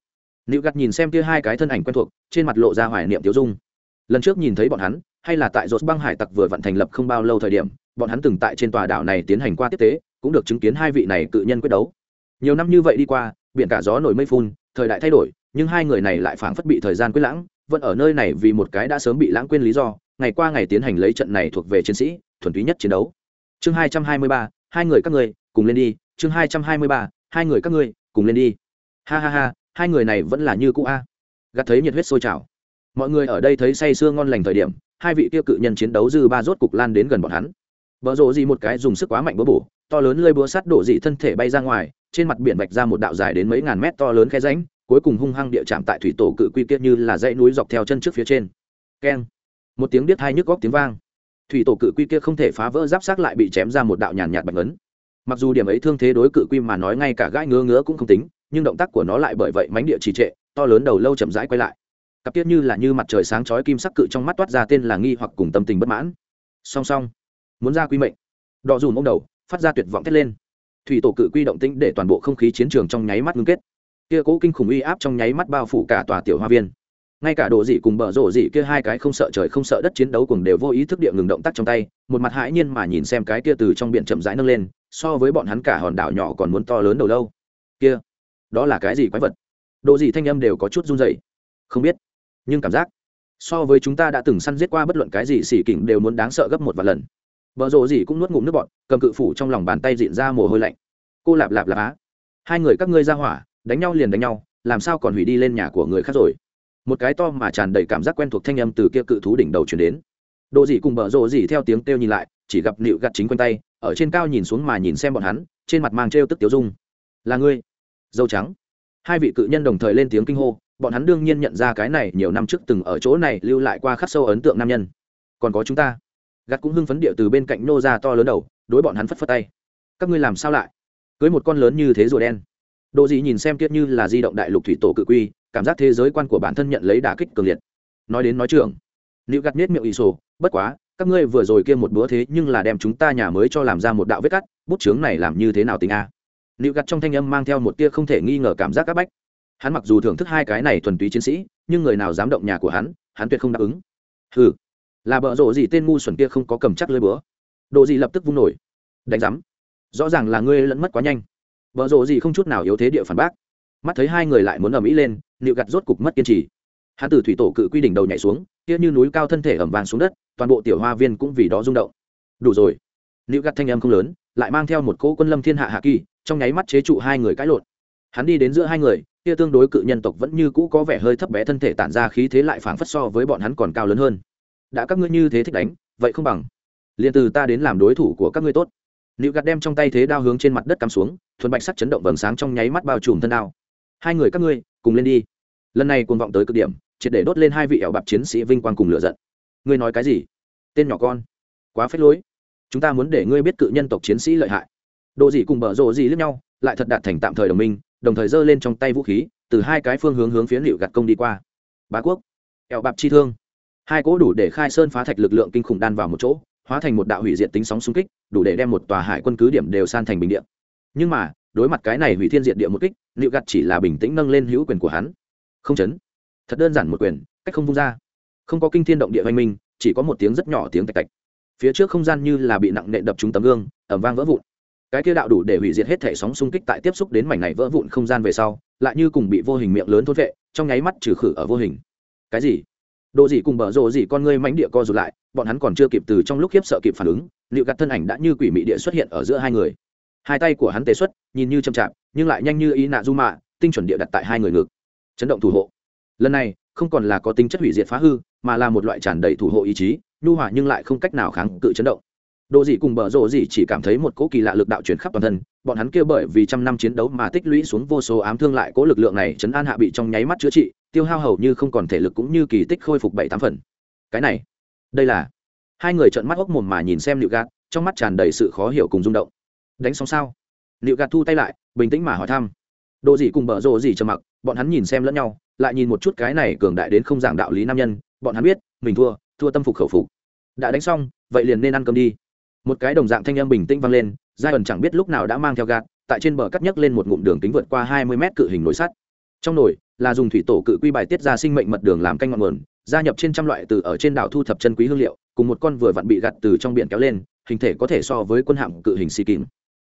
nữ gặt nhìn xem kia hai cái thân ảnh quen thuộc, trên mặt lộ ra hoài niệm tiêu dung. Lần trước nhìn thấy bọn hắn, hay là tại rột băng hải tặc vừa vận thành lập không bao lâu thời điểm, bọn hắn từng tại trên tòa đảo này tiến hành qua tiếp tế, cũng được chứng kiến hai vị này cự nhân quyết đấu. Nhiều năm như vậy đi qua, biển cả gió nổi mây phun thời đại thay đổi, nhưng hai người này lại phảng phất bị thời gian quyết lãng, vẫn ở nơi này vì một cái đã sớm bị lãng quên lý do, ngày qua ngày tiến hành lấy trận này thuộc về chiến sĩ, thuần túy nhất chiến đấu. Chương hai trăm hai mươi ba, hai người các ngươi, cùng lên đi. Chương hai trăm hai mươi ba, hai người các ngươi, cùng lên đi. Ha ha ha, hai người này vẫn là như cũ a. Gặt thấy nhiệt huyết sôi trào. Mọi người ở đây thấy say sưa ngon lành thời điểm, hai vị tiêu cự nhân chiến đấu dư ba rốt cục lan đến gần bọn hắn. Vợ rộ gì một cái dùng sức quá mạnh bữa bổ, to lớn lơi búa sắt đổ dị thân thể bay ra ngoài trên mặt biển vạch ra một đạo dài đến mấy ngàn mét to lớn khe ránh cuối cùng hung hăng địa chạm tại thủy tổ cự quy kiệt như là dãy núi dọc theo chân trước phía trên. Keng. Một tiếng biết hai nhức góc tiếng vang. Thủy tổ cự quy kia không thể phá vỡ giáp sát lại bị chém ra một đạo nhàn nhạt bạch ấn mặc dù điểm ấy thương thế đối cự quy mà nói ngay cả gãi ngứa ngứa cũng không tính, nhưng động tác của nó lại bởi vậy mánh địa trì trệ, to lớn đầu lâu chậm rãi quay lại. Cặp tiết như là như mặt trời sáng chói kim sắc cự trong mắt toát ra tên là nghi hoặc cùng tâm tình bất mãn. Song song. Muốn ra quy mệnh. Đọ dùm ông đầu, phát ra tuyệt vọng thét lên thủy tổ cự quy động tĩnh để toàn bộ không khí chiến trường trong nháy mắt ngưng kết. Kia cố kinh khủng uy áp trong nháy mắt bao phủ cả tòa tiểu hoa viên. Ngay cả đồ dị cùng bờ rổ dị kia hai cái không sợ trời không sợ đất chiến đấu cùng đều vô ý thức địa ngừng động tác trong tay, một mặt hãi nhiên mà nhìn xem cái kia từ trong biển chậm rãi nâng lên, so với bọn hắn cả hòn đảo nhỏ còn muốn to lớn đầu lâu. Kia, đó là cái gì quái vật? Đồ dị thanh âm đều có chút run dậy không biết, nhưng cảm giác, so với chúng ta đã từng săn giết qua bất luận cái gì xỉ kỉnh đều muốn đáng sợ gấp một vài lần bờ rồ gì cũng nuốt ngụm nước bọt, cầm cự phủ trong lòng bàn tay dịn ra mồ hôi lạnh. Cô lạp lạp lạp á. Hai người các ngươi ra hỏa đánh nhau liền đánh nhau làm sao còn hủy đi lên nhà của người khác rồi? Một cái to mà tràn đầy cảm giác quen thuộc thanh âm từ kia cự thú đỉnh đầu truyền đến. Đồ gì cùng bờ rộ gì theo tiếng kêu nhìn lại chỉ gặp nịu gặt chính quanh tay ở trên cao nhìn xuống mà nhìn xem bọn hắn trên mặt mang trêu tức tiêu dung. Là ngươi dâu trắng. Hai vị cự nhân đồng thời lên tiếng kinh hô bọn hắn đương nhiên nhận ra cái này nhiều năm trước từng ở chỗ này lưu lại qua khắc sâu ấn tượng nam nhân. Còn có chúng ta gạt cũng hưng phấn điệu từ bên cạnh nô ra to lớn đầu, đối bọn hắn phất phất tay. Các ngươi làm sao lại? Cưới một con lớn như thế rùa đen. Đồ gì nhìn xem kiết như là di động đại lục thủy tổ cự quy, cảm giác thế giới quan của bản thân nhận lấy đả kích cường liệt. Nói đến nói trường liệu gạt nết miệng ỷ sổ, bất quá, các ngươi vừa rồi kia một bữa thế nhưng là đem chúng ta nhà mới cho làm ra một đạo vết cắt, bút chướng này làm như thế nào tính a? Liệu nữ gặt trong thanh âm mang theo một tia không thể nghi ngờ cảm giác áp bách. Hắn mặc dù thưởng thức hai cái này thuần túy chiến sĩ, nhưng người nào dám động nhà của hắn hắn tuyệt không đáp ứng. Hừ là bợ rộ gì tên ngu xuẩn kia không có cầm chắc lưới búa. Đồ gì lập tức vung nổi. Đánh rắm rõ ràng là ngươi lẫn mất quá nhanh. Bợ rộ gì không chút nào yếu thế địa phản bác. Mắt thấy hai người lại muốn ầm ĩ lên nịu gặt rốt cục mất kiên trì. Hắn từ thủy tổ cự quy đỉnh đầu nhảy xuống, kia như núi cao thân thể ẩm vàng xuống đất, toàn bộ tiểu hoa viên cũng vì đó rung động. Đủ rồi. Nịu gặt thanh âm không lớn, lại mang theo một cỗ quân lâm thiên hạ hạ kỳ, trong nháy mắt chế trụ hai người cãi lộn. Hắn đi đến giữa hai người, kia tương đối cự nhân tộc vẫn như cũ có vẻ hơi thấp bé thân thể tản ra khí thế lại phảng phất so với bọn hắn còn cao lớn hơn đã các ngươi như thế thích đánh, vậy không bằng. Liền từ ta đến làm đối thủ của các ngươi tốt. Liệu gạt đem trong tay thế đao hướng trên mặt đất cắm xuống, thuần bạch sắc chấn động vầng sáng trong nháy mắt bao trùm thân đao. Hai người các ngươi, cùng lên đi. Lần này cuồng vọng tới cực điểm, triệt để đốt lên hai vị ẻo bạp chiến sĩ vinh quang cùng lựa giận. Ngươi nói cái gì? Tên nhỏ con, quá phết lối. Chúng ta muốn để ngươi biết cự nhân tộc chiến sĩ lợi hại. Độ dị cùng bở rộ dị lướt nhau, lại thật đạt thành tạm thời đồng minh, đồng thời giơ lên trong tay vũ khí, từ hai cái phương hướng hướng phía liệu gạt công đi qua. Bá quốc, ẻo bạp chi thương hai cỗ đủ để khai sơn phá thạch lực lượng kinh khủng đan vào một chỗ, hóa thành một đạo hủy diệt tính sóng xung kích, đủ để đem một tòa hải quân cứ điểm đều san thành bình điện nhưng mà, đối mặt cái này hủy thiên diệt địa một kích liệu gặt chỉ là bình tĩnh nâng lên hữu quyền của hắn. Không chấn. Thật đơn giản một quyền, cách không vung ra. Không có kinh thiên động địa oanh minh, chỉ có một tiếng rất nhỏ tiếng tạch tạch. Phía trước không gian như là bị nặng nệ đập trúng tấm gương ẩm vang vỡ vụn. Cái kia đạo đủ để hủy diệt hết thể sóng xung kích tại tiếp xúc đến mảnh này vỡ vụn không gian về sau, lại như cùng bị vô hình miệng lớn thốt vệ, trong nháy mắt trừ khử ở vô hình. Cái gì? Đồ gì cùng bở rộ gì con ngươi mánh địa co rụt lại, bọn hắn còn chưa kịp từ trong lúc khiếp sợ kịp phản ứng, liệu gặt thân ảnh đã như quỷ mị địa xuất hiện ở giữa hai người. Hai tay của hắn tế xuất, nhìn như chậm chạp, nhưng lại nhanh như ý nạ du mạ, tinh chuẩn địa đặt tại hai người ngực. Chấn động thủ hộ. Lần này, không còn là có tính chất hủy diệt phá hư, mà là một loại tràn đầy thủ hộ ý chí, nhu hòa nhưng lại không cách nào kháng cự chấn động. Đồ dị cùng bở rộ dị chỉ cảm thấy một cỗ kỳ lạ lực đạo chuyển khắp toàn thân, bọn hắn kia bởi vì trăm năm chiến đấu mà tích lũy xuống vô số ám thương lại cỗ lực lượng này chấn an hạ bị trong nháy mắt chữa trị tiêu hao hầu như không còn thể lực cũng như kỳ tích khôi phục bảy tám phần. Cái này, đây là, hai người trợn mắt ốc mồm mà nhìn xem liệu gạt, trong mắt tràn đầy sự khó hiểu cùng rung động. Đánh xong sao? Liệu gạt thu tay lại, bình tĩnh mà hỏi thăm. Đồ gì cùng bở rộ gì trầm mặc, bọn hắn nhìn xem lẫn nhau, lại nhìn một chút cái này cường đại đến không giảng đạo lý nam nhân, bọn hắn biết, mình thua thua tâm phục khẩu phục. Đã đánh xong, vậy liền nên ăn cơm đi. Một cái đồng dạng thanh âm bình tĩnh vang lên, giai ẩn chẳng biết lúc nào đã mang theo gạt, tại trên bờ cắt nhấc lên một ngụm đường kính vượt qua hai mươi mét cự hình nồi sắt. Trong nồi là dùng thủy tổ cự quy bài tiết ra sinh mệnh mật đường làm canh ngọn nguồn, gia nhập trên trăm loại từ ở trên đảo thu thập chân quý hương liệu, cùng một con vừa vặn bị gặt từ trong biển kéo lên, hình thể có thể so với quân hạm cự hình xì kìm.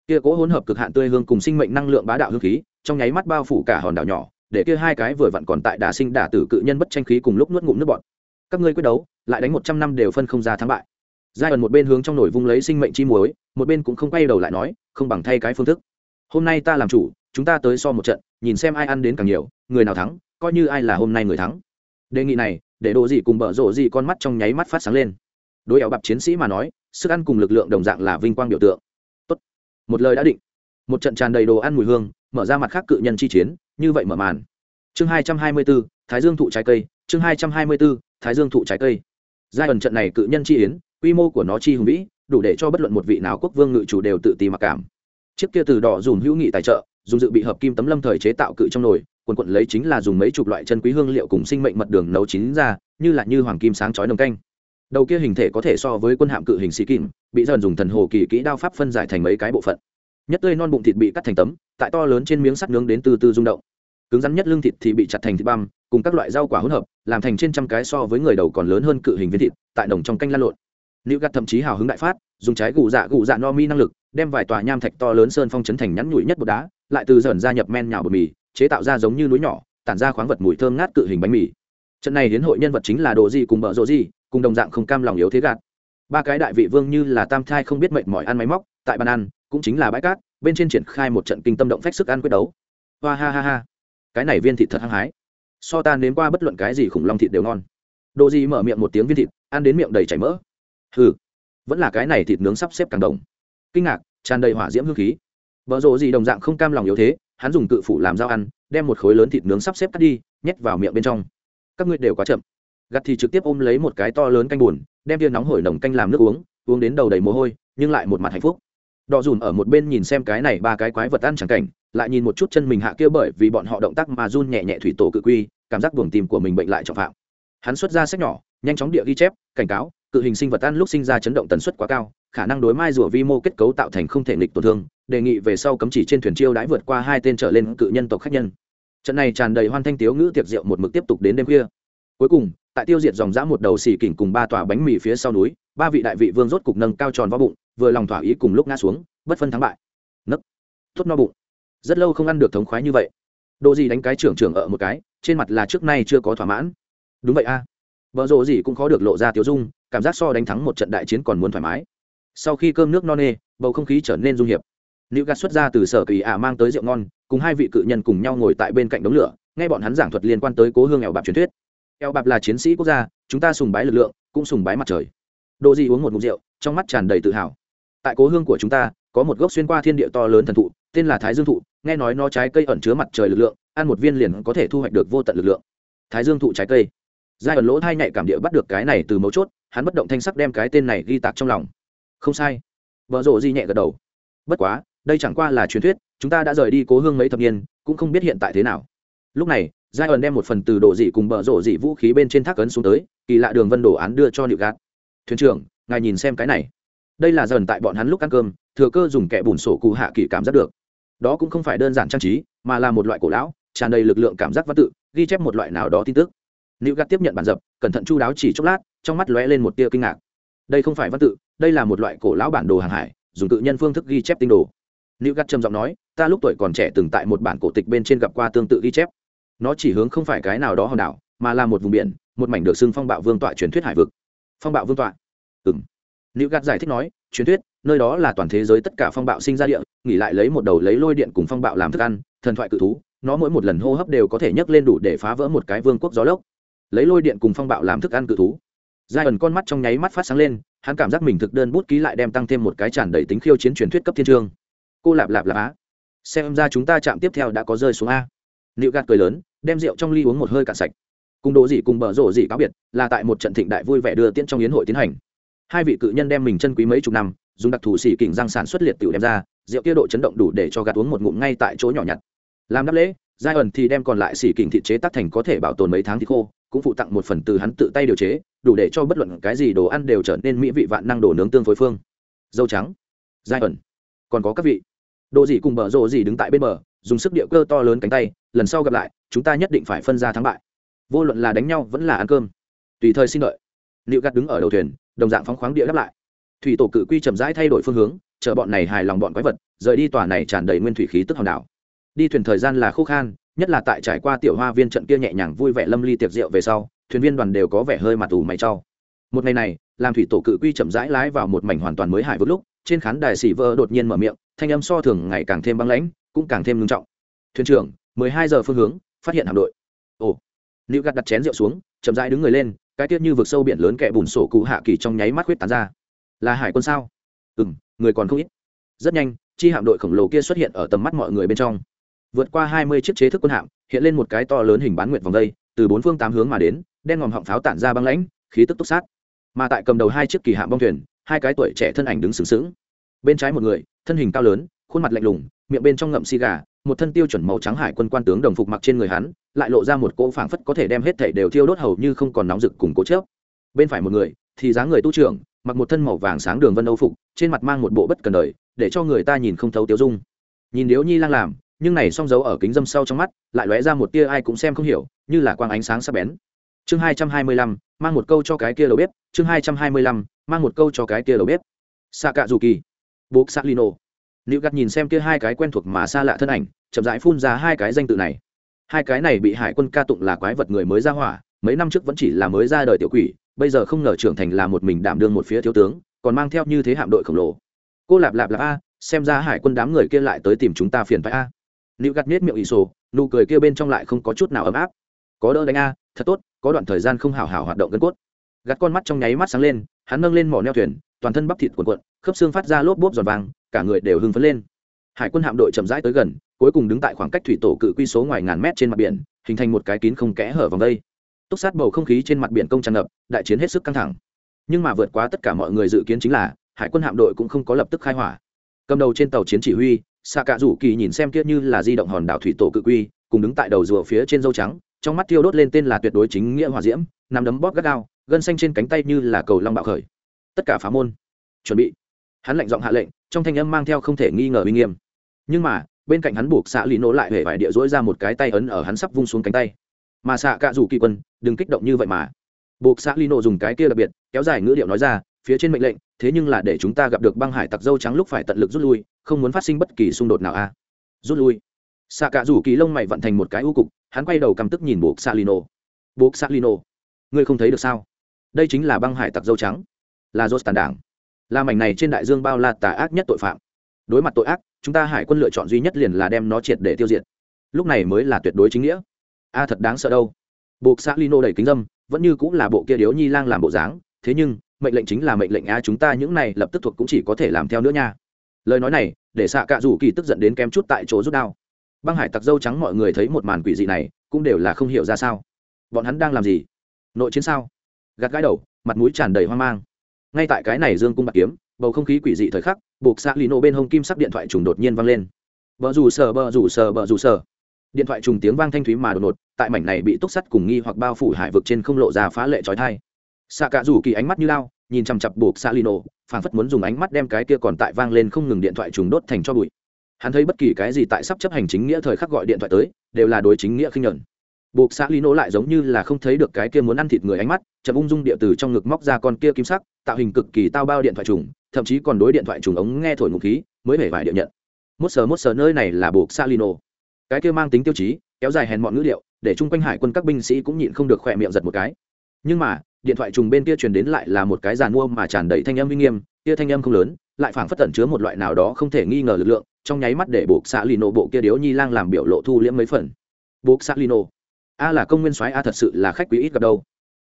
Kia cố hỗn hợp cực hạn tươi hương cùng sinh mệnh năng lượng bá đạo hương khí, trong nháy mắt bao phủ cả hòn đảo nhỏ, để kia hai cái vừa vặn còn tại đả sinh đả tử cự nhân bất tranh khí cùng lúc nuốt ngụm nước bọt. Các ngươi quyết đấu, lại đánh một trăm năm đều phân không ra thắng bại. Giai ẩn một bên hướng trong nổi vung lấy sinh mệnh chi muối, một bên cũng không quay đầu lại nói, không bằng thay cái phương thức. Hôm nay ta làm chủ chúng ta tới so một trận, nhìn xem ai ăn đến càng nhiều, người nào thắng, coi như ai là hôm nay người thắng. Đề nghị này, để đồ gì cùng bở rộ gì con mắt trong nháy mắt phát sáng lên. Đối ẻo bạp chiến sĩ mà nói, sức ăn cùng lực lượng đồng dạng là vinh quang biểu tượng. Tốt. một lời đã định. Một trận tràn đầy đồ ăn mùi hương, mở ra mặt khác cự nhân chi chiến, như vậy mở màn. Chương hai trăm hai mươi bốn thái dương thụ trái cây. Chương hai trăm hai mươi bốn thái dương thụ trái cây. Giai ẩn trận này cự nhân chi yến, quy mô của nó chi hùng vĩ, đủ để cho bất luận một vị nào quốc vương ngự chủ đều tự ti mặc cảm. Chiếc kia từ đỏ dùm hữu nghị tài trợ dùng dự bị hợp kim tấm lâm thời chế tạo cự trong nồi, quần quận lấy chính là dùng mấy chục loại chân quý hương liệu cùng sinh mệnh mật đường nấu chín ra, như là như hoàng kim sáng chói nồng canh. Đầu kia hình thể có thể so với quân hạm cự hình xì kim bị dần dùng thần hồ kỳ kỹ đao pháp phân giải thành mấy cái bộ phận. Nhất tươi non bụng thịt bị cắt thành tấm, tại to lớn trên miếng sắt nướng đến từ từ rung động. Cứng rắn nhất lưng thịt thì bị chặt thành thịt băm, cùng các loại rau quả hỗn hợp, làm thành trên trăm cái so với người đầu còn lớn hơn cự hình viên thịt, tại đồng trong canh lan lộn. Nữ gạt thậm chí hào hứng đại phát, dùng trái gù dạ gù dạ no mi năng lực, đem vài tòa nham thạch to lớn sơn phong chấn thành nhắn nhủi nhất bột đá lại từ dần gia nhập men nhào bột mì, chế tạo ra giống như núi nhỏ, tản ra khoáng vật mùi thơm ngát cự hình bánh mì. Trận này hiến hội nhân vật chính là đồ gì cùng bợ rộ gì cùng đồng dạng không cam lòng yếu thế gạt. Ba cái đại vị vương như là tam thai không biết mệnh mỏi ăn máy móc, tại bàn ăn, cũng chính là bãi cát, bên trên triển khai một trận kinh tâm động phách sức ăn quyết đấu. Hoa ha ha ha. Cái này viên thịt thật hăng hái. So ta nếm qua bất luận cái gì khủng long thịt đều ngon. Đồ gì mở miệng một tiếng viên thịt, ăn đến miệng đầy chảy mỡ. Hừ. Vẫn là cái này thịt nướng sắp xếp càng đồng. Kinh ngạc, tràn đầy hỏa diễm hương khí vợ rộ gì đồng dạng không cam lòng yếu thế, hắn dùng cự phủ làm dao ăn, đem một khối lớn thịt nướng sắp xếp cắt đi, nhét vào miệng bên trong. Các ngươi đều quá chậm. Gặt thì trực tiếp ôm lấy một cái to lớn canh buồn, đem tia nóng hổi nồng canh làm nước uống uống đến đầu đầy mồ hôi, nhưng lại một mặt hạnh phúc. Đỏ dùn ở một bên nhìn xem cái này ba cái quái vật ăn chẳng cảnh, lại nhìn một chút chân mình hạ kia bởi vì bọn họ động tác mà run nhẹ nhẹ thủy tổ cự quy, cảm giác buồng tìm của mình bệnh lại trọng phạm. Hắn xuất ra sách nhỏ, nhanh chóng địa ghi chép, cảnh cáo cự hình sinh vật ăn lúc sinh ra chấn động tần suất quá cao, khả năng đối mai rùa vi mô kết cấu tạo thành không thể nghịch tổn thương, đề nghị về sau cấm chỉ trên thuyền chiêu đãi vượt qua hai tên trở lên cự nhân tộc khách nhân. Trận này tràn đầy hoan thanh tiếu ngữ tiệc rượu một mực tiếp tục đến đêm khuya. Cuối cùng, tại tiêu diệt dòng dã một đầu xì kỉnh cùng ba tòa bánh mì phía sau núi, ba vị đại vị vương rốt cục nâng cao tròn vào bụng, vừa lòng thỏa ý cùng lúc ngã xuống, bất phân thắng bại. Nấc, thốt no bụng. Rất lâu không ăn được thống khoái như vậy. Đồ gì đánh cái trưởng trưởng ở một cái, trên mặt là trước nay chưa có thỏa mãn. Đúng vậy a. à vợ rộ gì cũng khó được lộ ra tiếu dung, cảm giác so đánh thắng một trận đại chiến còn muốn thoải mái. Sau khi cơm nước no nê, bầu không khí trở nên dung hiệp. Nữ gạt xuất ra từ sở kỳ ả mang tới rượu ngon, cùng hai vị cự nhân cùng nhau ngồi tại bên cạnh đống lửa, nghe bọn hắn giảng thuật liên quan tới cố hương eo bạp truyền thuyết. Eo bạp là chiến sĩ quốc gia, chúng ta sùng bái lực lượng, cũng sùng bái mặt trời. Đồ gì uống một ngụm rượu, trong mắt tràn đầy tự hào. Tại cố hương của chúng ta, có một gốc xuyên qua thiên địa to lớn thần thụ, tên là thái dương thụ, nghe nói nó trái cây ẩn chứa mặt trời lực lượng, ăn một viên liền có thể thu hoạch được vô tận lực lượng. Thái dương thụ trái cây giai ẩn lỗ thai nhạy cảm địa bắt được cái này từ mấu chốt, hắn bất động thanh sắc đem cái tên này ghi tạc trong lòng. Không sai. Vợ rộ di nhẹ gật đầu. Bất quá, đây chẳng qua là truyền thuyết, chúng ta đã rời đi cố hương mấy thập niên, cũng không biết hiện tại thế nào. Lúc này, giai ẩn đem một phần từ đồ dị cùng bờ rộ dị vũ khí bên trên thác ấn xuống tới, kỳ lạ đường vân đồ án đưa cho nịu gạt. Thuyền trưởng, ngài nhìn xem cái này. Đây là dần tại bọn hắn lúc ăn cơm, thừa cơ dùng kẻ bùn sổ cụ hạ kỳ cảm giác được. Đó cũng không phải đơn giản trang trí, mà là một loại cổ lão, tràn đầy lực lượng cảm giác văn tự, ghi chép một loại nào đó tin tức nữ Gạt tiếp nhận bản dập, cẩn thận chu đáo chỉ chốc lát, trong mắt lóe lên một tia kinh ngạc. Đây không phải văn tự, đây là một loại cổ lão bản đồ hàng hải, dùng tự nhân phương thức ghi chép tinh đồ. Nữ Gạt trầm giọng nói, ta lúc tuổi còn trẻ từng tại một bản cổ tịch bên trên gặp qua tương tự ghi chép. Nó chỉ hướng không phải cái nào đó hòn đảo, mà là một vùng biển, một mảnh được xưng phong bạo vương tọa truyền thuyết hải vực. Phong bạo vương tọa? Ừng nữ gạt giải thích nói, truyền thuyết, nơi đó là toàn thế giới tất cả phong bạo sinh ra địa, nghỉ lại lấy một đầu lấy lôi điện cùng phong bạo làm thức ăn, thần thoại cự thú, nó mỗi một lần hô hấp đều có thể nhấc lên đủ để phá vỡ một cái vương quốc gió lốc lấy lôi điện cùng phong bạo làm thức ăn cự thú. Giai ẩn con mắt trong nháy mắt phát sáng lên, hắn cảm giác mình thực đơn bút ký lại đem tăng thêm một cái tràn đầy tính khiêu chiến truyền thuyết cấp thiên trương. Cô lạp lạp lạp á. Xem ra chúng ta chạm tiếp theo đã có rơi xuống a. Liệu gạt cười lớn, đem rượu trong ly uống một hơi cạn sạch. Cùng đồ dị cùng bở rộ dị cáo biệt, là tại một trận thịnh đại vui vẻ đưa tiễn trong yến hội tiến hành. Hai vị cự nhân đem mình chân quý mấy chục năm, dùng đặc thù xỉ kỉnh răng sản xuất liệt tiểu đem ra, rượu kia độ chấn động đủ để cho gạt uống một ngụm ngay tại chỗ nhỏ nhặt. Làm đáp lễ giai ẩn thì đem còn lại xỉ kình thịt chế tác thành có thể bảo tồn mấy tháng thì khô, cũng phụ tặng một phần từ hắn tự tay điều chế, đủ để cho bất luận cái gì đồ ăn đều trở nên mỹ vị vạn năng đồ nướng tương phối phương. Dâu trắng. Giai ẩn. Còn có các vị. Đồ gì cùng bờ rộ gì đứng tại bên bờ, dùng sức địa cơ to lớn cánh tay, lần sau gặp lại, chúng ta nhất định phải phân ra thắng bại. Vô luận là đánh nhau vẫn là ăn cơm. Tùy thời xin lợi liệu gạt đứng ở đầu thuyền, đồng dạng phóng khoáng địa đáp lại. Thủy tổ cự quy chậm rãi thay đổi phương hướng, chờ bọn này hài lòng bọn quái vật, rời đi tòa này tràn đầy nguyên thủy khí tức hòn đảo đi thuyền thời gian là khô khan, nhất là tại trải qua tiểu hoa viên trận kia nhẹ nhàng vui vẻ lâm ly tiệc rượu về sau, thuyền viên đoàn đều có vẻ hơi mặt tù mày trau một ngày này, làm thủy tổ cự quy chậm rãi lái vào một mảnh hoàn toàn mới hải vực lúc, trên khán đài xỉ vơ đột nhiên mở miệng, thanh âm so thường ngày càng thêm băng lãnh, cũng càng thêm ngưng trọng. Thuyền trưởng, mười hai giờ phương hướng, phát hiện hạm đội. Ồ. Nữ gạt đặt chén rượu xuống, chậm rãi đứng người lên, cái tiết như vực sâu biển lớn kẹ bùn sổ cụ hạ kỳ trong nháy mắt huyết tán ra. Là hải quân sao? Ừ m người còn không ít. Rất nhanh, chi hạm đội khổng lồ kia xuất hiện ở tầm mắt mọi người bên trong vượt qua hai mươi chiếc chế thức quân hạm, hiện lên một cái to lớn hình bán nguyện vòng đây, từ bốn phương tám hướng mà đến, đen ngòm họng pháo tản ra băng lãnh, khí tức túc sát. Mà tại cầm đầu hai chiếc kỳ hạm bong thuyền, hai cái tuổi trẻ thân ảnh đứng sừng sững. Bên trái một người, thân hình cao lớn, khuôn mặt lạnh lùng, miệng bên trong ngậm xì gà, một thân tiêu chuẩn màu trắng hải quân quan tướng đồng phục mặc trên người hắn, lại lộ ra một cỗ phảng phất có thể đem hết thảy đều thiêu đốt hầu như không còn nóng rực cùng cố chớp. Bên phải một người, thì dáng người tu trưởng, mặc một thân màu vàng sáng đường vân âu phục, trên mặt mang một bộ bất cần đời, để cho người ta nhìn không thấu tiêu dung. Nhìn điếu nhi lang làm nhưng này song dấu ở kính dâm sau trong mắt, lại lóe ra một tia ai cũng xem không hiểu, như là quang ánh sáng sắp bén. Chương hai trăm hai mươi lăm, mang một câu cho cái kia đầu bếp, chương hai trăm hai mươi lăm, mang một câu cho cái kia đầu bếp. Xạ cạ dù kỳ buộc xạ lino nữ gắt nhìn xem kia hai cái quen thuộc mà xa lạ thân ảnh, chậm rãi phun ra hai cái danh tự này. Hai cái này bị hải quân ca tụng là quái vật người mới ra hỏa, mấy năm trước vẫn chỉ là mới ra đời tiểu quỷ, bây giờ không ngờ trưởng thành là một mình đảm đương một phía thiếu tướng, còn mang theo như thế hạm đội khổng lồ. Cô lạp lạp lạp a, xem ra hải quân đám người kia lại tới tìm chúng ta phiền phải a nữ gạt miết miệng ỷ sổ, nụ cười kia bên trong lại không có chút nào ấm áp. Có đỡ đánh a, thật tốt, có đoạn thời gian không hào hào hoạt động gân cốt. Gạt con mắt trong nháy mắt sáng lên, hắn nâng lên mỏ neo thuyền, toàn thân bắp thịt cuộn cuộn, khớp xương phát ra lốp bốp giòn vàng, cả người đều hưng phấn lên. Hải quân hạm đội chậm rãi tới gần, cuối cùng đứng tại khoảng cách thủy tổ cự quy số ngoài ngàn mét trên mặt biển, hình thành một cái kín không kẽ hở vòng đây túc sát bầu không khí trên mặt biển công tràn ngập, đại chiến hết sức căng thẳng. Nhưng mà vượt quá tất cả mọi người dự kiến chính là, hải quân hạm đội cũng không có lập tức khai hỏa. Cầm đầu trên tàu chiến chỉ huy xạ cạ rủ kỳ nhìn xem kia như là di động hòn đảo thủy tổ cự quy, cùng đứng tại đầu rùa phía trên dâu trắng, trong mắt tiêu đốt lên tên là tuyệt đối chính nghĩa hòa diễm nằm đấm bóp gắt gao, gân xanh trên cánh tay như là cầu long bạo khởi. Tất cả phá môn. Chuẩn bị. Hắn lệnh giọng hạ lệnh, trong thanh âm mang theo không thể nghi ngờ uy nghiêm. Nhưng mà, bên cạnh hắn buộc xạ lì nổ lại hề vải địa dỗi ra một cái tay ấn ở hắn sắp vung xuống cánh tay. Mà xạ cạ rủ kỳ quân, đừng kích động như vậy mà. Buộc xạ lì nổ dùng cái kia đặc biệt, kéo dài ngữ điệu nói ra phía trên mệnh lệnh, thế nhưng là để chúng ta gặp được băng hải tặc dâu trắng lúc phải tận lực rút lui, không muốn phát sinh bất kỳ xung đột nào a. À. Rút lui. Xạ cả rủ kỳ lông mày vận thành một cái u cục, hắn quay đầu căm tức nhìn buộc salino buộc salino ngươi không thấy được sao? Đây chính là băng hải tặc dâu trắng. Là dốt tàn đảng. Là mảnh này trên đại dương bao la tà ác nhất tội phạm. Đối mặt tội ác, chúng ta hải quân lựa chọn duy nhất liền là đem nó triệt để tiêu diệt. Lúc này mới là tuyệt đối chính nghĩa. A, thật đáng sợ đâu. Buộc salino lino đầy kính dâm, vẫn như cũng là bộ kia điếu nhi lang làm bộ dáng, thế nhưng mệnh lệnh chính là mệnh lệnh a, chúng ta những này lập tức thuộc cũng chỉ có thể làm theo nữa nha. Lời nói này, để xạ cạ rủ kỳ tức giận đến kém chút tại chỗ rút đao. Băng hải tặc dâu trắng mọi người thấy một màn quỷ dị này, cũng đều là không hiểu ra sao. Bọn hắn đang làm gì? Nội chiến sao? Gạt gãi đầu, mặt mũi tràn đầy hoang mang. Ngay tại cái này dương cung bạc kiếm, bầu không khí quỷ dị thời khắc, buộc xạ lì nổ bên hông kim sắc điện thoại trùng đột nhiên vang lên. Vợ rủ sờ vợ rủ sờ vợ rủ sờ. Điện thoại trùng tiếng vang thanh thúy mà đột ngột, tại mảnh này bị túc sắt cùng nghi hoặc bao phủ hải vực trên không lộ ra phá lệ trói thai xạ cả rủ kỳ ánh mắt như lao nhìn chằm chặp buộc xa lino phản phất muốn dùng ánh mắt đem cái kia còn tại vang lên không ngừng điện thoại trùng đốt thành cho bụi. Hắn thấy bất kỳ cái gì tại sắp chấp hành chính nghĩa thời khắc gọi điện thoại tới, đều là đối chính nghĩa khinh nhuận. Buộc xã lý lại giống như là không thấy được cái kia muốn ăn thịt người ánh mắt, chậm ung dung địa từ trong ngực móc ra con kia kim sắc, tạo hình cực kỳ tao bao điện thoại trùng, thậm chí còn đối điện thoại trùng ống nghe thổi ngụ khí, mới hề vải địa nhận. Mốt sờ mốt sờ nơi này là buộc xã lý cái kia mang tính tiêu chí, kéo dài hèn mọn ngữ liệu, để chung quanh hải quân các binh sĩ cũng nhịn không được khỏe miệng giật một cái. Nhưng mà điện thoại trùng bên kia truyền đến lại là một cái giàn mua mà tràn đầy thanh âm uy nghiêm, kia thanh âm không lớn, lại phảng phất tẩn chứa một loại nào đó không thể nghi ngờ lực lượng, trong nháy mắt để buộc xạ lì nổ bộ kia điếu nhi lang làm biểu lộ thu liễm mấy phần. Buộc xạ lì nổ a là công nguyên soái, a thật sự là khách quý ít gặp đâu.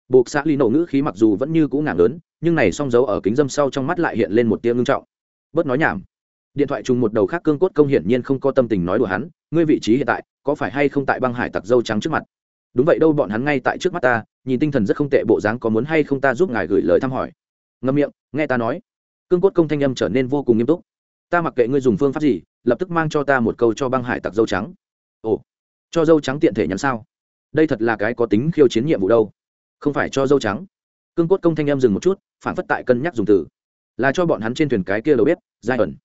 Buộc xạ lì nổ ngữ khí mặc dù vẫn như cũ ngạc lớn nhưng này song dấu ở kính dâm sau trong mắt lại hiện lên một tia ngưng trọng. Bớt nói nhảm. Điện thoại trùng một đầu khác cương cốt công hiển nhiên không có tâm tình nói đùa hắn, ngươi vị trí hiện tại, có phải hay không tại băng hải tặc dâu trắng trước mặt? Đúng vậy đâu, bọn hắn ngay tại trước mắt ta, nhìn tinh thần rất không tệ, bộ dáng có muốn hay không ta giúp ngài gửi lời thăm hỏi. Ngâm miệng, nghe ta nói. Cương cốt công thanh âm trở nên vô cùng nghiêm túc. Ta mặc kệ ngươi dùng phương pháp gì, lập tức mang cho ta một câu cho băng hải tặc dâu trắng. Ồ, cho dâu trắng tiện thể nhắn sao? Đây thật là cái có tính khiêu chiến nhiệm vụ đâu. Không phải cho dâu trắng. Cương cốt công thanh em dừng một chút, phản phất tại cân nhắc dùng từ. Là cho bọn hắn trên thuyền cái kia đầu bếp giai ẩn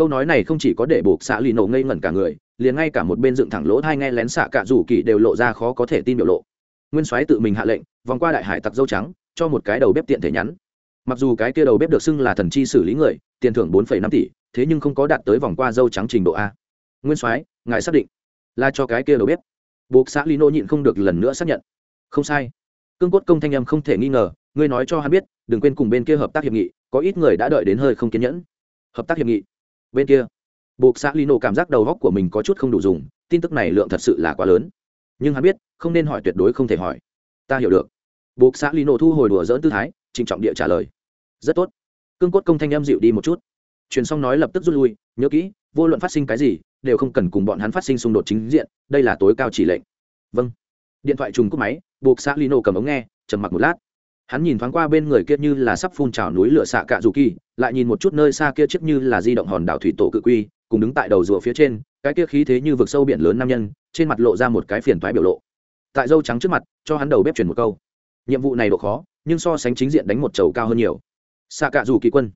câu nói này không chỉ có để buộc xạ lì nổ ngây ngẩn cả người liền ngay cả một bên dựng thẳng lỗ thai nghe lén xạ cạ rủ kỳ đều lộ ra khó có thể tin biểu lộ. Nguyên soái tự mình hạ lệnh, vòng qua đại hải tặc dâu trắng, cho một cái đầu bếp tiện thể nhắn. Mặc dù cái kia đầu bếp được xưng là thần chi xử lý người, tiền thưởng bốn năm tỷ, thế nhưng không có đạt tới vòng qua dâu trắng trình độ a. Nguyên soái, ngài xác định là cho cái kia đầu bếp. Buộc xã lino nhịn không được lần nữa xác nhận. Không sai. Cương cốt công thanh em không thể nghi ngờ, ngươi nói cho hắn biết, đừng quên cùng bên kia hợp tác hiệp nghị, có ít người đã đợi đến hơi không kiên nhẫn. Hợp tác hiệp nghị. Bên kia buộc xã lino cảm giác đầu góc của mình có chút không đủ dùng, tin tức này lượng thật sự là quá lớn. Nhưng hắn biết, không nên hỏi tuyệt đối không thể hỏi. Ta hiểu được. Buộc xã lino thu hồi đùa dỡn tư thái, trịnh trọng địa trả lời. Rất tốt. Cương cốt công thanh em dịu đi một chút. Truyền xong nói lập tức rút lui, nhớ kỹ, vô luận phát sinh cái gì, đều không cần cùng bọn hắn phát sinh xung đột chính diện, đây là tối cao chỉ lệnh. Vâng. Điện thoại trùng cúp máy, buộc xã lino cầm ống nghe, trầm mặc một lát. Hắn nhìn thoáng qua bên người kia như là sắp phun trào núi lửa xạ cạ dù kỳ, lại nhìn một chút nơi xa kia trước như là di động hòn đảo thủy tổ cự quy cùng đứng tại đầu rùa phía trên, cái kia khí thế như vực sâu biển lớn nam nhân, trên mặt lộ ra một cái phiền toái biểu lộ. Tại dâu trắng trước mặt, cho hắn đầu bếp chuyển một câu. Nhiệm vụ này độ khó, nhưng so sánh chính diện đánh một chầu cao hơn nhiều. Xạ cạ rủ kỳ quân.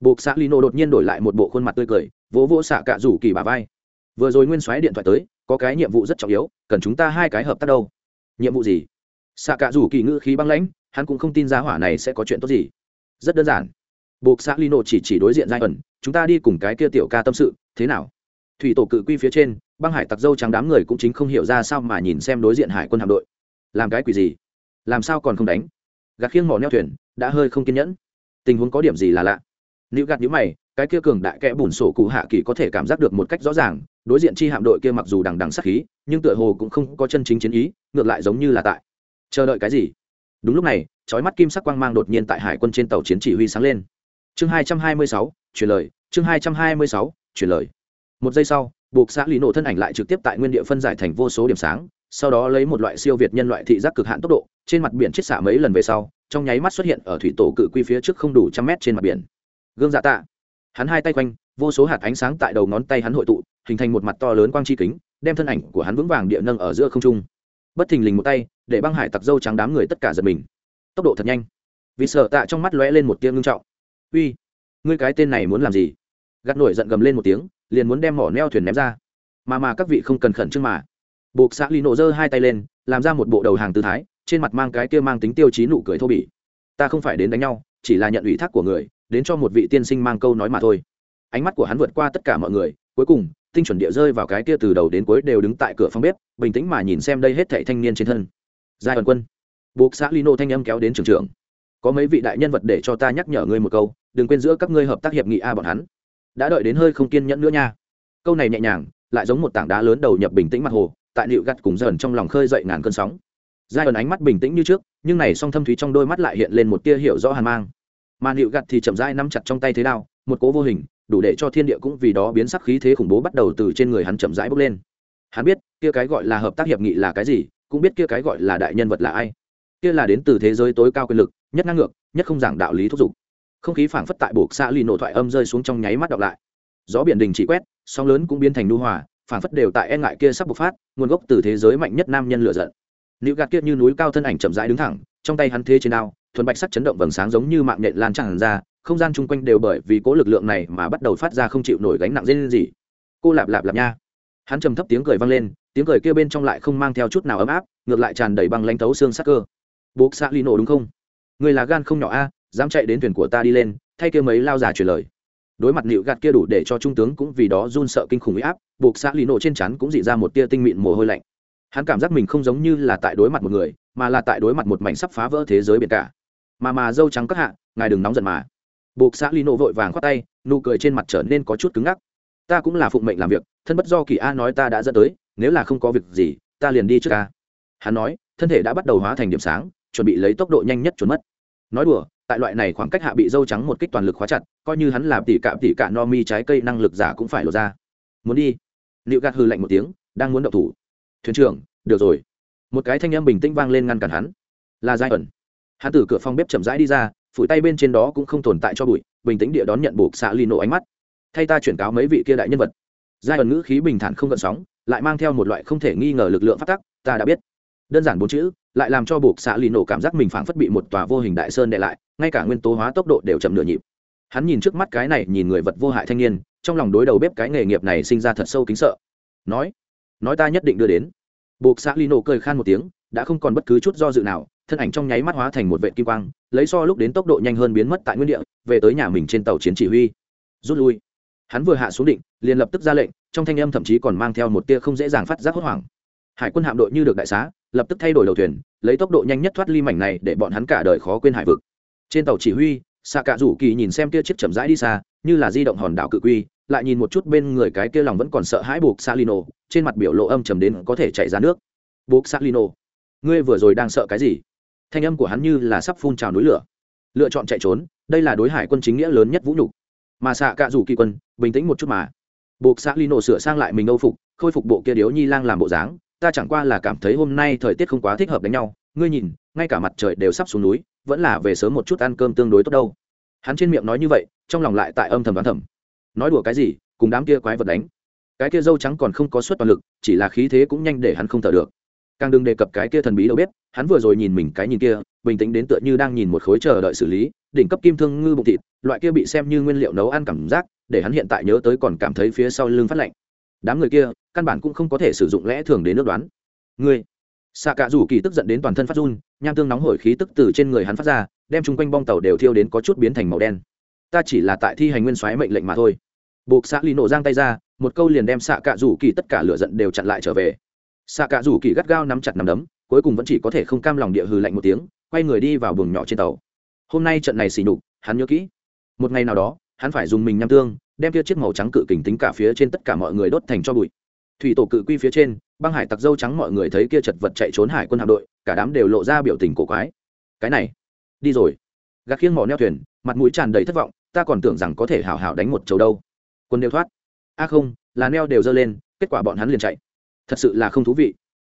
Buộc xạ lino đột nhiên đổi lại một bộ khuôn mặt tươi cười, vỗ vỗ xạ cạ rủ kỳ bà vai. Vừa rồi nguyên soái điện thoại tới, có cái nhiệm vụ rất trọng yếu, cần chúng ta hai cái hợp tác đâu? Nhiệm vụ gì? Xạ cạ rủ kỳ ngữ khí băng lãnh, hắn cũng không tin ra hỏa này sẽ có chuyện tốt gì. Rất đơn giản buộc xã lino chỉ chỉ đối diện giai ẩn chúng ta đi cùng cái kia tiểu ca tâm sự, thế nào? Thủy tổ cự quy phía trên, băng hải tặc dâu trắng đám người cũng chính không hiểu ra sao mà nhìn xem đối diện hải quân hạm đội. Làm cái quỷ gì? Làm sao còn không đánh? Gạt khiêng mỏ neo thuyền, đã hơi không kiên nhẫn. Tình huống có điểm gì là lạ? Nữ gạt nhữ mày, cái kia cường đại kẽ bùn sổ cụ hạ kỳ có thể cảm giác được một cách rõ ràng, đối diện chi hạm đội kia mặc dù đằng đằng sắc khí, nhưng tựa hồ cũng không có chân chính chiến ý, ngược lại giống như là tại chờ đợi cái gì? Đúng lúc này trói mắt kim sắc quang mang đột nhiên tại hải quân trên tàu chiến chỉ huy sáng lên chương hai trăm hai mươi sáu, chuyển lời, chương hai trăm hai mươi sáu, chuyển lời. Một giây sau, buộc xã lý nổ thân ảnh lại trực tiếp tại nguyên địa phân giải thành vô số điểm sáng, sau đó lấy một loại siêu việt nhân loại thị giác cực hạn tốc độ, trên mặt biển chết xạ mấy lần về sau, trong nháy mắt xuất hiện ở thủy tổ cự quy phía trước không đủ trăm mét trên mặt biển. Gương dạ tạ. Hắn hai tay quanh, vô số hạt ánh sáng tại đầu ngón tay hắn hội tụ, hình thành một mặt to lớn quang chi kính, đem thân ảnh của hắn vững vàng địa nâng ở giữa không trung. Bất thình lình một tay, để băng hải tặc dâu trắng đám người tất cả giật mình. Tốc độ thật nhanh. Vì sợ tạ trong mắt lóe lên một tia ngưng trọng uy, ngươi cái tên này muốn làm gì? Gắt nổi giận gầm lên một tiếng, liền muốn đem mỏ neo thuyền ném ra. Mà mà các vị không cần khẩn trương mà. Buộc xã ly nổ giơ hai tay lên, làm ra một bộ đầu hàng tư thái, trên mặt mang cái kia mang tính tiêu chí nụ cười thô bỉ. Ta không phải đến đánh nhau, chỉ là nhận ủy thác của người, đến cho một vị tiên sinh mang câu nói mà thôi. Ánh mắt của hắn vượt qua tất cả mọi người, cuối cùng, tinh chuẩn địa rơi vào cái kia từ đầu đến cuối đều đứng tại cửa phòng bếp, bình tĩnh mà nhìn xem đây hết thảy thanh niên trên thân. Giai ẩn quân. Buộc xã lino thanh âm kéo đến trường trường có mấy vị đại nhân vật để cho ta nhắc nhở ngươi một câu đừng quên giữa các ngươi hợp tác hiệp nghị a bọn hắn. Đã đợi đến hơi không kiên nhẫn nữa nha. Câu này nhẹ nhàng, lại giống một tảng đá lớn đầu nhập bình tĩnh mặt hồ, tại liệu gắt cùng dần trong lòng khơi dậy ngàn cơn sóng. Giai ẩn ánh mắt bình tĩnh như trước, nhưng này song thâm thúy trong đôi mắt lại hiện lên một tia hiểu rõ hàn mang. Mà liệu gặt thì chậm rãi nắm chặt trong tay thế đao, một cố vô hình, đủ để cho thiên địa cũng vì đó biến sắc khí thế khủng bố bắt đầu từ trên người hắn chậm rãi bốc lên. Hắn biết, kia cái gọi là hợp tác hiệp nghị là cái gì, cũng biết kia cái gọi là đại nhân vật là ai. Kia là đến từ thế giới tối cao quyền lực, nhất năng ngược, nhất không giảng đạo lý thúc giục không khí phảng phất tại buộc xạ lì nổ thoại âm rơi xuống trong nháy mắt đọc lại. Gió biển đình chỉ quét, sóng lớn cũng biến thành nu hòa, phảng phất đều tại e ngại kia sắp bộc phát, nguồn gốc từ thế giới mạnh nhất nam nhân lựa giận. Nữ gạt kia như núi cao thân ảnh chậm rãi đứng thẳng, trong tay hắn thế trên đao, thuần bạch sắc chấn động vầng sáng giống như mạng nhện lan tràn ra, không gian chung quanh đều bởi vì cố lực lượng này mà bắt đầu phát ra không chịu nổi gánh nặng dây lên gì. Cô lạp lạp lạp nha. Hắn trầm thấp tiếng cười vang lên, tiếng cười kia bên trong lại không mang theo chút nào ấm áp, ngược lại tràn đầy băng lãnh thấu xương sắc cơ. Buộc xạ lì nổ đúng không? Người là gan không nhỏ a dám chạy đến thuyền của ta đi lên, thay kia mấy lao già truyền lời. Đối mặt nịu gạt kia đủ để cho trung tướng cũng vì đó run sợ kinh khủng huy áp, buộc xã lì nổ trên chắn cũng dị ra một tia tinh mịn mồ hôi lạnh. Hắn cảm giác mình không giống như là tại đối mặt một người, mà là tại đối mặt một mảnh sắp phá vỡ thế giới biển cả. Mà mà dâu trắng các hạ, ngài đừng nóng giận mà. Buộc xã lì nổ vội vàng khoát tay, nụ cười trên mặt trở nên có chút cứng ngắc. Ta cũng là phụng mệnh làm việc, thân bất do kỳ a nói ta đã dẫn tới, nếu là không có việc gì, ta liền đi trước ca hắn nói, thân thể đã bắt đầu hóa thành điểm sáng, chuẩn bị lấy tốc độ nhanh nhất trốn mất. Nói đùa tại loại này khoảng cách hạ bị dâu trắng một kích toàn lực khóa chặt, coi như hắn làm tỉ cạm tỉ cạ no mi trái cây năng lực giả cũng phải lột ra. Muốn đi. Liệu gạt hư lạnh một tiếng, đang muốn động thủ. Thuyền trưởng, được rồi. Một cái thanh âm bình tĩnh vang lên ngăn cản hắn. Là giai ẩn. Hắn từ cửa phòng bếp chậm rãi đi ra, phủi tay bên trên đó cũng không tồn tại cho bụi, bình tĩnh địa đón nhận buộc xạ ly nổ ánh mắt. Thay ta chuyển cáo mấy vị kia đại nhân vật. Giai ẩn ngữ khí bình thản không gợn sóng, lại mang theo một loại không thể nghi ngờ lực lượng phát tắc, ta đã biết. Đơn giản bốn chữ, lại làm cho buộc xạ lì nổ cảm giác mình phảng phất bị một tòa vô hình đại sơn đệ lại ngay cả nguyên tố hóa tốc độ đều chậm nửa nhịp. Hắn nhìn trước mắt cái này nhìn người vật vô hại thanh niên, trong lòng đối đầu bếp cái nghề nghiệp này sinh ra thật sâu kính sợ. Nói nói ta nhất định đưa đến. Buộc xạ Lino cười khan một tiếng, đã không còn bất cứ chút do dự nào, thân ảnh trong nháy mắt hóa thành một vệ kim quang, lấy so lúc đến tốc độ nhanh hơn biến mất tại nguyên địa, về tới nhà mình trên tàu chiến chỉ huy. Rút lui. Hắn vừa hạ xuống định, liền lập tức ra lệnh, trong thanh âm thậm chí còn mang theo một tia không dễ dàng phát giác hốt hoảng. Hải quân hạm đội như được đại xá, lập tức thay đổi đầu thuyền, lấy tốc độ nhanh nhất thoát ly mảnh này để bọn hắn cả đời khó quên hải vực trên tàu chỉ huy xạ cạ rủ kỳ nhìn xem kia chiếc chậm rãi đi xa, như là di động hòn đảo cự quy, lại nhìn một chút bên người cái kia lòng vẫn còn sợ hãi buộc salino, trên mặt biểu lộ âm trầm đến có thể chạy ra nước. Buộc salino, ngươi vừa rồi đang sợ cái gì? Thanh âm của hắn như là sắp phun trào núi lửa. Lựa chọn chạy trốn, đây là đối hải quân chính nghĩa lớn nhất vũ nhục. Mà xạ cạ rủ kỳ quân, bình tĩnh một chút mà. Buộc salino sửa sang lại mình âu phục, khôi phục bộ kia điếu nhi lang làm bộ dáng, ta chẳng qua là cảm thấy hôm nay thời tiết không quá thích hợp đánh nhau ngươi nhìn, ngay cả mặt trời đều sắp xuống núi, vẫn là về sớm một chút ăn cơm tương đối tốt đâu. Hắn trên miệng nói như vậy, trong lòng lại tại âm thầm đoán thầm. Nói đùa cái gì, cùng đám kia quái vật đánh. Cái kia dâu trắng còn không có suất toàn lực, chỉ là khí thế cũng nhanh để hắn không thở được. Càng đừng đề cập cái kia thần bí đâu biết, hắn vừa rồi nhìn mình cái nhìn kia, bình tĩnh đến tựa như đang nhìn một khối chờ đợi xử lý, đỉnh cấp kim thương ngư bụng thịt, loại kia bị xem như nguyên liệu nấu ăn cảm giác, để hắn hiện tại nhớ tới còn cảm thấy phía sau lưng phát lạnh. Đám người kia, căn bản cũng không có thể sử dụng lẽ thường đến nước đoán. Ngươi xạ cả rủ kỳ tức giận đến toàn thân phát run, nham tương nóng hổi khí tức từ trên người hắn phát ra, đem chung quanh bong tàu đều thiêu đến có chút biến thành màu đen. Ta chỉ là tại thi hành nguyên soái mệnh lệnh mà thôi. Buộc xạ ly nổ giang tay ra, một câu liền đem xạ cả rủ kỳ tất cả lửa giận đều chặn lại trở về. Xạ cả rủ kỳ gắt gao nắm chặt nắm đấm, cuối cùng vẫn chỉ có thể không cam lòng địa hừ lạnh một tiếng, quay người đi vào buồng nhỏ trên tàu. Hôm nay trận này xỉ nhục, hắn nhớ kỹ. Một ngày nào đó, hắn phải dùng mình nham tương, đem kia chiếc màu trắng cự kình tính cả phía trên tất cả mọi người đốt thành cho bụi. Thủy tổ cự quy phía trên băng hải tặc dâu trắng mọi người thấy kia chật vật chạy trốn hải quân hạm đội, cả đám đều lộ ra biểu tình cổ quái. Cái này, đi rồi. Gạt khiêng mỏ neo thuyền, mặt mũi tràn đầy thất vọng, ta còn tưởng rằng có thể hào hào đánh một chầu đâu. Quân đều thoát. A không, là neo đều dơ lên, kết quả bọn hắn liền chạy. Thật sự là không thú vị.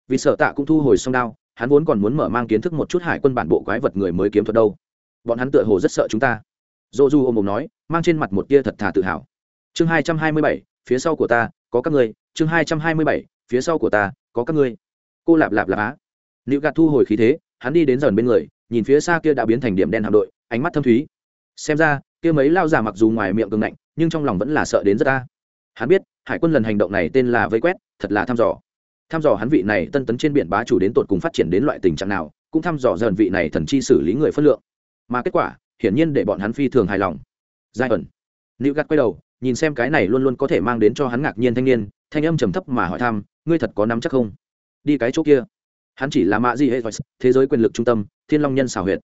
Vì sợ tạ cũng thu hồi xong đao, hắn vốn còn muốn mở mang kiến thức một chút hải quân bản bộ quái vật người mới kiếm thuật đâu. Bọn hắn tựa hồ rất sợ chúng ta. Dô du ôm ôm nói, mang trên mặt một tia thật thà tự hào. Chương hai trăm hai mươi bảy, phía sau của ta, có các ngươi. Chương hai trăm hai mươi bảy phía sau của ta, có các ngươi. Cô lạp lạp lạp á. Nữ gạt thu hồi khí thế, hắn đi đến dần bên người, nhìn phía xa kia đã biến thành điểm đen hạm đội, ánh mắt thâm thúy. Xem ra, kia mấy lao giả mặc dù ngoài miệng cường ngạnh, nhưng trong lòng vẫn là sợ đến rất ta hắn biết, hải quân lần hành động này tên là vây quét, thật là thăm dò. Thăm dò hắn vị này tân tấn trên biển bá chủ đến tột cùng phát triển đến loại tình trạng nào, cũng thăm dò dần vị này thần chi xử lý người phân lượng. Mà kết quả, hiển nhiên để bọn hắn phi thường hài lòng. Giai ẩn. Nữ gạt quay đầu, nhìn xem cái này luôn luôn có thể mang đến cho hắn ngạc nhiên thanh niên, thanh âm trầm thấp mà hỏi thăm ngươi thật có nắm chắc không? Đi cái chỗ kia. Hắn chỉ là mạ gì hệ thế giới quyền lực trung tâm, thiên long nhân xảo huyệt.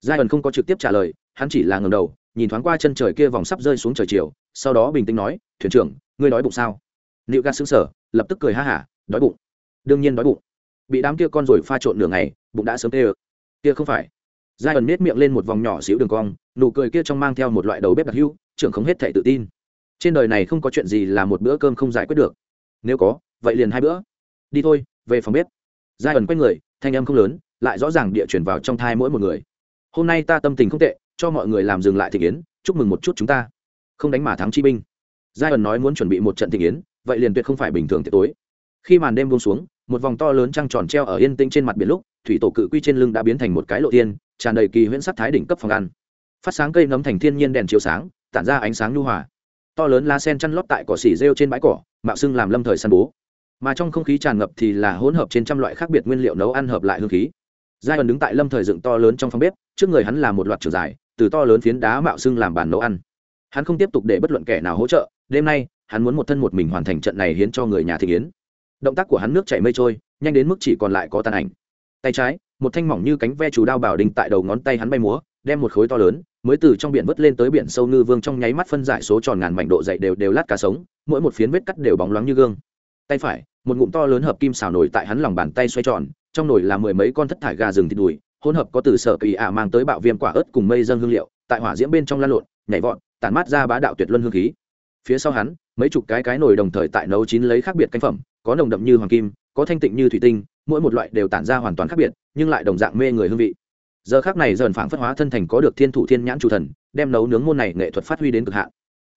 Giai ẩn không có trực tiếp trả lời, hắn chỉ là ngầm đầu, nhìn thoáng qua chân trời kia vòng sắp rơi xuống trời chiều, sau đó bình tĩnh nói, thuyền trưởng, ngươi đói bụng sao? Nịu gạt xứng sở lập tức cười ha hả, đói bụng? Đương nhiên đói bụng. Bị đám kia con rồi pha trộn nửa ngày, bụng đã sớm tê ơ. Kia không phải. Giai ẩn nết miệng lên một vòng nhỏ xíu đường cong, nụ cười kia trong mang theo một loại đầu bếp đặc hưu trưởng không hết thể tự tin. Trên đời này không có chuyện gì là một bữa cơm không giải quyết được. Nếu có vậy liền hai bữa. Đi thôi, về phòng bếp. Giai ẩn quay người, thanh âm không lớn, lại rõ ràng địa chuyển vào trong thai mỗi một người. Hôm nay ta tâm tình không tệ, cho mọi người làm dừng lại thị kiến, chúc mừng một chút chúng ta. Không đánh mà thắng chi binh. Giai ẩn nói muốn chuẩn bị một trận thị kiến, vậy liền tuyệt không phải bình thường tiệc tối. Khi màn đêm buông xuống, một vòng to lớn trăng tròn treo ở yên tĩnh trên mặt biển lúc, thủy tổ cự quy trên lưng đã biến thành một cái lộ tiên, tràn đầy kỳ huyễn sắc thái đỉnh cấp phòng ăn. Phát sáng cây nấm thành thiên nhiên đèn chiếu sáng, tản ra ánh sáng nhu hòa. To lớn lá sen chăn lót tại cỏ xỉ rêu trên bãi cỏ, mạo xưng làm lâm thời săn bố mà trong không khí tràn ngập thì là hỗn hợp trên trăm loại khác biệt nguyên liệu nấu ăn hợp lại hương khí. Giai ẩn đứng tại lâm thời dựng to lớn trong phòng bếp, trước người hắn là một loạt trường dài, từ to lớn phiến đá mạo xưng làm bàn nấu ăn. Hắn không tiếp tục để bất luận kẻ nào hỗ trợ, đêm nay, hắn muốn một thân một mình hoàn thành trận này hiến cho người nhà thị Yến. động tác của hắn nước chảy mây trôi, nhanh đến mức chỉ còn lại có tàn ảnh. Tay trái, một thanh mỏng như cánh ve chú đao bảo đình tại đầu ngón tay hắn bay múa, đem một khối to lớn, mới từ trong biển vớt lên tới biển sâu ngư vương trong nháy mắt phân giải số tròn ngàn mảnh độ dày đều đều lát cá sống, mỗi một phiến vết cắt đều bóng loáng như gương. Tay phải một ngụm to lớn hợp kim xào nổi tại hắn lòng bàn tay xoay tròn, trong nồi là mười mấy con thất thải gà rừng thịt đùi, hỗn hợp có từ sở kỳ ả mang tới bạo viêm quả ớt cùng mây dâng hương liệu, tại hỏa diễm bên trong lan lộn, nhảy vọt, tản mát ra bá đạo tuyệt luân hương khí. Phía sau hắn, mấy chục cái cái nồi đồng thời tại nấu chín lấy khác biệt canh phẩm, có nồng đậm như hoàng kim, có thanh tịnh như thủy tinh, mỗi một loại đều tản ra hoàn toàn khác biệt, nhưng lại đồng dạng mê người hương vị. Giờ khác này dần phảng phất hóa thân thành có được thiên thủ thiên nhãn chủ thần, đem nấu nướng môn này nghệ thuật phát huy đến cực hạn.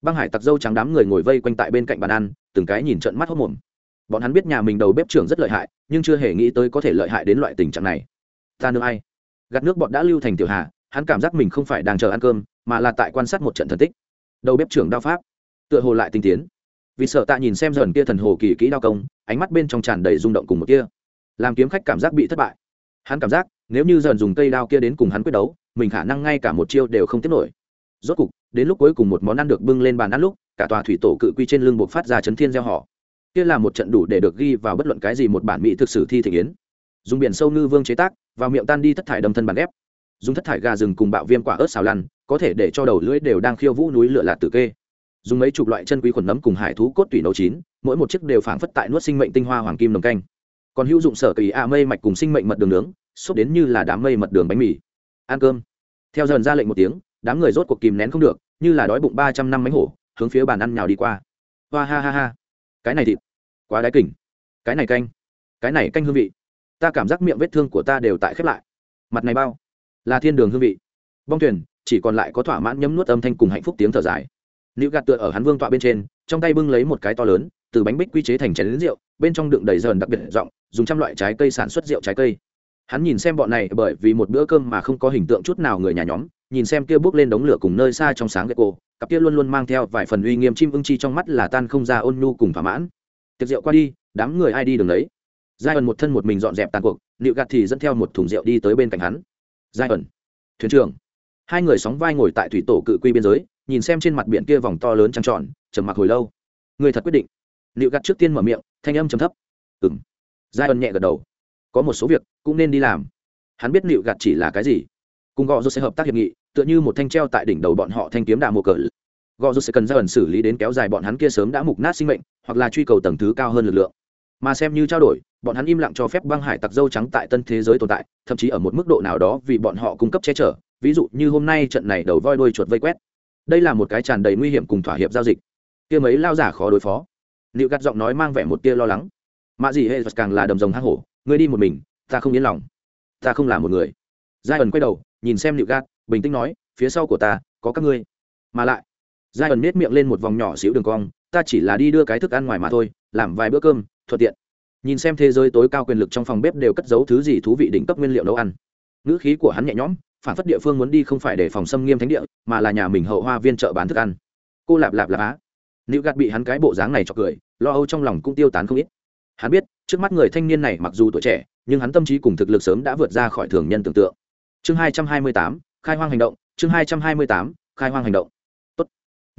Băng hải tặc dâu trắng đám người ngồi vây quanh tại bên cạnh bàn ăn, từng cái nhìn trận mắt hốc mồm bọn hắn biết nhà mình đầu bếp trưởng rất lợi hại, nhưng chưa hề nghĩ tới có thể lợi hại đến loại tình trạng này. Ta nương ai? Gạt nước bọn đã lưu thành tiểu hà, hắn cảm giác mình không phải đang chờ ăn cơm, mà là tại quan sát một trận thần tích. Đầu bếp trưởng đao pháp. Tựa hồ lại tinh tiến. Vì sợ tạ nhìn xem dần kia thần hồ kỳ kỹ đao công, ánh mắt bên trong tràn đầy rung động cùng một kia làm kiếm khách cảm giác bị thất bại. Hắn cảm giác, nếu như dần dùng cây đao kia đến cùng hắn quyết đấu, mình khả năng ngay cả một chiêu đều không tiếp nổi. Rốt cục, đến lúc cuối cùng một món ăn được bưng lên bàn ăn lúc, cả tòa thủy tổ cự quy trên lưng buộc phát ra chấn thiên gieo họ kia là một trận đủ để được ghi vào bất luận cái gì một bản mỹ thực sử thi thể yến. Dùng biển sâu ngư vương chế tác, vào miệng tan đi thất thải đâm thân bàn ép. Dùng thất thải gà rừng cùng bạo viêm quả ớt xào lăn, có thể để cho đầu lưỡi đều đang khiêu vũ núi lửa lạc tử kê. Dùng mấy chục loại chân quý khuẩn nấm cùng hải thú cốt tủy nấu chín, mỗi một chiếc đều phảng phất tại nuốt sinh mệnh tinh hoa hoàng kim đồng canh. Còn hữu dụng sở kỳ a mây mạch cùng sinh mệnh mật đường nướng xúc đến như là đám mây mật đường bánh mì. Ăn cơm. Theo dần ra lệnh một tiếng, đám người rốt cuộc kìm nén không được, như là đói bụng ba trăm năm mánh hổ, hướng phía bàn ăn nhào đi qua. Hoa ha ha ha. Cái này thịt quá đáy kỉnh cái này canh, cái này canh hương vị. Ta cảm giác miệng vết thương của ta đều tại khép lại. Mặt này bao, là thiên đường hương vị. Bong thuyền, chỉ còn lại có thỏa mãn nhấm nuốt âm thanh cùng hạnh phúc tiếng thở dài. Nữ gạt tựa ở hắn vương tọa bên trên, trong tay bưng lấy một cái to lớn, từ bánh bích quy chế thành chén rượu, bên trong đựng đầy dờn đặc biệt rộng dùng trăm loại trái cây sản xuất rượu trái cây. Hắn nhìn xem bọn này bởi vì một bữa cơm mà không có hình tượng chút nào người nhà nhóm, nhìn xem kia bước lên đống lửa cùng nơi xa trong sáng gậy cô cặp kia luôn luôn mang theo vài phần uy nghiêm chim ưng chi trong mắt là tan không ra ôn nhu cùng thỏa mãn tiệc rượu qua đi, đám người ai đi đường đấy? Giai ẩn một thân một mình dọn dẹp tàn cuộc, liệu gạt thì dẫn theo một thùng rượu đi tới bên cạnh hắn. Giai ẩn thuyền trưởng. Hai người sóng vai ngồi tại thủy tổ cự quy biên giới, nhìn xem trên mặt biển kia vòng to lớn trăng tròn, trầm mặc hồi lâu. Người thật quyết định. Liệu gạt trước tiên mở miệng, thanh âm trầm thấp. Ừ m giai ẩn nhẹ gật đầu. Có một số việc cũng nên đi làm. Hắn biết liệu gạt chỉ là cái gì. Cùng gò rồi sẽ hợp tác hiệp nghị, tựa như một thanh treo tại đỉnh đầu bọn họ thanh kiếm đà mùa cờ gò rút sẽ cần ra ẩn xử lý đến kéo dài bọn hắn kia sớm đã mục nát sinh mệnh, hoặc là truy cầu tầng thứ cao hơn lực lượng. Mà xem như trao đổi, bọn hắn im lặng cho phép băng hải tặc dâu trắng tại tân thế giới tồn tại, thậm chí ở một mức độ nào đó vì bọn họ cung cấp che chở, ví dụ như hôm nay trận này đầu voi đuôi chuột vây quét. Đây là một cái tràn đầy nguy hiểm cùng thỏa hiệp giao dịch. Kia mấy lao giả khó đối phó. Liệu gắt giọng nói mang vẻ một tia lo lắng. Mạ gì hệ càng là đầm rồng hang hổ, ngươi đi một mình, ta không yên lòng. Ta không là một người. Giai ẩn quay đầu, nhìn xem liệu gắt bình tĩnh nói, phía sau của ta, có các ngươi. Mà lại giai ẩn nết miệng lên một vòng nhỏ xíu đường cong, ta chỉ là đi đưa cái thức ăn ngoài mà thôi, làm vài bữa cơm, thuận tiện. Nhìn xem thế giới tối cao quyền lực trong phòng bếp đều cất giấu thứ gì thú vị đỉnh cấp nguyên liệu nấu ăn. Ngữ khí của hắn nhẹ nhõm, phản phất địa phương muốn đi không phải để phòng xâm nghiêm thánh địa, mà là nhà mình hậu hoa viên chợ bán thức ăn. Cô lạp lạp lạp á. Nữ gạt bị hắn cái bộ dáng này cho cười, lo âu trong lòng cũng tiêu tán không ít. Hắn biết, trước mắt người thanh niên này mặc dù tuổi trẻ, nhưng hắn tâm trí cùng thực lực sớm đã vượt ra khỏi thường nhân tưởng tượng. Chương hai trăm hai mươi tám, khai hoang hành động, chương hai trăm hai mươi tám, khai hoang hành động.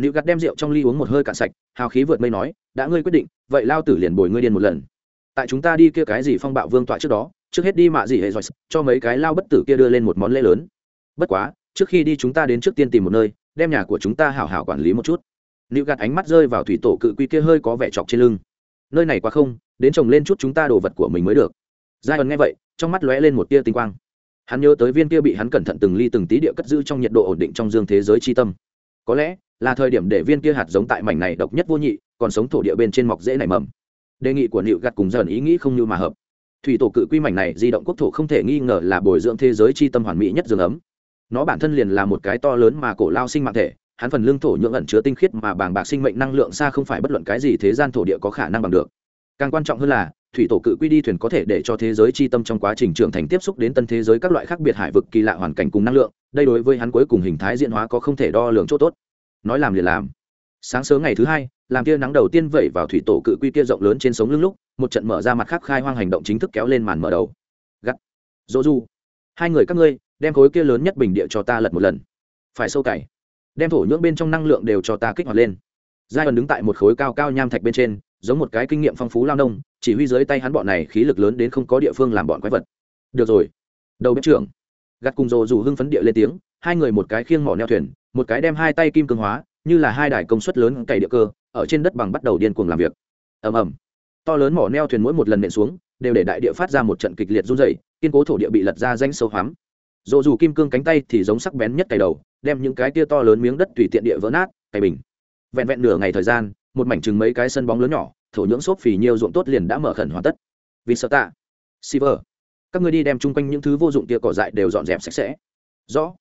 Tốt. gạt đem rượu trong ly uống một hơi cạn sạch, hào khí vượt mây nói, đã ngươi quyết định, vậy lao tử liền bồi ngươi điên một lần. Tại chúng ta đi kia cái gì phong bạo vương tọa trước đó, trước hết đi mạ gì hệ rồi cho mấy cái lao bất tử kia đưa lên một món lễ lớn. Bất quá, trước khi đi chúng ta đến trước tiên tìm một nơi, đem nhà của chúng ta hảo hảo quản lý một chút. Nữ gạt ánh mắt rơi vào thủy tổ cự quy kia hơi có vẻ chọc trên lưng. Nơi này quá không, đến trồng lên chút chúng ta đồ vật của mình mới được. Giai ẩn nghe vậy, trong mắt lóe lên một tia tinh quang. Hắn nhớ tới viên kia bị hắn cẩn thận từng ly từng tí địa cất giữ trong nhiệt độ ổn định trong dương thế giới chi tâm. Có lẽ là thời điểm để viên kia hạt giống tại mảnh này độc nhất vô nhị, còn sống thổ địa bên trên mọc dễ nảy mầm. Đề nghị của nịu gặt cùng dần ý nghĩ không như mà hợp. Thủy tổ cự quy mảnh này di động quốc thổ không thể nghi ngờ là bồi dưỡng thế giới chi tâm hoàn mỹ nhất dương ấm. Nó bản thân liền là một cái to lớn mà cổ lao sinh mạng thể, hắn phần lương thổ nhưỡng ẩn chứa tinh khiết mà bàng bạc sinh mệnh năng lượng xa không phải bất luận cái gì thế gian thổ địa có khả năng bằng được. Càng quan trọng hơn là, thủy tổ cự quy đi thuyền có thể để cho thế giới chi tâm trong quá trình trưởng thành tiếp xúc đến tân thế giới các loại khác biệt hải vực kỳ lạ hoàn cảnh cùng năng lượng, đây đối với hắn cuối cùng hình thái diễn hóa có không thể đo lường chỗ tốt nói làm liền làm. Sáng sớm ngày thứ hai, làm tia nắng đầu tiên vẩy vào thủy tổ cự quy kia rộng lớn trên sống lưng lúc, một trận mở ra mặt khác khai hoang hành động chính thức kéo lên màn mở đầu. Gắt. Dỗ du. Hai người các ngươi, đem khối kia lớn nhất bình địa cho ta lật một lần. Phải sâu cày. Đem thổ nhưỡng bên trong năng lượng đều cho ta kích hoạt lên. Giai ẩn đứng tại một khối cao cao nham thạch bên trên, giống một cái kinh nghiệm phong phú lao nông, chỉ huy dưới tay hắn bọn này khí lực lớn đến không có địa phương làm bọn quái vật. Được rồi. Đầu bếp trưởng. Gắt cùng rồ dù hưng phấn địa lên tiếng hai người một cái khiêng mỏ neo thuyền một cái đem hai tay kim cương hóa như là hai đài công suất lớn cày địa cơ ở trên đất bằng bắt đầu điên cuồng làm việc. Ầm ầm. To lớn mỏ neo thuyền mỗi một lần nện xuống đều để đại địa phát ra một trận kịch liệt run rẩy, kiên cố thổ địa bị lật ra danh sâu hoắm. Dồ dù kim cương cánh tay thì giống sắc bén nhất cày đầu đem những cái tia to lớn miếng đất tùy tiện địa vỡ nát cày bình. Vẹn vẹn nửa ngày thời gian một mảnh chừng mấy cái sân bóng lớn nhỏ thổ nhưỡng xốp phì nhiều ruộng tốt liền đã mở khẩn hoàn tất. Vì sợ tạ Silver, các ngươi đi đem chung quanh những thứ vô dụng kia cỏ dại đều dọn dẹp sạch sẽ. Rõ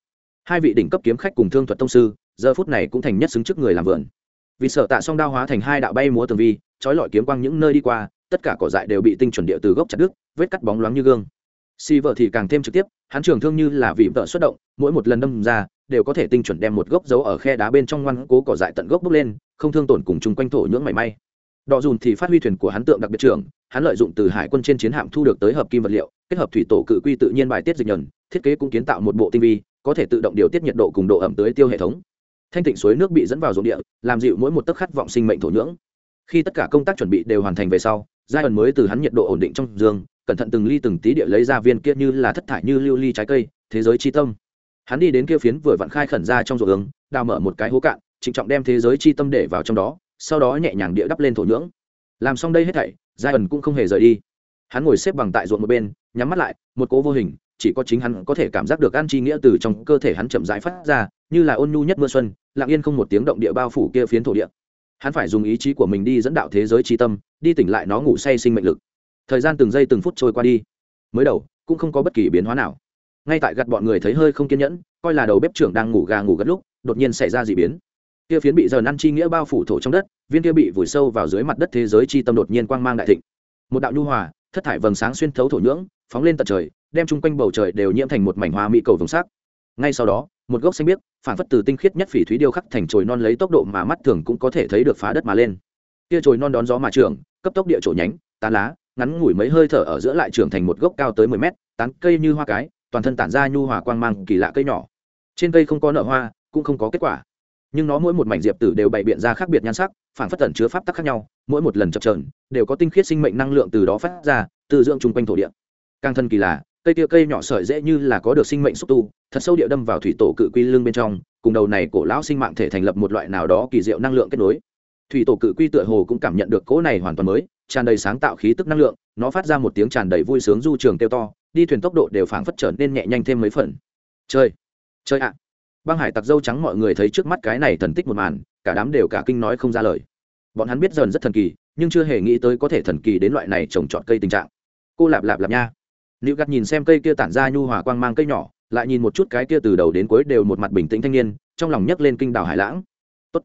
hai vị đỉnh cấp kiếm khách cùng thương thuật tông sư, giờ phút này cũng thành nhất xứng trước người làm vườn. Vì sợ tạ song đao hóa thành hai đạo bay múa tường vi, trói lọi kiếm quang những nơi đi qua, tất cả cỏ dại đều bị tinh chuẩn địa từ gốc chặt đứt, vết cắt bóng loáng như gương. Si vợ thì càng thêm trực tiếp, hắn trường thương như là vị vợ xuất động, mỗi một lần đâm ra, đều có thể tinh chuẩn đem một gốc giấu ở khe đá bên trong ngoan cố cỏ dại tận gốc bốc lên, không thương tổn cùng chung quanh thổ nhưỡng mảy may. Đọ dùn thì phát huy thuyền của hắn tượng đặc biệt trưởng, hắn lợi dụng từ hải quân trên chiến hạm thu được tới hợp kim vật liệu, kết hợp thủy tổ cự quy tự nhiên bài tiết dịch nhờn thiết kế cũng kiến tạo một bộ tinh vi có thể tự động điều tiết nhiệt độ cùng độ ẩm tưới tiêu hệ thống. Thanh tịnh suối nước bị dẫn vào ruộng địa, làm dịu mỗi một tấc khát vọng sinh mệnh thổ nhưỡng. Khi tất cả công tác chuẩn bị đều hoàn thành về sau, giai ẩn mới từ hắn nhiệt độ ổn định trong giường cẩn thận từng ly từng tí địa lấy ra viên kia như là thất thải như lưu ly trái cây, thế giới chi tâm. Hắn đi đến kia phiến vừa vặn khai khẩn ra trong ruộng ứng đào mở một cái hố cạn, trịnh trọng đem thế giới chi tâm để vào trong đó, sau đó nhẹ nhàng địa đắp lên thổ nhưỡng. Làm xong đây hết thảy, giai ẩn cũng không hề rời đi. Hắn ngồi xếp bằng tại ruộng một bên, nhắm mắt lại, một cố vô hình chỉ có chính hắn có thể cảm giác được an chi nghĩa từ trong cơ thể hắn chậm rãi phát ra, như là ôn nhu nhất mưa xuân, lặng yên không một tiếng động địa bao phủ kia phiến thổ địa. Hắn phải dùng ý chí của mình đi dẫn đạo thế giới tri tâm, đi tỉnh lại nó ngủ say sinh mệnh lực. Thời gian từng giây từng phút trôi qua đi. Mới đầu, cũng không có bất kỳ biến hóa nào. Ngay tại gặt bọn người thấy hơi không kiên nhẫn, coi là đầu bếp trưởng đang ngủ gà ngủ gật lúc, đột nhiên xảy ra d ị biến. Kia phiến bị giờ năn chi nghĩa bao phủ thổ trong đất, viên kia bị vùi sâu vào dưới mặt đất thế giới chi tâm đột nhiên quang mang đại thịnh. Một đạo nhu hòa, thất thải vầng sáng xuyên thấu thổ nhưỡng, phóng lên tận trời đem chung quanh bầu trời đều nhiễm thành một mảnh hoa mỹ cầu vồng sắc. Ngay sau đó, một gốc xanh biếc phản phất từ tinh khiết nhất phỉ thúy điêu khắc thành chồi non lấy tốc độ mà mắt thường cũng có thể thấy được phá đất mà lên. Kia chồi non đón gió mà trưởng, cấp tốc địa chỗ nhánh, tán lá, ngắn ngủi mấy hơi thở ở giữa lại trưởng thành một gốc cao tới mười mét, tán cây như hoa cái, toàn thân tản ra nhu hòa quang mang kỳ lạ cây nhỏ. Trên cây không có nở hoa, cũng không có kết quả. Nhưng nó mỗi một mảnh diệp tử đều bày biện ra khác biệt nhan sắc phản phất tẩn chứa pháp tắc khác nhau, mỗi một lần chập trờn đều có tinh khiết sinh mệnh năng lượng từ đó phát ra, từ dưỡng chung quanh thổ địa. Càng thân kỳ lạ cây tia cây nhỏ sợi dễ như là có được sinh mệnh xúc tu, thật sâu địa đâm vào thủy tổ cự quy lưng bên trong, cùng đầu này cổ lão sinh mạng thể thành lập một loại nào đó kỳ diệu năng lượng kết nối. Thủy tổ cự quy tựa hồ cũng cảm nhận được cỗ này hoàn toàn mới, tràn đầy sáng tạo khí tức năng lượng, nó phát ra một tiếng tràn đầy vui sướng du trường kêu to, đi thuyền tốc độ đều phảng phất trở nên nhẹ nhanh thêm mấy phần. Chơi chơi ạ! Băng hải tặc dâu trắng mọi người thấy trước mắt cái này thần tích một màn, cả đám đều cả kinh nói không ra lời. Bọn hắn biết dần rất thần kỳ, nhưng chưa hề nghĩ tới có thể thần kỳ đến loại này trồng trọt cây tình trạng. Cô lạp lạp lạp nha. Liễu gắt nhìn xem cây kia tản ra nhu hòa quang mang cây nhỏ, lại nhìn một chút cái kia từ đầu đến cuối đều một mặt bình tĩnh thanh niên, trong lòng nhấc lên kinh đảo hải lãng. Tốt.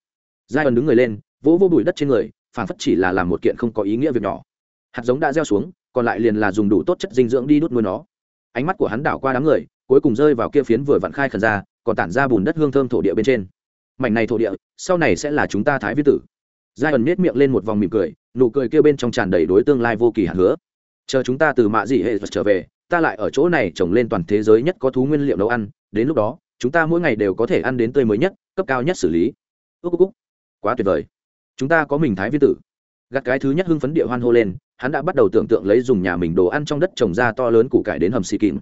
Giai ẩn đứng người lên, vỗ vô bụi đất trên người, phản phất chỉ là làm một kiện không có ý nghĩa việc nhỏ. Hạt giống đã gieo xuống, còn lại liền là dùng đủ tốt chất dinh dưỡng đi đốt nuôi nó. Ánh mắt của hắn đảo qua đám người, cuối cùng rơi vào kia phiến vừa vặn khai khẩn ra, còn tản ra bùn đất hương thơm thổ địa bên trên. Mảnh này thổ địa, sau này sẽ là chúng ta thái viết tử. Giai ẩn miết miệng lên một vòng mỉm cười, nụ cười kia bên trong tràn đầy đối tương lai vô kỳ hạt hứa chờ chúng ta từ mạ dị hệ trở về, ta lại ở chỗ này trồng lên toàn thế giới nhất có thú nguyên liệu nấu ăn, đến lúc đó, chúng ta mỗi ngày đều có thể ăn đến tươi mới nhất, cấp cao nhất xử lý. Ước cúc quá tuyệt vời. Chúng ta có mình thái viên tử. Gặt cái thứ nhất hưng phấn địa hoan hô lên, hắn đã bắt đầu tưởng tượng lấy dùng nhà mình đồ ăn trong đất trồng ra to lớn củ cải đến hầm xì kìm.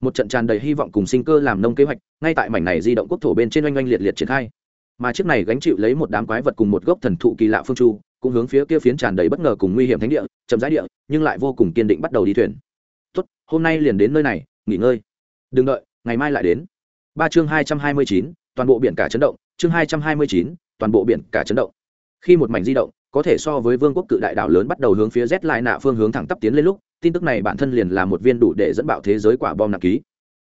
Một trận tràn đầy hy vọng cùng sinh cơ làm nông kế hoạch, ngay tại mảnh này di động quốc thổ bên trên oanh oanh liệt liệt triển khai. Mà chiếc này gánh chịu lấy một đám quái vật cùng một gốc thần thụ kỳ lạ phương chu cũng hướng phía kia phiến tràn đầy bất ngờ cùng nguy hiểm thánh địa, chậm rãi địa, nhưng lại vô cùng kiên định bắt đầu đi thuyền. Tốt, hôm nay liền đến nơi này, nghỉ ngơi. Đừng đợi, ngày mai lại đến. Ba chương hai trăm hai mươi chín, toàn bộ biển cả chấn động. Chương hai trăm hai mươi chín, toàn bộ biển cả chấn động. Khi một mảnh di động, có thể so với vương quốc cự đại đảo lớn bắt đầu hướng phía z lại nạ phương hướng thẳng tắp tiến lên lúc, tin tức này bản thân liền là một viên đủ để dẫn bạo thế giới quả bom nặng ký.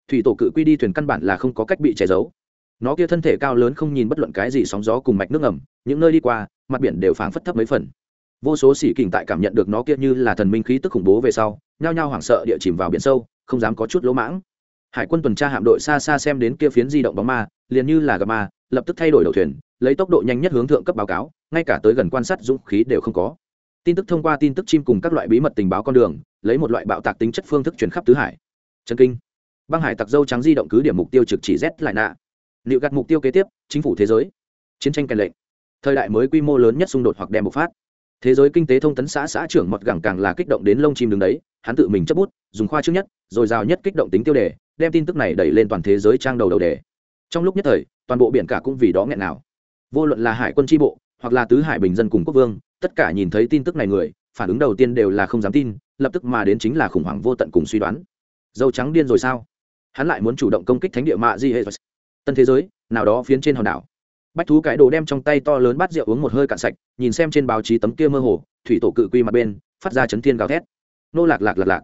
Thủy tổ cự quy đi thuyền căn bản là không có cách bị che giấu. Nó kia thân thể cao lớn không nhìn bất luận cái gì sóng gió cùng mạch nước ngầm, những nơi đi qua mặt biển đều phảng phất thấp mấy phần. Vô số sĩ kình tại cảm nhận được nó kia như là thần minh khí tức khủng bố về sau, nhao nhao hoảng sợ địa chìm vào biển sâu, không dám có chút lỗ mãng. Hải quân tuần tra hạm đội xa xa xem đến kia phiến di động bóng ma, liền như là gà ma, lập tức thay đổi đầu thuyền, lấy tốc độ nhanh nhất hướng thượng cấp báo cáo, ngay cả tới gần quan sát dũng khí đều không có. Tin tức thông qua tin tức chim cùng các loại bí mật tình báo con đường, lấy một loại bạo tạc tính chất phương thức chuyển khắp tứ hải. Trần kinh. Băng hải tặc dâu trắng di động cứ điểm mục tiêu trực chỉ z lại nạ. Liệu gạt mục tiêu kế tiếp, chính phủ thế giới. Chiến tranh kèn lệnh thời đại mới quy mô lớn nhất xung đột hoặc đem bộc phát. Thế giới kinh tế thông tấn xã xã trưởng mọt gẳng càng là kích động đến lông chim đứng đấy, hắn tự mình chấp bút, dùng khoa trước nhất, rồi rào nhất kích động tính tiêu đề, đem tin tức này đẩy lên toàn thế giới trang đầu đầu đề. Trong lúc nhất thời, toàn bộ biển cả cũng vì đó nghẹn nào. Vô luận là hải quân tri bộ, hoặc là tứ hải bình dân cùng quốc vương, tất cả nhìn thấy tin tức này người, phản ứng đầu tiên đều là không dám tin, lập tức mà đến chính là khủng hoảng vô tận cùng suy đoán. Dâu trắng điên rồi sao? Hắn lại muốn chủ động công kích thánh địa mạ di hệ tân thế giới, nào đó phiến trên hòn đảo bách thú cái đồ đem trong tay to lớn bát rượu uống một hơi cạn sạch, nhìn xem trên báo chí tấm kia mơ hồ, thủy tổ cự quy mặt bên, phát ra chấn thiên gào thét. Nô lạc lạc lạc lạc.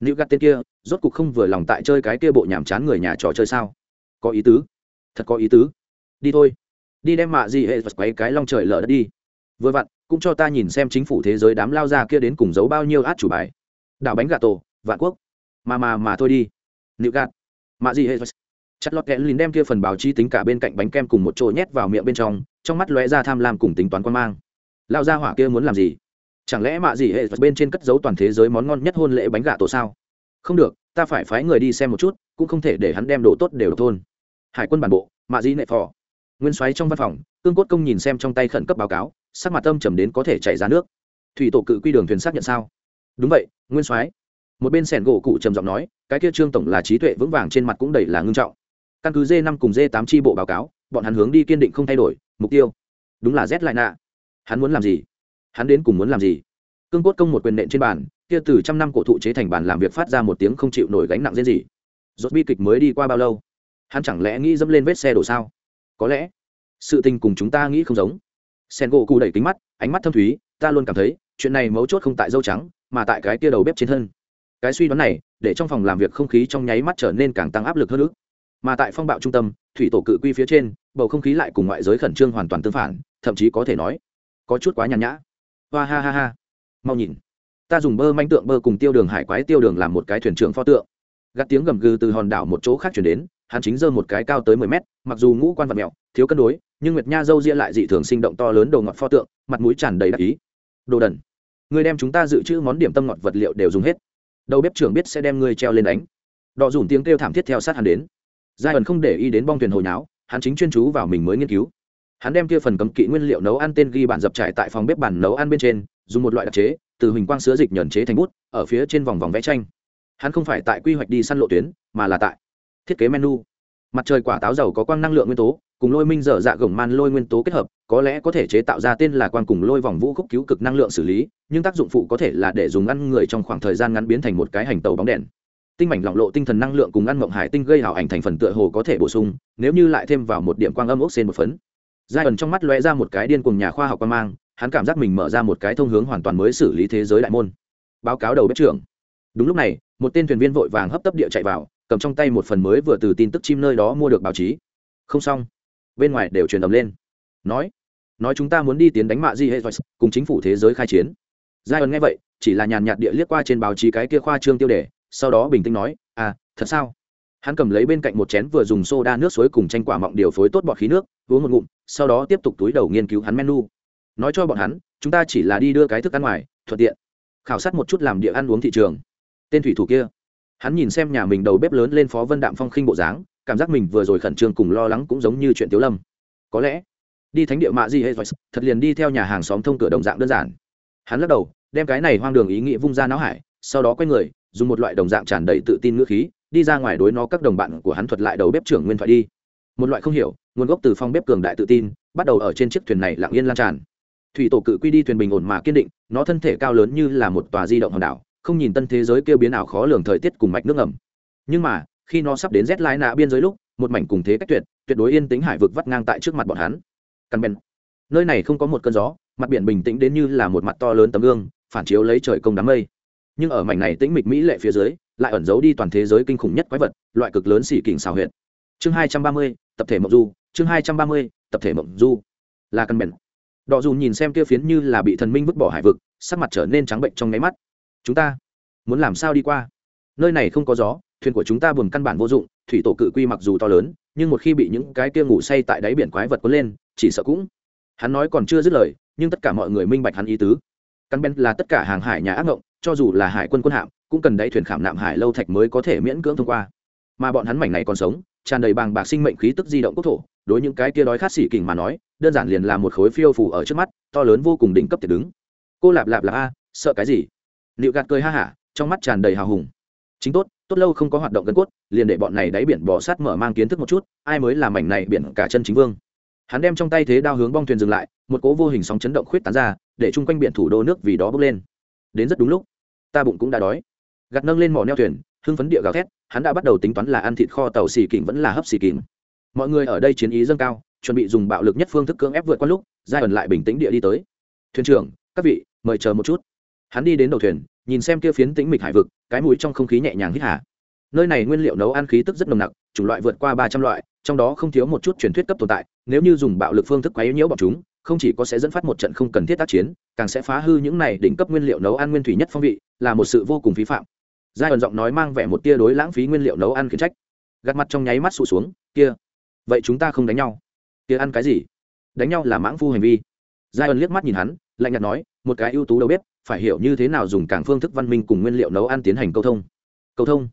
Nữ gạt tên kia, rốt cục không vừa lòng tại chơi cái kia bộ nhàm chán người nhà trò chơi sao? Có ý tứ. Thật có ý tứ. Đi thôi. Đi đem mạ gì hệ vật quấy cái long trời lở đất đi. Vừa vặn, cũng cho ta nhìn xem chính phủ thế giới đám lao ra kia đến cùng giấu bao nhiêu át chủ bài. Đảo bánh gà tổ, vạn quốc. Mà mà mà thôi đi. Nữ gạt. Mạ gì hệ vật chặt lọt kẽ lìn đem kia phần báo chi tính cả bên cạnh bánh kem cùng một chỗ nhét vào miệng bên trong trong mắt lóe ra tham lam cùng tính toán quan mang. Lao ra hỏa kia muốn làm gì? Chẳng lẽ mạ gì hệ bên trên cất giấu toàn thế giới món ngon nhất hôn lễ bánh gà tổ sao? Không được, ta phải phái người đi xem một chút, cũng không thể để hắn đem đồ tốt đều thôn. Hải quân bản bộ, mạ dĩ nệ phò. Nguyên xoáy trong văn phòng, cương cốt công nhìn xem trong tay khẩn cấp báo cáo, sắc mặt tâm trầm đến có thể chảy ra nước. Thủy tổ cự quy đường thuyền xác nhận sao? Đúng vậy, nguyên soái. Một bên sẻn gỗ cụ trầm giọng nói, cái kia trương tổng là trí tuệ vững vàng trên mặt cũng đầy là ngưng trọng căn cứ d năm cùng d tám tri bộ báo cáo, bọn hắn hướng đi kiên định không thay đổi, mục tiêu đúng là z lại nạ. Hắn muốn làm gì? Hắn đến cùng muốn làm gì? Cương cốt công một quyền nện trên bàn, kia từ trăm năm cổ thụ chế thành bàn làm việc phát ra một tiếng không chịu nổi gánh nặng riêng gì rốt bi kịch mới đi qua bao lâu? Hắn chẳng lẽ nghĩ dẫm lên vết xe đổ sao? Có lẽ sự tình cùng chúng ta nghĩ không giống. Sen gỗ cụ đẩy kính mắt, ánh mắt thâm thúy, ta luôn cảm thấy, chuyện này mấu chốt không tại dâu trắng, mà tại cái kia đầu bếp trên thân. Cái suy đoán này, để trong phòng làm việc không khí trong nháy mắt trở nên càng tăng áp lực hơn nữa mà tại phong bạo trung tâm, thủy tổ cự quy phía trên, bầu không khí lại cùng ngoại giới khẩn trương hoàn toàn tương phản, thậm chí có thể nói, có chút quá nhàn nhã. Hoa ha ha ha. Mau nhìn. Ta dùng bơ manh tượng bơ cùng tiêu đường hải quái tiêu đường làm một cái thuyền trưởng pho tượng. Gắt tiếng gầm gừ từ hòn đảo một chỗ khác chuyển đến, hắn chính giơ một cái cao tới mười mét, mặc dù ngũ quan vật mẹo, thiếu cân đối, nhưng nguyệt nha dâu ria lại dị thường sinh động to lớn đầu ngọt pho tượng, mặt mũi tràn đầy đắc ý. Đồ đần. Người đem chúng ta dự trữ món điểm tâm ngọt vật liệu đều dùng hết. Đầu bếp trưởng biết sẽ đem ngươi treo lên đánh. Đọ dùn tiếng kêu thảm thiết theo sát hắn đến giai ẩn không để ý đến bong thuyền hồi náo hắn chính chuyên chú vào mình mới nghiên cứu. Hắn đem kia phần cấm kỵ nguyên liệu nấu ăn tên ghi bản dập trải tại phòng bếp bản nấu ăn bên trên, dùng một loại đặc chế, từ huỳnh quang sữa dịch nhẫn chế thành bút, ở phía trên vòng vòng vẽ tranh. Hắn không phải tại quy hoạch đi săn lộ tuyến, mà là tại thiết kế menu. Mặt trời quả táo dầu có quang năng lượng nguyên tố, cùng lôi minh dở dạ gồng man lôi nguyên tố kết hợp, có lẽ có thể chế tạo ra tên là quang cùng lôi vòng vũ khúc cứu cực năng lượng xử lý, nhưng tác dụng phụ có thể là để dùng ăn người trong khoảng thời gian ngắn biến thành một cái hành tàu bóng đèn tinh mảnh lỏng lộ tinh thần năng lượng cùng ăn mộng hải tinh gây hảo ảnh thành phần tựa hồ có thể bổ sung, nếu như lại thêm vào một điểm quang âm ốc xên một phấn. Giai ẩn trong mắt lóe ra một cái điên cùng nhà khoa học quan mang, hắn cảm giác mình mở ra một cái thông hướng hoàn toàn mới xử lý thế giới đại môn. Báo cáo đầu bếp trưởng. Đúng lúc này, một tên thuyền viên vội vàng hấp tấp địa chạy vào, cầm trong tay một phần mới vừa từ tin tức chim nơi đó mua được báo chí. Không xong. Bên ngoài đều truyền ầm lên. Nói nói chúng ta muốn đi tiến đánh mạ di hệ cùng chính phủ thế giới khai chiến. Giai ẩn nghe vậy, chỉ là nhàn nhạt địa liếc qua trên báo chí cái kia khoa trương tiêu đề sau đó bình tĩnh nói à thật sao? Hắn cầm lấy bên cạnh một chén vừa dùng soda nước suối cùng chanh quả mọng điều phối tốt bọt khí nước, uống một ngụm, sau đó tiếp tục túi đầu nghiên cứu hắn menu. Nói cho bọn hắn, chúng ta chỉ là đi đưa cái thức ăn ngoài, thuận tiện. Khảo sát một chút làm địa ăn uống thị trường. Tên thủy thủ kia. Hắn nhìn xem nhà mình đầu bếp lớn lên phó vân đạm phong khinh bộ dáng, cảm giác mình vừa rồi khẩn trương cùng lo lắng cũng giống như chuyện tiếu lâm. Có lẽ, đi thánh địa mạ gì hay thật liền đi theo nhà hàng xóm thông cửa đồng dạng đơn giản. Hắn lắc đầu, đem cái này hoang đường ý nghĩ vung ra não hải, sau đó quay người dùng một loại đồng dạng tràn đầy tự tin ngữ khí, đi ra ngoài đối nó các đồng bạn của hắn thuật lại đầu bếp trưởng nguyên thoại đi. Một loại không hiểu, nguồn gốc từ phong bếp cường đại tự tin, bắt đầu ở trên chiếc thuyền này lặng yên lan tràn. Thủy tổ cự quy đi thuyền bình ổn mà kiên định, nó thân thể cao lớn như là một tòa di động hòn đảo, không nhìn tân thế giới kêu biến ảo khó lường thời tiết cùng mạch nước ngầm. Nhưng mà, khi nó sắp đến rét lái nạ biên giới lúc, một mảnh cùng thế cách tuyệt tuyệt đối yên tĩnh hải vực vắt ngang tại trước mặt bọn hắn. Căn bèn nơi này không có một cơn gió, mặt biển bình tĩnh đến như là một mặt to lớn tấm gương, phản chiếu lấy trời công đám mây nhưng ở mảnh này tĩnh mịch mỹ lệ phía dưới, lại ẩn giấu đi toàn thế giới kinh khủng nhất quái vật, loại cực lớn xỉ kình xào huyệt. Chương hai trăm ba mươi, tập thể mộng du. Chương hai trăm ba mươi, tập thể mộng du. Là căn bèn đọ dù nhìn xem kia phiến như là bị thần minh vứt bỏ hải vực, sắc mặt trở nên trắng bệnh trong nháy mắt. Chúng ta muốn làm sao đi qua? Nơi này không có gió, thuyền của chúng ta buồn căn bản vô dụng, thủy tổ cự quy mặc dù to lớn, nhưng một khi bị những cái kia ngủ say tại đáy biển quái vật cuốn lên, chỉ sợ cũng. Hắn nói còn chưa dứt lời, nhưng tất cả mọi người minh bạch hắn ý tứ. Căn ben là tất cả hàng hải nhà ác ngộng cho dù là hải quân quân hạm, cũng cần đáy thuyền khảm nạm hải lâu thạch mới có thể miễn cưỡng thông qua. Mà bọn hắn mảnh này còn sống, tràn đầy bàng bạc sinh mệnh khí tức di động quốc thổ, đối những cái kia đói khát xỉ kình mà nói, đơn giản liền là một khối phiêu phủ ở trước mắt, to lớn vô cùng đỉnh cấp tiệt đứng. Cô lạp lạp là a, sợ cái gì? Liệu gạt cười ha hả, trong mắt tràn đầy hào hùng. Chính tốt tốt lâu không có hoạt động gần cốt, liền để bọn này đáy biển bỏ sát mở mang kiến thức một chút, ai mới là mảnh này biển cả chân chính vương. Hắn đem trong tay thế đao hướng bong thuyền dừng lại, một cố vô hình sóng chấn động khuyết tán ra, để chung quanh biển thủ đô nước vì đó bốc lên đến rất đúng lúc. Ta bụng cũng đã đói. Gạt nâng lên mỏ neo thuyền, hưng phấn địa gào thét, hắn đã bắt đầu tính toán là ăn thịt kho tàu xì kỉnh vẫn là hấp xì kỉnh mọi người ở đây chiến ý dâng cao, chuẩn bị dùng bạo lực nhất phương thức cưỡng ép vượt qua lúc, giai ẩn lại bình tĩnh địa đi tới. Thuyền trưởng, các vị, mời chờ một chút. Hắn đi đến đầu thuyền, nhìn xem kia phiến tĩnh mịch hải vực, cái mũi trong không khí nhẹ nhàng hít hà. Nơi này nguyên liệu nấu ăn khí tức rất nồng nặc, chủng loại vượt qua ba trăm loại, trong đó không thiếu một chút truyền thuyết cấp tồn tại, nếu như dùng bạo lực phương thức quấy nhiễu bọn chúng không chỉ có sẽ dẫn phát một trận không cần thiết tác chiến, càng sẽ phá hư những này đỉnh cấp nguyên liệu nấu ăn nguyên thủy nhất phong vị, là một sự vô cùng phí phạm. Giai giọng nói mang vẻ một tia đối lãng phí nguyên liệu nấu ăn khiển trách. Gạt mặt trong nháy mắt sụt xuống, kia, vậy chúng ta không đánh nhau. Kia ăn cái gì? Đánh nhau là mãng phu hành vi. Giai liếc mắt nhìn hắn, lạnh nhạt nói, một cái ưu tú đầu bếp, phải hiểu như thế nào dùng càng phương thức văn minh cùng nguyên liệu nấu ăn tiến hành câu thông. Câu thông?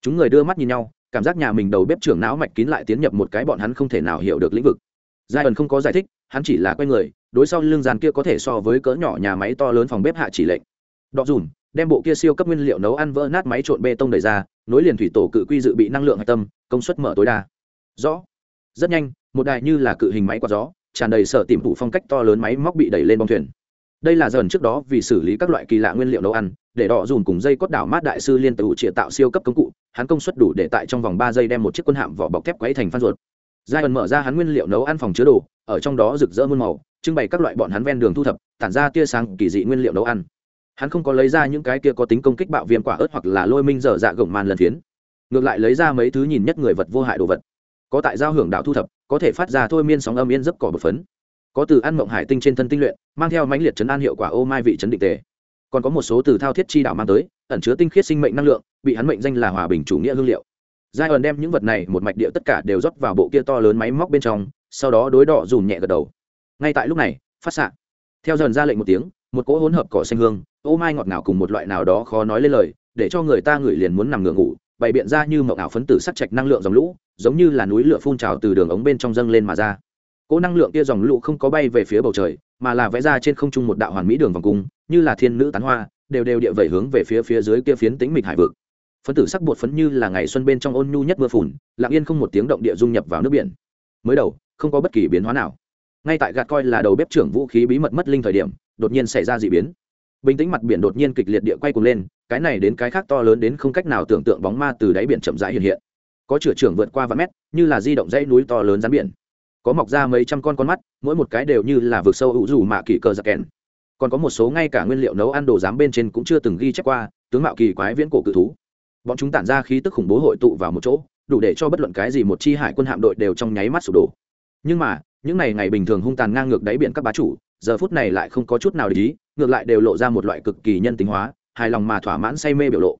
Chúng người đưa mắt nhìn nhau, cảm giác nhà mình đầu bếp trưởng não mạch kín lại tiến nhập một cái bọn hắn không thể nào hiểu được lĩnh vực. Giai không có giải thích hắn chỉ là quay người, đối sau lưng dàn kia có thể so với cỡ nhỏ nhà máy to lớn phòng bếp hạ chỉ lệnh. Đọ dùm đem bộ kia siêu cấp nguyên liệu nấu ăn vỡ nát máy trộn bê tông đẩy ra, nối liền thủy tổ cự quy dự bị năng lượng hạch tâm, công suất mở tối đa. Rõ. Rất nhanh, một đài như là cự hình máy quạt gió, tràn đầy sở tìm thủ phong cách to lớn máy móc bị đẩy lên bong thuyền. Đây là dần trước đó vì xử lý các loại kỳ lạ nguyên liệu nấu ăn, để đỏ dùn cùng dây cốt đảo mát đại sư liên tự triệt tạo siêu cấp công cụ, hắn công suất đủ để tại trong vòng ba giây đem một chiếc quân hạm vỏ bọc thép quấy thành phan ruột giai ẩn mở ra hắn nguyên liệu nấu ăn phòng chứa đồ, ở trong đó rực rỡ muôn màu, trưng bày các loại bọn hắn ven đường thu thập, tản ra tia sáng kỳ dị nguyên liệu nấu ăn. Hắn không có lấy ra những cái kia có tính công kích bạo viêm quả ớt hoặc là lôi minh dở dạ gồng màn lần phiến. Ngược lại lấy ra mấy thứ nhìn nhất người vật vô hại đồ vật. Có tại giao hưởng đạo thu thập, có thể phát ra thôi miên sóng âm yên giấc cỏ bột phấn. Có từ ăn mộng hải tinh trên thân tinh luyện, mang theo mãnh liệt chấn an hiệu quả ô mai vị chấn định tề. Còn có một số từ thao thiết chi đạo mang tới, ẩn chứa tinh khiết sinh mệnh năng lượng, bị hắn mệnh danh là hòa bình chủ nghĩa hương liệu giai ẩn đem những vật này một mạch địa tất cả đều rót vào bộ kia to lớn máy móc bên trong, sau đó đối đỏ dùm nhẹ gật đầu. Ngay tại lúc này, phát xạ. Theo dần ra lệnh một tiếng, một cỗ hỗn hợp cỏ xanh hương, ô mai ngọt ngào cùng một loại nào đó khó nói lên lời, để cho người ta ngửi liền muốn nằm ngửa ngủ, bày biện ra như mộng ảo phấn tử sắc trạch năng lượng dòng lũ, giống như là núi lửa phun trào từ đường ống bên trong dâng lên mà ra. Cỗ năng lượng kia dòng lũ không có bay về phía bầu trời, mà là vẽ ra trên không trung một đạo hoàn mỹ đường vòng cung, như là thiên nữ tán hoa, đều đều địa vẩy hướng về phía phía dưới kia phiến tính mịch hải vực phấn tử sắc bột phấn như là ngày xuân bên trong ôn nhu nhất mưa phùn, lặng yên không một tiếng động địa dung nhập vào nước biển. Mới đầu, không có bất kỳ biến hóa nào. Ngay tại gạt coi là đầu bếp trưởng vũ khí bí mật mất linh thời điểm, đột nhiên xảy ra d ị biến. Bình tĩnh mặt biển đột nhiên kịch liệt địa quay cuồng lên, cái này đến cái khác to lớn đến không cách nào tưởng tượng bóng ma từ đáy biển chậm rãi hiện hiện. Có chửa trưởng vượt qua vài mét, như là di động dãy núi to lớn rắn biển. Có mọc ra mấy trăm con con mắt, mỗi một cái đều như là vực sâu hữu dù mạ kỳ cờ giặc kèn. Còn có một số ngay cả nguyên liệu nấu ăn đồ giám bên trên cũng chưa từng ghi chép qua, tướng mạo kỳ quái viễn cổ cự thú bọn chúng tản ra khí tức khủng bố hội tụ vào một chỗ, đủ để cho bất luận cái gì một chi hải quân hạm đội đều trong nháy mắt sụp đổ. Nhưng mà, những ngày ngày bình thường hung tàn ngang ngược đáy biển các bá chủ, giờ phút này lại không có chút nào để ý, ngược lại đều lộ ra một loại cực kỳ nhân tính hóa, hài lòng mà thỏa mãn say mê biểu lộ.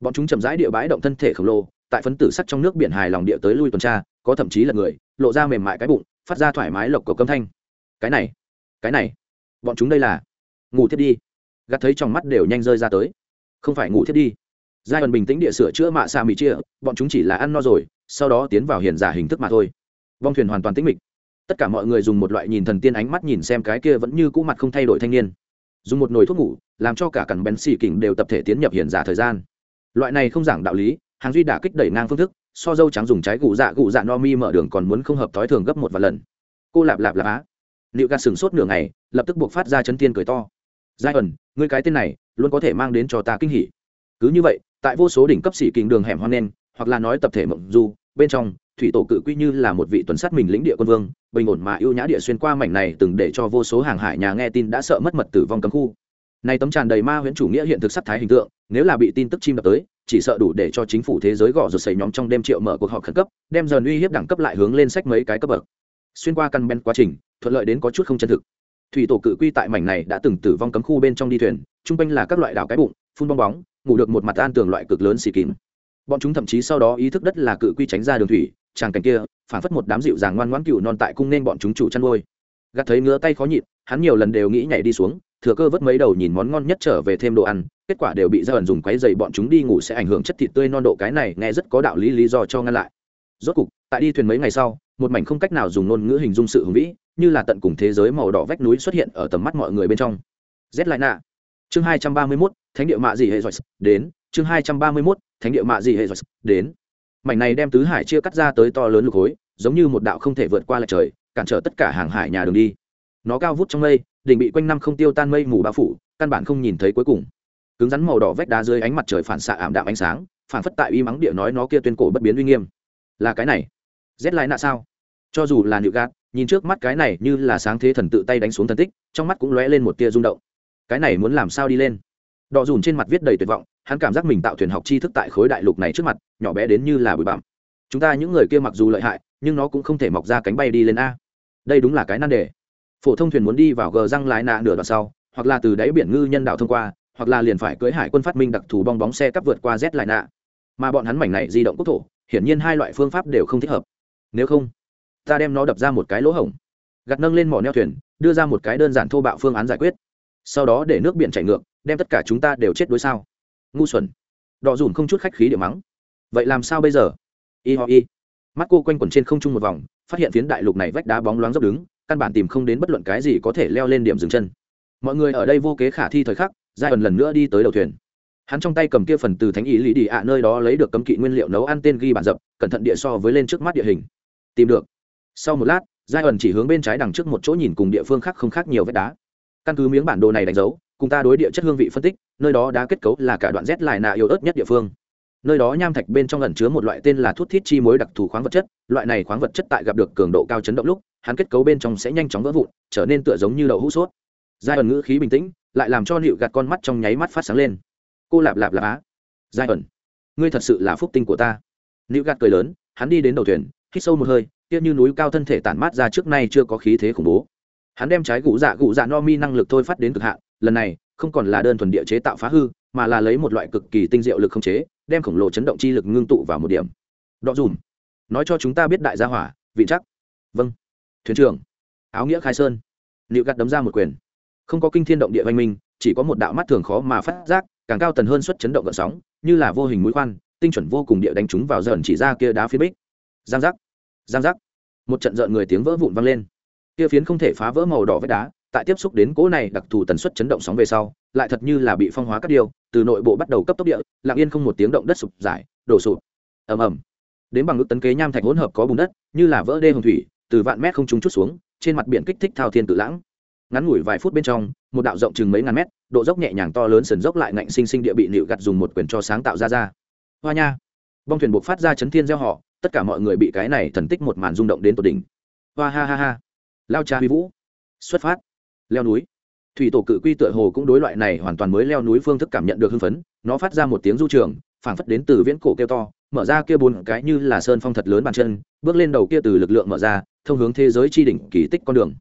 Bọn chúng chậm rãi địa bãi động thân thể khổng lồ, tại phấn tử sắt trong nước biển hài lòng địa tới lui tuần tra, có thậm chí là người, lộ ra mềm mại cái bụng, phát ra thoải mái lộc cầu câm thanh. Cái này cái này, bọn chúng đây là, ngủ thiết đi. Gạt thấy trong mắt đều nhanh rơi ra tới. Không phải ngủ thiết đi giai ẩn bình tĩnh địa sửa chữa mạ xạ mì chia, bọn chúng chỉ là ăn no rồi, sau đó tiến vào hiền giả hình thức mà thôi. Vong thuyền hoàn toàn tĩnh mịch. Tất cả mọi người dùng một loại nhìn thần tiên ánh mắt nhìn xem cái kia vẫn như cũ mặt không thay đổi thanh niên. Dùng một nồi thuốc ngủ, làm cho cả cẳng bén xì kỉnh đều tập thể tiến nhập hiền giả thời gian. Loại này không giảng đạo lý, hàng duy đả kích đẩy ngang phương thức, so dâu trắng dùng trái gù dạ gù dạ no mi mở đường còn muốn không hợp thói thường gấp một vài lần. Cô lạp lạp lạp á. Liệu gạt sừng sốt nửa ngày, lập tức buộc phát ra chấn tiên cười to. Giai ẩn người cái tên này, luôn có thể mang đến cho ta kinh hỉ. Cứ như vậy tại vô số đỉnh cấp sĩ kình đường hẻm hoang nen hoặc là nói tập thể mộng du, bên trong, thủy tổ cự quy như là một vị tuần sát mình lĩnh địa quân vương, bình ổn mà ưu nhã địa xuyên qua mảnh này từng để cho vô số hàng hải nhà nghe tin đã sợ mất mật tử vong cấm khu. Này tấm tràn đầy ma huyễn chủ nghĩa hiện thực sắc thái hình tượng, nếu là bị tin tức chim đập tới, chỉ sợ đủ để cho chính phủ thế giới gõ rụt xảy nhóm trong đêm triệu mở cuộc họp khẩn cấp, đem dần uy hiếp đẳng cấp lại hướng lên sách mấy cái cấp bậc. Xuyên qua căn ben quá trình, thuận lợi đến có chút không chân thực. Thủy tổ cự quy tại mảnh này đã từng tử vong cấm khu bên trong đi thuyền chung quanh là các loại đảo cái bụng, phun bong bóng ngủ được một mặt an tường loại cực lớn xì kín bọn chúng thậm chí sau đó ý thức đất là cự quy tránh ra đường thủy, tràng cảnh kia, phản phất một đám dịu dàng ngoan ngoãn cựu non tại cung nên bọn chúng chủ chăn nuôi. Gạt thấy ngứa tay khó nhịn, hắn nhiều lần đều nghĩ nhảy đi xuống, thừa cơ vớt mấy đầu nhìn món ngon nhất trở về thêm đồ ăn, kết quả đều bị ra ẩn dùng quấy dày bọn chúng đi ngủ sẽ ảnh hưởng chất thịt tươi non độ. Cái này nghe rất có đạo lý lý do cho ngăn lại. Rốt cục, tại đi thuyền mấy ngày sau, một mảnh không cách nào dùng ngôn ngữ hình dung sự hùng vĩ, như là tận cùng thế giới màu đỏ vách núi xuất hiện ở tầm mắt mọi người bên trong. Z lại nạ chương hai trăm ba mươi mốt thánh địa mạ gì hệ giỏi đến. Chương hai trăm ba mươi mốt, thánh địa mạ gì hệ giỏi đến. Mảnh này đem tứ hải chia cắt ra tới to lớn lục khối, giống như một đạo không thể vượt qua lại trời, cản trở tất cả hàng hải nhà đường đi. Nó cao vút trong mây, đỉnh bị quanh năm không tiêu tan mây mù bao phủ, căn bản không nhìn thấy cuối cùng. Cứng rắn màu đỏ vách đá dưới ánh mặt trời phản xạ ảm đạm ánh sáng, phản phất tại uy mắng địa nói nó kia tuyên cổ bất biến uy nghiêm. Là cái này. Rét lại nạ sao? Cho dù là nịu gạt, nhìn trước mắt cái này như là sáng thế thần tự tay đánh xuống thần tích, trong mắt cũng lóe lên một tia rung động. Cái này muốn làm sao đi lên? Đỏ dùn trên mặt viết đầy tuyệt vọng, hắn cảm giác mình tạo thuyền học tri thức tại khối đại lục này trước mặt, nhỏ bé đến như là bụi bặm. Chúng ta những người kia mặc dù lợi hại, nhưng nó cũng không thể mọc ra cánh bay đi lên a. Đây đúng là cái nan đề. Phổ thông thuyền muốn đi vào gờ răng lái nạ nửa đoạn sau, hoặc là từ đáy biển ngư nhân đạo thông qua, hoặc là liền phải cưỡi hải quân phát minh đặc thù bong bóng xe cắp vượt qua z lại nạ. Mà bọn hắn mảnh này di động quốc thổ, hiển nhiên hai loại phương pháp đều không thích hợp. Nếu không, ta đem nó đập ra một cái lỗ hổng. Gặt nâng lên mỏ neo thuyền, đưa ra một cái đơn giản thô bạo phương án giải quyết. Sau đó để nước biển chảy ngược đem tất cả chúng ta đều chết đối sao? Ngu xuẩn. Đỏ dùn không chút khách khí điểm mắng. Vậy làm sao bây giờ? Y ho y. Mắt cô quanh quẩn trên không trung một vòng, phát hiện phiến đại lục này vách đá bóng loáng dốc đứng, căn bản tìm không đến bất luận cái gì có thể leo lên điểm dừng chân. Mọi người ở đây vô kế khả thi thời khắc, giai ẩn lần nữa đi tới đầu thuyền. Hắn trong tay cầm kia phần từ thánh ý lý đi ạ, nơi đó lấy được cấm kỵ nguyên liệu nấu ăn tên ghi bản dập, cẩn thận địa so với lên trước mắt địa hình. Tìm được. Sau một lát, giai ẩn chỉ hướng bên trái đằng trước một chỗ nhìn cùng địa phương khác không khác nhiều vách đá. Căn cứ miếng bản đồ này đánh dấu cùng ta đối địa chất hương vị phân tích, nơi đó đá kết cấu là cả đoạn rét lại nạ yếu ớt nhất địa phương. Nơi đó nham thạch bên trong ẩn chứa một loại tên là thuốc thiết chi mối đặc thù khoáng vật chất, loại này khoáng vật chất tại gặp được cường độ cao chấn động lúc, hắn kết cấu bên trong sẽ nhanh chóng vỡ vụn, trở nên tựa giống như đậu hũ sốt. Giai ẩn ngữ khí bình tĩnh, lại làm cho nịu gạt con mắt trong nháy mắt phát sáng lên. Cô lạp lạp lạp á. Giai ẩn, ngươi thật sự là phúc tinh của ta. Nịu gạt cười lớn, hắn đi đến đầu thuyền, hít sâu một hơi tiếc như núi cao thân thể tản mát ra trước nay chưa có khí thế khủng bố. Hắn đem trái gũ dạ gũ dạ no mi năng lực thôi phát đến cực hạn lần này không còn là đơn thuần địa chế tạo phá hư, mà là lấy một loại cực kỳ tinh diệu lực không chế, đem khổng lồ chấn động chi lực ngưng tụ vào một điểm. Đọ dùm. Nói cho chúng ta biết đại gia hỏa, vị chắc. Vâng. Thuyền trưởng. Áo nghĩa khai sơn. Liệu gạt đấm ra một quyền. Không có kinh thiên động địa văn minh, chỉ có một đạo mắt thường khó mà phát giác, càng cao tần hơn suất chấn động gợn sóng, như là vô hình mũi khoan, tinh chuẩn vô cùng địa đánh chúng vào dần chỉ ra kia đá phía bích. Giang giác. Giang giác. Một trận rợn người tiếng vỡ vụn vang lên. Kia phiến không thể phá vỡ màu đỏ vách đá tại tiếp xúc đến cỗ này đặc thù tần suất chấn động sóng về sau, lại thật như là bị phong hóa các điều từ nội bộ bắt đầu cấp tốc địa, lặng yên không một tiếng động đất sụp giải đổ sụp. Ầm ầm. Đến bằng ước tấn kế nham thạch hỗn hợp có bùn đất, như là vỡ đê hồng thủy, từ vạn mét không trung chút xuống, trên mặt biển kích thích thao thiên tự lãng. Ngắn ngủi vài phút bên trong, một đạo rộng chừng mấy ngàn mét, độ dốc nhẹ nhàng to lớn sần dốc lại ngạnh sinh sinh địa bị nịu gặt dùng một quyền cho sáng tạo ra ra. Hoa nha. Bong thuyền buộc phát ra chấn thiên gieo họ, tất cả mọi người bị cái này thần tích một màn rung động đến tột đỉnh. Hoa ha ha ha. Lao cha huy vũ. Xuất phát leo núi. Thủy tổ cự quy tựa hồ cũng đối loại này hoàn toàn mới leo núi phương thức cảm nhận được hưng phấn, nó phát ra một tiếng du trường, phảng phất đến từ viễn cổ kêu to, mở ra kia bốn cái như là sơn phong thật lớn bàn chân, bước lên đầu kia từ lực lượng mở ra, thông hướng thế giới tri đỉnh kỳ tích con đường.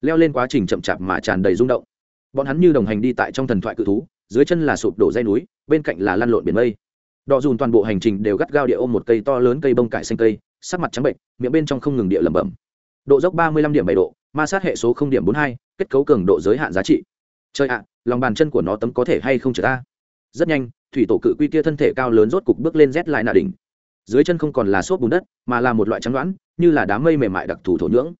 Leo lên quá trình chậm chạp mà tràn đầy rung động. Bọn hắn như đồng hành đi tại trong thần thoại cự thú, dưới chân là sụp đổ dây núi, bên cạnh là lăn lộn biển mây. Đọ dùn toàn bộ hành trình đều gắt gao địa ôm một cây to lớn cây bông cải xanh cây, sắc mặt trắng bệnh miệng bên trong không ngừng địa lẩm bẩm. Độ dốc ba mươi lăm điểm bảy độ, ma sát hệ số không điểm bốn hai kết cấu cường độ giới hạn giá trị. Chơi ạ, lòng bàn chân của nó tấm có thể hay không trở ta? Rất nhanh, thủy tổ cự quy kia thân thể cao lớn rốt cục bước lên rét lại nạ đỉnh. Dưới chân không còn là xốp bùn đất, mà là một loại trắng đoãn như là đám mây mềm mại đặc thù thổ nhưỡng.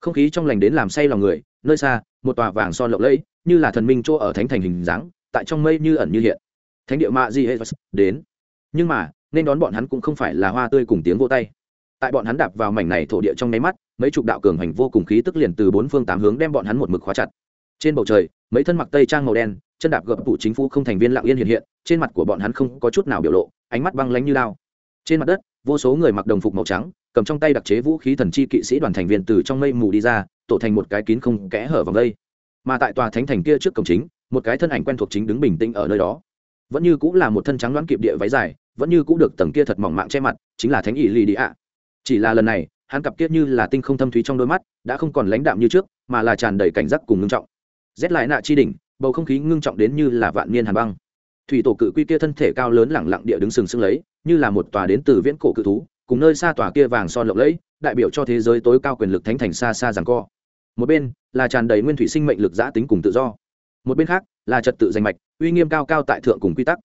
Không khí trong lành đến làm say lòng người, nơi xa, một tòa vàng son lộng lẫy, như là thần minh chỗ ở thánh thành hình dáng, tại trong mây như ẩn như hiện. Thánh địa mạ di hết đến. Nhưng mà, nên đón bọn hắn cũng không phải là hoa tươi cùng tiếng vô tay. Tại bọn hắn đạp vào mảnh này thổ địa trong nháy mắt mấy chục đạo cường hành vô cùng khí tức liền từ bốn phương tám hướng đem bọn hắn một mực khóa chặt. Trên bầu trời, mấy thân mặc tây trang màu đen, chân đạp gập tủ chính phủ không thành viên lặng yên hiện hiện, trên mặt của bọn hắn không có chút nào biểu lộ, ánh mắt băng lánh như lao. Trên mặt đất, vô số người mặc đồng phục màu trắng, cầm trong tay đặc chế vũ khí thần chi kỵ sĩ đoàn thành viên từ trong mây mù đi ra, tổ thành một cái kín không kẽ hở vòng đây. Mà tại tòa thánh thành kia trước cổng chính, một cái thân ảnh quen thuộc chính đứng bình tĩnh ở nơi đó. Vẫn như cũng là một thân trắng đoán kịp địa váy dài, vẫn như cũng được tầng kia thật mỏng mạng che mặt, chính là thánh ỷ lì đi ạ. Chỉ là lần này hắn cặp kiết như là tinh không thâm thúy trong đôi mắt, đã không còn lãnh đạm như trước, mà là tràn đầy cảnh giác cùng ngưng trọng. Rét lại nạ chi đỉnh, bầu không khí ngưng trọng đến như là vạn niên hàn băng. Thủy tổ cự quy kia thân thể cao lớn lẳng lặng địa đứng sừng sững lấy, như là một tòa đến từ viễn cổ cự thú, cùng nơi xa tòa kia vàng son lộng lẫy, đại biểu cho thế giới tối cao quyền lực thánh thành xa xa rằng co. Một bên là tràn đầy nguyên thủy sinh mệnh lực giã tính cùng tự do. Một bên khác là trật tự danh mạch, uy nghiêm cao cao tại thượng cùng quy tắc.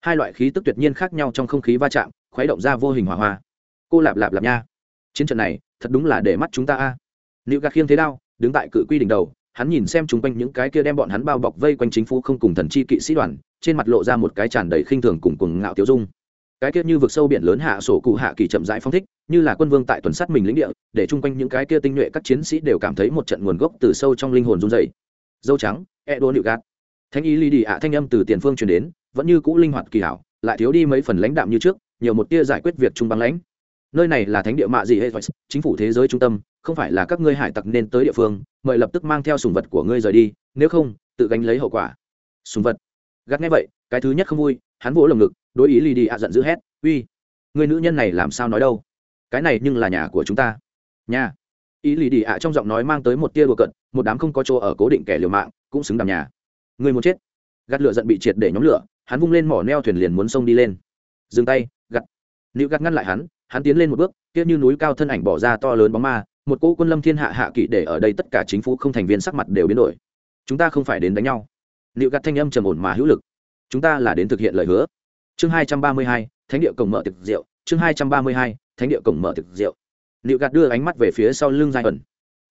Hai loại khí tức tuyệt nhiên khác nhau trong không khí va chạm, khuấy động ra vô hình hỏa hoa. Cô lạp lạp lạp nha chiến trận này thật đúng là để mắt chúng ta a. Liệu gạt khiêng thế đao, đứng tại cự quy đỉnh đầu, hắn nhìn xem chung quanh những cái kia đem bọn hắn bao bọc vây quanh chính phủ không cùng thần chi kỵ sĩ đoàn, trên mặt lộ ra một cái tràn đầy khinh thường cùng cùng ngạo tiêu dung. Cái kia như vực sâu biển lớn hạ sổ cụ hạ kỳ chậm rãi phong thích, như là quân vương tại tuần sát mình lĩnh địa, để chung quanh những cái kia tinh nhuệ các chiến sĩ đều cảm thấy một trận nguồn gốc từ sâu trong linh hồn run dày dâu trắng e đô nịu gạt. Thanh ý ly đi ạ thanh âm từ tiền phương truyền đến, vẫn như cũ linh hoạt kỳ hảo, lại thiếu đi mấy phần lãnh đạm như trước, nhiều một tia giải quyết việc trung băng lãnh nơi này là thánh địa mạ gì hết chính phủ thế giới trung tâm, không phải là các ngươi hải tặc nên tới địa phương, mời lập tức mang theo sùng vật của ngươi rời đi, nếu không, tự gánh lấy hậu quả. Sùng vật. Gắt nghe vậy, cái thứ nhất không vui, hắn vỗ lồng ngực, đối ý lì đi ạ giận dữ hét, uy người nữ nhân này làm sao nói đâu? Cái này nhưng là nhà của chúng ta. Nhà. Ý lì đi ạ trong giọng nói mang tới một tia đùa cận một đám không có chỗ ở cố định kẻ liều mạng, cũng xứng đàm nhà. Người muốn chết? Gắt lửa giận bị triệt để nhóm lửa, hắn vung lên mỏ neo thuyền liền muốn xông đi lên. Dừng tay gắt nữ gắt ngăn lại hắn hắn tiến lên một bước, kia như núi cao thân ảnh bỏ ra to lớn bóng ma, một cỗ quân lâm thiên hạ hạ kỵ để ở đây tất cả chính phủ không thành viên sắc mặt đều biến đổi. Chúng ta không phải đến đánh nhau. Liệu gạt thanh âm trầm ổn mà hữu lực. Chúng ta là đến thực hiện lời hứa. Chương hai trăm ba mươi hai, thánh địa cổng mở thực rượu. Chương hai trăm ba mươi hai, thánh địa cổng mở thực rượu. Liệu gạt đưa ánh mắt về phía sau lưng giai ẩn.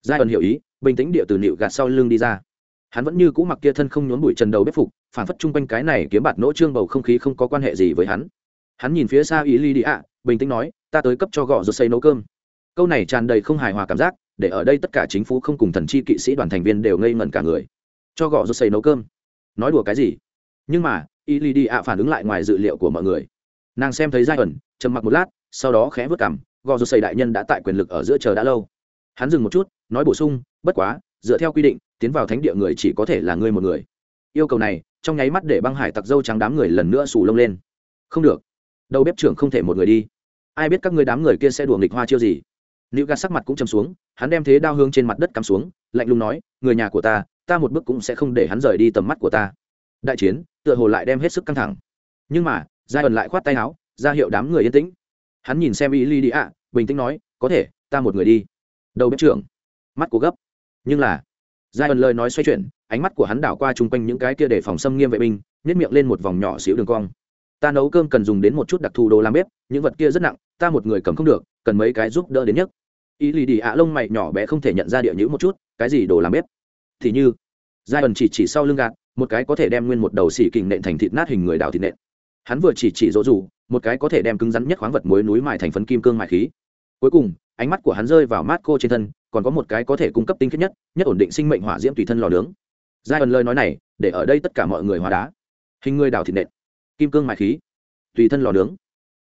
Giai ẩn hiểu ý, bình tĩnh địa từ liệu gạt sau lưng đi ra. Hắn vẫn như cũ mặc kia thân không nhốn bụi trần đầu bếp phục, phản phất chung quanh cái này kiếm bạt nỗ trương bầu không khí không có quan hệ gì với hắn. Hắn nhìn phía xa ý ly đi ạ, bình tĩnh nói ta tới cấp cho gọ rồi xây nấu cơm. Câu này tràn đầy không hài hòa cảm giác, để ở đây tất cả chính phủ không cùng thần chi kỵ sĩ đoàn thành viên đều ngây ngẩn cả người. Cho gọ rồi xây nấu cơm. Nói đùa cái gì? Nhưng mà y lì đi ạ phản ứng lại ngoài dự liệu của mọi người. Nàng xem thấy giai ẩn trầm mặc một lát, sau đó khẽ vớt cảm gò rột xây đại nhân đã tại quyền lực ở giữa chờ đã lâu. Hắn dừng một chút, nói bổ sung, bất quá, dựa theo quy định, tiến vào thánh địa người chỉ có thể là ngươi một người. Yêu cầu này, trong nháy mắt để băng hải tặc dâu trắng đám người lần nữa xù lông lên. Không được. Đầu bếp trưởng không thể một người đi ai biết các ngươi đám người kia sẽ đùa nghịch hoa chiêu gì. Nữ gạt sắc mặt cũng chầm xuống, hắn đem thế đao hương trên mặt đất cắm xuống, lạnh lùng nói, người nhà của ta ta một bước cũng sẽ không để hắn rời đi tầm mắt của ta. Đại chiến, tựa hồ lại đem hết sức căng thẳng. Nhưng mà, giai ẩn lại khoát tay áo, ra hiệu đám người yên tĩnh. Hắn nhìn xem y ly đi ạ bình tĩnh nói, có thể, ta một người đi. Đầu bếp trưởng, mắt của gấp. Nhưng là, giai ẩn lời nói xoay chuyển, ánh mắt của hắn đảo qua chung quanh những cái kia để phòng xâm nghiêm vệ binh nhét miệng lên một vòng nhỏ xíu đường cong ta nấu cơm cần dùng đến một chút đặc thù đồ làm bếp, những vật kia rất nặng, ta một người cầm không được, cần mấy cái giúp đỡ đến nhất Ý lì đi ạ lông mày nhỏ bé không thể nhận ra địa nhữ một chút, cái gì đồ làm bếp? Thì như giai ẩn chỉ chỉ sau lưng gạt, một cái có thể đem nguyên một đầu xỉ kình nện thành thịt nát hình người đào thịt nện. Hắn vừa chỉ chỉ dỗ dù một cái có thể đem cứng rắn nhất khoáng vật muối núi mài thành phấn kim cương mài khí. Cuối cùng, ánh mắt của hắn rơi vào mát cô trên thân, còn có một cái có thể cung cấp tinh khiết nhất nhất ổn định sinh mệnh hỏa diễm tùy thân lò nướng. Giai ẩn lời nói này, để ở đây tất cả mọi người hóa đá. Hình người đào thịt nện kim cương mài khí, tùy thân lò nướng.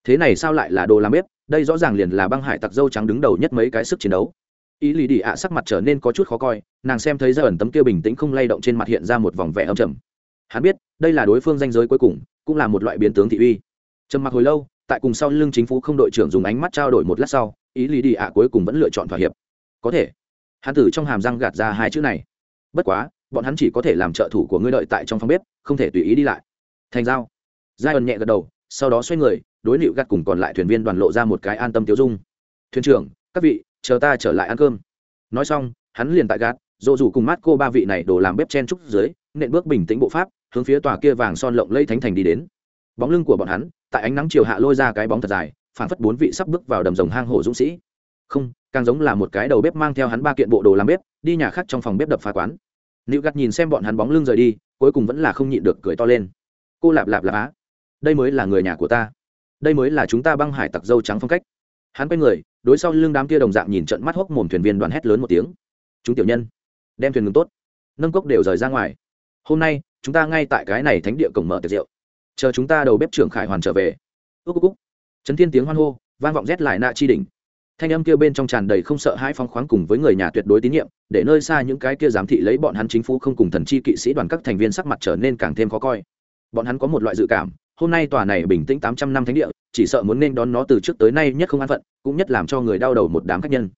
Thế này sao lại là đồ làm bếp? Đây rõ ràng liền là băng hải tặc dâu trắng đứng đầu nhất mấy cái sức chiến đấu. Ý lì đi ạ sắc mặt trở nên có chút khó coi, nàng xem thấy ra ẩn tấm kia bình tĩnh không lay động trên mặt hiện ra một vòng vẻ âm trầm. Hắn biết, đây là đối phương danh giới cuối cùng, cũng là một loại biến tướng thị uy. Trầm mặc hồi lâu, tại cùng sau lưng chính phủ không đội trưởng dùng ánh mắt trao đổi một lát sau, ý lì đi ạ cuối cùng vẫn lựa chọn thỏa hiệp. Có thể, hắn tử trong hàm răng gạt ra hai chữ này. Bất quá, bọn hắn chỉ có thể làm trợ thủ của ngươi đợi tại trong phòng bếp, không thể tùy ý đi lại. Thành giao giai ẩn nhẹ gật đầu, sau đó xoay người, đối liệu gạt cùng còn lại thuyền viên đoàn lộ ra một cái an tâm tiêu dung. Thuyền trưởng, các vị, chờ ta trở lại ăn cơm. Nói xong, hắn liền tại gạt, dỗ dù cùng mát cô ba vị này đổ làm bếp chen trúc dưới, nện bước bình tĩnh bộ pháp, hướng phía tòa kia vàng son lộng lây thánh thành đi đến. Bóng lưng của bọn hắn, tại ánh nắng chiều hạ lôi ra cái bóng thật dài phản phất bốn vị sắp bước vào đầm rồng hang hổ dũng sĩ. Không, càng giống là một cái đầu bếp mang theo hắn ba kiện bộ đồ làm bếp, đi nhà khác trong phòng bếp đập phá quán. Nữ gạt nhìn xem bọn hắn bóng lưng rời đi, cuối cùng vẫn là không nhịn được cười to lên. Cô lạp lạp lạp á đây mới là người nhà của ta. Đây mới là chúng ta băng hải tặc dâu trắng phong cách. Hắn quay người, đối sau lưng đám kia đồng dạng nhìn trận mắt hốc mồm thuyền viên đoàn hét lớn một tiếng. Chúng tiểu nhân, đem thuyền ngừng tốt, nâng cốc đều rời ra ngoài. Hôm nay, chúng ta ngay tại cái này thánh địa cổng mở tiệc rượu. Chờ chúng ta đầu bếp trưởng khải hoàn trở về. Ước cúc trấn thiên tiếng hoan hô, vang vọng rét lại nạ chi đỉnh. Thanh âm kia bên trong tràn đầy không sợ hãi phong khoáng cùng với người nhà tuyệt đối tín nhiệm, để nơi xa những cái kia giám thị lấy bọn hắn chính phủ không cùng thần chi kỵ sĩ đoàn các thành viên sắc mặt trở nên càng thêm khó coi. Bọn hắn có một loại dự cảm hôm nay tòa này bình tĩnh tám trăm năm thánh địa, chỉ sợ muốn nên đón nó từ trước tới nay nhất không an phận, cũng nhất làm cho người đau đầu một đám khách nhân.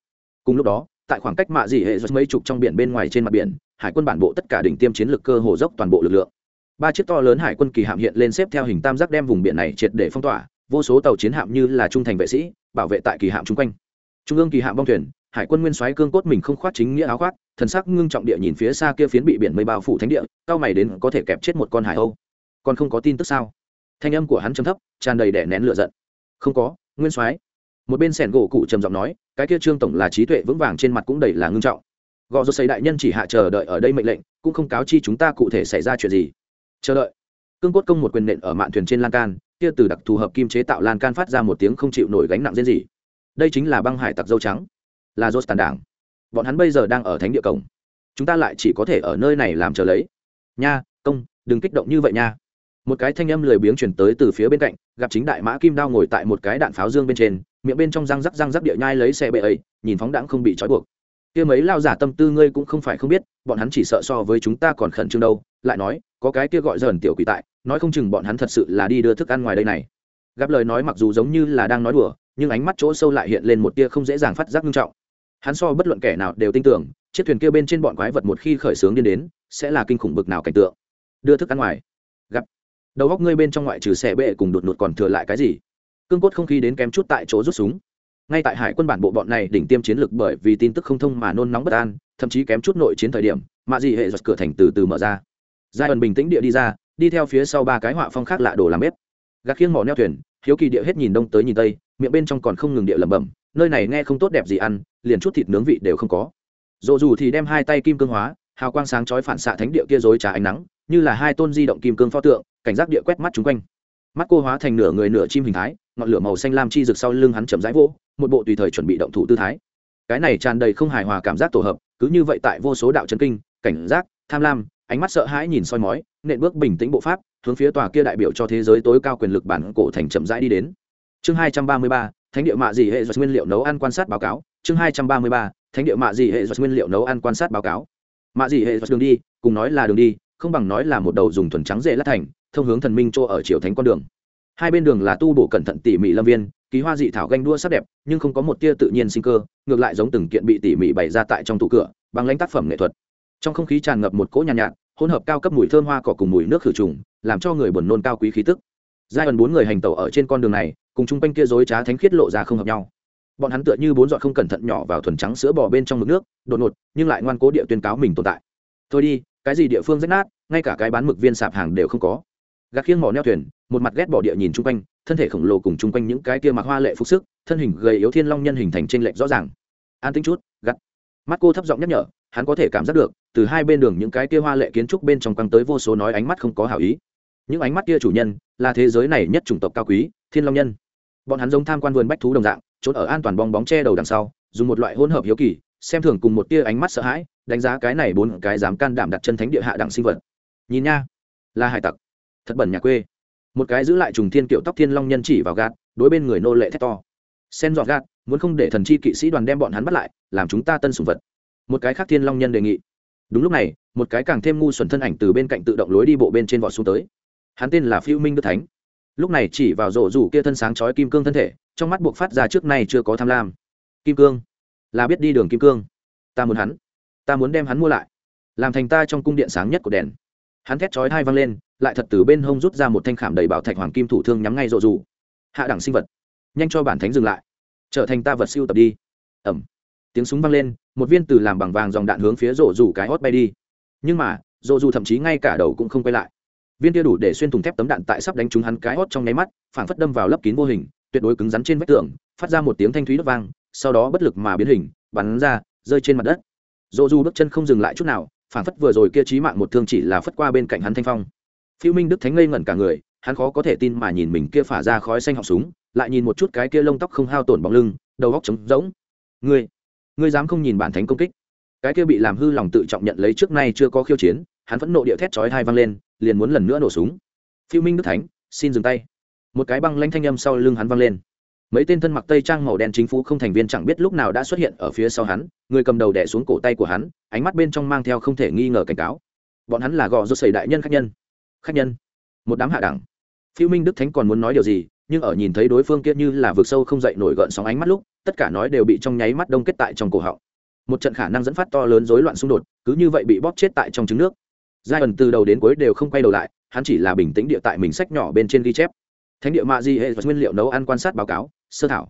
Cùng lúc đó, tại khoảng cách mạ dị hệ mấy chục trong biển bên ngoài trên mặt biển, hải quân bản bộ tất cả đỉnh tiêm chiến lược cơ hồ dốc toàn bộ lực lượng. Ba chiếc to lớn hải quân kỳ hạm hiện lên xếp theo hình tam giác đem vùng biển này triệt để phong tỏa, vô số tàu chiến hạm như là trung thành vệ sĩ, bảo vệ tại kỳ hạm chung quanh. Trung ương kỳ hạm bong thuyền, hải quân nguyên soái cương cốt mình không khoát chính nghĩa áo khoác, thần sắc ngưng trọng địa nhìn phía xa kia phiến bị biển mây bao phủ thánh địa, cao mày đến có thể kẹp chết một con hải âu. Còn không có tin tức sao? Thanh âm của hắn trầm thấp, tràn đầy đẻ nén lửa giận. Không có, nguyên soái. Một bên sẻn gỗ cụ trầm giọng nói, cái kia trương tổng là trí tuệ vững vàng trên mặt cũng đầy là ngưng trọng. Gò rô xây đại nhân chỉ hạ chờ đợi ở đây mệnh lệnh, cũng không cáo chi chúng ta cụ thể xảy ra chuyện gì. Chờ đợi. Cương cốt công một quyền nện ở mạn thuyền trên lan can, kia từ đặc thù hợp kim chế tạo lan can phát ra một tiếng không chịu nổi gánh nặng diễn gì đây chính là băng hải tặc dâu trắng. Là dô tàn đảng. Bọn hắn bây giờ đang ở thánh địa cổng. Chúng ta lại chỉ có thể ở nơi này làm chờ lấy. Nha, công, đừng kích động như vậy nha một cái thanh âm lười biếng chuyển tới từ phía bên cạnh, gặp chính đại mã kim đao ngồi tại một cái đạn pháo dương bên trên, miệng bên trong răng rắc răng rắc địa nhai lấy xe bệ ấy, nhìn phóng đãng không bị trói buộc. Kia mấy lao giả tâm tư ngươi cũng không phải không biết, bọn hắn chỉ sợ so với chúng ta còn khẩn trương đâu, lại nói, có cái kia gọi dởn tiểu quỷ tại, nói không chừng bọn hắn thật sự là đi đưa thức ăn ngoài đây này. Gặp lời nói mặc dù giống như là đang nói đùa, nhưng ánh mắt chỗ sâu lại hiện lên một tia không dễ dàng phát giác nghiêm trọng. Hắn so bất luận kẻ nào đều tin tưởng, chiếc thuyền kia bên trên bọn quái vật một khi khởi sướng điên đến, sẽ là kinh khủng bực nào cảnh tượng. Đưa thức ăn ngoài đầu góc ngươi bên trong ngoại trừ xẻ bệ cùng đột ngột còn thừa lại cái gì? Cương cốt không khí đến kém chút tại chỗ rút súng. Ngay tại hải quân bản bộ bọn này đỉnh tiêm chiến lược bởi vì tin tức không thông mà nôn nóng bất an, thậm chí kém chút nội chiến thời điểm mạ dị hệ giật cửa thành từ từ mở ra. Giai ẩn bình tĩnh địa đi ra, đi theo phía sau ba cái họa phong khác lạ đồ làm bếp. Gạt khiêng mỏ neo thuyền, hiếu kỳ địa hết nhìn đông tới nhìn tây, miệng bên trong còn không ngừng địa lẩm bẩm, nơi này nghe không tốt đẹp gì ăn, liền chút thịt nướng vị đều không có. Dồ dù thì đem hai tay kim cương hóa, hào quang sáng chói phản xạ thánh địa kia dối trà ánh nắng, như là hai tôn di động kim cương pho tượng cảnh giác địa quét mắt chung quanh. Mắt cô hóa thành nửa người nửa chim hình thái, ngọn lửa màu xanh lam chi rực sau lưng hắn chậm rãi vỗ, một bộ tùy thời chuẩn bị động thủ tư thái. Cái này tràn đầy không hài hòa cảm giác tổ hợp, cứ như vậy tại vô số đạo chân kinh, cảnh giác, tham lam, ánh mắt sợ hãi nhìn soi mói, nện bước bình tĩnh bộ pháp, hướng phía tòa kia đại biểu cho thế giới tối cao quyền lực bản cổ thành chậm rãi đi đến. Chương hai trăm ba mươi ba, thánh địa mạ gì hệ nguyên liệu nấu ăn quan sát báo cáo. Chương hai trăm ba mươi ba, thánh địa mạ gì hệ nguyên liệu nấu ăn quan sát báo cáo. Mạ gì hệ đường đi, cùng nói là đường đi, không bằng nói là một đầu dùng thuần trắng dễ lát thành thông hướng thần minh chỗ ở triều thánh con đường. Hai bên đường là tu bổ cẩn thận tỉ mỉ lâm viên ký hoa dị thảo ganh đua sắc đẹp nhưng không có một tia tự nhiên sinh cơ ngược lại giống từng kiện bị tỉ mỉ bày ra tại trong tủ cửa bằng lãnh tác phẩm nghệ thuật. Trong không khí tràn ngập một cỗ nhàn nhạt, nhạt hỗn hợp cao cấp mùi thơm hoa cỏ cùng mùi nước khử trùng làm cho người buồn nôn cao quý khí tức. Giai ẩn bốn người hành tẩu ở trên con đường này cùng chung quanh kia dối trá thánh khiết lộ ra không hợp nhau. Bọn hắn tựa như bốn giọt không cẩn thận nhỏ vào thuần trắng sữa bò bên trong mực nước đột ngột nhưng lại ngoan cố địa tuyên cáo mình tồn tại. Thôi đi cái gì địa phương rách nát ngay cả cái bán mực viên sạp hàng đều không có gạt khiêng mỏ neo thuyền, một mặt ghét bỏ địa nhìn chung quanh, thân thể khổng lồ cùng chung quanh những cái kia mặc hoa lệ phục sức, thân hình gầy yếu thiên long nhân hình thành t r ê n lệch rõ ràng. An tính chút, gắt. Mắt cô thấp giọng nhắc nhở, hắn có thể cảm giác được, từ hai bên đường những cái kia hoa lệ kiến trúc bên trong quăng tới vô số nói ánh mắt không có hảo ý. Những ánh mắt kia chủ nhân, là thế giới này nhất chủng tộc cao quý, thiên long nhân. Bọn hắn giống tham quan vườn bách thú đồng dạng, trốn ở an toàn bong bóng che đầu đằng sau, dùng một loại hỗn hợp hiếu kỳ, xem thường cùng một tia ánh mắt sợ hãi, đánh giá cái này bốn cái dám can đảm đặt chân thánh địa hạ đẳng sinh vật. Nhìn nha, là hải tặc thật bẩn nhà quê. Một cái giữ lại trùng thiên kiểu tóc thiên long nhân chỉ vào gạt, đối bên người nô lệ thét to. Sen dọn gạt, muốn không để thần chi kỵ sĩ đoàn đem bọn hắn bắt lại, làm chúng ta tân sủng vật. Một cái khác thiên long nhân đề nghị. Đúng lúc này, một cái càng thêm ngu xuẩn thân ảnh từ bên cạnh tự động lối đi bộ bên trên vỏ xuống tới. Hắn tên là phiêu minh đức thánh. Lúc này chỉ vào rổ rủ kia thân sáng chói kim cương thân thể, trong mắt buộc phát ra trước nay chưa có tham lam. Kim cương? Là biết đi đường kim cương. Ta muốn hắn. Ta muốn đem hắn mua lại. Làm thành ta trong cung điện sáng nhất của đèn hắn thét chói hai văng lên, lại thật từ bên hông rút ra một thanh khảm đầy bảo thạch hoàng kim thủ thương nhắm ngay rộ rủ hạ đẳng sinh vật, nhanh cho bản thánh dừng lại. Trở thành ta vật siêu tập đi. Ẩm. Tiếng súng vang lên, một viên từ làm bằng vàng dòng đạn hướng phía rộ rủ cái hót bay đi. Nhưng mà rộ rủ thậm chí ngay cả đầu cũng không quay lại. Viên kia đủ để xuyên thùng thép tấm đạn tại sắp đánh trúng hắn cái hót trong nháy mắt, phảng phất đâm vào lấp kín vô hình, tuyệt đối cứng rắn trên vách tường, phát ra một tiếng thanh thúy đất vang, sau đó bất lực mà biến hình, bắn ra, rơi trên mặt đất. Rộ rủ bước chân không dừng lại chút nào phản phất vừa rồi kia trí mạng một thương chỉ là phất qua bên cạnh hắn thanh phong. Phiêu minh đức thánh ngây ngẩn cả người, hắn khó có thể tin mà nhìn mình kia phả ra khói xanh họng súng, lại nhìn một chút cái kia lông tóc không hao tổn bóng lưng, đầu góc trống rỗng. Ngươi ngươi dám không nhìn bản thánh công kích? Cái kia bị làm hư lòng tự trọng nhận lấy trước nay chưa có khiêu chiến, hắn vẫn nộ địa thét chói hai văng lên, liền muốn lần nữa nổ súng. Phiêu minh đức thánh, xin dừng tay. Một cái băng lanh thanh âm sau lưng hắn văng lên mấy tên thân mặc tây trang màu đen chính phủ không thành viên chẳng biết lúc nào đã xuất hiện ở phía sau hắn, người cầm đầu đẻ xuống cổ tay của hắn, ánh mắt bên trong mang theo không thể nghi ngờ cảnh cáo. Bọn hắn là gò rô sầy đại nhân khách nhân. Khách nhân? Một đám hạ đẳng. Phiêu minh đức thánh còn muốn nói điều gì, nhưng ở nhìn thấy đối phương kia như là vực sâu không dậy nổi gợn sóng ánh mắt lúc, tất cả nói đều bị trong nháy mắt đông kết tại trong cổ họng. Một trận khả năng dẫn phát to lớn rối loạn xung đột, cứ như vậy bị bóp chết tại trong trứng nước. Giai ẩn từ đầu đến cuối đều không quay đầu lại, hắn chỉ là bình tĩnh địa tại mình sách nhỏ bên trên ghi chép. Thánh địa mạ di hệ nguyên liệu nấu ăn quan sát báo cáo sơ thảo.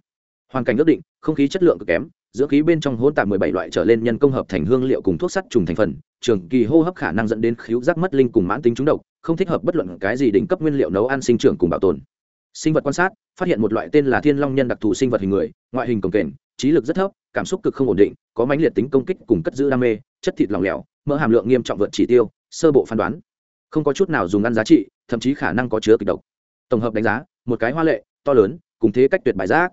Hoàn cảnh ước định, không khí chất lượng cực kém, dưỡng khí bên trong hỗn tạp 17 loại trở lên nhân công hợp thành hương liệu cùng thuốc sắt trùng thành phần, trường kỳ hô hấp khả năng dẫn đến khíu giác mất linh cùng mãn tính trúng độc, không thích hợp bất luận cái gì đỉnh cấp nguyên liệu nấu ăn sinh trưởng cùng bảo tồn. Sinh vật quan sát, phát hiện một loại tên là thiên long nhân đặc thù sinh vật hình người, ngoại hình cồng kềnh, trí lực rất thấp, cảm xúc cực không ổn định, có mãnh liệt tính công kích cùng cất giữ đam mê, chất thịt lỏng lẻo, mỡ hàm lượng nghiêm trọng vượt chỉ tiêu, sơ bộ phán đoán. Không có chút nào dùng ăn giá trị, thậm chí khả năng có chứa kịch độc. Tổng hợp đánh giá, một cái hoa lệ, to lớn cùng thế cách tuyệt bài giác.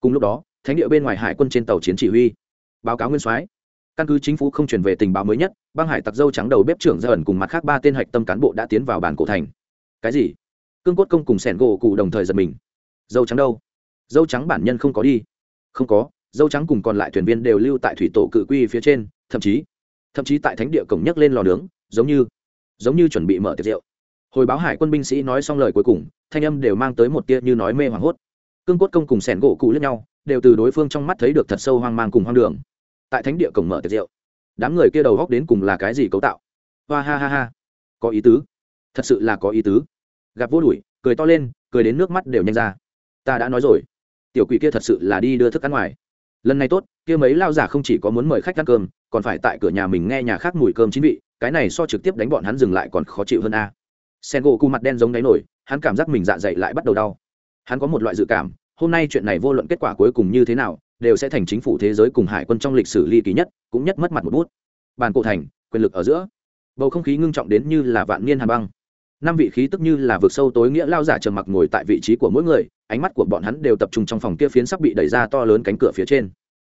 Cùng lúc đó, thánh địa bên ngoài hải quân trên tàu chiến chỉ huy. Báo cáo nguyên soái. Căn cứ chính phủ không truyền về tình báo mới nhất, băng hải tặc dâu trắng đầu bếp trưởng ra ẩn cùng mặt khác ba tên hạch tâm cán bộ đã tiến vào bản cổ thành. Cái gì? Cương cốt công cùng sẻn gỗ cụ đồng thời giật mình. Dâu trắng đâu? Dâu trắng bản nhân không có đi. Không có, dâu trắng cùng còn lại thuyền viên đều lưu tại thủy tổ cự quy phía trên, thậm chí thậm chí tại thánh địa cổng nhấc lên lò nướng, giống như giống như chuẩn bị mở tiệc rượu. Hồi báo hải quân binh sĩ nói xong lời cuối cùng, thanh âm đều mang tới một tia như nói mê hoảng hốt cương cốt công cùng sẻn gỗ cụ lẫn nhau, đều từ đối phương trong mắt thấy được thật sâu hoang mang cùng hoang đường. Tại thánh địa cổng mở tiệc rượu, đám người kia đầu góc đến cùng là cái gì cấu tạo? Hoa ha ha ha, có ý tứ. Thật sự là có ý tứ. Gặp vô đuổi, cười to lên, cười đến nước mắt đều nhanh ra. Ta đã nói rồi, tiểu quỷ kia thật sự là đi đưa thức ăn ngoài. Lần này tốt, kia mấy lao giả không chỉ có muốn mời khách ăn cơm, còn phải tại cửa nhà mình nghe nhà khác mùi cơm chín vị, cái này so trực tiếp đánh bọn hắn dừng lại còn khó chịu hơn a. Sen gỗ cu mặt đen giống đáy nổi, hắn cảm giác mình dạ dày lại bắt đầu đau hắn có một loại dự cảm, hôm nay chuyện này vô luận kết quả cuối cùng như thế nào, đều sẽ thành chính phủ thế giới cùng hải quân trong lịch sử ly kỳ nhất, cũng nhất mất mặt một bút. Bàn cổ thành, quyền lực ở giữa. Bầu không khí ngưng trọng đến như là vạn niên hàn băng. Năm vị khí tức như là vực sâu tối nghĩa lao giả trầm mặc ngồi tại vị trí của mỗi người, ánh mắt của bọn hắn đều tập trung trong phòng kia phiến sắp bị đẩy ra to lớn cánh cửa phía trên.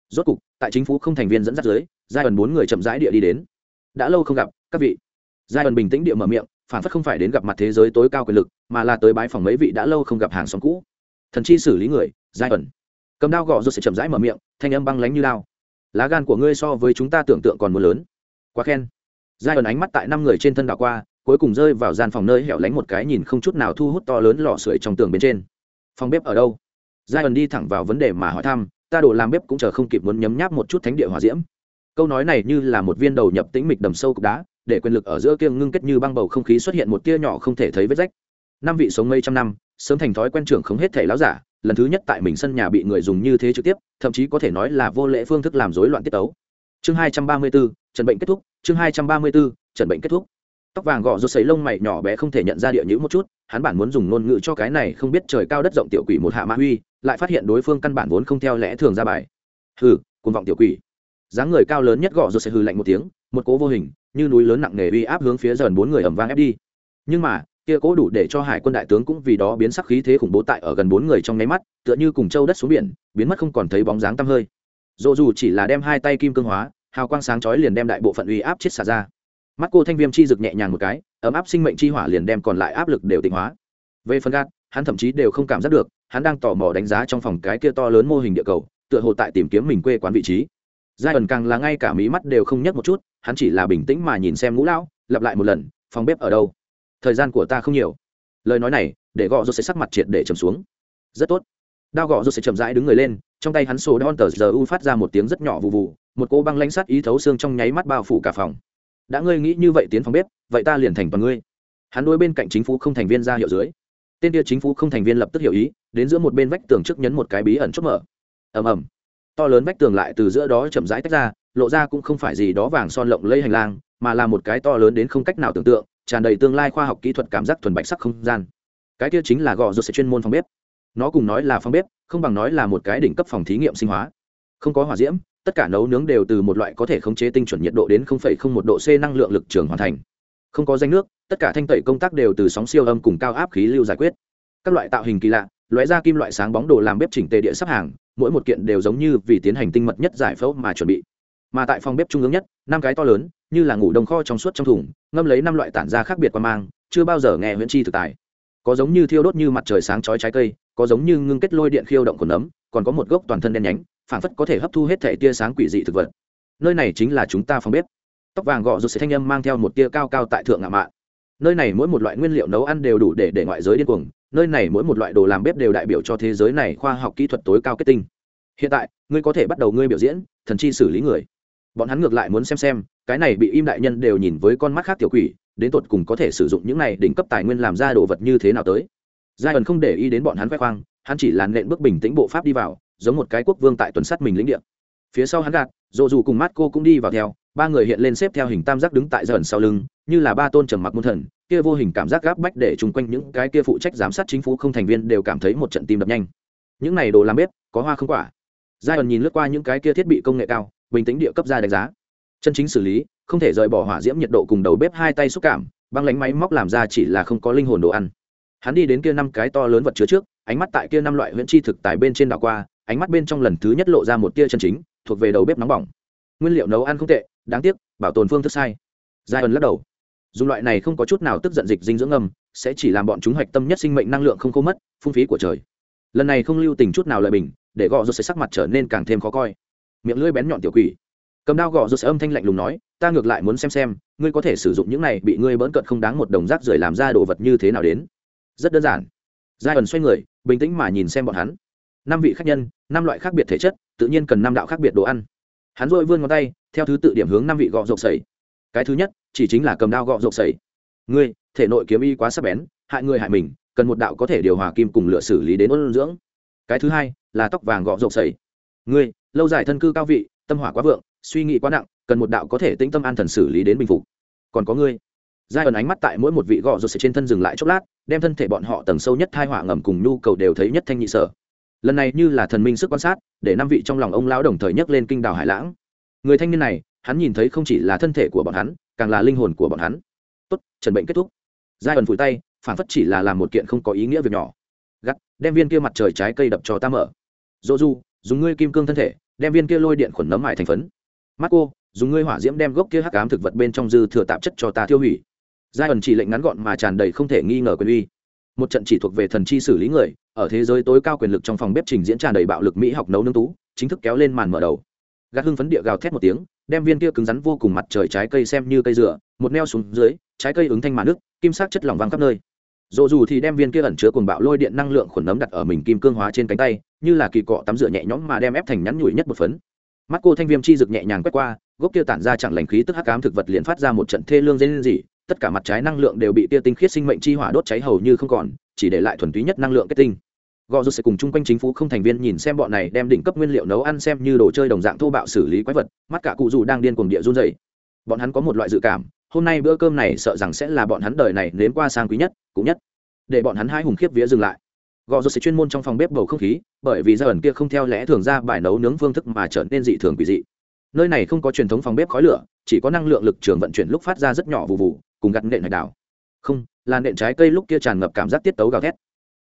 Rốt cục, tại chính phủ không thành viên dẫn dắt dưới giai ẩn bốn người chậm rãi địa đi đến. Đã lâu không gặp, các vị. Giai ẩn bình tĩnh địa mở miệng phản phất không phải đến gặp mặt thế giới tối cao quyền lực, mà là tới bái phòng mấy vị đã lâu không gặp hàng xóm cũ. Thần chi xử lý người, giai ẩn. Cầm đao gõ rồi sẽ chậm rãi mở miệng, thanh âm băng lánh như lao lá gan của ngươi so với chúng ta tưởng tượng còn mưa lớn. Quá khen. Giai ẩn ánh mắt tại năm người trên thân đảo qua, cuối cùng rơi vào gian phòng nơi hẻo lánh một cái nhìn không chút nào thu hút to lớn lò sưởi trong tường bên trên. Phòng bếp ở đâu? Giai ẩn đi thẳng vào vấn đề mà hỏi thăm, ta đồ làm bếp cũng chờ không kịp muốn nhấm nháp một chút thánh địa hòa diễm. Câu nói này như là một viên đầu nhập tĩnh mịch đầm sâu cục đá để quyền lực ở giữa kiêng ngưng kết như băng bầu không khí xuất hiện một tia nhỏ không thể thấy vết rách. Năm vị sống mấy trăm năm sớm thành thói quen trưởng không hết thể láo giả lần thứ nhất tại mình sân nhà bị người dùng như thế trực tiếp thậm chí có thể nói là vô lễ phương thức làm rối loạn tiết tấu. Chương hai trăm ba mươi 234, trần bệnh kết thúc chương hai trăm ba mươi 234, trần bệnh kết thúc. Tóc vàng gò rút sấy lông mày nhỏ bé không thể nhận ra địa nhữ một chút hắn bản muốn dùng ngôn ngữ cho cái này không biết trời cao đất rộng tiểu quỷ một hạ mã huy lại phát hiện đối phương căn bản vốn không theo lẽ thường ra bài. Hừ côn vọng tiểu quỷ. Dáng người cao lớn nhất gò rút sấy hừ lạnh một tiếng một cố vô hình, như núi lớn nặng nề uy áp hướng phía dần bốn người ẩm vang ép đi. Nhưng mà, kia cố đủ để cho hải quân đại tướng cũng vì đó biến sắc khí thế khủng bố tại ở gần bốn người trong nháy mắt, tựa như cùng châu đất xuống biển, biến mất không còn thấy bóng dáng tăm hơi. Dù dù chỉ là đem hai tay kim cương hóa, hào quang sáng chói liền đem đại bộ phận uy áp chết xả ra. Mắt cô thanh viêm chi rực nhẹ nhàng một cái, ấm áp sinh mệnh chi hỏa liền đem còn lại áp lực đều tịnh hóa. Về phần gạt, hắn thậm chí đều không cảm giác được, hắn đang tò mò đánh giá trong phòng cái kia to lớn mô hình địa cầu, tựa hồ tại tìm kiếm mình quê quán vị trí giai ẩn càng là ngay cả mí mắt đều không nhấc một chút, hắn chỉ là bình tĩnh mà nhìn xem ngũ lão, lặp lại một lần, phòng bếp ở đâu? Thời gian của ta không nhiều. Lời nói này, để gọ rột sẽ sắc mặt triệt để trầm xuống. Rất tốt. Đao gọ rột sẽ chậm rãi đứng người lên, trong tay hắn sổ đon tờ giờ u phát ra một tiếng rất nhỏ vụ vụ một cô băng lãnh sắt ý thấu xương trong nháy mắt bao phủ cả phòng. Đã ngươi nghĩ như vậy tiến phòng bếp, vậy ta liền thành toàn ngươi. Hắn đôi bên cạnh chính phủ không thành viên ra hiệu dưới. Tên kia chính phủ không thành viên lập tức hiểu ý, đến giữa một bên vách tường trước nhấn một cái bí ẩn chốt mở. Ầm ầm to lớn vách tường lại từ giữa đó chậm rãi tách ra lộ ra cũng không phải gì đó vàng son lộng lây hành lang mà là một cái to lớn đến không cách nào tưởng tượng tràn đầy tương lai khoa học kỹ thuật cảm giác thuần bạch sắc không gian cái kia chính là gò rột sẽ chuyên môn phòng bếp nó cùng nói là phòng bếp không bằng nói là một cái đỉnh cấp phòng thí nghiệm sinh hóa không có hỏa diễm tất cả nấu nướng đều từ một loại có thể khống chế tinh chuẩn nhiệt độ đến 0,01 độ C năng lượng lực trường hoàn thành. Không có danh nước, tất cả thanh tẩy công tác đều từ sóng siêu âm cùng cao áp khí lưu giải quyết. Các loại tạo hình kỳ lạ, lóe ra kim loại sáng bóng đồ làm bếp chỉnh tề địa sắp hàng, mỗi một kiện đều giống như vì tiến hành tinh mật nhất giải phẫu mà chuẩn bị. Mà tại phòng bếp trung ương nhất, năm cái to lớn, như là ngủ đông kho trong suốt trong thùng, ngâm lấy năm loại tản ra khác biệt qua mang, chưa bao giờ nghe huyễn chi thực tài. Có giống như thiêu đốt như mặt trời sáng chói trái cây, có giống như ngưng kết lôi điện khiêu động của nấm còn có một gốc toàn thân đen nhánh phản phất có thể hấp thu hết thể tia sáng quỷ dị thực vật nơi này chính là chúng ta phòng bếp tóc vàng gọ rụt sẽ thanh âm mang theo một tia cao cao tại thượng ngạ mạ nơi này mỗi một loại nguyên liệu nấu ăn đều đủ để để ngoại giới điên cuồng, nơi này mỗi một loại đồ làm bếp đều đại biểu cho thế giới này khoa học kỹ thuật tối cao kết tinh. Hiện tại, ngươi có thể bắt đầu ngươi biểu diễn, thần chi xử lý người. Bọn hắn ngược lại muốn xem xem, cái này bị im đại nhân đều nhìn với con mắt khác tiểu quỷ, đến tột cùng có thể sử dụng những này đỉnh cấp tài nguyên làm ra đồ vật như thế nào tới. Giai ẩn không để ý đến bọn hắn khoe khoang, hắn chỉ làn nện bước bình tĩnh bộ pháp đi vào, giống một cái quốc vương tại tuần sắt mình lĩnh địa phía sau hắn gạt, dồ dù cùng mát cô cũng đi vào theo, ba người hiện lên xếp theo hình tam giác đứng tại dần sau lưng, như là ba tôn trầm mặc môn thần, kia vô hình cảm giác gáp bách để chung quanh những cái kia phụ trách giám sát chính phủ không thành viên đều cảm thấy một trận tim đập nhanh. Những này đồ làm bếp, có hoa không quả. Giai ẩn nhìn lướt qua những cái kia thiết bị công nghệ cao, bình tĩnh địa cấp ra đánh giá. Chân chính xử lý, không thể rời bỏ hỏa diễm nhiệt độ cùng đầu bếp hai tay xúc cảm, băng lánh máy móc làm ra chỉ là không có linh hồn đồ ăn. Hắn đi đến kia năm cái to lớn vật chứa trước, ánh mắt tại kia năm loại huyễn chi thực tài bên trên đảo qua, ánh mắt bên trong lần thứ nhất lộ ra một tia chân chính thuộc về đầu bếp nóng bỏng. Nguyên liệu nấu ăn không tệ, đáng tiếc, bảo tồn phương thức sai. Giai ẩn lắc đầu. Dùng loại này không có chút nào tức giận dịch dinh dưỡng ngầm, sẽ chỉ làm bọn chúng hoạch tâm nhất sinh mệnh năng lượng không khô mất, phung phí của trời. Lần này không lưu tình chút nào lợi bình, để gọ rột sẽ sắc mặt trở nên càng thêm khó coi. Miệng lưỡi bén nhọn tiểu quỷ. Cầm đao gọ rột sẽ âm thanh lạnh lùng nói, ta ngược lại muốn xem xem, ngươi có thể sử dụng những này bị ngươi bỡn cận không đáng một đồng rác rưởi làm ra đồ vật như thế nào đến. Rất đơn giản. Giai ẩn xoay người, bình tĩnh mà nhìn xem bọn hắn. Năm vị khách nhân, năm loại khác biệt thể chất tự nhiên cần năm đạo khác biệt đồ ăn. Hắn dội vươn ngón tay, theo thứ tự điểm hướng năm vị gọ rộp sẩy. Cái thứ nhất, chỉ chính là cầm đao gọ rộp sẩy. Ngươi, thể nội kiếm y quá sắc bén, hại người hại mình, cần một đạo có thể điều hòa kim cùng lựa xử lý đến ôn dưỡng. Cái thứ hai, là tóc vàng gọ rộp sẩy. Ngươi, lâu dài thân cư cao vị, tâm hỏa quá vượng, suy nghĩ quá nặng, cần một đạo có thể tĩnh tâm an thần xử lý đến bình phục. Còn có ngươi. Giai ẩn ánh mắt tại mỗi một vị gọ rột sẩy trên thân dừng lại chốc lát, đem thân thể bọn họ tầng sâu nhất thai hỏa ngầm cùng nhu cầu đều thấy nhất thanh nhị sở lần này như là thần minh sức quan sát, để năm vị trong lòng ông lão đồng thời nhấc lên kinh đào hải lãng. Người thanh niên này, hắn nhìn thấy không chỉ là thân thể của bọn hắn, càng là linh hồn của bọn hắn. Tốt trần bệnh kết thúc. Giai ẩn phủi tay, phản phất chỉ là làm một kiện không có ý nghĩa việc nhỏ. Gắt, đem viên kia mặt trời trái cây đập cho ta mở. Dỗ du, dùng ngươi kim cương thân thể, đem viên kia lôi điện khuẩn nấm mại thành phấn. Mắt cô dùng ngươi hỏa diễm đem gốc kia hắc ám thực vật bên trong dư thừa tạp chất cho ta tiêu hủy. Giai ẩn chỉ lệnh ngắn gọn mà tràn đầy không thể nghi ngờ quyền uy. Một trận chỉ thuộc về thần chi xử lý người ở thế giới tối cao quyền lực trong phòng bếp trình diễn tràn đầy bạo lực mỹ học nấu nướng tú, chính thức kéo lên màn mở đầu. Gạt hưng phấn địa gào thét một tiếng, đem viên kia cứng rắn vô cùng mặt trời trái cây xem như cây dừa, một neo xuống dưới, trái cây ứng thanh màn nước, kim sắc chất lỏng văng khắp nơi. Dồ dù thì đem viên kia ẩn chứa cuồng bạo lôi điện năng lượng khuẩn nấm đặt ở mình kim cương hóa trên cánh tay, như là kỳ cọ tắm rửa nhẹ nhõm mà đem ép thành nhắn nhủi nhất một phấn. Mắt cô thanh viêm chi rực nhẹ nhàng quét qua, gốc kia tản ra chẳng lành khí tức hắc ám thực vật liền phát ra một trận thê lương dây lên gì tất cả mặt trái năng lượng đều bị tia tinh khiết sinh mệnh chi hỏa đốt cháy hầu như không còn, chỉ để lại thuần túy nhất năng lượng kết tinh. Gò rút sẽ cùng chung quanh chính phủ không thành viên nhìn xem bọn này đem đỉnh cấp nguyên liệu nấu ăn xem như đồ chơi đồng dạng thô bạo xử lý quái vật, mắt cả cụ dù đang điên cuồng địa run dày bọn hắn có một loại dự cảm, hôm nay bữa cơm này sợ rằng sẽ là bọn hắn đời này nếm qua sang quý nhất, cũng nhất. Để bọn hắn hai hùng khiếp vía dừng lại. Gò rút sẽ chuyên môn trong phòng bếp bầu không khí, bởi vì gia ẩn kia không theo lẽ thường ra bài nấu nướng phương thức mà trở nên dị thường quỷ dị. Nơi này không có truyền thống phòng bếp khói lửa, chỉ có năng lượng lực trường vận chuyển lúc phát ra rất nhỏ vụ vụ cùng gặt nện hải đảo. Không, là nện trái cây lúc kia tràn ngập cảm giác tiết tấu gào thét.